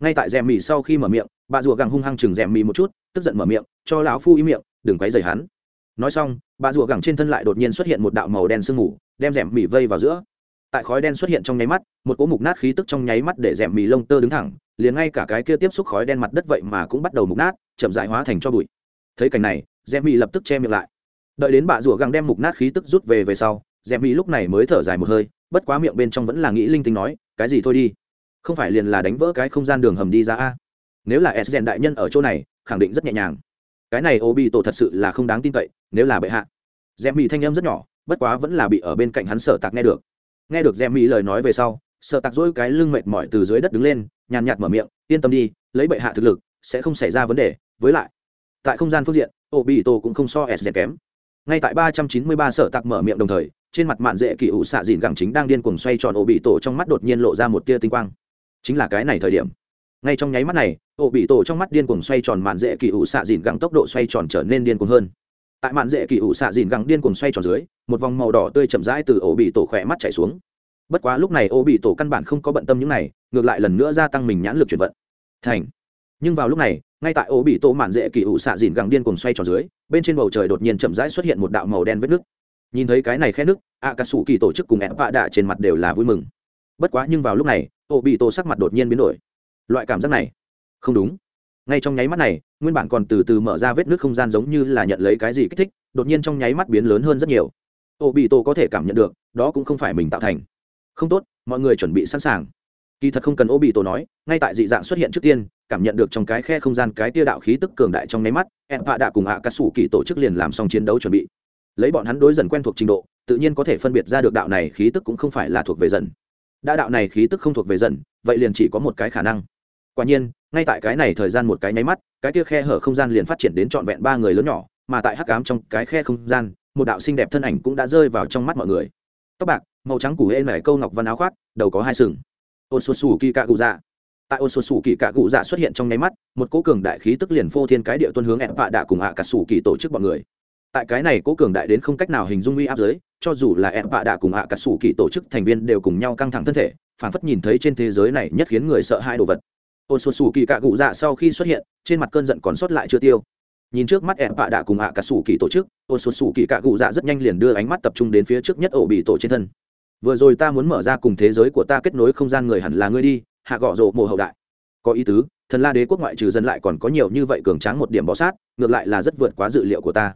Ngay tại Rèm mì sau khi mở miệng, bà rùa gẳng hung hăng chừng Rèm mì một chút, tức giận mở miệng, cho lão phu ý miệng, đừng quấy rầy hắn. Nói xong, bà rùa gẳng trên thân lại đột nhiên xuất hiện một đạo màu đen sương mù, đem rèm mì vây vào giữa. Tại khói đen xuất hiện trong nháy mắt, một cỗ mục nát khí tức trong nháy mắt để rèm mì lông tơ đứng thẳng liền ngay cả cái kia tiếp xúc khói đen mặt đất vậy mà cũng bắt đầu mục nát, chậm dại hóa thành cho bụi. Thấy cảnh này rèm mỹ lập tức che miệng lại. Đợi đến bà rủa găng đem mục nát khí tức rút về về sau rèm mỹ lúc này mới thở dài một hơi, bất quá miệng bên trong vẫn là nghĩ linh tinh nói, cái gì thôi đi? Không phải liền là đánh vỡ cái không gian đường hầm đi ra a? Nếu là s đại nhân ở chỗ này, khẳng định rất nhẹ nhàng. Cái này ô bị tổ thật sự là không đáng tin cậy, nếu là bệ hạ. Rèm mỹ thanh âm rất nhỏ, bất quá vẫn là bị ở bên cạnh hắn sở tạc nghe được. Nghe được rèm mỹ lời nói về sau sợ tạc dỗi cái lưng mệt mỏi từ dưới đất đứng lên, nhàn nhạt mở miệng, yên tâm đi, lấy bệ hạ thực lực, sẽ không xảy ra vấn đề. Với lại, tại không gian phương diện ô bị tổ cũng không so s kém. Ngay tại ba trăm chín mươi ba, sở tạc mở miệng đồng thời, trên mặt mạn dễ kỳ ủ xạ dìn gẳng chính đang điên cuồng xoay tròn ô bị tổ trong mắt đột nhiên lộ ra một tia tinh quang. Chính là cái này thời điểm. Ngay trong nháy mắt này ô bị tổ trong mắt điên cuồng xoay tròn mạn dễ kỳ ủ xạ dìn gẳng tốc độ xoay tròn trở nên điên cuồng hơn. Tại mạn dễ kỳ ủ xạ dìn gẳng điên cuồng xoay tròn dưới, một vòng màu đỏ tươi chậm rãi từ ổ bị tổ khỏe mắt chảy xuống bất quá lúc này ô bị tổ căn bản không có bận tâm những này, ngược lại lần nữa gia tăng mình nhãn lực chuyển vận. Thành. Nhưng vào lúc này, ngay tại ô bị tổ mạn dễ kỳ ủ xạ dìn gẳng điên cuồng xoay tròn dưới, bên trên bầu trời đột nhiên chậm rãi xuất hiện một đạo màu đen vết nước nhìn thấy cái này khe nước a cà sủ kỳ tổ chức cùng ép vạ đạ trên mặt đều là vui mừng. Bất quá nhưng vào lúc này, ô bị tổ sắc mặt đột nhiên biến đổi. Loại cảm giác này, không đúng. Ngay trong nháy mắt này, nguyên bản còn từ từ mở ra vết nước không gian giống như là nhận lấy cái gì kích thích, đột nhiên trong nháy mắt biến lớn hơn rất nhiều. Ô bị tổ có thể cảm nhận được, đó cũng không phải mình tạo thành không tốt, mọi người chuẩn bị sẵn sàng. Kỳ thật không cần ô bị tổ nói, ngay tại dị dạng xuất hiện trước tiên, cảm nhận được trong cái khe không gian cái tia đạo khí tức cường đại trong nháy mắt em vạ đạ cùng ạ cà sủ kỳ tổ chức liền làm xong chiến đấu chuẩn bị. Lấy bọn hắn đối dần quen thuộc trình độ, tự nhiên có thể phân biệt ra được đạo này khí tức cũng không phải là thuộc về dần. Đã đạo này khí tức không thuộc về dần, vậy liền chỉ có một cái khả năng. Quả nhiên, ngay tại cái này thời gian một cái nháy mắt, cái kia khe hở không gian liền phát triển đến trọn vẹn ba người lớn nhỏ, mà tại hắc cám trong cái khe không gian, một đạo xinh đẹp thân ảnh cũng đã rơi vào trong mắt mọi người. Tóc bạc màu trắng củ hễ mẻ câu ngọc văn áo khoác, đầu có hai sừng. Ôn xuân xù kỳ cạ cụ dạ tại ôn xuân xù kỳ cạ cụ dạ xuất hiện trong nháy mắt, một cố cường đại khí tức liền phô thiên cái địa tuân hướng ẹn vạ đạ cùng ạ cả xù kỳ tổ chức bọn người. Tại cái này cố cường đại đến không cách nào hình dung uy áp giới, cho dù là ẹn vạ đạ cùng ạ cả xù kỳ tổ chức thành viên đều cùng nhau căng thẳng thân thể phản phất nhìn thấy trên thế giới này nhất khiến người sợ hai đồ vật. Ôn xuân xù kỳ cạ cụ dạ sau khi xuất hiện, trên mặt cơn giận còn sót lại chưa tiêu. Nhìn trước mắt ẹn vạ đạ cùng ạ cả xù kỳ tổ chức ôn xuân xù kỳ cạ cụ dạ rất nhanh liền đưa ánh mắt tập trung đến phía trước nhất ổ bị tổ trên thân vừa rồi ta muốn mở ra cùng thế giới của ta kết nối không gian người hẳn là ngươi đi, hạ gọ rộ mồ hậu đại. Có ý tứ, thần la đế quốc ngoại trừ dân lại còn có nhiều như vậy cường tráng một điểm bó sát, ngược lại là rất vượt quá dự liệu của ta.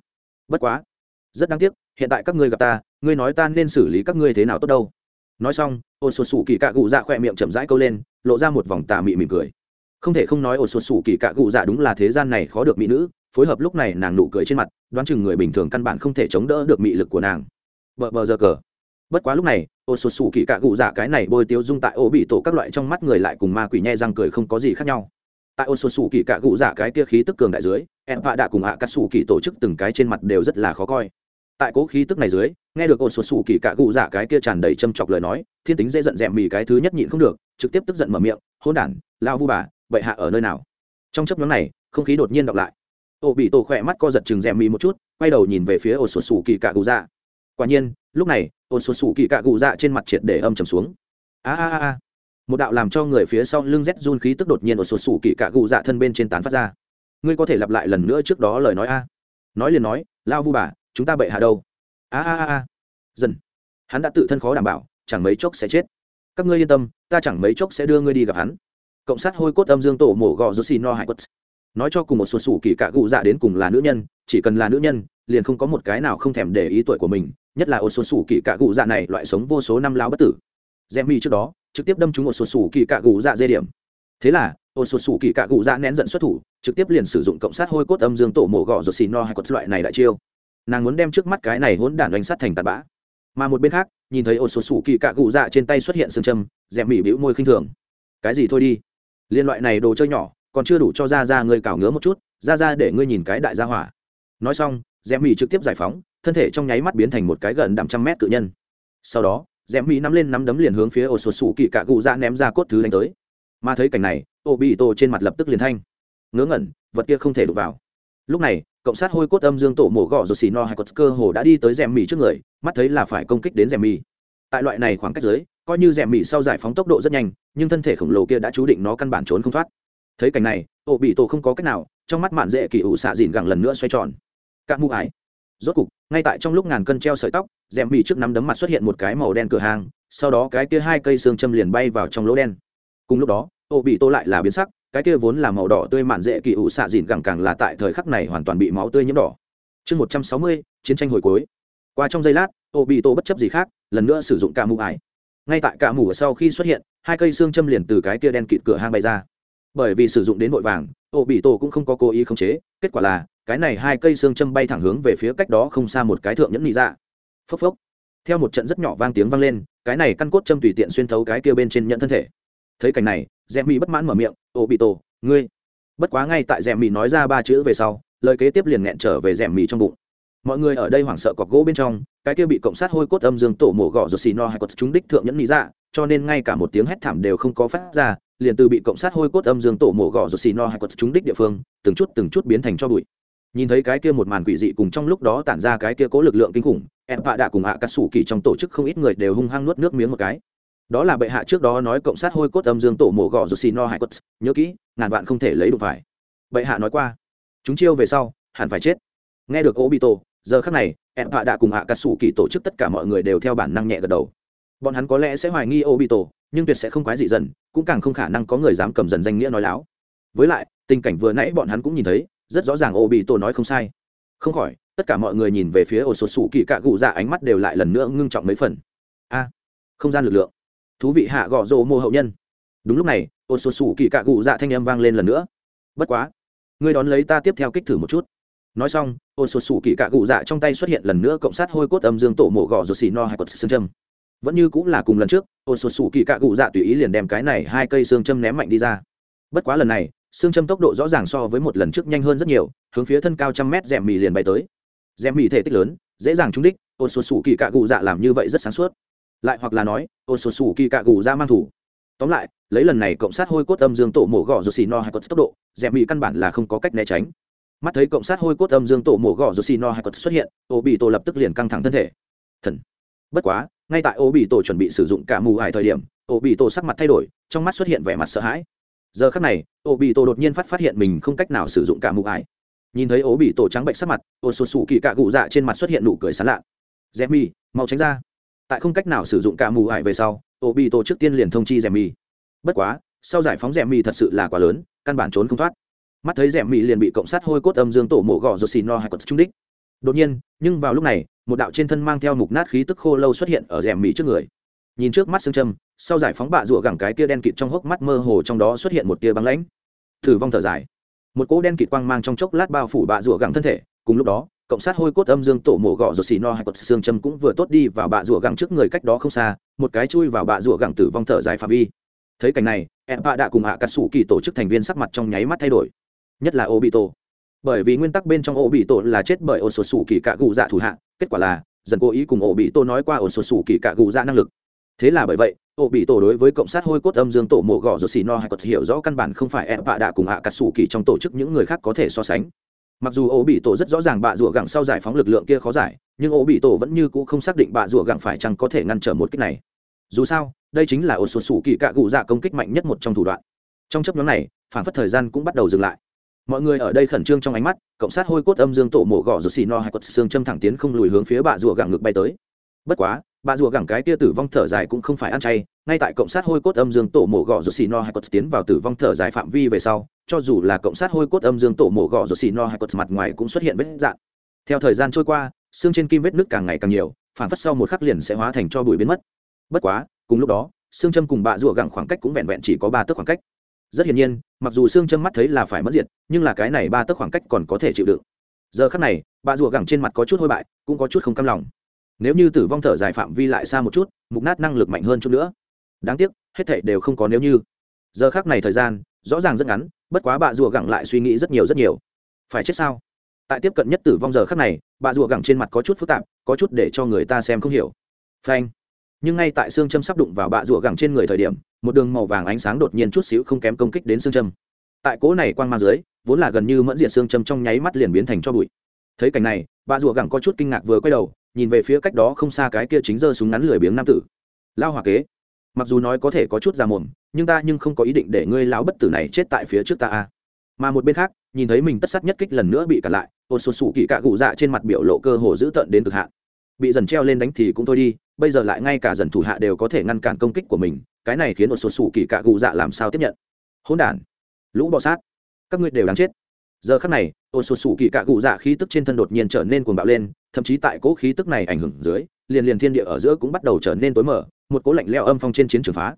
Bất quá, rất đáng tiếc, hiện tại các ngươi gặp ta, ngươi nói ta nên xử lý các ngươi thế nào tốt đâu. Nói xong ô sột sủ kỳ cạ gụ dạ khỏe miệng chậm rãi câu lên, lộ ra một vòng tà mị mỉm cười. Không thể không nói ô sột sủ kỳ cạ gụ dạ đúng là thế gian này khó được mỹ nữ, phối hợp lúc này nàng nụ cười trên mặt, đoán chừng người bình thường căn bản không thể chống đỡ được mị lực của nàng. Bờ bờ giờ cờ. Bất quá lúc này ô sột sủ kỳ cạ cụ dạ cái này bôi tiêu dung tại ô bị tổ các loại trong mắt người lại cùng ma quỷ nhe răng cười không có gì khác nhau. Tại ô sột sủ kỳ cạ cụ dạ cái kia khí tức cường đại dưới, em vạ đạ cùng ạ à cắt sủ kỳ tổ chức từng cái trên mặt đều rất là khó coi. Tại cố khí tức này dưới, nghe được ô sột sủ kỳ cạ cụ dạ cái kia tràn đầy châm chọc lời nói, thiên tính dễ giận dẹm mì cái thứ nhất nhịn không được, trực tiếp tức giận mở miệng hôn đản, lao vu bà bậy hạ ở nơi nào? Trong chấp nhóm này, không khí đột nhiên đọc lại. Ô bị tổ khỏe mắt co giật chừng dẹm mì một chút, quay đầu nhìn về phía ô sột sủ kỳ cạ cụ dạ quả nhiên, lúc này ồn sột sủ kỳ cạ cụ dạ trên mặt triệt để âm trầm xuống. A a a một đạo làm cho người phía sau lưng rét run khí tức đột nhiên ồn sột sủ kỳ cạ cụ dạ thân bên trên tán phát ra. Ngươi có thể lặp lại lần nữa trước đó lời nói a. Nói liền nói lao vu bà, chúng ta bệ hạ đâu? A a a a. Dần. Hắn đã tự thân khó đảm bảo, chẳng mấy chốc sẽ chết. Các ngươi yên tâm, ta chẳng mấy chốc sẽ đưa ngươi đi gặp hắn. Cộng sát hôi cốt âm dương tổ mổ gò rô xì no hải quất. Nói cho cùng một xuân sủ kỳ cạ cụ dạ đến cùng là nữ nhân, chỉ cần là nữ nhân, liền không có một cái nào không thèm để ý tuổi của mình nhất là ô sụt sủ kỳ cạ cụ dạ này, loại sống vô số năm lao bất tử. Gem mi trước đó, trực tiếp đâm trúng một sụt sủ kỳ cạ cụ dạ dê điểm. Thế là ô sụt sủ kỳ cạ cụ dạ nén giận xuất thủ, trực tiếp liền sử dụng cộng sát hôi cốt âm dương tổ mổ gọ rồi xì no hay cột loại này đại chiêu. Nàng muốn đem trước mắt cái này hỗn đản đánh sát thành tạt bã. Mà một bên khác, nhìn thấy ô số sủ kỳ cạ cụ dạ trên tay xuất hiện sương châm dẹp mi bĩu môi khinh thường. Cái gì thôi đi? Liên loại này đồ chơi nhỏ, còn chưa đủ cho ra ra ngươi cào ngứa một chút ra ra để ngươi nhìn cái đại gia hỏa. Nói xong Rèm mỉ trực tiếp giải phóng, thân thể trong nháy mắt biến thành một cái gần đạm trăm mét cự nhân. Sau đó rèm mỉ nắm lên nắm đấm liền hướng phía ô sột sủ kỳ cạ dạ cụ ra ném ra cốt thứ đánh tới. Mà thấy cảnh này ô bị tổ trên mặt lập tức liền thanh. Ngớ ngẩn, vật kia không thể đụng vào. Lúc này, cộng sát hôi cốt âm dương tổ mổ gọ rồi xì no hay cốt cơ hồ đã đi tới rèm mì trước người, mắt thấy là phải công kích đến rèm mì tại loại này khoảng cách dưới, coi như rèm mì sau giải phóng tốc độ rất nhanh, nhưng thân thể khổng lồ kia đã chú định nó căn bản trốn không thoát. Thấy cảnh này ô bị tổ không có cách nào, trong mắt mạn dễ kỳ ủ xạ dìn gẳng lần nữa xoay tròn cạn mũ ải. Rốt cục, ngay tại trong lúc ngàn cân treo sợi tóc, rèm mì trước nắm đấm mặt xuất hiện một cái màu đen cửa hàng, sau đó cái kia hai cây xương châm liền bay vào trong lỗ đen. Cùng lúc đó, ô bị tô lại là biến sắc, cái kia vốn là màu đỏ tươi mạn dễ kỳ ủ xạ dìn gẳng càng là tại thời khắc này hoàn toàn bị máu tươi nhiễm đỏ. Chương một trăm sáu mươi, chiến tranh hồi cuối. Qua trong giây lát, ô bị tô bất chấp gì khác, lần nữa sử dụng cả mũ ải. Ngay tại cả mù sau khi xuất hiện, hai cây xương châm liền từ cái kia đen kịt cửa hang bay ra. Bởi vì sử dụng đến vội vàng, ô bị tô cũng không có cố ý khống chế, kết quả là cái này hai cây xương châm bay thẳng hướng về phía cách đó không xa một cái thượng nhẫn nhị dạ. phốc phốc. Theo một trận rất nhỏ vang tiếng vang lên, cái này căn cốt châm tùy tiện xuyên thấu cái kia bên trên nhận thân thể. Thấy cảnh này rèm mỹ bất mãn mở miệng, ô bị tổ, ngươi. Bất quá ngay tại rèm mỹ nói ra ba chữ về sau, lời kế tiếp liền nghẹn trở về rèm mỹ trong bụng. Mọi người ở đây hoảng sợ cọc gỗ bên trong, cái kia bị cộng sát hôi cốt âm dương tổ mổ gọ rồi xì no hay cốt chúng đích thượng nhẫn lý dạ cho nên ngay cả một tiếng hét thảm đều không có phát ra, liền từ bị cộng sát hôi cốt âm dương tổ mổ gọ rồi xì no hay cốt chúng đích địa phương, từng chút từng chút biến thành cho bụi nhìn thấy cái kia một màn quỷ dị cùng trong lúc đó tản ra cái kia cố lực lượng kinh khủng em vạ đạ cùng ạ à cắt xù kỳ trong tổ chức không ít người đều hung hăng nuốt nước miếng một cái. Đó là bệ hạ trước đó nói cộng sát hôi cốt âm dương tổ mổ gọ rồi xì no hải quất, nhớ kỹ, ngàn vạn không thể lấy được phải. Bệ hạ nói qua, chúng chiêu về sau, hẳn phải chết. Nghe được obito, giờ khắc này em vạ đạ cùng ạ cắt xù kỳ tổ chức tất cả mọi người đều theo bản năng nhẹ gật đầu. Bọn hắn có lẽ sẽ hoài nghi obito, nhưng tuyệt sẽ không quái dị dần, cũng càng không khả năng có người dám cầm dần danh nghĩa nói láo với lại, tình cảnh vừa nãy bọn hắn cũng nhìn thấy, rất rõ ràng obito nói không sai. Không khỏi, tất cả mọi người nhìn về phía ổ sột sủ kỳ cạ cụ dạ ánh mắt đều lại lần nữa ngưng trọng mấy phần. A, không gian lực lượng. Thú vị hạ gọ rộ mô hậu nhân. Đúng lúc này ổ sột sủ kỳ cạ cụ dạ thanh âm vang lên lần nữa. Bất quá, ngươi đón lấy ta tiếp theo kích thử một chút. Nói xong ôn sột sủ kỳ cạ cụ dạ trong tay xuất hiện lần nữa cộng sát hôi cốt âm dương tổ mộ gò rồi xì no hay cột xương châm. Vẫn như cũng là cùng lần trước ôn sột sủ kỳ cạ cụ dạ tùy ý liền đem cái này hai cây xương châm ném mạnh đi ra. Bất quá lần này xương châm tốc độ rõ ràng so với một lần trước nhanh hơn rất nhiều, hướng phía thân cao trăm mét rèm mì liền bay tới. Rèm mì thể tích lớn, dễ dàng trúng đích ôn sột sủ kỳ cạ gù dạ làm như vậy rất sáng suốt. Lại hoặc là nói ôn sột sủ kỳ cạ gù dạ mang thủ. Tóm lại, lấy lần này cộng sát hôi cốt âm dương tổ mổ gò rồi xì no hay cột tốc độ, rèm mì căn bản là không có cách né tránh. Mắt thấy cộng sát hôi cốt âm dương tổ mổ gò rồi xì no hay cột xuất hiện ô bị tổ lập tức liền căng thẳng thân thể. Thần. Bất quá, ngay tại ô bị tổ chuẩn bị sử dụng cả mù ải thời điểm ô bị tổ sắc mặt thay đổi, trong mắt xuất hiện vẻ mặt sợ hãi giờ khắc này ô bị tổ đột nhiên phát phát hiện mình không cách nào sử dụng cả mù ải. Nhìn thấy ô bị tổ trắng bệnh sắc mặt ô sụt sụ kỳ cạ gụ dạ trên mặt xuất hiện nụ cười sán lạ. Dẹp mi mau tránh ra. Tại không cách nào sử dụng cả mù ải về sau ô bị tổ trước tiên liền thông chi dẹp mi bất quá, sau giải phóng dẹp mi thật sự là quá lớn, căn bản trốn không thoát. Mắt thấy rèm mi liền bị cộng sát hôi cốt âm dương tổ mộ gò rồi xì no hay cột trung đích. Đột nhiên, nhưng vào lúc này, một đạo trên thân mang theo mục nát khí tức khô lâu xuất hiện ở rèm mi trước người nhìn trước mắt xương châm sau giải phóng bạ rụa gẳng cái tia đen kịt trong hốc mắt mơ hồ trong đó xuất hiện một tia băng lãnh. Thử vong thở dài. Một cỗ đen kịt quang mang trong chốc lát bao phủ bạ rụa gẳng thân thể cùng lúc đó cộng sát hôi cốt âm dương tổ mộ gọ rồi xì no hay cột xương châm cũng vừa tốt đi vào bạ rụa gẳng trước người cách đó không xa một cái chui vào bạ rụa gẳng tử vong thở dài phạm vi. Thấy cảnh này em bạ đã cùng hạ cắt sủ kỳ tổ chức thành viên sắc mặt trong nháy mắt thay đổi. Nhất là ổ bị tổ, bởi vì nguyên tắc bên trong ổ bị tổ là chết bởi ổ sột sủ kỳ cạ gù dạ thủ hạ kết quả là dần cố ý cùng ổ bị tổ nói qua ổ sột sủ kỳ cạ gù dạ năng lực thế là bởi vậy ấu bị tổ đối với cộng sát hôi cốt âm dương tổ mộ gò rồi xì no hay cột hiểu rõ căn bản không phải em bạ đạ cùng hạ cắt sủ kỳ trong tổ chức những người khác có thể so sánh. Mặc dù ổ bị tổ rất rõ ràng bạ rủa gẳng sau giải phóng lực lượng kia khó giải, nhưng ổ bị tổ vẫn như cũ không xác định bạ rủa gẳng phải chăng có thể ngăn trở một kích này. Dù sao, đây chính là ổ sụt sủ kỳ cạ cụ dạ công kích mạnh nhất một trong thủ đoạn. Trong chấp nhóm này, phản phất thời gian cũng bắt đầu dừng lại. Mọi người ở đây khẩn trương trong ánh mắt, cộng sát hôi cốt âm dương tổ mổ gõ rồi xì no hay cột xương châm thẳng tiến không lùi hướng phía bạ rùa gẳng ngực bay tới. Bất quá Bà rùa gẳng cái tia tử vong thở dài cũng không phải ăn chay, ngay tại cộng sát hôi cốt âm dương tổ mổ gõ rồi xì no hay cột tiến vào tử vong thở dài phạm vi về sau, cho dù là cộng sát hôi cốt âm dương tổ mổ gõ rồi xì no hay cột mặt ngoài cũng xuất hiện vết dạn theo thời gian trôi qua, xương trên kim vết nước càng ngày càng nhiều, phản phất sau một khắc liền sẽ hóa thành cho bụi biến mất. Bất quá, cùng lúc đó, xương châm cùng bạ rùa gẳng khoảng cách cũng vẹn vẹn chỉ có ba tấc khoảng cách. Rất hiển nhiên, mặc dù xương châm mắt thấy là phải mất diệt, nhưng là cái này ba tấc khoảng cách còn có thể chịu đựng. Giờ khắc này, bà rùa gẳng trên mặt có chút hôi bại, cũng có chút không cam lòng nếu như tử vong thở dài phạm vi lại xa một chút, mục nát năng lực mạnh hơn chút nữa. Đáng tiếc, hết thảy đều không có nếu như. Giờ khắc này thời gian, rõ ràng rất ngắn, bất quá bà rùa gẳng lại suy nghĩ rất nhiều rất nhiều. Phải chết sao? Tại tiếp cận nhất tử vong giờ khắc này bà rùa gẳng trên mặt có chút phức tạp, có chút để cho người ta xem không hiểu. Phanh. Nhưng ngay tại xương châm sắp đụng vào bạ rùa gẳng trên người thời điểm, một đường màu vàng ánh sáng đột nhiên chút xíu không kém công kích đến xương châm. Tại cỗ này quang mang dưới, vốn là gần như mẫn diệt xương châm trong nháy mắt liền biến thành cho bụi. Thấy cảnh này, bạ rùa gẳng có chút kinh ngạc vừa quay đầu nhìn về phía cách đó không xa cái kia chính giơ súng ngắn lười biếng nam tử. Lao hòa kế, mặc dù nói có thể có chút ra mồm, nhưng ta nhưng không có ý định để ngươi lão bất tử này chết tại phía trước ta a. Mà một bên khác, nhìn thấy mình tất sát nhất kích lần nữa bị cản lại ôn sụt sủ kỳ cạ cụ dạ trên mặt biểu lộ cơ hồ dữ tợn đến cực hạn. Bị dần treo lên đánh thì cũng thôi đi, bây giờ lại ngay cả dần thủ hạ đều có thể ngăn cản công kích của mình, cái này khiến ôn số sủ kỳ cạ cụ dạ làm sao tiếp nhận? Hỗn đản, lũ bọ sát, các ngươi đều đáng chết. Giờ khắc này ôn sụt sủ kỳ cạ cụ dạ khí tức trên thân đột nhiên trở nên cuồng bạo lên thậm chí tại cỗ khí tức này ảnh hưởng dưới, liền liền thiên địa ở giữa cũng bắt đầu trở nên tối mở một cỗ lạnh leo âm phong trên chiến trường phá.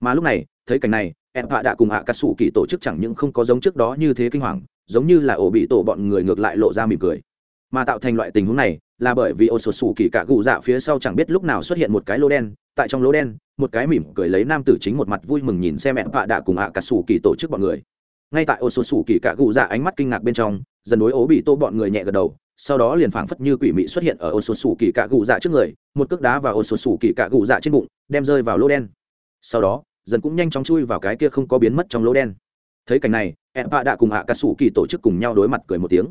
Mà lúc này, thấy cảnh này em hạ đã cùng hạ cắt sủ kỳ tổ chức chẳng những không có giống trước đó như thế kinh hoàng, giống như là ổ bị tổ bọn người ngược lại lộ ra mỉm cười. Mà tạo thành loại tình huống này, là bởi vì ô sột sủ kỳ cả cụ dạ phía sau chẳng biết lúc nào xuất hiện một cái lô đen, tại trong lô đen, một cái mỉm cười lấy nam tử chính một mặt vui mừng nhìn xem em vạ đã cùng ạ cả sủ kỳ tổ chức bọn người. Ngay tại ô sột sủ kỳ cả cụ dạ ánh mắt kinh ngạc bên trong, dần đối ố bị tô bọn người nhẹ gật đầu sau đó liền phảng phất như quỷ mị xuất hiện ở ô số sủ kỳ cạ gù dạ trước người, một cước đá vào ô số sủ kỳ cạ gù dạ trên bụng, đem rơi vào lô đen. Sau đó, dần cũng nhanh chóng chui vào cái kia không có biến mất trong lô đen. Thấy cảnh này em vạ đạ cùng ạ cà sủ kỳ tổ chức cùng nhau đối mặt cười một tiếng.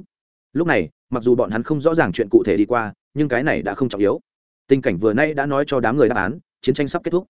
Lúc này, mặc dù bọn hắn không rõ ràng chuyện cụ thể đi qua, nhưng cái này đã không trọng yếu. Tình cảnh vừa nay đã nói cho đám người đáp án, chiến tranh sắp kết thúc.